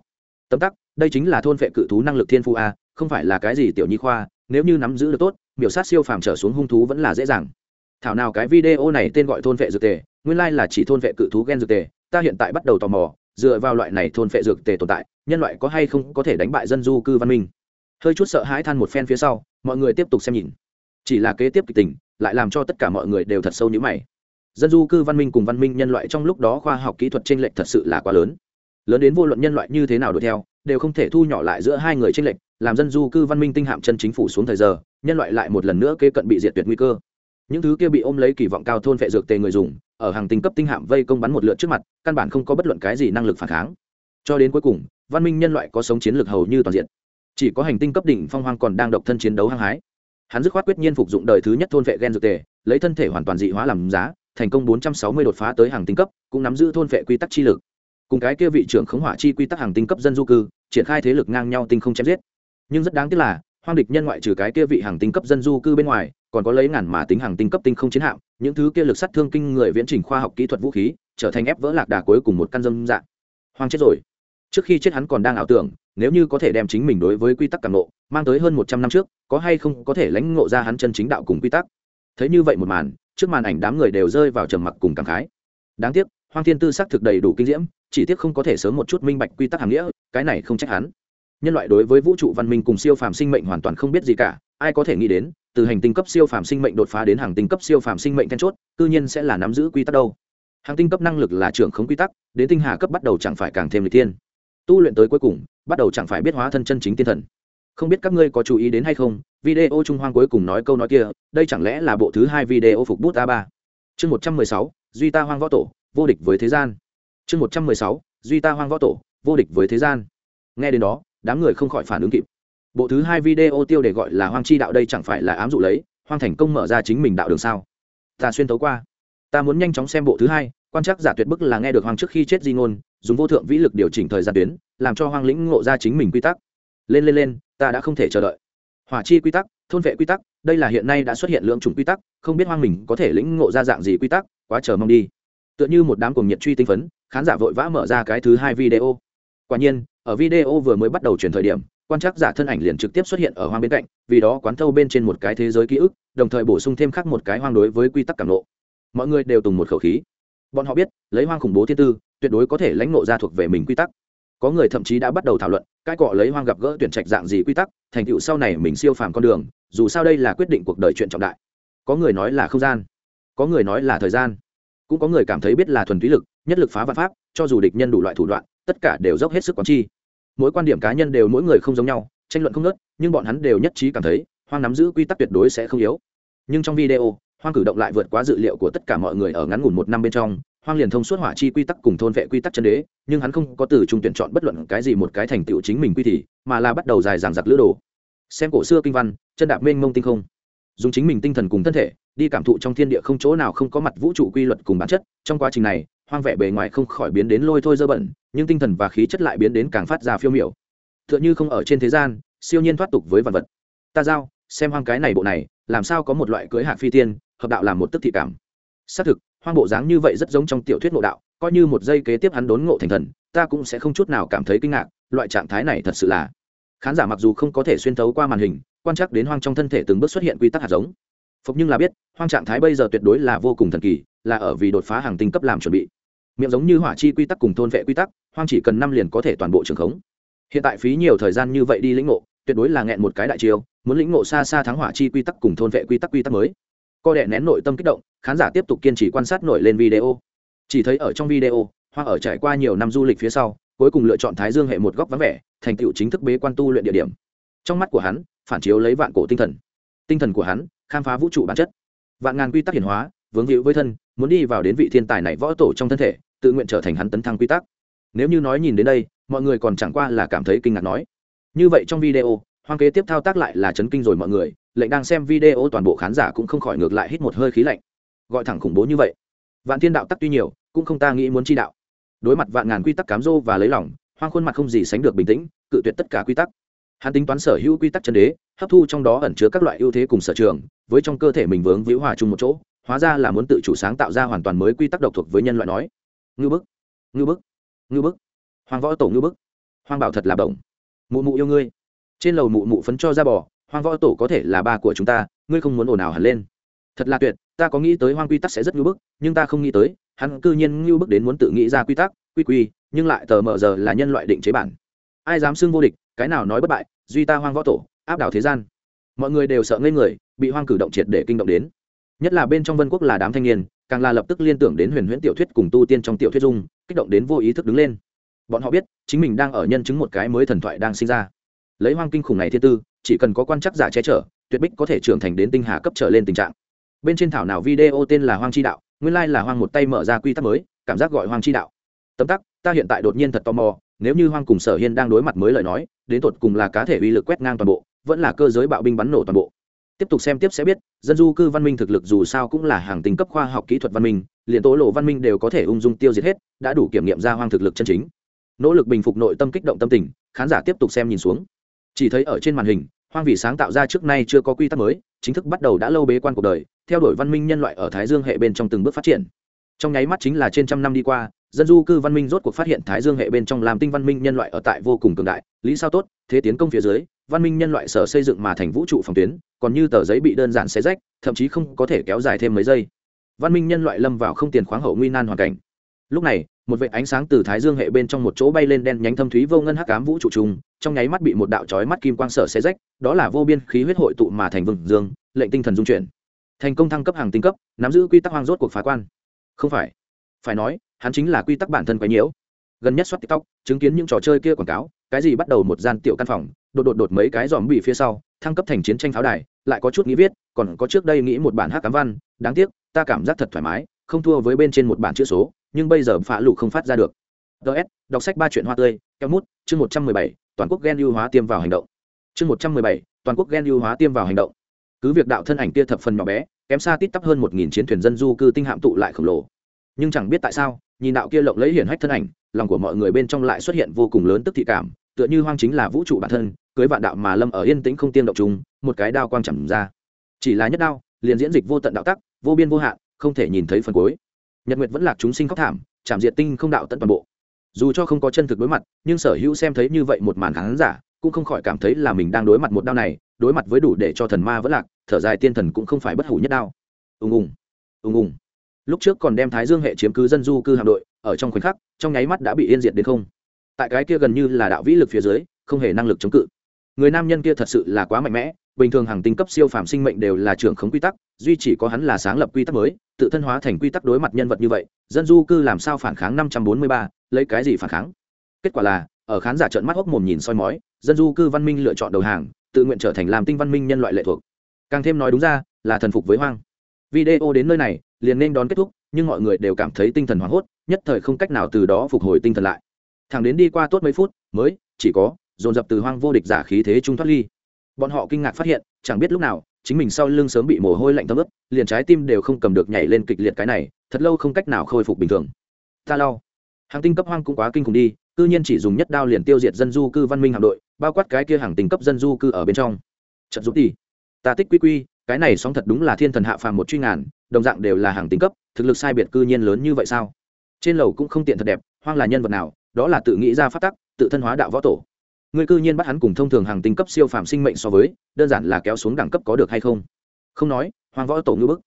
Tấm tắc, đây chính là thôn vệ cự thú năng lực thiên phú a, không phải là cái gì tiểu nhi khoa, nếu như nắm giữ được tốt, miểu sát siêu phàm trở xuống hung thú vẫn là dễ dàng. Thảo nào cái video này tên gọi thôn vệ dược tề, nguyên lai là chỉ thôn vệ cự thú gen dược tề, ta hiện tại bắt đầu tò mò dựa vào loại này thôn vệ dược tề tồn tại, nhân loại có hay không có thể đánh bại dân du cư văn minh? Hơi chút sợ hãi than một phen phía sau, mọi người tiếp tục xem nhìn. Chỉ là kế tiếp kịch tình, lại làm cho tất cả mọi người đều thật sâu như mày. Dân du cư văn minh cùng văn minh nhân loại trong lúc đó khoa học kỹ thuật tranh lệch thật sự là quá lớn. Lớn đến vô luận nhân loại như thế nào đuổi theo, đều không thể thu nhỏ lại giữa hai người tranh lệch, làm dân du cư văn minh tinh hạm chân chính phủ xuống thời giờ, nhân loại lại một lần nữa kế cận bị diệt tuyệt nguy cơ những thứ kia bị ôm lấy kỳ vọng cao thôn vệ dược tề người dùng, ở hàng tinh cấp tinh hạm vây công bắn một lượt trước mặt, căn bản không có bất luận cái gì năng lực phản kháng. Cho đến cuối cùng, văn minh nhân loại có sống chiến lược hầu như toàn diện. Chỉ có hành tinh cấp đỉnh phong hoang còn đang độc thân chiến đấu hăng hái. Hắn dứt khoát quyết nhiên phục dụng đời thứ nhất thôn vệ gen dược tề, lấy thân thể hoàn toàn dị hóa làm giá, thành công 460 đột phá tới hàng tinh cấp, cũng nắm giữ thôn vệ quy tắc chi lực. Cùng cái kia vị trưởng khống hỏa chi quy tắc hàng tinh cấp dân du cư, triển khai thế lực ngang nhau tinh không chém giết. Nhưng rất đáng tiếc là, hoang địch nhân ngoại trừ cái kia vị hàng tinh cấp dân du cư bên ngoài còn có lấy ngàn mà tính hàng tinh cấp tinh không chiến hạm, những thứ kia lực sát thương kinh người viễn trình khoa học kỹ thuật vũ khí, trở thành ép vỡ lạc đà cuối cùng một căn dâm dạng. Hoang chết rồi. Trước khi chết hắn còn đang ảo tưởng, nếu như có thể đem chính mình đối với quy tắc càng ngộ, mang tới hơn một trăm năm trước, có hay không có thể lãnh ngộ ra hắn chân chính đạo cùng quy tắc. Thấy như vậy một màn, trước màn ảnh đám người đều rơi vào trầm mặc cùng cảm khái. Đáng tiếc, hoang thiên tư xác thực đầy đủ kinh diễm, chỉ tiếc không có thể sớm một chút minh bạch quy tắc hàm nghĩa, cái này không trách hắn nhân loại đối với vũ trụ văn minh cùng siêu phàm sinh mệnh hoàn toàn không biết gì cả, ai có thể nghĩ đến, từ hành tinh cấp siêu phàm sinh mệnh đột phá đến hàng tinh cấp siêu phàm sinh mệnh then chốt tự nhiên sẽ là nắm giữ quy tắc đâu. Hàng tinh cấp năng lực là trưởng không quy tắc, đến tinh hà cấp bắt đầu chẳng phải càng thêm lịch tiên tu luyện tới cuối cùng, bắt đầu chẳng phải biết hóa thân chân chính tiên thần. Không biết các ngươi có chú ý đến hay không, video trung hoang cuối cùng nói câu nói kia, đây chẳng lẽ là bộ thứ hai video phục bút a ba? Chương một trăm mười sáu, duy ta hoang võ tổ, vô địch với thế gian. Chương một trăm mười sáu, duy ta hoang võ tổ, vô địch với thế gian. Nghe đến đó đám người không khỏi phản ứng kịp. Bộ thứ hai video tiêu đề gọi là hoang chi đạo đây chẳng phải là ám dụ lấy, hoang thành công mở ra chính mình đạo đường sao? Ta xuyên tấu qua. Ta muốn nhanh chóng xem bộ thứ hai, quan chắc giả tuyệt bức là nghe được hoang trước khi chết di ngôn, dùng vô thượng vĩ lực điều chỉnh thời gian tuyến, làm cho hoang lĩnh ngộ ra chính mình quy tắc. Lên lên lên, ta đã không thể chờ đợi. Hỏa chi quy tắc, thôn vệ quy tắc, đây là hiện nay đã xuất hiện lượng chủng quy tắc, không biết hoang mình có thể lĩnh ngộ ra dạng gì quy tắc, quá chờ mong đi. Tựa như một đám cuồng nhiệt truy tinh phấn, khán giả vội vã mở ra cái thứ hai video. Quả nhiên ở video vừa mới bắt đầu chuyển thời điểm, quan trắc giả thân ảnh liền trực tiếp xuất hiện ở hoang bên cạnh, vì đó quán thâu bên trên một cái thế giới ký ức, đồng thời bổ sung thêm khác một cái hoang đối với quy tắc cảm lộ. Mọi người đều tùng một khẩu khí. Bọn họ biết, lấy hoang khủng bố thiên tư, tuyệt đối có thể lãnh nộ ra thuộc về mình quy tắc. Có người thậm chí đã bắt đầu thảo luận, cái cọ lấy hoang gặp gỡ tuyển trạch dạng gì quy tắc, thành tựu sau này mình siêu phàm con đường, dù sao đây là quyết định cuộc đời chuyện trọng đại. Có người nói là không gian, có người nói là thời gian. Cũng có người cảm thấy biết là thuần túy lực, nhất lực phá văn pháp, cho dù địch nhân đủ loại thủ đoạn tất cả đều dốc hết sức quán chi. Mỗi quan điểm cá nhân đều mỗi người không giống nhau, tranh luận không nớt nhưng bọn hắn đều nhất trí cảm thấy, hoang nắm giữ quy tắc tuyệt đối sẽ không yếu. Nhưng trong video, hoang cử động lại vượt quá dự liệu của tất cả mọi người ở ngắn ngủn một năm bên trong, hoang liền thông suốt hỏa chi quy tắc cùng thôn vệ quy tắc chân đế, nhưng hắn không có từ trung tuyển chọn bất luận cái gì một cái thành tựu chính mình quy thì, mà là bắt đầu dài dàng giặc lữ đồ. Xem cổ xưa kinh văn, chân đạp mênh mông tinh không. Dùng chính mình tinh thần cùng thân thể, đi cảm thụ trong thiên địa không chỗ nào không có mặt vũ trụ quy luật cùng bản chất, trong quá trình này, hoang vẻ bề ngoài không khỏi biến đến lôi thôi dơ bẩn nhưng tinh thần và khí chất lại biến đến càng phát ra phiêu miểu. T h ư ợ n h ư không ở trên thế gian, siêu nhiên thoát tục với vật vật. Ta giao, xem hoang cái này bộ này, làm sao có một loại cưới hạc phi tiên, hợp đạo làm một tức thị cảm. Xác thực, hoang bộ dáng như vậy rất giống trong tiểu thuyết ngộ đạo, coi như một giây kế tiếp hắn đốn ngộ thành thần, ta cũng sẽ không chút nào cảm thấy kinh ngạc, loại trạng thái này thật sự là. Khán giả mặc dù không có thể xuyên thấu qua màn hình, quan trắc đến hoang trong thân thể từng bước xuất hiện quy tắc hạt giống. Phục nhưng là biết, hoang trạng thái bây giờ tuyệt đối là vô cùng thần kỳ, là ở vì đột phá hàng tinh cấp làm chuẩn bị. Miệng giống như hỏa chi quy tắc cùng thôn vệ quy tắc hoang chỉ cần năm liền có thể toàn bộ trường khống. Hiện tại phí nhiều thời gian như vậy đi lĩnh ngộ, tuyệt đối là nghẹn một cái đại chiêu, muốn lĩnh ngộ xa xa thắng hỏa chi quy tắc cùng thôn vệ quy tắc quy tắc mới. Co đệ nén nội tâm kích động, khán giả tiếp tục kiên trì quan sát nổi lên video. Chỉ thấy ở trong video hoang ở trải qua nhiều năm du lịch phía sau, cuối cùng lựa chọn thái dương hệ một góc vắng vẻ, thành tựu chính thức bế quan tu luyện địa điểm. Trong mắt của hắn, phản chiếu lấy vạn cổ tinh thần. Tinh thần của hắn, khám phá vũ trụ bản chất. Vạn ngàn quy tắc hiển hóa, vướng hữu với thân, muốn đi vào đến vị thiên tài này võ tổ trong thân thể, tự nguyện trở thành hắn tấn thăng quy tắc nếu như nói nhìn đến đây, mọi người còn chẳng qua là cảm thấy kinh ngạc nói. Như vậy trong video, hoang kế tiếp thao tác lại là chấn kinh rồi mọi người, lệnh đang xem video toàn bộ khán giả cũng không khỏi ngược lại hít một hơi khí lạnh. Gọi thẳng khủng bố như vậy. Vạn thiên đạo tắc tuy nhiều, cũng không ta nghĩ muốn chi đạo. Đối mặt vạn ngàn quy tắc cám dô và lấy lòng, hoang khuôn mặt không gì sánh được bình tĩnh, cự tuyệt tất cả quy tắc. Hắn tính toán sở hữu quy tắc chân đế, hấp thu trong đó ẩn chứa các loại ưu thế cùng sở trường, với trong cơ thể mình vướng vĩu hòa chung một chỗ, hóa ra là muốn tự chủ sáng tạo ra hoàn toàn mới quy tắc độc thuộc với nhân loại nói. Ngư bức ngư bức ngư bức. Hoàng võ tổ ngư bức. Hoàng bảo thật là đồng mụ mụ yêu ngươi. Trên lầu mụ mụ phấn cho ra bò hoàng võ tổ có thể là ba của chúng ta, ngươi không muốn ồn ào hẳn lên. Thật là tuyệt, ta có nghĩ tới hoang quy tắc sẽ rất ngư bức, nhưng ta không nghĩ tới, hắn cư nhiên ngư bức đến muốn tự nghĩ ra quy tắc, quy quy, nhưng lại tờ mờ giờ là nhân loại định chế bản. Ai dám xưng vô địch, cái nào nói bất bại, duy ta hoang võ tổ, áp đảo thế gian. Mọi người đều sợ ngây người, bị hoang cử động triệt để kinh động đến. Nhất là bên trong vân quốc là đám thanh niên càng là lập tức liên tưởng đến huyền huyễn tiểu thuyết cùng tu tiên trong tiểu thuyết dung, kích động đến vô ý thức đứng lên. Bọn họ biết, chính mình đang ở nhân chứng một cái mới thần thoại đang sinh ra. Lấy hoang kinh khủng này thiên tư, chỉ cần có quan chắc giả che chở, tuyệt bích có thể trưởng thành đến tinh hà cấp trở lên tình trạng. Bên trên thảo nào video tên là hoang chi đạo, nguyên lai là hoang một tay mở ra quy tắc mới, cảm giác gọi hoang chi đạo. Tấm tắc, ta hiện tại đột nhiên thật tò mò, nếu như hoang cùng sở hiên đang đối mặt mới lời nói, đến tột cùng là cá thể uy lực quét ngang toàn bộ, vẫn là cơ giới bạo binh bắn nổ toàn bộ tiếp tục xem tiếp sẽ biết, dân du cư văn minh thực lực dù sao cũng là hàng tính cấp khoa học kỹ thuật văn minh, liền tố lộ văn minh đều có thể ung dung tiêu diệt hết, đã đủ kiểm nghiệm ra hoang thực lực chân chính. Nỗ lực bình phục nội tâm kích động tâm tình, khán giả tiếp tục xem nhìn xuống. Chỉ thấy ở trên màn hình, hoang vị sáng tạo ra trước nay chưa có quy tắc mới, chính thức bắt đầu đã lâu bế quan cuộc đời, theo đuổi văn minh nhân loại ở thái dương hệ bên trong từng bước phát triển. Trong nháy mắt chính là trên trăm năm đi qua, dân du cư văn minh rốt cuộc phát hiện thái dương hệ bên trong làm tinh văn minh nhân loại ở tại vô cùng cường đại. Lý sao tốt, thế tiến công phía dưới văn minh nhân loại sở xây dựng mà thành vũ trụ phòng tuyến, còn như tờ giấy bị đơn giản xé rách, thậm chí không có thể kéo dài thêm mấy giây. Văn minh nhân loại lâm vào không tiền khoáng hậu nguy nan hoàn cảnh. Lúc này, một vệ ánh sáng từ thái dương hệ bên trong một chỗ bay lên đen nhánh thâm thúy vô ngân hắc ám vũ trụ trùng, trong nháy mắt bị một đạo chói mắt kim quang sở xé rách, đó là vô biên khí huyết hội tụ mà thành vừng dương, lệnh tinh thần dung chuyển. Thành công thăng cấp hàng tinh cấp, nắm giữ quy tắc hoang rốt cuộc phá quan. Không phải. Phải nói, hắn chính là quy tắc bản thân quấy nhiễu. Gần nhất soát tiktok, chứng kiến những trò chơi kia quảng cáo, cái gì bắt đầu một gian tiểu căn phòng đột đột đột mấy cái dòm bị phía sau, thăng cấp thành chiến tranh pháo đài, lại có chút nghĩ viết, còn có trước đây nghĩ một bản hát cám văn, đáng tiếc, ta cảm giác thật thoải mái, không thua với bên trên một bản chữ số, nhưng bây giờ phá lụ không phát ra được. Ts đọc sách ba chuyện hoa tươi keo mút, chương một trăm mười bảy, toàn quốc gen ưu hóa tiêm vào hành động. Chương một trăm mười bảy, toàn quốc gen ưu hóa tiêm vào hành động. Cứ việc đạo thân ảnh kia thập phần nhỏ bé, kém xa tít tắp hơn một nghìn chiến thuyền dân du cư tinh hạm tụ lại khổng lồ. Nhưng chẳng biết tại sao, nhìn đạo kia lộng lấy hiển hách thân ảnh, lòng của mọi người bên trong lại xuất hiện vô cùng lớn tức thị cảm, tựa như hoang chính là vũ trụ bản thân cưới vạn đạo mà lâm ở yên tĩnh không tiên động trùng một cái đao quang chẳng ra. Chỉ là nhất đao, liền diễn dịch vô tận đạo tắc, vô biên vô hạn, không thể nhìn thấy phần cuối. Nhật nguyệt vẫn lạc chúng sinh khóc thảm, chạm diệt tinh không đạo tận toàn bộ. Dù cho không có chân thực đối mặt, nhưng sở hữu xem thấy như vậy một màn khán giả, cũng không khỏi cảm thấy là mình đang đối mặt một đao này, đối mặt với đủ để cho thần ma vẫn lạc, thở dài tiên thần cũng không phải bất hủ nhất đao. Ùng ùng ùng ùng. Lúc trước còn đem thái dương hệ chiếm cứ dân du cư hạm đội, ở trong khoảnh khắc, trong nháy mắt đã bị yên diệt đến không. Tại cái kia gần như là đạo vĩ lực phía dưới, không hề năng lực chống cự người nam nhân kia thật sự là quá mạnh mẽ, bình thường hàng tinh cấp siêu phàm sinh mệnh đều là trưởng khống quy tắc, duy chỉ có hắn là sáng lập quy tắc mới, tự thân hóa thành quy tắc đối mặt nhân vật như vậy, dân du cư làm sao phản kháng năm trăm bốn mươi ba, lấy cái gì phản kháng? Kết quả là, ở khán giả trợn mắt hốc mồm nhìn soi mói, dân du cư văn minh lựa chọn đầu hàng, tự nguyện trở thành làm tinh văn minh nhân loại lệ thuộc. Càng thêm nói đúng ra, là thần phục với hoang. Video đến nơi này, liền nên đón kết thúc, nhưng mọi người đều cảm thấy tinh thần hoảng hốt, nhất thời không cách nào từ đó phục hồi tinh thần lại. Thẳng đến đi qua tốt mấy phút, mới, chỉ có dồn dập từ hoang vô địch giả khí thế trung thoát ly. Bọn họ kinh ngạc phát hiện, chẳng biết lúc nào, chính mình sau lưng sớm bị mồ hôi lạnh thấm ướt, liền trái tim đều không cầm được nhảy lên kịch liệt cái này, thật lâu không cách nào khôi phục bình thường. Ta lau hàng tinh cấp hoang cũng quá kinh khủng đi, cư nhiên chỉ dùng nhất đao liền tiêu diệt dân du cư văn minh hạm đội, bao quát cái kia hàng tinh cấp dân du cư ở bên trong. Trận giúp đi. Ta tích quy quy, cái này sóng thật đúng là thiên thần hạ phàm một truy ngàn, đồng dạng đều là hàng tinh cấp, thực lực sai biệt cư nhiên lớn như vậy sao? Trên lầu cũng không tiện thật đẹp, hoang là nhân vật nào, đó là tự nghĩ ra phát tắc, tự thân hóa đạo võ tổ. Ngươi cư nhiên bắt hắn cùng thông thường hàng tinh cấp siêu phàm sinh mệnh so với, đơn giản là kéo xuống đẳng cấp có được hay không? Không nói, hoang võ tổ ngữ bức.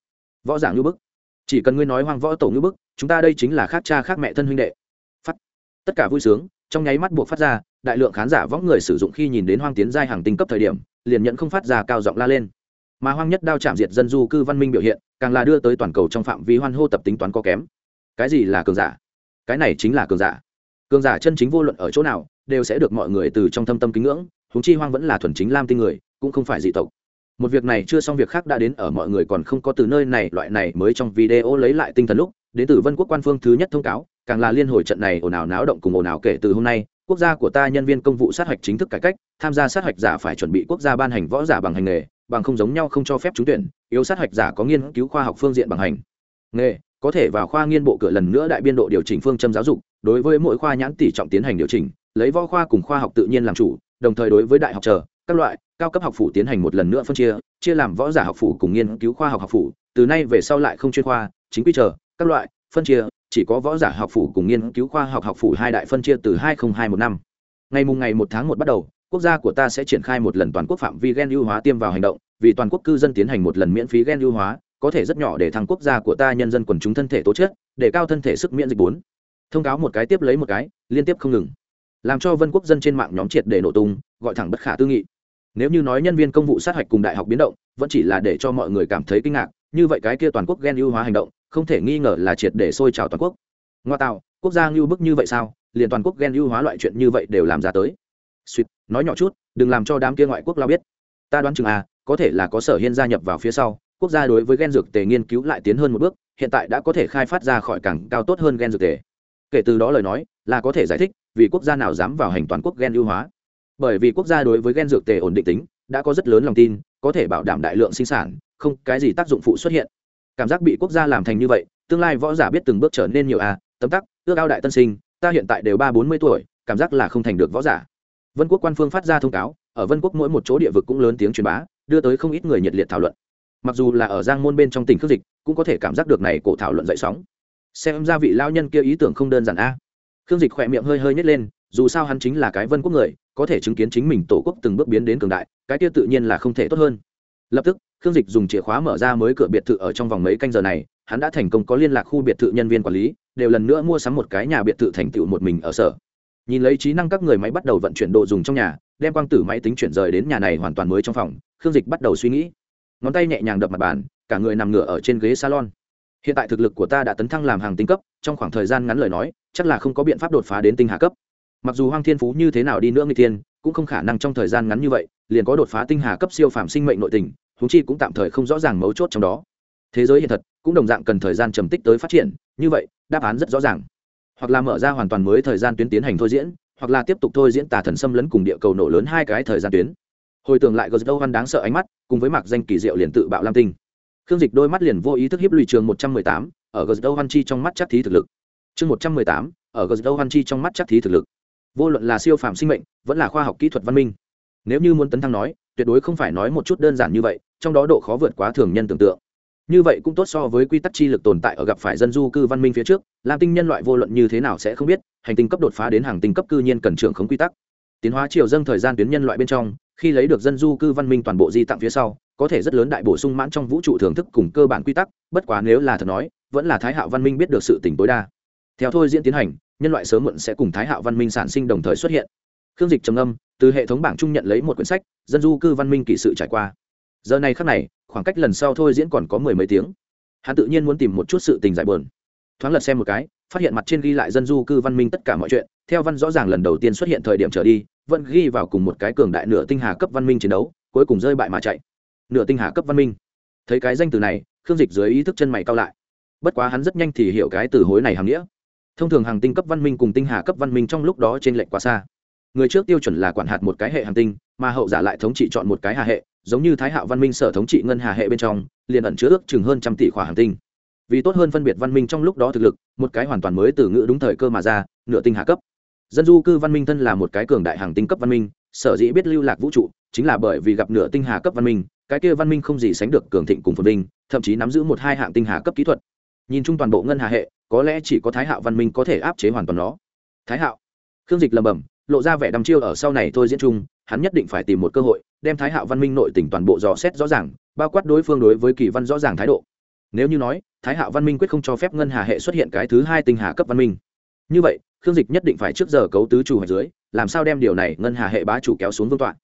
Võ giảng ngữ bức. Chỉ cần ngươi nói hoang võ tổ ngữ bức, chúng ta đây chính là khác cha khác mẹ thân huynh đệ. Phát. Tất cả vui sướng, trong nháy mắt buộc phát ra, đại lượng khán giả võng người sử dụng khi nhìn đến hoang tiến giai hàng tinh cấp thời điểm, liền nhận không phát ra cao giọng la lên. Mà hoang nhất đao chạm diệt dân du cư văn minh biểu hiện, càng là đưa tới toàn cầu trong phạm vi hoan hô tập tính toán có kém. Cái gì là cường giả? Cái này chính là cường giả cường giả chân chính vô luận ở chỗ nào, đều sẽ được mọi người từ trong thâm tâm kính ngưỡng húng chi hoang vẫn là thuần chính lam tinh người, cũng không phải dị tộc. Một việc này chưa xong việc khác đã đến ở mọi người còn không có từ nơi này, loại này mới trong video lấy lại tinh thần lúc, đến từ vân quốc quan phương thứ nhất thông cáo, càng là liên hồi trận này ồn ào náo động cùng ồn ào kể từ hôm nay, quốc gia của ta nhân viên công vụ sát hạch chính thức cải cách, tham gia sát hạch giả phải chuẩn bị quốc gia ban hành võ giả bằng hành nghề, bằng không giống nhau không cho phép trúng tuyển, yếu sát hạch giả có nghiên cứu khoa học phương diện bằng hành nghề có thể vào khoa nghiên bộ cửa lần nữa đại biên độ điều chỉnh phương châm giáo dục, đối với mỗi khoa nhãn tỷ trọng tiến hành điều chỉnh, lấy võ khoa cùng khoa học tự nhiên làm chủ, đồng thời đối với đại học chờ, các loại, cao cấp học phủ tiến hành một lần nữa phân chia chia làm võ giả học phủ cùng nghiên cứu khoa học học phủ, từ nay về sau lại không chuyên khoa, chính quy chờ, các loại, phân chia, chỉ có võ giả học phủ cùng nghiên cứu khoa học học phủ hai đại phân chia từ hai nghìn hai một năm. Ngày mùng ngày một tháng một bắt đầu, quốc gia của ta sẽ triển khai một lần toàn quốc phạm vi gen ưu hóa tiêm vào hành động, vì toàn quốc cư dân tiến hành một lần miễn phí gen ưu hóa có thể rất nhỏ để thằng quốc gia của ta nhân dân quần chúng thân thể tố chất, để cao thân thể sức miễn dịch bốn. Thông cáo một cái tiếp lấy một cái, liên tiếp không ngừng. Làm cho vân quốc dân trên mạng nhóm triệt để nổ tung, gọi thẳng bất khả tư nghị. Nếu như nói nhân viên công vụ sát hạch cùng đại học biến động, vẫn chỉ là để cho mọi người cảm thấy kinh ngạc, như vậy cái kia toàn quốc ghen ưu hóa hành động, không thể nghi ngờ là triệt để sôi trào toàn quốc. Ngoa tạo, quốc gia ngưu bức như vậy sao? Liền toàn quốc ghen ưu hóa loại chuyện như vậy đều làm ra tới. Suýt, nói nhỏ chút, đừng làm cho đám kia ngoại quốc lao biết. Ta đoán chừng à có thể là có sở hiên gia nhập vào phía sau quốc gia đối với gen dược tề nghiên cứu lại tiến hơn một bước, hiện tại đã có thể khai phát ra khỏi càng cao tốt hơn gen dược tề. Kể từ đó lời nói, là có thể giải thích vì quốc gia nào dám vào hành toàn quốc gen ưu hóa. Bởi vì quốc gia đối với gen dược tề ổn định tính, đã có rất lớn lòng tin, có thể bảo đảm đại lượng sinh sản, không cái gì tác dụng phụ xuất hiện. Cảm giác bị quốc gia làm thành như vậy, tương lai võ giả biết từng bước trở nên nhiều à tấm tắc, ước ao đại tân sinh, ta hiện tại đều ba bốn mươi tuổi, cảm giác là không thành được võ giả. Vân quốc quan phương phát ra thông cáo, ở vân quốc mỗi một chỗ địa vực cũng lớn tiếng truyền bá, đưa tới không ít người nhiệt liệt thảo luận mặc dù là ở giang môn bên trong tỉnh khước dịch, cũng có thể cảm giác được này cổ thảo luận dậy sóng. Xem ra vị lao nhân kia ý tưởng không đơn giản a. Khương dịch khỏe miệng hơi hơi nhét lên, dù sao hắn chính là cái vân quốc người, có thể chứng kiến chính mình tổ quốc từng bước biến đến cường đại, cái kia tự nhiên là không thể tốt hơn. Lập tức khương dịch dùng chìa khóa mở ra mới cửa biệt thự ở trong vòng mấy canh giờ này, hắn đã thành công có liên lạc khu biệt thự nhân viên quản lý, đều lần nữa mua sắm một cái nhà biệt thự thành tựu một mình ở sở. Nhìn lấy trí năng các người máy bắt đầu vận chuyển đồ dùng trong nhà, đem quang tử máy tính chuyển rời đến nhà này hoàn toàn mới trong phòng khương dịch bắt đầu suy nghĩ ngón tay nhẹ nhàng đập mặt bàn, cả người nằm ngửa ở trên ghế salon. Hiện tại thực lực của ta đã tấn thăng làm hàng tinh cấp, trong khoảng thời gian ngắn lời nói, chắc là không có biện pháp đột phá đến tinh hà cấp. Mặc dù hoang thiên phú như thế nào đi nữa người tiên cũng không khả năng trong thời gian ngắn như vậy, liền có đột phá tinh hà cấp siêu phàm sinh mệnh nội tình húng chi cũng tạm thời không rõ ràng mấu chốt trong đó. Thế giới hiện thật, cũng đồng dạng cần thời gian trầm tích tới phát triển, như vậy, đáp án rất rõ ràng. Hoặc là mở ra hoàn toàn mới thời gian tuyến tiến hành thôi diễn, hoặc là tiếp tục thôi diễn tà thần xâm lấn cùng địa cầu nổ lớn hai cái thời gian tuyến. Hồi tưởng lại gờ đâu văn đáng sợ ánh mắt cùng với mạc danh kỳ diệu liền tự bạo lam tinh. Khương dịch đôi mắt liền vô ý thức hiếp lụy trường một trăm mười tám, ở gờ dâu văn chi trong mắt chắc thí thực lực. Chương một trăm mười tám, ở gờ dâu văn chi trong mắt chắc thí thực lực. Vô luận là siêu phàm sinh mệnh, vẫn là khoa học kỹ thuật văn minh. Nếu như muốn tấn thăng nói, tuyệt đối không phải nói một chút đơn giản như vậy, trong đó độ khó vượt quá thường nhân tưởng tượng. Như vậy cũng tốt so với quy tắc chi lực tồn tại ở gặp phải dân du cư văn minh phía trước, lam tinh nhân loại vô luận như thế nào sẽ không biết, hành tinh cấp đột phá đến hàng tinh cấp cư nhiên cần trưởng khống quy tắc. Tiến hóa chiều dâng thời gian tuyến nhân loại bên trong khi lấy được dân du cư văn minh toàn bộ di tặng phía sau, có thể rất lớn đại bổ sung mãn trong vũ trụ thưởng thức cùng cơ bản quy tắc, bất quá nếu là thật nói, vẫn là thái hạo văn minh biết được sự tỉnh tối đa. Theo thôi diễn tiến hành, nhân loại sớm muộn sẽ cùng thái hạo văn minh sản sinh đồng thời xuất hiện. Khương dịch trầm âm từ hệ thống bảng trung nhận lấy một quyển sách, dân du cư văn minh kỳ sự trải qua. Giờ này khắc này, khoảng cách lần sau thôi diễn còn có mười mấy tiếng. Hắn tự nhiên muốn tìm một chút sự tình giải bờn thoáng lật xem một cái phát hiện mặt trên ghi lại dân du cư văn minh tất cả mọi chuyện, theo văn rõ ràng lần đầu tiên xuất hiện thời điểm trở đi, vẫn ghi vào cùng một cái cường đại nửa tinh hà cấp văn minh chiến đấu, cuối cùng rơi bại mà chạy. Nửa tinh hà cấp văn minh. Thấy cái danh từ này, khương dịch dưới ý thức chân mày cao lại. Bất quá hắn rất nhanh thì hiểu cái từ hối này hàm nghĩa. Thông thường hàng tinh cấp văn minh cùng tinh hà cấp văn minh trong lúc đó trên lệnh quá xa. Người trước tiêu chuẩn là quản hạt một cái hệ hàng tinh, mà hậu giả lại thống trị chọn một cái hà hệ, giống như thái hạo văn minh sở thống trị ngân hà hệ bên trong, liền ẩn chứa ước chừng hơn trăm tỷ khỏa hàng tinh vì tốt hơn phân biệt văn minh trong lúc đó thực lực, một cái hoàn toàn mới từ ngữ đúng thời cơ mà ra, nửa tinh hà cấp. Dân du cư văn minh thân là một cái cường đại hàng tinh cấp văn minh, sở dĩ biết lưu lạc vũ trụ, chính là bởi vì gặp nửa tinh hà cấp văn minh, cái kia văn minh không gì sánh được cường thịnh cùng phồn vinh, thậm chí nắm giữ một hai hạng tinh hà cấp kỹ thuật. Nhìn chung toàn bộ ngân hà hệ, có lẽ chỉ có thái hạo văn minh có thể áp chế hoàn toàn nó. Thái hạo. Khương dịch lầm bầm lộ ra vẻ đăm chiêu ở sau này thôi diễn chung, hắn nhất định phải tìm một cơ hội, đem thái hạo văn minh nội tỉnh toàn bộ dò xét rõ ràng, bao quát đối phương đối với kỳ văn rõ ràng thái độ nếu như nói, thái hạo văn minh quyết không cho phép ngân hà hệ xuất hiện cái thứ hai tinh hà cấp văn minh. Như vậy, khương dịch nhất định phải trước giờ cấu tứ chủ ở dưới, làm sao đem điều này ngân hà hệ bá chủ kéo xuống vương tọa.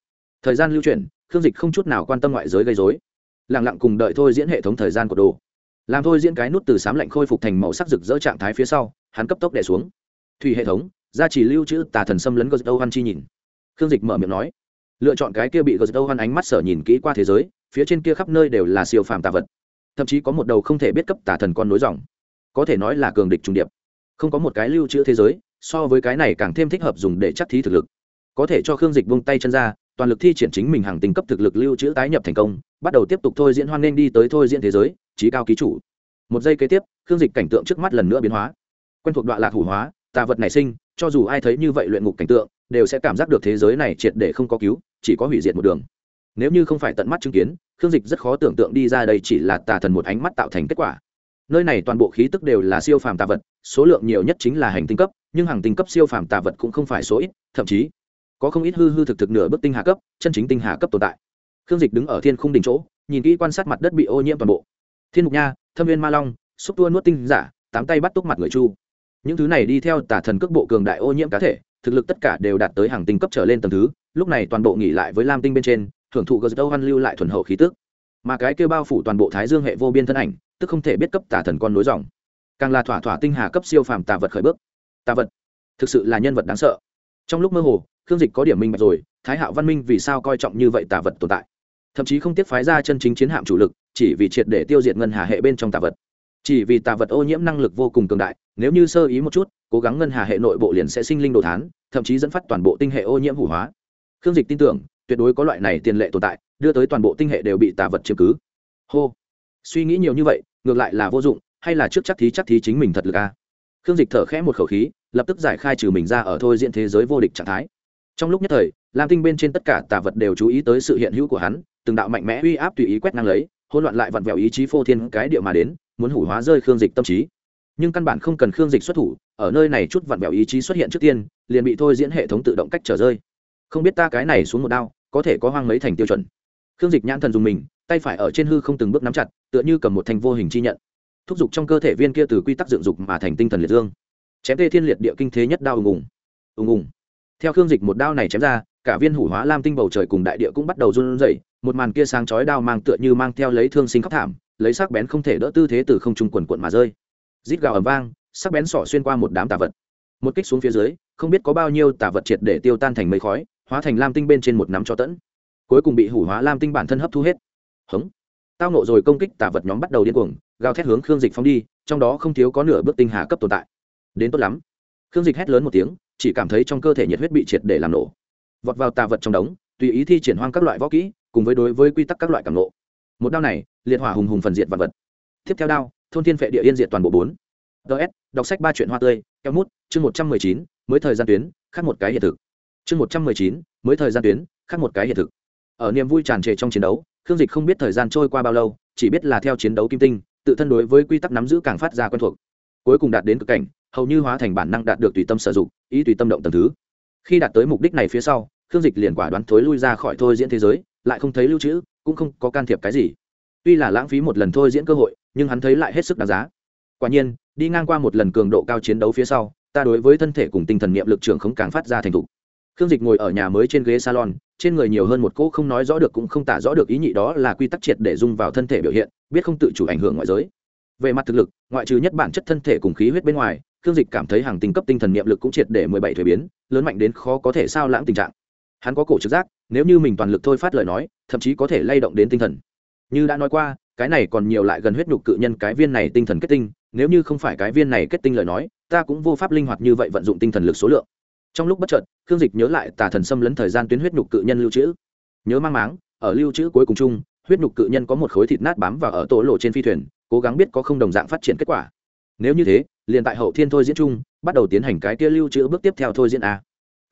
Thời gian lưu chuyển, khương dịch không chút nào quan tâm ngoại giới gây dối lẳng lặng cùng đợi thôi diễn hệ thống thời gian của đồ. Làm thôi diễn cái nút từ sám lạnh khôi phục thành màu sắc rực rỡ trạng thái phía sau, hắn cấp tốc đẻ xuống. Thủy hệ thống gia trì lưu trữ tà thần xâm lấn gờ âu hoan chi nhìn. Khương dịch mở miệng nói. Lựa chọn cái kia bị gờ âu hoan ánh mắt sở nhìn kỹ qua thế giới, phía trên kia khắp nơi đều là siêu phàm tà vật thậm chí có một đầu không thể biết cấp tà thần con nối dòng. Có thể nói là cường địch trung điệp. Không có một cái lưu trữ thế giới, so với cái này càng thêm thích hợp dùng để chắc thí thực lực. Có thể cho khương dịch vung tay chân ra, toàn lực thi triển chính mình hàng tinh cấp thực lực lưu trữ tái nhập thành công, bắt đầu tiếp tục thôi diễn hoan nghênh đi tới thôi diễn thế giới trí cao ký chủ. Một giây kế tiếp, khương dịch cảnh tượng trước mắt lần nữa biến hóa. Quen thuộc đoạn lạc hủ hóa, tà vật nảy sinh, cho dù ai thấy như vậy luyện ngục cảnh tượng, đều sẽ cảm giác được thế giới này triệt để không có cứu, chỉ có hủy diệt một đường nếu như không phải tận mắt chứng kiến, khương dịch rất khó tưởng tượng đi ra đây chỉ là tà thần một ánh mắt tạo thành kết quả. Nơi này toàn bộ khí tức đều là siêu phàm tà vật, số lượng nhiều nhất chính là hành tinh cấp, nhưng hàng tinh cấp siêu phàm tà vật cũng không phải số ít, thậm chí có không ít hư hư thực thực nửa bức tinh hà cấp, chân chính tinh hà cấp tồn tại. Khương dịch đứng ở thiên khung đỉnh chỗ, nhìn kỹ quan sát mặt đất bị ô nhiễm toàn bộ. Thiên mục nha, thâm viên ma long, xúc tua nuốt tinh giả, tám tay bắt túc mặt người chu. Những thứ này đi theo tà thần cước bộ cường đại ô nhiễm cá thể, thực lực tất cả đều đạt tới hàng tinh cấp trở lên tầng thứ, lúc này toàn bộ nghỉ lại với lam tinh bên trên thưởng thụ gờ dâu hoan lưu lại thuần hậu khí tức. Mà cái kêu bao phủ toàn bộ thái dương hệ vô biên thân ảnh, tức không thể biết cấp tà thần con nối dòng. Càng là thỏa thỏa tinh hà cấp siêu phàm tà vật khởi bước. Tà vật, thực sự là nhân vật đáng sợ. Trong lúc mơ hồ, khương dịch có điểm minh bạch rồi, thái hạo văn minh vì sao coi trọng như vậy tà vật tồn tại? Thậm chí không tiếc phái ra chân chính chiến hạm chủ lực, chỉ vì triệt để tiêu diệt ngân hà hệ bên trong tà vật. Chỉ vì tà vật ô nhiễm năng lực vô cùng cường đại, nếu như sơ ý một chút, cố gắng ngân hà hệ nội bộ liền sẽ sinh linh đồ thán, thậm chí dẫn phát toàn bộ tinh hệ ô nhiễm hủ hóa. Khương dịch tin tưởng tuyệt đối có loại này tiền lệ tồn tại, đưa tới toàn bộ tinh hệ đều bị tà vật chiếm cứ. Hô. Suy nghĩ nhiều như vậy, ngược lại là vô dụng, hay là trước chắc thí chắc thí chính mình thật lực a? À? khương dịch thở khẽ một khẩu khí, lập tức giải khai trừ mình ra ở thôi diện thế giới vô địch trạng thái. Trong lúc nhất thời, lam tinh bên trên tất cả tà vật đều chú ý tới sự hiện hữu của hắn, từng đạo mạnh mẽ uy áp tùy ý quét năng lấy, hỗn loạn lại vặn vẹo ý chí phô thiên cái địa mà đến, muốn hủ hóa rơi khương dịch tâm trí. Nhưng căn bản không cần khương dịch xuất thủ, ở nơi này chút vặn vẹo ý chí xuất hiện trước tiên, liền bị thôi diễn hệ thống tự động cách trở rơi không biết ta cái này xuống một đao, có thể có hoang mấy thành tiêu chuẩn. Khương dịch nhãn thần dùng mình, tay phải ở trên hư không từng bước nắm chặt, tựa như cầm một thành vô hình chi nhận. Thúc giục trong cơ thể viên kia từ quy tắc dựng dục mà thành tinh thần liệt dương. Chém tê thiên liệt địa kinh thế nhất đao ùng ùng. Ùng ùng. Theo khương dịch một đao này chém ra, cả viên hủ hóa lam tinh bầu trời cùng đại địa cũng bắt đầu run rẩy, một màn kia sáng chói đao mang tựa như mang theo lấy thương sinh khóc thảm, lấy sắc bén không thể đỡ tư thế từ không trung quần quận mà rơi. Rít gào ầm vang, sắc bén sỏ xuyên qua một đám tà vật. Một kích xuống phía dưới, không biết có bao nhiêu tà vật triệt để tiêu tan thành mây khói hóa thành lam tinh bên trên một nắm cho tẫn. Cuối cùng bị hủ hóa lam tinh bản thân hấp thu hết. Hống. Tao nộ rồi công kích tả vật nhóm bắt đầu điên cuồng, gào thét hướng khương dịch phóng đi, trong đó không thiếu có nửa bước tinh hà cấp tồn tại. Đến tốt lắm. Khương dịch hét lớn một tiếng, chỉ cảm thấy trong cơ thể nhiệt huyết bị triệt để làm nổ. Vọt vào tà vật trong đống, tùy ý thi triển hoang các loại võ kỹ, cùng với đối với quy tắc các loại cảm nộ một đao này, liệt hỏa hùng hùng phần diệt vật vật. Tiếp theo đao, thôn thiên phệ địa yên diệt toàn bộ bốn. Ts đọc sách ba chuyện hoa tươi, keo mút, chương một trăm mười chín, mới thời gian tuyến, khác một cái hiện thực chương một trăm mười chín, mới thời gian tuyến, khác một cái hiện thực. Ở niềm vui tràn trề trong chiến đấu, khương dịch không biết thời gian trôi qua bao lâu, chỉ biết là theo chiến đấu kim tinh, tự thân đối với quy tắc nắm giữ càng phát ra quen thuộc. Cuối cùng đạt đến cực cảnh, hầu như hóa thành bản năng đạt được tùy tâm sử dụng, ý tùy tâm động tầng thứ. Khi đạt tới mục đích này phía sau, khương dịch liền quả đoán thối lui ra khỏi thôi diễn thế giới, lại không thấy lưu trữ, cũng không có can thiệp cái gì. Tuy là lãng phí một lần thôi diễn cơ hội, nhưng hắn thấy lại hết sức đáng giá. Quả nhiên, đi ngang qua một lần cường độ cao chiến đấu phía sau, ta đối với thân thể cùng tinh thần niệm lực trường không càng phát ra thành thục khương dịch ngồi ở nhà mới trên ghế salon, trên người nhiều hơn một cỗ không nói rõ được cũng không tả rõ được ý nhị đó là quy tắc triệt để dung vào thân thể biểu hiện, biết không tự chủ ảnh hưởng ngoại giới. Về mặt thực lực, ngoại trừ nhất bản chất thân thể cùng khí huyết bên ngoài, khương dịch cảm thấy hàng tinh cấp tinh thần niệm lực cũng triệt để mười bảy thuế biến, lớn mạnh đến khó có thể sao lãng tình trạng. Hắn có cổ trực giác, nếu như mình toàn lực thôi phát lời nói, thậm chí có thể lay động đến tinh thần. Như đã nói qua, cái này còn nhiều lại gần huyết nhục cự nhân cái viên này tinh thần kết tinh, nếu như không phải cái viên này kết tinh lời nói, ta cũng vô pháp linh hoạt như vậy vận dụng tinh thần lực số lượng trong lúc bất chợt, khương dịch nhớ lại tà thần xâm lấn thời gian tuyến huyết nhục cự nhân lưu trữ nhớ mang máng, ở lưu trữ cuối cùng chung, huyết nhục cự nhân có một khối thịt nát bám và ở tổ lộ trên phi thuyền, cố gắng biết có không đồng dạng phát triển kết quả. Nếu như thế, liền tại hậu thiên thôi diễn chung, bắt đầu tiến hành cái kia lưu trữ bước tiếp theo thôi diễn a.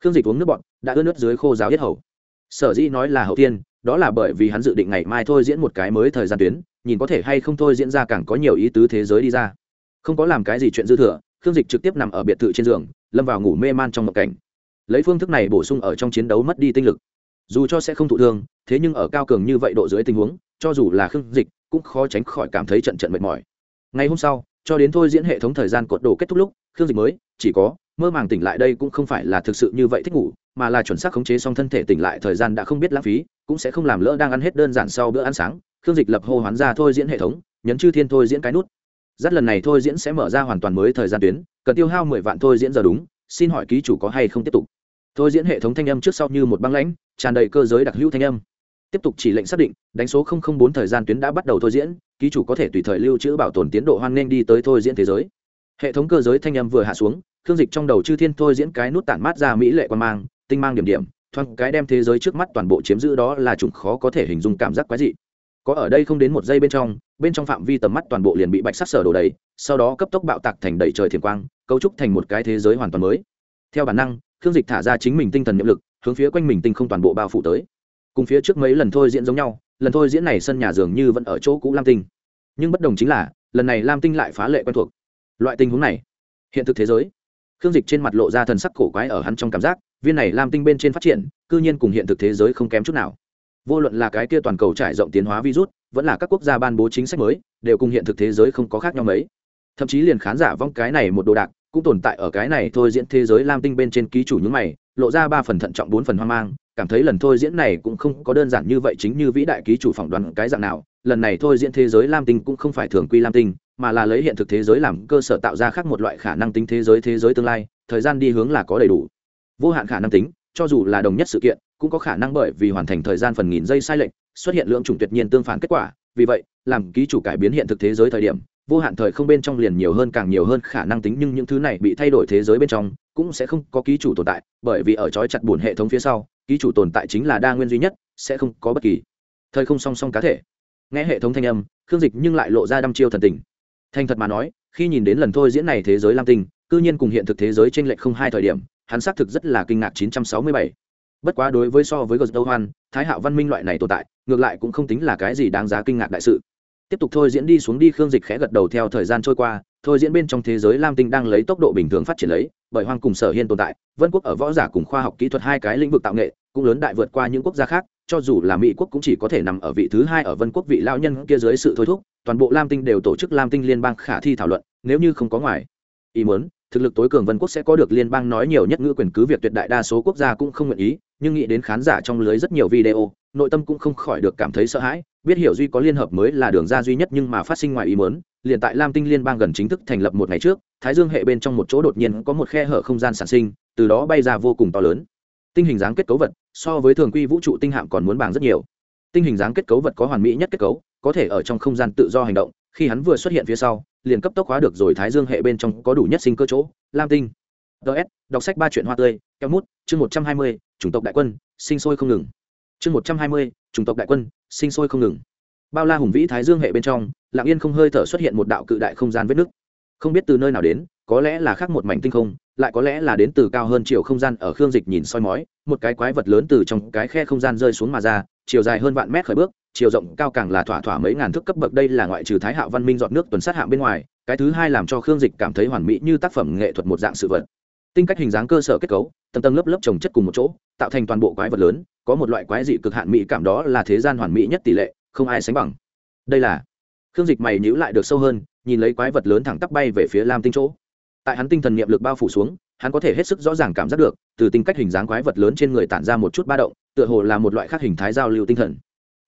Khương dịch uống nước bọn đã ướt nước dưới khô giáo yết hầu. Sở dĩ nói là hậu thiên, đó là bởi vì hắn dự định ngày mai thôi diễn một cái mới thời gian tuyến, nhìn có thể hay không thôi diễn ra càng có nhiều ý tứ thế giới đi ra. Không có làm cái gì chuyện dư thừa khương dịch trực tiếp nằm ở biệt thự trên giường, lâm vào ngủ mê man trong mộng cảnh. Lấy phương thức này bổ sung ở trong chiến đấu mất đi tinh lực. Dù cho sẽ không thụ thương, thế nhưng ở cao cường như vậy độ dưới tình huống, cho dù là khương dịch cũng khó tránh khỏi cảm thấy trận trận mệt mỏi. Ngày hôm sau, cho đến thôi diễn hệ thống thời gian cột đồ kết thúc lúc, khương dịch mới, chỉ có, mơ màng tỉnh lại đây cũng không phải là thực sự như vậy thích ngủ, mà là chuẩn xác khống chế xong thân thể tỉnh lại thời gian đã không biết lãng phí, cũng sẽ không làm lỡ đang ăn hết đơn giản sau bữa ăn sáng. Khương dịch lập hô hoán ra thôi diễn hệ thống, nhấn chư thiên thôi diễn cái nút dắt lần này thôi diễn sẽ mở ra hoàn toàn mới thời gian tuyến, cần tiêu hao mười vạn thôi diễn giờ đúng, xin hỏi ký chủ có hay không tiếp tục? Thôi diễn hệ thống thanh âm trước sau như một băng lãnh, tràn đầy cơ giới đặc hữu thanh âm. Tiếp tục chỉ lệnh xác định, đánh số bốn thời gian tuyến đã bắt đầu thôi diễn, ký chủ có thể tùy thời lưu trữ bảo tồn tiến độ hoan nghênh đi tới thôi diễn thế giới. Hệ thống cơ giới thanh âm vừa hạ xuống, thương dịch trong đầu chư thiên thôi diễn cái nút tản mát ra mỹ lệ quan mang, tinh mang điểm điểm, thoáng cái đem thế giới trước mắt toàn bộ chiếm giữ đó là chủng khó có thể hình dung cảm giác quái dị có ở đây không đến một giây bên trong bên trong phạm vi tầm mắt toàn bộ liền bị bạch sắc sở đổ đầy, sau đó cấp tốc bạo tạc thành đầy trời thiền quang, cấu trúc thành một cái thế giới hoàn toàn mới. Theo bản năng, khương dịch thả ra chính mình tinh thần nhiệm lực, hướng phía quanh mình tinh không toàn bộ bao phủ tới. Cùng phía trước mấy lần thôi diễn giống nhau, lần thôi diễn này sân nhà dường như vẫn ở chỗ cũ lam tinh. Nhưng bất đồng chính là, lần này lam tinh lại phá lệ quen thuộc. Loại tình huống này, hiện thực thế giới. Khương dịch trên mặt lộ ra thần sắc cổ quái ở hắn trong cảm giác, viên này lam tinh bên trên phát triển, cư nhiên cùng hiện thực thế giới không kém chút nào vô luận là cái kia toàn cầu trải rộng tiến hóa virus, vẫn là các quốc gia ban bố chính sách mới, đều cùng hiện thực thế giới không có khác nhau mấy. Thậm chí liền khán giả vong cái này một đồ đạc, cũng tồn tại ở cái này thôi diễn thế giới lam tinh bên trên ký chủ những mày, lộ ra ba phần thận trọng bốn phần hoang mang, cảm thấy lần thôi diễn này cũng không có đơn giản như vậy chính như vĩ đại ký chủ phỏng đoán cái dạng nào. Lần này thôi diễn thế giới lam tinh cũng không phải thường quy lam tinh, mà là lấy hiện thực thế giới làm cơ sở tạo ra khác một loại khả năng tính thế giới thế giới tương lai, thời gian đi hướng là có đầy đủ. Vô hạn khả năng tính, cho dù là đồng nhất sự kiện cũng có khả năng bởi vì hoàn thành thời gian phần nghìn giây sai lệch, xuất hiện lượng chủng tuyệt nhiên tương phản kết quả. Vì vậy, làm ký chủ cải biến hiện thực thế giới thời điểm, vô hạn thời không bên trong liền nhiều hơn càng nhiều hơn khả năng tính, nhưng những thứ này bị thay đổi thế giới bên trong, cũng sẽ không có ký chủ tồn tại, bởi vì ở trói chặt bùn hệ thống phía sau, ký chủ tồn tại chính là đa nguyên duy nhất, sẽ không có bất kỳ thời không song song cá thể. Nghe hệ thống thanh âm, khương dịch nhưng lại lộ ra đăm chiêu thần tình. Thành thật mà nói, khi nhìn đến lần thôi diễn này thế giới lam tinh, cư nhiên cùng hiện thực thế giới t r ê n lệch không hai thời điểm, hắn xác thực rất là kinh ngạc 967 bất quá đối với so với gờ hoan thái hạo văn minh loại này tồn tại, ngược lại cũng không tính là cái gì đáng giá kinh ngạc đại sự. Tiếp tục thôi diễn đi xuống đi, khương dịch khẽ gật đầu theo thời gian trôi qua, thôi diễn bên trong thế giới lam tinh đang lấy tốc độ bình thường phát triển lấy, bởi hoang cùng sở hiên tồn tại, vân quốc ở võ giả cùng khoa học kỹ thuật hai cái lĩnh vực tạo nghệ, cũng lớn đại vượt qua những quốc gia khác, cho dù là mỹ quốc cũng chỉ có thể nằm ở vị thứ hai ở vân quốc vị lao nhân kia dưới sự thôi thúc, toàn bộ lam tinh đều tổ chức lam tinh liên bang khả thi thảo luận, nếu như không có ngoài ý muốn, thực lực tối cường vân quốc sẽ có được liên bang nói nhiều nhất ngữ quyền cứ việc tuyệt đại đa số quốc gia cũng không nguyện ý nhưng nghĩ đến khán giả trong lưới rất nhiều video, nội tâm cũng không khỏi được cảm thấy sợ hãi, biết hiểu duy có liên hợp mới là đường ra duy nhất nhưng mà phát sinh ngoài ý muốn, liền tại lam tinh liên bang gần chính thức thành lập một ngày trước, thái dương hệ bên trong một chỗ đột nhiên có một khe hở không gian sản sinh, từ đó bay ra vô cùng to lớn. Tinh hình dáng kết cấu vật, so với thường quy vũ trụ tinh hạm còn muốn bàng rất nhiều. Tinh hình dáng kết cấu vật có hoàn mỹ nhất kết cấu, có thể ở trong không gian tự do hành động, khi hắn vừa xuất hiện phía sau, liền cấp tốc hóa được rồi thái dương hệ bên trong có đủ nhất sinh cơ chỗ, lam tinh. Ts đọc sách ba chuyện hoa tươi keo mút, chương một trăm hai mươi chủng tộc đại quân, sinh sôi không ngừng. Chương một trăm hai mươi, chủng tộc đại quân, sinh sôi không ngừng. Bao la hùng vĩ thái dương hệ bên trong lạng yên không hơi thở xuất hiện một đạo cự đại không gian vết nứt. Không biết từ nơi nào đến, có lẽ là khác một mảnh tinh không, lại có lẽ là đến từ cao hơn chiều không gian ở khương dịch nhìn soi mói, một cái quái vật lớn từ trong cái khe không gian rơi xuống mà ra, chiều dài hơn vạn mét khởi bước, chiều rộng cao càng là thỏa thỏa mấy ngàn thước cấp bậc, đây là ngoại trừ thái hạo văn minh dọn nước tuần sát hạng bên ngoài, cái thứ hai làm cho khương dịch cảm thấy hoàn mỹ như tác phẩm nghệ thuật một dạng sự vật tinh cách hình dáng cơ sở kết cấu, tầng tầng lớp lớp trồng chất cùng một chỗ, tạo thành toàn bộ quái vật lớn, có một loại quái dị cực hạn mỹ cảm đó là thế gian hoàn mỹ nhất tỷ lệ, không ai sánh bằng. Đây là, khương dịch mày nhữ lại được sâu hơn, nhìn lấy quái vật lớn thẳng tắp bay về phía lam tinh chỗ. Tại hắn tinh thần niệm lực bao phủ xuống, hắn có thể hết sức rõ ràng cảm giác được, từ tính cách hình dáng quái vật lớn trên người tản ra một chút ba động, tựa hồ là một loại khác hình thái giao lưu tinh thần.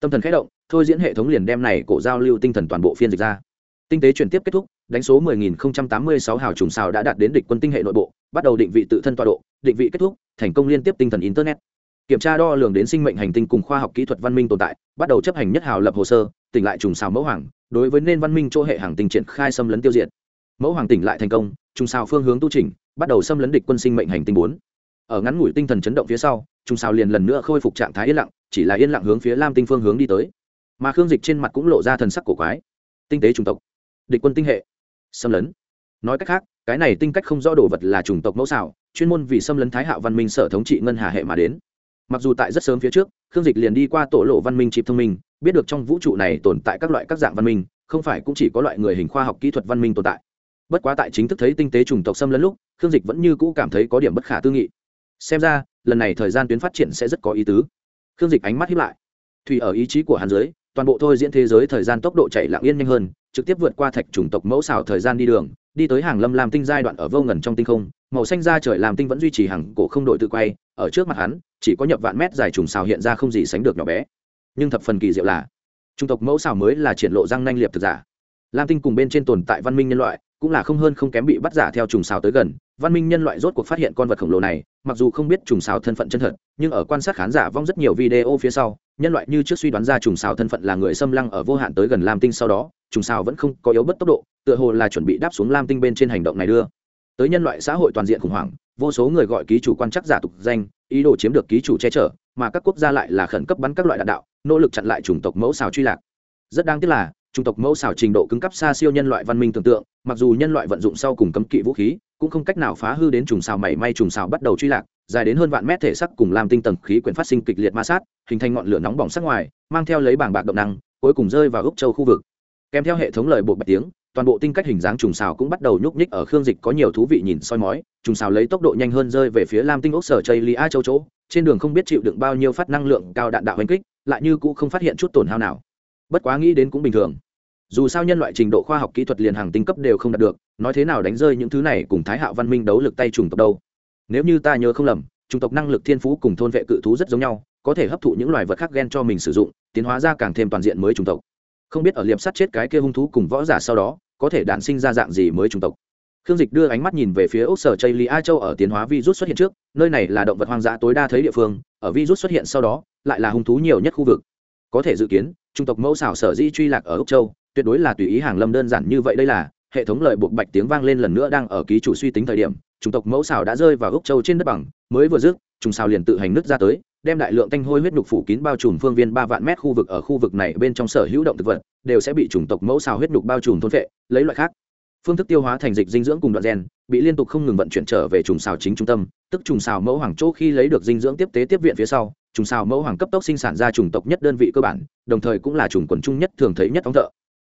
Tâm thần khẽ động, thôi diễn hệ thống liền đem này cổ giao lưu tinh thần toàn bộ phiên dịch ra. Tinh tế chuyển tiếp kết thúc, đánh số 10.086 hào trùng xào đã đạt đến địch quân tinh hệ nội bộ bắt đầu định vị tự thân tọa độ, định vị kết thúc, thành công liên tiếp tinh thần internet. Kiểm tra đo lường đến sinh mệnh hành tinh cùng khoa học kỹ thuật văn minh tồn tại, bắt đầu chấp hành nhất hào lập hồ sơ, tỉnh lại trùng xào mẫu hoàng, đối với nên văn minh chỗ hệ hàng tinh triển khai xâm lấn tiêu diệt. Mẫu hoàng tỉnh lại thành công, trùng xào phương hướng tu trình bắt đầu xâm lấn địch quân sinh mệnh hành tinh bốn. Ở ngắn ngủi tinh thần chấn động phía sau, trùng xào liền lần nữa khôi phục trạng thái yên lặng, chỉ là yên lặng hướng phía lam tinh phương hướng đi tới. Mà khương dịch trên mặt cũng lộ ra thần sắc cổ quái. Tinh tế chủng tộc, địch quân tinh hệ, xâm lấn. Nói cách khác cái này tinh cách không rõ đồ vật là chủng tộc mẫu xảo, chuyên môn vì xâm lấn thái hạo văn minh sở thống trị ngân hà hệ mà đến. Mặc dù tại rất sớm phía trước, khương dịch liền đi qua tổ lộ văn minh chịp thông minh, biết được trong vũ trụ này tồn tại các loại các dạng văn minh, không phải cũng chỉ có loại người hình khoa học kỹ thuật văn minh tồn tại. Bất quá tại chính thức thấy tinh tế chủng tộc xâm lấn lúc, khương dịch vẫn như cũ cảm thấy có điểm bất khả tư nghị. Xem ra, lần này thời gian tuyến phát triển sẽ rất có ý tứ. Khương dịch ánh mắt hiếp lại. Thùy ở ý chí của hàn giới toàn bộ thôi diễn thế giới thời gian tốc độ chạy lặng yên nhanh hơn, trực tiếp vượt qua thạch chủng tộc mẫu xào thời gian đi đường đi tới hàng lâm làm tinh giai đoạn ở vô ngần trong tinh không, màu xanh da trời làm tinh vẫn duy trì hàng cổ không đội tự quay, ở trước mặt hắn, chỉ có nhập vạn mét dài trùng xào hiện ra không gì sánh được nhỏ bé. Nhưng thập phần kỳ diệu là, trung tộc mẫu xào mới là triển lộ răng nanh liệp thực giả. Lam tinh cùng bên trên tồn tại văn minh nhân loại, cũng là không hơn không kém bị bắt giả theo trùng xào tới gần. Văn minh nhân loại rốt cuộc phát hiện con vật khổng lồ này, mặc dù không biết trùng xào thân phận chân thật, nhưng ở quan sát khán giả vong rất nhiều video phía sau, nhân loại như trước suy đoán ra trùng xào thân phận là người xâm lăng ở vô hạn tới gần lam tinh sau đó, trùng xào vẫn không có yếu bất tốc độ tựa hồ là chuẩn bị đáp xuống lam tinh bên trên hành động này đưa. Tới nhân loại xã hội toàn diện khủng hoảng, vô số người gọi ký chủ quan chắc giả tục danh, ý đồ chiếm được ký chủ che chở, mà các quốc gia lại là khẩn cấp bắn các loại đạn đạo, nỗ lực chặn lại chủng tộc mẫu xào truy lạc. Rất đáng tiếc là, chủng tộc mẫu xào trình độ cứng cấp xa siêu nhân loại văn minh tưởng tượng, mặc dù nhân loại vận dụng sau cùng cấm kỵ vũ khí, cũng không cách nào phá hư đến trùng xào mảy may trùng xào bắt đầu truy lạc, dài đến hơn vạn mét thể sắc cùng làm tinh tầng khí quyển phát sinh kịch liệt ma sát, hình thành ngọn lửa nóng bỏng sắc ngoài, mang theo lấy bảng bạc động năng, cuối cùng rơi vào úc châu khu vực kèm theo hệ thống lời buộc bạch tiếng, toàn bộ tinh cách hình dáng trùng xào cũng bắt đầu nhúc nhích ở khương dịch có nhiều thú vị nhìn soi mói. Trùng xào lấy tốc độ nhanh hơn rơi về phía lam tinh ốc sở chây li a châu chỗ, trên đường không biết chịu đựng bao nhiêu phát năng lượng cao đạn đạo hành kích, lại như cũ không phát hiện chút tổn hao nào. Bất quá nghĩ đến cũng bình thường. Dù sao nhân loại trình độ khoa học kỹ thuật liền hàng tinh cấp đều không đạt được, nói thế nào đánh rơi những thứ này cùng thái hạo văn minh đấu lực tay trùng tộc đâu? Nếu như ta nhớ không lầm, trùng tộc năng lực thiên phú cùng thôn vệ cự thú rất giống nhau, có thể hấp thụ những loài vật khác gen cho mình sử dụng, tiến hóa ra càng thêm toàn diện mới trùng tộc không biết ở liệp sát chết cái kia hung thú cùng võ giả sau đó, có thể đản sinh ra dạng gì mới chủng tộc. Khương dịch đưa ánh mắt nhìn về phía ốc sở chây li a châu ở tiến hóa virus xuất hiện trước, nơi này là động vật hoang dã tối đa thấy địa phương, ở virus xuất hiện sau đó, lại là hung thú nhiều nhất khu vực. Có thể dự kiến, chủng tộc mẫu xảo sở di truy lạc ở ốc châu, tuyệt đối là tùy ý hàng lâm đơn giản như vậy đây là, hệ thống lợi buộc bạch tiếng vang lên lần nữa đang ở ký chủ suy tính thời điểm, chủng tộc mẫu xảo đã rơi vào ốc châu trên đất bằng, mới vừa dứt, trùng xào liền tự hành nứt ra tới đem đại lượng tanh hôi huyết nhục phủ kín bao trùm phương viên ba vạn mét khu vực ở khu vực này bên trong sở hữu động thực vật, đều sẽ bị chủng tộc mẫu xào huyết nhục bao trùm thôn vệ lấy loại khác. Phương thức tiêu hóa thành dịch dinh dưỡng cùng đoạn gen, bị liên tục không ngừng vận chuyển trở về trùng xào chính trung tâm, tức trùng xào mẫu hoàng chỗ khi lấy được dinh dưỡng tiếp tế tiếp viện phía sau, trùng xào mẫu hoàng cấp tốc sinh sản ra chủng tộc nhất đơn vị cơ bản, đồng thời cũng là chủng quần chung nhất thường thấy nhất ong thợ.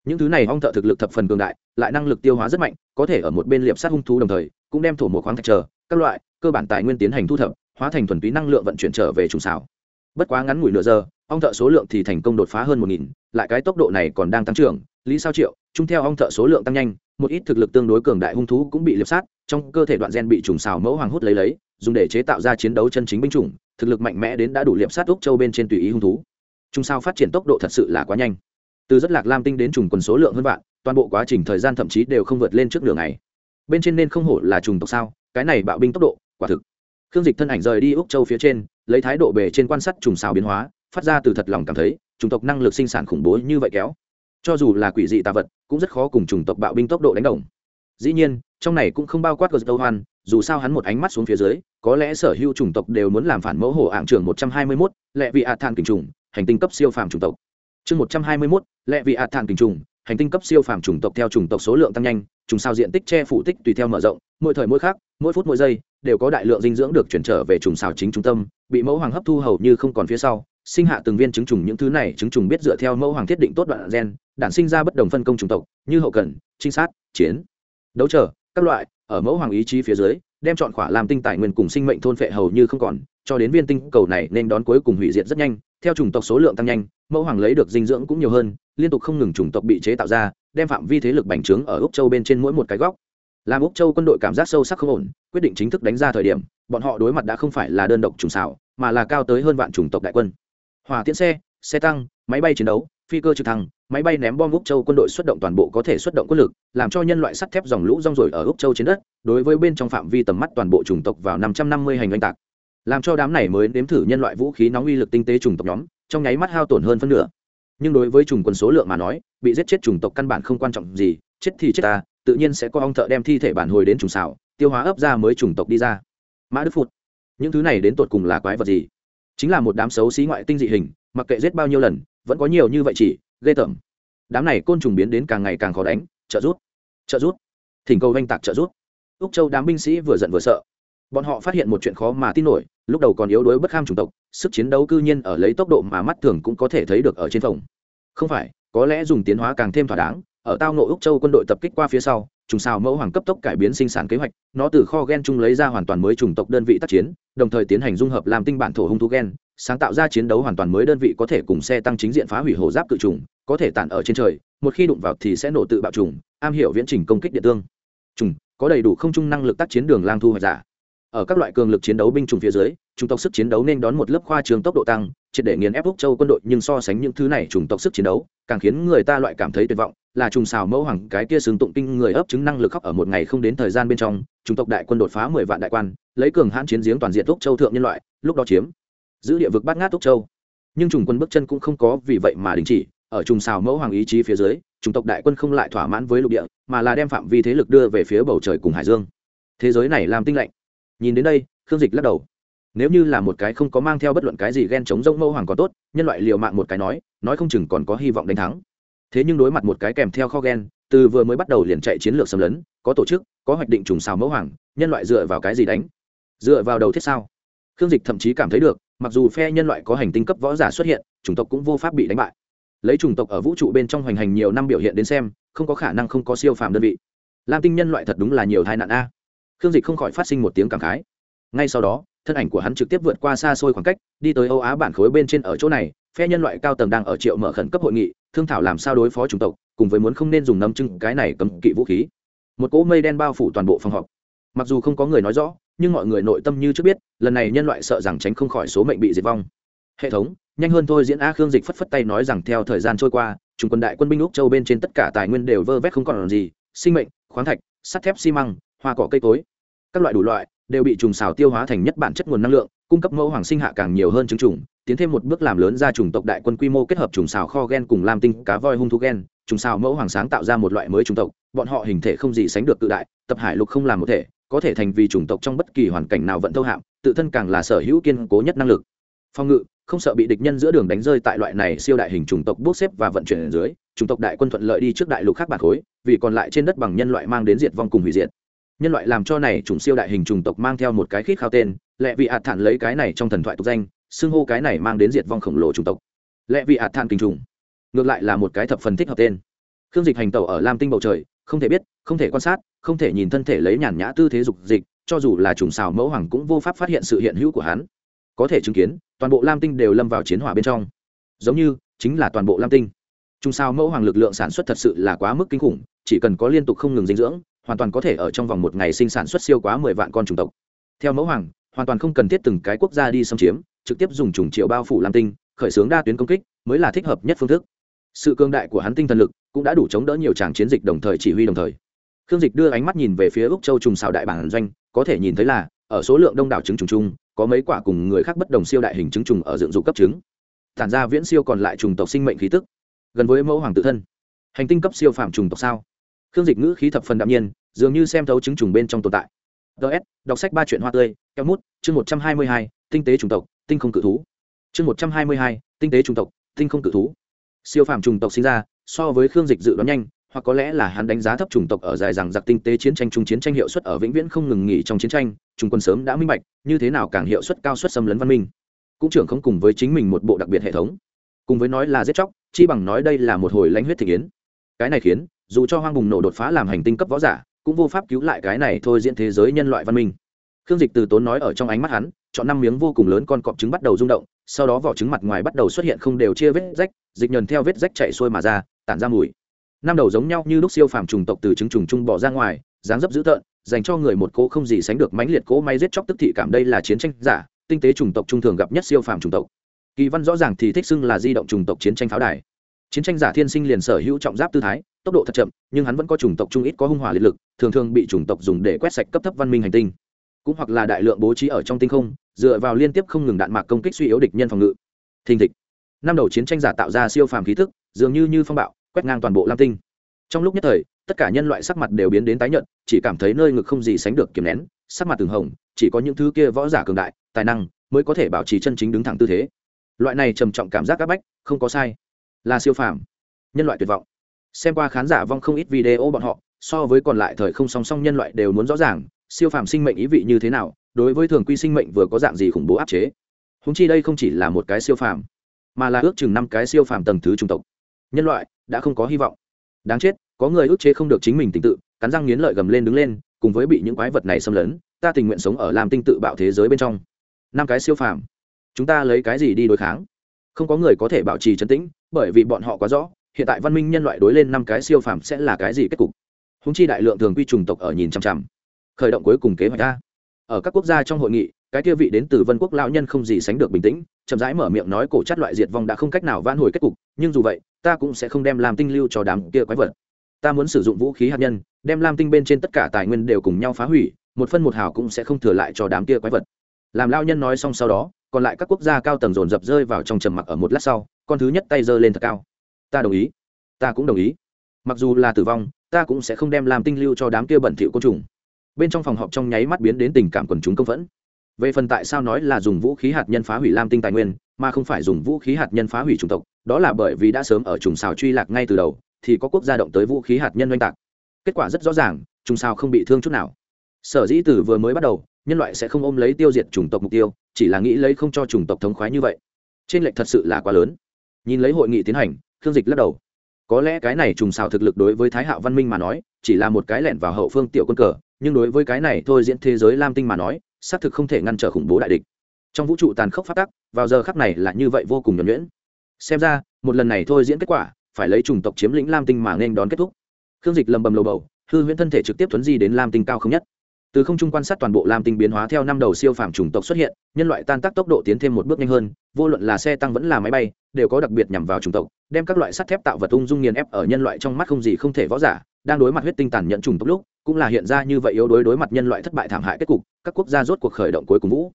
Những thứ này ong thợ thực lực thập phần cường đại, lại năng lực tiêu hóa rất mạnh, có thể ở một bên liệp sát hung thú đồng thời, cũng đem thổ một khoáng thạch chờ, các loại cơ bản tài nguyên tiến hành thu thập hóa thành thuần túy năng lượng vận chuyển trở về trùng xào. Bất quá ngắn ngủi nửa giờ, ong thợ số lượng thì thành công đột phá hơn một nghìn, lại cái tốc độ này còn đang tăng trưởng, lý sao triệu, chung theo ong thợ số lượng tăng nhanh, một ít thực lực tương đối cường đại hung thú cũng bị liệp sát, trong cơ thể đoạn gen bị trùng xào mẫu hoàng hút lấy lấy, dùng để chế tạo ra chiến đấu chân chính binh chủng, thực lực mạnh mẽ đến đã đủ liệp sát úc châu bên trên tùy ý hung thú. Trùng sao phát triển tốc độ thật sự là quá nhanh. Từ rất lạc lam tinh đến trùng quần số lượng hơn vạn, toàn bộ quá trình thời gian thậm chí đều không vượt lên trước đường này bên trên nên không hổ là trùng tộc sao, cái này bạo binh tốc độ, quả thực khương dịch thân ảnh rời đi úc châu phía trên, lấy thái độ bề trên quan sát trùng xào biến hóa, phát ra từ thật lòng cảm thấy, chủng tộc năng lực sinh sản khủng bố như vậy kéo. Cho dù là quỷ dị tà vật, cũng rất khó cùng chủng tộc bạo binh tốc độ đánh đồng. Dĩ nhiên, trong này cũng không bao quát gờ hoan, dù sao hắn một ánh mắt xuống phía dưới, có lẽ sở hữu chủng tộc đều muốn làm phản mẫu hổ Ảng trường một trăm hai mươi mốt, lệ vị ạ thang kình trùng, hành tinh cấp siêu phàm chủng tộc. Chương một trăm hai mươi mốt, lệ vị ạ thang kình trùng hành tinh cấp siêu phàm chủng tộc theo chủng tộc số lượng tăng nhanh trùng sao diện tích che phủ tích tùy theo mở rộng, mỗi thời mỗi khác mỗi phút mỗi giây, đều có đại lượng dinh dưỡng được chuyển trở về trùng sao chính trung tâm, bị mẫu hoàng hấp thu hầu như không còn phía sau, sinh hạ từng viên trứng trùng, những thứ này trứng trùng biết dựa theo mẫu hoàng thiết định tốt đoạn gen, đản sinh ra bất đồng phân công chủng tộc, như hậu cần, trinh sát, chiến, đấu trở, các loại, ở mẫu hoàng ý chí phía dưới, đem chọn khỏa làm tinh tài nguyên cùng sinh mệnh thôn phệ hầu như không còn, cho đến viên tinh cầu này nên đón cuối cùng hủy diệt rất nhanh, theo chủng tộc số lượng tăng nhanh mẫu hoàng lấy được dinh dưỡng cũng nhiều hơn, liên tục không ngừng chủng tộc bị chế tạo ra, đem phạm vi thế lực bành trướng ở úc châu bên trên mỗi một cái góc. Làm úc châu quân đội cảm giác sâu sắc không ổn, quyết định chính thức đánh ra thời điểm, bọn họ đối mặt đã không phải là đơn độc trùng xảo, mà là cao tới hơn vạn chủng tộc đại quân. Hỏa tiễn xe xe tăng, máy bay chiến đấu, phi cơ trực thăng, máy bay ném bom úc châu quân đội xuất động toàn bộ có thể xuất động quân lực, làm cho nhân loại sắt thép dòng lũ rong rồi ở úc châu trên đất, đối với bên trong phạm vi tầm mắt toàn bộ chủng tộc vào năm trăm năm mươi hành oanh tạc. Làm cho đám này mới nếm thử nhân loại vũ khí nóng uy lực tinh tế chủng tộc nhóm trong nháy mắt hao tổn hơn phân nửa. Nhưng đối với trùng quân số lượng mà nói, bị giết chết chủng tộc căn bản không quan trọng gì, chết thì chết ta, tự nhiên sẽ có ông thợ đem thi thể bản hồi đến trùng xảo tiêu hóa ấp ra mới chủng tộc đi ra. Mã đức phụt, những thứ này đến tột cùng là quái vật gì? Chính là một đám xấu xí ngoại tinh dị hình, mặc kệ giết bao nhiêu lần, vẫn có nhiều như vậy chỉ, ghê tởm. Đám này côn trùng biến đến càng ngày càng khó đánh, trợ rút trợ rút thỉnh cầu oanh tạc trợ rút úc châu đám binh sĩ vừa giận vừa sợ. Bọn họ phát hiện một chuyện khó mà tin nổi lúc đầu còn yếu đuối bất kham chủng tộc, sức chiến đấu cư nhiên ở lấy tốc độ mà mắt thường cũng có thể thấy được ở trên phòng. Không phải, có lẽ dùng tiến hóa càng thêm thỏa đáng, ở tao nộ úc châu quân đội tập kích qua phía sau, trùng sao mẫu hoàng cấp tốc cải biến sinh sản kế hoạch, nó từ kho gen chung lấy ra hoàn toàn mới chủng tộc đơn vị tác chiến, đồng thời tiến hành dung hợp làm tinh bản thổ hung thú gen, sáng tạo ra chiến đấu hoàn toàn mới đơn vị có thể cùng xe tăng chính diện phá hủy hồ giáp cự trùng, có thể tản ở trên trời, một khi đụng vào thì sẽ nổ tự bạo trùng, am hiểu viễn trình công kích địa tương. Trùng, có đầy đủ không trung năng lực tác chiến đường lang thu hoạch giả ở các loại cường lực chiến đấu binh chủng phía dưới, chủng tộc sức chiến đấu nên đón một lớp khoa trường tốc độ tăng, triệt để nghiền ép úc châu quân đội, nhưng so sánh những thứ này chủng tộc sức chiến đấu, càng khiến người ta loại cảm thấy tuyệt vọng, là trùng xào mẫu hoàng, cái kia xương tụng kinh người ấp chứng năng lực khóc ở một ngày không đến thời gian bên trong, chủng tộc đại quân đột phá mười vạn đại quan, lấy cường hãn chiến giếng toàn diện úc châu thượng nhân loại, lúc đó chiếm giữ địa vực bát ngát úc châu. Nhưng trùng quân bước chân cũng không có vì vậy mà đình chỉ, ở trùng xào mẫu hoàng ý chí phía dưới, chủng tộc đại quân không lại thỏa mãn với lục địa, mà là đem phạm vi thế lực đưa về phía bầu trời cùng hải dương. Thế giới này làm tinh lạnh nhìn đến đây, khương dịch lắc đầu. Nếu như là một cái không có mang theo bất luận cái gì ghen chống rông mẫu hoàng còn tốt, nhân loại liều mạng một cái nói nói không chừng còn có hy vọng đánh thắng. Thế nhưng đối mặt một cái kèm theo kho ghen từ vừa mới bắt đầu liền chạy chiến lược xâm lấn, có tổ chức, có hoạch định trùng xào mẫu hoàng, nhân loại dựa vào cái gì đánh? Dựa vào đầu thiết sao? Khương dịch thậm chí cảm thấy được, mặc dù phe nhân loại có hành tinh cấp võ giả xuất hiện, chủng tộc cũng vô pháp bị đánh bại. Lấy chủng tộc ở vũ trụ bên trong hoành hành nhiều năm biểu hiện đến xem, không có khả năng không có siêu phàm đơn vị. Lam tinh nhân loại thật đúng là nhiều tai nạn a khương dịch không khỏi phát sinh một tiếng cảm khái. Ngay sau đó, thân ảnh của hắn trực tiếp vượt qua xa xôi khoảng cách, đi tới âu á bản khối bên trên ở chỗ này, phe nhân loại cao tầng đang ở triệu mở khẩn cấp hội nghị, thương thảo làm sao đối phó chủng tộc, cùng với muốn không nên dùng nấm trưng cái này cấm kỵ vũ khí. Một cỗ mây đen bao phủ toàn bộ phòng họp. Mặc dù không có người nói rõ, nhưng mọi người nội tâm như trước biết, lần này nhân loại sợ rằng tránh không khỏi số mệnh bị diệt vong. Hệ thống, nhanh hơn thôi diễn a khương dịch phất phất tay nói rằng theo thời gian trôi qua trung quân đại quân binh úc châu bên trên tất cả tài nguyên đều vơ vét không còn làm gì, sinh mệnh, khoáng thạch, sắt thép xi măng, hoa cỏ cây cối các loại đủ loại, đều bị trùng xào tiêu hóa thành nhất bản chất nguồn năng lượng, cung cấp mẫu hoàng sinh hạ càng nhiều hơn chứng trùng, tiến thêm một bước làm lớn ra chủng tộc đại quân quy mô kết hợp trùng xào kho gen cùng lam tinh cá voi hung thú gen. Trùng xào mẫu hoàng sáng tạo ra một loại mới chủng tộc, bọn họ hình thể không gì sánh được tự đại, tập hải lục không làm một thể, có thể thành vì chủng tộc trong bất kỳ hoàn cảnh nào vẫn thâu hạm tự thân càng là sở hữu kiên cố nhất năng lực. Phòng ngự, không sợ bị địch nhân giữa đường đánh rơi tại loại này siêu đại hình chủng tộc bốc xếp và vận chuyển ở dưới, chủng tộc đại quân thuận lợi đi trước đại lục khác bản khối, vì còn lại trên đất bằng nhân loại mang đến diệt vong cùng hủy diệt nhân loại làm cho này chủng siêu đại hình chủng tộc mang theo một cái khít khao tên, lệ vị hạt thản lấy cái này trong thần thoại tục danh, xưng hô cái này mang đến diệt vong khổng lồ chủng tộc. Lệ vị hạt thản kinh trùng. Ngược lại là một cái thập phần thích hợp tên. Khương dịch hành tẩu ở lam tinh bầu trời, không thể biết, không thể quan sát, không thể nhìn thân thể lấy nhàn nhã tư thế dục dịch, cho dù là trùng xào mẫu hoàng cũng vô pháp phát hiện sự hiện hữu của hắn. Có thể chứng kiến, toàn bộ lam tinh đều lâm vào chiến hỏa bên trong. Giống như, chính là toàn bộ lam tinh. Trùng sao mẫu hoàng lực lượng sản xuất thật sự là quá mức kinh khủng, chỉ cần có liên tục không ngừng dinh dưỡng hoàn toàn có thể ở trong vòng một ngày sinh sản xuất siêu quá mười vạn con trùng tộc. Theo mẫu hoàng, hoàn toàn không cần thiết từng cái quốc gia đi xâm chiếm, trực tiếp dùng trùng triệu bao phủ lam tinh, khởi xướng đa tuyến công kích mới là thích hợp nhất phương thức. Sự cương đại của hắn tinh thần lực cũng đã đủ chống đỡ nhiều tràng chiến dịch đồng thời chỉ huy đồng thời. Khương dịch đưa ánh mắt nhìn về phía úc châu trùng xào đại bản doanh, có thể nhìn thấy là, ở số lượng đông đảo trứng trùng chung, có mấy quả cùng người khác bất đồng siêu đại hình trứng trùng ở dựng dục cấp trứng. Tản ra viễn siêu còn lại trùng tộc sinh mệnh khí tức. Gần với mẫu hoàng tự thân. Hành tinh cấp siêu phàm trùng tộc sao? Khương dịch ngữ khí thập phần đạm nhiên, dường như xem thấu trứng trùng bên trong tồn tại. Ts đọc sách ba chuyện hoa tươi, keo mút, chương một trăm hai mươi hai, tinh tế trùng tộc, tinh không cự thú. Chương một trăm hai mươi hai, tinh tế trùng tộc, tinh không cự thú. Siêu phàm trùng tộc sinh ra, so với khương dịch dự đoán nhanh, hoặc có lẽ là hắn đánh giá thấp chủng tộc ở dài rằng giặc tinh tế chiến tranh trung chiến tranh hiệu suất ở vĩnh viễn không ngừng nghỉ trong chiến tranh trung quân sớm đã minh bạch, như thế nào càng hiệu suất cao suất xâm lấn văn minh. Cũng trưởng không cùng với chính mình một bộ đặc biệt hệ thống. Cùng với nói là giết chóc, chi bằng nói đây là một hồi lãnh huyết thị kiến. Cái này khiến dù cho hoang bùng nổ đột phá làm hành tinh cấp võ giả, cũng vô pháp cứu lại cái này thôi diễn thế giới nhân loại văn minh. Khương dịch từ tốn nói ở trong ánh mắt hắn, chọn năm miếng vô cùng lớn con cọp trứng bắt đầu rung động, sau đó vỏ trứng mặt ngoài bắt đầu xuất hiện không đều chia vết rách, dịch nhờn theo vết rách chạy xuôi mà ra, tản ra mùi. Năm đầu giống nhau như lúc siêu phàm trùng tộc từ trứng trùng trung bỏ ra ngoài, dáng dấp dữ tợn, dành cho người một cỗ không gì sánh được mãnh liệt cỗ may giết chóc tức thị cảm đây là chiến tranh giả, tinh tế trùng tộc trung thường gặp nhất siêu phàm trùng tộc. Kỳ văn rõ ràng thì thích xưng là di động trùng tộc chiến tranh pháo đài chiến tranh giả thiên sinh liền sở hữu trọng giáp tư thái, tốc độ thật chậm, nhưng hắn vẫn có chủng tộc trung ít có hung hỏa liệt lực, thường thường bị chủng tộc dùng để quét sạch cấp thấp văn minh hành tinh. Cũng hoặc là đại lượng bố trí ở trong tinh không, dựa vào liên tiếp không ngừng đạn mạc công kích suy yếu địch nhân phòng ngự. Thình thịch. Năm đầu chiến tranh giả tạo ra siêu phàm khí thức, dường như như phong bạo, quét ngang toàn bộ lam tinh. Trong lúc nhất thời, tất cả nhân loại sắc mặt đều biến đến tái nhợt, chỉ cảm thấy nơi ngực không gì sánh được kiềm nén, sắc mặt từng hồng, chỉ có những thứ kia võ giả cường đại, tài năng mới có thể bảo trì chân chính đứng thẳng tư thế. Loại này trầm trọng cảm giác áp bách, không có sai là siêu phàm, nhân loại tuyệt vọng. Xem qua khán giả vong không ít video bọn họ, so với còn lại thời không song song nhân loại đều muốn rõ ràng, siêu phàm sinh mệnh ý vị như thế nào, đối với thường quy sinh mệnh vừa có dạng gì khủng bố áp chế. Húng chi đây không chỉ là một cái siêu phàm, mà là ước chừng năm cái siêu phàm tầng thứ trung tộc. Nhân loại đã không có hy vọng. Đáng chết, có người ước chế không được chính mình tình tự, cắn răng nghiến lợi gầm lên đứng lên, cùng với bị những quái vật này xâm lấn, ta tình nguyện sống ở làm tinh tự bạo thế giới bên trong. Năm cái siêu phàm, chúng ta lấy cái gì đi đối kháng? Không có người có thể bảo trì trấn tĩnh, bởi vì bọn họ quá rõ, hiện tại văn minh nhân loại đối lên năm cái siêu phàm sẽ là cái gì kết cục. Húng chi đại lượng thường quy trùng tộc ở nhìn chằm chằm. Khởi động cuối cùng kế hoạch a. Ở các quốc gia trong hội nghị, cái kia vị đến từ vân quốc lão nhân không gì sánh được bình tĩnh, chậm rãi mở miệng nói cổ chất loại diệt vong đã không cách nào vãn hồi kết cục, nhưng dù vậy, ta cũng sẽ không đem làm tinh lưu cho đám kia quái vật. Ta muốn sử dụng vũ khí hạt nhân, đem lam tinh bên trên tất cả tài nguyên đều cùng nhau phá hủy, một phân một hào cũng sẽ không thừa lại cho đám kia quái vật. Làm lao nhân nói xong sau đó còn lại các quốc gia cao tầng dồn dập rơi vào trong trầm mặc ở một lát sau, con thứ nhất tay giơ lên thật cao. Ta đồng ý. Ta cũng đồng ý. Mặc dù là tử vong, ta cũng sẽ không đem làm tinh lưu cho đám kia bẩn thỉu côn trùng. Bên trong phòng họp trong nháy mắt biến đến tình cảm quần chúng công phẫn. Về phần tại sao nói là dùng vũ khí hạt nhân phá hủy lam tinh tài nguyên, mà không phải dùng vũ khí hạt nhân phá hủy chủng tộc, đó là bởi vì đã sớm ở trùng xào truy lạc ngay từ đầu, thì có quốc gia động tới vũ khí hạt nhân oanh tạc. Kết quả rất rõ ràng, trùng xào không bị thương chút nào. Sở dĩ từ vừa mới bắt đầu nhân loại sẽ không ôm lấy tiêu diệt chủng tộc mục tiêu, chỉ là nghĩ lấy không cho chủng tộc thống khoái như vậy. Trên lệnh thật sự là quá lớn. Nhìn lấy hội nghị tiến hành, khương dịch lắc đầu. Có lẽ cái này trùng xào thực lực đối với thái hạo văn minh mà nói, chỉ là một cái lẹn vào hậu phương tiểu quân cờ, nhưng đối với cái này thôi diễn thế giới lam tinh mà nói, xác thực không thể ngăn trở khủng bố đại địch. Trong vũ trụ tàn khốc phát tắc, vào giờ khắc này là như vậy vô cùng nhuẩn nhuyễn. Xem ra, một lần này thôi diễn kết quả, phải lấy chủng tộc chiếm lĩnh lam tinh mà nên đón kết thúc. Khương dịch lầm bầm lầu bầu, hư huyễn thân thể trực tiếp tuấn di đến lam tinh cao không nhất từ không trung quan sát toàn bộ lam tinh biến hóa theo năm đầu siêu phàm chủng tộc xuất hiện, nhân loại tan tác tốc độ tiến thêm một bước nhanh hơn, vô luận là xe tăng vẫn là máy bay, đều có đặc biệt nhằm vào chủng tộc, đem các loại sắt thép tạo vật ung dung nghiền ép ở nhân loại trong mắt không gì không thể võ giả, đang đối mặt huyết tinh tàn nhận chủng tộc lúc, cũng là hiện ra như vậy yếu đối đối mặt nhân loại thất bại thảm hại kết cục, các quốc gia rốt cuộc khởi động cuối cùng vũ.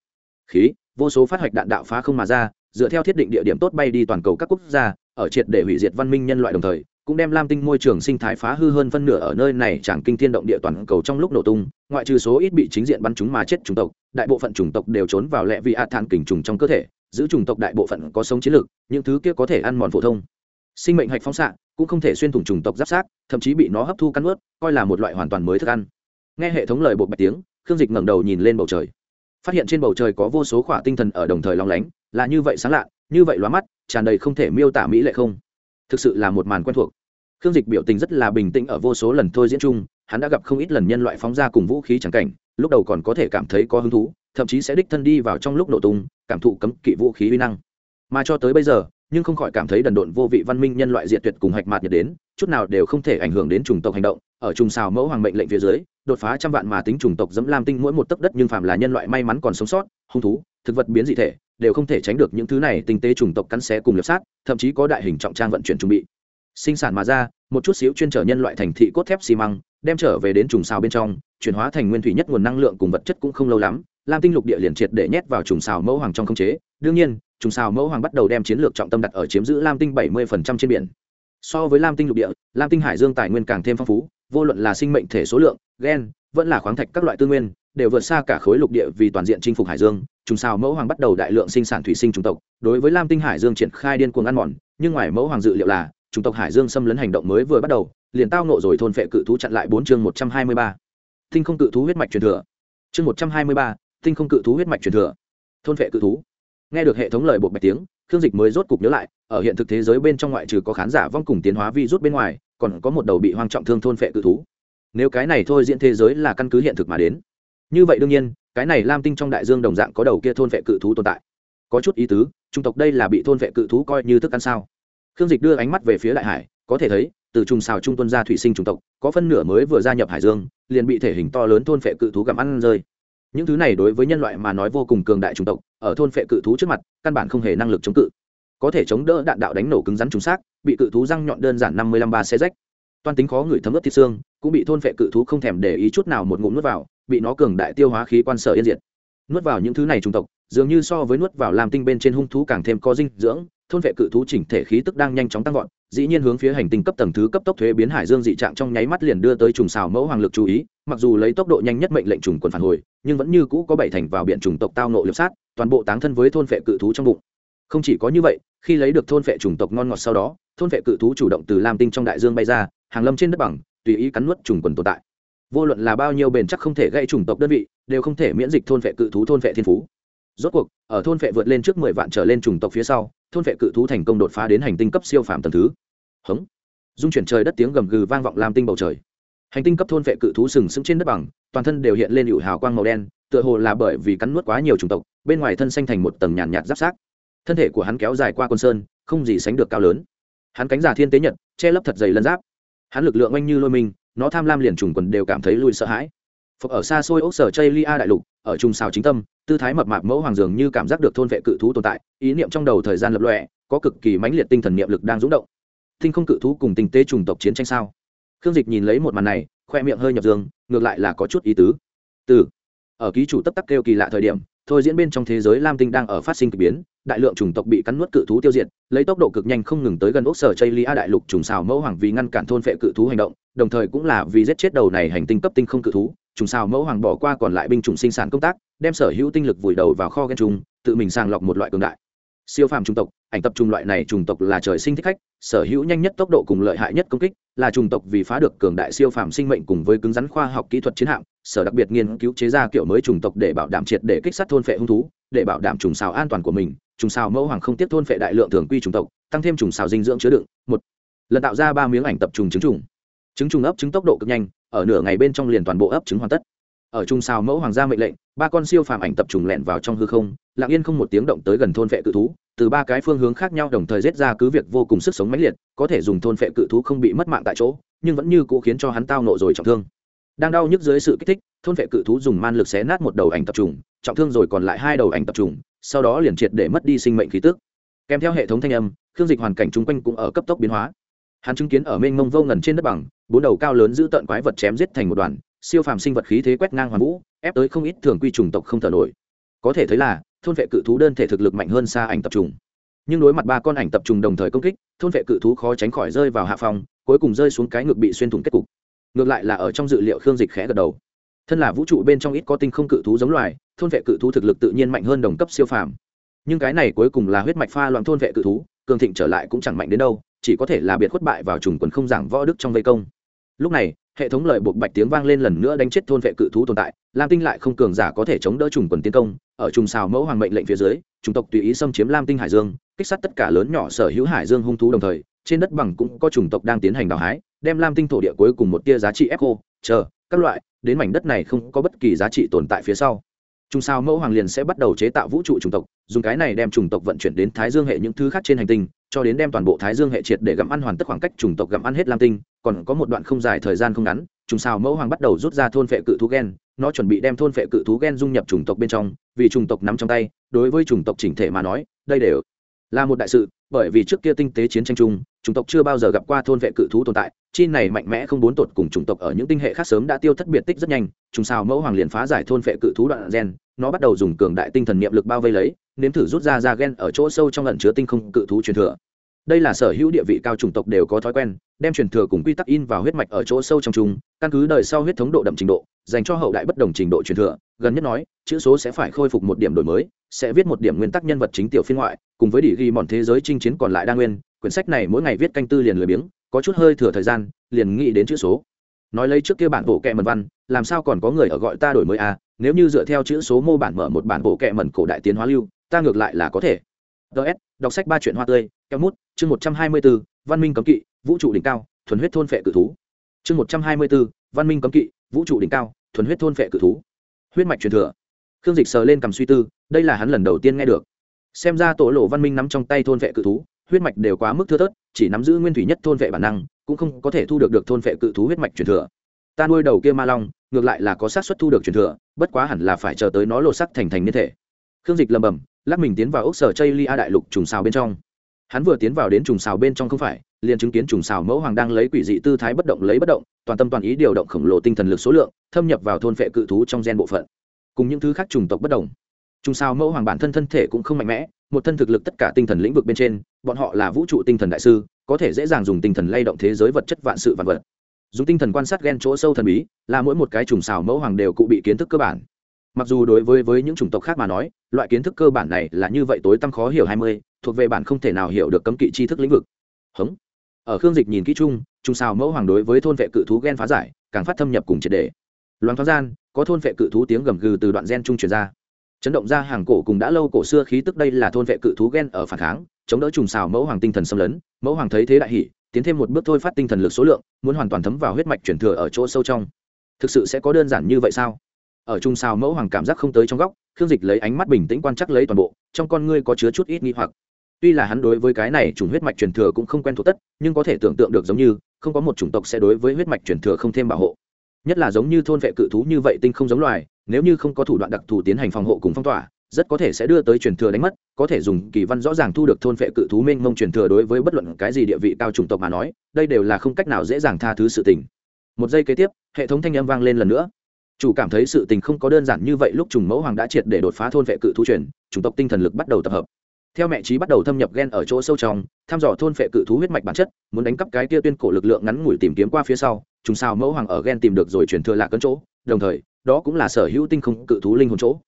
Khí, vô số phát hoạch đạn đạo phá không mà ra, dựa theo thiết định địa điểm tốt bay đi toàn cầu các quốc gia, ở triệt để hủy diệt văn minh nhân loại đồng thời cũng đem lam tinh môi trường sinh thái phá hư hơn phân nửa ở nơi này, chẳng kinh thiên động địa toàn cầu trong lúc nổ tung, ngoại trừ số ít bị chính diện bắn chúng mà chết chủng tộc, đại bộ phận chủng tộc đều trốn vào lẹ vì a than kình trùng trong cơ thể, giữ chủng tộc đại bộ phận có sống chiến lược, những thứ kia có thể ăn mòn phổ thông. Sinh mệnh hạch phóng xạ cũng không thể xuyên thủng chủng tộc giáp sát, thậm chí bị nó hấp thu cắn ướt coi là một loại hoàn toàn mới thức ăn. Nghe hệ thống lời bộ bạch tiếng, khương dịch ngẩng đầu nhìn lên bầu trời. Phát hiện trên bầu trời có vô số khỏa tinh thần ở đồng thời long lánh, là như vậy sáng lạ, như vậy lóa mắt, tràn đầy không thể miêu tả mỹ lệ không thực sự là một màn quen thuộc. Khương dịch biểu tình rất là bình tĩnh ở vô số lần thôi diễn chung, hắn đã gặp không ít lần nhân loại phóng ra cùng vũ khí chẳng cảnh, lúc đầu còn có thể cảm thấy có hứng thú, thậm chí sẽ đích thân đi vào trong lúc nổ tung, cảm thụ cấm kỵ vũ khí uy năng. Mà cho tới bây giờ, nhưng không khỏi cảm thấy đần độn vô vị văn minh nhân loại diệt tuyệt cùng hạch mạt nhật đến, chút nào đều không thể ảnh hưởng đến chủng tộc hành động. Ở trùng xào mẫu hoàng mệnh lệnh phía dưới, đột phá trăm vạn mà tính chủng tộc dẫm lam tinh mỗi một tấc đất nhưng phàm là nhân loại may mắn còn sống sót, hung thú, thực vật biến dị thể đều không thể tránh được những thứ này tinh tế chủng tộc cắn xé cùng liệp sát, thậm chí có đại hình trọng trang vận chuyển chuẩn bị. Sinh sản mà ra, một chút xíu chuyên trở nhân loại thành thị cốt thép xi măng, đem trở về đến trùng xào bên trong, chuyển hóa thành nguyên thủy nhất nguồn năng lượng cùng vật chất cũng không lâu lắm lam tinh lục địa liền triệt để nhét vào trùng xào mẫu hoàng trong không chế. Đương nhiên, trùng xào mẫu hoàng bắt đầu đem chiến lược trọng tâm đặt ở chiếm giữ lam tinh bảy mươi trên biển. So với lam tinh lục địa, lam tinh hải dương tài nguyên càng thêm phong phú vô luận là sinh mệnh thể số lượng, gen, vẫn là khoáng thạch các loại tư nguyên, đều vượt xa cả khối lục địa vì toàn diện chinh phục hải dương. Trùng sao mẫu hoàng bắt đầu đại lượng sinh sản thủy sinh chủng tộc, đối với lam tinh hải dương triển khai điên cuồng ăn mòn. Nhưng ngoài mẫu hoàng dự liệu là, chủng tộc hải dương xâm lấn hành động mới vừa bắt đầu, liền tao nộ rồi thôn phệ cự thú chặn lại bốn chương một trăm hai mươi ba. Tinh không cự thú huyết mạch truyền thừa. Chương một trăm hai mươi ba, tinh không cự thú huyết mạch truyền thừa. Thôn phệ cự thú. Nghe được hệ thống lời bộ bạch tiếng, khương dịch mới rốt cục nhớ lại, ở hiện thực thế giới bên trong ngoại trừ có khán giả vong cùng tiến hóa vi rút bên ngoài còn có một đầu bị hoang trọng thương thôn phệ cự thú. Nếu cái này thôi diễn thế giới là căn cứ hiện thực mà đến. Như vậy đương nhiên, cái này lam tinh trong đại dương đồng dạng có đầu kia thôn phệ cự thú tồn tại. Có chút ý tứ trung tộc đây là bị thôn phệ cự thú coi như thức ăn sao? Khương dịch đưa ánh mắt về phía đại hải, có thể thấy, từ trùng xào trung tuân ra thủy sinh chủng tộc, có phân nửa mới vừa gia nhập hải dương, liền bị thể hình to lớn thôn phệ cự thú gặm ăn rơi. Những thứ này đối với nhân loại mà nói vô cùng cường đại chủng tộc, ở thôn phệ cự thú trước mặt, căn bản không hề năng lực chống cự có thể chống đỡ đạn đạo đánh nổ cứng rắn trùng xác, bị cự thú răng nhọn đơn giản năm mươi lăm ba xe rách. Toan tính khó người thấm ướt thịt xương, cũng bị thôn phệ cự thú không thèm để ý chút nào một ngụm nuốt vào, bị nó cường đại tiêu hóa khí quan sở yên diệt. Nuốt vào những thứ này trùng tộc, dường như so với nuốt vào làm tinh bên trên hung thú càng thêm có dinh dưỡng, thôn vệ cự thú chỉnh thể khí tức đang nhanh chóng tăng vọt, dĩ nhiên hướng phía hành tinh cấp tầng thứ cấp tốc thuế biến hải dương dị trạng trong nháy mắt liền đưa tới trùng xào mẫu hoàng lực chú ý, mặc dù lấy tốc độ nhanh nhất mệnh lệnh trùng quần phản hồi, nhưng vẫn như cũ có bảy thành vào biển trùng tộc tao nộ liệp sát, toàn bộ táng thân với thôn vệ cự thú trong bụng không chỉ có như vậy, khi lấy được thôn vệ trùng tộc ngon ngọt sau đó, thôn vệ cự thú chủ động từ lam tinh trong đại dương bay ra, hàng lâm trên đất bằng, tùy ý cắn nuốt trùng quần tồn tại. Vô luận là bao nhiêu bền chắc không thể gây trùng tộc đơn vị, đều không thể miễn dịch thôn vệ cự thú thôn vệ thiên phú. Rốt cuộc, ở thôn vệ vượt lên trước mười vạn trở lên trùng tộc phía sau, thôn vệ cự thú thành công đột phá đến hành tinh cấp siêu phàm tầng thứ. Hống. Dung chuyển trời đất tiếng gầm gừ vang vọng làm tinh bầu trời. Hành tinh cấp thôn vệ cự thú sừng sững trên đất bằng, toàn thân đều hiện lên hữu hào quang màu đen, tựa hồ là bởi vì cắn nuốt quá nhiều chủng tộc, bên ngoài thân xanh thành một tầng nhàn nhạt giáp sát thân thể của hắn kéo dài qua quân sơn, không gì sánh được cao lớn. Hắn cánh giả thiên tế nhật, che lấp thật dày lân giáp. Hắn lực lượng oanh như lôi mình, nó tham lam liền trùng quần đều cảm thấy lui sợ hãi. Phục ở xa xôi ốc sở chây lia đại lục, ở trung xào chính tâm, tư thái mập mạp mẫu hoàng dường như cảm giác được thôn vệ cự thú tồn tại, ý niệm trong đầu thời gian lập lọe có cực kỳ mãnh liệt tinh thần niệm lực đang rúng động. Thinh không cự thú cùng tình tế trùng tộc chiến tranh sao? Khương dịch nhìn lấy một màn này, khoe miệng hơi nhập dương, ngược lại là có chút ý tứ. Từ, ở ký chủ tấp tắc kêu kỳ lạ thời điểm, thôi diễn bên trong thế giới lam tinh đang ở phát sinh k ỳ biến đại lượng chủng tộc bị cắn nuốt cự thú tiêu diệt, lấy tốc độ cực nhanh không ngừng tới gần ốc sở chây lia đại lục trùng xào mẫu hoàng vì ngăn cản thôn phệ cự thú hành động, đồng thời cũng là vì giết chết đầu này hành tinh cấp tinh không cự thú. Trùng xào mẫu hoàng bỏ qua còn lại binh chủng sinh sản công tác, đem sở hữu tinh lực vùi đầu vào kho ghen trùng, tự mình sàng lọc một loại cường đại. Siêu phàm chủng tộc, ảnh tập trung loại này chủng tộc là trời sinh thích khách, sở hữu nhanh nhất tốc độ cùng lợi hại nhất công kích, là chủng tộc vì phá được cường đại siêu phàm sinh mệnh cùng với cứng rắn khoa học kỹ thuật chiến hạm, sở đặc biệt nghiên cứu chế ra kiểu mới chủng tộc để bảo đảm triệt để kích sát thôn phệ hung thú, để bảo đảm trùng xào an toàn của mình trùng xào mẫu hoàng không tiếp thôn phệ đại lượng thường quy trùng tộc, tăng thêm trùng xào dinh dưỡng chứa đựng. Một, lần tạo ra ba miếng ảnh tập trùng trứng trùng. Trứng trùng ấp trứng tốc độ cực nhanh, ở nửa ngày bên trong liền toàn bộ ấp trứng hoàn tất. Ở Trùng xào mẫu hoàng gia mệnh lệnh, ba con siêu phàm ảnh tập trùng lẹn vào trong hư không, lặng yên không một tiếng động tới gần thôn vệ cự thú, từ ba cái phương hướng khác nhau đồng thời giết ra cứ việc vô cùng sức sống mãnh liệt, có thể dùng thôn vệ cự thú không bị mất mạng tại chỗ, nhưng vẫn như cũ khiến cho hắn tao nộ rồi trọng thương. Đang đau nhức dưới sự kích thích, thôn vệ cự thú dùng man lực xé nát một đầu ảnh tập trùng, trọng thương rồi còn lại hai đầu ảnh tập trùng sau đó liền triệt để mất đi sinh mệnh khí tức. Kèm theo hệ thống thanh âm, khương dịch hoàn cảnh chung quanh cũng ở cấp tốc biến hóa. Hắn chứng kiến ở mênh mông vô ngần trên đất bằng, bốn đầu cao lớn giữ tợn quái vật chém giết thành một đoàn, siêu phàm sinh vật khí thế quét ngang hoàn vũ, ép tới không ít thường quy chủng tộc không thở nổi. Có thể thấy là, thôn vệ cự thú đơn thể thực lực mạnh hơn xa ảnh tập trùng nhưng đối mặt ba con ảnh tập trùng đồng thời công kích, thôn vệ cự thú khó tránh khỏi rơi vào hạ phòng cuối cùng rơi xuống cái ngực bị xuyên thủng kết cục. Ngược lại là ở trong dự liệu khương dịch khẽ gật đầu. Thân là vũ trụ bên trong ít có tinh không cự thú giống loài thôn vệ cự thú thực lực tự nhiên mạnh hơn đồng cấp siêu phàm. Nhưng cái này cuối cùng là huyết mạch pha loạn thôn vệ cự thú, cường thịnh trở lại cũng chẳng mạnh đến đâu, chỉ có thể là biệt khuất bại vào trùng quần không giảng võ đức trong vây công. Lúc này, hệ thống lợi buộc bạch tiếng vang lên lần nữa đánh chết thôn vệ cự thú tồn tại, lam tinh lại không cường giả có thể chống đỡ trùng quần tiến công, ở trùng xào mẫu hoàng mệnh lệnh phía dưới, chủng tộc tùy ý xâm chiếm lam tinh hải dương, kích sát tất cả lớn nhỏ sở hữu hải dương hung thú đồng thời, trên đất bằng cũng có chủng tộc đang tiến hành đào hái, đem lam tinh thổ địa cuối cùng một tia giá trị echo, chờ, các loại, đến mảnh đất này không có bất kỳ giá trị tồn tại phía sau. Trung sao mẫu hoàng liền sẽ bắt đầu chế tạo vũ trụ chủng tộc, dùng cái này đem chủng tộc vận chuyển đến thái dương hệ những thứ khác trên hành tinh, cho đến đem toàn bộ thái dương hệ triệt để gặm ăn hoàn tất khoảng cách chủng tộc gặm ăn hết lam tinh. Còn có một đoạn không dài thời gian không ngắn Trung sao mẫu hoàng bắt đầu rút ra thôn phệ cự thú gen, nó chuẩn bị đem thôn phệ cự thú gen dung nhập chủng tộc bên trong, vì chủng tộc nắm trong tay, đối với chủng tộc chỉnh thể mà nói, đây đều là một đại sự, bởi vì trước kia tinh tế chiến tranh chung, chủng tộc chưa bao giờ gặp qua thôn vệ cự thú tồn tại. Chi này mạnh mẽ không bốn tột cùng chủng tộc ở những tinh hệ khác sớm đã tiêu thất biệt tích rất nhanh chúng sao mẫu hoàng liền phá giải thôn vệ cự thú đoạn gen, nó bắt đầu dùng cường đại tinh thần niệm lực bao vây lấy, nếm thử rút ra ra gen ở chỗ sâu trong lần chứa tinh không cự thú truyền thừa. Đây là sở hữu địa vị cao chủng tộc đều có thói quen, đem truyền thừa cùng quy tắc in vào huyết mạch ở chỗ sâu trong chúng căn cứ đời sau huyết thống độ đậm trình độ, dành cho hậu đại bất đồng trình độ truyền thừa. Gần nhất nói, chữ số sẽ phải khôi phục một điểm đổi mới sẽ viết một điểm nguyên tắc nhân vật chính tiểu phiên ngoại, cùng với đỉ ghi mòn thế giới chinh chiến còn lại đa nguyên, quyển sách này mỗi ngày viết canh tư liền lười biếng, có chút hơi thừa thời gian, liền nghĩ đến chữ số. Nói lấy trước kia bản bộ kệ mần văn, làm sao còn có người ở gọi ta đổi mới à nếu như dựa theo chữ số mô bản mở một bản bộ kệ mần cổ đại tiến hóa lưu, ta ngược lại là có thể. Ts đọc sách ba chuyện hoa tươi, keo mút, chương một trăm hai mươi bốn, văn minh cấm kỵ, vũ trụ đỉnh cao, thuần huyết thôn phệ cự thú. Chương một trăm hai mươi bốn, văn minh cấm kỵ, vũ trụ đỉnh cao, thuần huyết thôn phệ cự thú. Huyết mạch truyền thừa khương dịch sờ lên cầm suy tư, đây là hắn lần đầu tiên nghe được. Xem ra tổ lộ văn minh nắm trong tay thôn vệ cự thú, huyết mạch đều quá mức thưa thớt, chỉ nắm giữ nguyên thủy nhất thôn vệ bản năng, cũng không có thể thu được được thôn vệ cự thú huyết mạch truyền thừa. Ta nuôi đầu kia ma long, ngược lại là có xác suất thu được truyền thừa, bất quá hẳn là phải chờ tới nó lột sắc thành thành niên thể. Khương dịch lầm bầm lắc mình tiến vào ốc sở chây lia đại lục trùng xào bên trong. Hắn vừa tiến vào đến trùng xào bên trong không phải, liền chứng kiến trùng xào mẫu hoàng đang lấy quỷ dị tư thái bất động lấy bất động, toàn tâm toàn ý điều động khổng lồ tinh thần lực số lượng, thâm nhập vào thôn vệ cự thú trong gen bộ phận cùng những thứ khác chủng tộc bất đồng. Trùng sao mẫu hoàng bản thân thân thể cũng không mạnh mẽ, một thân thực lực tất cả tinh thần lĩnh vực bên trên, bọn họ là vũ trụ tinh thần đại sư, có thể dễ dàng dùng tinh thần lay động thế giới vật chất vạn sự vạn vật. Dùng tinh thần quan sát gen chỗ sâu thần bí, là mỗi một cái trùng xào mẫu hoàng đều cụ bị kiến thức cơ bản. Mặc dù đối với với những chủng tộc khác mà nói, loại kiến thức cơ bản này là như vậy tối tăm khó hiểu hai mươi, thuộc về bản không thể nào hiểu được cấm kỵ tri thức lĩnh vực. Hống. Ở khương dịch nhìn kỹ chung, trùng xào mẫu hoàng đối với thôn vệ cự thú gen phá giải, càng phát thâm nhập cùng triệt đề loáng thoáng gian có thôn vệ cự thú tiếng gầm gừ từ đoạn gen trung truyền ra. Chấn động ra hàng cổ cùng đã lâu cổ xưa khí tức đây là thôn vệ cự thú gen ở phản kháng, chống đỡ trùng xào mẫu hoàng tinh thần xâm lấn, mẫu hoàng thấy thế đại hỷ tiến thêm một bước thôi phát tinh thần lực số lượng, muốn hoàn toàn thấm vào huyết mạch chuyển thừa ở chỗ sâu trong. Thực sự sẽ có đơn giản như vậy sao? Ở trung xào mẫu hoàng cảm giác không tới trong góc, khương dịch lấy ánh mắt bình tĩnh quan chắc lấy toàn bộ, trong con ngươi có chứa chút ít nghi hoặc. Tuy là hắn đối với cái này chủng huyết mạch truyền thừa cũng không quen thuộc tất, nhưng có thể tưởng tượng được giống như, không có một chủng tộc sẽ đối với huyết mạch truyền thừa không thêm bảo hộ nhất là giống như thôn vệ cự thú như vậy tinh không giống loài, nếu như không có thủ đoạn đặc thù tiến hành phòng hộ cùng phong tỏa, rất có thể sẽ đưa tới truyền thừa đánh mất, có thể dùng kỳ văn rõ ràng thu được thôn vệ cự thú mênh mông truyền thừa đối với bất luận cái gì địa vị cao chủng tộc mà nói, đây đều là không cách nào dễ dàng tha thứ sự tình. Một giây kế tiếp, hệ thống thanh âm vang lên lần nữa. Chủ cảm thấy sự tình không có đơn giản như vậy lúc trùng mẫu hoàng đã triệt để đột phá thôn vệ cự thú truyền, chủng tộc tinh thần lực bắt đầu tập hợp theo mẹ trí bắt đầu thâm nhập gen ở chỗ sâu trong, thăm dò thôn vệ cự thú huyết mạch bản chất, muốn đánh cắp cái tia tuyên cổ lực lượng ngắn ngủi tìm kiếm qua phía sau chúng sao mẫu hoàng ở gen tìm được rồi chuyển thừa lạc cấn chỗ, đồng thời, đó cũng là sở hữu tinh không cự thú linh hồn chỗ.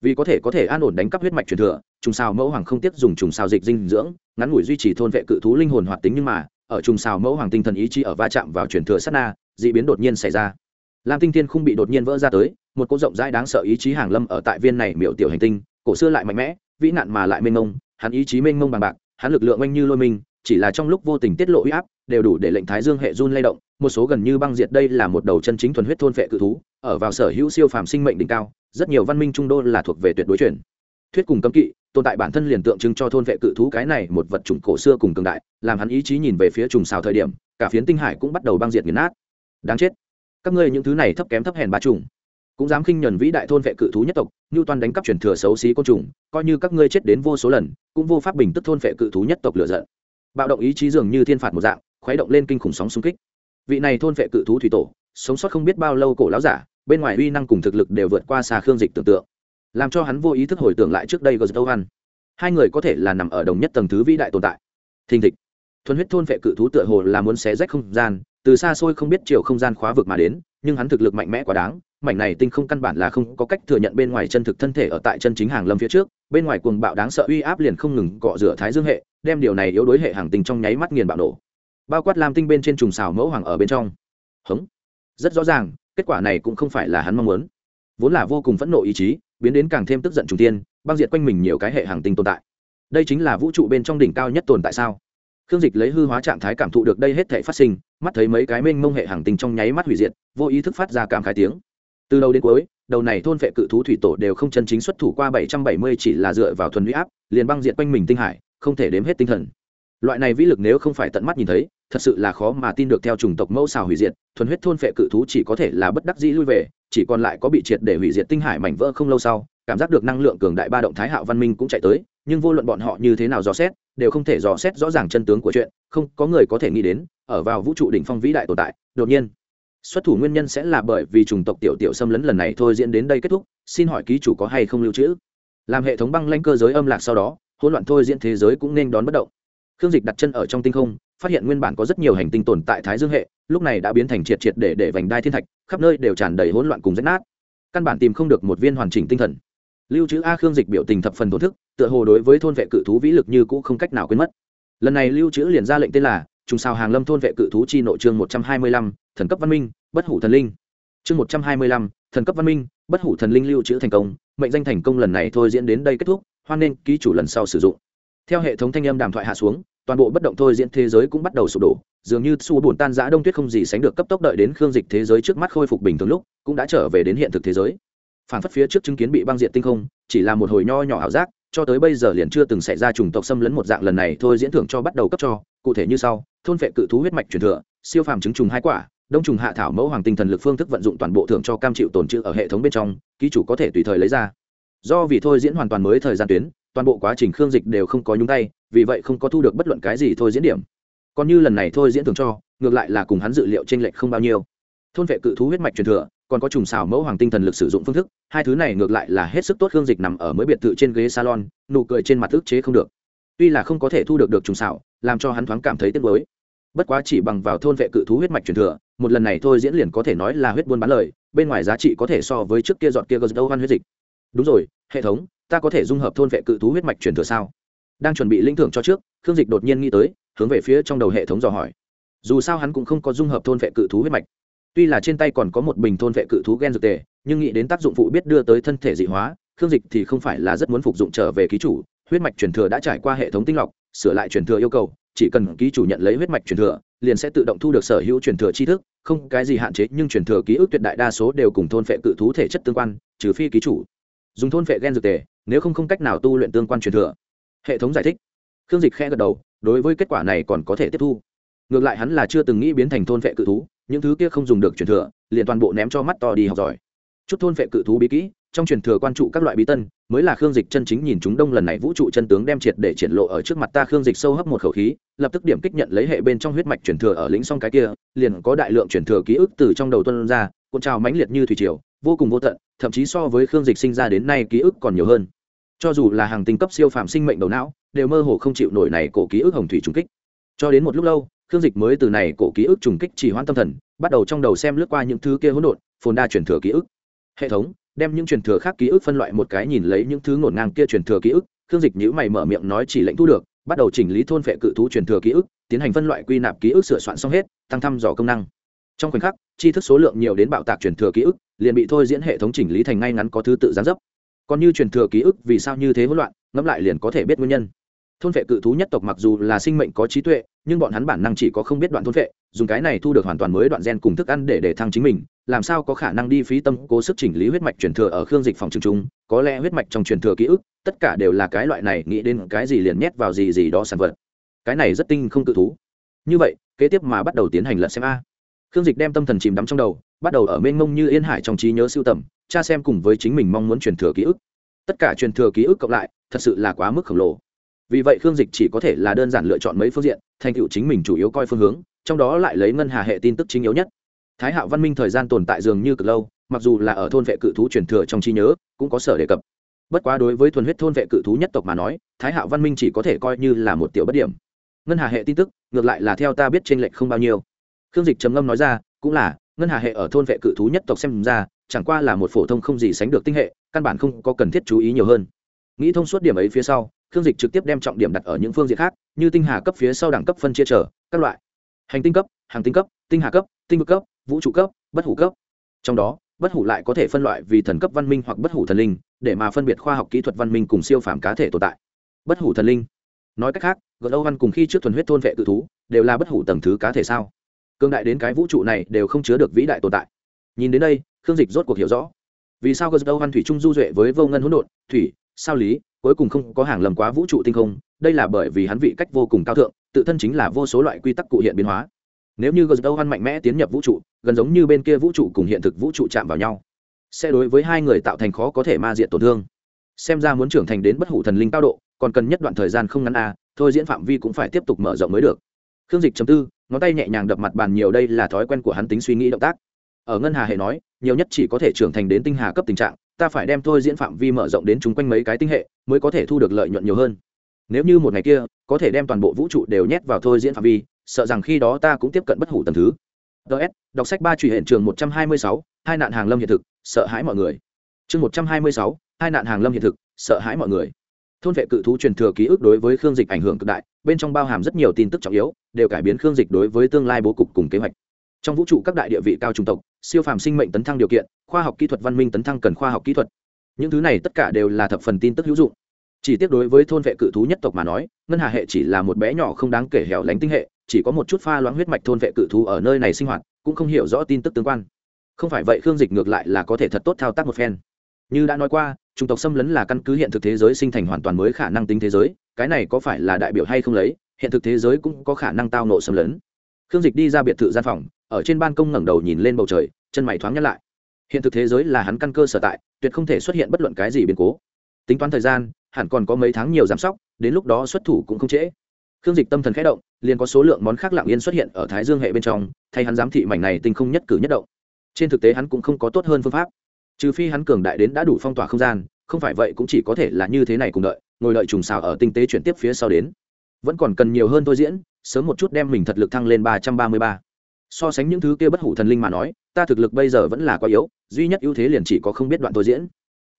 Vì có thể có thể an ổn đánh cắp huyết mạch truyền thừa, trùng sao mẫu hoàng không tiếc dùng trùng sao dịch dinh dưỡng, ngắn ngủi duy trì thôn vệ cự thú linh hồn hoạt tính nhưng mà, ở trùng sao mẫu hoàng tinh thần ý chí ở va chạm vào truyền thừa sát na, dị biến đột nhiên xảy ra. Lam tinh thiên không bị đột nhiên vỡ ra tới, một cỗ rộng rãi đáng sợ ý chí hàng lâm ở tại viên này miệu tiểu hành tinh, cổ xưa lại mạnh mẽ, vĩ nạn mà lại mênh mông hắn ý chí mênh mông bằng bạc, hắn lực lượng oanh như lôi mình, chỉ là trong lúc vô tình tiết lộ uy áp, đều đủ để lệnh thái dương hệ run lay động, một số gần như băng diệt đây là một đầu chân chính thuần huyết thôn vệ cự thú, ở vào sở hữu siêu phàm sinh mệnh đỉnh cao, rất nhiều văn minh trung đô là thuộc về tuyệt đối chuyển thuyết cùng cấm kỵ, tồn tại bản thân liền tượng trưng cho thôn vệ cự thú cái này một vật chủng cổ xưa cùng cường đại, làm hắn ý chí nhìn về phía trùng xào thời điểm, cả phiến tinh hải cũng bắt đầu băng diệt nghiền nát. Đáng chết. Các ngươi những thứ này thấp kém thấp hèn ba trùng cũng dám khinh nhẫn vĩ đại thôn vệ cự thú nhất tộc như toàn đánh cắp truyền thừa xấu xí côn trùng, coi như các ngươi chết đến vô số lần, cũng vô pháp bình tức thôn vệ cự thú nhất tộc lựa giận. Bạo động ý chí dường như thiên phạt một dạng, khuấy động lên kinh khủng sóng xung kích. Vị này thôn vệ cự thú thủy tổ, sống sót không biết bao lâu cổ lão giả, bên ngoài uy năng cùng thực lực đều vượt qua xa khương dịch tưởng tượng. Làm cho hắn vô ý thức hồi tưởng lại trước đây gờ dâu hai người có thể là nằm ở đồng nhất tầng thứ vĩ đại tồn tại. Thình thịch. Thuần huyết thôn vệ cự thú tựa hồ là muốn xé rách không gian, từ xa xôi không biết chiều không gian khóa vực mà đến, nhưng hắn thực lực mạnh mẽ quá đáng mảnh này tinh không căn bản là không có cách thừa nhận bên ngoài chân thực thân thể ở tại chân chính hàng lâm phía trước, bên ngoài cuồng bạo đáng sợ uy áp liền không ngừng cọ rửa thái dương hệ, đem điều này yếu đối hệ hàng tinh trong nháy mắt nghiền bạo nổ. Bao quát lam tinh bên trên trùng xào mẫu hoàng ở bên trong. Hống. Rất rõ ràng, kết quả này cũng không phải là hắn mong muốn. Vốn là vô cùng phẫn nộ ý chí, biến đến càng thêm tức giận trùng tiên, băng diệt quanh mình nhiều cái hệ hàng tinh tồn tại. Đây chính là vũ trụ bên trong đỉnh cao nhất tồn tại sao? Khương dịch lấy hư hóa trạng thái cảm thụ được đây hết thể phát sinh, mắt thấy mấy cái mênh mông hệ hàng tinh trong nháy mắt hủy diệt, vô ý thức phát ra cảm khái tiếng từ đầu đến cuối, đầu này thôn vệ cự thú thủy tổ đều không chân chính xuất thủ qua bảy trăm bảy mươi chỉ là dựa vào thuần huy áp, liền băng diệt quanh mình tinh hải, không thể đếm hết tinh thần. Loại này vĩ lực nếu không phải tận mắt nhìn thấy, thật sự là khó mà tin được theo chủng tộc mẫu xào hủy diệt, thuần huyết thôn vệ cự thú chỉ có thể là bất đắc dĩ lui về, chỉ còn lại có bị triệt để hủy diệt tinh hải mảnh vỡ không lâu sau, cảm giác được năng lượng cường đại ba động thái hạo văn minh cũng chạy tới, nhưng vô luận bọn họ như thế nào dò xét, đều không thể dò xét rõ ràng chân tướng của chuyện, không có người có thể nghĩ đến, ở vào vũ trụ đỉnh phong vĩ đại tồn tại, đột nhiên xuất thủ nguyên nhân sẽ là bởi vì chủng tộc tiểu tiểu xâm lấn lần này thôi diễn đến đây kết thúc, xin hỏi ký chủ có hay không lưu trữ? Làm hệ thống băng lanh cơ giới âm lạc sau đó, hỗn loạn thôi diễn thế giới cũng nên đón bất động. Khương dịch đặt chân ở trong tinh không, phát hiện nguyên bản có rất nhiều hành tinh tồn tại thái dương hệ, lúc này đã biến thành triệt triệt để để vành đai thiên thạch, khắp nơi đều tràn đầy hỗn loạn cùng rách nát. Căn bản tìm không được một viên hoàn chỉnh tinh thần. Lưu trữ a khương dịch biểu tình thập phần tổn thức, tựa hồ đối với thôn vệ cự thú vĩ lực như cũ không cách nào quên mất. Lần này lưu trữ liền ra lệnh tên là trùng sao hàng lâm thôn vệ cự thú chi nội chương một trăm hai mươi lăm, thần cấp văn minh, bất hủ thần linh. Chương một trăm hai mươi lăm, thần cấp văn minh, bất hủ thần linh lưu trữ thành công, mệnh danh thành công lần này thôi diễn đến đây kết thúc, hoan nên ký chủ lần sau sử dụng. Theo hệ thống thanh âm đàm thoại hạ xuống, toàn bộ bất động thôi diễn thế giới cũng bắt đầu sụp đổ, dường như xu buồn tan giã đông tuyết không gì sánh được cấp tốc đợi đến khương dịch thế giới trước mắt khôi phục bình thường lúc, cũng đã trở về đến hiện thực thế giới. Phản phất phía trước chứng kiến bị băng diện tinh không, chỉ là một hồi nho nhỏ ảo giác cho tới bây giờ liền chưa từng xảy ra chủng tộc xâm lấn một dạng lần này thôi diễn thưởng cho bắt đầu cấp cho. Cụ thể như sau, thôn vệ cự thú huyết mạch truyền thừa, siêu phàm chứng trùng hai quả, đông trùng hạ thảo mẫu hoàng tinh thần lực phương thức vận dụng toàn bộ thưởng cho cam chịu tồn trữ ở hệ thống bên trong, ký chủ có thể tùy thời lấy ra. Do vì thôi diễn hoàn toàn mới thời gian tuyến, toàn bộ quá trình khương dịch đều không có nhúng tay, vì vậy không có thu được bất luận cái gì thôi diễn điểm. Còn như lần này thôi diễn thưởng cho, ngược lại là cùng hắn dự liệu t r ê n lệch không bao nhiêu. Thôn vệ cự thú huyết mạch truyền thừa còn có trùng xào mẫu hoàng tinh thần lực sử dụng phương thức, hai thứ này ngược lại là hết sức tốt hương dịch nằm ở mới biệt thự trên ghế salon, nụ cười trên mặt ức chế không được. Tuy là không có thể thu được được trùng xào, làm cho hắn thoáng cảm thấy tiếc mới bất quá chỉ bằng vào thôn vệ cự thú huyết mạch truyền thừa, một lần này thôi diễn liền có thể nói là huyết buôn bán lời, bên ngoài giá trị có thể so với trước kia dọn kia gờ đâu hoan huyết dịch. Đúng rồi, hệ thống, ta có thể dung hợp thôn vệ cự thú huyết mạch truyền thừa sao? Đang chuẩn bị linh thưởng cho trước, khương dịch đột nhiên nghĩ tới, hướng về phía trong đầu hệ thống dò hỏi. Dù sao hắn cũng không có dung hợp thôn vệ cự thú huyết mạch tuy là trên tay còn có một bình thôn vệ cự thú gen dược tề, nhưng nghĩ đến tác dụng phụ biết đưa tới thân thể dị hóa, khương dịch thì không phải là rất muốn phục dụng trở về ký chủ. Huyết mạch truyền thừa đã trải qua hệ thống tinh lọc, sửa lại truyền thừa yêu cầu, chỉ cần ký chủ nhận lấy huyết mạch truyền thừa, liền sẽ tự động thu được sở hữu truyền thừa tri thức, không cái gì hạn chế, nhưng truyền thừa ký ức tuyệt đại đa số đều cùng thôn vệ cự thú thể chất tương quan, trừ phi ký chủ. Dùng thôn vệ gen dược tề, nếu không không cách nào tu luyện tương quan truyền thừa. Hệ thống giải thích. Khương dịch khẽ gật đầu, đối với kết quả này còn có thể tiếp thu ngược lại hắn là chưa từng nghĩ biến thành thôn vệ cự thú, những thứ kia không dùng được truyền thừa, liền toàn bộ ném cho mắt to đi học giỏi. Chút thôn vệ cự thú bí kỹ, trong truyền thừa quan trụ các loại bí tân, mới là khương dịch chân chính nhìn chúng đông lần này vũ trụ chân tướng đem triệt để triển lộ ở trước mặt ta. Khương dịch sâu hấp một khẩu khí, lập tức điểm kích nhận lấy hệ bên trong huyết mạch truyền thừa ở lĩnh song cái kia, liền có đại lượng truyền thừa ký ức từ trong đầu tuân ra, cuộn trào mãnh liệt như thủy triều, vô cùng vô tận, thậm chí so với khương dịch sinh ra đến nay ký ức còn nhiều hơn. Cho dù là hàng tinh cấp siêu phàm sinh mệnh đầu não, đều mơ hồ không chịu nổi này cổ ký ức hồng thủy trùng kích. Cho đến một lúc lâu khương dịch mới từ này cổ ký ức trùng kích chỉ hoãn tâm thần, bắt đầu trong đầu xem lướt qua những thứ kia hỗn độn, phồn đa truyền thừa ký ức. Hệ thống, đem những truyền thừa khác ký ức phân loại một cái nhìn lấy những thứ ngổn ngang kia truyền thừa ký ức, khương dịch nhữ mày mở miệng nói chỉ lệnh thu được, bắt đầu chỉnh lý thôn phệ cự thú truyền thừa ký ức, tiến hành phân loại quy nạp ký ức sửa soạn xong hết, tăng thăm dò công năng. Trong khoảnh khắc, tri thức số lượng nhiều đến bạo tạc truyền thừa ký ức, liền bị thôi diễn hệ thống chỉnh lý thành ngay ngắn có thứ tự gián dấp. Còn như truyền thừa ký ức vì sao như thế hỗn loạn, ngẫm lại liền có thể biết nguyên nhân thôn vệ cự thú nhất tộc mặc dù là sinh mệnh có trí tuệ, nhưng bọn hắn bản năng chỉ có không biết đoạn thôn vệ, dùng cái này thu được hoàn toàn mới đoạn gen cùng thức ăn để để thăng chính mình, làm sao có khả năng đi phí tâm cố sức chỉnh lý huyết mạch truyền thừa ở khương dịch phòng trường trung có lẽ huyết mạch trong truyền thừa ký ức, tất cả đều là cái loại này, nghĩ đến cái gì liền nhét vào gì gì đó sản vật. Cái này rất tinh không cự thú. Như vậy, kế tiếp mà bắt đầu tiến hành lật xem a. Khương dịch đem tâm thần chìm đắm trong đầu, bắt đầu ở mênh mông như yên hải trong trí nhớ sưu tầm cha xem cùng với chính mình mong muốn truyền thừa ký ức. Tất cả truyền thừa ký ức cộng lại, thật sự là quá mức khổng lồ vì vậy khương dịch chỉ có thể là đơn giản lựa chọn mấy phương diện, thành tựu chính mình chủ yếu coi phương hướng, trong đó lại lấy ngân hà hệ tin tức chính yếu nhất. Thái hạo văn minh thời gian tồn tại dường như cực lâu, mặc dù là ở thôn vệ cự thú truyền thừa trong trí nhớ, cũng có sở đề cập. Bất quá đối với thuần huyết thôn vệ cự thú nhất tộc mà nói, thái hạo văn minh chỉ có thể coi như là một tiểu bất điểm. Ngân hà hệ tin tức, ngược lại là theo ta biết t r ê n lệch không bao nhiêu. Khương dịch trầm ngâm nói ra, cũng là, ngân hà hệ ở thôn vệ cự thú nhất tộc xem ra, chẳng qua là một phổ thông không gì sánh được tinh hệ, căn bản không có cần thiết chú ý nhiều hơn. Nghĩ thông suốt điểm ấy phía sau khương dịch trực tiếp đem trọng điểm đặt ở những phương diện khác, như tinh hà cấp phía sau đẳng cấp phân chia trở, các loại. Hành tinh cấp, hàng tinh cấp, tinh hà cấp, tinh vực cấp, vũ trụ cấp, bất hủ cấp. Trong đó, bất hủ lại có thể phân loại vì thần cấp văn minh hoặc bất hủ thần linh, để mà phân biệt khoa học kỹ thuật văn minh cùng siêu phàm cá thể tồn tại. Bất hủ thần linh. Nói cách khác gợt âu văn cùng khi trước thuần huyết thôn vệ tự thú, đều là bất hủ tầng thứ cá thể sao? Cương đại đến cái vũ trụ này đều không chứa được vĩ đại tồn tại. Nhìn đến đây, khương dịch rốt cuộc hiểu rõ. Vì sao gợt âu văn thủy trung du duệ với vô ngân hỗn độn, thủy sao lý, cuối cùng không có hàng lầm quá vũ trụ tinh không, đây là bởi vì hắn vị cách vô cùng cao thượng, tự thân chính là vô số loại quy tắc cụ hiện biến hóa. Nếu như gờ hoan mạnh mẽ tiến nhập vũ trụ, gần giống như bên kia vũ trụ cùng hiện thực vũ trụ chạm vào nhau, sẽ đối với hai người tạo thành khó có thể ma diện tổn thương. Xem ra muốn trưởng thành đến bất hủ thần linh cao độ, còn cần nhất đoạn thời gian không ngắn a thôi diễn phạm vi cũng phải tiếp tục mở rộng mới được. Khương dịch chấm tư, ngón tay nhẹ nhàng đập mặt bàn nhiều, đây là thói quen của hắn tính suy nghĩ động tác ở ngân hà hệ nói, nhiều nhất chỉ có thể trưởng thành đến tinh hà cấp tình trạng, ta phải đem thôi diễn phạm vi mở rộng đến chung quanh mấy cái tinh hệ, mới có thể thu được lợi nhuận nhiều hơn. Nếu như một ngày kia, có thể đem toàn bộ vũ trụ đều nhét vào thôi diễn phạm vi, sợ rằng khi đó ta cũng tiếp cận bất hủ tầm thứ. Ts đọc sách ba truy hiện trường một trăm hai mươi sáu, hai nạn hàng lâm hiện thực, sợ hãi mọi người. Chương một trăm hai mươi sáu, hai nạn hàng lâm hiện thực, sợ hãi mọi người. Thôn vệ cự thú truyền thừa ký ức đối với khương dịch ảnh hưởng cực đại, bên trong bao hàm rất nhiều tin tức trọng yếu, đều cải biến khương dịch đối với tương lai bố cục cùng kế hoạch trong vũ trụ các đại địa vị cao trung tộc, siêu phàm sinh mệnh tấn thăng điều kiện, khoa học kỹ thuật văn minh tấn thăng cần khoa học kỹ thuật. Những thứ này tất cả đều là thập phần tin tức hữu dụng. Chỉ tiếc đối với thôn vệ cự thú nhất tộc mà nói, ngân hà hệ chỉ là một bé nhỏ không đáng kể hẻo lánh tinh hệ, chỉ có một chút pha loãng huyết mạch thôn vệ cự thú ở nơi này sinh hoạt, cũng không hiểu rõ tin tức tương quan. Không phải vậy khương dịch ngược lại là có thể thật tốt thao tác một phen. Như đã nói qua, chủng tộc xâm lấn là căn cứ hiện thực thế giới sinh thành hoàn toàn mới khả năng tính thế giới, cái này có phải là đại biểu hay không lấy, hiện thực thế giới cũng có khả năng tao nộ xâm lấn. Khương dịch đi ra biệt thự gian phòng ở trên ban công ngẩng đầu nhìn lên bầu trời, chân mày thoáng nhắc lại. Hiện thực thế giới là hắn căn cơ sở tại, tuyệt không thể xuất hiện bất luận cái gì biến cố. Tính toán thời gian, hẳn còn có mấy tháng nhiều giám sóc, đến lúc đó xuất thủ cũng không trễ. Khương dịch tâm thần khẽ động, liền có số lượng món khác lặng yên xuất hiện ở thái dương hệ bên trong, thay hắn giám thị mảnh này tinh không nhất cử nhất động. Trên thực tế hắn cũng không có tốt hơn phương pháp. Trừ phi hắn cường đại đến đã đủ phong tỏa không gian, không phải vậy cũng chỉ có thể là như thế này cùng đợi, ngồi đợi trùng xào ở tinh tế chuyển tiếp phía sau đến. Vẫn còn cần nhiều hơn tôi diễn, sớm một chút đem mình thật lực thăng lên ba trăm ba mươi ba so sánh những thứ kia bất hủ thần linh mà nói, ta thực lực bây giờ vẫn là quá yếu, duy nhất ưu thế liền chỉ có không biết đoạn tôi diễn.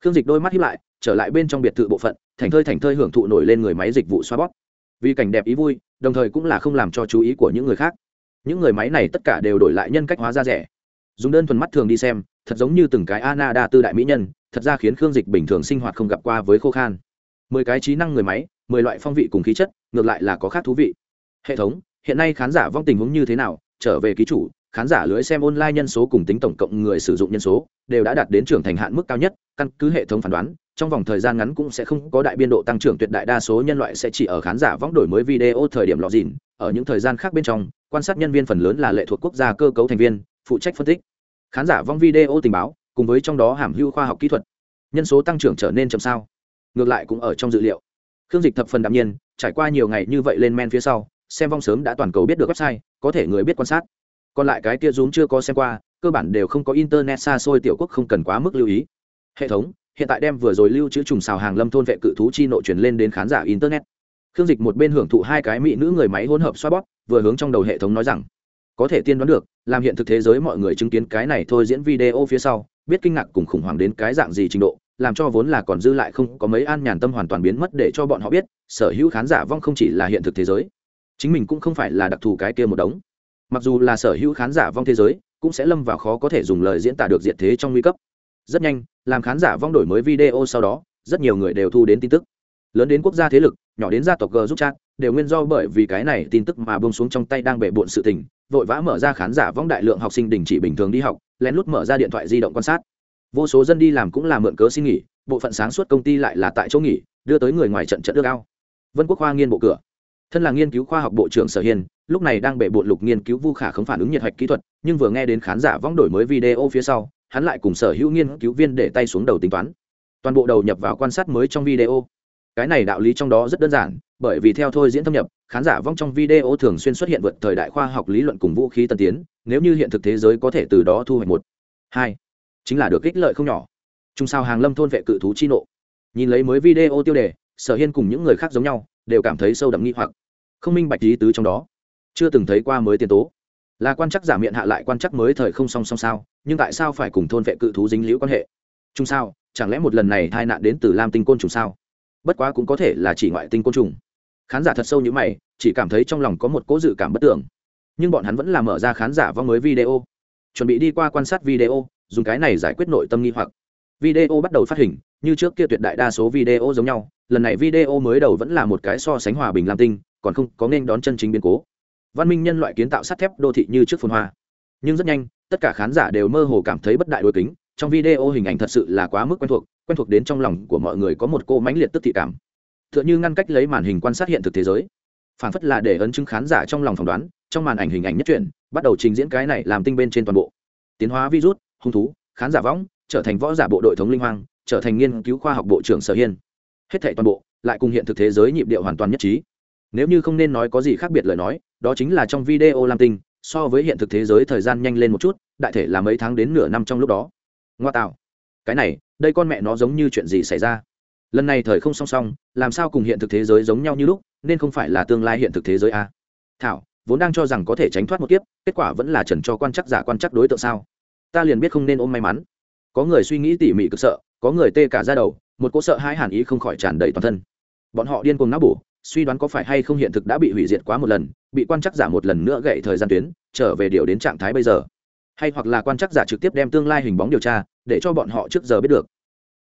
Khương dịch đôi mắt hiếp lại, trở lại bên trong biệt thự bộ phận, thành thơi thành thơi hưởng thụ nổi lên người máy dịch vụ xoa bóp. Vì cảnh đẹp ý vui, đồng thời cũng là không làm cho chú ý của những người khác. Những người máy này tất cả đều đổi lại nhân cách hóa ra rẻ. Dùng đơn thuần mắt thường đi xem, thật giống như từng cái ana đa tư đại mỹ nhân, thật ra khiến khương dịch bình thường sinh hoạt không gặp qua với khô khan. Mười cái trí năng người máy, mười loại phong vị cùng khí chất, ngược lại là có khác thú vị. Hệ thống, hiện nay khán giả vong tình huống như thế nào trở về ký chủ, khán giả lưới xem online nhân số cùng tính tổng cộng người sử dụng nhân số đều đã đạt đến trưởng thành hạn mức cao nhất, căn cứ hệ thống phán đoán, trong vòng thời gian ngắn cũng sẽ không có đại biên độ tăng trưởng tuyệt đại đa số nhân loại sẽ chỉ ở khán giả võng đổi mới video thời điểm lọt dìn, ở những thời gian khác bên trong, quan sát nhân viên phần lớn là lệ thuộc quốc gia cơ cấu thành viên, phụ trách phân tích. Khán giả vong video tình báo, cùng với trong đó hàm hưu khoa học kỹ thuật, nhân số tăng trưởng trở nên chậm sao? Ngược lại cũng ở trong dự liệu. Khương dịch thập phần đạm nhiên, trải qua nhiều ngày như vậy lên men phía sau xem vong sớm đã toàn cầu biết được website, có thể người biết quan sát. Còn lại cái kia rúm chưa có xem qua, cơ bản đều không có internet xa xôi tiểu quốc không cần quá mức lưu ý. Hệ thống, hiện tại đem vừa rồi lưu trữ trùng xào hàng lâm thôn vệ cự thú chi nội truyền lên đến khán giả internet. Khương dịch một bên hưởng thụ hai cái mỹ nữ người máy hỗn hợp xoa bóp, vừa hướng trong đầu hệ thống nói rằng, có thể tiên đoán được, làm hiện thực thế giới mọi người chứng kiến cái này thôi diễn video phía sau, biết kinh ngạc cùng khủng hoảng đến cái dạng gì trình độ, làm cho vốn là còn dư lại không có mấy an nhàn tâm hoàn toàn biến mất để cho bọn họ biết, sở hữu khán giả vong không chỉ là hiện thực thế giới chính mình cũng không phải là đặc thù cái kia một đống. Mặc dù là sở hữu khán giả vong thế giới, cũng sẽ lâm vào khó có thể dùng lời diễn tả được diện thế trong nguy cấp. Rất nhanh, làm khán giả vong đổi mới video sau đó, rất nhiều người đều thu đến tin tức. Lớn đến quốc gia thế lực, nhỏ đến gia tộc g giúp chat, đều nguyên do bởi vì cái này tin tức mà bông xuống trong tay đang bể bộn sự tình, vội vã mở ra khán giả vong đại lượng học sinh đình chỉ bình thường đi học, lén lút mở ra điện thoại di động quan sát. Vô số dân đi làm cũng là mượn cớ xin nghỉ, bộ phận sáng suốt công ty lại là tại chỗ nghỉ, đưa tới người ngoài trận trận ước ao. Vân quốc hoa nghiên bộ cửa thân là nghiên cứu khoa học bộ trưởng sở hiên, lúc này đang bể bộn lục nghiên cứu vu khả không phản ứng nhiệt hạch kỹ thuật, nhưng vừa nghe đến khán giả vong đổi mới video phía sau, hắn lại cùng sở hữu nghiên cứu viên để tay xuống đầu tính toán. Toàn bộ đầu nhập vào quan sát mới trong video. Cái này đạo lý trong đó rất đơn giản, bởi vì theo thôi diễn thâm nhập, khán giả vong trong video thường xuyên xuất hiện vượt thời đại khoa học lý luận cùng vũ khí tân tiến, nếu như hiện thực thế giới có thể từ đó thu hoạch một, hai, chính là được ích lợi không nhỏ. Trung sao hàng lâm thôn vệ cự thú chi nộ. Nhìn lấy mới video tiêu đề, sở hiên cùng những người khác giống nhau đều cảm thấy sâu đậm nghi hoặc. Không minh bạch lý tứ trong đó. Chưa từng thấy qua mới tiền tố. Là quan chắc giả miệng hạ lại quan chắc mới thời không song song sao, nhưng tại sao phải cùng thôn vệ cự thú dính liễu quan hệ? Chung sao, chẳng lẽ một lần này tai nạn đến từ lam tinh côn trùng sao? Bất quá cũng có thể là chỉ ngoại tinh côn trùng. Khán giả thật sâu như mày, chỉ cảm thấy trong lòng có một cố dự cảm bất tưởng. Nhưng bọn hắn vẫn là mở ra khán giả vong mới video. Chuẩn bị đi qua quan sát video, dùng cái này giải quyết nội tâm nghi hoặc video bắt đầu phát hình, như trước kia tuyệt đại đa số video giống nhau, lần này video mới đầu vẫn là một cái so sánh hòa bình lam tinh, còn không có nên đón chân chính biến cố. Văn minh nhân loại kiến tạo sắt thép đô thị như trước phồn hoa. Nhưng rất nhanh, tất cả khán giả đều mơ hồ cảm thấy bất đại đôi kính, trong video hình ảnh thật sự là quá mức quen thuộc quen thuộc đến trong lòng của mọi người có một cô mãnh liệt tức thị cảm. T h ư ợ n h ư ngăn cách lấy màn hình quan sát hiện thực thế giới. Phản phất là để ấn chứng khán giả trong lòng phỏng đoán, trong màn ảnh hình ảnh nhất truyện, bắt đầu trình diễn cái này làm tinh bên trên toàn bộ. Tiến hóa virus, hung thú, khán giả võng trở thành võ giả bộ đội thống linh hoang, trở thành nghiên cứu khoa học bộ trưởng sở hiên. Hết thảy toàn bộ, lại cùng hiện thực thế giới nhịp điệu hoàn toàn nhất trí. Nếu như không nên nói có gì khác biệt lời nói, đó chính là trong video lam tinh, so với hiện thực thế giới thời gian nhanh lên một chút, đại thể là mấy tháng đến nửa năm trong lúc đó. Ngoa tạo. Cái này, đây con mẹ nó giống như chuyện gì xảy ra? Lần này thời không song song, làm sao cùng hiện thực thế giới giống nhau như lúc, nên không phải là tương lai hiện thực thế giới à? thảo, vốn đang cho rằng có thể tránh thoát một kiếp, kết quả vẫn là trần cho quan chắc giả quan chắc đối tượng sao? Ta liền biết không nên ôm may mắn có người suy nghĩ tỉ mỉ cực sợ, có người tê cả ra đầu, một cỗ sợ hai hàn ý không khỏi tràn đầy toàn thân. Bọn họ điên cuồng não bổ, suy đoán có phải hay không hiện thực đã bị hủy diệt quá một lần, bị quan chắc giả một lần nữa gậy thời gian tuyến, trở về điều đến trạng thái bây giờ. Hay hoặc là quan chắc giả trực tiếp đem tương lai hình bóng điều tra, để cho bọn họ trước giờ biết được.